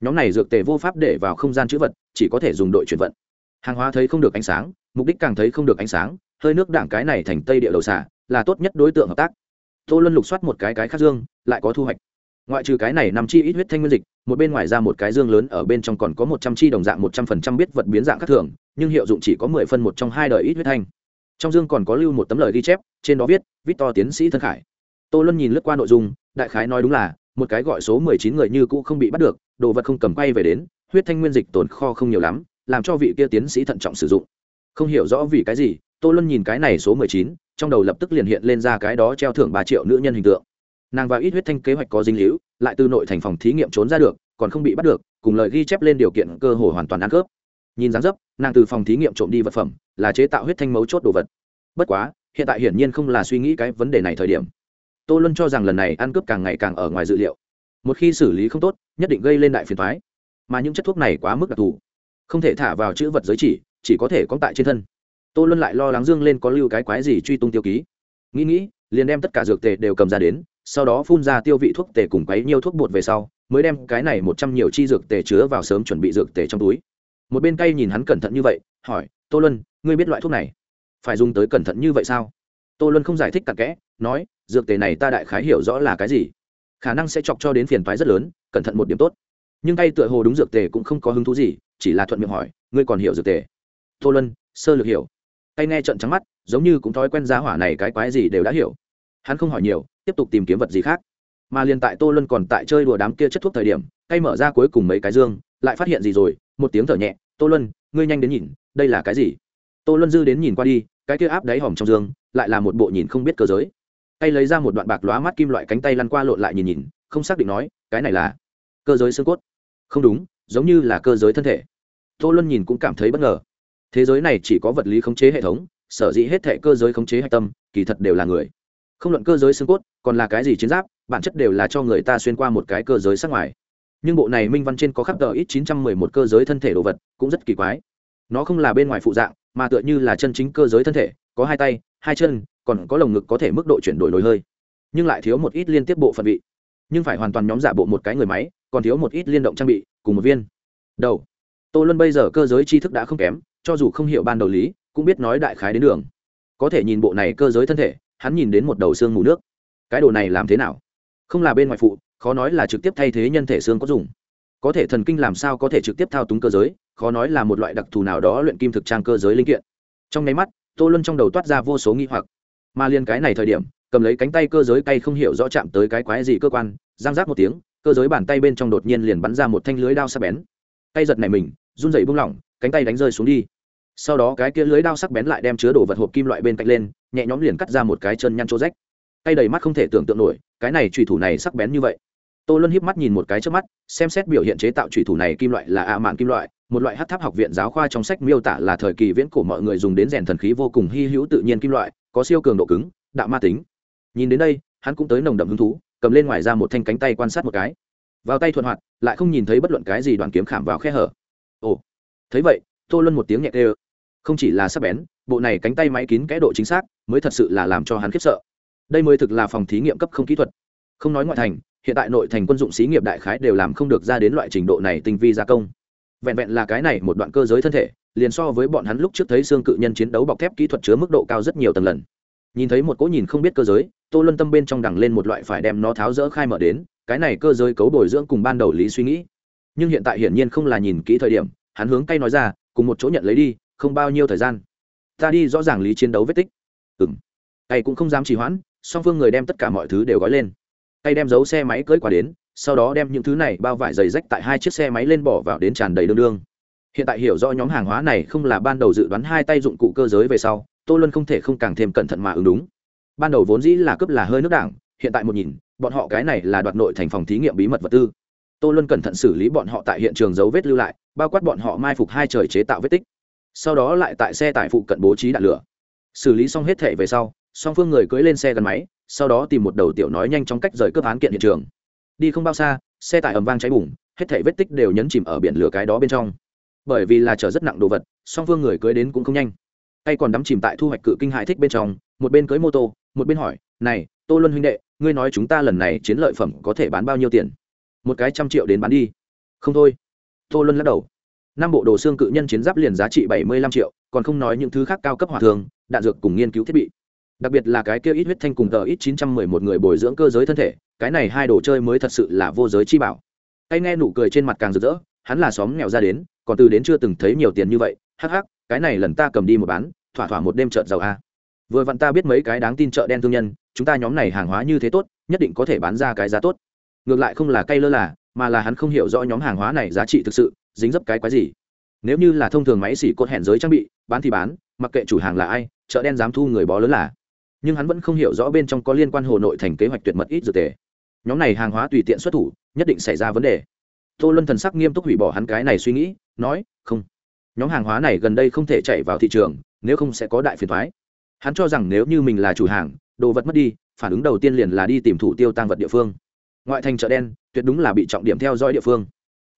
Nhóm này dược tề vô pháp để vào không gian chữ vật, chỉ có thể dùng đội chuyển vận. Hàng hóa thấy không được ánh sáng, mục đích càng thấy không được ánh sáng, hơi nước đảng cái này thành tây địa đầu xả là tốt nhất đối tượng hợp tác. Tô luân lục soát một cái cái khác dương, lại có thu hoạch ngoại trừ cái này nằm chi ít huyết thanh nguyên dịch, một bên ngoài ra một cái dương lớn ở bên trong còn có một trăm chi đồng dạng một trăm phần trăm biết vật biến dạng khác thường, nhưng hiệu dụng chỉ có mười phân một trong hai đời ít huyết thanh. Trong dương còn có lưu một tấm lời ghi chép, trên đó viết vít to tiến sĩ thân khải. Tô luân nhìn lướt qua nội dung, đại khái nói đúng là, một cái gọi số mười chín người như cũ không bị bắt được, đồ vật không cầm quay về đến, huyết thanh nguyên dịch tồn kho không nhiều lắm, làm cho vị kia tiến sĩ thận trọng sử dụng. Không hiểu rõ vì cái gì, tô luân nhìn cái này số mười chín, trong đầu lập tức liền hiện lên ra cái đó treo thưởng ba triệu nữ nhân hình tượng nàng và ít huyết thanh kế hoạch có dinh hữu, lại từ nội thành phòng thí nghiệm trốn ra được, còn không bị bắt được, cùng lời ghi chép lên điều kiện cơ hội hoàn toàn ăn cướp nhìn dáng dấp, nàng từ phòng thí nghiệm trộm đi vật phẩm, là chế tạo huyết thanh mấu chốt đồ vật. Bất quá, hiện tại hiển nhiên không là suy nghĩ cái vấn đề này thời điểm. Tô luân cho rằng lần này ăn cướp càng ngày càng ở ngoài dự liệu. Một khi xử lý không tốt, nhất định gây lên đại phiền thoái mà những chất thuốc này quá mức đặc thù. Không thể thả vào chữ vật giới chỉ chỉ có thể có tại trên thân. Tô luân lại lo lắng dương lên có lưu cái quái gì truy tung tiêu ký. Nghĩ nghĩ, liền đem tất cả dược tề đều cầm ra đến sau đó phun ra tiêu vị thuốc tề cùng quấy nhiều thuốc bột về sau, mới đem cái này một trăm nhiều chi dược tề chứa vào sớm chuẩn bị dược tề trong túi. Một bên cây nhìn hắn cẩn thận như vậy, hỏi, tô luân, ngươi biết loại thuốc này? Phải dùng tới cẩn thận như vậy sao? Tô luân không giải thích cặn kẽ, nói, dược tề này ta đại khái hiểu rõ là cái gì. Khả năng sẽ chọc cho đến phiền toái rất lớn, cẩn thận một điểm tốt. Nhưng tay tựa hồ đúng dược tề cũng không có hứng thú gì, chỉ là thuận miệng hỏi, ngươi còn hiểu dược tề? Tô luân, sơ lược hiểu. Tay nghe trận trắng mắt, giống như cũng thói quen giá hỏa này cái quái gì đều đã hiểu. Hắn không hỏi nhiều tiếp tục tìm kiếm vật gì khác. Mà liền tại tô luân còn tại chơi đùa đám kia chất thuốc thời điểm, tay mở ra cuối cùng mấy cái dương, lại phát hiện gì rồi, một tiếng thở nhẹ, tô luân, ngươi nhanh đến nhìn, đây là cái gì? Tô luân dư đến nhìn qua đi, cái kia áp đáy hòm trong dương, lại là một bộ nhìn không biết cơ giới. Tay lấy ra một đoạn bạc lóa mắt kim loại cánh tay lăn qua lộn lại nhìn nhìn, không xác định nói, cái này là cơ giới xương cốt. Không đúng, giống như là cơ giới thân thể. Tô luân nhìn cũng cảm thấy bất ngờ. Thế giới này chỉ có vật lý khống chế hệ thống, sở dĩ hết thể cơ giới khống chế hạch tâm, kỳ thật đều là người không luận cơ giới xương cốt, còn là cái gì chiến giáp, bản chất đều là cho người ta xuyên qua một cái cơ giới sắc ngoài. Nhưng bộ này minh văn trên có khắp tờ ít chín trăm mười một cơ giới thân thể đồ vật, cũng rất kỳ quái. Nó không là bên ngoài phụ dạng, mà tựa như là chân chính cơ giới thân thể, có hai tay, hai chân, còn có lồng ngực có thể mức độ chuyển đổi lối hơi. Nhưng lại thiếu một ít liên tiếp bộ phận vị. Nhưng phải hoàn toàn nhóm giả bộ một cái người máy, còn thiếu một ít liên động trang bị, cùng một viên. Đầu. Tô luân bây giờ cơ giới tri thức đã không kém, cho dù không hiểu ban đầu lý, cũng biết nói đại khái đến đường. Có thể nhìn bộ này cơ giới thân thể hắn nhìn đến một đầu xương mù nước. Cái đồ này làm thế nào? Không là bên ngoài phụ, khó nói là trực tiếp thay thế nhân thể xương có dùng. Có thể thần kinh làm sao có thể trực tiếp thao túng cơ giới, khó nói là một loại đặc thù nào đó luyện kim thực trang cơ giới linh kiện. Trong nháy mắt, tô luân trong đầu toát ra vô số nghi hoặc. Mà liên cái này thời điểm, cầm lấy cánh tay cơ giới tay không hiểu rõ chạm tới cái quái gì cơ quan, giang giác một tiếng, cơ giới bàn tay bên trong đột nhiên liền bắn ra một thanh lưới đao sắc bén. Tay giật này mình, run dậy buông lỏng, cánh tay đánh rơi xuống đi sau đó cái kia lưới đao sắc bén lại đem chứa đồ vật hộp kim loại bên cạnh lên, nhẹ nhõm liền cắt ra một cái chân nhăn chỗ rách. Tay đầy mắt không thể tưởng tượng nổi, cái này trùy thủ này sắc bén như vậy. Tô luân híp mắt nhìn một cái trước mắt, xem xét biểu hiện chế tạo trùy thủ này kim loại là ạ mạn kim loại, một loại hát tháp học viện giáo khoa trong sách miêu tả là thời kỳ viễn cổ mọi người dùng đến rèn thần khí vô cùng hy hữu tự nhiên kim loại, có siêu cường độ cứng đạo ma tính. Nhìn đến đây, hắn cũng tới nồng đậm hứng thú, cầm lên ngoài ra một thanh cánh tay quan sát một cái. Vào tay thuận hoạt, lại không nhìn thấy bất luận cái gì đoàn kiếm khảm vào khe hở. Ồ, thấy vậy, tô luân một tiếng nhẹ tê ơ không chỉ là sắc bén, bộ này cánh tay máy kín kẽ độ chính xác mới thật sự là làm cho hắn khiếp sợ. Đây mới thực là phòng thí nghiệm cấp không kỹ thuật. Không nói ngoại thành, hiện tại nội thành quân dụng xí nghiệp đại khái đều làm không được ra đến loại trình độ này tinh vi gia công. Vẹn vẹn là cái này một đoạn cơ giới thân thể, liền so với bọn hắn lúc trước thấy xương cự nhân chiến đấu bọc thép kỹ thuật chứa mức độ cao rất nhiều tầng lần. Nhìn thấy một cỗ nhìn không biết cơ giới, tô luân tâm bên trong đằng lên một loại phải đem nó tháo rỡ khai mở đến, cái này cơ giới cấu bồi dưỡng cùng ban đầu lý suy nghĩ. Nhưng hiện tại hiển nhiên không là nhìn kỹ thời điểm, hắn hướng tay nói ra, cùng một chỗ nhận lấy đi không bao nhiêu thời gian. Ta đi rõ ràng lý chiến đấu vết tích. Ừng tay cũng không dám trì hoãn, song phương người đem tất cả mọi thứ đều gói lên. Tay đem giấu xe máy cưỡi qua đến, sau đó đem những thứ này bao vải giày rách tại hai chiếc xe máy lên bỏ vào đến tràn đầy đương đương. Hiện tại hiểu rõ nhóm hàng hóa này không là ban đầu dự đoán hai tay dụng cụ cơ giới về sau, tô luân không thể không càng thêm cẩn thận mà ứng đúng. Ban đầu vốn dĩ là cướp là hơi nước đảng, hiện tại một nhìn, bọn họ cái này là đoạt nội thành phòng thí nghiệm bí mật vật tư. Tô luân cẩn thận xử lý bọn họ tại hiện trường dấu vết lưu lại, bao quát bọn họ mai phục hai trời chế tạo vết tích sau đó lại tại xe tải phụ cận bố trí đạn lửa. Xử lý xong hết thể về sau, song phương người cưỡi lên xe gắn máy, sau đó tìm một đầu tiểu nói nhanh chóng cách rời cướp án kiện hiện trường. Đi không bao xa, xe tải ầm vang cháy bùng, hết thể vết tích đều nhấn chìm ở biển lửa cái đó bên trong. Bởi vì là chở rất nặng đồ vật, song phương người cưới đến cũng không nhanh. Tay còn đắm chìm tại thu hoạch cự kinh hại thích bên trong, một bên cưới mô tô, một bên hỏi, này, tô luân huynh đệ, ngươi nói chúng ta lần này chiến lợi phẩm có thể bán bao nhiêu tiền? Một cái trăm triệu đến bán đi. Không thôi. Tô luân lắc đầu năm bộ đồ xương cự nhân chiến giáp liền giá trị bảy mươi lăm triệu, còn không nói những thứ khác cao cấp hỏa thường, đạn dược cùng nghiên cứu thiết bị. Đặc biệt là cái kia ít huyết thanh cùng tờ ít chín trăm mười một người bồi dưỡng cơ giới thân thể, cái này hai đồ chơi mới thật sự là vô giới chi bảo. Tay nghe nụ cười trên mặt càng rực rỡ, hắn là xóm nghèo ra đến, còn từ đến chưa từng thấy nhiều tiền như vậy, hắc hắc, cái này lần ta cầm đi một bán, thỏa thỏa một đêm trợn giàu a. Vừa vặn ta biết mấy cái đáng tin chợ đen thương nhân, chúng ta nhóm này hàng hóa như thế tốt, nhất định có thể bán ra cái giá tốt. Ngược lại không là cây lơ là, mà là hắn không hiểu rõ nhóm hàng hóa này giá trị thực sự dính dấp cái quái gì? Nếu như là thông thường máy xỉ cốt hẹn giới trang bị, bán thì bán, mặc kệ chủ hàng là ai, chợ đen dám thu người bó lớn là. Nhưng hắn vẫn không hiểu rõ bên trong có liên quan hồ nội thành kế hoạch tuyệt mật ít dược tề. Nhóm này hàng hóa tùy tiện xuất thủ, nhất định xảy ra vấn đề. Tô luân thần sắc nghiêm túc hủy bỏ hắn cái này suy nghĩ, nói, không. Nhóm hàng hóa này gần đây không thể chạy vào thị trường, nếu không sẽ có đại phiền thoái hắn cho rằng nếu như mình là chủ hàng, đồ vật mất đi, phản ứng đầu tiên liền là đi tìm thủ tiêu tăng vật địa phương. Ngoại thành chợ đen, tuyệt đúng là bị trọng điểm theo dõi địa phương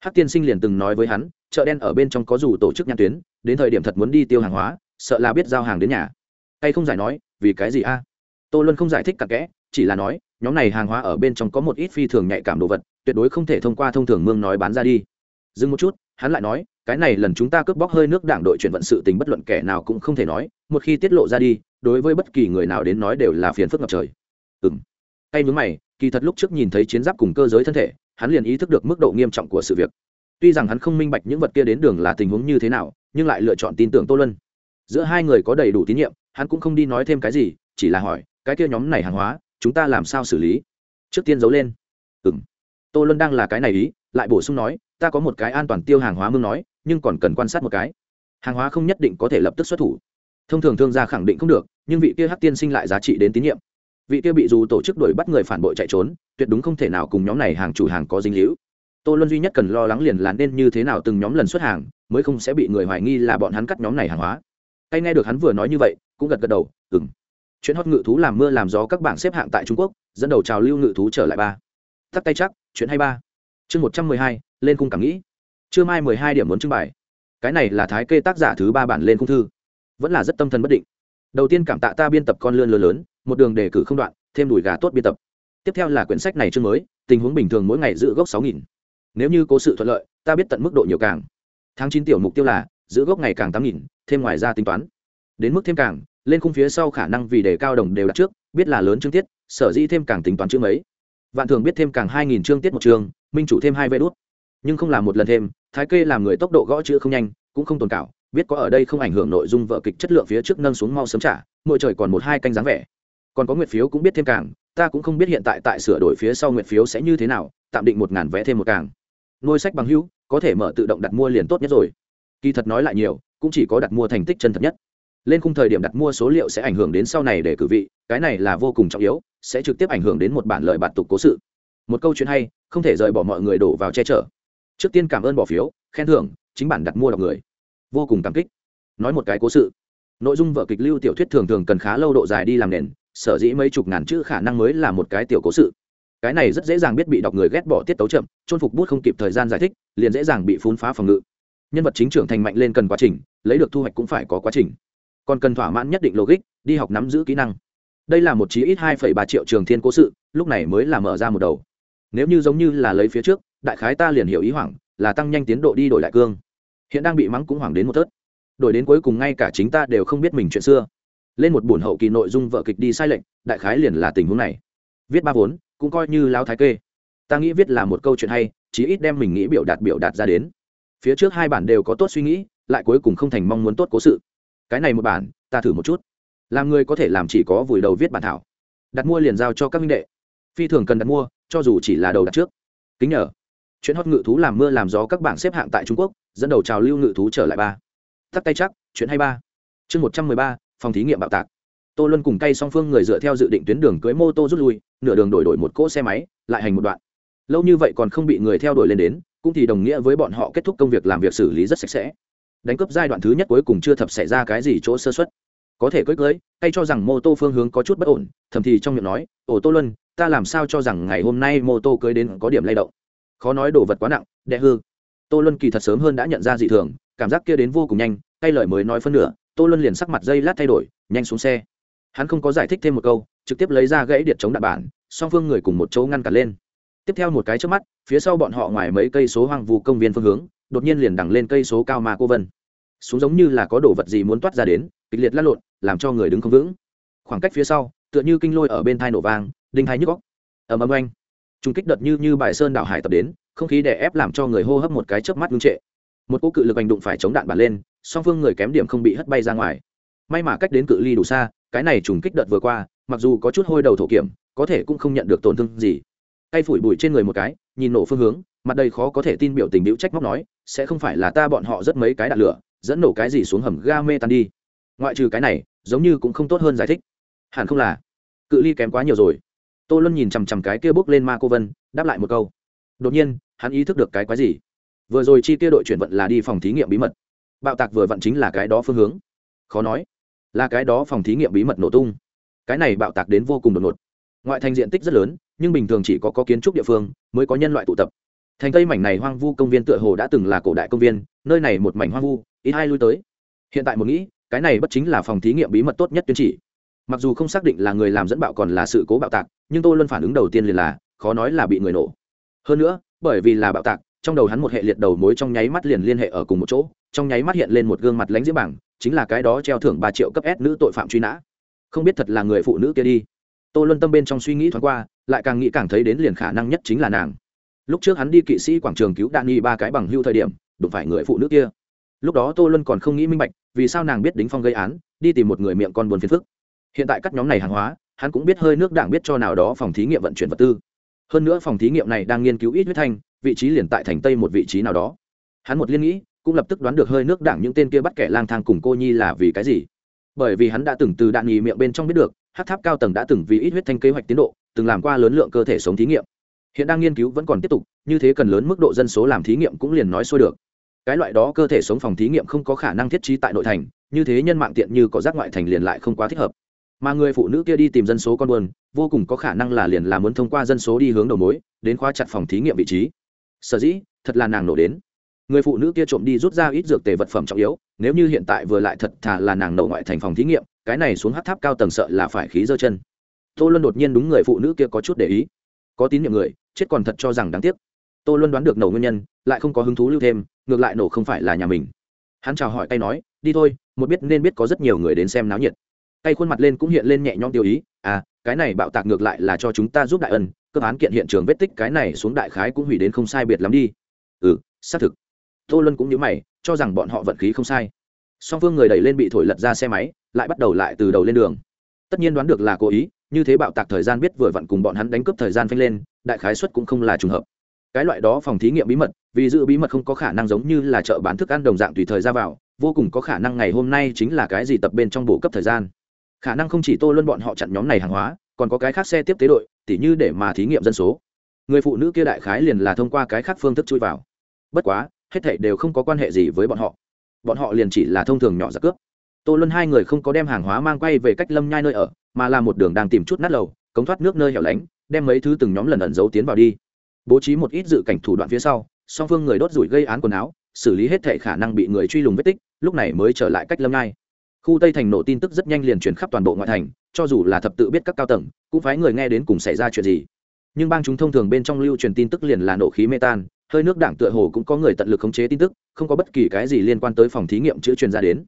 hắc tiên sinh liền từng nói với hắn, chợ đen ở bên trong có dù tổ chức nhãn tuyến, đến thời điểm thật muốn đi tiêu hàng hóa, sợ là biết giao hàng đến nhà. Hay không giải nói, vì cái gì a? Tô luân không giải thích cặn kẽ, chỉ là nói, nhóm này hàng hóa ở bên trong có một ít phi thường nhạy cảm đồ vật, tuyệt đối không thể thông qua thông thường mương nói bán ra đi. Dừng một chút, hắn lại nói, cái này lần chúng ta cướp bóc hơi nước đảng đội chuyển vận sự tình bất luận kẻ nào cũng không thể nói, một khi tiết lộ ra đi, đối với bất kỳ người nào đến nói đều là phiền phức ngập trời. Ừ m tay mày, kỳ thật lúc trước nhìn thấy chiến giáp cùng cơ giới thân thể hắn liền ý thức được mức độ nghiêm trọng của sự việc. Tuy rằng hắn không minh bạch những vật kia đến đường là tình huống như thế nào, nhưng lại lựa chọn tin tưởng tô luân. giữa hai người có đầy đủ tín nhiệm, hắn cũng không đi nói thêm cái gì, chỉ là hỏi, cái kia nhóm này hàng hóa, chúng ta làm sao xử lý? Trước tiên giấu lên. Ừ m tô luân đang là cái này ý, lại bổ sung nói, ta có một cái an toàn tiêu hàng hóa mương nói, nhưng còn cần quan sát một cái. Hàng hóa không nhất định có thể lập tức xuất thủ. Thông thường thương gia khẳng định không được, nhưng vị kia hắc tiên sinh lại giá trị đến tín nhiệm vị kia bị dù tổ chức đuổi bắt người phản bội chạy trốn, tuyệt đúng không thể nào cùng nhóm này hàng chủ hàng có dinh hữu tô luân duy nhất cần lo lắng liền là nên như thế nào từng nhóm lần xuất hàng, mới không sẽ bị người hoài nghi là bọn hắn cắt nhóm này hàng hóa. Hay nghe được hắn vừa nói như vậy, cũng gật gật đầu ừng chuyện hót ngự thú làm mưa làm gió các bảng xếp hạng tại trung quốc, dẫn đầu trào lưu ngự thú trở lại ba. Tắt tay chắc, chuyện hay ba. Chương một trăm mười hai, lên cung cảm nghĩ. Trưa mai mười hai điểm muốn trưng bày. Cái này là thái kê tác giả thứ ba bản lên cung thư. Vẫn là rất tâm thần bất định. Đầu tiên cảm tạ ta biên tập con lươn lơ lớn một đường đề cử không đoạn, thêm đùi gà tốt biên tập. Tiếp theo là quyển sách này chương mới, tình huống bình thường mỗi ngày giữ gốc sáu nghìn. Nếu như cố sự thuận lợi, ta biết tận mức độ nhiều càng. Tháng chín tiểu mục tiêu là, giữ gốc ngày càng tám nghìn, thêm ngoài ra tính toán. Đến mức thêm càng, lên khung phía sau khả năng vì đề cao đồng đều đặt trước, biết là lớn chương tiết, sở dĩ thêm càng tính toán chương mấy. Vạn thường biết thêm càng hai nghìn chương tiết một chương minh chủ thêm hai vé đốt nhưng không làm một lần thêm, thái kê làm người tốc độ gõ chữ không nhanh, cũng không tồn cảo, biết có ở đây không ảnh hưởng nội dung vợ kịch chất lượng phía trước nâng xuống mau sớm trả, mỗi trời còn một hai canh dáng vẻ còn có nguyệt phiếu cũng biết thêm càng, ta cũng không biết hiện tại tại sửa đổi phía sau nguyệt phiếu sẽ như thế nào, tạm định một ngàn vé thêm một càng. Nuôi sách bằng hữu, có thể mở tự động đặt mua liền tốt nhất rồi. Kỳ thật nói lại nhiều, cũng chỉ có đặt mua thành tích chân thật nhất. Lên khung thời điểm đặt mua số liệu sẽ ảnh hưởng đến sau này để cử vị, cái này là vô cùng trọng yếu, sẽ trực tiếp ảnh hưởng đến một bản lời bản tục cố sự. Một câu chuyện hay, không thể rời bỏ mọi người đổ vào che chở. Trước tiên cảm ơn bỏ phiếu, khen thưởng, chính bản đặt mua đọc người. Vô cùng cảm kích. Nói một cái cố sự. Nội dung vở kịch lưu tiểu thuyết thường thường cần khá lâu độ dài đi làm nền sở dĩ mấy chục ngàn chữ khả năng mới là một cái tiểu cố sự. Cái này rất dễ dàng biết bị đọc người ghét bỏ tiết tấu chậm, chôn phục bút không kịp thời gian giải thích, liền dễ dàng bị phun phá phòng ngự. Nhân vật chính trưởng thành mạnh lên cần quá trình, lấy được thu hoạch cũng phải có quá trình. Còn cần thỏa mãn nhất định logic, đi học nắm giữ kỹ năng. Đây là một chí ít hai ba triệu trường thiên cố sự, lúc này mới là mở ra một đầu. Nếu như giống như là lấy phía trước, đại khái ta liền hiểu ý hoảng, là tăng nhanh tiến độ đi đổi lại cương. Hiện đang bị mắng cũng hoảng đến một tớt. Đổi đến cuối cùng ngay cả chính ta đều không biết mình chuyện xưa lên một buồn hậu kỳ nội dung vợ kịch đi sai lệnh đại khái liền là tình huống này. Viết ba vốn, cũng coi như lao thái kê. Ta nghĩ viết là một câu chuyện hay, chí ít đem mình nghĩ biểu đạt biểu đạt ra đến. Phía trước hai bản đều có tốt suy nghĩ, lại cuối cùng không thành mong muốn tốt cố sự. Cái này một bản, ta thử một chút. Làm người có thể làm chỉ có vùi đầu viết bản thảo. Đặt mua liền giao cho các minh đệ. Phi thường cần đặt mua, cho dù chỉ là đầu đặt trước. Kính nhờ. Chuyện hót ngự thú làm mưa làm gió các bảng xếp hạng tại trung quốc, dẫn đầu trào lưu ngự thú trở lại ba. Tắt tay chắc, chuyện hay ba. Chương một trăm mười ba phòng thí nghiệm bạo tạc. Tô luân cùng cay song phương người dựa theo dự định tuyến đường cưới mô tô rút lui, nửa đường đổi đổi một cỗ xe máy, lại hành một đoạn. Lâu như vậy còn không bị người theo đuổi lên đến, cũng thì đồng nghĩa với bọn họ kết thúc công việc làm việc xử lý rất sạch sẽ. Đánh cướp giai đoạn thứ nhất cuối cùng chưa thập xảy ra cái gì chỗ sơ xuất có thể cưỡi cưỡi hay cho rằng mô tô phương hướng có chút bất ổn, thầm thì trong miệng nói, ồ tô luân, ta làm sao cho rằng ngày hôm nay mô tô cưới đến có điểm lay động? Khó nói đồ vật quá nặng đe hư. Tô luân kỳ thật sớm hơn đã nhận ra dị thường, cảm giác kia đến vô cùng nhanh tay lời mới nói phân nửa tô luân liền sắc mặt dây lát thay đổi, nhanh xuống xe. Hắn không có giải thích thêm một câu, trực tiếp lấy ra gãy điện chống đạn bản, song phương người cùng một chỗ ngăn cản lên. Tiếp theo một cái trước mắt, phía sau bọn họ ngoài mấy cây số hoang vu công viên phương hướng, đột nhiên liền đằng lên cây số cao mà cô vân. Xuống giống như là có đồ vật gì muốn toát ra đến, kịch liệt lăn lộn, làm cho người đứng không vững. Khoảng cách phía sau, tựa như kinh lôi ở bên thai nổ vang, đinh hai nhức góc ầm ầm oanh. Trung kích đợt như như bài sơn đảo hải tập đến, không khí đè ép làm cho người hô hấp một cái chớp mắt ngưng trệ. Một cô cự lực hành đụng phải chống đạn bản lên song phương người kém điểm không bị hất bay ra ngoài. May mà cách đến cự ly đủ xa, cái này trùng kích đợt vừa qua, mặc dù có chút hôi đầu thổ kiểm, có thể cũng không nhận được tổn thương gì. Tay phủi bụi trên người một cái, nhìn nổ phương hướng, mặt đây khó có thể tin biểu tình biểu trách móc nói, sẽ không phải là ta bọn họ rất mấy cái đạn lửa, dẫn nổ cái gì xuống hầm ga mê tan đi. Ngoại trừ cái này, giống như cũng không tốt hơn giải thích. Hẳn không là. Cự ly kém quá nhiều rồi. Tô luân nhìn chằm chằm cái kia bước lên ma cô vân, đáp lại một câu. Đột nhiên, hắn ý thức được cái quái gì. Vừa rồi chi kia đội chuyển vận là đi phòng thí nghiệm bí mật bạo tạc vừa vận chính là cái đó phương hướng. Khó nói là cái đó phòng thí nghiệm bí mật nổ tung. Cái này bạo tạc đến vô cùng đột ngột. Ngoại thành diện tích rất lớn nhưng bình thường chỉ có, có kiến trúc địa phương mới có nhân loại tụ tập. Thành tây mảnh này hoang vu công viên tựa hồ đã từng là cổ đại công viên nơi này một mảnh hoang vu ít ai lui tới. Hiện tại một nghĩ cái này bất chính là phòng thí nghiệm bí mật tốt nhất tuyên chỉ. Mặc dù không xác định là người làm dẫn bạo còn là sự cố bạo tạc nhưng tôi luôn phản ứng đầu tiên liền là khó nói là bị người nổ. Hơn nữa bởi vì là bạo tạc trong đầu hắn một hệ liệt đầu mối trong nháy mắt liền liên hệ ở cùng một chỗ trong nháy mắt hiện lên một gương mặt lãnh diễm bảng, chính là cái đó treo thưởng ba triệu cấp s nữ tội phạm truy nã. Không biết thật là người phụ nữ kia đi. Tô luân tâm bên trong suy nghĩ thoáng qua, lại càng nghĩ càng thấy đến liền khả năng nhất chính là nàng. Lúc trước hắn đi kỵ sĩ quảng trường cứu đạn nghi ba cái bằng hưu thời điểm, đụng phải người phụ nữ kia. Lúc đó tô luân còn không nghĩ minh bạch, vì sao nàng biết đính phong gây án, đi tìm một người miệng con buồn phiền phức. Hiện tại các nhóm này hàng hóa, hắn cũng biết hơi nước đảng biết cho nào đó phòng thí nghiệm vận chuyển vật tư. Hơn nữa phòng thí nghiệm này đang nghiên cứu ít huyết thanh, vị trí liền tại thành tây một vị trí nào đó. Hắn một liên nghĩ cũng lập tức đoán được hơi nước đảng những tên kia bắt kẻ lang thang cùng cô nhi là vì cái gì. Bởi vì hắn đã từng từ đạn nghỉ miệng bên trong biết được, hát tháp cao tầng đã từng vì ít huyết thanh kế hoạch tiến độ, từng làm qua lớn lượng cơ thể sống thí nghiệm. Hiện đang nghiên cứu vẫn còn tiếp tục, như thế cần lớn mức độ dân số làm thí nghiệm cũng liền nói xuôi được. Cái loại đó cơ thể sống phòng thí nghiệm không có khả năng thiết trí tại nội thành, như thế nhân mạng tiện như có rác ngoại thành liền lại không quá thích hợp. Mà người phụ nữ kia đi tìm dân số con buôn vô cùng có khả năng là liền là muốn thông qua dân số đi hướng đầu mối, đến khóa chặt phòng thí nghiệm vị trí. Sở dĩ, thật là nàng nổ đến người phụ nữ kia trộm đi rút ra ít dược tề vật phẩm trọng yếu, nếu như hiện tại vừa lại thật thà là nàng nậu ngoại thành phòng thí nghiệm, cái này xuống hát tháp cao tầng sợ là phải khí dơ chân. Tô luân đột nhiên đúng người phụ nữ kia có chút để ý. Có tín nhiệm người, chết còn thật cho rằng đáng tiếc. Tô luân đoán được nổ nguyên nhân, lại không có hứng thú lưu thêm, ngược lại nổ không phải là nhà mình. Hắn chào hỏi tay nói, đi thôi, một biết nên biết có rất nhiều người đến xem náo nhiệt. Tay khuôn mặt lên cũng hiện lên nhẹ nhõm tiêu ý à cái này bạo tạc ngược lại là cho chúng ta giúp đại ân, cơ án kiện hiện trường vết tích cái này xuống đại khái cũng hủy đến không sai biệt lắm đi. Ừ xác thực tô luân cũng nhớ mày, cho rằng bọn họ vận khí không sai. Song phương người đẩy lên bị thổi lật ra xe máy, lại bắt đầu lại từ đầu lên đường. Tất nhiên đoán được là cố ý, như thế bạo tạc thời gian biết vừa vặn cùng bọn hắn đánh cướp thời gian phanh lên, đại khái suất cũng không là trùng hợp. Cái loại đó phòng thí nghiệm bí mật, vì giữ bí mật không có khả năng giống như là chợ bán thức ăn đồng dạng tùy thời ra vào, vô cùng có khả năng ngày hôm nay chính là cái gì tập bên trong bổ cấp thời gian. Khả năng không chỉ tô luân bọn họ chặn nhóm này hàng hóa, còn có cái khác xe tiếp tế đội, tỉ như để mà thí nghiệm dân số. Người phụ nữ kia đại khái liền là thông qua cái khác phương thức chui vào. Bất quá hết thảy đều không có quan hệ gì với bọn họ. Bọn họ liền chỉ là thông thường nhỏ giặc cướp. Tô luân hai người không có đem hàng hóa mang quay về cách lâm nhai nơi ở, mà là một đường đang tìm chút nát lầu, cống thoát nước nơi hẻo lánh, đem mấy thứ từng nhóm lần ẩn giấu tiến vào đi. Bố trí một ít dự cảnh thủ đoạn phía sau, song phương người đốt rủi gây án quần áo, xử lý hết thể khả năng bị người truy lùng vết tích, lúc này mới trở lại cách lâm nhai. Khu tây thành nổ tin tức rất nhanh liền truyền khắp toàn bộ ngoại thành, cho dù là thập tự biết các cao tầng, cũng phái người nghe đến cùng xảy ra chuyện gì. Nhưng bang chúng thông thường bên trong lưu truyền tin tức liền là nổ khí mê tan hơi nước đảng tựa hồ cũng có người tận lực khống chế tin tức, không có bất kỳ cái gì liên quan tới phòng thí nghiệm chữa truyền ra đến.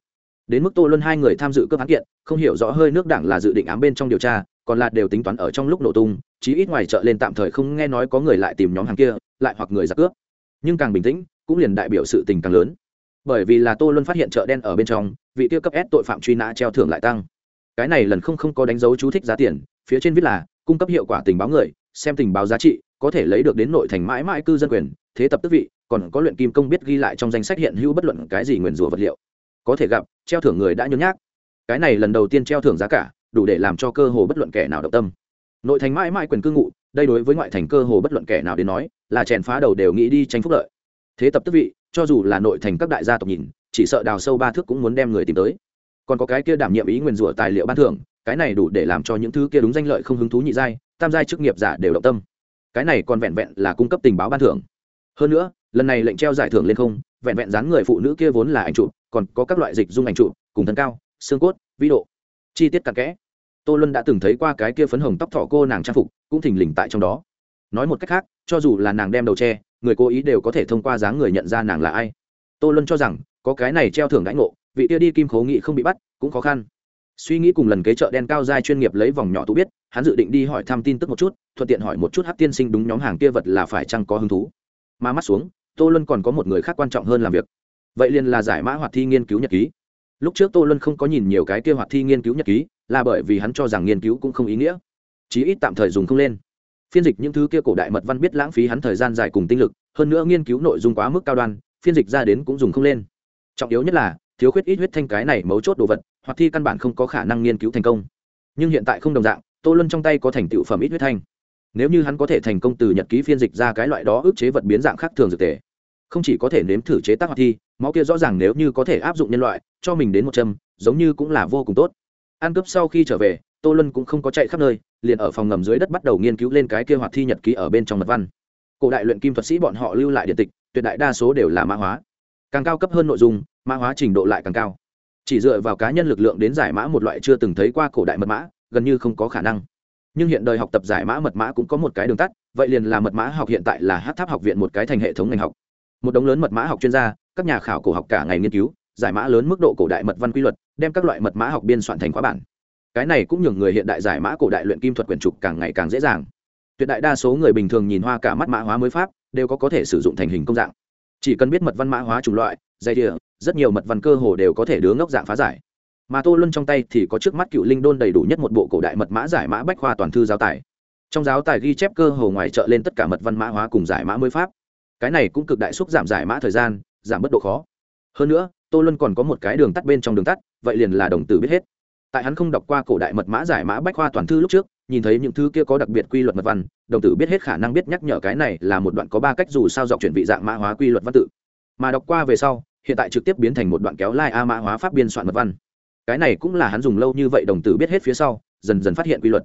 Đến mức tô luân hai người tham dự cướp án kiện, không hiểu rõ hơi nước đảng là dự định ám bên trong điều tra, còn là đều tính toán ở trong lúc nổ tung, chí ít ngoài chợ lên tạm thời không nghe nói có người lại tìm nhóm hàng kia, lại hoặc người giặc cướp. Nhưng càng bình tĩnh, cũng liền đại biểu sự tình càng lớn. Bởi vì là tô luân phát hiện chợ đen ở bên trong, vị tiêu cấp s tội phạm truy nã treo thưởng lại tăng. Cái này lần không không có đánh dấu chú thích giá tiền, phía trên viết là, cung cấp hiệu quả tình báo người, xem tình báo giá trị có thể lấy được đến nội thành mãi mãi cư dân quyền, thế tập tức vị, còn có luyện kim công biết ghi lại trong danh sách hiện hữu bất luận cái gì nguyền rủa vật liệu. Có thể gặp, treo thưởng người đã nhớ nhác. Cái này lần đầu tiên treo thưởng giá cả, đủ để làm cho cơ hồ bất luận kẻ nào động tâm. Nội thành mãi mãi quyền cư ngụ, đây đối với ngoại thành cơ hồ bất luận kẻ nào đến nói, là chèn phá đầu đều nghĩ đi tranh phúc lợi. Thế tập tức vị, cho dù là nội thành các đại gia tộc nhìn, chỉ sợ đào sâu ba thước cũng muốn đem người tìm tới. Còn có cái kia đảm nhiệm ý nguyền rủa tài liệu ban thưởng, cái này đủ để làm cho những thứ kia đúng danh lợi không hứng thú nhị giai, tam giai chức nghiệp giả đều động tâm cái này còn vẹn vẹn là cung cấp tình báo ban thưởng. Hơn nữa, lần này lệnh treo giải thưởng lên không, vẹn vẹn dán người phụ nữ kia vốn là ảnh trụ còn có các loại dịch dung ảnh trụ cùng thân cao, xương cốt vĩ độ. Chi tiết cặn kẽ. Tô luân đã từng thấy qua cái kia phấn hồng tóc thỏ cô nàng trang phục, cũng thình lình tại trong đó. Nói một cách khác, cho dù là nàng đem đầu tre người cố ý đều có thể thông qua dáng người nhận ra nàng là ai. Tô luân cho rằng, có cái này treo thưởng đãi ngộ, vị kia đi kim khố nghị không bị bắt, cũng khó khăn suy nghĩ cùng lần kế chợ đen cao giai chuyên nghiệp lấy vòng nhỏ tú biết, hắn dự định đi hỏi thăm tin tức một chút, thuận tiện hỏi một chút hát tiên sinh đúng nhóm hàng kia vật là phải chăng có hứng thú. Mà mắt xuống, tô luân còn có một người khác quan trọng hơn làm việc. Vậy liền là giải mã hoạt thi nghiên cứu nhật ký. Lúc trước tô luân không có nhìn nhiều cái kia hoạt thi nghiên cứu nhật ký, là bởi vì hắn cho rằng nghiên cứu cũng không ý nghĩa. Chí ít tạm thời dùng không lên. Phiên dịch những thứ kia cổ đại mật văn biết lãng phí hắn thời gian dài cùng tinh lực, hơn nữa nghiên cứu nội dung quá mức cao đoan, phiên dịch ra đến cũng dùng không lên. Trọng yếu nhất là, thiếu khuyết ít huyết thanh cái này mấu chốt đồ vật hoặc thi căn bản không có khả năng nghiên cứu thành công. Nhưng hiện tại không đồng dạng, tô luân trong tay có thành tựu phẩm ít huyết thanh. Nếu như hắn có thể thành công từ nhật ký phiên dịch ra cái loại đó ức chế vật biến dạng khác thường dược tề, không chỉ có thể nếm thử chế tác hoạt thi, máu kia rõ ràng nếu như có thể áp dụng nhân loại, cho mình đến một châm, giống như cũng là vô cùng tốt. Ăn cướp sau khi trở về, tô luân cũng không có chạy khắp nơi, liền ở phòng ngầm dưới đất bắt đầu nghiên cứu lên cái kia hoạt thi nhật ký ở bên trong mật văn. Cổ đại luyện kim thuật sĩ bọn họ lưu lại điện tịch, tuyệt đại đa số đều là mã hóa. Càng cao cấp hơn nội dung, mã hóa trình độ lại càng cao chỉ dựa vào cá nhân lực lượng đến giải mã một loại chưa từng thấy qua cổ đại mật mã, gần như không có khả năng. Nhưng hiện đời học tập giải mã mật mã cũng có một cái đường tắt, vậy liền là mật mã học hiện tại là hát tháp học viện một cái thành hệ thống ngành học. Một đống lớn mật mã học chuyên gia, các nhà khảo cổ học cả ngày nghiên cứu, giải mã lớn mức độ cổ đại mật văn quy luật, đem các loại mật mã học biên soạn thành khóa bản. Cái này cũng nhường người hiện đại giải mã cổ đại luyện kim thuật quyển trục càng ngày càng dễ dàng. Tuyệt đại đa số người bình thường nhìn hoa cả mắt mã hóa mới pháp, đều có có thể sử dụng thành hình công dạng. Chỉ cần biết mật văn mã hóa chủng loại dây địa rất nhiều mật văn cơ hồ đều có thể đứa ngốc dạng phá giải. Mà tô luân trong tay thì có trước mắt cựu linh đôn đầy đủ nhất một bộ cổ đại mật mã giải mã bách khoa toàn thư giáo tài. Trong giáo tài ghi chép cơ hồ ngoài trợ lên tất cả mật văn mã hóa cùng giải mã mới pháp. Cái này cũng cực đại xúc giảm giải mã thời gian, giảm bất độ khó. Hơn nữa, tô luân còn có một cái đường tắt bên trong đường tắt, vậy liền là đồng tử biết hết. Tại hắn không đọc qua cổ đại mật mã giải mã bách khoa toàn thư lúc trước, nhìn thấy những thứ kia có đặc biệt quy luật mật văn, đồng tử biết hết khả năng biết nhắc nhở cái này là một đoạn có ba cách dù sao dọc chuyển vị dạng mã hóa quy luật văn tự. Mà đọc qua về sau hiện tại trực tiếp biến thành một đoạn kéo lai a mã hóa pháp biên soạn mật văn. Cái này cũng là hắn dùng lâu như vậy đồng tử biết hết phía sau, dần dần phát hiện quy luật.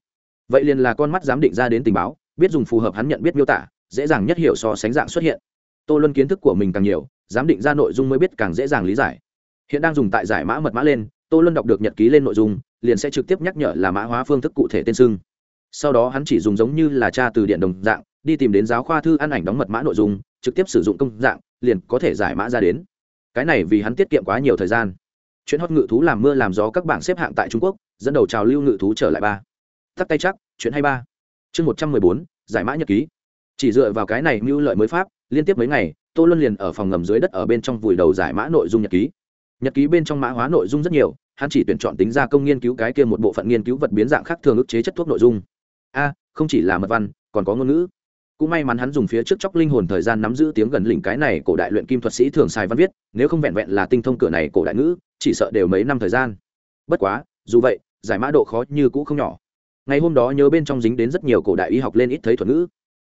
Vậy liền là con mắt giám định ra đến tình báo, biết dùng phù hợp hắn nhận biết miêu tả, dễ dàng nhất hiểu so sánh dạng xuất hiện. Tô luân kiến thức của mình càng nhiều, giám định ra nội dung mới biết càng dễ dàng lý giải. Hiện đang dùng tại giải mã mật mã lên, tô luân đọc được nhật ký lên nội dung, liền sẽ trực tiếp nhắc nhở là mã hóa phương thức cụ thể tên sưng sau đó hắn chỉ dùng giống như là tra từ điện đồng dạng, đi tìm đến giáo khoa thư ăn ảnh đóng mật mã nội dung, trực tiếp sử dụng công dạng, liền có thể giải mã ra đến cái này vì hắn tiết kiệm quá nhiều thời gian. Chuyện hót ngự thú làm mưa làm gió các bảng xếp hạng tại trung quốc, dẫn đầu trào lưu ngự thú trở lại ba. Tắc tay chắc chuyện hay ba. Chương một trăm mười bốn, giải mã nhật ký. Chỉ dựa vào cái này mưu lợi mới pháp, liên tiếp mấy ngày, tô luân liền ở phòng ngầm dưới đất ở bên trong vùi đầu giải mã nội dung nhật ký. Nhật ký bên trong mã hóa nội dung rất nhiều, hắn chỉ tuyển chọn tính ra công nghiên cứu cái kia một bộ phận nghiên cứu vật biến dạng khác thường ức chế chất thuốc nội dung. A, không chỉ là mật văn, còn có ngôn ngữ cũng may mắn hắn dùng phía trước chóc linh hồn thời gian nắm giữ tiếng gần lỉnh cái này, cổ đại luyện kim thuật sĩ thường xài văn viết, nếu không vẹn vẹn là tinh thông cửa này cổ đại ngữ, chỉ sợ đều mấy năm thời gian. Bất quá, dù vậy, giải mã độ khó như cũ không nhỏ. Ngày hôm đó nhớ bên trong dính đến rất nhiều cổ đại y học lên ít thấy thuật ngữ.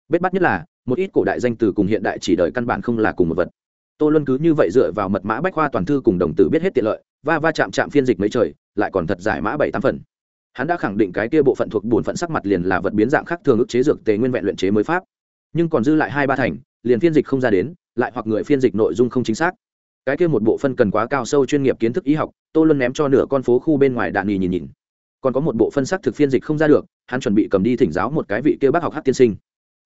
Bết bắt nhất là, một ít cổ đại danh từ cùng hiện đại chỉ đợi căn bản không là cùng một vật. Tô luân cứ như vậy dựa vào mật mã bách khoa toàn thư cùng đồng tử biết hết tiện lợi và va chạm chạm phiên dịch mấy trời, lại còn thật giải mã bảy tám phần. Hắn đã khẳng định cái kia bộ phận thuộc bổn phận sắc mặt liền là vật biến dạng khác thường ức chế dược tề nguyên vẹn luyện chế mới pháp nhưng còn dư lại hai ba thành, liền phiên dịch không ra đến, lại hoặc người phiên dịch nội dung không chính xác. Cái kia một bộ phân cần quá cao sâu chuyên nghiệp kiến thức y học, tô luân ném cho nửa con phố khu bên ngoài đạn nghỉ nhìn nhìn. Còn có một bộ phân sắc thực phiên dịch không ra được, hắn chuẩn bị cầm đi thỉnh giáo một cái vị kia bác học hát tiên sinh.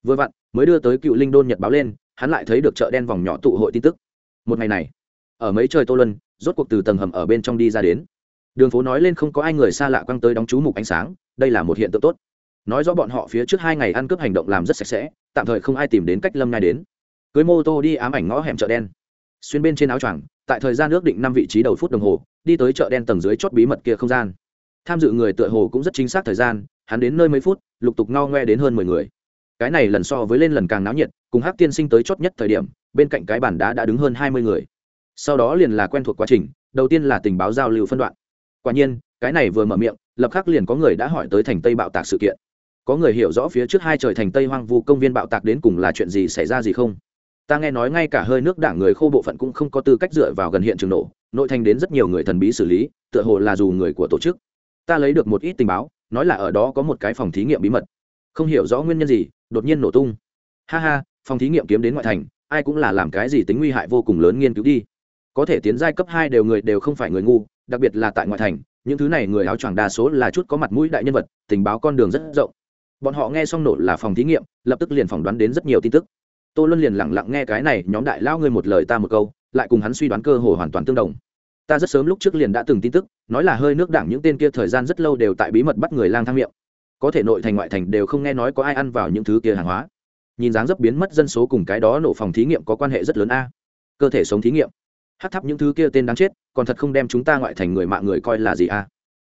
Vừa vặn, mới đưa tới cựu linh đôn nhật báo lên, hắn lại thấy được chợ đen vòng nhỏ tụ hội tin tức. Một ngày này, ở mấy trời tô luân, rốt cuộc từ tầng hầm ở bên trong đi ra đến. Đường phố nói lên không có ai người xa lạ quăng tới đóng chú mục ánh sáng, đây là một hiện tượng tốt nói rõ bọn họ phía trước hai ngày ăn cướp hành động làm rất sạch sẽ, tạm thời không ai tìm đến cách lâm ngay đến. Cưới mô tô đi ám ảnh ngõ hẻm chợ đen. Xuyên bên trên áo choàng, tại thời gian ước định năm vị trí đầu phút đồng hồ, đi tới chợ đen tầng dưới chót bí mật kia không gian. Tham dự người tựa hồ cũng rất chính xác thời gian, hắn đến nơi mấy phút, lục tục ngao ngoe đến hơn mười người. Cái này lần so với lên lần càng náo nhiệt, cùng hát tiên sinh tới chót nhất thời điểm, bên cạnh cái bàn đá đã đứng hơn hai mươi người. Sau đó liền là quen thuộc quá trình, đầu tiên là tình báo giao lưu phân đoạn. Quả nhiên, cái này vừa mở miệng, lập khắc liền có người đã hỏi tới thành tây bạo tạc sự kiện có người hiểu rõ phía trước hai trời thành tây hoang vu công viên bạo tạc đến cùng là chuyện gì xảy ra gì không? Ta nghe nói ngay cả hơi nước đảng người khô bộ phận cũng không có tư cách dựa vào gần hiện trường nổ, nội thành đến rất nhiều người thần bí xử lý, tựa hồ là dù người của tổ chức. Ta lấy được một ít tình báo, nói là ở đó có một cái phòng thí nghiệm bí mật. Không hiểu rõ nguyên nhân gì, đột nhiên nổ tung. Ha ha, phòng thí nghiệm kiếm đến ngoại thành, ai cũng là làm cái gì tính nguy hại vô cùng lớn nghiên cứu đi. Có thể tiến giai cấp hai đều người đều không phải người ngu, đặc biệt là tại ngoại thành, những thứ này người áo choàng đa số là chút có mặt mũi đại nhân vật, tình báo con đường rất rộng bọn họ nghe xong nổ là phòng thí nghiệm, lập tức liền phỏng đoán đến rất nhiều tin tức. Tô luân liền lẳng lặng nghe cái này, nhóm đại lao ngươi một lời ta một câu, lại cùng hắn suy đoán cơ hồ hoàn toàn tương đồng. Ta rất sớm lúc trước liền đã từng tin tức, nói là hơi nước đảng những tên kia thời gian rất lâu đều tại bí mật bắt người lang thang miệng. Có thể nội thành ngoại thành đều không nghe nói có ai ăn vào những thứ kia hàng hóa. Nhìn dáng dấp biến mất dân số cùng cái đó nổ phòng thí nghiệm có quan hệ rất lớn a. Cơ thể sống thí nghiệm. Hát thắp những thứ kia tên đáng chết, còn thật không đem chúng ta ngoại thành người mạng người coi là gì a.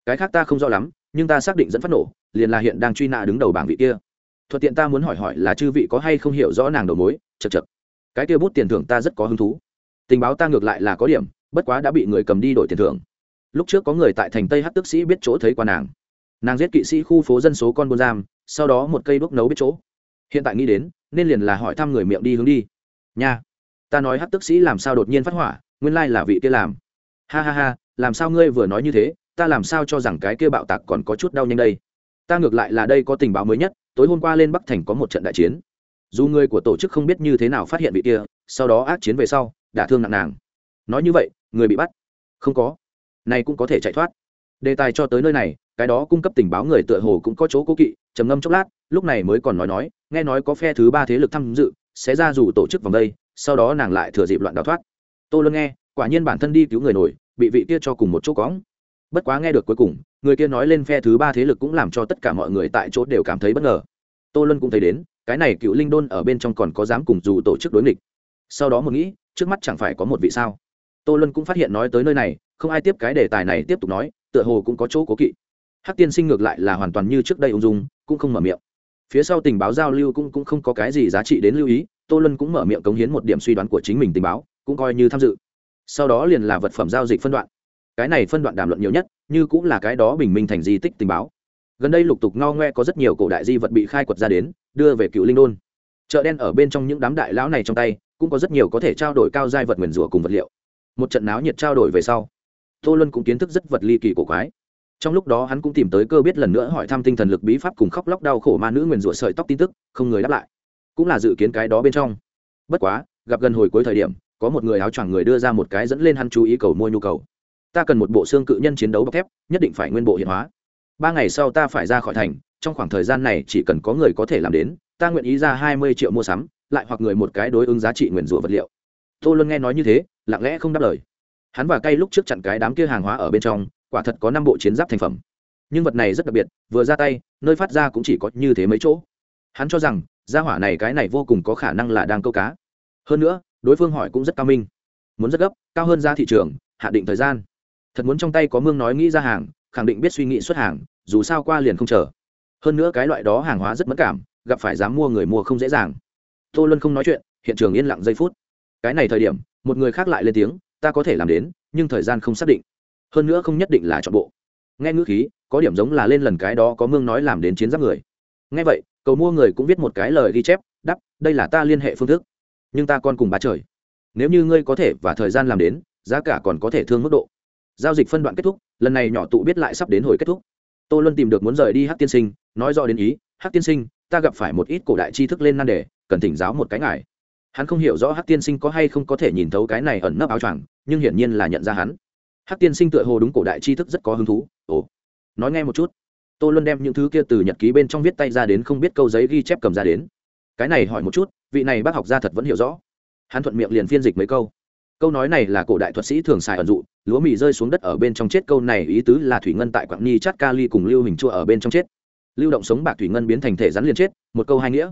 Cái khác ta không rõ lắm, nhưng ta xác định dẫn phát nổ liền là hiện đang truy nã đứng đầu bảng vị kia. Thuận tiện ta muốn hỏi hỏi là chư vị có hay không hiểu rõ nàng đầu mối? Chật chật cái kia bút tiền thưởng ta rất có hứng thú. Tình báo ta ngược lại là có điểm, bất quá đã bị người cầm đi đổi tiền thưởng. Lúc trước có người tại thành tây hát tức sĩ biết chỗ thấy qua nàng. Nàng giết kỵ sĩ khu phố dân số con buôn giam, sau đó một cây đuốc nấu biết chỗ. Hiện tại nghĩ đến, nên liền là hỏi thăm người miệng đi hướng đi. Nha. Ta nói hát tức sĩ làm sao đột nhiên phát hỏa, nguyên lai là vị kia làm. Ha ha ha, làm sao ngươi vừa nói như thế, ta làm sao cho rằng cái kia bạo tạc còn có chút đau nhanh đây? Ta ngược lại là đây có tình báo mới nhất, tối hôm qua lên bắc thành có một trận đại chiến. Dù người của tổ chức không biết như thế nào phát hiện vị kia, sau đó ác chiến về sau, đả thương nặng nàng. Nói như vậy, người bị bắt? Không có. Này cũng có thể chạy thoát. Đề tài cho tới nơi này, cái đó cung cấp tình báo người tựa hồ cũng có chỗ cố kỵ, trầm ngâm chốc lát, lúc này mới còn nói nói, nghe nói có phe thứ ba thế lực tham dự, sẽ ra dù tổ chức vòng đây, sau đó nàng lại thừa dịp loạn đào thoát. Tô luôn nghe, quả nhiên bản thân đi cứu người nổi, bị vị kia cho cùng một chỗ cóng bất quá nghe được cuối cùng người kia nói lên phe thứ ba thế lực cũng làm cho tất cả mọi người tại chỗ đều cảm thấy bất ngờ. Tô luân cũng thấy đến cái này cựu linh đôn ở bên trong còn có dám cùng dù tổ chức đối nghịch. Sau đó một nghĩ trước mắt chẳng phải có một vị sao? Tô luân cũng phát hiện nói tới nơi này không ai tiếp cái đề tài này tiếp tục nói tựa hồ cũng có chỗ cố kỵ. Hắc tiên sinh ngược lại là hoàn toàn như trước đây ung dung cũng không mở miệng. Phía sau tình báo giao lưu cũng, cũng không có cái gì giá trị đến lưu ý tô luân cũng mở miệng cống hiến một điểm suy đoán của chính mình tình báo cũng coi như tham dự. Sau đó liền là vật phẩm giao dịch phân đoạn cái này phân đoạn đàm luận nhiều nhất, như cũng là cái đó bình minh thành di tích tình báo. Gần đây lục tục ngao ngoe có rất nhiều cổ đại di vật bị khai quật ra đến, đưa về cựu linh đôn. Chợ đen ở bên trong những đám đại lão này trong tay, cũng có rất nhiều có thể trao đổi cao giai vật nguyền rủa cùng vật liệu. Một trận náo nhiệt trao đổi về sau, tô luân cũng kiến thức rất vật ly kỳ cổ quái. Trong lúc đó hắn cũng tìm tới cơ biết lần nữa hỏi thăm tinh thần lực bí pháp cùng khóc lóc đau khổ ma nữ nguyền rủa sợi tóc tin tức, không người đáp lại. Cũng là dự kiến cái đó bên trong. Bất quá, gặp gần hồi cuối thời điểm, có một người áo choàng người đưa ra một cái dẫn lên hắn chú ý cầu mua nhu cầu ta cần một bộ xương cự nhân chiến đấu bọc thép, nhất định phải nguyên bộ hiện hóa. Ba ngày sau ta phải ra khỏi thành, trong khoảng thời gian này chỉ cần có người có thể làm đến, ta nguyện ý ra hai mươi triệu mua sắm, lại hoặc người một cái đối ứng giá trị nguyền rủa vật liệu. Tô luân nghe nói như thế, lặng lẽ không đáp lời. Hắn và cây lúc trước chặn cái đám kia hàng hóa ở bên trong, quả thật có năm bộ chiến giáp thành phẩm. Nhưng vật này rất đặc biệt, vừa ra tay, nơi phát ra cũng chỉ có như thế mấy chỗ. Hắn cho rằng, gia hỏa này cái này vô cùng có khả năng là đang câu cá. Hơn nữa, đối phương hỏi cũng rất cao minh. Muốn rất gấp, cao hơn ra thị trường, hạ định thời gian thật muốn trong tay có mương nói nghĩ ra hàng, khẳng định biết suy nghĩ xuất hàng, dù sao qua liền không chờ. Hơn nữa cái loại đó hàng hóa rất mất cảm, gặp phải dám mua người mua không dễ dàng. Tô luân không nói chuyện, hiện trường yên lặng giây phút. Cái này thời điểm, một người khác lại lên tiếng, ta có thể làm đến, nhưng thời gian không xác định. Hơn nữa không nhất định là chọn bộ. Nghe ngữ khí, có điểm giống là lên lần cái đó có mương nói làm đến chiến giáp người. Nghe vậy, cầu mua người cũng viết một cái lời ghi chép đắp đây là ta liên hệ phương thức, nhưng ta còn cùng bá trời. Nếu như ngươi có thể và thời gian làm đến, giá cả còn có thể thương mức độ giao dịch phân đoạn kết thúc, lần này nhỏ tụ biết lại sắp đến hồi kết thúc. Tô luân tìm được muốn rời đi hát tiên sinh, nói rõ đến ý hát tiên sinh, ta gặp phải một ít cổ đại tri thức lên nan đề, cần thỉnh giáo một cái ngài. Hắn không hiểu rõ hát tiên sinh có hay không có thể nhìn thấu cái này ẩn nấp áo choàng, nhưng hiển nhiên là nhận ra hắn. Hát tiên sinh tựa hồ đúng cổ đại tri thức rất có hứng thú. Ồ, nói nghe một chút. Tô luân đem những thứ kia từ nhật ký bên trong viết tay ra đến không biết câu giấy ghi chép cầm ra đến. Cái này hỏi một chút, vị này bác học gia thật vẫn hiểu rõ. Hắn thuận miệng liền phiên dịch mấy câu câu nói này là cổ đại thuật sĩ thường xài ẩn dụ, lúa mì rơi xuống đất ở bên trong chết, câu này ý tứ là thủy ngân tại quảng ni chát kali cùng lưu hình chua ở bên trong chết. Lưu động sống bạc thủy ngân biến thành thể rắn liền chết, một câu hai nghĩa.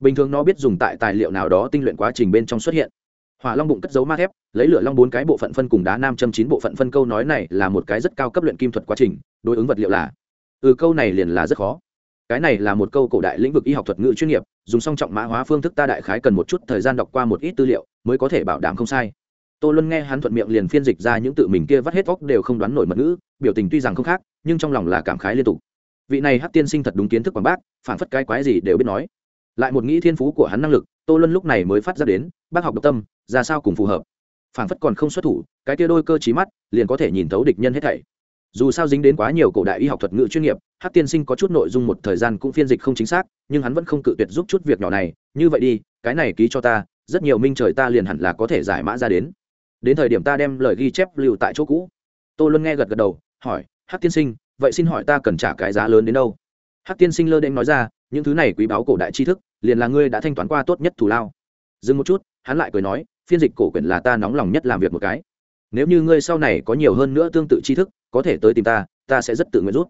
Bình thường nó biết dùng tại tài liệu nào đó tinh luyện quá trình bên trong xuất hiện. Hỏa long bụng cất dấu ma thép, lấy lửa long bốn cái bộ phận phân cùng đá nam châm chín bộ phận phân, câu nói này là một cái rất cao cấp luyện kim thuật quá trình, đối ứng vật liệu là ừ câu này liền là rất khó. Cái này là một câu cổ đại lĩnh vực y học thuật ngữ chuyên nghiệp, dùng song trọng mã hóa phương thức ta đại khái cần một chút thời gian đọc qua một ít tư liệu, mới có thể bảo đảm không sai tô luân nghe hắn thuận miệng liền phiên dịch ra những tự mình kia vắt hết óc đều không đoán nổi mật ngữ, biểu tình tuy rằng không khác, nhưng trong lòng là cảm khái liên tục. Vị này hát tiên sinh thật đúng kiến thức quảng bác, phản phất cái quái gì đều biết nói. Lại một nghĩ thiên phú của hắn năng lực, tô luân lúc này mới phát ra đến, bác học độc tâm, ra sao cùng phù hợp? Phản phất còn không xuất thủ, cái kia đôi cơ trí mắt liền có thể nhìn thấu địch nhân hết thảy. Dù sao dính đến quá nhiều cổ đại y học thuật ngữ chuyên nghiệp hát tiên sinh có chút nội dung một thời gian cũng phiên dịch không chính xác, nhưng hắn vẫn không cự tuyệt giúp chút việc nhỏ này. Như vậy đi, cái này ký cho ta, rất nhiều minh trời ta liền hẳn là có thể giải mã ra đến đến thời điểm ta đem lời ghi chép lưu tại chỗ cũ. Tô luân nghe gật gật đầu, hỏi hát tiên sinh, vậy xin hỏi ta cần trả cái giá lớn đến đâu? Hát tiên sinh lơ đễnh nói ra, những thứ này quý báu cổ đại tri thức, liền là ngươi đã thanh toán qua tốt nhất thù lao. Dừng một chút, hắn lại cười nói, phiên dịch cổ quyển là ta nóng lòng nhất làm việc một cái. Nếu như ngươi sau này có nhiều hơn nữa tương tự tri thức, có thể tới tìm ta ta sẽ rất tự nguyện rút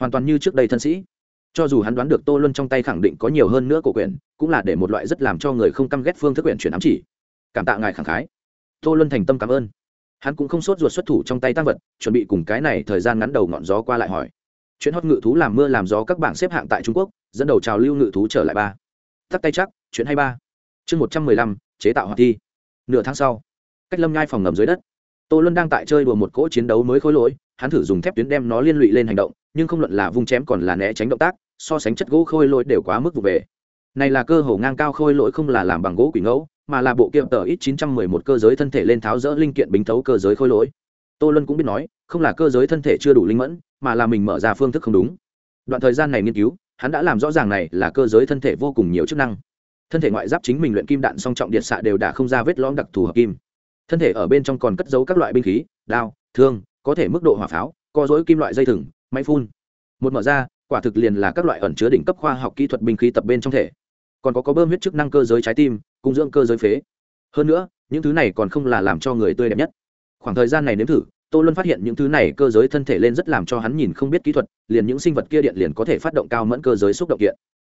hoàn toàn như trước đây thân sĩ. Cho dù hắn đoán được tô luân trong tay khẳng định có nhiều hơn nữa cổ quyển, cũng là để một loại rất làm cho người không căm ghét phương thức quyển chuyển ám chỉ. Cảm tạ ngài khẳng khái tô luân thành tâm cảm ơn. Hắn cũng không sốt ruột xuất thủ trong tay tăng vật, chuẩn bị cùng cái này thời gian ngắn đầu ngọn gió qua lại hỏi. Chuyện hót ngự thú làm mưa làm gió các bảng xếp hạng tại trung quốc, dẫn đầu trào lưu ngự thú trở lại ba. Tắt tay chắc, chuyện hay ba. Chương một trăm mười lăm, chế tạo hoạt thi. Nửa tháng sau, cách lâm nhai phòng ngầm dưới đất. Tô luân đang tại chơi đùa một cỗ chiến đấu mới khối lỗi, hắn thử dùng thép tuyến đem nó liên lụy lên hành động, nhưng không luận là vung chém còn là né tránh động tác, so sánh chất gỗ khôi lỗi đều quá mức vụ về này là cơ hồ ngang cao khôi lỗi không là làm bằng gỗ quỷ ngẫu, mà là bộ kiệm tờ ít 911 cơ giới thân thể lên tháo rỡ linh kiện bính thấu cơ giới khôi lỗi. Tô luân cũng biết nói, không là cơ giới thân thể chưa đủ linh mẫn, mà là mình mở ra phương thức không đúng. Đoạn thời gian này nghiên cứu, hắn đã làm rõ ràng này là cơ giới thân thể vô cùng nhiều chức năng. Thân thể ngoại giáp chính mình luyện kim đạn song trọng điện xạ đều đã không ra vết lõm đặc thù hợp kim. Thân thể ở bên trong còn cất giấu các loại binh khí, đao, thương, có thể mức độ hỏa pháo, co dối kim loại dây thừng, máy phun. Một mở ra, quả thực liền là các loại ẩn chứa đỉnh cấp khoa học kỹ thuật binh khí tập bên trong thể còn có có bơm huyết chức năng cơ giới trái tim, cung dưỡng cơ giới phế. Hơn nữa, những thứ này còn không là làm cho người tươi đẹp nhất. Khoảng thời gian này nếm thử, tô luân phát hiện những thứ này cơ giới thân thể lên rất làm cho hắn nhìn không biết kỹ thuật, liền những sinh vật kia điện liền có thể phát động cao mẫn cơ giới xúc động kiện.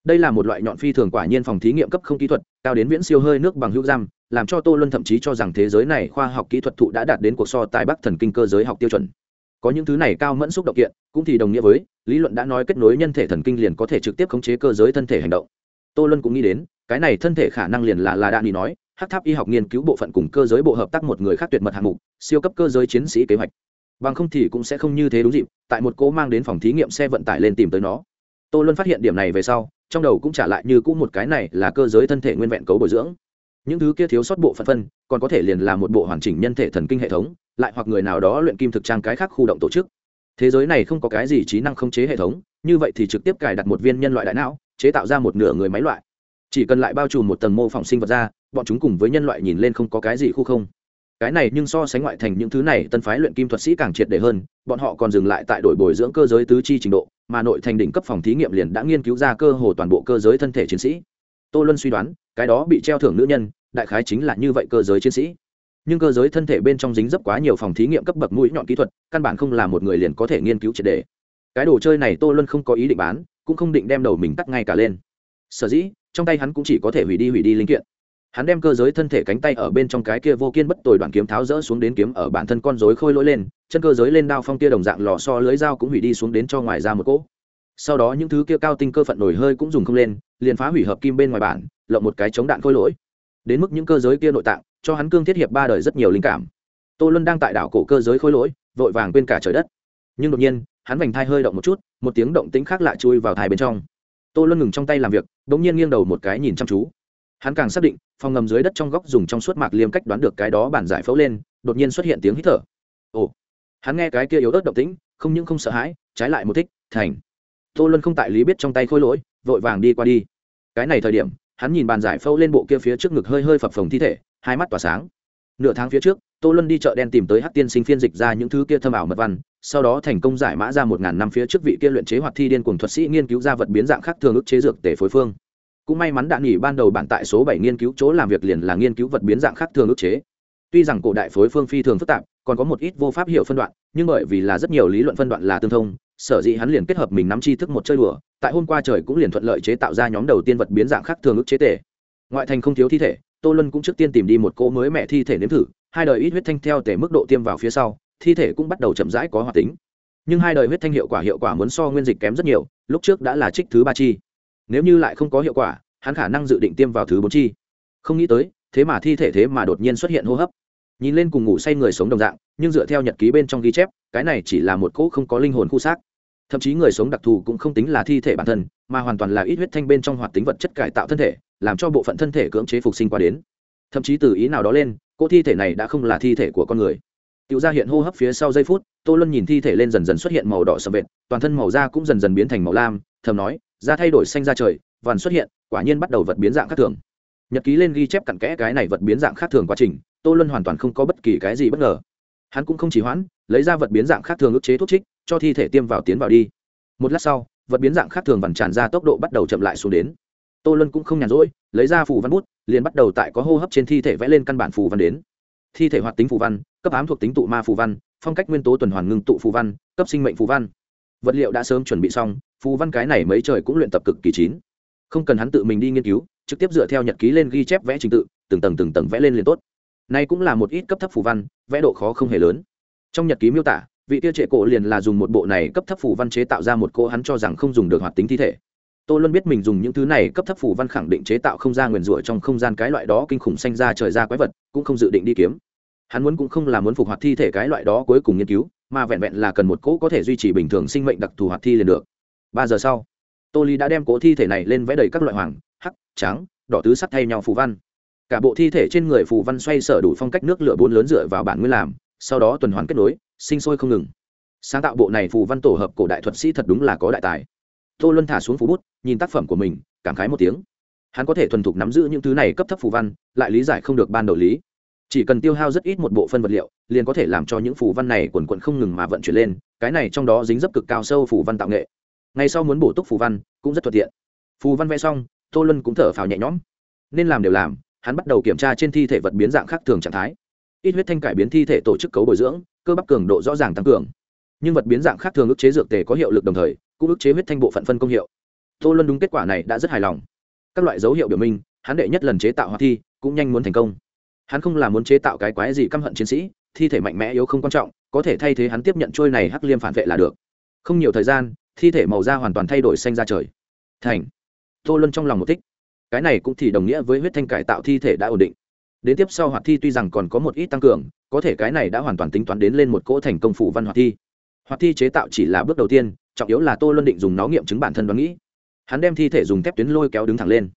Đây là một loại nhọn phi thường quả nhiên phòng thí nghiệm cấp không kỹ thuật, cao đến viễn siêu hơi nước bằng hữu giam, làm cho tô luân thậm chí cho rằng thế giới này khoa học kỹ thuật thụ đã đạt đến cuộc so tài bắc thần kinh cơ giới học tiêu chuẩn. Có những thứ này cao mẫn xúc động kiện, cũng thì đồng nghĩa với, lý luận đã nói kết nối nhân thể thần kinh liền có thể trực tiếp khống chế cơ giới thân thể hành động tô luân cũng nghĩ đến, cái này thân thể khả năng liền là là đạn đi nói hát tháp y học nghiên cứu bộ phận cùng cơ giới bộ hợp tác một người khác tuyệt mật hạng mục, siêu cấp cơ giới chiến sĩ kế hoạch. Bằng không thì cũng sẽ không như thế đúng dịp, tại một cố mang đến phòng thí nghiệm xe vận tải lên tìm tới nó. Tô luân phát hiện điểm này về sau, trong đầu cũng trả lại như cũ một cái này là cơ giới thân thể nguyên vẹn cấu bồi dưỡng. Những thứ kia thiếu sót bộ phận phân, còn có thể liền là một bộ hoàn chỉnh nhân thể thần kinh hệ thống, lại hoặc người nào đó luyện kim thực trang cái khác khu động tổ chức. Thế giới này không có cái gì trí năng khống chế hệ thống, như vậy thì trực tiếp cài đặt một viên nhân loại đại não chế tạo ra một nửa người máy loại. Chỉ cần lại bao trùm một tầng mô phỏng sinh vật ra, bọn chúng cùng với nhân loại nhìn lên không có cái gì khu không. Cái này nhưng so sánh ngoại thành những thứ này, tân phái luyện kim thuật sĩ càng triệt để hơn, bọn họ còn dừng lại tại đổi bồi dưỡng cơ giới tứ chi trình độ, mà nội thành đỉnh cấp phòng thí nghiệm liền đã nghiên cứu ra cơ hồ toàn bộ cơ giới thân thể chiến sĩ. Tô luân suy đoán, cái đó bị treo thưởng nữ nhân, đại khái chính là như vậy cơ giới chiến sĩ. Nhưng cơ giới thân thể bên trong dính dấp quá nhiều phòng thí nghiệm cấp bậc mũi nhọn kỹ thuật, căn bản không là một người liền có thể nghiên cứu triệt đề cái đồ chơi này tô luân không có ý định bán, cũng không định đem đầu mình tắt ngay cả lên. Sở dĩ, trong tay hắn cũng chỉ có thể hủy đi hủy đi linh kiện. Hắn đem cơ giới thân thể cánh tay ở bên trong cái kia vô kiên bất tồi đoạn kiếm tháo rỡ xuống đến kiếm ở bản thân con rối khôi lỗi lên, chân cơ giới lên đao phong kia đồng dạng lò so lưới dao cũng hủy đi xuống đến cho ngoài ra một cỗ. Sau đó những thứ kia cao tinh cơ phận nổi hơi cũng dùng không lên, liền phá hủy hợp kim bên ngoài bản, lộng một cái chống đạn khôi lỗi. Đến mức những cơ giới kia nội tạng, cho hắn cương thiết hiệp ba đời rất nhiều linh cảm. Tô luân đang tại đảo cổ cơ giới khôi lỗi, vội vàng quên cả trời đất nhưng đột nhiên, hắn vành thai hơi động một chút, một tiếng động tĩnh khác lạ chui vào thai bên trong. Tô luân ngừng trong tay làm việc đ ỗ n g nhiên nghiêng đầu một cái nhìn chăm chú. Hắn càng xác định, phòng ngầm dưới đất trong góc dùng trong suốt mạc liêm cách đoán được cái đó bản giải phẫu lên, đột nhiên xuất hiện tiếng hít thở. Ồ, hắn nghe cái kia yếu ớt động tĩnh, không những không sợ hãi, trái lại một thích, thành. Tô luân không tại lý biết trong tay khôi lỗi, vội vàng đi qua đi. Cái này thời điểm, hắn nhìn bàn giải phẫu lên bộ kia phía trước ngực hơi hơi phập phồng thi thể, hai mắt tỏa sáng. Nửa tháng phía trước tô luân đi chợ đen tìm tới hát tiên sinh phiên dịch ra những thứ kia thâm ảo mật văn, sau đó thành công giải mã ra một ngàn năm phía trước vị kia luyện chế hoạt thi điên cùng thuật sĩ nghiên cứu ra vật biến dạng khác thường ức chế dược tể phối phương. Cũng may mắn đạn nghỉ ban đầu bản tại số bảy nghiên cứu chỗ làm việc liền là nghiên cứu vật biến dạng khác thường ức chế. Tuy rằng cổ đại phối phương phi thường phức tạp, còn có một ít vô pháp hiệu phân đoạn, nhưng bởi vì là rất nhiều lý luận phân đoạn là tương thông, sở dĩ hắn liền kết hợp mình nắm tri thức một chơi đùa, tại hôm qua trời cũng liền thuận lợi chế tạo ra nhóm đầu tiên vật biến dạng khác thường ức chế tể ngoại thành không thiếu thi thể, tô lân cũng trước tiên tìm đi một cỗ mới mẹ thi thể nếm thử hai đời ít huyết thanh theo tể mức độ tiêm vào phía sau, thi thể cũng bắt đầu chậm rãi có hoạt tính. Nhưng hai đời huyết thanh hiệu quả hiệu quả muốn so nguyên dịch kém rất nhiều, lúc trước đã là trích thứ ba chi. Nếu như lại không có hiệu quả, hắn khả năng dự định tiêm vào thứ bốn chi. Không nghĩ tới, thế mà thi thể thế mà đột nhiên xuất hiện hô hấp. Nhìn lên cùng ngủ say người sống đồng dạng, nhưng dựa theo nhật ký bên trong ghi chép, cái này chỉ là một cỗ không có linh hồn khu xác. Thậm chí người sống đặc thù cũng không tính là thi thể bản thân, mà hoàn toàn là ít huyết thanh bên trong hoạt tính vật chất cải tạo thân thể, làm cho bộ phận thân thể cưỡng chế phục sinh qua đến. Thậm chí từ ý nào đó lên cỗ thi thể này đã không là thi thể của con người Tiểu ra hiện hô hấp phía sau giây phút, Tô Luân nhìn thi thể lên dần dần xuất hiện màu đỏ sẫm vệt, toàn thân màu da cũng dần dần biến thành màu lam, thầm nói, da thay đổi xanh da trời, vằn xuất hiện, quả nhiên bắt đầu vật biến dạng khác thường. Nhật ký lên ghi chép cặn kẽ cái này vật biến dạng khác thường quá trình, Tô Luân hoàn toàn không có bất kỳ cái gì bất ngờ. Hắn cũng không chỉ hoãn, lấy ra vật biến dạng khác thường ức chế thuốc trích, cho thi thể tiêm vào tiến vào đi. Một lát sau, vật biến dạng khác thường vằn tràn ra tốc độ bắt đầu chậm lại xuống đến. Tô Luân cũng không nhàn rỗi, lấy ra phù văn bút, liền bắt đầu tại có hô hấp trên thi thể vẽ lên căn bản phù văn đến. Thi thể hoạt tính phù văn cấp ám thuộc tính tụ ma phù văn phong cách nguyên tố tuần hoàn ngưng tụ phù văn cấp sinh mệnh phù văn. Vật liệu đã sớm chuẩn bị xong phù văn cái này mấy trời cũng luyện tập cực kỳ chín. Không cần hắn tự mình đi nghiên cứu trực tiếp dựa theo nhật ký lên ghi chép vẽ trình tự từng tầng từng tầng vẽ lên liền tốt. Nay cũng là một ít cấp thấp phù văn vẽ độ khó không hề lớn. Trong nhật ký miêu tả vị tiêu trệ cổ liền là dùng một bộ này cấp thấp phù văn chế tạo ra một cô hắn cho rằng không dùng được hoạt tính thi thể tô luân biết mình dùng những thứ này cấp thấp phù văn khẳng định chế tạo không ra nguyền rủa trong không gian cái loại đó kinh khủng xanh ra trời ra quái vật, cũng không dự định đi kiếm. Hắn muốn cũng không là muốn phục hoạt thi thể cái loại đó cuối cùng nghiên cứu, mà vẹn vẹn là cần một cỗ có thể duy trì bình thường sinh mệnh đặc thù hoạt thi liền được. Ba giờ sau, tô ly đã đem cỗ thi thể này lên vẽ đầy các loại hoàng, hắc, trắng, đỏ tứ sắc thay nhau phù văn. Cả bộ thi thể trên người phù văn xoay sở đủ phong cách nước lửa bốn lớn dựa vào bản nguyên làm, sau đó tuần hoàn kết nối, sinh sôi không ngừng. Sáng tạo bộ này phù văn tổ hợp cổ đại thuật sĩ thật đúng là có đại tài tô luân thả xuống phú bút, nhìn tác phẩm của mình, cảm khái một tiếng. Hắn có thể thuần thục nắm giữ những thứ này cấp thấp phù văn, lại lý giải không được ban đầu lý. Chỉ cần tiêu hao rất ít một bộ phân vật liệu, liền có thể làm cho những phù văn này quần quận không ngừng mà vận chuyển lên, cái này trong đó dính dấp cực cao sâu phù văn tạo nghệ. Ngay sau muốn bổ túc phù văn, cũng rất thuận tiện. Phù văn vẽ xong, tô luân cũng thở phào nhẹ nhõm. Nên làm đều làm, hắn bắt đầu kiểm tra trên thi thể vật biến dạng khác thường trạng thái. Ít huyết thanh cải biến thi thể tổ chức cấu bồi dưỡng, cơ bắp cường độ rõ ràng tăng cường. Nhưng vật biến dạng khác thường ức chế dược tề có hiệu lực đồng thời cũng ức chế huyết thanh bộ phận phân công hiệu. Tô luân đúng kết quả này đã rất hài lòng. Các loại dấu hiệu biểu minh, hắn đệ nhất lần chế tạo hoạt thi, cũng nhanh muốn thành công. Hắn không là muốn chế tạo cái quái gì căm hận chiến sĩ, thi thể mạnh mẽ yếu không quan trọng, có thể thay thế hắn tiếp nhận trôi này hắc liêm phản vệ là được. Không nhiều thời gian, thi thể màu da hoàn toàn thay đổi xanh ra trời. Thành. Tô luân trong lòng một thích. Cái này cũng thì đồng nghĩa với huyết thanh cải tạo thi thể đã ổn định. Đến tiếp sau hoạt thi tuy rằng còn có một ít tăng cường, có thể cái này đã hoàn toàn tính toán đến lên một cỗ thành công phủ văn hoạt thi hoạt thi chế tạo chỉ là bước đầu tiên, trọng yếu là tô luân định dùng nó nghiệm chứng bản thân đoán nghĩ. Hắn đem thi thể dùng thép tuyến lôi kéo đứng thẳng lên.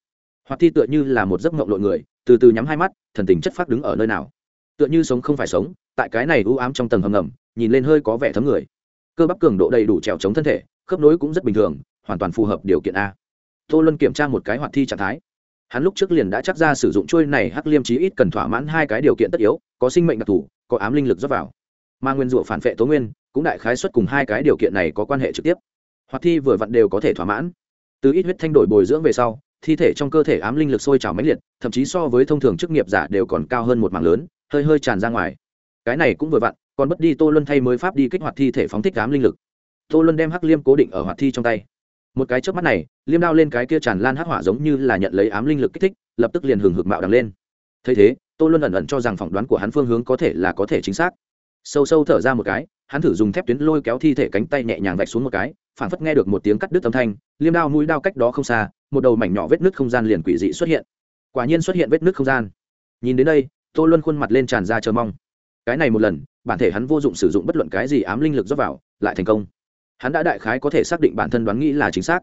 Hoạt thi tựa như là một giấc mộng lội người, từ từ nhắm hai mắt, thần tình chất phát đứng ở nơi nào. Tựa như sống không phải sống, tại cái này u ám trong tầng hầm ngầm, nhìn lên hơi có vẻ thấm người. Cơ bắp cường độ đầy đủ trèo chống thân thể, khớp nối cũng rất bình thường, hoàn toàn phù hợp điều kiện a. Tô luân kiểm tra một cái hoạt thi trạng thái. Hắn lúc trước liền đã chắc ra sử dụng trôi này hắc liêm chí ít cần thỏa mãn hai cái điều kiện tất yếu, có sinh mệnh đặc thù, có ám linh lực dốc vào mà nguyên rủa phản vệ tố nguyên cũng đại khái xuất cùng hai cái điều kiện này có quan hệ trực tiếp. Hoạt thi vừa vặn đều có thể thỏa mãn. Từ ít huyết thanh đổi bồi dưỡng về sau, thi thể trong cơ thể ám linh lực sôi trào mãnh liệt, thậm chí so với thông thường chức nghiệp giả đều còn cao hơn một mảng lớn, hơi hơi tràn ra ngoài. Cái này cũng vừa vặn, còn bất đi tô luân thay mới pháp đi kích hoạt thi thể phóng thích ám linh lực. Tô luân đem hắc liêm cố định ở hoạt thi trong tay. Một cái trước mắt này, liêm đao lên cái kia tràn lan hắc hỏa giống như là nhận lấy ám linh lực kích thích, lập tức liền hừng hực mạo đằng lên. Thấy thế, tô luân ẩn ẩn cho rằng phỏng đoán của hắn phương hướng có thể là có thể chính xác sâu sâu thở ra một cái, hắn thử dùng thép tuyến lôi kéo thi thể cánh tay nhẹ nhàng vạch xuống một cái, phản phất nghe được một tiếng cắt đứt âm thanh, liêm đao mũi đao cách đó không xa, một đầu mảnh nhỏ vết nứt không gian liền quỷ dị xuất hiện. Quả nhiên xuất hiện vết nứt không gian. Nhìn đến đây, tô luân khuôn mặt lên tràn ra chờ mong. Cái này một lần, bản thể hắn vô dụng sử dụng bất luận cái gì ám linh lực dốc vào, lại thành công. Hắn đã đại khái có thể xác định bản thân đoán nghĩ là chính xác.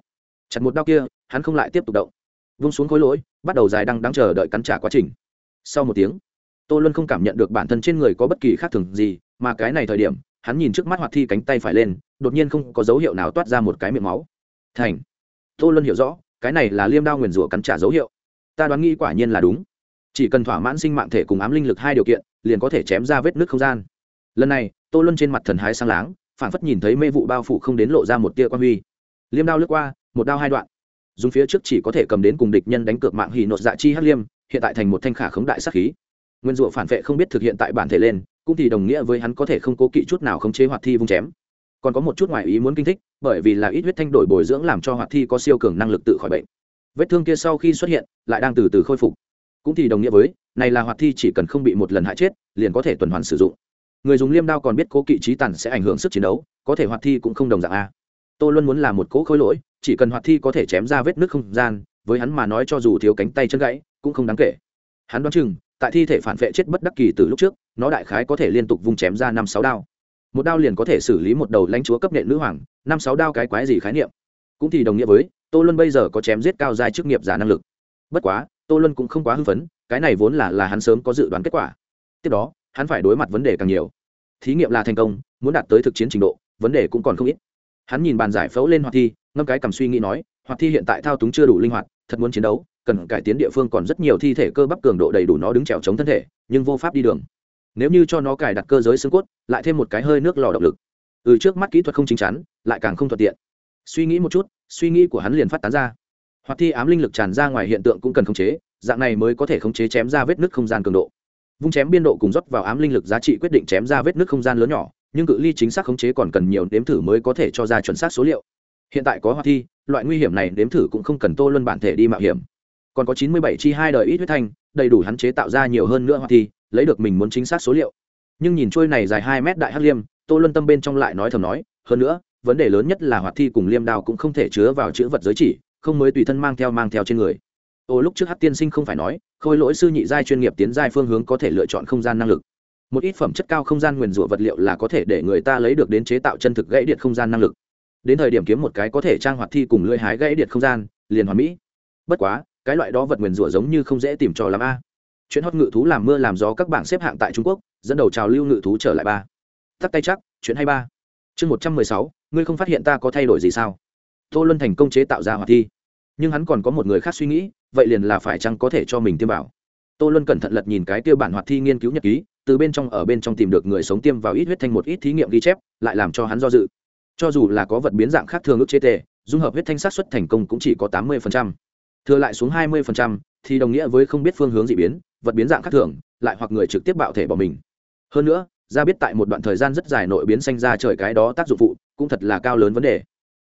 Chặt một đao kia, hắn không lại tiếp tục động. Vung xuống khối lỗi, bắt đầu dài đang đang chờ đợi cắn trả quá trình. Sau một tiếng, tô luân không cảm nhận được bản thân trên người có bất kỳ khác thường gì mà cái này thời điểm, hắn nhìn trước mắt hoạt thi cánh tay phải lên, đột nhiên không có dấu hiệu nào toát ra một cái miệng máu. Thành! Tô luân hiểu rõ, cái này là liêm đao nguyền rủa cắn trả dấu hiệu. Ta đoán nghĩ quả nhiên là đúng. Chỉ cần thỏa mãn sinh mạng thể cùng ám linh lực hai điều kiện, liền có thể chém ra vết nước không gian. Lần này, tô luân trên mặt thần hái sang láng, phảng phất nhìn thấy mê vụ bao phủ không đến lộ ra một tia quan huy. Liêm đao lướt qua, một đao hai đoạn. Dùng phía trước chỉ có thể cầm đến cùng địch nhân đánh cược mạng hì nột dạ chi hắc liêm, hiện tại thành một thanh khả khống đại sắc khí. Nguyên rủa phản vệ không biết thực hiện tại bản thể lên cũng thì đồng nghĩa với hắn có thể không cố kỵ chút nào khống chế hoạt thi vung chém. Còn có một chút ngoại ý muốn kinh thích, bởi vì là ít huyết thanh đổi bồi dưỡng làm cho hoạt thi có siêu cường năng lực tự khỏi bệnh. Vết thương kia sau khi xuất hiện, lại đang từ từ khôi phục. Cũng thì đồng nghĩa với, này là hoạt thi chỉ cần không bị một lần hại chết, liền có thể tuần hoàn sử dụng. Người dùng liêm đao còn biết cố kỵ trí tàn sẽ ảnh hưởng sức chiến đấu, có thể hoạt thi cũng không đồng dạng a. Tôi luôn muốn là một cố khối lỗi, chỉ cần hoạt thi có thể chém ra vết nước không gian, với hắn mà nói cho dù thiếu cánh tay chân gãy, cũng không đáng kể. Hắn đoán chừng tại thi thể phản vệ chết bất đắc kỳ từ lúc trước, nó đại khái có thể liên tục vung chém ra năm sáu đao. Một đao liền có thể xử lý một đầu lãnh chúa cấp nệ nữ hoàng, năm sáu đao cái quái gì khái niệm. Cũng thì đồng nghĩa với, tô luân bây giờ có chém giết cao giai chức nghiệp giả năng lực. Bất quá, tô luân cũng không quá hưng phấn, cái này vốn là là hắn sớm có dự đoán kết quả. Tiếp đó, hắn phải đối mặt vấn đề càng nhiều. Thí nghiệm là thành công, muốn đạt tới thực chiến trình độ, vấn đề cũng còn không ít. Hắn nhìn bàn giải phẫu lên hoạt thi, ngâm cái cầm suy nghĩ nói, hoạt thi hiện tại thao túng chưa đủ linh hoạt, thật muốn chiến đấu cần cải tiến địa phương còn rất nhiều thi thể cơ bắp cường độ đầy đủ nó đứng trèo chống thân thể, nhưng vô pháp đi đường. Nếu như cho nó cài đặt cơ giới xương cốt, lại thêm một cái hơi nước lò động lực. Ừ trước mắt kỹ thuật không chính chắn, lại càng không thuận tiện. Suy nghĩ một chút, suy nghĩ của hắn liền phát tán ra. Hoặc thi ám linh lực tràn ra ngoài hiện tượng cũng cần khống chế, dạng này mới có thể khống chế chém ra vết nứt không gian cường độ. Vung chém biên độ cùng rót vào ám linh lực giá trị quyết định chém ra vết nứt không gian lớn nhỏ, nhưng cự ly chính xác khống chế còn cần nhiều nếm thử mới có thể cho ra chuẩn xác số liệu. Hiện tại có hoạt thi, loại nguy hiểm này nếm thử cũng không cần tô luân bản thể đi mạo hiểm còn có chín mươi bảy chi hai đời ít huyết thanh, đầy đủ hắn chế tạo ra nhiều hơn nữa hoặc thì lấy được mình muốn chính xác số liệu. Nhưng nhìn trôi này dài hai mét đại hắc liêm, tô luân tâm bên trong lại nói thầm nói, hơn nữa, vấn đề lớn nhất là hoạt thi cùng liêm đao cũng không thể chứa vào chữ vật giới chỉ, không mới tùy thân mang theo mang theo trên người. Ô, lúc trước hát tiên sinh không phải nói, khôi lỗi sư nhị giai chuyên nghiệp tiến giai phương hướng có thể lựa chọn không gian năng lực. Một ít phẩm chất cao không gian nguyền rủa vật liệu là có thể để người ta lấy được đến chế tạo chân thực gãy điện không gian năng lực. Đến thời điểm kiếm một cái có thể trang hoạt thi cùng lưỡi hái gãy điện không gian, liền hoàn mỹ. Bất quá cái loại đó vật nguyền rủa giống như không dễ tìm trò làm a. Chuyện hót ngự thú làm mưa làm gió các bảng xếp hạng tại trung quốc, dẫn đầu trào lưu ngự thú trở lại ba. Tắt tay chắc, chuyện hay ba. Chương một trăm mười sáu, ngươi không phát hiện ta có thay đổi gì sao? Tô luân thành công chế tạo ra hoạt thi. Nhưng hắn còn có một người khác suy nghĩ, vậy liền là phải chăng có thể cho mình tiêm vào? Tô luân cẩn thận lật nhìn cái tiêu bản hoạt thi nghiên cứu nhật ký, từ bên trong ở bên trong tìm được người sống tiêm vào ít huyết thanh một ít thí nghiệm ghi chép, lại làm cho hắn do dự. Cho dù là có vật biến dạng khác thường ước chế tề, dung hợp huyết thanh sát xuất thành công cũng chỉ có tám mươi phần trăm thừa lại xuống hai mươi thì đồng nghĩa với không biết phương hướng d ị biến, vật biến dạng khác thường, lại hoặc người trực tiếp bạo thể bỏ mình. Hơn nữa, ra biết tại một đoạn thời gian rất dài nội biến xanh ra trời cái đó tác dụng phụ, cũng thật là cao lớn vấn đề.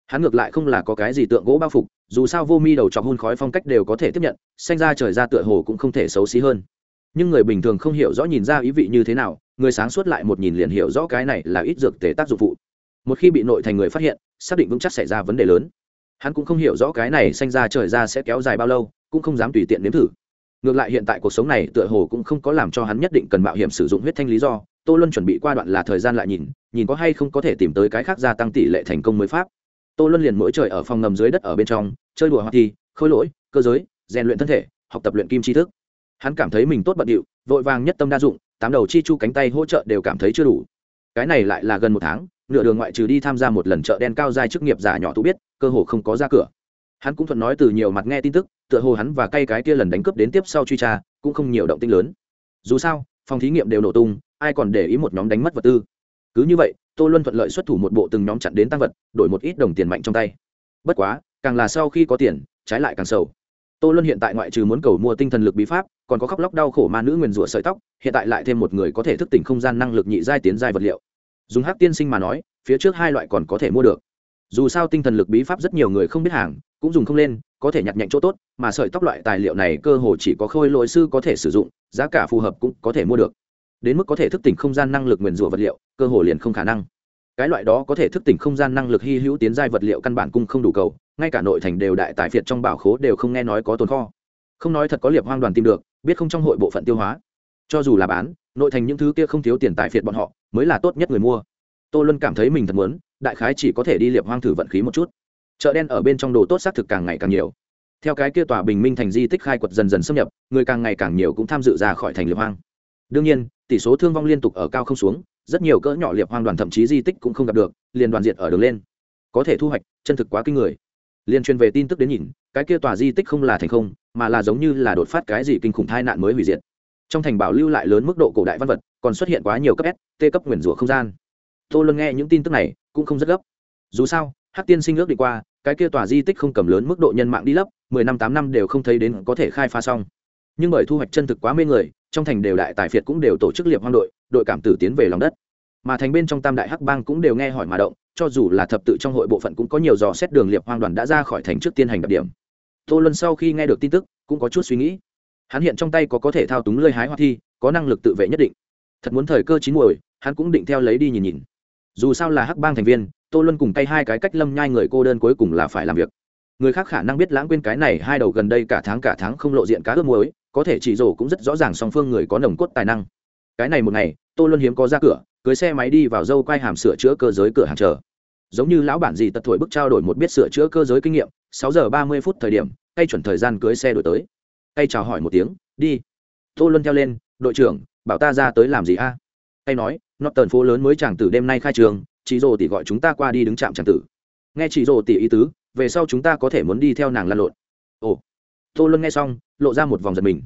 Hắn ngược lại không là có cái gì tượng gỗ bao phục, dù sao vô mi đầu chọc hôn khói phong cách đều có thể tiếp nhận xanh ra trời ra tựa hồ cũng không thể xấu xí hơn. Nhưng người bình thường không hiểu rõ nhìn ra ý vị như thế nào, người sáng suốt lại một nhìn liền hiểu rõ cái này là ít dược tề tác dụng phụ. Một khi bị nội thành người phát hiện, xác định vững chắc xảy ra vấn đề lớn hắn cũng không hiểu rõ cái này xanh ra trời ra sẽ kéo dài bao lâu, cũng không dám tùy tiện nếm thử. Ngược lại hiện tại cuộc sống này tựa hồ cũng không có làm cho hắn nhất định cần mạo hiểm sử dụng huyết thanh lý do. Tô luân chuẩn bị qua đoạn là thời gian lại nhìn nhìn có hay không có thể tìm tới cái khác gia tăng tỷ lệ thành công mới pháp. Tô luân liền mỗi trời ở phòng ngầm dưới đất ở bên trong, chơi đùa hoa thi, khôi lỗi, cơ giới, rèn luyện thân thể, học tập luyện kim tri thức. Hắn cảm thấy mình tốt bận điệu, vội vàng nhất tâm đa dụng, tám đầu chi chu cánh tay hỗ trợ đều cảm thấy chưa đủ. Cái này lại là gần một tháng nửa đường ngoại trừ đi tham gia một lần chợ đen cao dài chức nghiệp giả nhỏ tú biết, cơ hồ không có ra cửa. Hắn cũng thuận nói từ nhiều mặt nghe tin tức, tựa hồ hắn và cay cái kia lần đánh cướp đến tiếp sau truy tra, cũng không nhiều động tinh lớn. Dù sao, phòng thí nghiệm đều nổ tung, ai còn để ý một nhóm đánh mất vật tư? Cứ như vậy, tô luân thuận lợi xuất thủ một bộ từng nhóm chặn đến tăng vật, đổi một ít đồng tiền mạnh trong tay. Bất quá, càng là sau khi có tiền, trái lại càng sầu. Tô luân hiện tại ngoại trừ muốn cầu mua tinh thần lực bí pháp, còn có khóc lóc đau khổ ma nữ nguyền rủa sợi tóc, hiện tại lại thêm một người có thể thức tỉnh không gian năng lực nhị giai tiến giai vật liệu dùng hát tiên sinh mà nói, phía trước hai loại còn có thể mua được. Dù sao tinh thần lực bí pháp rất nhiều người không biết hàng, cũng dùng không lên, có thể nhặt nhạnh chỗ tốt, mà sợi tóc loại tài liệu này cơ hồ chỉ có khôi lỗi sư có thể sử dụng, giá cả phù hợp cũng có thể mua được. Đến mức có thể thức tỉnh không gian năng lực nguyền rủa vật liệu, cơ hồ liền không khả năng. Cái loại đó có thể thức tỉnh không gian năng lực hy hữu tiến giai vật liệu căn bản cung không đủ cầu, ngay cả nội thành đều đại tài phiệt trong bảo khố đều không nghe nói có tồn kho. Không nói thật có liệp hoang đoàn tìm được, biết không trong hội bộ phận tiêu hóa. Cho dù là bán, nội thành những thứ kia không thiếu tiền tài phiệt bọn họ mới là tốt nhất người mua. Tô luân cảm thấy mình thật muốn, đại khái chỉ có thể đi liệp hoang thử vận khí một chút. Chợ đen ở bên trong đồ tốt xác thực càng ngày càng nhiều. Theo cái kia tòa bình minh thành di tích khai quật dần dần xâm nhập, người càng ngày càng nhiều cũng tham dự ra khỏi thành liệp hoang. Đương nhiên, tỷ số thương vong liên tục ở cao không xuống, rất nhiều cỡ nhỏ liệp hoang đoàn thậm chí di tích cũng không gặp được, liền đoàn diện ở đường lên. Có thể thu hoạch, chân thực quá kinh người. Liên truyền về tin tức đến nhìn, cái kia tòa di tích không là thành không, mà là giống như là đột phát cái gì kinh khủng tai nạn mới hủy diệt. Trong thành bảo lưu lại lớn mức độ cổ đại văn vật còn xuất hiện quá nhiều cấp s, t cấp nguyền rủa không gian. Tô luân nghe những tin tức này cũng không rất gấp. Dù sao, hắc tiên sinh ước đi qua, cái kia tòa di tích không cầm lớn mức độ nhân mạng đi lấp, mười năm tám năm đều không thấy đến có thể khai phá xong. Nhưng bởi thu hoạch chân thực quá mê người, trong thành đều đại tài phiệt cũng đều tổ chức liệp hoang đội đội cảm tử tiến về lòng đất. Mà thành bên trong tam đại hắc bang cũng đều nghe hỏi mà động, cho dù là thập tự trong hội bộ phận cũng có nhiều dò xét đường liệp hoang đoàn đã ra khỏi thành trước tiên hành đặc điểm. Tô luân sau khi nghe được tin tức, cũng có chút suy nghĩ. Hắn hiện trong tay có có thể thao túng lơi hái hoa thi, có năng lực tự vệ nhất định thật muốn thời cơ chín muồi, hắn cũng định theo lấy đi nhìn nhìn. Dù sao là hắc bang thành viên, tô luân cùng tay hai cái cách lâm nhai người cô đơn cuối cùng là phải làm việc. Người khác khả năng biết lãng quên cái này hai đầu gần đây cả tháng cả tháng không lộ diện cá ướp muối, có thể chỉ rổ cũng rất rõ ràng song phương người có nồng cốt tài năng. Cái này một ngày, tô luân hiếm có ra cửa, cưới xe máy đi vào dâu quay hàm sửa chữa cơ giới cửa hàng chờ. Giống như lão bản gì tật thổi bức trao đổi một biết sửa chữa cơ giới kinh nghiệm, sáu giờ ba mươi phút thời điểm tay chuẩn thời gian cưới xe đổi tới. Tay chào hỏi một tiếng, đi. Tô luân theo lên, đội trưởng bảo ta ra tới làm gì a? Tay nói nó tần phố lớn mới chàng tử đêm nay khai trường, chị rồ tỷ gọi chúng ta qua đi đứng chạm chàng tử. Nghe chị rồ tỷ ý tứ, về sau chúng ta có thể muốn đi theo nàng lăn lộn. Ồ. Tô luân nghe xong, lộ ra một vòng giật mình.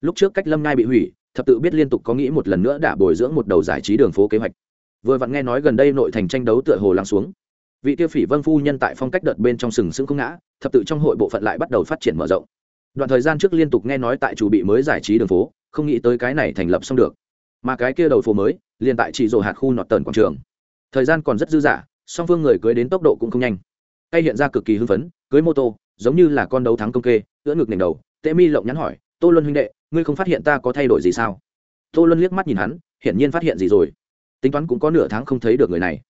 Lúc trước cách lâm ngai bị hủy, thập tự biết liên tục có nghĩ một lần nữa đã bồi dưỡng một đầu giải trí đường phố kế hoạch. Vừa vặn nghe nói gần đây nội thành tranh đấu tựa hồ lắng xuống. Vị tiêu phỉ vân phu nhân tại phong cách đợt bên trong sừng sững không ngã, thập tự trong hội bộ phận lại bắt đầu phát triển mở rộng. Đoạn thời gian trước liên tục nghe nói tại chủ bị mới giải trí đường phố không nghĩ tới cái này thành lập xong được. Mà cái kia đầu phố mới, liền tại chỉ rổ hạt khu nọt tần quảng trường. Thời gian còn rất dư dả, song phương người cưới đến tốc độ cũng không nhanh. Tay hiện ra cực kỳ hưng phấn, cưới mô tô, giống như là con đấu thắng công kê, ưỡn ngực nền đầu. Tệ mi lộng nhắn hỏi, tô luân huynh đệ, ngươi không phát hiện ta có thay đổi gì sao? Tô luân liếc mắt nhìn hắn, hiển nhiên phát hiện gì rồi. Tính toán cũng có nửa tháng không thấy được người này.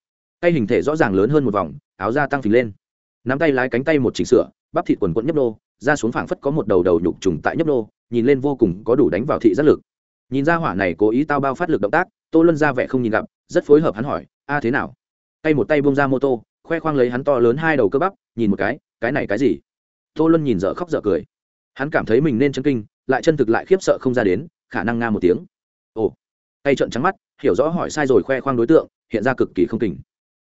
Tay hình thể rõ ràng lớn hơn một vòng, áo da tăng phình lên. Nắm tay lái cánh tay một chỉnh sửa bắp thịt quần quẫn nhấp nô, ra xuống phảng phất có một đầu đầu nhục trùng tại nhấp nô, nhìn lên vô cùng có đủ đánh vào thị giác lực. Nhìn ra hỏa này cố ý tao bao phát lực động tác, tô luân ra vẻ không nhìn gặp, rất phối hợp hắn hỏi, a thế nào? Tay một tay bông ra mô tô, khoe khoang lấy hắn to lớn hai đầu cơ bắp, nhìn một cái cái này cái gì? Tô luân nhìn dở khóc dở cười. Hắn cảm thấy mình nên chân kinh, lại chân thực lại khiếp sợ không ra đến, khả năng nga một tiếng. Ồ. Tay trợn trắng mắt, hiểu rõ hỏi sai rồi khoe khoang đối tượng, hiện ra cực kỳ không kình.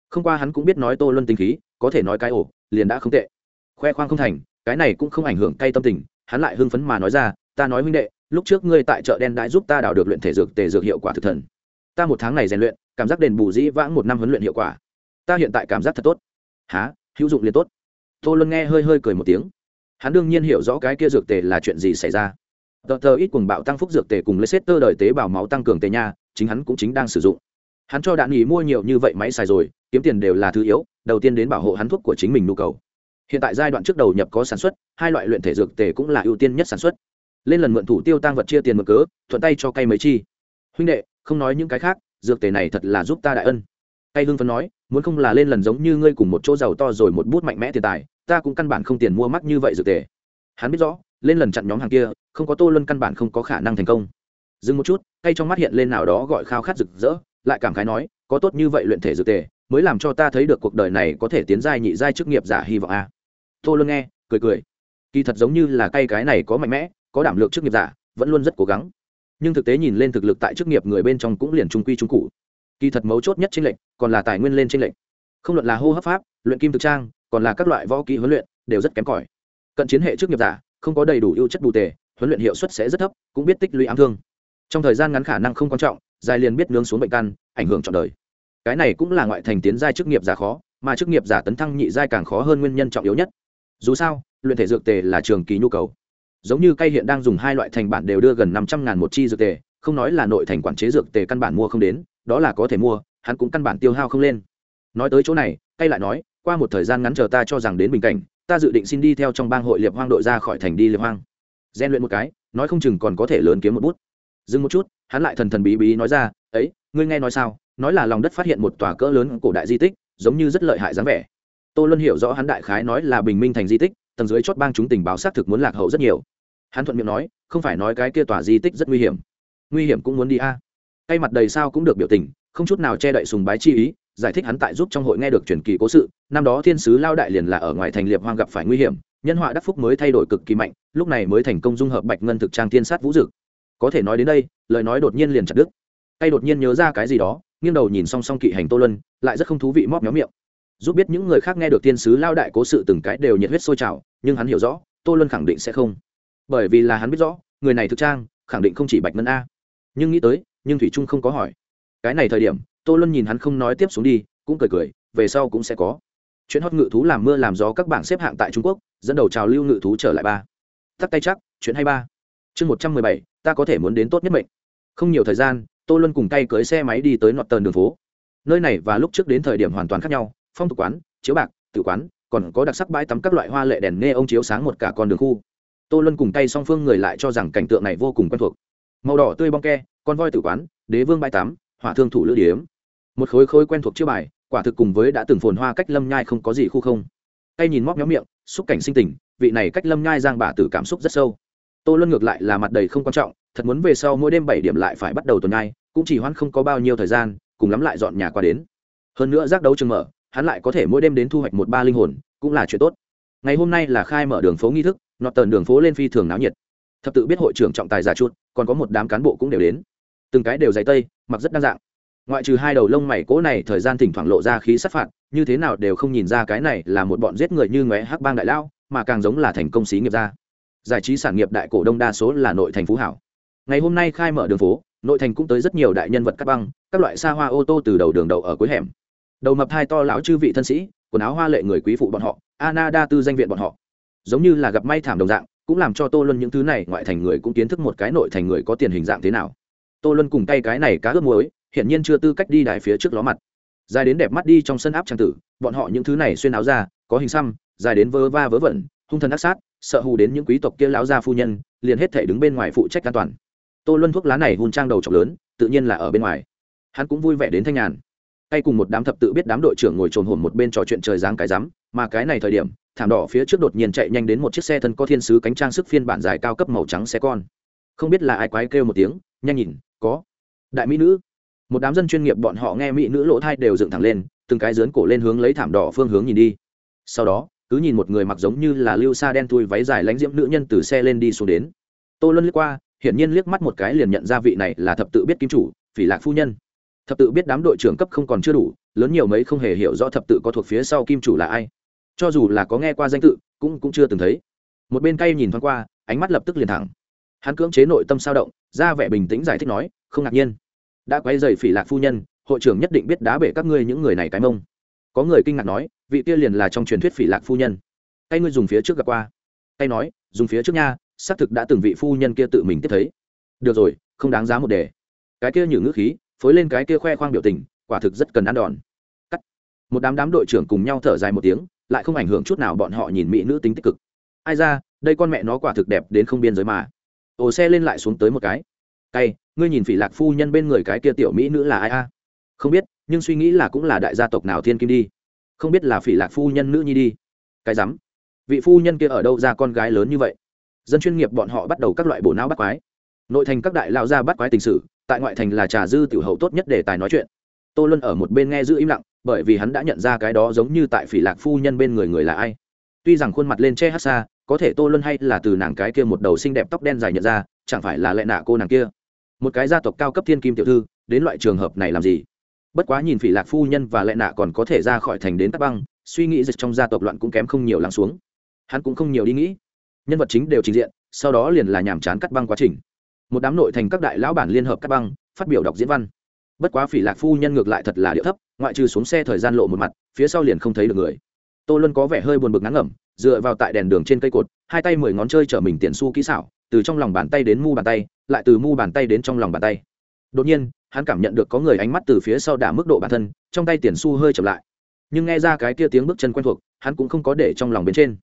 Không qua hắn cũng biết nói tô luân tinh khí, có thể nói cái ồ, liền đã không tệ khoe khoang không thành, cái này cũng không ảnh hưởng cay tâm tình, hắn lại hưng phấn mà nói ra, ta nói huynh đệ, lúc trước ngươi tại chợ đen đã giúp ta đào được luyện thể dược, tề dược hiệu quả thực thần. Ta một tháng này rèn luyện, cảm giác đền bù dĩ vãng một năm huấn luyện hiệu quả. Ta hiện tại cảm giác thật tốt. Há hữu dụng liền tốt. Tô luân nghe hơi hơi cười một tiếng. Hắn đương nhiên hiểu rõ cái kia dược tề là chuyện gì xảy ra. Tờ tờ ít cùng bạo tăng phúc dược tề cùng lấy xét tơ đời tế bào máu tăng cường tề nha, chính hắn cũng chính đang sử dụng. Hắn cho đạn nghỉ mua nhiều như vậy máy xài rồi, kiếm tiền đều là thứ yếu, đầu tiên đến bảo hộ hắn thuốc của chính mình nhu cầu hiện tại giai đoạn trước đầu nhập có sản xuất, hai loại luyện thể dược tề cũng là ưu tiên nhất sản xuất. Lên lần mượn thủ tiêu tăng vật chia tiền mượn cớ, thuận tay cho cây mấy chi. Huynh đệ, không nói những cái khác, dược tề này thật là giúp ta đại ân. Cây hưng phấn nói, muốn không là lên lần giống như ngươi cùng một chỗ giàu to rồi một bút mạnh mẽ tiền tài, ta cũng căn bản không tiền mua mắc như vậy dược tề. Hắn biết rõ, lên lần chặn nhóm hàng kia, không có tô luân căn bản không có khả năng thành công. Dừng một chút, cây trong mắt hiện lên nào đó gọi khao khát rực rỡ, lại cảm khái nói, có tốt như vậy luyện thể dược tề mới làm cho ta thấy được cuộc đời này có thể tiến giai nhị giai chức nghiệp giả hy vọng a. Tô luân nghe, cười cười. Kỳ thật giống như là cây cái này có mạnh mẽ, có đảm lượng chức nghiệp giả, vẫn luôn rất cố gắng. Nhưng thực tế nhìn lên thực lực tại chức nghiệp người bên trong cũng liền trung quy trung cụ. Kỳ thật mấu chốt nhất trên lệnh còn là tài nguyên lên trên lệnh không luận là hô hấp pháp, luyện kim thực trang, còn là các loại võ kỹ huấn luyện, đều rất kém cỏi. Cận chiến hệ chức nghiệp giả, không có đầy đủ ưu chất bù tề, huấn luyện hiệu suất sẽ rất thấp, cũng biết tích lũy ám thương. Trong thời gian ngắn khả năng không quan trọng, dài liền biết nướng xuống bệnh căn, ảnh hưởng trọn đời cái này cũng là ngoại thành tiến giai chức nghiệp giả khó, mà chức nghiệp giả tấn thăng nhị giai càng khó hơn nguyên nhân trọng yếu nhất. Dù sao, luyện thể dược tề là trường kỳ nhu cầu. Giống như cây hiện đang dùng hai loại thành bản đều đưa gần năm trăm ngàn một chi dược tề, không nói là nội thành quản chế dược tề căn bản mua không đến, đó là có thể mua, hắn cũng căn bản tiêu hao không lên. Nói tới chỗ này cây lại nói, qua một thời gian ngắn chờ ta cho rằng đến bình cảnh, ta dự định xin đi theo trong bang hội liệp hoang đội ra khỏi thành đi liệp hoang. Gian luyện một cái, nói không chừng còn có thể lớn kiếm một bút. Dừng một chút, hắn lại thần thần bí bí nói ra, ấy, ngươi nghe nói sao? Nói là lòng đất phát hiện một tòa cỡ lớn cổ đại di tích, giống như rất lợi hại dáng vẻ. Tô luân hiểu rõ hắn đại khái nói là bình minh thành di tích, tầng dưới chót bang chúng tình báo xác thực muốn lạc hậu rất nhiều. Hắn thuận miệng nói, không phải nói cái kia tòa di tích rất nguy hiểm. Nguy hiểm cũng muốn đi a. À. cây mặt đầy sao cũng được biểu tình, không chút nào che đậy sùng bái chi ý, giải thích hắn tại giúp trong hội nghe được truyền kỳ cố sự, năm đó thiên sứ lao đại liền là ở ngoài thành liệp hoang gặp phải nguy hiểm, nhân họa đắc phúc mới thay đổi cực kỳ mạnh, lúc này mới thành công dung hợp bạch ngân thực trang thiên sát vũ dực. Có thể nói đến đây, lời nói đột nhiên liền chặt đứt. Cay đột nhiên nhớ ra cái gì đó nghiêng đầu nhìn song song kỵ hành tô lân lại rất không thú vị móc méo miệng. Giúp biết những người khác nghe được tiên sứ lao đại cố sự từng cái đều nhiệt huyết sôi trào, nhưng hắn hiểu rõ, tô lân khẳng định sẽ không. Bởi vì là hắn biết rõ, người này thực trang, khẳng định không chỉ bạch ngân a. Nhưng nghĩ tới, nhưng thủy trung không có hỏi. Cái này thời điểm, tô luân nhìn hắn không nói tiếp xuống đi, cũng cười cười, về sau cũng sẽ có. Chuyện hót ngự thú làm mưa làm gió các bảng xếp hạng tại trung quốc, dẫn đầu trào lưu ngự thú trở lại ba. Tắt tay chắc, chuyện hay ba. Chương một trăm mười bảy, ta có thể muốn đến tốt nhất mệnh. Không nhiều thời gian tô luân cùng tay cưới xe máy đi tới nọt tờn đường phố. Nơi này và lúc trước đến thời điểm hoàn toàn khác nhau, phong tục quán, chiếu bạc tự quán, còn có đặc sắc bãi tắm các loại hoa lệ đèn nghe ông chiếu sáng một cả con đường khu. Tô luân cùng tay song phương người lại cho rằng cảnh tượng này vô cùng quen thuộc. Màu đỏ tươi bong ke, con voi tử quán, đế vương bãi tắm, hỏa thương thủ lữ điếm. Một khối khối quen thuộc chiêu bài, quả thực cùng với đã từng phồn hoa cách lâm nhai không có gì khu không. Tay nhìn móc nhóm miệng, xúc cảnh sinh tình, vị này cách lâm nhai giang bà tử cảm xúc rất sâu. Tô luân ngược lại là mặt đầy không quan trọng thật muốn về sau mỗi đêm bảy điểm lại phải bắt đầu tuần nay cũng chỉ hoãn không có bao nhiêu thời gian, cùng lắm lại dọn nhà qua đến. Hơn nữa giác đấu trường mở, hắn lại có thể mỗi đêm đến thu hoạch một ba linh hồn, cũng là chuyện tốt. Ngày hôm nay là khai mở đường phố nghi thức, nọt tần đường phố lên phi thường náo nhiệt. Thập tự biết hội trưởng trọng tài giả chuột, còn có một đám cán bộ cũng đều đến. Từng cái đều dày tây, mặc rất đa dạng. Ngoại trừ hai đầu lông mày cố này thời gian thỉnh thoảng lộ ra khí sát phạt, như thế nào đều không nhìn ra cái này là một bọn giết người như ngóe hắc bang đại lao, mà càng giống là thành công xí nghiệp gia giải trí sản nghiệp đại cổ đông đa số là nội thành phú hảo ngày hôm nay khai mở đường phố, nội thành cũng tới rất nhiều đại nhân vật cắt băng, các loại xa hoa ô tô từ đầu đường đầu ở cuối hẻm. Đầu mập hai to lão chư vị thân sĩ, quần áo hoa lệ người quý phụ bọn họ ana đa tư danh viện bọn họ. Giống như là gặp may thảm đồng dạng, cũng làm cho tô luân những thứ này ngoại thành người cũng kiến thức một cái nội thành người có tiền hình dạng thế nào. Tô luân cùng tay cái này cá ướp muối, hiển nhiên chưa tư cách đi đài phía trước ló mặt. Dài đến đẹp mắt đi trong sân áp trang tử, bọn họ những thứ này xuyên áo ra có hình xăm, dài đến vơ va vớ vẩn, hung thần ác sát, sợ hù đến những quý tộc kia lão gia phu nhân, liền hết thể đứng bên ngoài phụ trách an toàn tô luân thuốc lá này hôn trang đầu trọc lớn, tự nhiên là ở bên ngoài. Hắn cũng vui vẻ đến thanh nhàn. Tay cùng một đám thập tự biết đám đội trưởng ngồi trồn hồn một bên trò chuyện trời giáng cái rắm, mà cái này thời điểm, thảm đỏ phía trước đột nhiên chạy nhanh đến một chiếc xe thân có thiên sứ cánh trang sức phiên bản dài cao cấp màu trắng xe con. Không biết là ai quái kêu một tiếng, nhanh nhìn, có đại mỹ nữ. Một đám dân chuyên nghiệp bọn họ nghe mỹ nữ lỗ thai đều dựng thẳng lên, từng cái dướn cổ lên hướng lấy thảm đỏ phương hướng nhìn đi. Sau đó, cứ nhìn một người mặc giống như là lưu sa đen thui váy dài lánh diễm nữ nhân từ xe lên đi xuống đến. Tô luân lướt qua hiển nhiên liếc mắt một cái liền nhận ra vị này là thập tự biết kim chủ, phỉ lạc phu nhân. Thập tự biết đám đội trưởng cấp không còn chưa đủ, lớn nhiều mấy không hề hiểu rõ thập tự có thuộc phía sau kim chủ là ai. Cho dù là có nghe qua danh tự, cũng cũng chưa từng thấy. Một bên cay nhìn thoáng qua, ánh mắt lập tức liền thẳng. Hắn cưỡng chế nội tâm sao động, ra vẻ bình tĩnh giải thích nói, không ngạc nhiên. Đã quay dày phỉ lạc phu nhân, hội trưởng nhất định biết đá bể các ngươi những người này cái mông. Có người kinh ngạc nói, vị kia liền là trong truyền thuyết phỉ lạc phu nhân. Tay ngươi dùng phía trước gặp qua. Tay nói, dùng phía trước nha xác thực đã từng vị phu nhân kia tự mình tiếp thấy. Được rồi, không đáng giá một đề. Cái kia nhử ngữ khí, phối lên cái kia khoe khoang biểu tình, quả thực rất cần ăn đòn. Cắt. Một đám đám đội trưởng cùng nhau thở dài một tiếng, lại không ảnh hưởng chút nào bọn họ nhìn mỹ nữ tính tích cực. Ai ra, đây con mẹ nó quả thực đẹp đến không biên giới mà. Ồ, xe lên lại xuống tới một cái. Cay, ngươi nhìn phỉ lạc phu nhân bên người cái kia tiểu mỹ nữ là ai a? Không biết, nhưng suy nghĩ là cũng là đại gia tộc nào thiên kim đi. Không biết là phỉ lạc phu nhân nữ nhi đi. Cái rắm. Vị phu nhân kia ở đâu ra con gái lớn như vậy? Dân chuyên nghiệp bọn họ bắt đầu các loại bổ não bắt quái. Nội thành các đại lao ra bắt quái tình sử, tại ngoại thành là trà dư tiểu hậu tốt nhất để tài nói chuyện. Tô luân ở một bên nghe giữ im lặng, bởi vì hắn đã nhận ra cái đó giống như tại phỉ lạc phu nhân bên người người là ai. Tuy rằng khuôn mặt lên che hát xa, có thể tô luân hay là từ nàng cái kia một đầu xinh đẹp tóc đen dài nhận ra, chẳng phải là lệ nạ cô nàng kia. Một cái gia tộc cao cấp thiên kim tiểu thư, đến loại trường hợp này làm gì? Bất quá nhìn phỉ lạc phu nhân và lệ nạ còn có thể ra khỏi thành đến tắc băng, suy nghĩ dịch trong gia tộc loạn cũng kém không nhiều lắng xuống. Hắn cũng không nhiều đi nghĩ nhân vật chính đều trình diện, sau đó liền là nhàm chán cắt băng quá trình. Một đám nội thành các đại lão bản liên hợp cắt băng, phát biểu đọc diễn văn. Bất quá phỉ lạc phu nhân ngược lại thật là điệu thấp, ngoại trừ xuống xe thời gian lộ một mặt, phía sau liền không thấy được người. Tô luân có vẻ hơi buồn bực ngắn ngẩm, dựa vào tại đèn đường trên cây cột, hai tay mười ngón chơi chở mình tiền su kỹ xảo, từ trong lòng bàn tay đến mu bàn tay, lại từ mu bàn tay đến trong lòng bàn tay. Đột nhiên, hắn cảm nhận được có người ánh mắt từ phía sau đả mức độ bản thân, trong tay tiền su hơi chậm lại. Nhưng nghe ra cái kia tiếng bước chân quen thuộc, hắn cũng không có để trong lòng bên trên.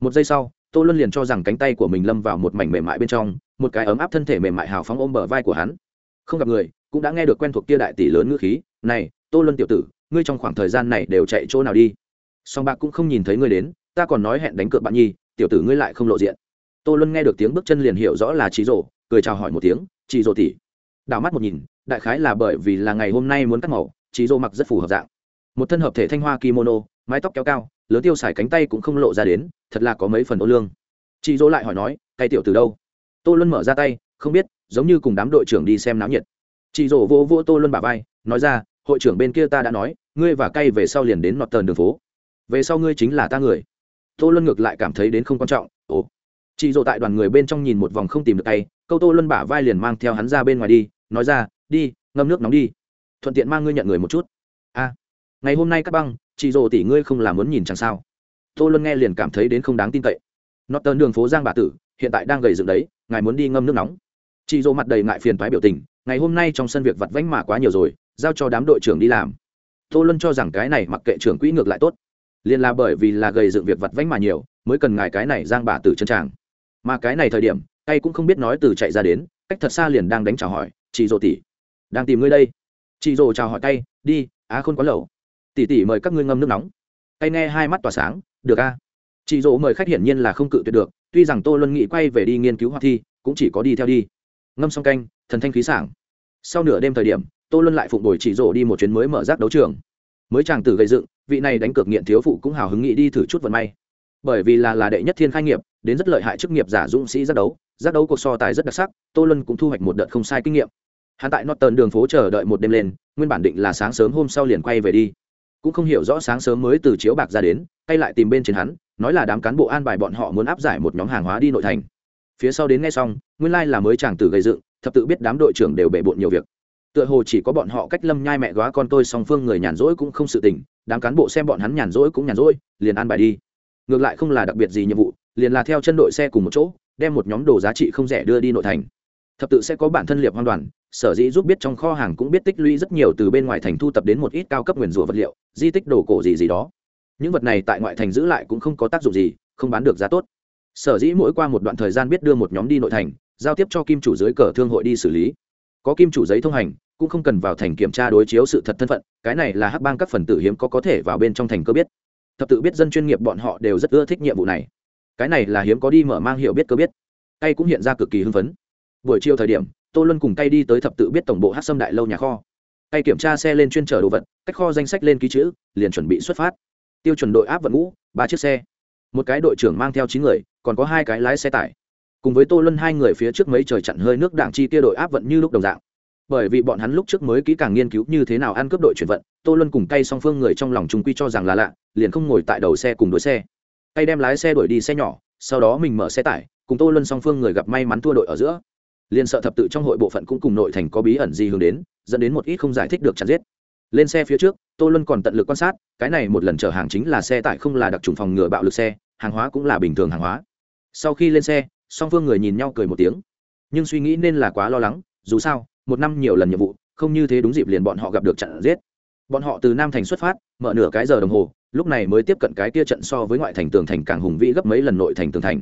Một giây sau tô luân liền cho rằng cánh tay của mình lâm vào một mảnh mềm mại bên trong, một cái ấm áp thân thể mềm mại hào phóng ôm bờ vai của hắn. Không gặp người, cũng đã nghe được quen thuộc kia đại tỷ lớn ngữ khí, này, tô luân tiểu tử, ngươi trong khoảng thời gian này đều chạy chỗ nào đi? Song bạc cũng không nhìn thấy ngươi đến, ta còn nói hẹn đánh cược bạn nhi, tiểu tử ngươi lại không lộ diện. Tô luân nghe được tiếng bước chân liền hiểu rõ là chị rổ cười chào hỏi một tiếng chị rổ tỉ đảo mắt một nhìn, đại khái là bởi vì là ngày hôm nay muốn cắt màu chị rổ mặc rất phù hợp dạng. Một thân hợp thể thanh hoa kimono, mái tóc kéo cao lớn tiêu xài cánh tay cũng không lộ ra đến, thật là có mấy phần ô lương. Chị dỗ lại hỏi nói cay tiểu từ đâu? Tô luân mở ra tay, không biết, giống như cùng đám đội trưởng đi xem náo nhiệt. Chị dỗ vô vô tô luân bà vai, nói ra, hội trưởng bên kia ta đã nói, ngươi và cay về sau liền đến nọt tờn đường phố. Về sau ngươi chính là ta người. Tô luân ngược lại cảm thấy đến không quan trọng, ồ. Chị dỗ tại đoàn người bên trong nhìn một vòng không tìm được tay, câu tô luân bả vai liền mang theo hắn ra bên ngoài đi, nói ra, đi, ngâm nước nóng đi. Thuận tiện mang ngươi nhận người một chút. A, ngày hôm nay các băng chị rồ tỷ ngươi không làm muốn nhìn chẳng sao? Tô luân nghe liền cảm thấy đến không đáng tin cậy. Nó tơn đường phố giang bà tử, hiện tại đang gầy dựng đấy, ngài muốn đi ngâm nước nóng. Chị rồ mặt đầy ngại phiền thoái biểu tình, ngày hôm nay trong sân việc vặt vãnh mà quá nhiều rồi, giao cho đám đội trưởng đi làm. Tô luân cho rằng cái này mặc kệ trưởng quỹ ngược lại tốt. Liền là bởi vì là gầy dựng việc vặt vãnh mà nhiều, mới cần ngài cái này giang bà tử chân tràng mà cái này thời điểm, tay cũng không biết nói từ chạy ra đến, cách thật xa liền đang đánh chào hỏi chị rồ tỷ, đang tìm ngươi đây. Chị rồ chào hỏi tay, đi, á khôn quá lẩu tỷ tỷ mời các ngươi ngâm nước nóng. Tay nghe hai mắt tỏa sáng, được a. Chị dỗ mời khách hiển nhiên là không cự tuyệt được, tuy rằng tô luân nghị quay về đi nghiên cứu hoa thi, cũng chỉ có đi theo đi. Ngâm xong canh, thần thanh khí sảng. Sau nửa đêm thời điểm, tô luân lại phụng đổi chị dỗ đi một chuyến mới mở rác đấu trường. Mới chàng tử gây dựng, vị này đánh cược nghiện thiếu phụ cũng hào hứng nghị đi thử chút vận may. Bởi vì là là đệ nhất thiên khai nghiệp, đến rất lợi hại chức nghiệp giả dũng sĩ giác đấu giác đấu cuộc so tài rất đặc sắc, tô luân cũng thu hoạch một đợt không sai kinh nghiệm. Hắn tại norton đường phố chờ đợi một đêm lên, nguyên bản định là sáng sớm hôm sau liền quay về đi cũng không hiểu rõ sáng sớm mới từ chiếu bạc ra đến hay lại tìm bên trên hắn, nói là đám cán bộ an bài bọn họ muốn áp giải một nhóm hàng hóa đi nội thành. Phía sau đến ngay xong, nguyên lai là mới chàng tử gây dựng, thập tự biết đám đội trưởng đều bể bộn nhiều việc. Tựa hồ chỉ có bọn họ cách lâm nhai mẹ góa con tôi song phương người nhàn rỗi cũng không sự tình, đám cán bộ xem bọn hắn nhàn rỗi cũng nhàn rỗi, liền an bài đi. Ngược lại không là đặc biệt gì nhiệm vụ, liền là theo chân đội xe cùng một chỗ, đem một nhóm đồ giá trị không rẻ đưa đi nội thành. Thập tự sẽ có bản thân liệp hoang đoàn sở dĩ giúp biết trong kho hàng cũng biết tích lũy rất nhiều từ bên ngoài thành thu tập đến một ít cao cấp nguyền rủa vật liệu, di tích đồ cổ gì gì đó. Những vật này tại ngoại thành giữ lại cũng không có tác dụng gì, không bán được giá tốt. Sở dĩ mỗi qua một đoạn thời gian biết đưa một nhóm đi nội thành, giao tiếp cho kim chủ dưới cờ thương hội đi xử lý. Có kim chủ giấy thông hành, cũng không cần vào thành kiểm tra đối chiếu sự thật thân phận, cái này là hắc bang các phần tử hiếm có có thể vào bên trong thành cơ biết. Thập tự biết dân chuyên nghiệp bọn họ đều rất ưa thích nhiệm vụ này. Cái này là hiếm có đi mở mang hiểu biết cơ biết. Tay cũng hiện ra cực kỳ hưng phấn. Buổi chiều thời điểm tô luân cùng tay đi tới thập tự biết tổng bộ hát sâm đại lâu nhà kho. Tay kiểm tra xe lên chuyên chở đồ vật, cách kho danh sách lên ký chữ, liền chuẩn bị xuất phát. Tiêu chuẩn đội áp vận ngũ, ba chiếc xe. Một cái đội trưởng mang theo chín người, còn có hai cái lái xe tải. Cùng với tô luân hai người phía trước mấy trời chặn hơi nước đảng chi kia đội áp vận như lúc đồng dạng. Bởi vì bọn hắn lúc trước mới kỹ càng nghiên cứu như thế nào ăn cướp đội chuyển vận, tô luân cùng tay song phương người trong lòng trung quy cho rằng là lạ, liền không ngồi tại đầu xe cùng đuổi xe. Tay đem lái xe đuổi đi xe nhỏ, sau đó mình mở xe tải, cùng tô luân song phương người gặp may mắn thua đội ở giữa liền sợ thập tự trong hội bộ phận cũng cùng nội thành có bí ẩn gì hướng đến, dẫn đến một ít không giải thích được chặt giết. Lên xe phía trước, tô luân còn tận lực quan sát, cái này một lần chở hàng chính là xe tải không là đặc trùng phòng ngừa bạo lực xe, hàng hóa cũng là bình thường hàng hóa. Sau khi lên xe, song phương người nhìn nhau cười một tiếng. Nhưng suy nghĩ nên là quá lo lắng, dù sao, một năm nhiều lần nhiệm vụ, không như thế đúng dịp liền bọn họ gặp được trận giết. Bọn họ từ nam thành xuất phát, mở nửa cái giờ đồng hồ, lúc này mới tiếp cận cái kia trận so với ngoại thành tường thành càng hùng vĩ gấp mấy lần nội thành tường thành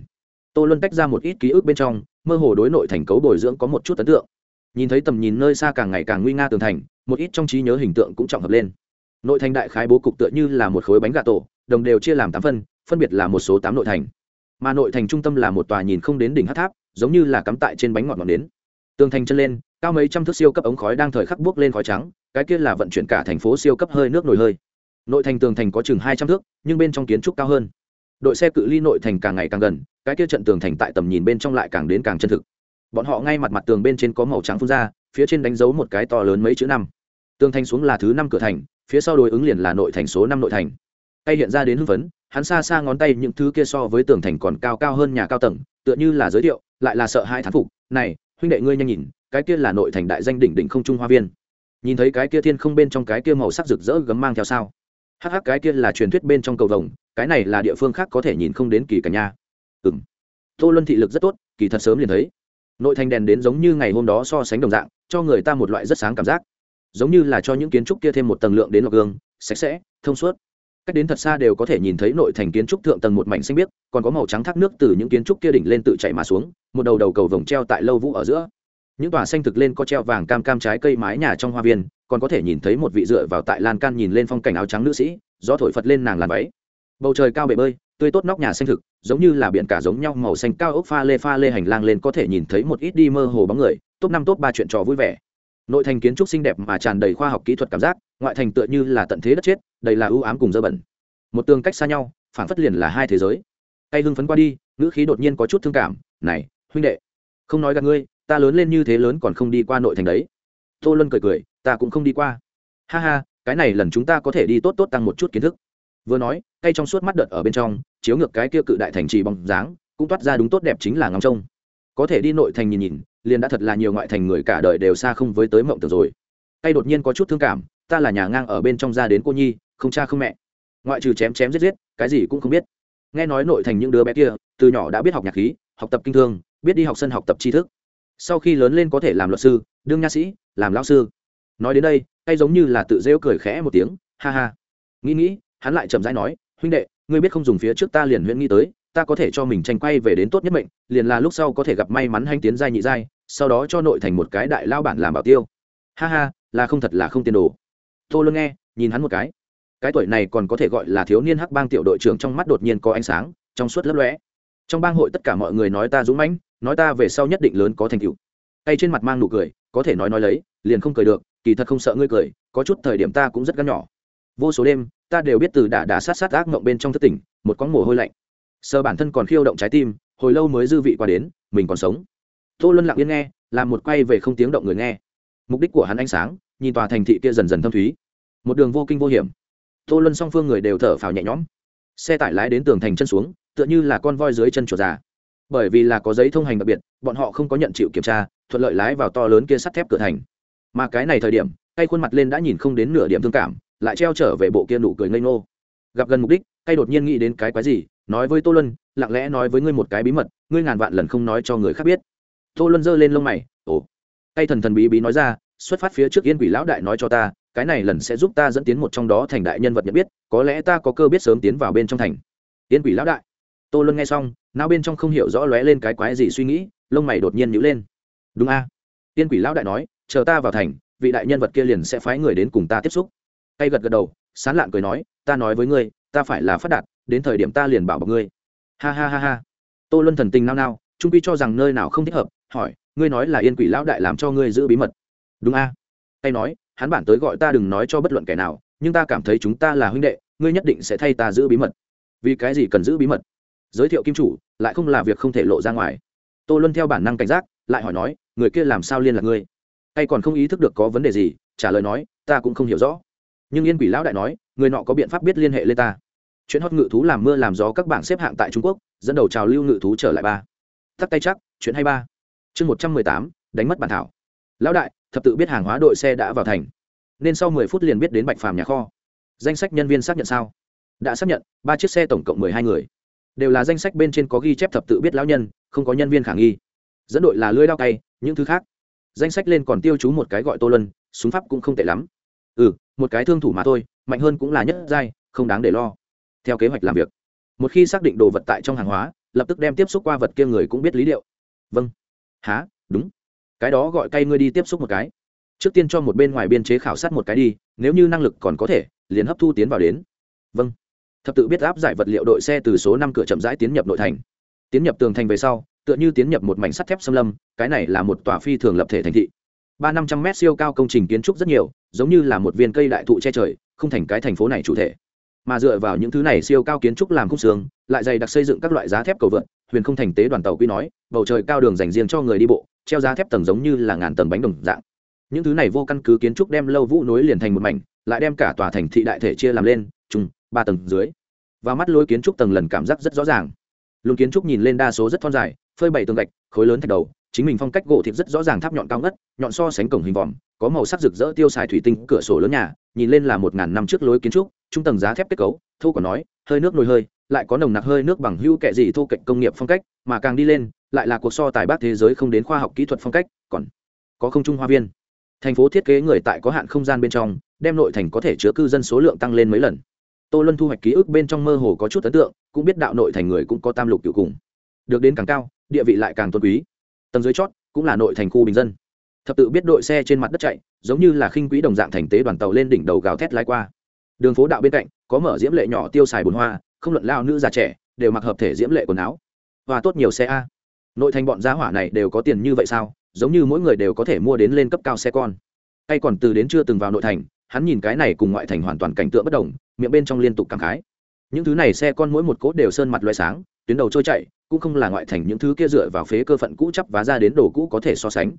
tô luân tách ra một ít ký ức bên trong, mơ hồ đối nội thành cấu bồi dưỡng có một chút ấn tượng. Nhìn thấy tầm nhìn nơi xa càng ngày càng nguy nga tường thành, một ít trong trí nhớ hình tượng cũng trọng hợp lên. Nội thành đại khái bố cục tựa như là một khối bánh gà tổ, đồng đều chia làm tám phân phân biệt là một số tám nội thành. Mà nội thành trung tâm là một tòa nhìn không đến đỉnh hát tháp, giống như là cắm tại trên bánh ngọt ngọt đến tường thành chân lên, cao mấy trăm thước siêu cấp ống khói đang thời khắc buốc lên khói trắng, cái kia là vận chuyển cả thành phố siêu cấp hơi nước nổi hơi. Nội thành tường thành có chừng hai trăm thước, nhưng bên trong kiến trúc cao hơn đội xe cự ly nội thành càng ngày càng gần, cái kia trận tường thành tại tầm nhìn bên trong lại càng đến càng chân thực. Bọn họ ngay mặt mặt tường bên trên có màu trắng phun ra, phía trên đánh dấu một cái to lớn mấy chữ năm. Tường thành xuống là thứ năm cửa thành, phía sau đối ứng liền là nội thành số năm nội thành. Tay hiện ra đến hưng phấn, hắn xa xa ngón tay những thứ kia so với tường thành còn cao cao hơn nhà cao tầng, tựa như là giới thiệu, lại là sợ hai thán phục, này, huynh đệ ngươi nhanh nhìn, cái kia là nội thành đại danh đỉnh đỉnh không trung hoa viên. Nhìn thấy cái kia thiên không bên trong cái kia màu sắc rực rỡ gấm mang theo sao? Hắc hắc cái kia là truyền thuyết bên trong cầu vồng, cái này là địa phương khác có thể nhìn không đến kỳ cả nha. Ừng tô luân thị lực rất tốt, kỳ thật sớm liền thấy. Nội thành đèn đến giống như ngày hôm đó so sánh đồng dạng, cho người ta một loại rất sáng cảm giác. Giống như là cho những kiến trúc kia thêm một tầng lượng đến lọc gương, sạch sẽ, thông suốt. Cách đến thật xa đều có thể nhìn thấy nội thành kiến trúc thượng tầng một mảnh xanh biếc, còn có màu trắng thác nước từ những kiến trúc kia đỉnh lên tự chạy mà xuống, một đầu đầu cầu vồng treo tại lâu vũ ở giữa những tòa xanh thực lên có treo vàng cam cam trái cây mái nhà trong hoa viên, còn có thể nhìn thấy một vị dựa vào tại lan can nhìn lên phong cảnh áo trắng nữ sĩ, gió thổi phật lên nàng làn váy. Bầu trời cao bể bơi, tươi tốt nóc nhà xanh thực, giống như là biển cả giống nhau, màu xanh cao ốc pha lê pha lê hành lang lên có thể nhìn thấy một ít đi mơ hồ bóng người. Top năm, top ba chuyện trò vui vẻ. Nội thành kiến trúc xinh đẹp mà tràn đầy khoa học kỹ thuật cảm giác, ngoại thành tựa như là tận thế đất chết, đầy là ưu ám cùng dơ bẩn. Một tường cách xa nhau phản phất liền là hai thế giới. Tay hưng phấn qua đi, ngữ khí đột nhiên có chút thương cảm, này, huynh đệ, không nói gặp ngươi ta lớn lên như thế lớn còn không đi qua nội thành đấy. Tô luân cười cười, ta cũng không đi qua. Ha ha, cái này lần chúng ta có thể đi tốt tốt tăng một chút kiến thức. Vừa nói, tay trong suốt mắt đợt ở bên trong, chiếu ngược cái kia cự đại thành trì bóng dáng, cũng toát ra đúng tốt đẹp chính là ngóng trông. Có thể đi nội thành nhìn nhìn, liền đã thật là nhiều ngoại thành người cả đời đều xa không với tới mộng tưởng rồi. Tay đột nhiên có chút thương cảm, ta là nhà ngang ở bên trong ra đến cô nhi, không cha không mẹ. Ngoại trừ chém chém giết giết, cái gì cũng không biết. Nghe nói nội thành những đứa bé kia, từ nhỏ đã biết học nhạc khí, học tập kinh thương, biết đi học sân học tập tri thức sau khi lớn lên có thể làm luật sư, đương nha sĩ, làm lão sư. Nói đến đây, tay giống như là tự rêu cười khẽ một tiếng, ha ha. Nghĩ nghĩ, hắn lại chậm rãi nói, huynh đệ, ngươi biết không dùng phía trước ta liền huyễn nghĩ tới, ta có thể cho mình tranh quay về đến tốt nhất mệnh, liền là lúc sau có thể gặp may mắn hanh tiến giai nhị giai, sau đó cho nội thành một cái đại lao bản làm bảo tiêu. Ha ha, là không thật là không tiền đồ. Tô lương nghe, nhìn hắn một cái. Cái tuổi này còn có thể gọi là thiếu niên hắc bang tiểu đội trưởng trong mắt đột nhiên có ánh sáng, trong suốt lấp lóe. Trong bang hội tất cả mọi người nói ta dũng mãnh nói ta về sau nhất định lớn có thành tựu. Tay trên mặt mang nụ cười, có thể nói nói lấy, liền không cười được, kỳ thật không sợ ngươi cười, có chút thời điểm ta cũng rất gắn nhỏ. Vô số đêm, ta đều biết từ đả đả sát sát ác mộng bên trong thất tỉnh, một con mồ hôi lạnh. Sơ bản thân còn khiêu động trái tim, hồi lâu mới dư vị qua đến, mình còn sống. Tô luân lặng yên nghe, làm một quay về không tiếng động người nghe. Mục đích của hắn ánh sáng, nhìn tòa thành thị kia dần dần thâm thúy. Một đường vô kinh vô hiểm. Tô luân song phương người đều thở phào nhẹ nhõm. Xe tải lái đến tường thành chân xuống, tựa như là con voi dưới chân chuột già bởi vì là có giấy thông hành đặc biệt, bọn họ không có nhận chịu kiểm tra, thuận lợi lái vào to lớn kia sắt thép cửa thành. Mà cái này thời điểm Cay khuôn mặt lên đã nhìn không đến nửa điểm thương cảm, lại treo trở về bộ kia nụ cười ngây ngô. Gặp gần mục đích Cay đột nhiên nghĩ đến cái quái gì, nói với tô luân, lặng lẽ nói với ngươi một cái bí mật, ngươi ngàn vạn lần không nói cho người khác biết. Tô luân giơ lên lông mày, ồ. Cay thần thần bí bí nói ra, xuất phát phía trước yên quỷ lão đại nói cho ta, cái này lần sẽ giúp ta dẫn tiến một trong đó thành đại nhân vật nhận biết, có lẽ ta có cơ biết sớm tiến vào bên trong thành. Yên quỷ lão đại. Tô luân nghe xong não bên trong không hiểu rõ lóe lên cái quái gì suy nghĩ, lông mày đột nhiên nhữ lên. Đúng a. Tiên quỷ lão đại nói, chờ ta vào thành, vị đại nhân vật kia liền sẽ phái người đến cùng ta tiếp xúc. Tay gật gật đầu, sán lạn cười nói, ta nói với ngươi, ta phải là phát đạt, đến thời điểm ta liền bảo bọc ngươi. Ha ha ha ha. Tô luân thần tình nao nao, trung quy cho rằng nơi nào không thích hợp, hỏi, ngươi nói là yên quỷ lão đại làm cho ngươi giữ bí mật. Đúng a. Tay nói, hắn bản tới gọi ta đừng nói cho bất luận kẻ nào, nhưng ta cảm thấy chúng ta là huynh đệ, ngươi nhất định sẽ thay ta giữ bí mật. Vì cái gì cần giữ bí mật? Giới thiệu kim chủ, lại không là việc không thể lộ ra ngoài. Tô luân theo bản năng cảnh giác, lại hỏi nói, người kia làm sao liên lạc ngươi? Hay còn không ý thức được có vấn đề gì, trả lời nói, ta cũng không hiểu rõ. Nhưng yên quỷ lão đại nói, người nọ có biện pháp biết liên hệ lên ta. Chuyện hót ngự thú làm mưa làm gió các bảng xếp hạng tại trung quốc, dẫn đầu trào lưu ngự thú trở lại ba. Tắt tay chắc, chuyện hay ba. Chương một trăm mười tám, đánh mất bản thảo. Lão đại, thập tự biết hàng hóa đội xe đã vào thành. Nên sau mười phút liền biết đến bạch phàm nhà kho. Danh sách nhân viên xác nhận sao? Đã xác nhận, ba chiếc xe tổng cộng mười hai người đều là danh sách bên trên có ghi chép thập tự biết lão nhân không có nhân viên khả nghi. Dẫn đội là lưới đao tay, những thứ khác. Danh sách lên còn tiêu chú một cái gọi tô lân súng pháp cũng không tệ lắm. Ừ một cái thương thủ mà thôi mạnh hơn cũng là nhất giai không đáng để lo. Theo kế hoạch làm việc. Một khi xác định đồ vật tại trong hàng hóa lập tức đem tiếp xúc qua vật kia người cũng biết lý liệu. vâng. Há đúng. Cái đó gọi cay ngươi đi tiếp xúc một cái. Trước tiên cho một bên ngoài biên chế khảo sát một cái đi nếu như năng lực còn có thể liền hấp thu tiến vào đến. Vâng thập tự biết áp giải vật liệu đội xe từ số năm cửa chậm rãi tiến nhập nội thành. Tiến nhập tường thành về sau, tựa như tiến nhập một mảnh sắt thép xâm lâm, cái này là một tòa phi thường lập thể thành thị. Ba năm trăm mét siêu cao công trình kiến trúc rất nhiều, giống như là một viên cây đại thụ che trời, không thành cái thành phố này chủ thể. Mà dựa vào những thứ này siêu cao kiến trúc làm khung xương, lại dày đặc xây dựng các loại giá thép cầu vượt huyền không thành tế đoàn tàu quy nói, bầu trời cao đường dành riêng cho người đi bộ, treo giá thép tầng giống như là ngàn tầng bánh đồng dạng. Những thứ này vô căn cứ kiến trúc đem lâu vũ nối liền thành một mảnh, lại đem cả tòa thành thị đại thể chia làm lên trung ba tầng dưới. Và mắt lối kiến trúc tầng lần cảm giác rất rõ ràng. Lùng kiến trúc nhìn lên đa số rất thon dài, phơi bảy tường gạch, khối lớn thạch đầu, chính mình phong cách gỗ thịt rất rõ ràng tháp nhọn cao ngất, nhọn so sánh cổng hình vòm, có màu sắc rực rỡ tiêu xài thủy tinh cửa sổ lớn nhà, nhìn lên là một ngàn năm trước lối kiến trúc, trung tầng giá thép kết cấu thu còn nói, hơi nước nồi hơi, lại có nồng nặc hơi nước bằng hữu kệ gì thô cạnh công nghiệp phong cách, mà càng đi lên, lại là cuộc so tài bác thế giới không đến khoa học kỹ thuật phong cách, còn có không trung hoa viên. Thành phố thiết kế người tại có hạn không gian bên trong, đem nội thành có thể chứa cư dân số lượng tăng lên mấy lần tô luân thu hoạch ký ức bên trong mơ hồ có chút ấn tượng, cũng biết đạo nội thành người cũng có tam lục cựu cùng. Được đến càng cao, địa vị lại càng tôn quý. Tầng dưới chót, cũng là nội thành khu bình dân. Thập tự biết đội xe trên mặt đất chạy, giống như là khinh quỹ đồng dạng thành tế đoàn tàu lên đỉnh đầu gào thét lai qua. Đường phố đạo bên cạnh, có mở diễm lệ nhỏ tiêu xài bồn hoa, không luận lao nữ già trẻ, đều mặc hợp thể diễm lệ quần áo. Và tốt nhiều xe a. Nội thành bọn giá hỏa này đều có tiền như vậy sao? Giống như mỗi người đều có thể mua đến lên cấp cao xe con. Hay còn từ đến chưa từng vào nội thành, hắn nhìn cái này cùng ngoại thành hoàn toàn cảnh tượng bất đồng miệng bên trong liên tục cảm khái. Những thứ này xe con mỗi một cốt đều sơn mặt loay sáng, tuyến đầu trôi chạy, cũng không là ngoại thành những thứ kia dựa vào phế cơ phận cũ chắp vá ra đến đồ cũ có thể so sánh.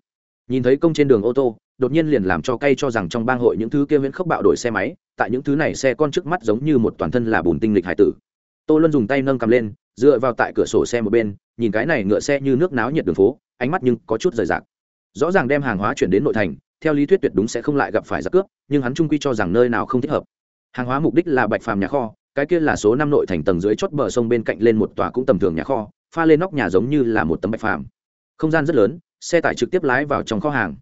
Nhìn thấy công trên đường ô tô, đột nhiên liền làm cho cay cho rằng trong bang hội những thứ kia viễn khốc bạo đổi xe máy, tại những thứ này xe con trước mắt giống như một toàn thân là bùn tinh lịch hải tử. Tô luân dùng tay nâng cầm lên, dựa vào tại cửa sổ xe một bên, nhìn cái này ngựa xe như nước náo nhiệt đường phố, ánh mắt nhưng có chút rời rạc. Rõ ràng đem hàng hóa chuyển đến nội thành, theo lý thuyết tuyệt đúng sẽ không lại gặp phải giặc cướp, nhưng hắn trung quy cho rằng nơi nào không thích hợp hàng hóa mục đích là bạch phàm nhà kho, cái kia là số năm nội thành tầng dưới chót bờ sông bên cạnh lên một tòa cũng tầm thường nhà kho, pha lên nóc nhà giống như là một tấm bạch phàm. Không gian rất lớn, xe tải trực tiếp lái vào trong kho hàng.